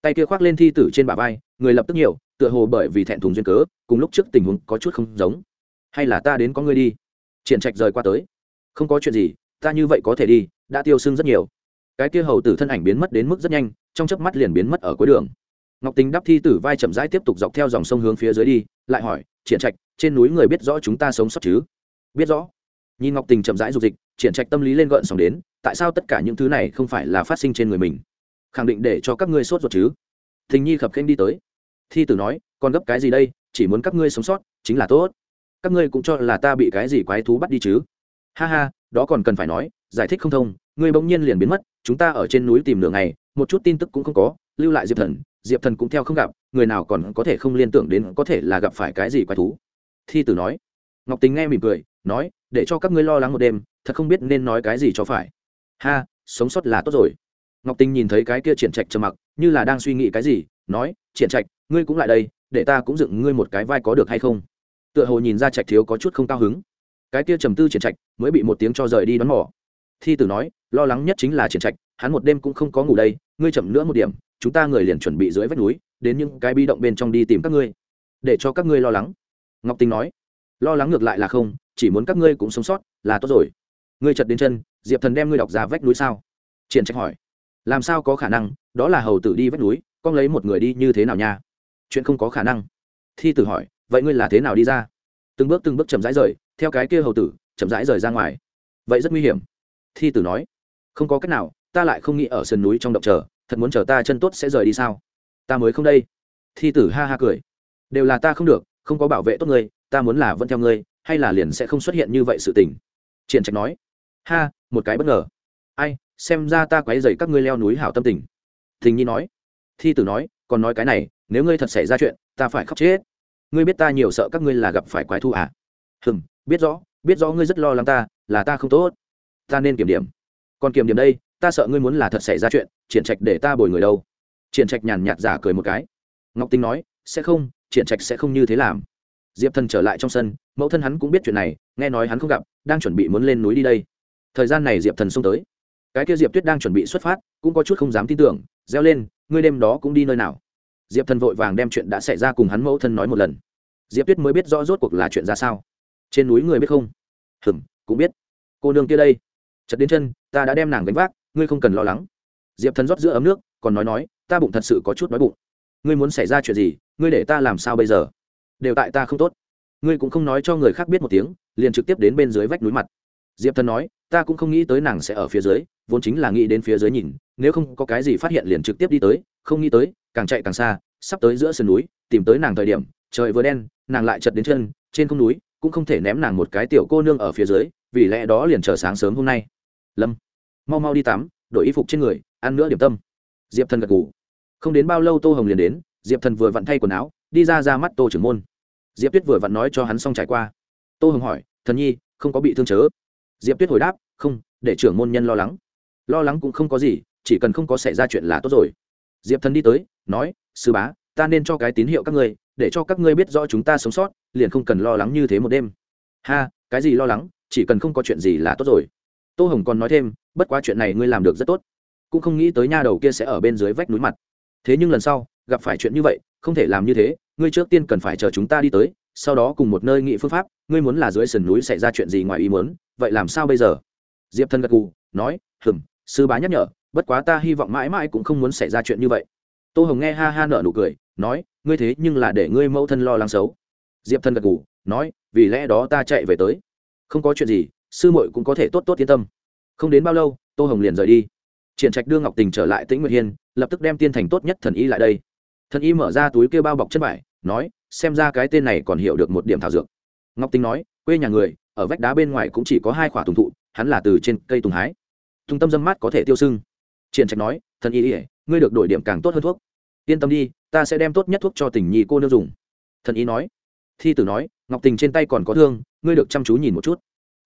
Tay kia khoác lên thi tử trên bả vai, người lập tức nhiều, tựa hồ bởi vì thẹn thùng duyên cớ, cùng lúc trước tình huống có chút không giống. Hay là ta đến có ngươi đi? Triển trạch rời qua tới. Không có chuyện gì, ta như vậy có thể đi, đã tiêu sưng rất nhiều. Cái kia hầu tử thân ảnh biến mất đến mức rất nhanh, trong chớp mắt liền biến mất ở cuối đường. Ngọc tính đắp thi tử vai chậm rãi tiếp tục dọc theo dòng sông hướng phía dưới đi, lại hỏi triển trạch, trên núi người biết rõ chúng ta sống sót chứ? Biết rõ. Nhìn ngọc tình chậm rãi dục dịch, triển trạch tâm lý lên gợn sóng đến, tại sao tất cả những thứ này không phải là phát sinh trên người mình? Khẳng định để cho các ngươi sốt ruột chứ? Thình nhi khập khênh đi tới. Thi tử nói còn gấp cái gì đây? Chỉ muốn các ngươi sống sót, chính là tốt. Các ngươi cũng cho là ta bị cái gì quái thú bắt đi chứ? Ha ha, đó còn cần phải nói, giải thích không thông. Ngươi bỗng nhiên liền biến mất, chúng ta ở trên núi tìm nửa ngày, một chút tin tức cũng không có lưu lại diệp thần diệp thần cũng theo không gặp, người nào còn có thể không liên tưởng đến có thể là gặp phải cái gì quái thú. Thi tử nói. Ngọc tính nghe mỉm cười, nói, để cho các ngươi lo lắng một đêm, thật không biết nên nói cái gì cho phải. Ha, sống sót là tốt rồi. Ngọc tinh nhìn thấy cái kia triển trạch trầm mặc, như là đang suy nghĩ cái gì, nói, triển trạch, ngươi cũng lại đây, để ta cũng dựng ngươi một cái vai có được hay không? Tựa hồ nhìn ra trạch thiếu có chút không cao hứng. Cái kia trầm tư triển trạch mới bị một tiếng cho rời đi đón mỏ thi tử nói, lo lắng nhất chính là triển trạch, hắn một đêm cũng không có ngủ đây, ngươi chậm nữa một điểm chúng ta người liền chuẩn bị dưới vách núi, đến những cái bi động bên trong đi tìm các ngươi, để cho các ngươi lo lắng. Ngọc tình nói. Lo lắng ngược lại là không, chỉ muốn các ngươi cũng sống sót là tốt rồi. Ngươi chật đến chân, diệp thần đem ngươi đọc ra vách núi sao? Triển trách hỏi. Làm sao có khả năng, đó là hầu tử đi vách núi, con lấy một người đi như thế nào nha? Chuyện không có khả năng. Thi tử hỏi. Vậy ngươi là thế nào đi ra? Từng bước từng bước chậm rãi rời, theo cái kia hầu tử, chậm rãi rời ra ngoài. Vậy rất nguy hiểm. Thi tử nói. Không có cách nào, ta lại không nghĩ ở sườn núi trong động chờ thật muốn chờ ta chân tốt sẽ rời đi sao? Ta mới không đây. Thi tử ha ha cười. Đều là ta không được, không có bảo vệ tốt ngươi, ta muốn là vẫn theo ngươi, hay là liền sẽ không xuất hiện như vậy sự tình? Triển trạch nói. Ha, một cái bất ngờ. Ai, xem ra ta quấy dày các ngươi leo núi hảo tâm tình. Thình nhi nói. Thi tử nói, còn nói cái này, nếu ngươi thật xảy ra chuyện, ta phải khóc chết. Ngươi biết ta nhiều sợ các ngươi là gặp phải quái thu à? Hừm, biết rõ biết rõ ngươi rất lo lắng ta, là ta không tốt. Ta nên kiểm điểm. Còn kiểm điểm đây ta sợ ngươi muốn là thật xảy ra chuyện, triển trạch để ta bồi người đâu? Triển trạch nhàn nhạt giả cười một cái. Ngọc tinh nói, sẽ không, triển trạch sẽ không như thế làm. Diệp thần trở lại trong sân, mẫu thân hắn cũng biết chuyện này, nghe nói hắn không gặp, đang chuẩn bị muốn lên núi đi đây. Thời gian này diệp thần xông tới. Cái kia diệp tuyết đang chuẩn bị xuất phát, cũng có chút không dám tin tưởng, reo lên, ngươi đêm đó cũng đi nơi nào? Diệp thần vội vàng đem chuyện đã xảy ra cùng hắn mẫu thân nói một lần. Diệp tuyết mới biết rõ rốt cuộc là chuyện ra sao. Trên núi người biết không? Hừm, cũng biết. Cô nương kia đây. Chật đến chân, ta đã đem nàng gánh vác ngươi không cần lo lắng. Diệp thần rót giữa ấm nước, còn nói nói, ta bụng thật sự có chút nói bụng. Ngươi muốn xảy ra chuyện gì, ngươi để ta làm sao bây giờ? Đều tại ta không tốt. Ngươi cũng không nói cho người khác biết một tiếng, liền trực tiếp đến bên dưới vách núi mặt. Diệp thần nói, ta cũng không nghĩ tới nàng sẽ ở phía dưới, vốn chính là nghĩ đến phía dưới nhìn, nếu không có cái gì phát hiện liền trực tiếp đi tới, không nghĩ tới, càng chạy càng xa, sắp tới giữa sườn núi, tìm tới nàng thời điểm, trời vừa đen, nàng lại chật đến chân, trên không núi, cũng không thể ném nàng một cái tiểu cô nương ở phía dưới, vì lẽ đó liền chờ sáng sớm hôm nay. Lâm mau mau đi tắm, đổi y phục trên người, ăn nữa điểm tâm. Diệp thần gật ngủ không đến bao lâu tô hồng liền đến, diệp thần vừa vặn thay quần áo, đi ra ra mắt tô trưởng môn. Diệp tuyết vừa vặn nói cho hắn xong trải qua. Tô hồng hỏi, thần nhi, không có bị thương chớ? Diệp tuyết hồi đáp, không, để trưởng môn nhân lo lắng. Lo lắng cũng không có gì, chỉ cần không có xảy ra chuyện là tốt rồi. Diệp thần đi tới, nói, sư bá, ta nên cho cái tín hiệu các ngươi, để cho các ngươi biết rõ chúng ta sống sót, liền không cần lo lắng như thế một đêm. Ha, cái gì lo lắng, chỉ cần không có chuyện gì là tốt rồi tô hồng còn nói thêm, bất quá chuyện này ngươi làm được rất tốt. Cũng không nghĩ tới nha đầu kia sẽ ở bên dưới vách núi mặt. Thế nhưng lần sau, gặp phải chuyện như vậy, không thể làm như thế, ngươi trước tiên cần phải chờ chúng ta đi tới, sau đó cùng một nơi nghị phương pháp, ngươi muốn là dưới sườn núi xảy ra chuyện gì ngoài ý muốn, vậy làm sao bây giờ? Diệp thân gật cù nói, hừm, sư bá nhắc nhở, bất quá ta hy vọng mãi mãi cũng không muốn xảy ra chuyện như vậy. Tô hồng nghe ha ha nở nụ cười, nói, ngươi thế nhưng là để ngươi mẫu thân lo lắng xấu. Diệp thân gật cù nói, vì lẽ đó ta chạy về tới. Không có chuyện gì sư muội cũng có thể tốt tốt yên tâm. Không đến bao lâu, tô hồng liền rời đi. Triển trạch đưa ngọc tình trở lại tĩnh nguyệt hiên, lập tức đem tiên thành tốt nhất thần y lại đây. Thần y mở ra túi kêu bao bọc chân vải, nói, xem ra cái tên này còn hiểu được một điểm thảo dược. Ngọc tình nói, quê nhà người, ở vách đá bên ngoài cũng chỉ có hai quả tùng thụ, hắn là từ trên cây tùng hái. Tùng tâm dâm mát có thể tiêu sưng. Triển trạch nói, thần y ỉa ngươi được đổi điểm càng tốt hơn thuốc. Yên tâm đi, ta sẽ đem tốt nhất thuốc cho tình nhi cô nương dùng. Thần y nói. Thi tử nói, ngọc tình trên tay còn có thương, ngươi được chăm chú nhìn một chút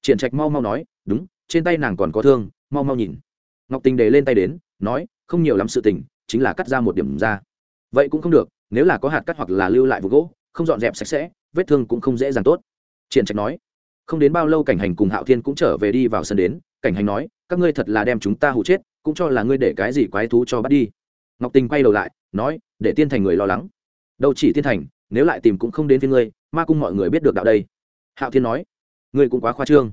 triển trạch mau mau nói, đúng, trên tay nàng còn có thương, mau mau nhìn. Ngọc tình để lên tay đến, nói, không nhiều lắm sự tình, chính là cắt ra một điểm ra. Vậy cũng không được, nếu là có hạt cắt hoặc là lưu lại vụ gỗ, không dọn dẹp sạch sẽ, vết thương cũng không dễ dàng tốt. Triển trạch nói, không đến bao lâu cảnh hành cùng hạo thiên cũng trở về đi vào sân đến, cảnh hành nói, các ngươi thật là đem chúng ta hụ chết, cũng cho là ngươi để cái gì quái thú cho bắt đi. Ngọc tình quay đầu lại, nói, để tiên thành người lo lắng. Đâu chỉ tiên thành, nếu lại tìm cũng không đến với ngươi, ma cung mọi người biết được đạo đây. Hạo thiên nói ngươi cũng quá khoa trương.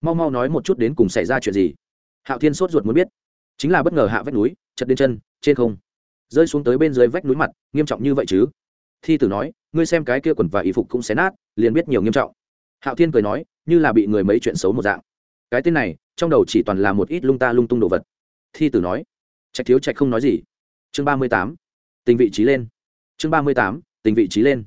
Mau mau nói một chút đến cùng xảy ra chuyện gì. Hạo thiên sốt ruột muốn biết. Chính là bất ngờ hạ vách núi, chật đến chân, trên không. Rơi xuống tới bên dưới vách núi mặt, nghiêm trọng như vậy chứ? Thi tử nói, ngươi xem cái kia quần và y phục cũng xé nát, liền biết nhiều nghiêm trọng. Hạo thiên cười nói, như là bị người mấy chuyện xấu một dạng. Cái tên này, trong đầu chỉ toàn là một ít lung ta lung tung đồ vật. Thi tử nói, trạch thiếu trạch không nói gì. Chương ba mươi tám, tình vị trí lên. Chương ba mươi tám, tình vị trí lên.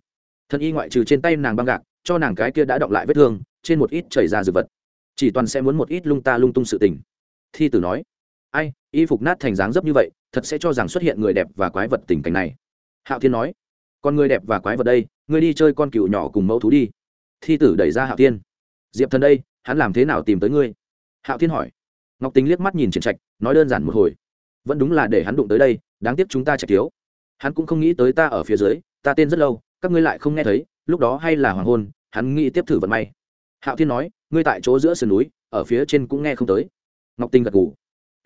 Thân y ngoại trừ trên tay nàng băng gạc, cho nàng cái kia đã động lại vết thương trên một ít chảy ra dược vật. Chỉ toàn sẽ muốn một ít lung ta lung tung sự tình. Thi tử nói, ai, y phục nát thành dáng dấp như vậy, thật sẽ cho rằng xuất hiện người đẹp và quái vật tình cảnh này. Hạo thiên nói, con người đẹp và quái vật đây, ngươi đi chơi con cựu nhỏ cùng mẫu thú đi. Thi tử đẩy ra hạo thiên, diệp thần đây, hắn làm thế nào tìm tới ngươi? Hạo thiên hỏi. Ngọc tính liếc mắt nhìn triển trạch, nói đơn giản một hồi, vẫn đúng là để hắn đụng tới đây, đáng tiếc chúng ta chạy thiếu. Hắn cũng không nghĩ tới ta ở phía dưới, ta tên rất lâu, các ngươi lại không nghe thấy, lúc đó hay là hoàng hôn, hắn nghĩ tiếp thử vận may hạo thiên nói, ngươi tại chỗ giữa sườn núi, ở phía trên cũng nghe không tới. Ngọc tinh gật ngủ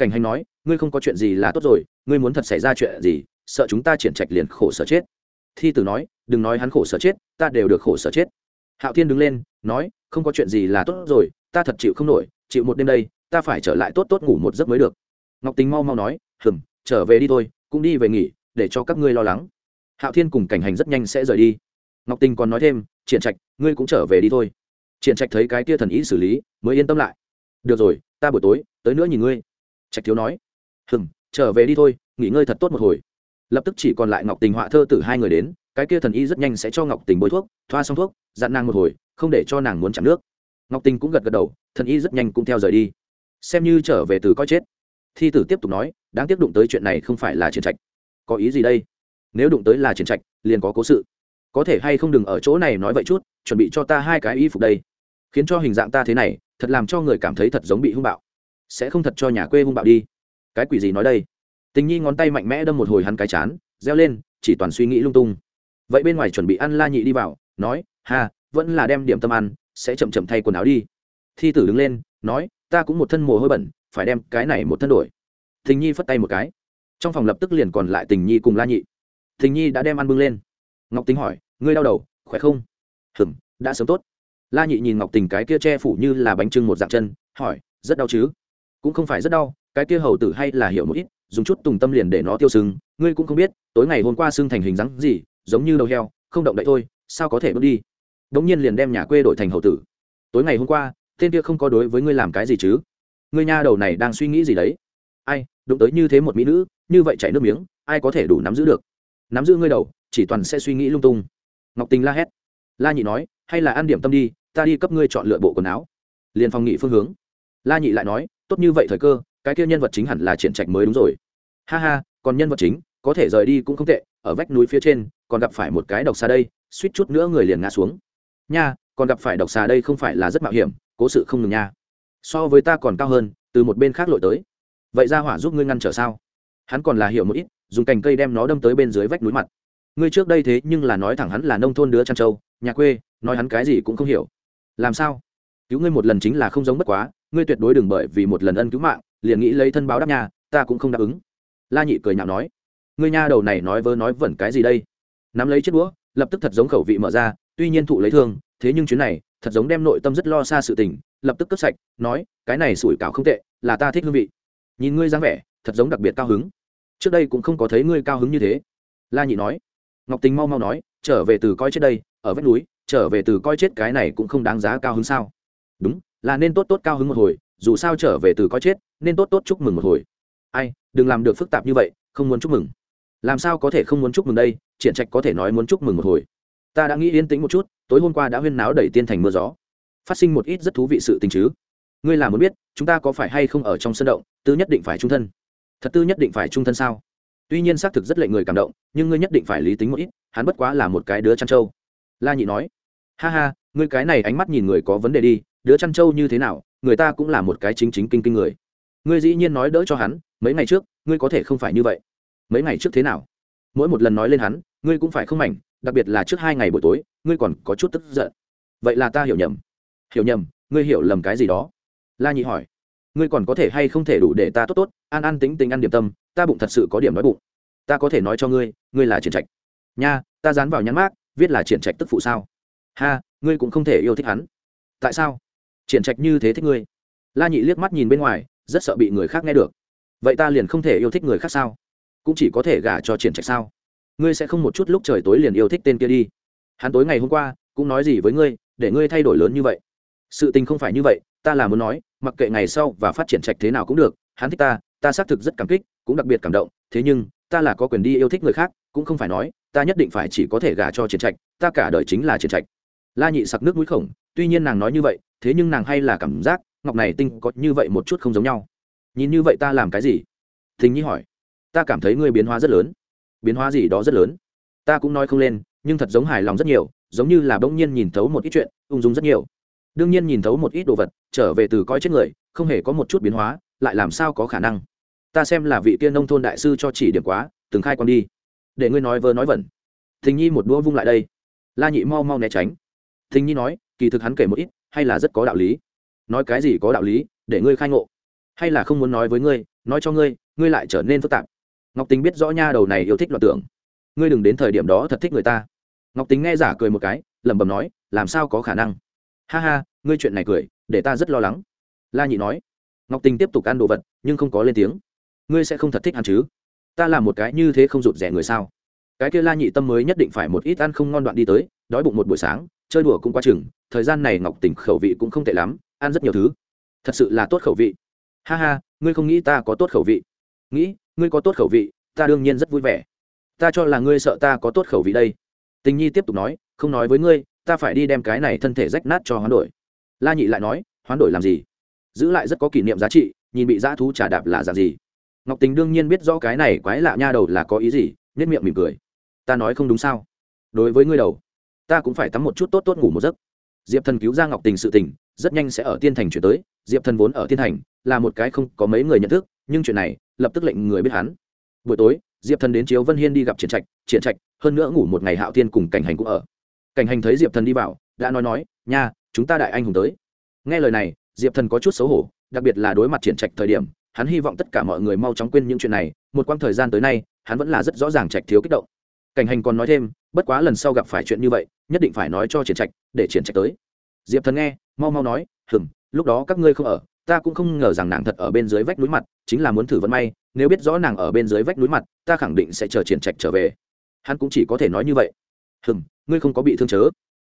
cảnh hành nói, ngươi không có chuyện gì là tốt rồi, ngươi muốn thật xảy ra chuyện gì, sợ chúng ta triển trạch liền khổ sở chết. Thi tử nói, đừng nói hắn khổ sở chết, ta đều được khổ sở chết. Hạo thiên đứng lên, nói, không có chuyện gì là tốt rồi, ta thật chịu không nổi, chịu một đêm đây, ta phải trở lại tốt tốt ngủ một giấc mới được. Ngọc tính mau mau nói, hừm, trở về đi thôi, cũng đi về nghỉ, để cho các ngươi lo lắng. Hạo thiên cùng cảnh hành rất nhanh sẽ rời đi. Ngọc tình còn nói thêm, triển trạch, ngươi cũng trở về đi thôi triển trạch thấy cái kia thần ý xử lý, mới yên tâm lại. Được rồi, ta buổi tối tới nữa nhìn ngươi. Trạch thiếu nói. Hừm, trở về đi thôi, nghỉ ngơi thật tốt một hồi. Lập tức chỉ còn lại ngọc tình họa thơ từ hai người đến, cái kia thần y rất nhanh sẽ cho ngọc tình bôi thuốc, thoa xong thuốc, dặn nàng một hồi, không để cho nàng muốn chạm nước. Ngọc tình cũng gật gật đầu, thần y rất nhanh cũng theo rời đi. Xem như trở về từ coi chết. Thi tử tiếp tục nói, đáng tiếc đụng tới chuyện này không phải là triển trạch. Có ý gì đây? Nếu đụng tới là triển trạch, liền có cố sự. Có thể hay không đừng ở chỗ này nói vậy chút, chuẩn bị cho ta hai cái y phục đây khiến cho hình dạng ta thế này, thật làm cho người cảm thấy thật giống bị hung bạo. Sẽ không thật cho nhà quê hung bạo đi. Cái quỷ gì nói đây? Tình nhi ngón tay mạnh mẽ đâm một hồi hắn cái chán, reo lên, chỉ toàn suy nghĩ lung tung. Vậy bên ngoài chuẩn bị ăn la nhị đi vào, nói, ha, vẫn là đem điểm tâm ăn, sẽ chậm chậm thay quần áo đi. Thi tử đứng lên, nói, ta cũng một thân mồ hôi bẩn, phải đem cái này một thân đổi. Tình nhi phất tay một cái. Trong phòng lập tức liền còn lại tình nhi cùng la nhị. Tình nhi đã đem ăn bưng lên. Ngọc tính hỏi, ngươi đau đầu, khỏe không? Hừng đã sớm tốt la nhị nhìn ngọc tình cái kia che phủ như là bánh trưng một dạng chân, hỏi, rất đau chứ? Cũng không phải rất đau, cái kia hầu tử hay là hiểu một ít, dùng chút tùng tâm liền để nó tiêu sưng, ngươi cũng không biết, tối ngày hôm qua sưng thành hình dáng gì, giống như đầu heo, không động đậy thôi, sao có thể bước đi? Đống nhiên liền đem nhà quê đổi thành hầu tử. Tối ngày hôm qua, tên kia không có đối với ngươi làm cái gì chứ? Ngươi nha đầu này đang suy nghĩ gì đấy? Ai, đụng tới như thế một mỹ nữ, như vậy chảy nước miếng, ai có thể đủ nắm giữ được? Nắm giữ ngươi đầu, chỉ toàn sẽ suy nghĩ lung tung. Ngọc tình la hét. La nhị nói, hay là ăn điểm tâm đi ta đi cấp ngươi chọn lựa bộ quần áo. Liền phòng nghị phương hướng. La nhị lại nói, tốt như vậy thời cơ, cái kia nhân vật chính hẳn là triển trạch mới đúng rồi. Ha ha, còn nhân vật chính, có thể rời đi cũng không tệ, ở vách núi phía trên, còn gặp phải một cái độc xà đây, suýt chút nữa người liền ngã xuống. Nha, còn gặp phải độc xà đây không phải là rất mạo hiểm, cố sự không ngừng nha. So với ta còn cao hơn, từ một bên khác lội tới. Vậy ra hỏa giúp ngươi ngăn trở sao? Hắn còn là hiểu một ít, dùng cành cây đem nó đâm tới bên dưới vách núi mặt. Ngươi trước đây thế nhưng là nói thẳng hắn là nông thôn đứa trăn trâu, nhà quê, nói hắn cái gì cũng không hiểu làm sao? Cứu ngươi một lần chính là không giống bất quá, ngươi tuyệt đối đừng bởi vì một lần ân cứu mạng, liền nghĩ lấy thân báo đáp nhà ta cũng không đáp ứng. La nhị cười nhạo nói. Ngươi nha đầu này nói vớ nói vẩn cái gì đây? Nắm lấy chiếc đũa, lập tức thật giống khẩu vị mở ra, tuy nhiên thụ lấy thương, thế nhưng chuyến này, thật giống đem nội tâm rất lo xa sự tình, lập tức cất sạch, nói, cái này sủi cảo không tệ, là ta thích hương vị. Nhìn ngươi dáng vẻ, thật giống đặc biệt cao hứng. Trước đây cũng không có thấy ngươi cao hứng như thế. La nhị nói. Ngọc tình mau mau nói, trở về từ coi trước đây, ở vách núi trở về từ coi chết cái này cũng không đáng giá cao hứng sao. Đúng, là nên tốt tốt cao hứng một hồi, dù sao trở về từ coi chết, nên tốt tốt chúc mừng một hồi. Ai, đừng làm được phức tạp như vậy, không muốn chúc mừng. Làm sao có thể không muốn chúc mừng đây, triển trạch có thể nói muốn chúc mừng một hồi. Ta đã nghĩ yên tĩnh một chút, tối hôm qua đã huyên náo đẩy tiên thành mưa gió. Phát sinh một ít rất thú vị sự tình chứ. Ngươi là muốn biết, chúng ta có phải hay không ở trong sân động, tư nhất định phải trung thân. Thật tư nhất định phải trung thân sao? Tuy nhiên xác thực rất lệnh người cảm động, nhưng ngươi nhất định phải lý tính một ít, hắn bất quá là một cái đứa chăn trâu. La nhị nói ha ha, ngươi cái này ánh mắt nhìn người có vấn đề đi, đứa chăn trâu như thế nào, người ta cũng là một cái chính chính kinh kinh người. Ngươi dĩ nhiên nói đỡ cho hắn, mấy ngày trước, ngươi có thể không phải như vậy. Mấy ngày trước thế nào? Mỗi một lần nói lên hắn, ngươi cũng phải không mảnh, đặc biệt là trước hai ngày buổi tối, ngươi còn có chút tức giận. Vậy là ta hiểu nhầm. Hiểu nhầm, ngươi hiểu lầm cái gì đó? La nhị hỏi. Ngươi còn có thể hay không thể đủ để ta tốt tốt, an an tính tính ăn điểm tâm, ta bụng thật sự có điểm nói bụng. Ta có thể nói cho ngươi ngươi là triển trạch. Nha, ta dán vào nhắn mát viết là triển trạch tức phụ sao? Ha, ngươi cũng không thể yêu thích hắn. Tại sao? Triển trạch như thế thích ngươi. La nhị liếc mắt nhìn bên ngoài, rất sợ bị người khác nghe được. Vậy ta liền không thể yêu thích người khác sao? Cũng chỉ có thể gả cho triển trạch sao? Ngươi sẽ không một chút lúc trời tối liền yêu thích tên kia đi. Hắn tối ngày hôm qua, cũng nói gì với ngươi, để ngươi thay đổi lớn như vậy. Sự tình không phải như vậy, ta là muốn nói, mặc kệ ngày sau và phát triển trạch thế nào cũng được, hắn thích ta ta xác thực rất cảm kích, cũng đặc biệt cảm động, thế nhưng, ta là có quyền đi yêu thích người khác, cũng không phải nói, ta nhất định phải chỉ có thể gả cho triển trạch, ta cả đời chính là triển trạch la nhị sặc nước mũi khổng, tuy nhiên nàng nói như vậy, thế nhưng nàng hay là cảm giác ngọc này tinh có như vậy một chút không giống nhau. Nhìn như vậy ta làm cái gì? Thình nhi hỏi. Ta cảm thấy ngươi biến hóa rất lớn. Biến hóa gì đó rất lớn. Ta cũng nói không lên, nhưng thật giống hài lòng rất nhiều, giống như là bỗng nhiên nhìn thấu một ít chuyện, ung dung rất nhiều. Đương nhiên nhìn thấu một ít đồ vật, trở về từ coi chết người, không hề có một chút biến hóa, lại làm sao có khả năng? Ta xem là vị tiên nông thôn đại sư cho chỉ điểm quá, từng khai con đi. Để ngươi nói vơ nói vẩn. Thình nhi một đũa vung lại đây. La nhị mau mau né tránh thình nhi nói, kỳ thực hắn kể một ít, hay là rất có đạo lý. Nói cái gì có đạo lý, để ngươi khai ngộ. Hay là không muốn nói với ngươi, nói cho ngươi ngươi lại trở nên phức tạp. Ngọc tính biết rõ nha đầu này yêu thích loạn tưởng. Ngươi đừng đến thời điểm đó thật thích người ta. Ngọc tính nghe giả cười một cái, lẩm bẩm nói, làm sao có khả năng? Ha ha, ngươi chuyện này cười, để ta rất lo lắng. La nhị nói, ngọc tình tiếp tục ăn đồ vật, nhưng không có lên tiếng. Ngươi sẽ không thật thích ăn chứ? Ta làm một cái như thế không rụt rẻ người sao? Cái kia la nhị tâm mới nhất định phải một ít ăn không ngon đoạn đi tới, đói bụng một buổi sáng chơi đùa cũng quá chừng, thời gian này ngọc tình khẩu vị cũng không tệ lắm, ăn rất nhiều thứ. Thật sự là tốt khẩu vị. Ha ha, ngươi không nghĩ ta có tốt khẩu vị? Nghĩ, ngươi có tốt khẩu vị, ta đương nhiên rất vui vẻ. Ta cho là ngươi sợ ta có tốt khẩu vị đây. Tình nhi tiếp tục nói, không nói với ngươi, ta phải đi đem cái này thân thể rách nát cho hoán đổi. La nhị lại nói, hoán đổi làm gì? Giữ lại rất có kỷ niệm giá trị, nhìn bị dã thú trả đạp là dạng gì? Ngọc tình đương nhiên biết rõ cái này quái lạ nha đầu là có ý gì nhất miệng mỉm cười. Ta nói không đúng sao? Đối với ngươi đầu ta cũng phải tắm một chút tốt tốt ngủ một giấc. Diệp thần cứu ra ngọc tình sự tình, rất nhanh sẽ ở tiên thành chuyển tới. Diệp thần vốn ở tiên thành, là một cái không có mấy người nhận thức, nhưng chuyện này, lập tức lệnh người biết hắn. Buổi tối, diệp thần đến chiếu vân hiên đi gặp triển trạch. Triển trạch, hơn nữa ngủ một ngày hạo tiên cùng cảnh hành cũng ở. Cảnh hành thấy diệp thần đi vào, đã nói nói, nha, chúng ta đại anh hùng tới. Nghe lời này, diệp thần có chút xấu hổ, đặc biệt là đối mặt triển trạch thời điểm, hắn hy vọng tất cả mọi người mau chóng quên những chuyện này. Một quãng thời gian tới nay, hắn vẫn là rất rõ ràng trạch thiếu kích động cảnh hành còn nói thêm bất quá lần sau gặp phải chuyện như vậy nhất định phải nói cho triển trạch để triển trạch tới. Diệp thần nghe mau mau nói hừng lúc đó các ngươi không ở ta cũng không ngờ rằng nàng thật ở bên dưới vách núi mặt chính là muốn thử vận may nếu biết rõ nàng ở bên dưới vách núi mặt ta khẳng định sẽ chờ triển trạch trở về. Hắn cũng chỉ có thể nói như vậy. Hừng ngươi không có bị thương chớ?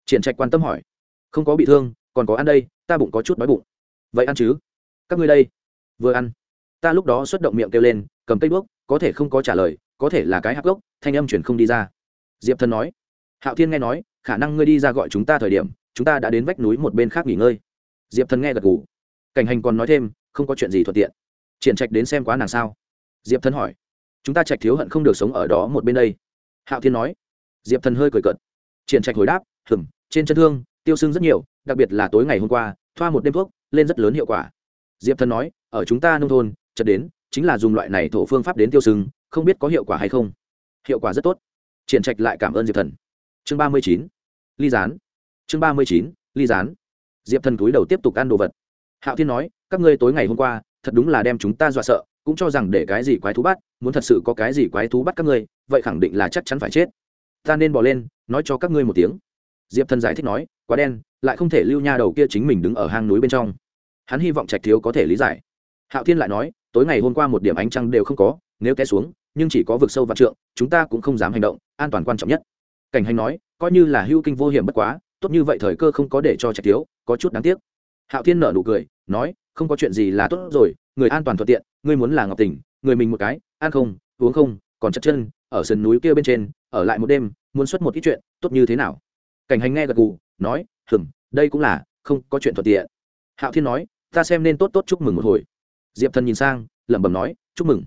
Triển trạch quan tâm hỏi. Không có bị thương còn có ăn đây ta bụng có chút đói bụng. Vậy ăn chứ? Các ngươi đây vừa ăn. Ta lúc đó xuất động miệng kêu lên cầm cây bước, có thể không có trả lời có thể là cái hạc gốc, thanh âm chuyển không đi ra. Diệp thần nói, hạo thiên nghe nói, khả năng ngươi đi ra gọi chúng ta thời điểm, chúng ta đã đến vách núi một bên khác nghỉ ngơi. Diệp thần nghe gật gù. Cảnh hành còn nói thêm, không có chuyện gì thuận tiện. Triển trạch đến xem quá nàng sao? Diệp thần hỏi, chúng ta trạch thiếu hận không được sống ở đó một bên đây. Hạo thiên nói, diệp thần hơi cười cợt. Triển trạch hồi đáp, hừm, trên chân thương, tiêu sưng rất nhiều, đặc biệt là tối ngày hôm qua, thoa một đêm thuốc, lên rất lớn hiệu quả. Diệp thần nói, ở chúng ta nông thôn chật đến, chính là dùng loại này thổ phương pháp đến tiêu sưng không biết có hiệu quả hay không. Hiệu quả rất tốt. Triển trạch lại cảm ơn diệp thần. Chương ba mươi chín, ly gián. Chương ba mươi chín, ly gián. Diệp thần cúi đầu tiếp tục ăn đồ vật. Hạo thiên nói, các ngươi tối ngày hôm qua, thật đúng là đem chúng ta dọa sợ, cũng cho rằng để cái gì quái thú bắt, muốn thật sự có cái gì quái thú bắt các ngươi, vậy khẳng định là chắc chắn phải chết. Ta nên bỏ lên, nói cho các ngươi một tiếng. Diệp thần giải thích nói, quá đen, lại không thể lưu nha đầu kia chính mình đứng ở hang núi bên trong. Hắn hy vọng trạch thiếu có thể lý giải. Hạo thiên lại nói, tối ngày hôm qua một điểm ánh trăng đều không có nếu té xuống, nhưng chỉ có vực sâu vạn trượng, chúng ta cũng không dám hành động, an toàn quan trọng nhất. Cảnh hành nói, coi như là hưu kinh vô hiểm bất quá, tốt như vậy thời cơ không có để cho trạch thiếu có chút đáng tiếc. Hạo thiên nở nụ cười, nói, không có chuyện gì là tốt rồi, người an toàn thuận tiện, ngươi muốn là ngọc tình người mình một cái, ăn không, uống không, còn chặt chân, ở sườn núi kia bên trên, ở lại một đêm, muốn xuất một ít chuyện, tốt như thế nào? Cảnh hành nghe gật gù, nói, hừm, đây cũng là, không có chuyện thuận tiện. Hạo thiên nói, ta xem nên tốt tốt chúc mừng một hồi. Diệp thần nhìn sang, lẩm bẩm nói, chúc mừng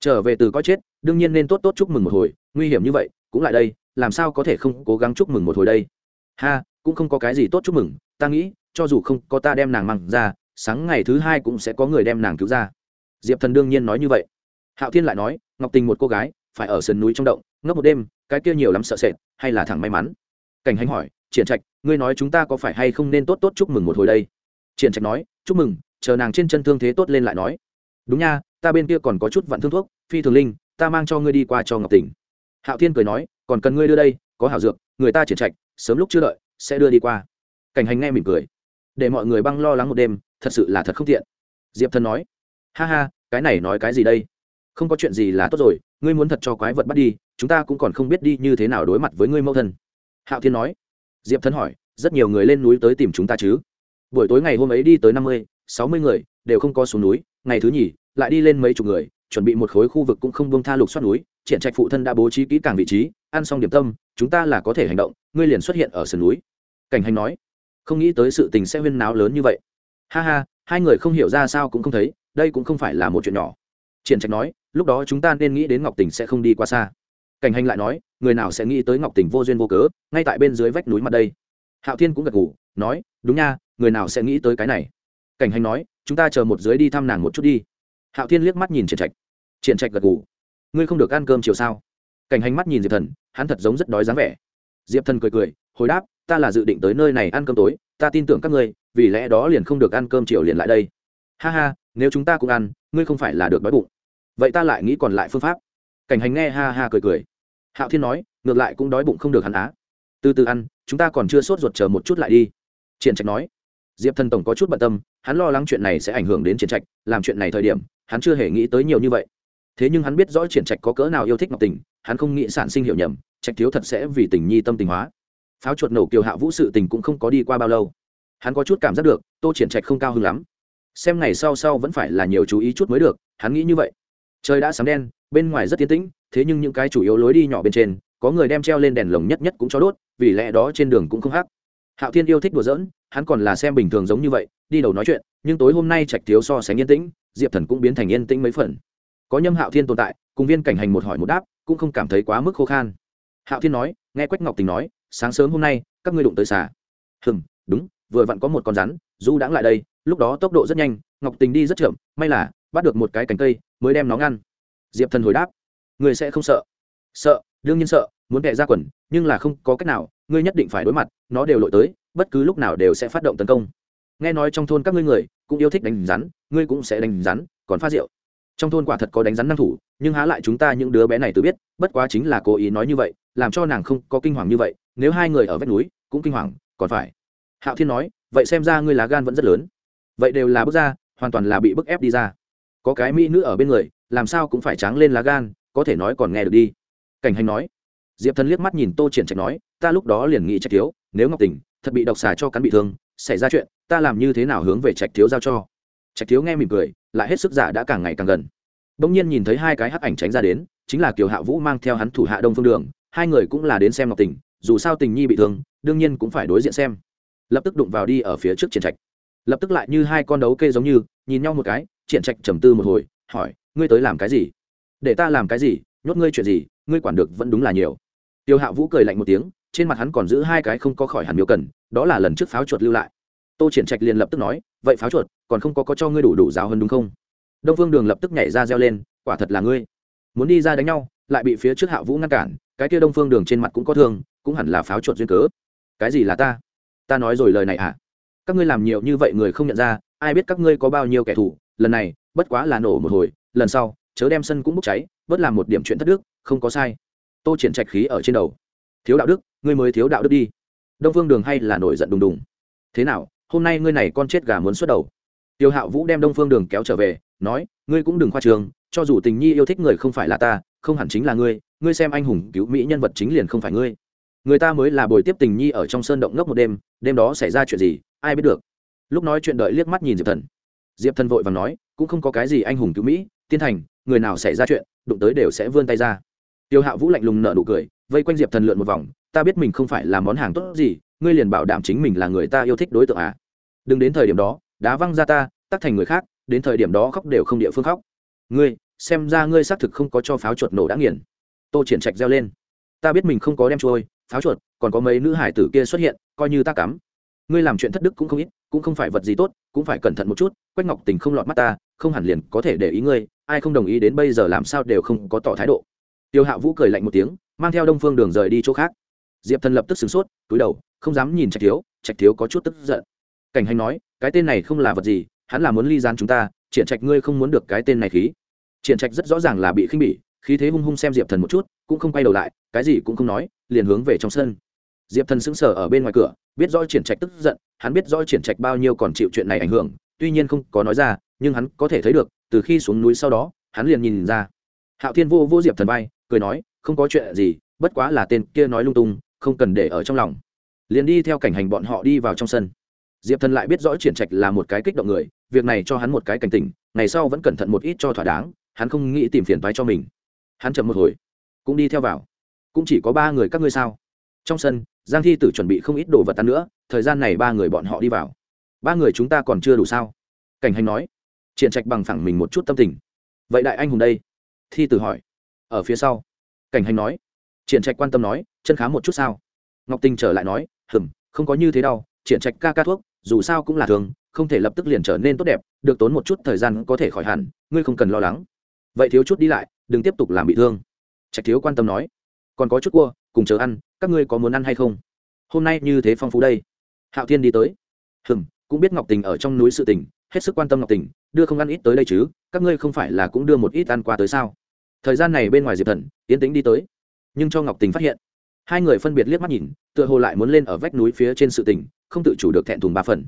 trở về từ coi chết, đương nhiên nên tốt tốt chúc mừng một hồi, nguy hiểm như vậy, cũng lại đây, làm sao có thể không cố gắng chúc mừng một hồi đây? Ha, cũng không có cái gì tốt chúc mừng, ta nghĩ, cho dù không có ta đem nàng mang ra, sáng ngày thứ hai cũng sẽ có người đem nàng cứu ra. Diệp thần đương nhiên nói như vậy. Hạo thiên lại nói, ngọc tình một cô gái, phải ở sườn núi trong động, ngốc một đêm, cái kia nhiều lắm sợ sệt, hay là thẳng may mắn? Cảnh hành hỏi, triển trạch, ngươi nói chúng ta có phải hay không nên tốt tốt chúc mừng một hồi đây? Triển trạch nói, chúc mừng, chờ nàng trên chân thương thế tốt lên lại nói. Đúng nha ta bên kia còn có chút vặn thương thuốc, phi thường linh, ta mang cho ngươi đi qua cho ngọc tỉnh. Hạo thiên cười nói, còn cần ngươi đưa đây, có hảo dược, người ta triển trạch, sớm lúc chưa đợi, sẽ đưa đi qua. Cảnh hành nghe mỉm cười. Để mọi người băng lo lắng một đêm, thật sự là thật không tiện. Diệp thần nói, ha ha, cái này nói cái gì đây? Không có chuyện gì là tốt rồi, ngươi muốn thật cho quái vật bắt đi, chúng ta cũng còn không biết đi như thế nào đối mặt với ngươi mẫu thân. Hạo thiên nói. Diệp thần hỏi, rất nhiều người lên núi tới tìm chúng ta chứ? Buổi tối ngày hôm ấy đi tới năm mươi, sáu mươi người, đều không có xuống núi, ngày thứ nhì lại đi lên mấy chục người, chuẩn bị một khối khu vực cũng không bông tha lục xoát núi, triển trạch phụ thân đã bố trí kỹ càng vị trí, ăn xong điểm tâm, chúng ta là có thể hành động, ngươi liền xuất hiện ở sườn núi. Cảnh hành nói. Không nghĩ tới sự tình sẽ huyên náo lớn như vậy. Ha ha, hai người không hiểu ra sao cũng không thấy, đây cũng không phải là một chuyện nhỏ. Triển trạch nói, lúc đó chúng ta nên nghĩ đến ngọc tình sẽ không đi quá xa. Cảnh hành lại nói, người nào sẽ nghĩ tới ngọc tình vô duyên vô cớ, ngay tại bên dưới vách núi mặt đây. Hạo thiên cũng gật gù, nói, đúng nha, người nào sẽ nghĩ tới cái này? Cảnh hành nói, chúng ta chờ một dưới đi thăm nàng một chút đi hạo thiên liếc mắt nhìn triển trạch. Triển trạch gật gù. Ngươi không được ăn cơm chiều sao? Cảnh hành mắt nhìn diệp thần, hắn thật giống rất đói dáng vẻ. Diệp thần cười cười, hồi đáp, ta là dự định tới nơi này ăn cơm tối, ta tin tưởng các ngươi, vì lẽ đó liền không được ăn cơm chiều liền lại đây. Ha ha, nếu chúng ta cũng ăn, ngươi không phải là được đói bụng. Vậy ta lại nghĩ còn lại phương pháp. Cảnh hành nghe ha ha cười cười. Hạo thiên nói, ngược lại cũng đói bụng không được hắn á. Từ từ ăn, chúng ta còn chưa sốt ruột chờ một chút lại đi. Triển trạch nói. Diệp thần tổng có chút bận tâm, hắn lo lắng chuyện này sẽ ảnh hưởng đến triển trạch, làm chuyện này thời điểm hắn chưa hề nghĩ tới nhiều như vậy. Thế nhưng hắn biết rõ triển trạch có cỡ nào yêu thích ngọc tình, hắn không nghĩ sản sinh hiểu nhầm, trạch thiếu thật sẽ vì tình nhi tâm tình hóa. Pháo chuột nổ kiều hạ vũ sự tình cũng không có đi qua bao lâu. Hắn có chút cảm giác được, tô triển trạch không cao hứng lắm. Xem ngày sau sau vẫn phải là nhiều chú ý chút mới được, hắn nghĩ như vậy. Trời đã sáng đen, bên ngoài rất tiến tĩnh, thế nhưng những cái chủ yếu lối đi nhỏ bên trên, có người đem treo lên đèn lồng nhất nhất cũng cho đốt, vì lẽ đó trên đường cũng không hắc hạo thiên yêu thích đùa giỡn, hắn còn là xem bình thường giống như vậy, đi đầu nói chuyện, nhưng tối hôm nay trạch thiếu so sánh yên tĩnh, diệp thần cũng biến thành yên tĩnh mấy phần. Có nhâm hạo thiên tồn tại, cùng viên cảnh hành một hỏi một đáp, cũng không cảm thấy quá mức khô khan. Hạo thiên nói, nghe quách ngọc tình nói, sáng sớm hôm nay, các ngươi đụng tới xà. Hừng đúng, vừa vặn có một con rắn, du đãng lại đây, lúc đó tốc độ rất nhanh, ngọc tình đi rất chậm, may là, bắt được một cái cành cây, mới đem nó ngăn. Diệp thần hồi đáp, người sẽ không sợ. Sợ, đương nhiên sợ muốn đẻ ra quần, nhưng là không có cách nào, ngươi nhất định phải đối mặt, nó đều lội tới, bất cứ lúc nào đều sẽ phát động tấn công. Nghe nói trong thôn các ngươi người cũng yêu thích đánh rắn, ngươi cũng sẽ đánh rắn, còn pha rượu. Trong thôn quả thật có đánh rắn năng thủ, nhưng há lại chúng ta những đứa bé này tự biết, bất quá chính là cố ý nói như vậy, làm cho nàng không có kinh hoàng như vậy, nếu hai người ở vách núi cũng kinh hoàng, còn phải. Hạo thiên nói, vậy xem ra ngươi lá gan vẫn rất lớn. Vậy đều là bước ra, hoàn toàn là bị bức ép đi ra. Có cái mỹ nữ ở bên người, làm sao cũng phải tráng lên lá gan, có thể nói còn nghe được đi. Cảnh hành nói diệp thần liếc mắt nhìn tô triển trạch nói, ta lúc đó liền nghĩ trạch thiếu, nếu ngọc tình thật bị độc xà cho cắn bị thương, xảy ra chuyện, ta làm như thế nào hướng về trạch thiếu giao cho? Trạch thiếu nghe mỉm cười, lại hết sức giả đã càng ngày càng gần. Bỗng nhiên nhìn thấy hai cái hắc ảnh tránh ra đến, chính là kiều hạ vũ mang theo hắn thủ hạ đông phương đường, hai người cũng là đến xem ngọc tình, dù sao tình nhi bị thương, đương nhiên cũng phải đối diện xem. Lập tức đụng vào đi ở phía trước triển trạch. Lập tức lại như hai con đấu kê giống như, nhìn nhau một cái, triển trạch trầm tư một hồi, hỏi, ngươi tới làm cái gì? Để ta làm cái gì? Nhốt ngươi chuyện gì? Ngươi quản được vẫn đúng là nhiều tiêu hạ vũ cười lạnh một tiếng, trên mặt hắn còn giữ hai cái không có khỏi hẳn miêu cần, đó là lần trước pháo chuột lưu lại. Tô triển trạch liền lập tức nói, vậy pháo chuột, còn không có có cho ngươi đủ đủ giáo hơn đúng không? Đông phương đường lập tức nhảy ra reo lên, quả thật là ngươi. Muốn đi ra đánh nhau, lại bị phía trước hạ vũ ngăn cản, cái kia đông phương đường trên mặt cũng có thương, cũng hẳn là pháo chuột duyên cớ. Cái gì là ta? Ta nói rồi lời này à? Các ngươi làm nhiều như vậy người không nhận ra, ai biết các ngươi có bao nhiêu kẻ thù? Lần này, bất quá là nổ một hồi, lần sau, chớ đem sân cũng bốc cháy, bớt làm một điểm chuyện thất đức, không có sai tô triển trạch khí ở trên đầu. Thiếu đạo đức, ngươi mới thiếu đạo đức đi. Đông phương đường hay là nổi giận đùng đùng. Thế nào, hôm nay ngươi này con chết gà muốn xuất đầu. Tiêu hạo vũ đem đông phương đường kéo trở về, nói, ngươi cũng đừng khoa trường, cho dù tình nhi yêu thích người không phải là ta, không hẳn chính là ngươi ngươi xem anh hùng cứu mỹ nhân vật chính liền không phải ngươi. Người ta mới là bồi tiếp tình nhi ở trong sơn động ngốc một đêm đêm đó xảy ra chuyện gì, ai biết được. Lúc nói chuyện đợi liếc mắt nhìn diệp thần. Diệp thần vội và nói, cũng không có cái gì anh hùng cứu mỹ, tiên thành, người nào xảy ra chuyện, đụng tới đều sẽ vươn tay ra tiêu hạ vũ lạnh lùng nợ nụ cười, vây quanh diệp thần lượn một vòng, ta biết mình không phải là món hàng tốt gì, ngươi liền bảo đảm chính mình là người ta yêu thích đối tượng à. Đừng đến thời điểm đó, đá văng ra ta tắc thành người khác, đến thời điểm đó khóc đều không địa phương khóc. Ngươi, xem ra ngươi xác thực không có cho pháo chuột nổ đã nghiền. Tô triển trạch reo lên, ta biết mình không có đem trôi, pháo chuột, còn có mấy nữ hải tử kia xuất hiện, coi như ta cắm. Ngươi làm chuyện thất đức cũng không ít, cũng không phải vật gì tốt, cũng phải cẩn thận một chút, quách ngọc tình không lọt mắt ta, không hẳn liền có thể để ý ngươi, ai không đồng ý đến bây giờ làm sao đều không có tỏ thái độ tiêu hạ vũ cười lạnh một tiếng, mang theo đông phương đường rời đi chỗ khác. Diệp thần lập tức sửng sốt, túi đầu, không dám nhìn trạch thiếu trạch thiếu có chút tức giận. Cảnh hành nói, cái tên này không là vật gì, hắn là muốn ly gian chúng ta, triển trạch ngươi không muốn được cái tên này khí. Triển trạch rất rõ ràng là bị khinh bỉ, khí thế hung hung xem diệp thần một chút, cũng không quay đầu lại, cái gì cũng không nói, liền hướng về trong sân. Diệp thần sững sờ ở bên ngoài cửa, biết rõ triển trạch tức giận, hắn biết rõ triển trạch bao nhiêu còn chịu chuyện này ảnh hưởng, tuy nhiên không có nói ra, nhưng hắn có thể thấy được, từ khi xuống núi sau đó, hắn liền nhìn ra. Hạo thiên vô vô diệp thần bay cười nói, không có chuyện gì, bất quá là tên kia nói lung tung, không cần để ở trong lòng. Liền đi theo cảnh hành bọn họ đi vào trong sân. Diệp thần lại biết rõ triển trạch là một cái kích động người, việc này cho hắn một cái cảnh tỉnh, ngày sau vẫn cẩn thận một ít cho thỏa đáng, hắn không nghĩ tìm phiền toái cho mình. Hắn chậm một hồi, cũng đi theo vào. Cũng chỉ có ba người các ngươi sao? Trong sân, giang thi tử chuẩn bị không ít đồ vật ăn nữa, thời gian này ba người bọn họ đi vào. Ba người chúng ta còn chưa đủ sao? Cảnh hành nói. Triển trạch bằng phẳng mình một chút tâm tình. Vậy đại anh hùng đây? Thi tử hỏi ở phía sau. Cảnh hành nói. Triển trạch quan tâm nói, chân khá một chút sao? Ngọc tình trở lại nói, hừm, không có như thế đâu, triển trạch ca ca thuốc, dù sao cũng là thường, không thể lập tức liền trở nên tốt đẹp, được tốn một chút thời gian có thể khỏi hẳn, ngươi không cần lo lắng. Vậy thiếu chút đi lại, đừng tiếp tục làm bị thương. Trạch thiếu quan tâm nói. Còn có chút cua, cùng chờ ăn, các ngươi có muốn ăn hay không? Hôm nay như thế phong phú đây. Hạo thiên đi tới. Hừm, cũng biết ngọc tình ở trong núi sự tình, hết sức quan tâm ngọc tình, đưa không ăn ít tới đây chứ, các ngươi không phải là cũng đưa một ít ăn qua tới sao? Thời gian này bên ngoài diệp thần, yến tính đi tới. Nhưng cho ngọc tình phát hiện, hai người phân biệt liếc mắt nhìn, tựa hồ lại muốn lên ở vách núi phía trên sự tình, không tự chủ được thẹn thùng ba phần.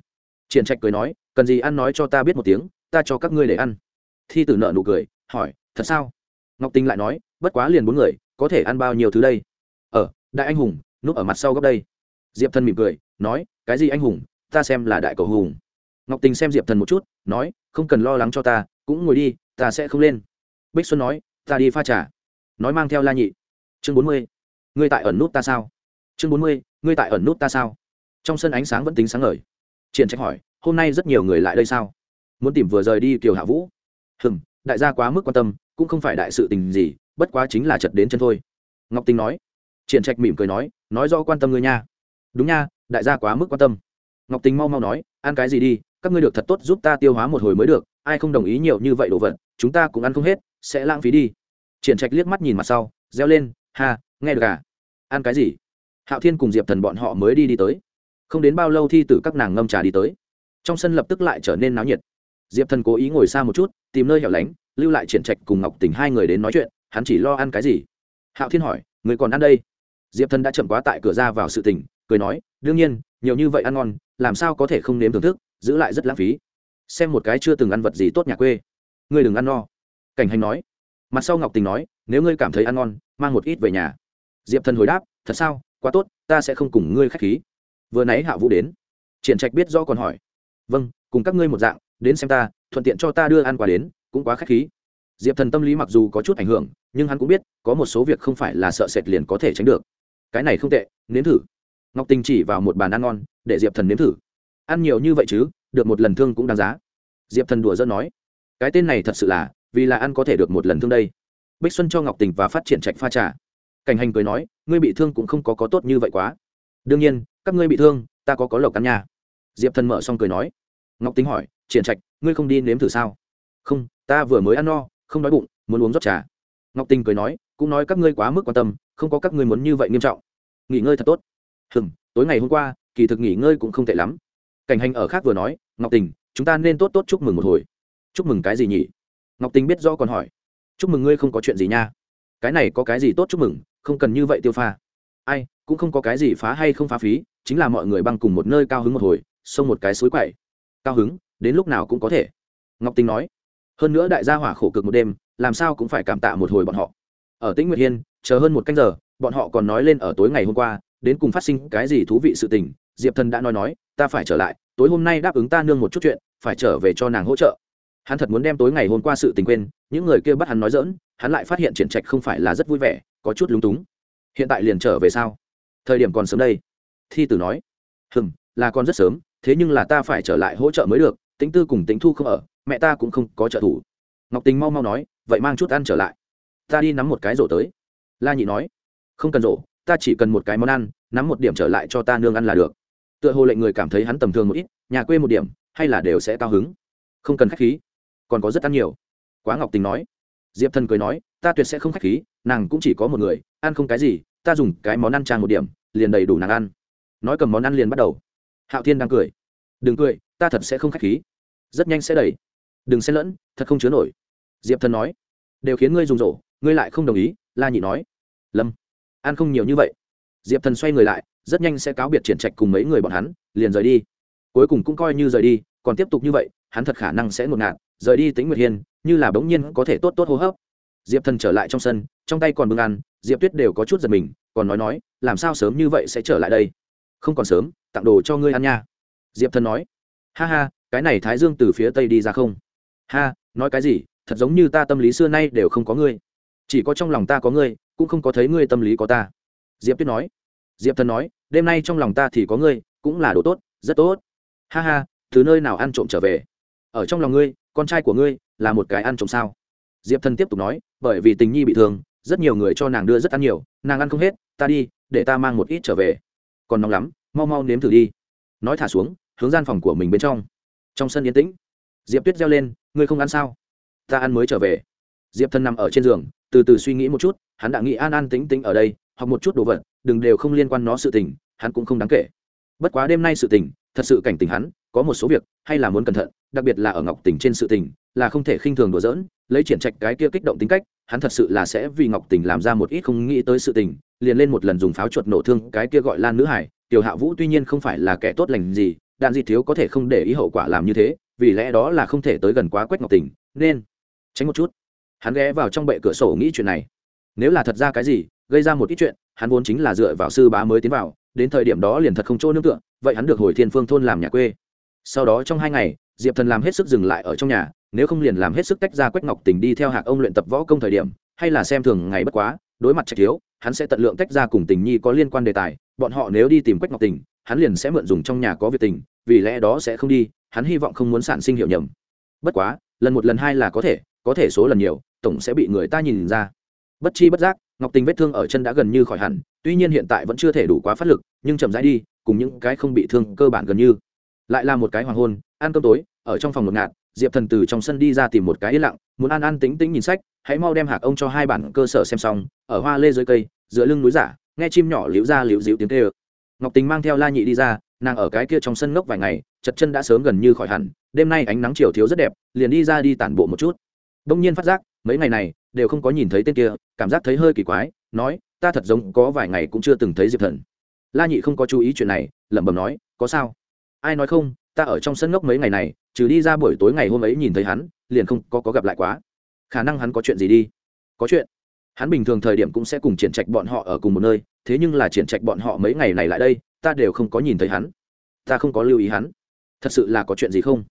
Triển trạch cười nói, cần gì ăn nói cho ta biết một tiếng, ta cho các ngươi để ăn. Thi tử nợ nụ cười, hỏi, thật sao? Ngọc tình lại nói, bất quá liền bốn người, có thể ăn bao nhiêu thứ đây? Ở đại anh hùng, núp ở mặt sau góc đây. Diệp thần mỉm cười, nói, cái gì anh hùng, ta xem là đại cầu hùng. Ngọc tình xem diệp thần một chút, nói, không cần lo lắng cho ta, cũng ngồi đi, ta sẽ không lên. Bích xuân nói ta đi pha trà. Nói mang theo la nhị. Chương bốn mươi. Ngươi tại ẩn nút ta sao? Chương bốn mươi, ngươi tại ẩn nút ta sao? Trong sân ánh sáng vẫn tính sáng ngời. Triển trách hỏi, hôm nay rất nhiều người lại đây sao? Muốn tìm vừa rời đi kiều hạ vũ. Hừm, đại gia quá mức quan tâm, cũng không phải đại sự tình gì, bất quá chính là chật đến chân thôi. Ngọc tình nói. Triển trạch mỉm cười nói nói rõ quan tâm ngươi nha. Đúng nha, đại gia quá mức quan tâm. Ngọc tình mau mau nói, ăn cái gì đi, các ngươi được thật tốt giúp ta tiêu hóa một hồi mới được, ai không đồng ý nhiều như vậy đồ vật, chúng ta cũng ăn không hết, sẽ lãng phí đi triển trạch liếc mắt nhìn mặt sau, reo lên, ha, nghe được à? Ăn cái gì? Hạo thiên cùng diệp thần bọn họ mới đi đi tới. Không đến bao lâu thi tử các nàng ngâm trà đi tới. Trong sân lập tức lại trở nên náo nhiệt. Diệp thần cố ý ngồi xa một chút, tìm nơi hẻo lánh, lưu lại triển trạch cùng ngọc tình hai người đến nói chuyện, hắn chỉ lo ăn cái gì? Hạo thiên hỏi, người còn ăn đây? Diệp thần đã chậm quá tại cửa ra vào sự tình, cười nói, đương nhiên, nhiều như vậy ăn ngon, làm sao có thể không nếm thưởng thức, giữ lại rất lãng phí. Xem một cái chưa từng ăn vật gì tốt nhà quê. Ngươi đừng ăn no. Cảnh hành nói mặt sau ngọc tình nói, nếu ngươi cảm thấy ăn ngon, mang một ít về nhà. Diệp thần hồi đáp, thật sao? Quá tốt, ta sẽ không cùng ngươi k h á c h khí. Vừa nãy hạ vũ đến. Triển trạch biết do còn hỏi vâng cùng các ngươi một dạng, đến xem ta, thuận tiện cho ta đưa ăn quà đến, cũng quá k h á c h khí. Diệp thần tâm lý mặc dù có chút ảnh hưởng, nhưng hắn cũng biết, có một số việc không phải là sợ sệt liền có thể tránh được. Cái này không tệ, nếm thử. Ngọc tình chỉ vào một bàn ăn ngon, để diệp thần nếm thử. Ăn nhiều như vậy chứ, được một lần thương cũng đáng giá. Diệp thần đùa dân nói, cái tên này thật sự là vì là ăn có thể được một lần thương đây. Bích xuân cho ngọc tình và phát triển trạch pha trà. Cảnh hành cười nói, ngươi bị thương cũng không có có tốt như vậy quá. Đương nhiên, các ngươi bị thương, ta có có lộc căn nhà diệp thần mở xong cười nói. Ngọc tính hỏi, triển trạch, ngươi không đi nếm thử sao? Không, ta vừa mới ăn no, không đói bụng, muốn uống rót trà. Ngọc tình cười nói, cũng nói các ngươi quá mức quan tâm, không có các ngươi muốn như vậy nghiêm trọng. Nghỉ ngơi thật tốt. Hừm, tối ngày hôm qua, kỳ thực nghỉ ngơi cũng không tệ lắm. Cảnh hành ở khác vừa nói, ngọc tình, chúng ta nên tốt tốt chúc mừng một hồi. Chúc mừng cái gì nhỉ? Ngọc tình biết rõ còn hỏi, chúc mừng ngươi không có chuyện gì nha. Cái này có cái gì tốt chúc mừng, không cần như vậy tiêu pha. Ai, cũng không có cái gì phá hay không phá phí, chính là mọi người băng cùng một nơi cao hứng một hồi, xông một cái suối quậy. Cao hứng, đến lúc nào cũng có thể. Ngọc tinh nói, hơn nữa đại gia hỏa khổ cực một đêm, làm sao cũng phải cảm tạ một hồi bọn họ. Ở tĩnh nguyệt hiên, chờ hơn một canh giờ, bọn họ còn nói lên ở tối ngày hôm qua, đến cùng phát sinh cái gì thú vị sự tình, diệp thần đã nói nói, ta phải trở lại, tối hôm nay đáp ứng ta nương một chút chuyện, phải trở về cho nàng hỗ trợ hắn thật muốn đem tối ngày hôm qua sự tình quên, những người kia bắt hắn nói dỡn hắn lại phát hiện triển trạch không phải là rất vui vẻ, có chút lúng túng. Hiện tại liền trở về sao? Thời điểm còn sớm đây. Thi tử nói. Hừm, là còn rất sớm, thế nhưng là ta phải trở lại hỗ trợ mới được tính tư cùng tính thu không ở, mẹ ta cũng không có trợ thủ. Ngọc tình mau mau nói, vậy mang chút ăn trở lại. Ta đi nắm một cái rổ tới. La nhị nói. Không cần rổ, ta chỉ cần một cái món ăn, nắm một điểm trở lại cho ta nương ăn là được. Tựa hồ lệnh người cảm thấy hắn tầm thường một ít, nhà quê một điểm, hay là đều sẽ cao hứng. Không cần k h á c h khí còn có rất ăn nhiều. Quá ngọc tình nói. Diệp thần cười nói, ta tuyệt sẽ không k h á c h khí, nàng cũng chỉ có một người, ăn không cái gì, ta dùng cái món ăn trang một điểm, liền đầy đủ nàng ăn. Nói cầm món ăn liền bắt đầu. Hạo thiên đang cười. Đừng cười, ta thật sẽ không k h á c h khí. Rất nhanh sẽ đầy. Đừng xen lẫn, thật không chứa nổi. Diệp thần nói. Đều khiến ngươi dùng rổ ngươi lại không đồng ý, la nhị nói. Lâm, ăn không nhiều như vậy. Diệp thần xoay người lại, rất nhanh sẽ cáo biệt triển trạch cùng mấy người bọn hắn, liền rời đi. Cuối cùng cũng coi như rời đi, còn tiếp tục như vậy, hắn thật khả năng sẽ ngột ngạt rời đi tĩnh nguyệt hiên, như là bỗng nhiên có thể tốt tốt hô hấp. Diệp thần trở lại trong sân, trong tay còn bưng ăn, diệp tuyết đều có chút giật mình, còn nói nói, làm sao sớm như vậy sẽ trở lại đây? Không còn sớm, tặng đồ cho ngươi ăn nha. Diệp thần nói. Ha ha, cái này thái dương từ phía tây đi ra không? Ha, nói cái gì, thật giống như ta tâm lý xưa nay đều không có ngươi. Chỉ có trong lòng ta có ngươi, cũng không có thấy ngươi tâm lý có ta. Diệp tuyết nói. Diệp thần nói, đêm nay trong lòng ta thì có ngươi, cũng là đồ tốt, rất tốt. Ha ha, từ nơi nào ăn trộm trở về? Ở trong lòng ngươi con trai của ngươi là một cái ăn trộm sao? Diệp thần tiếp tục nói, bởi vì tình nhi bị thương, rất nhiều người cho nàng đưa rất ăn nhiều, nàng ăn không hết, ta đi, để ta mang một ít trở về. Còn nóng lắm, mau mau nếm thử đi. Nói thả xuống, hướng gian phòng của mình bên trong. Trong sân yên tĩnh, diệp tuyết reo lên, ngươi không ăn sao? Ta ăn mới trở về. Diệp thần nằm ở trên giường, từ từ suy nghĩ một chút, hắn đã nghĩ an an tính tính ở đây hoặc một chút đồ vật, đừng đều không liên quan nó sự tình, hắn cũng không đáng kể. Bất quá đêm nay sự tình, thật sự cảnh tình hắn, có một số việc, hay là muốn cẩn thận đặc biệt là ở ngọc tình trên sự tình, là không thể khinh thường đùa giỡn, lấy triển trạch cái kia kích động tính cách, hắn thật sự là sẽ vì ngọc tình làm ra một ít không nghĩ tới sự tình, liền lên một lần dùng pháo chuột nổ thương cái kia gọi lan nữ hải. Tiểu hạ vũ tuy nhiên không phải là kẻ tốt lành gì, đạn dị thiếu có thể không để ý hậu quả làm như thế, vì lẽ đó là không thể tới gần quá quách ngọc tình, nên tránh một chút. Hắn ghé vào trong bệ cửa sổ nghĩ chuyện này. Nếu là thật ra cái gì, gây ra một ít chuyện, hắn vốn chính là dựa vào sư bá mới tiến vào, đến thời điểm đó liền thật không chỗ nương tựa, vậy hắn được hồi thiên phương thôn làm nhà quê. Sau đó trong hai ngày diệp thần làm hết sức dừng lại ở trong nhà, nếu không liền làm hết sức tách ra quách ngọc tình đi theo hạc ông luyện tập võ công thời điểm, hay là xem thường ngày bất quá, đối mặt trạch thiếu, hắn sẽ tận lượng tách ra cùng tình nhi có liên quan đề tài, bọn họ nếu đi tìm quách ngọc tình, hắn liền sẽ mượn dùng trong nhà có việc tình, vì lẽ đó sẽ không đi, hắn hy vọng không muốn sản sinh hiệu nhầm. Bất quá, lần một lần hai là có thể có thể số lần nhiều, tổng sẽ bị người ta nhìn ra. Bất chi bất giác, ngọc tình vết thương ở chân đã gần như khỏi hẳn, tuy nhiên hiện tại vẫn chưa thể đủ quá phát lực, nhưng chậm rãi đi, cùng những cái không bị thương cơ bản gần như. Lại là một cái hoàng hôn ăn cơm tối, ở trong phòng ngột ngạt, diệp thần từ trong sân đi ra tìm một cái yên lặng, muốn ăn ăn tính tính nhìn sách, hãy mau đem hạc ông cho hai bản cơ sở xem xong, ở hoa lê dưới cây, giữa lưng núi giả, nghe chim nhỏ liễu ra liễu dịu tiếng tê ơ ngọc tình mang theo la nhị đi ra, nàng ở cái kia trong sân ngốc vài ngày, chật chân đã sớm gần như khỏi hẳn, đêm nay ánh nắng chiều thiếu rất đẹp, liền đi ra đi tản bộ một chút. Đông nhiên phát giác, mấy ngày này, đều không có nhìn thấy tên kia, cảm giác thấy hơi kỳ quái, nói, ta thật giống có vài ngày cũng chưa từng thấy diệp thần. La nhị không có chú ý chuyện này, lẩm bẩm nói, có sao? Ai nói không? Ta ở trong sân ngốc mấy ngày này trừ đi ra buổi tối ngày hôm ấy nhìn thấy hắn liền không có, có gặp lại quá. Khả năng hắn có chuyện gì đi? Có chuyện. Hắn bình thường thời điểm cũng sẽ cùng triển trạch bọn họ ở cùng một nơi thế nhưng là triển trạch bọn họ mấy ngày này lại đây ta đều không có nhìn thấy hắn. Ta không có lưu ý hắn. Thật sự là có chuyện gì không?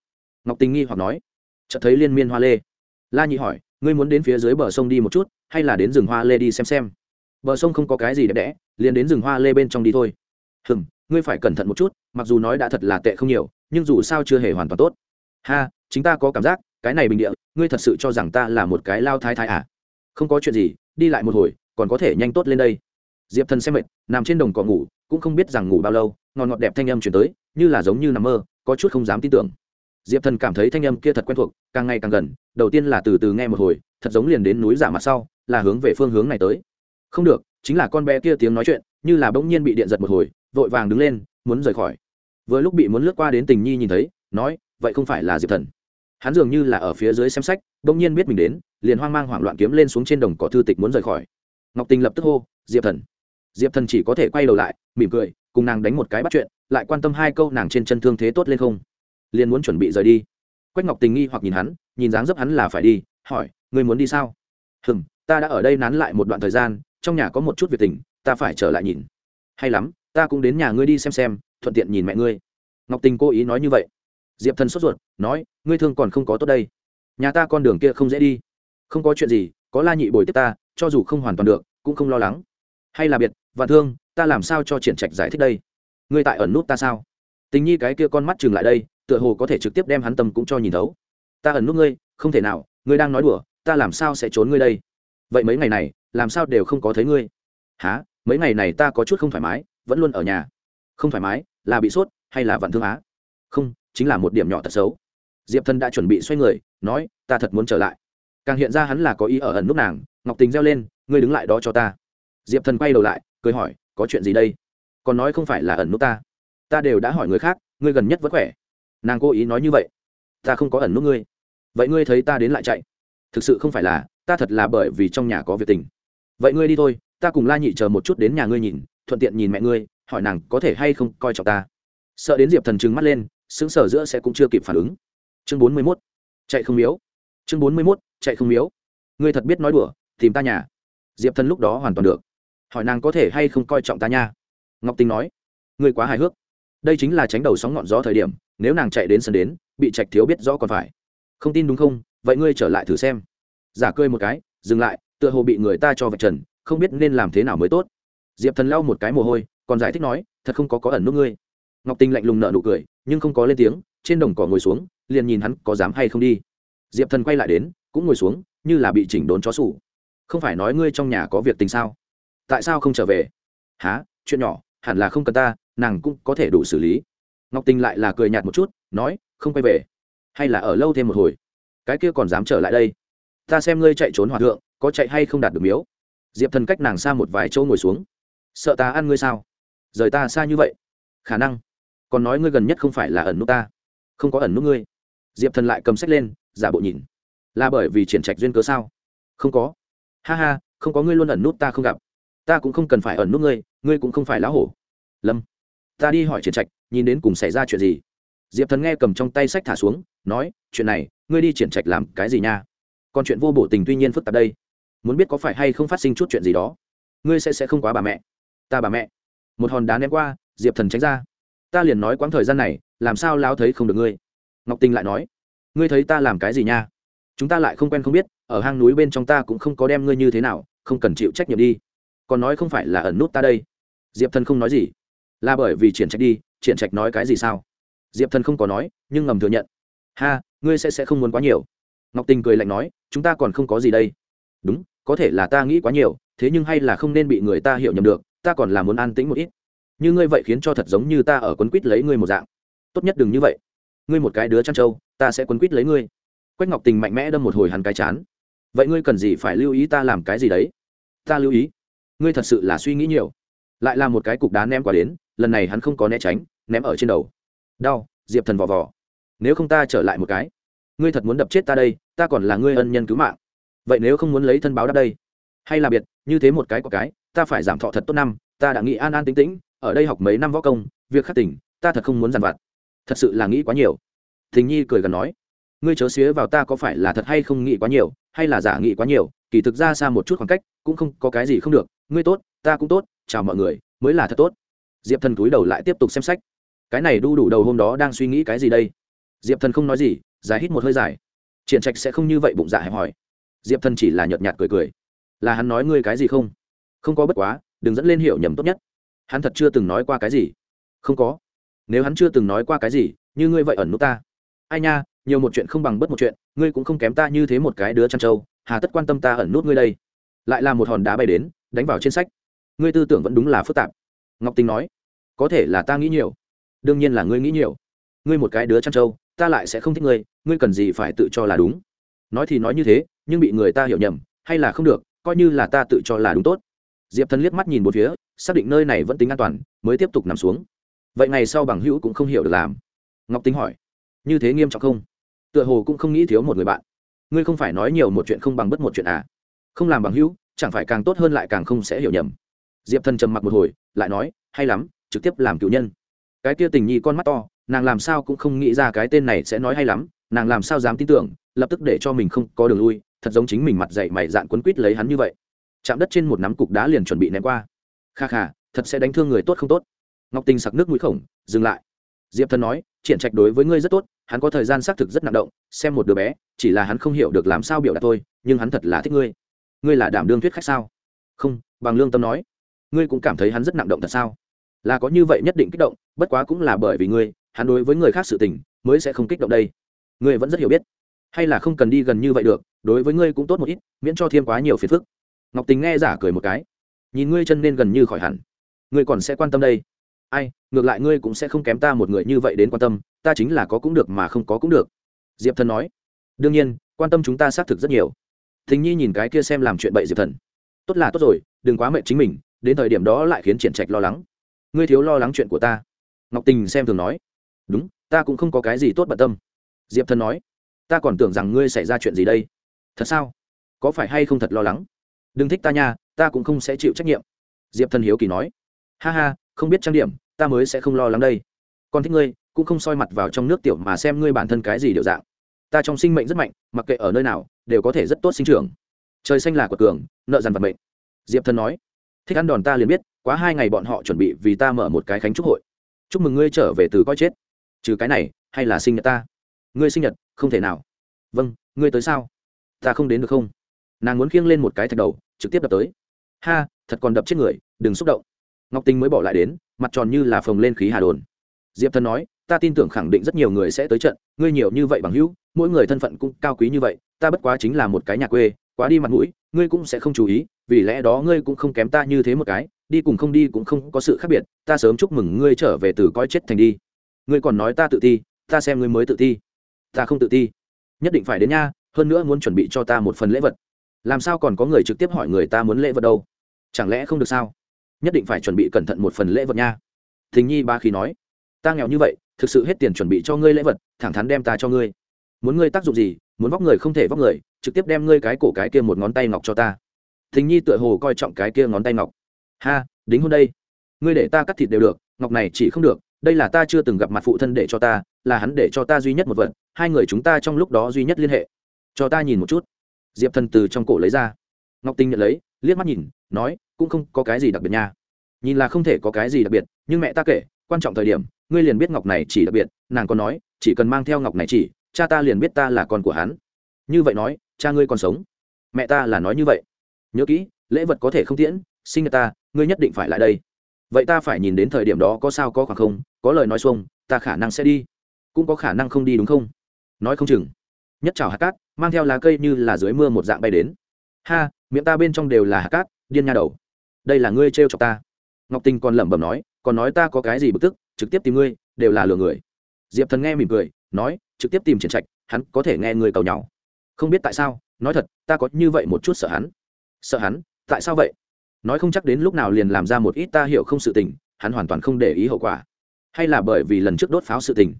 Ngọc tình nghi hoặc nói. Chợt thấy liên miên hoa lê. La nhị hỏi ngươi muốn đến phía dưới bờ sông đi một chút hay là đến rừng hoa lê đi xem xem? Bờ sông không có cái gì đẹp đẽ liền đến rừng hoa lê bên trong đi thôi. Hừm ngươi phải cẩn thận một chút mặc dù nói đã thật là tệ không nhiều nhưng dù sao chưa hề hoàn toàn tốt. Ha, chính ta có cảm giác, cái này bình địa, ngươi thật sự cho rằng ta là một cái lao thái thái à? Không có chuyện gì, đi lại một hồi, còn có thể nhanh tốt lên đây. Diệp thần xem mệt, nằm trên đồng cỏ ngủ, cũng không biết rằng ngủ bao lâu, ngọt ngọt đẹp thanh âm chuyển tới, như là giống như nằm mơ, có chút không dám tin tưởng. Diệp thần cảm thấy thanh âm kia thật quen thuộc, càng ngày càng gần, đầu tiên là từ từ nghe một hồi, thật giống liền đến núi giả mặt sau, là hướng về phương hướng này tới. Không được, chính là con bé kia tiếng nói chuyện, như là bỗng nhiên bị điện giật một hồi, vội vàng đứng lên, muốn rời khỏi vừa lúc bị muốn lướt qua đến tình nhi nhìn thấy, nói, vậy không phải là diệp thần. Hắn dường như là ở phía dưới xem sách, bỗng nhiên biết mình đến, liền hoang mang hoảng loạn kiếm lên xuống trên đồng cỏ thư tịch muốn rời khỏi. Ngọc tình lập tức hô, diệp thần. Diệp thần chỉ có thể quay đầu lại, mỉm cười, cùng nàng đánh một cái bắt chuyện, lại quan tâm hai câu nàng trên chân thương thế tốt lên không. Liền muốn chuẩn bị rời đi. Quách ngọc tình nghi hoặc nhìn hắn, nhìn dáng dấp hắn là phải đi, hỏi người muốn đi sao? Hừng ta đã ở đây nán lại một đoạn thời gian, trong nhà có một chút việc tình, ta phải trở lại nhìn. Hay lắm, ta cũng đến nhà ngươi đi xem xem thuận tiện nhìn mẹ ngươi. Ngọc tình cố ý nói như vậy. Diệp thần sốt ruột, nói, ngươi thương còn không có tốt đây. Nhà ta con đường kia không dễ đi. Không có chuyện gì, có la nhị bồi tiếp ta, cho dù không hoàn toàn được, cũng không lo lắng. Hay là biệt và thương, ta làm sao cho triển trạch giải thích đây? Ngươi tại ẩn nút ta sao? Tình nhi cái kia con mắt chừng lại đây, tựa hồ có thể trực tiếp đem hắn tâm cũng cho nhìn thấu. Ta ẩn nút ngươi, không thể nào, ngươi đang nói đùa, ta làm sao sẽ trốn ngươi đây? Vậy mấy ngày này, làm sao đều không có thấy ngươi? Há mấy ngày này ta có chút không thoải mái, vẫn luôn ở nhà. Không thoải mái là bị sốt hay là vặn thương á? Không, chính là một điểm nhỏ thật xấu. Diệp thân đã chuẩn bị xoay người, nói, ta thật muốn trở lại. Càng hiện ra hắn là có ý ở ẩn nút nàng, ngọc tình reo lên, ngươi đứng lại đó cho ta. Diệp thần quay đầu lại, cười hỏi, có chuyện gì đây? Còn nói không phải là ẩn nút ta? Ta đều đã hỏi người khác, ngươi gần nhất vẫn khỏe. Nàng cố ý nói như vậy. Ta không có ẩn nút ngươi. Vậy ngươi thấy ta đến lại chạy? Thực sự không phải là, ta thật là bởi vì trong nhà có việc tình. Vậy ngươi đi thôi, ta cùng la nhị chờ một chút đến nhà ngươi nhìn, thuận tiện nhìn mẹ ngươi hỏi nàng có thể hay không coi trọng ta. Sợ đến diệp thần trừng mắt lên xứng sở giữa sẽ cũng chưa kịp phản ứng. Chương bốn mươi mốt, chạy không miếu. Chương bốn mươi mốt, chạy không miếu. Ngươi thật biết nói đùa, tìm ta nhà. Diệp thần lúc đó hoàn toàn được. Hỏi nàng có thể hay không coi trọng ta nha. Ngọc tinh nói, ngươi quá hài hước. Đây chính là tránh đầu sóng ngọn gió thời điểm, nếu nàng chạy đến sân đến, bị trạch thiếu biết rõ còn phải. Không tin đúng không? Vậy ngươi trở lại thử xem. Giả cười một cái, dừng lại, tựa hồ bị người ta cho vạch trần, không biết nên làm thế nào mới tốt. Diệp thần lau một cái mồ hôi còn giải thích nói, thật không có có ẩn nút ngươi. Ngọc tinh lạnh lùng nợ nụ cười, nhưng không có lên tiếng, trên đồng cỏ ngồi xuống, liền nhìn hắn có dám hay không đi. Diệp thần quay lại đến, cũng ngồi xuống, như là bị chỉnh đốn chó sủ. Không phải nói ngươi trong nhà có việc tình sao? Tại sao không trở về? Há chuyện nhỏ, hẳn là không cần ta, nàng cũng có thể đủ xử lý. Ngọc tình lại là cười nhạt một chút, nói, không quay về. Hay là ở lâu thêm một hồi? Cái kia còn dám trở lại đây? Ta xem ngươi chạy trốn hòa thượng, có chạy hay không đạt được miếu? Diệp thần cách nàng xa một vài chỗ ngồi xuống. Sợ ta ăn ngươi sao? Rời ta xa như vậy. Khả năng. Còn nói ngươi gần nhất không phải là ẩn nút ta. Không có ẩn nút ngươi. Diệp thần lại cầm sách lên, giả bộ nhìn. Là bởi vì triển trạch duyên cớ sao? Không có. Ha ha, không có ngươi luôn ẩn nút ta không gặp. Ta cũng không cần phải ẩn nút ngươi ngươi cũng không phải lá hổ. Lâm. Ta đi hỏi triển trạch, nhìn đến cùng xảy ra chuyện gì. Diệp thần nghe cầm trong tay sách thả xuống, nói, chuyện này, ngươi đi triển trạch làm cái gì nha? Còn chuyện vô bổ tình tuy nhiên phức tạp đây. Muốn biết có phải hay không phát sinh chút chuyện gì đó, ngươi sẽ sẽ không quá bà mẹ. Ta bà mẹ một hòn đá ném qua, diệp thần tránh ra. Ta liền nói quãng thời gian này, làm sao lao thấy không được ngươi? Ngọc tình lại nói, ngươi thấy ta làm cái gì nha? Chúng ta lại không quen không biết, ở hang núi bên trong ta cũng không có đem ngươi như thế nào, không cần chịu trách nhiệm đi. Còn nói không phải là ẩn nút ta đây. Diệp thần không nói gì. Là bởi vì triển trạch đi, triển trạch nói cái gì sao? Diệp thần không có nói, nhưng ngầm thừa nhận. Ha, ngươi sẽ sẽ không muốn quá nhiều. Ngọc tình cười lạnh nói, chúng ta còn không có gì đây. Đúng, có thể là ta nghĩ quá nhiều, thế nhưng hay là không nên bị người ta hiểu nhầm được ta còn là muốn an tĩnh một ít. Như ngươi vậy khiến cho thật giống như ta ở quấn quýt lấy ngươi một dạng. Tốt nhất đừng như vậy. Ngươi một cái đứa chăn trâu, ta sẽ quấn quýt lấy ngươi. Quách ngọc tình mạnh mẽ đâm một hồi hắn cái chán. Vậy ngươi cần gì phải lưu ý ta làm cái gì đấy? Ta lưu ý. Ngươi thật sự là suy nghĩ nhiều. Lại là một cái cục đá ném qua đến, lần này hắn không có né tránh, ném ở trên đầu. Đau, diệp thần vò vò. Nếu không ta trở lại một cái. Ngươi thật muốn đập chết ta đây, ta còn là ngươi ân nhân cứu mạng. Vậy nếu không muốn lấy thân báo đáp đây? Hay là biệt, như thế một cái có cái ta phải giảm thọ thật tốt năm, ta đã nghĩ an an tính tĩnh, ở đây học mấy năm võ công, việc khắc tỉnh ta thật không muốn dằn vặt. Thật sự là nghĩ quá nhiều. Thình nhi cười gần nói, ngươi chớ xía vào ta có phải là thật hay không nghĩ quá nhiều, hay là giả nghĩ quá nhiều, kỳ thực ra xa một chút khoảng cách, cũng không có cái gì không được, ngươi tốt, ta cũng tốt, chào mọi người, mới là thật tốt. Diệp thần túi đầu lại tiếp tục xem sách. Cái này đu đủ đầu hôm đó đang suy nghĩ cái gì đây? Diệp thần không nói gì, dài hít một hơi dài. Triển trạch sẽ không như vậy bụng dạ hẹp hỏi diệp thần chỉ là nhợt nhạt cười cười. Là hắn nói ngươi cái gì không? Không có bất quá, đừng dẫn lên hiểu nhầm tốt nhất. Hắn thật chưa từng nói qua cái gì. Không có. Nếu hắn chưa từng nói qua cái gì, như ngươi vậy ẩn nút ta. Ai nha, nhiều một chuyện không bằng bất một chuyện, ngươi cũng không kém ta như thế một cái đứa chăn trâu, hà tất quan tâm ta ẩn nút ngươi đây. Lại là một hòn đá bay đến, đánh vào trên sách. Ngươi tư tưởng vẫn đúng là phức tạp. Ngọc tình nói, có thể là ta nghĩ nhiều. Đương nhiên là ngươi nghĩ nhiều. Ngươi một cái đứa chăn trâu, ta lại sẽ không thích ngươi ngươi cần gì phải tự cho là đúng. Nói thì nói như thế, nhưng bị người ta hiểu nhầm, hay là không được, coi như là ta tự cho là đúng tốt diệp thần liếc mắt nhìn một phía, xác định nơi này vẫn tính an toàn, mới tiếp tục nằm xuống. Vậy ngày sau bằng hữu cũng không hiểu được làm. Ngọc tính hỏi, như thế nghiêm trọng không? Tựa hồ cũng không nghĩ thiếu một người bạn. Ngươi không phải nói nhiều một chuyện không bằng bất một chuyện à? Không làm bằng hữu, chẳng phải càng tốt hơn lại càng không sẽ hiểu nhầm. Diệp thần trầm mặc một hồi, lại nói, hay lắm, trực tiếp làm cựu nhân. Cái kia tình nhi con mắt to, nàng làm sao cũng không nghĩ ra cái tên này sẽ nói hay lắm, nàng làm sao dám tin tưởng, lập tức để cho mình không có đường lui, thật giống chính mình mặt dậy mày dạn quấn quít lấy hắn như vậy chạm đất trên một nắm cục đá liền chuẩn bị ném qua. Kha kha, thật sẽ đánh thương người tốt không tốt. Ngọc tình sặc nước mũi khổng, dừng lại. Diệp thần nói, triển trạch đối với ngươi rất tốt, hắn có thời gian xác thực rất nặng động, xem một đứa bé, chỉ là hắn không hiểu được làm sao biểu đạt thôi, nhưng hắn thật là thích ngươi. Ngươi là đảm đương thuyết khách sao? Không, bằng lương tâm nói. Ngươi cũng cảm thấy hắn rất nặng động thật sao? Là có như vậy nhất định kích động, bất quá cũng là bởi vì ngươi, hắn đối với người khác sự tình, mới sẽ không kích động đây. Ngươi vẫn rất hiểu biết, hay là không cần đi gần như vậy được, đối với ngươi cũng tốt một ít, miễn cho thêm quá nhiều phiền phức ngọc tình nghe giả cười một cái. Nhìn ngươi chân nên gần như khỏi hẳn. Ngươi còn sẽ quan tâm đây. Ai, ngược lại ngươi cũng sẽ không kém ta một người như vậy đến quan tâm, ta chính là có cũng được mà không có cũng được. Diệp thần nói. Đương nhiên, quan tâm chúng ta xác thực rất nhiều. Thình nhi nhìn cái kia xem làm chuyện bậy diệp thần. Tốt là tốt rồi, đừng quá mệt chính mình, đến thời điểm đó lại khiến triển trạch lo lắng. Ngươi thiếu lo lắng chuyện của ta. Ngọc tình xem thường nói. Đúng, ta cũng không có cái gì tốt bận tâm. Diệp thần nói. Ta còn tưởng rằng ngươi xảy ra chuyện gì đây. Thật sao? Có phải hay không thật lo lắng? Đừng thích ta nha, ta cũng không sẽ chịu trách nhiệm. Diệp thần hiếu kỳ nói. Ha ha, không biết trang điểm, ta mới sẽ không lo lắng đây. Còn thích ngươi, cũng không soi mặt vào trong nước tiểu mà xem ngươi bản thân cái gì đều dạng. Ta trong sinh mệnh rất mạnh, mặc kệ ở nơi nào, đều có thể rất tốt sinh trưởng. Trời xanh là của cường, nợ dằn vật mệnh. Diệp thần nói. Thích ăn đòn ta liền biết, quá hai ngày bọn họ chuẩn bị vì ta mở một cái khánh trúc hội. Chúc mừng ngươi trở về từ coi chết. Trừ cái này, hay là sinh nhật ta? Ngươi sinh nhật, không thể nào. Vâng ngươi tới sao? Ta không đến được không? Nàng muốn khiêng lên một cái thạch đầu, trực tiếp đập tới. Ha, thật còn đập chết người, đừng xúc động. Ngọc tình mới bỏ lại đến, mặt tròn như là phồng lên khí hà đồn. Diệp thần nói, ta tin tưởng khẳng định rất nhiều người sẽ tới trận, ngươi nhiều như vậy bằng hữu, mỗi người thân phận cũng cao quý như vậy, ta bất quá chính là một cái nhà quê, quá đi mặt mũi, ngươi cũng sẽ không chú ý, vì lẽ đó ngươi cũng không kém ta như thế một cái, đi cùng không đi cũng không có sự khác biệt, ta sớm chúc mừng ngươi trở về từ coi chết thành đi. Ngươi còn nói ta tự ti, ta xem ngươi mới tự ti. Ta không tự ti. Nhất định phải đến nha, hơn nữa muốn chuẩn bị cho ta một phần lễ vật làm sao còn có người trực tiếp hỏi người ta muốn lễ vật đâu? Chẳng lẽ không được sao? Nhất định phải chuẩn bị cẩn thận một phần lễ vật nha. Thình nhi ba khi nói. Ta nghèo như vậy, thực sự hết tiền chuẩn bị cho ngươi lễ vật, thẳng thắn đem ta cho ngươi. Muốn ngươi tác dụng gì, muốn vóc người không thể vóc người, trực tiếp đem ngươi cái cổ cái kia một ngón tay ngọc cho ta. Thình nhi tựa hồ coi trọng cái kia ngón tay ngọc. Ha, đính hôn đây. Ngươi để ta cắt thịt đều được, ngọc này chỉ không được, đây là ta chưa từng gặp mặt phụ thân để cho ta, là hắn để cho ta duy nhất một vật, hai người chúng ta trong lúc đó duy nhất liên hệ. Cho ta nhìn một chút diệp thần từ trong cổ lấy ra ngọc tinh nhận lấy liếc mắt nhìn nói cũng không có cái gì đặc biệt nha nhìn là không thể có cái gì đặc biệt nhưng mẹ ta kể quan trọng thời điểm ngươi liền biết ngọc này chỉ đặc biệt nàng còn nói chỉ cần mang theo ngọc này chỉ cha ta liền biết ta là con của hắn như vậy nói cha ngươi còn sống mẹ ta là nói như vậy nhớ kỹ lễ vật có thể không tiễn sinh nhật ta ngươi nhất định phải lại đây vậy ta phải nhìn đến thời điểm đó có sao có khoảng không có lời nói xuông ta khả năng sẽ đi cũng có khả năng không đi đúng không nói không chừng nhất trào hạt cát, mang theo lá cây như là dưới mưa một dạng bay đến. Ha, miệng ta bên trong đều là hạt cát, điên nha đầu. Đây là ngươi trêu chọc ta. Ngọc tình còn lẩm bẩm nói, còn nói ta có cái gì bực tức, trực tiếp tìm ngươi, đều là lừa người. Diệp thần nghe mỉm cười, nói, trực tiếp tìm triển trạch, hắn có thể nghe người cầu nhau không biết tại sao, nói thật, ta có như vậy một chút sợ hắn. Sợ hắn? Tại sao vậy? Nói không chắc đến lúc nào liền làm ra một ít ta hiểu không sự tình, hắn hoàn toàn không để ý hậu quả. Hay là bởi vì lần trước đốt pháo sự tình?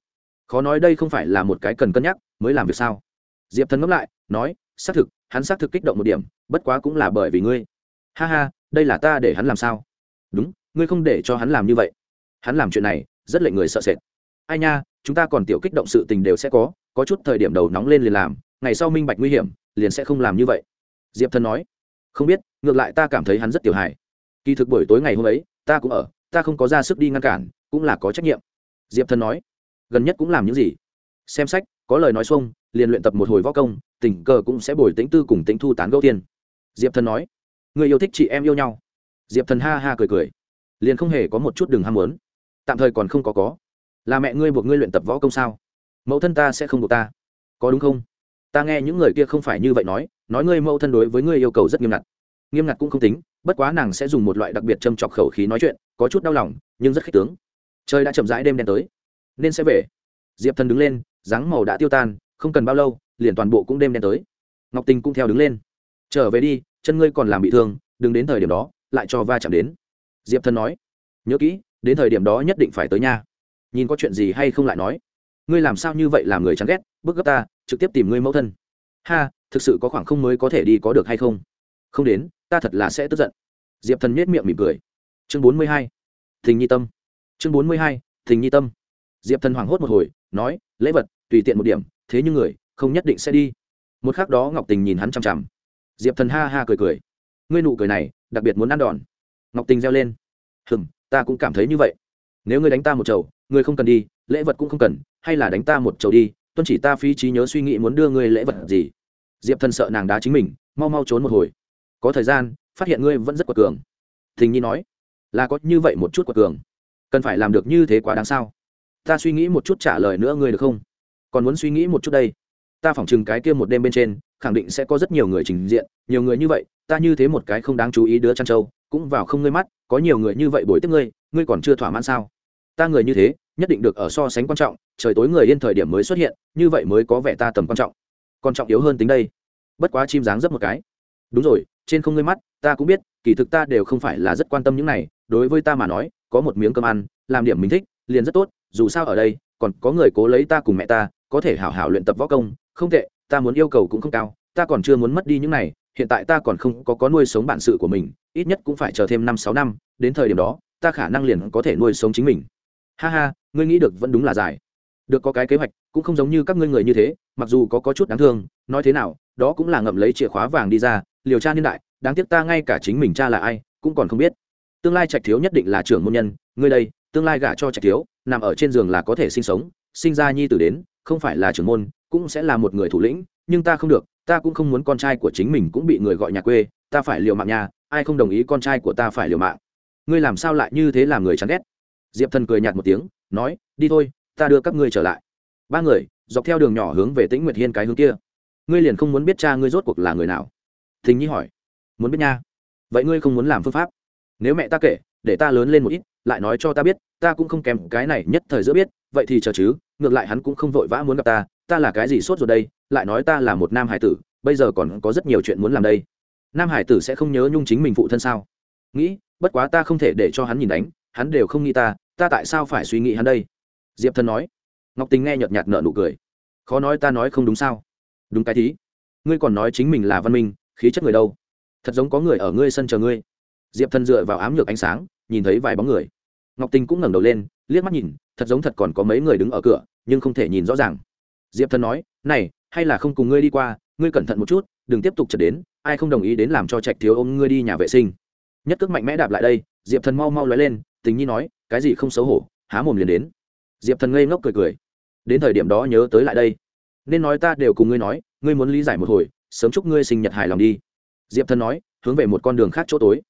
Khó nói đây không phải là một cái cần cân nhắc, mới làm việc sao? Diệp thần ngẫm lại, nói, xác thực, hắn xác thực kích động một điểm, bất quá cũng là bởi vì ngươi. Ha ha, đây là ta để hắn làm sao? Đúng, ngươi không để cho hắn làm như vậy. Hắn làm chuyện này, rất lệnh người sợ sệt. Ai nha, chúng ta còn tiểu kích động sự tình đều sẽ có có chút thời điểm đầu nóng lên liền làm, ngày sau minh bạch nguy hiểm, liền sẽ không làm như vậy. Diệp thần nói, không biết, ngược lại ta cảm thấy hắn rất tiểu hài. Kỳ thực buổi tối ngày hôm ấy, ta cũng ở, ta không có ra sức đi ngăn cản, cũng là có trách nhiệm. Diệp thần nói, gần nhất cũng làm những gì? Xem sách có lời nói xuông, liền luyện tập một hồi võ công, tình cờ cũng sẽ bồi tính tư cùng tính thu tán gẫu tiên diệp thần nói, người yêu thích chị em yêu nhau. Diệp thần ha ha cười cười, liền không hề có một chút đường ham muốn. Tạm thời còn không có có. Là mẹ ngươi buộc ngươi luyện tập võ công sao? Mẫu thân ta sẽ không buộc ta. Có đúng không? Ta nghe những người kia không phải như vậy nói nói ngươi mẫu thân đối với ngươi yêu cầu rất nghiêm ngặt. Nghiêm ngặt cũng không tính, bất quá nàng sẽ dùng một loại đặc biệt châm chọc khẩu khí nói chuyện, có chút đau lòng, nhưng rất khích tướng. Trời đã chậm rãi đêm đen tới, nên sẽ về. Diệp thần đứng lên dáng màu đã tiêu tan, không cần bao lâu, liền toàn bộ cũng đêm đen tới. Ngọc tình cũng theo đứng lên. Trở về đi, chân ngươi còn làm bị thương, đừng đến thời điểm đó, lại cho va chạm đến. Diệp thần nói. Nhớ kỹ, đến thời điểm đó nhất định phải tới nha. Nhìn có chuyện gì hay không lại nói. Ngươi làm sao như vậy làm người chán ghét, bức gấp ta, trực tiếp tìm ngươi mẫu thân. Ha, thực sự có khoảng không mới có thể đi có được hay không? Không đến, ta thật là sẽ tức giận. Diệp thần nhét miệng mỉm cười. Chương bốn mươi hai. Thình nhi tâm. Chương bốn mươi hai. Thình nhi tâm. Diệp thần hoảng hốt một hồi, nói lễ vật, tùy tiện một điểm, thế nhưng người, không nhất định sẽ đi. Một k h ắ c đó ngọc tình nhìn hắn chằm chằm. Diệp thần ha ha cười cười. Ngươi nụ cười này, đặc biệt muốn ăn đòn. Ngọc tình reo lên. Hừng ta cũng cảm thấy như vậy. Nếu ngươi đánh ta một chầu, ngươi không cần đi, lễ vật cũng không cần, hay là đánh ta một chầu đi, tuân chỉ ta phí trí nhớ suy nghĩ muốn đưa ngươi lễ vật gì. Diệp thần sợ nàng đá chính mình, mau mau trốn một hồi. Có thời gian, phát hiện ngươi vẫn rất quật cường. Thình nhi nói, là có như vậy một chút quật cường. Cần phải làm được như thế quá đáng sao? Ta suy nghĩ một chút trả lời nữa ngươi được không? Còn muốn suy nghĩ một chút đây. Ta phỏng chừng cái kia một đêm bên trên, khẳng định sẽ có rất nhiều người trình diện, nhiều người như vậy, ta như thế một cái không đáng chú ý đứa chăn trâu, cũng vào không ngươi mắt, có nhiều người như vậy bồi tiếp ngươi ngươi còn chưa thỏa mãn sao? Ta người như thế, nhất định được ở so sánh quan trọng, trời tối người yên thời điểm mới xuất hiện, như vậy mới có vẻ ta tầm quan trọng. Còn trọng yếu hơn tính đây. Bất quá chim dáng rất một cái. Đúng rồi, trên không ngươi mắt, ta cũng biết, kỳ thực ta đều không phải là rất quan tâm những này, đối với ta mà nói, có một miếng cơm ăn, làm điểm mình thích, liền rất tốt dù sao ở đây, còn có người cố lấy ta cùng mẹ ta, có thể hảo hảo luyện tập võ công, không tệ, ta muốn yêu cầu cũng không cao, ta còn chưa muốn mất đi những này, hiện tại ta còn không có có nuôi sống bản sự của mình, ít nhất cũng phải chờ thêm năm sáu năm, đến thời điểm đó, ta khả năng liền có thể nuôi sống chính mình. Ha ha, ngươi nghĩ được vẫn đúng là dài. Được có cái kế hoạch, cũng không giống như các ngươi người như thế, mặc dù có có chút đáng thương, nói thế nào, đó cũng là ngậm lấy chìa khóa vàng đi ra, liều tra niên đại, đáng tiếc ta ngay cả chính mình cha là ai, cũng còn không biết. Tương lai trạch thiếu nhất định là trưởng môn nhân, ngươi đây, tương lai gả cho trạch thiếu nằm ở trên giường là có thể sinh sống, sinh ra nhi tử đến, không phải là trưởng môn, cũng sẽ là một người thủ lĩnh, nhưng ta không được, ta cũng không muốn con trai của chính mình cũng bị người gọi nhà quê, ta phải liều mạng nhà ai không đồng ý con trai của ta phải liều mạng. Ngươi làm sao lại như thế làm người chán ghét? Diệp thần cười nhạt một tiếng, nói, đi thôi, ta đưa các ngươi trở lại. Ba người, dọc theo đường nhỏ hướng về tĩnh nguyệt hiên cái hướng kia. Ngươi liền không muốn biết cha ngươi rốt cuộc là người nào? Thình nhi hỏi. Muốn biết nha. Vậy ngươi không muốn làm phương pháp? Nếu mẹ ta kể, để ta lớn lên một ít, lại nói cho ta biết ta cũng không kèm cái này nhất thời giữa biết, vậy thì chờ chứ, ngược lại hắn cũng không vội vã muốn gặp ta ta là cái gì sốt rồi đây, lại nói ta là một nam hải tử, bây giờ còn có rất nhiều chuyện muốn làm đây. Nam hải tử sẽ không nhớ nhung chính mình phụ thân sao? Nghĩ, bất quá ta không thể để cho hắn nhìn đánh, hắn đều không nghĩ ta ta tại sao phải suy nghĩ hắn đây? Diệp thần nói. Ngọc tình nghe nhợt nhạt nợ nụ cười. Khó nói ta nói không đúng sao? Đúng cái thí. Ngươi còn nói chính mình là văn minh, khí chất người đâu? Thật giống có người ở ngươi sân chờ ngươi. Diệp thần dựa vào ám nhược ánh sáng, nhìn thấy vài bóng người ngọc tình cũng ngẩng đầu lên, liếc mắt nhìn, thật giống thật còn có mấy người đứng ở cửa, nhưng không thể nhìn rõ ràng. Diệp thần nói, này, hay là không cùng ngươi đi qua, ngươi cẩn thận một chút, đừng tiếp tục chật đến, ai không đồng ý đến làm cho trạch thiếu ôm ngươi đi nhà vệ sinh. Nhất cước mạnh mẽ đạp lại đây, diệp thần mau mau lóe lên, tình nhi nói, cái gì không xấu hổ, há mồm liền đến. Diệp thần ngây ngốc cười cười, đến thời điểm đó nhớ tới lại đây, nên nói ta đều cùng ngươi nói, ngươi muốn lý giải một hồi, sớm chúc ngươi sinh nhật hài lòng đi. Diệp thần nói, hướng về một con đường khác chỗ tối.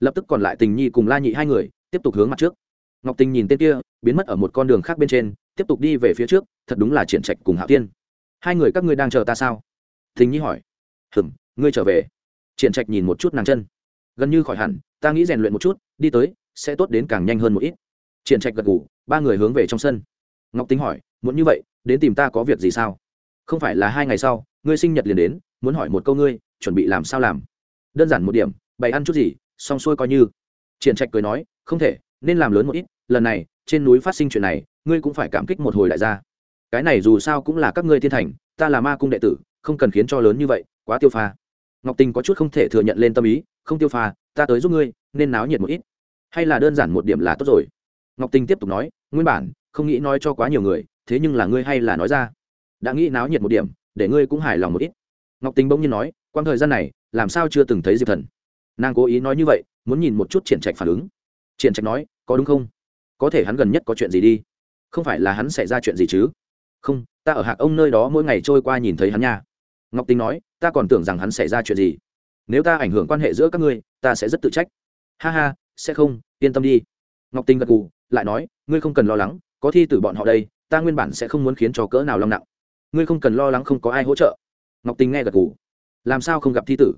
Lập tức còn lại tình nhi cùng la nhị hai người, tiếp tục hướng mặt trước ngọc tình nhìn tên kia, biến mất ở một con đường khác bên trên, tiếp tục đi về phía trước, thật đúng là triển trạch cùng hạo tiên hai người các ngươi đang chờ ta sao? Thính nhi hỏi. Hừm, ngươi trở về. Triển trạch nhìn một chút nàng chân. Gần như khỏi hẳn, ta nghĩ rèn luyện một chút, đi tới, sẽ tốt đến càng nhanh hơn một ít. Triển trạch gật ngủ ba người hướng về trong sân. Ngọc tính hỏi muốn như vậy, đến tìm ta có việc gì sao? Không phải là hai ngày sau, ngươi sinh nhật liền đến, muốn hỏi một câu ngươi, chuẩn bị làm sao làm? Đơn giản một điểm, bày ăn chút gì, xong xuôi coi như. Triển trạch cười nói, không thể nên làm lớn một ít, lần này, trên núi phát sinh chuyện này, ngươi cũng phải cảm kích một hồi đại gia. Cái này dù sao cũng là các ngươi thiên thành, ta là ma cung đệ tử, không cần khiến cho lớn như vậy, quá tiêu pha. Ngọc tình có chút không thể thừa nhận lên tâm ý, không tiêu pha, ta tới giúp ngươi, nên náo nhiệt một ít. Hay là đơn giản một điểm là tốt rồi. Ngọc tình tiếp tục nói, nguyên bản, không nghĩ nói cho quá nhiều người, thế nhưng là ngươi hay là nói ra. Đã nghĩ náo nhiệt một điểm, để ngươi cũng hài lòng một ít. Ngọc tình bỗng nhiên nói quang thời gian này, làm sao chưa từng thấy diệp thần? Nàng cố ý nói như vậy, muốn nhìn một chút triển trạch phản ứng triển trạch nói, có đúng không? Có thể hắn gần nhất có chuyện gì đi? Không phải là hắn xảy ra chuyện gì chứ? Không, ta ở hạc ông nơi đó mỗi ngày trôi qua nhìn thấy hắn nha. Ngọc tính nói, ta còn tưởng rằng hắn xảy ra chuyện gì. Nếu ta ảnh hưởng quan hệ giữa các ngươi, ta sẽ rất tự trách. Ha ha, sẽ không, yên tâm đi. Ngọc tinh gật gù, lại nói, ngươi không cần lo lắng, có thi từ bọn họ đây, ta nguyên bản sẽ không muốn khiến cho cỡ nào long nặng. Ngươi không cần lo lắng không có ai hỗ trợ. Ngọc tinh nghe gật gù. Làm sao không gặp thi tử?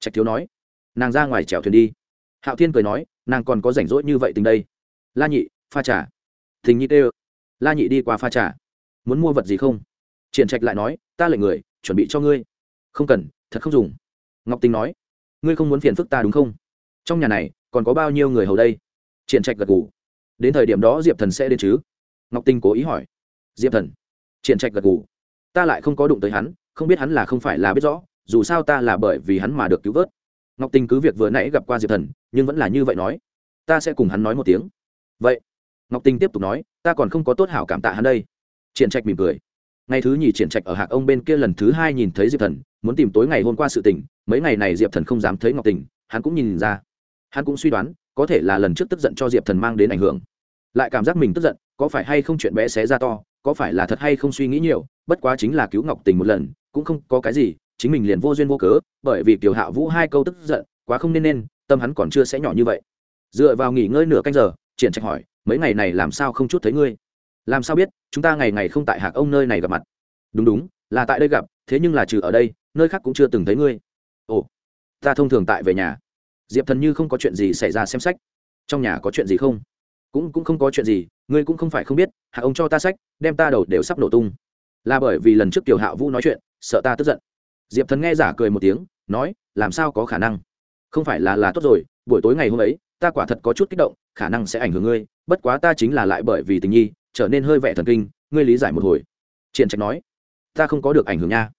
Trạch thiếu nói. Nàng ra ngoài chèo thuyền đi hạo thiên cười nói, nàng còn có rảnh rỗi như vậy tình đây. La nhị, pha trà. Thình nhi tê la nhị đi qua pha trà. Muốn mua vật gì không? Triển trạch lại nói, ta lệnh người, chuẩn bị cho ngươi. Không cần, thật không dùng. Ngọc tình nói, ngươi không muốn phiền phức ta đúng không? Trong nhà này, còn có bao nhiêu người hầu đây? Triển trạch gật gù. Đến thời điểm đó diệp thần sẽ đến chứ? Ngọc tình cố ý hỏi. Diệp thần. Triển trạch gật gù. Ta lại không có đụng tới hắn, không biết hắn là không phải là biết rõ, dù sao ta là bởi vì hắn mà được cứu vớt ngọc tình cứ việc vừa nãy gặp qua diệp thần, nhưng vẫn là như vậy nói. Ta sẽ cùng hắn nói một tiếng. Vậy, ngọc tình tiếp tục nói, ta còn không có tốt hảo cảm tạ hắn đây. Triển trạch mỉm cười. Ngày thứ nhì triển trạch ở hạc ông bên kia lần thứ hai nhìn thấy diệp thần, muốn tìm tối ngày hôm qua sự tình, mấy ngày này diệp thần không dám thấy ngọc tình, hắn cũng nhìn ra. Hắn cũng suy đoán, có thể là lần trước tức giận cho diệp thần mang đến ảnh hưởng. Lại cảm giác mình tức giận, có phải hay không chuyện bé xé ra to, có phải là thật hay không suy nghĩ nhiều, bất quá chính là cứu ngọc tình một lần, cũng không có cái gì chính mình liền vô duyên vô cớ, bởi vì kiều hạ vũ hai câu tức giận, quá không nên nên, tâm hắn còn chưa sẽ nhỏ như vậy. Dựa vào nghỉ ngơi nửa canh giờ, triển trạch hỏi, mấy ngày này làm sao không chút thấy ngươi? Làm sao biết, chúng ta ngày ngày không tại hạc ông nơi này gặp mặt. Đúng đúng, là tại đây gặp, thế nhưng là trừ ở đây, nơi khác cũng chưa từng thấy ngươi. Ồ, ta thông thường tại về nhà. Diệp thần như không có chuyện gì xảy ra xem sách. Trong nhà có chuyện gì không? Cũng cũng không có chuyện gì, ngươi cũng không phải không biết hạ ông cho ta sách, đem ta đầu đều sắp nổ tung. Là bởi vì lần trước tiểu hạ vũ nói chuyện, sợ ta tức giận diệp thần nghe giả cười một tiếng, nói, làm sao có khả năng? Không phải là là tốt rồi, buổi tối ngày hôm ấy, ta quả thật có chút kích động, khả năng sẽ ảnh hưởng ngươi, bất quá ta chính là lại bởi vì tình nhi, trở nên hơi vẻ thần kinh, ngươi lý giải một hồi. Triển trạch nói, ta không có được ảnh hưởng nha.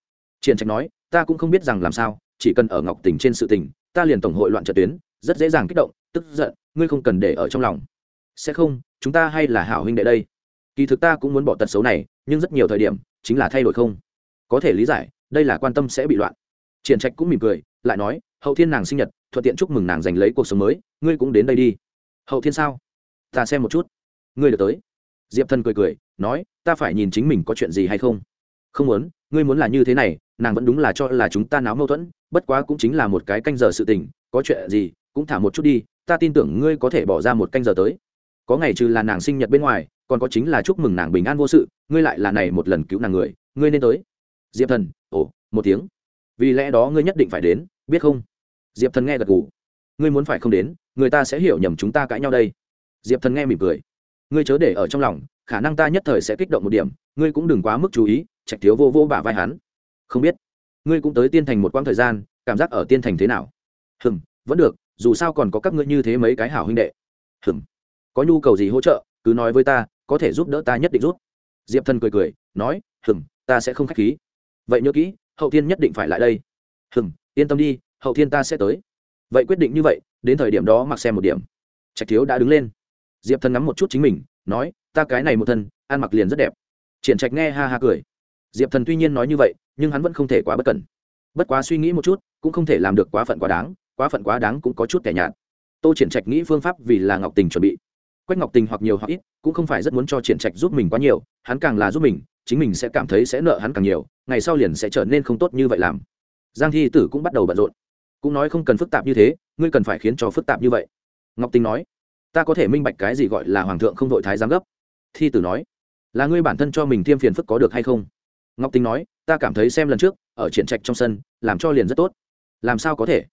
Triển trạch nói, ta cũng không biết rằng làm sao, chỉ cần ở ngọc tình trên sự tình, ta liền tổng hội loạn trận tuyến, rất dễ dàng kích động, tức giận, ngươi không cần để ở trong lòng. Sẽ không, chúng ta hay là hảo huynh đệ đây. Kỳ thực ta cũng muốn bỏ tật xấu này, nhưng rất nhiều thời điểm, chính là thay đổi không. Có thể lý giải đây là quan tâm sẽ bị loạn. Triển trạch cũng mỉm cười, lại nói, hậu thiên nàng sinh nhật, thuận tiện chúc mừng nàng giành lấy cuộc sống mới, ngươi cũng đến đây đi. Hậu thiên sao? Ta xem một chút. Ngươi được tới. Diệp thần cười cười, nói, ta phải nhìn chính mình có chuyện gì hay không? Không muốn, ngươi muốn là như thế này, nàng vẫn đúng là cho là chúng ta náo mâu thuẫn, bất quá cũng chính là một cái canh giờ sự tình, có chuyện gì, cũng thả một chút đi, ta tin tưởng ngươi có thể bỏ ra một canh giờ tới. Có ngày trừ là nàng sinh nhật bên ngoài, còn có chính là chúc mừng nàng bình an vô sự, ngươi lại là này một lần cứu nàng người, ngươi nên tới. Diệp thần ồ, một tiếng. Vì lẽ đó ngươi nhất định phải đến, biết không? Diệp thần nghe gật gù. Ngươi muốn phải không đến, người ta sẽ hiểu nhầm chúng ta cãi nhau đây. Diệp thần nghe mỉm cười. Ngươi chớ để ở trong lòng, khả năng ta nhất thời sẽ kích động một điểm, ngươi cũng đừng quá mức chú ý, trạch thiếu vô vô bả vai hắn. Không biết. Ngươi cũng tới tiên thành một quãng thời gian, cảm giác ở tiên thành thế nào? Hừm, vẫn được, dù sao còn có các ngươi như thế mấy cái hảo huynh đệ. Hừm. Có nhu cầu gì hỗ trợ, cứ nói với ta, có thể giúp đỡ ta nhất định giúp. Diệp thần cười cười, nói, hừm, ta sẽ không k h á c h khí vậy nhớ kỹ, hậu thiên nhất định phải lại đây. Hừm, yên tâm đi, hậu thiên ta sẽ tới. Vậy quyết định như vậy, đến thời điểm đó mặc xem một điểm. Trạch thiếu đã đứng lên. Diệp thần ngắm một chút chính mình, nói, ta cái này một thân, ăn mặc liền rất đẹp. Triển trạch nghe ha ha cười. Diệp thần tuy nhiên nói như vậy, nhưng hắn vẫn không thể quá bất cẩn. Bất quá suy nghĩ một chút, cũng không thể làm được quá phận quá đáng, quá phận quá đáng cũng có chút kẻ nhạt. Tô triển trạch nghĩ phương pháp vì là ngọc tình chuẩn bị. Quách ngọc tình hoặc nhiều hoặc ít, cũng không phải rất muốn cho triển trạch giúp mình quá nhiều, hắn càng là giúp mình chính mình sẽ cảm thấy sẽ nợ hắn càng nhiều, ngày sau liền sẽ trở nên không tốt như vậy làm. Giang thi tử cũng bắt đầu bận rộn. Cũng nói không cần phức tạp như thế, ngươi cần phải khiến cho phức tạp như vậy. Ngọc tình nói, ta có thể minh bạch cái gì gọi là hoàng thượng không đội thái giám gấp. Thi tử nói, là ngươi bản thân cho mình tiêm phiền phức có được hay không? Ngọc tình nói, ta cảm thấy xem lần trước, ở triển trạch trong sân, làm cho liền rất tốt. Làm sao có thể?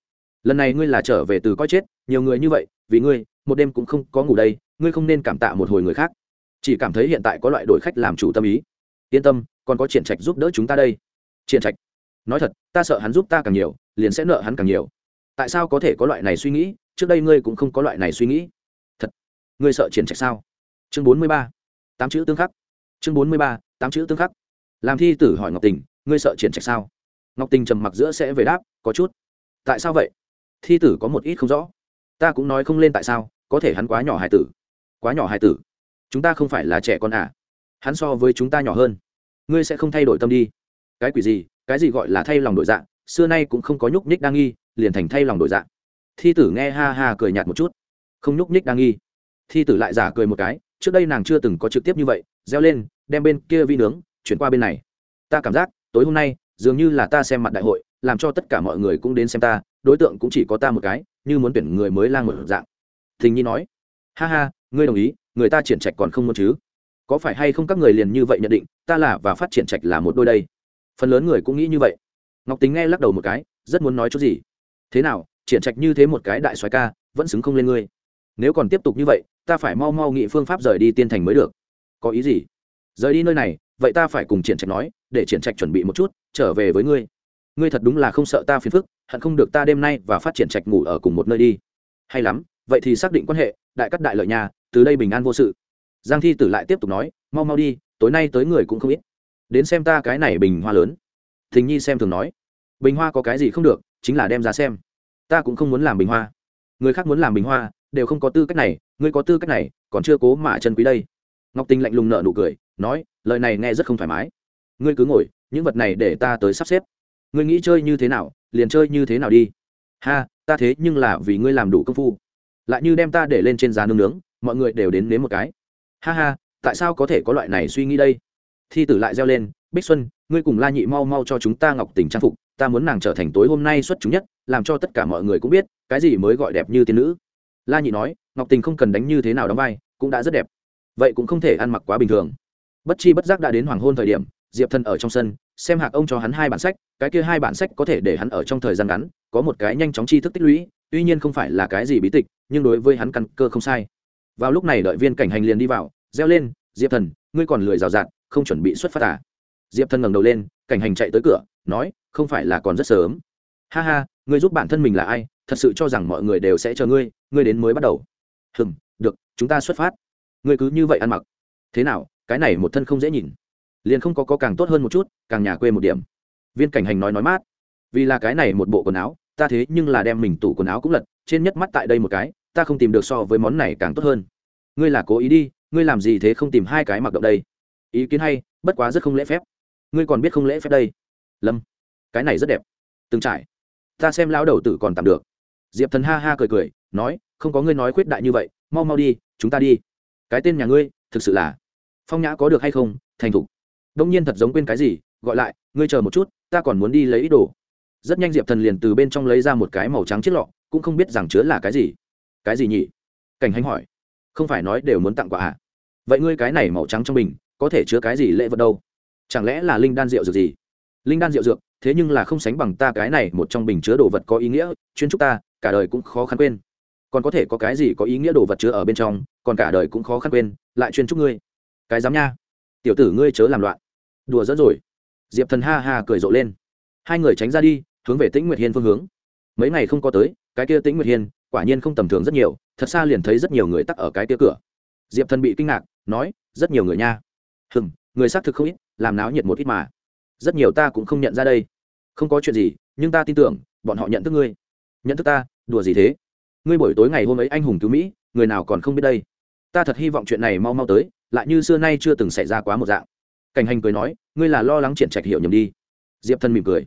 Lần này ngươi là trở về từ coi chết, nhiều người như vậy, vì ngươi, một đêm cũng không có ngủ đây, ngươi không nên cảm tạ một hồi người khác. Chỉ cảm thấy hiện tại có loại đổi khách làm chủ tâm ý yên tâm, còn có triển trạch giúp đỡ chúng ta đây. Triển trạch? Nói thật, ta sợ hắn giúp ta càng nhiều, liền sẽ nợ hắn càng nhiều. Tại sao có thể có loại này suy nghĩ? Trước đây ngươi cũng không có loại này suy nghĩ. Thật? Ngươi sợ triển trạch sao? Chương bốn mươi ba. Tám chữ tương khắc. Chương bốn mươi ba, tám chữ tương khắc. Làm thi tử hỏi ngọc tình, ngươi sợ triển trạch sao? Ngọc tình trầm mặc giữa sẽ về đáp, có chút. Tại sao vậy? Thi tử có một ít không rõ. Ta cũng nói không lên tại sao, có thể hắn quá nhỏ hài tử. Quá nhỏ hài tử? Chúng ta không phải là trẻ con à? Hắn so với chúng ta nhỏ hơn. Ngươi sẽ không thay đổi tâm đi. Cái quỷ gì, cái gì gọi là thay lòng đổi dạng xưa nay cũng không có nhúc nhích đang nghi, liền thành thay lòng đổi dạng thi tử nghe ha ha cười nhạt một chút. Không nhúc nhích đang nghi. Thi tử lại giả cười một cái, trước đây nàng chưa từng có trực tiếp như vậy, reo lên, đem bên kia vi nướng, chuyển qua bên này. Ta cảm giác, tối hôm nay, dường như là ta xem mặt đại hội, làm cho tất cả mọi người cũng đến xem ta, đối tượng cũng chỉ có ta một cái, như muốn tuyển người mới lang một dạng. Thình nhi nói, ha ha, ngươi đồng ý, người ta triển trạch còn không muốn chứ? Có phải hay không các người liền như vậy nhận định, ta là và phát triển trạch là một đôi đây? Phần lớn người cũng nghĩ như vậy. Ngọc tính nghe lắc đầu một cái, rất muốn nói chút gì. Thế nào, triển trạch như thế một cái đại soái ca, vẫn xứng không lên ngươi? Nếu còn tiếp tục như vậy, ta phải mau mau nghĩ phương pháp rời đi tiên thành mới được. Có ý gì? Rời đi nơi này, vậy ta phải cùng triển trạch nói, để triển trạch chuẩn bị một chút, trở về với ngươi. Ngươi thật đúng là không sợ ta phiền phức, hận không được ta đêm nay và phát triển trạch ngủ ở cùng một nơi đi. Hay lắm, vậy thì xác định quan hệ, đại cắt đại lợi nhà, từ đây bình an vô sự giang thi tử lại tiếp tục nói, mau mau đi, tối nay tới người cũng không ít. Đến xem ta cái này bình hoa lớn. Thình nhi xem thường nói, bình hoa có cái gì không được, chính là đem ra xem. Ta cũng không muốn làm bình hoa. Người khác muốn làm bình hoa, đều không có tư cách này, ngươi có tư cách này, còn chưa cố mà chân quý đây. Ngọc tinh lạnh lùng nợ nụ cười, nói, lời này nghe rất không thoải mái. Ngươi cứ ngồi, những vật này để ta tới sắp xếp. Ngươi nghĩ chơi như thế nào, liền chơi như thế nào đi. Ha, ta thế nhưng là vì ngươi làm đủ công phu. Lại như đem ta để lên trên giá nướng nướng, mọi người đều đến nếm một cái ha ha, tại sao có thể có loại này suy nghĩ đây? Thi tử lại reo lên, bích xuân, ngươi cùng la nhị mau mau cho chúng ta ngọc tình trang phục, ta muốn nàng trở thành tối hôm nay xuất chúng nhất, làm cho tất cả mọi người cũng biết, cái gì mới gọi đẹp như tiên nữ. La nhị nói, ngọc tình không cần đánh như thế nào đóng vai, cũng đã rất đẹp. Vậy cũng không thể ăn mặc quá bình thường. Bất chi bất giác đã đến hoàng hôn thời điểm, diệp thần ở trong sân, xem hạc ông cho hắn hai bản sách, cái kia hai bản sách có thể để hắn ở trong thời gian ngắn, có một cái nhanh chóng tri thức tích lũy, tuy nhiên không phải là cái gì bí tịch, nhưng đối với hắn căn cơ không sai vào lúc này đợi viên cảnh hành liền đi vào, reo lên, diệp thần, ngươi còn lười rào rạt, không chuẩn bị xuất phát à. diệp thần ngẩng đầu lên, cảnh hành chạy tới cửa, nói, không phải là còn rất sớm. Ha ha, ngươi giúp bản thân mình là ai, thật sự cho rằng mọi người đều sẽ chờ ngươi ngươi đến mới bắt đầu. Hừng được, chúng ta xuất phát. Ngươi cứ như vậy ăn mặc. Thế nào, cái này một thân không dễ nhìn. Liền không có có càng tốt hơn một chút, càng nhà quê một điểm. Viên cảnh hành nói nói mát, vì là cái này một bộ quần áo ta thế nhưng là đem mình tủ quần áo cũng lật, trên nhất mắt tại đây một cái, ta không tìm được so với món này càng tốt hơn. Ngươi là cố ý đi, ngươi làm gì thế không tìm hai cái mặc động đây? Ý kiến hay, bất quá rất không lễ phép. Ngươi còn biết không lễ phép đây? Lâm, cái này rất đẹp. Từng trải. Ta xem lão đầu tử còn tạm được. Diệp thần ha ha cười cười, nói, không có ngươi nói khuyết đại như vậy, mau mau đi, chúng ta đi. Cái tên nhà ngươi, thực sự là phong nhã có được hay không? Thành thục. Đông nhiên thật giống quên cái gì, gọi lại, ngươi chờ một chút, ta còn muốn đi lấy ít đồ rất nhanh diệp thần liền từ bên trong lấy ra một cái màu trắng chiếc lọ, cũng không biết rằng chứa là cái gì. Cái gì nhỉ? Cảnh hành hỏi. Không phải nói đều muốn tặng quà à? Vậy ngươi cái này màu trắng trong bình, có thể chứa cái gì lễ vật đâu? Chẳng lẽ là linh đan rượu dược gì? Linh đan rượu dược, thế nhưng là không sánh bằng ta cái này một trong bình chứa đồ vật có ý nghĩa, chuyên chúc ta, cả đời cũng khó khăn quên. Còn có thể có cái gì có ý nghĩa đồ vật chứa ở bên trong, còn cả đời cũng khó khăn quên, lại chuyên chúc ngươi. Cái dám nha. Tiểu tử ngươi chớ làm loạn. Đùa dẫn rồi. Diệp thần ha ha cười rộ lên hai người tránh ra đi, hướng về tĩnh nguyệt hiên phương hướng. Mấy ngày không có tới, cái kia tĩnh nguyệt hiên, quả nhiên không tầm thường rất nhiều, thật xa liền thấy rất nhiều người tắc ở cái kia cửa. Diệp thần bị kinh ngạc, nói, rất nhiều người nha. Hừm, người xác thực không ít, làm náo nhiệt một ít mà. Rất nhiều ta cũng không nhận ra đây. Không có chuyện gì, nhưng ta tin tưởng, bọn họ nhận thức ngươi. Nhận thức ta? Đùa gì thế? Ngươi buổi tối ngày hôm ấy anh hùng cứu mỹ, người nào còn không biết đây? Ta thật hy vọng chuyện này mau mau tới, lại như xưa nay chưa từng xảy ra quá một dạng. Cảnh hành cười nói, ngươi là lo lắng triển trạch hiểu nhầm đi. Diệp thân mỉm cười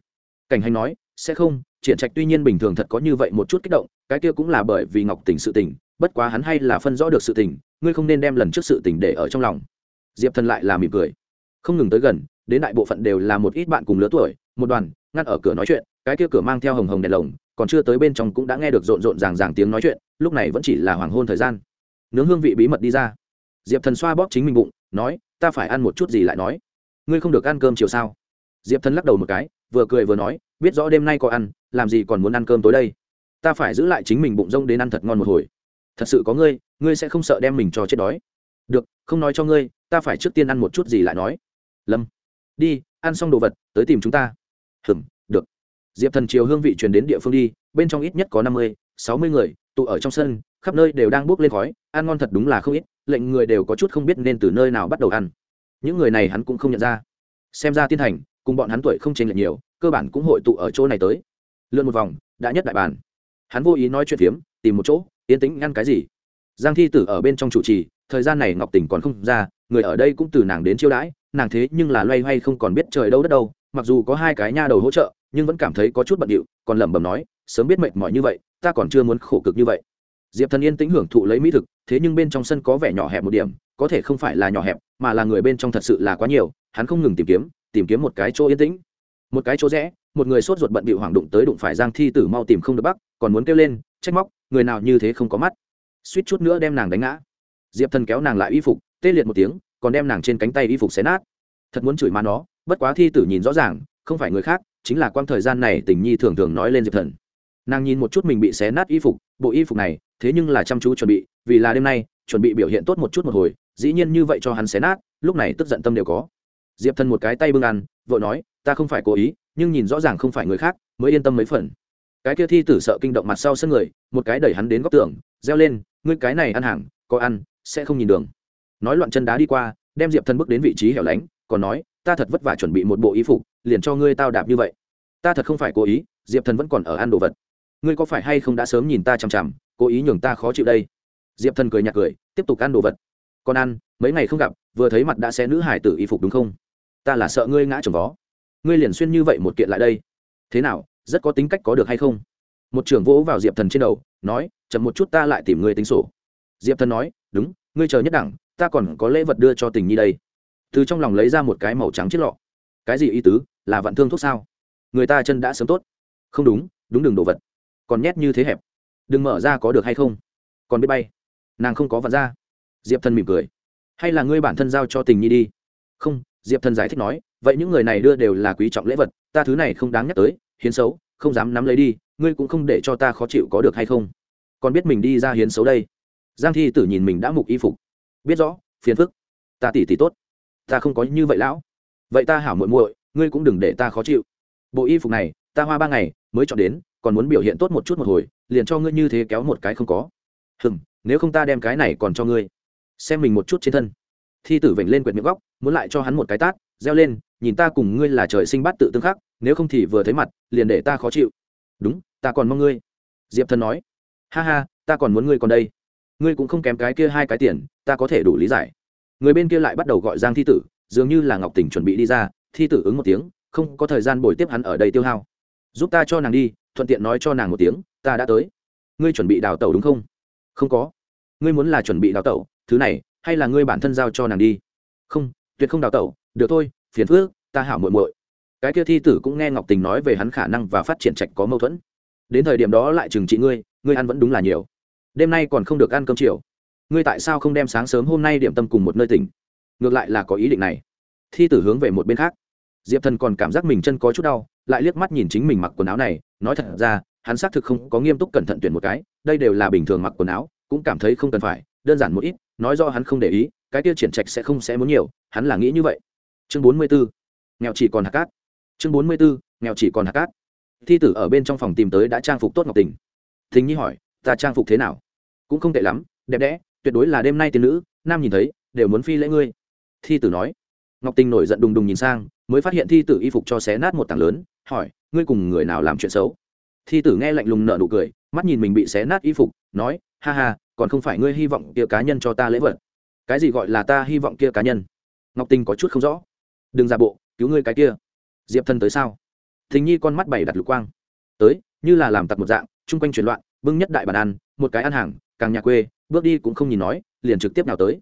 cảnh hành nói, sẽ không, triển trạch tuy nhiên bình thường thật có như vậy một chút kích động, cái kia cũng là bởi vì ngọc tình sự tình, bất quá hắn hay là phân rõ được sự tình, ngươi không nên đem lần trước sự tình để ở trong lòng. Diệp thần lại là mỉm cười. Không ngừng tới gần, đến đại bộ phận đều là một ít bạn cùng lứa tuổi, một đoàn, ngắt ở cửa nói chuyện, cái kia cửa mang theo hồng hồng đèn lồng, còn chưa tới bên trong cũng đã nghe được rộn rộn ràng ràng tiếng nói chuyện, lúc này vẫn chỉ là hoàng hôn thời gian. Nướng hương vị bí mật đi ra. Diệp thần xoa bóp chính mình bụng, nói, ta phải ăn một chút gì lại nói? Ngươi không được ăn cơm chiều sao? Diệp thần lắc đầu một cái vừa cười vừa nói, biết rõ đêm nay có ăn, làm gì còn muốn ăn cơm tối đây. Ta phải giữ lại chính mình bụng rông đến ăn thật ngon một hồi. Thật sự có ngươi ngươi sẽ không sợ đem mình cho chết đói. Được, không nói cho ngươi, ta phải trước tiên ăn một chút gì lại nói. Lâm. Đi, ăn xong đồ vật, tới tìm chúng ta. Hừm, được. Diệp thần chiều hương vị truyền đến địa phương đi, bên trong ít nhất có năm mươi, sáu mươi người, tụ ở trong sân, khắp nơi đều đang bốc lên khói, ăn ngon thật đúng là không ít, lệnh người đều có chút không biết nên từ nơi nào bắt đầu ăn. Những người này hắn cũng không nhận ra. Xem ra tiên thành cùng bọn hắn tuổi không chênh lệch nhiều, cơ bản cũng hội tụ ở chỗ này tới. Lượn một vòng, đã nhất đại bàn. Hắn vô ý nói chuyện phiếm, tìm một chỗ, yên tĩnh ngăn cái gì? Giang thi tử ở bên trong chủ trì, thời gian này ngọc tình còn không ra, người ở đây cũng từ nàng đến chiêu đãi, nàng thế nhưng là loay hoay không còn biết trời đâu đất đâu, mặc dù có hai cái nha đầu hỗ trợ, nhưng vẫn cảm thấy có chút bận điệu, còn lẩm bẩm nói, sớm biết mệt mỏi như vậy, ta còn chưa muốn khổ cực như vậy. Diệp thần yên tĩnh hưởng thụ lấy mỹ thực, thế nhưng bên trong sân có vẻ nhỏ hẹp một điểm, có thể không phải là nhỏ hẹp, mà là người bên trong thật sự là quá nhiều, hắn không ngừng tìm kiếm tìm kiếm một cái chỗ yên tĩnh. Một cái chỗ rẽ, một người sốt ruột bận bị hoảng đụng tới đụng phải giang thi tử mau tìm không được bắc còn muốn kêu lên, trách móc, người nào như thế không có mắt. Suýt chút nữa đem nàng đánh ngã. Diệp thần kéo nàng lại y phục, tê liệt một tiếng, còn đem nàng trên cánh tay y phục xé nát. Thật muốn chửi má nó, bất quá thi tử nhìn rõ ràng, không phải người khác, chính là quang thời gian này tình nhi thường thường nói lên diệp thần. Nàng nhìn một chút mình bị xé nát y phục, bộ y phục này, thế nhưng là chăm chú chuẩn bị, vì là đêm nay, chuẩn bị biểu hiện tốt một chút một hồi, dĩ nhiên như vậy cho hắn xé nát, lúc này tức giận tâm đều có diệp thần một cái tay bưng ăn vợ nói, ta không phải cố ý, nhưng nhìn rõ ràng không phải người khác, mới yên tâm mấy phần. Cái kia thi tử sợ kinh động mặt sau sân người, một cái đẩy hắn đến góc tường, reo lên, ngươi cái này ăn hàng, có ăn, sẽ không nhìn đường. Nói loạn chân đá đi qua, đem diệp thần bước đến vị trí hẻo lánh, còn nói, ta thật vất vả chuẩn bị một bộ y phục, liền cho ngươi tao đạp như vậy. Ta thật không phải cố ý, diệp thần vẫn còn ở ăn đồ vật. Ngươi có phải hay không đã sớm nhìn ta chằm chằm, cố ý nhường ta khó chịu đây? Diệp thần cười nhạt cười, tiếp tục ăn đồ vật. Còn ăn, mấy ngày không gặp, vừa thấy mặt đã xé nữ hải tử y phục đúng không? Ta là sợ ngươi ngã trồng vó. Ngươi liền xuyên như vậy một kiện lại đây. Thế nào, rất có tính cách có được hay không? Một trưởng vỗ vào diệp thần trên đầu, nói, chậm một chút ta lại tìm ngươi tính sổ. Diệp thần nói, đúng, ngươi chờ nhất đẳng, ta còn có lễ vật đưa cho tình nhi đây. Từ trong lòng lấy ra một cái màu trắng chiếc lọ. Cái gì ý tứ, là vạn thương thuốc sao? Người ta chân đã sớm tốt. Không đúng đúng đừng đồ vật. Còn nhét như thế hẹp. Đừng mở ra có được hay không? Còn biết bay. Nàng không có vặn ra. Diệp thần mỉm cười. Hay là ngươi bản thân giao cho tình nhi đi. Không diệp thần giải thích nói, vậy những người này đưa đều là quý trọng lễ vật, ta thứ này không đáng nhắc tới, hiến xấu, không dám nắm lấy đi, ngươi cũng không để cho ta khó chịu có được hay không? Còn biết mình đi ra hiến xấu đây? Giang thi tử nhìn mình đã mục y phục. Biết rõ, phiền phức. Ta tỉ tỉ tốt. Ta không có như vậy lão. Vậy ta hảo muội muội, ngươi cũng đừng để ta khó chịu. Bộ y phục này, ta hoa ba ngày, mới chọn đến, còn muốn biểu hiện tốt một chút một hồi, liền cho ngươi như thế kéo một cái không có. Hừm, nếu không ta đem cái này còn cho ngươi. Xem mình một chút trên thân thi tử vểnh lên quyệt miệng góc, muốn lại cho hắn một cái tát, reo lên, nhìn ta cùng ngươi là trời sinh bắt tự tương khắc, nếu không thì vừa thấy mặt, liền để ta khó chịu. Đúng, ta còn mong ngươi. Diệp thần nói. Ha ha, ta còn muốn ngươi còn đây. Ngươi cũng không kém cái kia hai cái tiền, ta có thể đủ lý giải. Người bên kia lại bắt đầu gọi giang thi tử, dường như là ngọc tỉnh chuẩn bị đi ra, thi tử ứng một tiếng, không có thời gian bồi tiếp hắn ở đây tiêu hao. Giúp ta cho nàng đi, thuận tiện nói cho nàng một tiếng, ta đã tới. Ngươi chuẩn bị đào tẩu đúng không? Không có. Ngươi muốn là chuẩn bị đào tẩu, thứ này hay là ngươi bản thân giao cho nàng đi? Không, tuyệt không đào tẩu. Được thôi, phiền phước ta hảo muội muội. Cái kia thi tử cũng nghe ngọc tình nói về hắn khả năng và phát triển trạch có mâu thuẫn. Đến thời điểm đó lại trừng trị ngươi ngươi ăn vẫn đúng là nhiều. Đêm nay còn không được ăn cơm chiều. Ngươi tại sao không đem sáng sớm hôm nay điểm tâm cùng một nơi tỉnh? Ngược lại là có ý định này. Thi tử hướng về một bên khác. Diệp thần còn cảm giác mình chân có chút đau, lại liếc mắt nhìn chính mình mặc quần áo này, nói thật ra, hắn xác thực không có nghiêm túc cẩn thận tuyển một cái, đây đều là bình thường mặc quần áo, cũng cảm thấy không cần phải đơn giản một ít, nói do hắn không để ý, cái tiêu triển trạch sẽ không sẽ muốn nhiều, hắn là nghĩ như vậy. Chương bốn mươi b ố nghèo chỉ còn hạt cát. Chương bốn mươi b ố nghèo chỉ còn hạt cát. Thi tử ở bên trong phòng tìm tới đã trang phục tốt ngọc tình. Thính nhi hỏi, ta trang phục thế nào? Cũng không tệ lắm, đẹp đẽ, tuyệt đối là đêm nay tiên nữ, nam nhìn thấy, đều muốn phi lễ ngươi. Thi tử nói. Ngọc tình nổi giận đùng đùng nhìn sang, mới phát hiện thi tử y phục cho xé nát một tảng lớn, hỏi, ngươi cùng người nào làm chuyện xấu? Thi tử nghe lạnh lùng nợ nụ cười, mắt nhìn mình bị xé nát y phục, nói ha ha, còn không phải ngươi hy vọng kia cá nhân cho ta lễ vật. Cái gì gọi là ta hy vọng kia cá nhân? Ngọc tình có chút không rõ. Đừng ra bộ, cứu ngươi cái kia. Diệp thân tới sao? Thình nhi con mắt bảy đặt lục quang. Tới, như là làm tặc một dạng, chung quanh chuyển loạn, bưng nhất đại bàn ăn, một cái ăn hàng, càng nhà quê, bước đi cũng không nhìn nói, liền trực tiếp nào tới.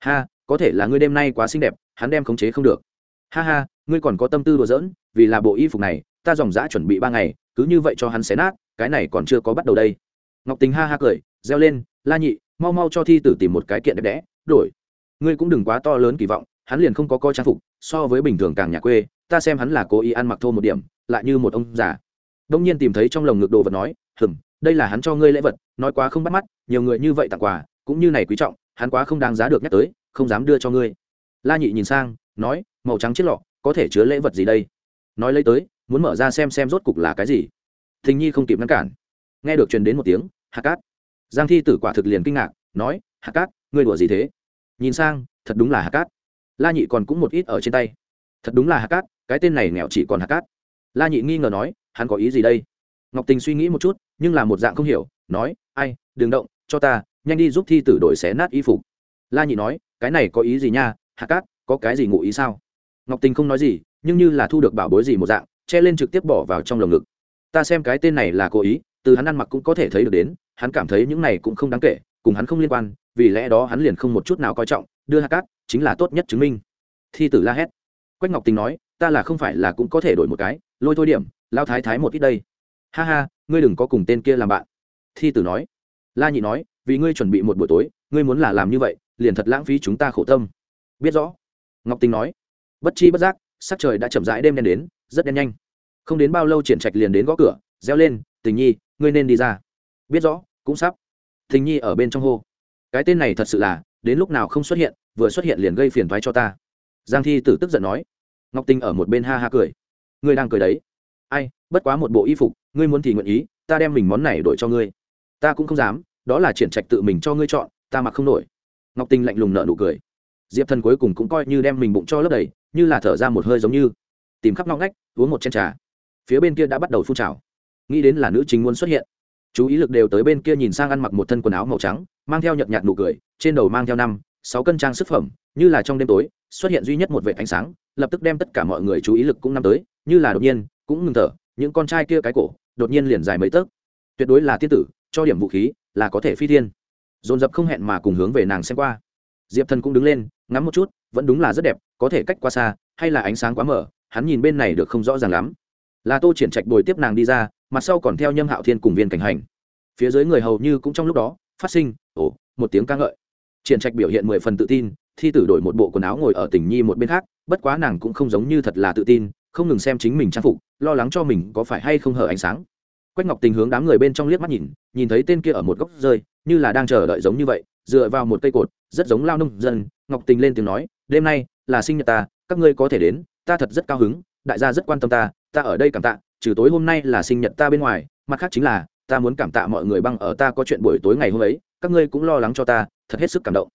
Ha, có thể là ngươi đêm nay quá xinh đẹp, hắn đem khống chế không được. Ha ha, ngươi còn có tâm tư đùa giỡn, vì là bộ y phục này, ta dòng dã chuẩn bị ba ngày, cứ như vậy cho hắn xé nát, cái này còn chưa có bắt đầu đây. Ngọc tình ha ha cười reo lên, la nhị, mau mau cho thi tử tìm một cái kiện đẹp đẽ, đổi. Ngươi cũng đừng quá to lớn kỳ vọng, hắn liền không có coi trang phục, so với bình thường càng nhà quê, ta xem hắn là cố ý ăn mặc thô một điểm, lại như một ông già. Đông nhiên tìm thấy trong lồng ngực đồ vật nói hừng đây là hắn cho ngươi lễ vật, nói quá không bắt mắt, nhiều người như vậy tặng quà, cũng như này quý trọng, hắn quá không đáng giá được nhắc tới, không dám đưa cho ngươi. La nhị nhìn sang, nói, màu trắng chiếc lọ, có thể chứa lễ vật gì đây? Nói lấy tới, muốn mở ra xem xem rốt cục là cái gì. Thình nhi không kịp ngăn cản. Nghe được truyền đến một tiếng, hạ cát giang thi tử quả thực liền kinh ngạc, nói, hạ cát, ngươi đùa gì thế? Nhìn sang, thật đúng là hạ cát. La nhị còn cũng một ít ở trên tay. Thật đúng là hạ cát, cái tên này nghèo chỉ còn hạ cát. La nhị nghi ngờ nói, hắn có ý gì đây? Ngọc tình suy nghĩ một chút, nhưng là một dạng không hiểu, nói, ai, đừng động, cho ta, nhanh đi giúp thi tử đổi xé nát y phục. La nhị nói, cái này có ý gì nha, hạ cát, có cái gì ngụ ý sao? Ngọc tình không nói gì, nhưng như là thu được bảo bối gì một dạng, che lên trực tiếp bỏ vào trong lồng ngực. Ta xem cái tên này là cố ý từ hắn ăn mặc cũng có thể thấy được đến, hắn cảm thấy những này cũng không đáng kể, cùng hắn không liên quan, vì lẽ đó hắn liền không một chút nào coi trọng, đưa hạ cát, chính là tốt nhất chứng minh. Thi tử la hét. Quách ngọc tình nói, ta là không phải là cũng có thể đổi một cái, lôi thôi điểm, lao thái thái một ít đây. Ha ha, ngươi đừng có cùng tên kia làm bạn. Thi tử nói. La nhị nói, vì ngươi chuẩn bị một buổi tối, ngươi muốn là làm như vậy, liền thật lãng phí chúng ta khổ tâm. Biết rõ. Ngọc tình nói. Bất chi bất giác, sắc trời đã chậm rãi đêm đen đến, rất đen nhanh. Không đến bao lâu triển trạch liền đến gõ cửa, reo lên tình nhi, ngươi nên đi ra. Biết rõ, cũng sắp. Tình nhi ở bên trong hô. Cái tên này thật sự là, đến lúc nào không xuất hiện, vừa xuất hiện liền gây phiền thoái cho ta. Giang thi tử tức giận nói. Ngọc tinh ở một bên ha ha cười. Ngươi đang cười đấy. Ai, bất quá một bộ y phục, ngươi muốn thì nguyện ý, ta đem mình món này đổi cho ngươi. Ta cũng không dám, đó là triển trạch tự mình cho ngươi chọn, ta mặc không nổi ngọc tinh lạnh lùng nợ nụ cười. Diệp thần cuối cùng cũng coi như đem mình bụng cho lấp đầy, như là thở ra một hơi giống như. Tìm khắp ngóc ngách, uống một chén trà. Phía bên kia đã bắt đầu phun trào nghĩ đến là nữ chính muốn xuất hiện. Chú ý lực đều tới bên kia nhìn sang ăn mặc một thân quần áo màu trắng, mang theo nhợt nhạt nụ cười, trên đầu mang theo năm, sáu cân trang sức phẩm, như là trong đêm tối, xuất hiện duy nhất một vệ ánh sáng, lập tức đem tất cả mọi người chú ý lực cũng năm tới, như là đột nhiên, cũng ngừng thở, những con trai kia cái cổ, đột nhiên liền dài mấy tấc. Tuyệt đối là tiên tử, cho điểm vũ khí, là có thể phi thiên. Dồn dập không hẹn mà cùng hướng về nàng xem qua. Diệp thần cũng đứng lên, ngắm một chút, vẫn đúng là rất đẹp, có thể cách qua xa, hay là ánh sáng quá mở hắn nhìn bên này được không rõ ràng lắm. Là tô triển trạch bồi tiếp nàng đi ra mặt sau còn theo nhâm hạo thiên cùng viên cảnh hành. Phía dưới người hầu như cũng trong lúc đó, phát sinh, ồ, một tiếng ca ngợi. Triển trạch biểu hiện mười phần tự tin, thi tử đổi một bộ quần áo ngồi ở tỉnh nhi một bên khác, bất quá nàng cũng không giống như thật là tự tin, không ngừng xem chính mình trang phục, lo lắng cho mình có phải hay không hở ánh sáng. Quách ngọc tình hướng đám người bên trong liếc mắt nhìn nhìn thấy tên kia ở một góc rơi, như là đang chờ đợi giống như vậy, dựa vào một cây cột, rất giống lao nông dân. Ngọc tình lên tiếng nói, đêm nay là sinh nhật ta, các ngươi có thể đến, ta thật rất cao hứng, đại gia rất quan tâm ta ta ở đây cảm tạ trừ tối hôm nay là sinh nhật ta bên ngoài, mặt khác chính là, ta muốn cảm tạ mọi người băng ở ta có chuyện buổi tối ngày hôm ấy, các ngươi cũng lo lắng cho ta, thật hết sức cảm động.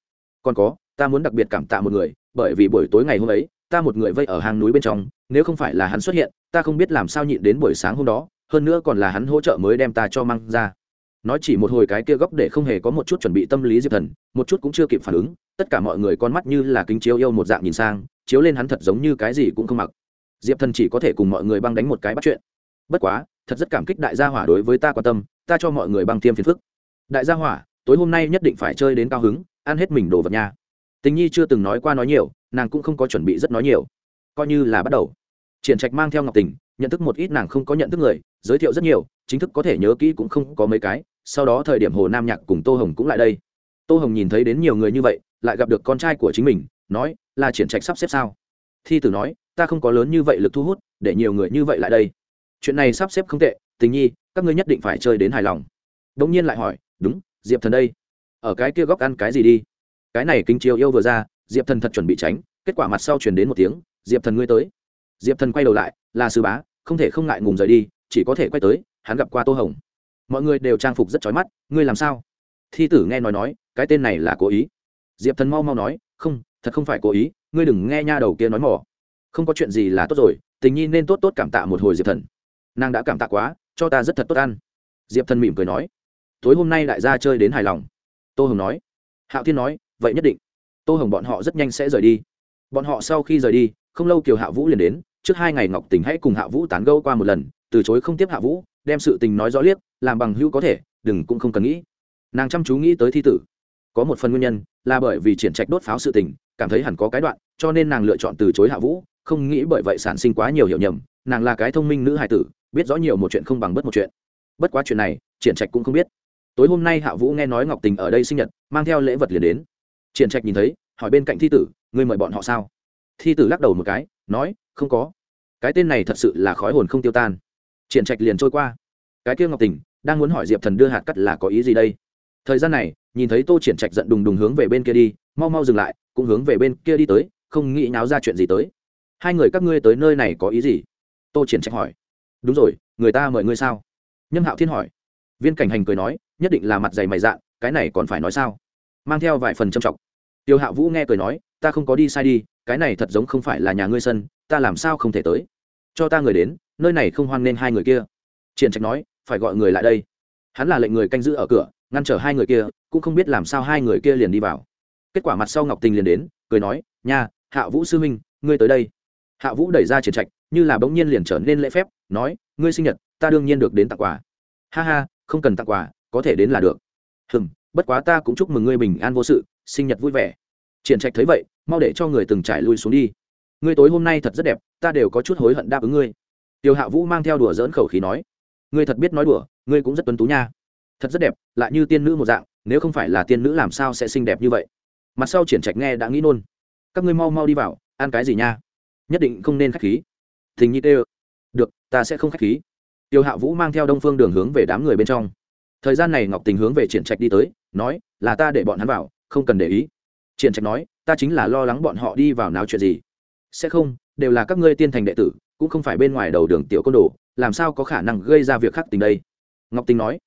Còn có, ta muốn đặc biệt cảm tạ một người, bởi vì buổi tối ngày hôm ấy, ta một người vây ở hang núi bên trong, nếu không phải là hắn xuất hiện, ta không biết làm sao nhịn đến buổi sáng hôm đó, hơn nữa còn là hắn hỗ trợ mới đem ta cho mang ra. Nói chỉ một hồi cái kia góc để không hề có một chút chuẩn bị tâm lý diệp thần, một chút cũng chưa kịp phản ứng, tất cả mọi người con mắt như là kính chiếu yêu một dạng nhìn sang, chiếu lên hắn thật giống như cái gì cũng không mặc. Diệp thần chỉ có thể cùng mọi người băng đánh một cái bắt chuyện bất quá, thật rất cảm kích đại gia hỏa đối với ta quan tâm, ta cho mọi người băng tiêm phiền phức. Đại gia hỏa, tối hôm nay nhất định phải chơi đến cao hứng, ăn hết mình đồ vật nha. Tình nhi chưa từng nói qua nói nhiều, nàng cũng không có chuẩn bị rất nói nhiều. Coi như là bắt đầu. Triển trạch mang theo ngọc tình, nhận thức một ít nàng không có nhận thức người, giới thiệu rất nhiều, chính thức có thể nhớ kỹ cũng không có mấy cái, sau đó thời điểm hồ nam nhạc cùng tô hồng cũng lại đây. Tô hồng nhìn thấy đến nhiều người như vậy, lại gặp được con trai của chính mình, nói, là triển trạch sắp xếp sao? Thi tử nói, ta không có lớn như vậy lực thu hút, để nhiều người như vậy lại đây chuyện này sắp xếp không tệ, tình nhi, các ngươi nhất định phải chơi đến hài lòng. Đ nhiên lại hỏi, đúng, diệp thần đây. Ở cái kia góc ăn cái gì đi? Cái này kinh chiêu yêu vừa ra, diệp thần thật chuẩn bị tránh, kết quả mặt sau chuyển đến một tiếng, diệp thần ngươi tới. Diệp thần quay đầu lại, là sư bá, không thể không ngại ngùng rời đi, chỉ có thể quay tới, hắn gặp qua tô hồng. Mọi người đều trang phục rất trói mắt, ngươi làm sao? Thi tử nghe nói nói, cái tên này là cố ý. Diệp thần mau mau nói, không, thật không phải cố ý, ngươi đừng nghe nha đầu kia nói mỏ. Không có chuyện gì là tốt rồi, tình nhi nên tốt tốt cảm tạ một hồi diệp thần nàng đã cảm tạ quá, cho ta rất thật tốt ăn. Diệp thần mỉm cười nói. Tối hôm nay đại gia chơi đến hài lòng. Tô hồng nói. Hạo thiên nói, vậy nhất định. Tô hồng bọn họ rất nhanh sẽ rời đi. Bọn họ sau khi rời đi, không lâu kiều hạ vũ liền đến. Trước hai ngày ngọc tình hãy cùng hạ vũ tán gâu qua một lần, từ chối không tiếp hạ vũ, đem sự tình nói rõ liếc, làm bằng hữu có thể, đừng cũng không cần nghĩ. Nàng chăm chú nghĩ tới thi tử. Có một phần nguyên nhân là bởi vì triển trạch đốt pháo sự tình, cảm thấy hẳn có cái đoạn, cho nên nàng lựa chọn từ chối hạ vũ, không nghĩ bởi vậy sản sinh quá nhiều hiểu nhầm, nàng là cái thông minh nữ hài tử biết rõ nhiều một chuyện không bằng bất một chuyện. Bất quá chuyện này, triển trạch cũng không biết. Tối hôm nay hạ vũ nghe nói ngọc tình ở đây sinh nhật, mang theo lễ vật liền đến. Triển trạch nhìn thấy, hỏi bên cạnh thi tử, ngươi mời bọn họ sao? Thi tử lắc đầu một cái, nói, không có. Cái tên này thật sự là khói hồn không tiêu tan. Triển trạch liền trôi qua. Cái kia ngọc tình, đang muốn hỏi diệp thần đưa hạt cắt là có ý gì đây? Thời gian này, nhìn thấy tô triển trạch giận đùng đùng hướng về bên kia đi, mau mau dừng lại, cũng hướng về bên kia đi tới, không nghĩ náo ra chuyện gì tới. Hai người các ngươi tới nơi này có ý gì? Tô triển trạch hỏi đúng rồi, người ta mời ngươi sao? Nhâm hạo thiên hỏi. Viên cảnh hành cười nói, nhất định là mặt dày mày dạn, cái này còn phải nói sao? Mang theo vài phần trầm trọng. Tiêu hạo vũ nghe cười nói, ta không có đi sai đi, cái này thật giống không phải là nhà ngươi sân, ta làm sao không thể tới? Cho ta người đến, nơi này không hoan nên hai người kia. Triển trạch nói, phải gọi người lại đây. Hắn là lệnh người canh giữ ở cửa, ngăn trở hai người kia, cũng không biết làm sao hai người kia liền đi vào. Kết quả mặt sau ngọc tình liền đến, cười nói, nha hạ vũ sư huynh, ngươi tới đây. Hạ vũ đẩy ra triển trạch, như là bỗng nhiên liền trở nên lễ phép nói, ngươi sinh nhật, ta đương nhiên được đến tặng quà. Ha ha, không cần tặng quà, có thể đến là được. Hừm, bất quá ta cũng chúc mừng ngươi bình an vô sự, sinh nhật vui vẻ. Triển trạch thấy vậy, mau để cho người từng trải lui xuống đi. Ngươi tối hôm nay thật rất đẹp, ta đều có chút hối hận đáp ứng ngươi. Tiêu hạ vũ mang theo đùa dỡn khẩu khí nói, ngươi thật biết nói đùa, ngươi cũng rất tuấn tú nha. Thật rất đẹp, lại như tiên nữ một dạng, nếu không phải là tiên nữ làm sao sẽ xinh đẹp như vậy? Mặt sau triển trạch nghe đã nghĩ nôn, các ngươi mau mau đi vào, ăn cái gì nha? Nhất định không nên khách khí. Thình nhi tê được, ta sẽ không khách khí. Tiêu hạ vũ mang theo đông phương đường hướng về đám người bên trong. Thời gian này ngọc tình hướng về triển trạch đi tới, nói, là ta để bọn hắn vào, không cần để ý. Triển trạch nói, ta chính là lo lắng bọn họ đi vào náo chuyện gì. Sẽ không, đều là các ngươi tiên thành đệ tử, cũng không phải bên ngoài đầu đường tiểu côn đồ, làm sao có khả năng gây ra việc khác tình đây? Ngọc tình nói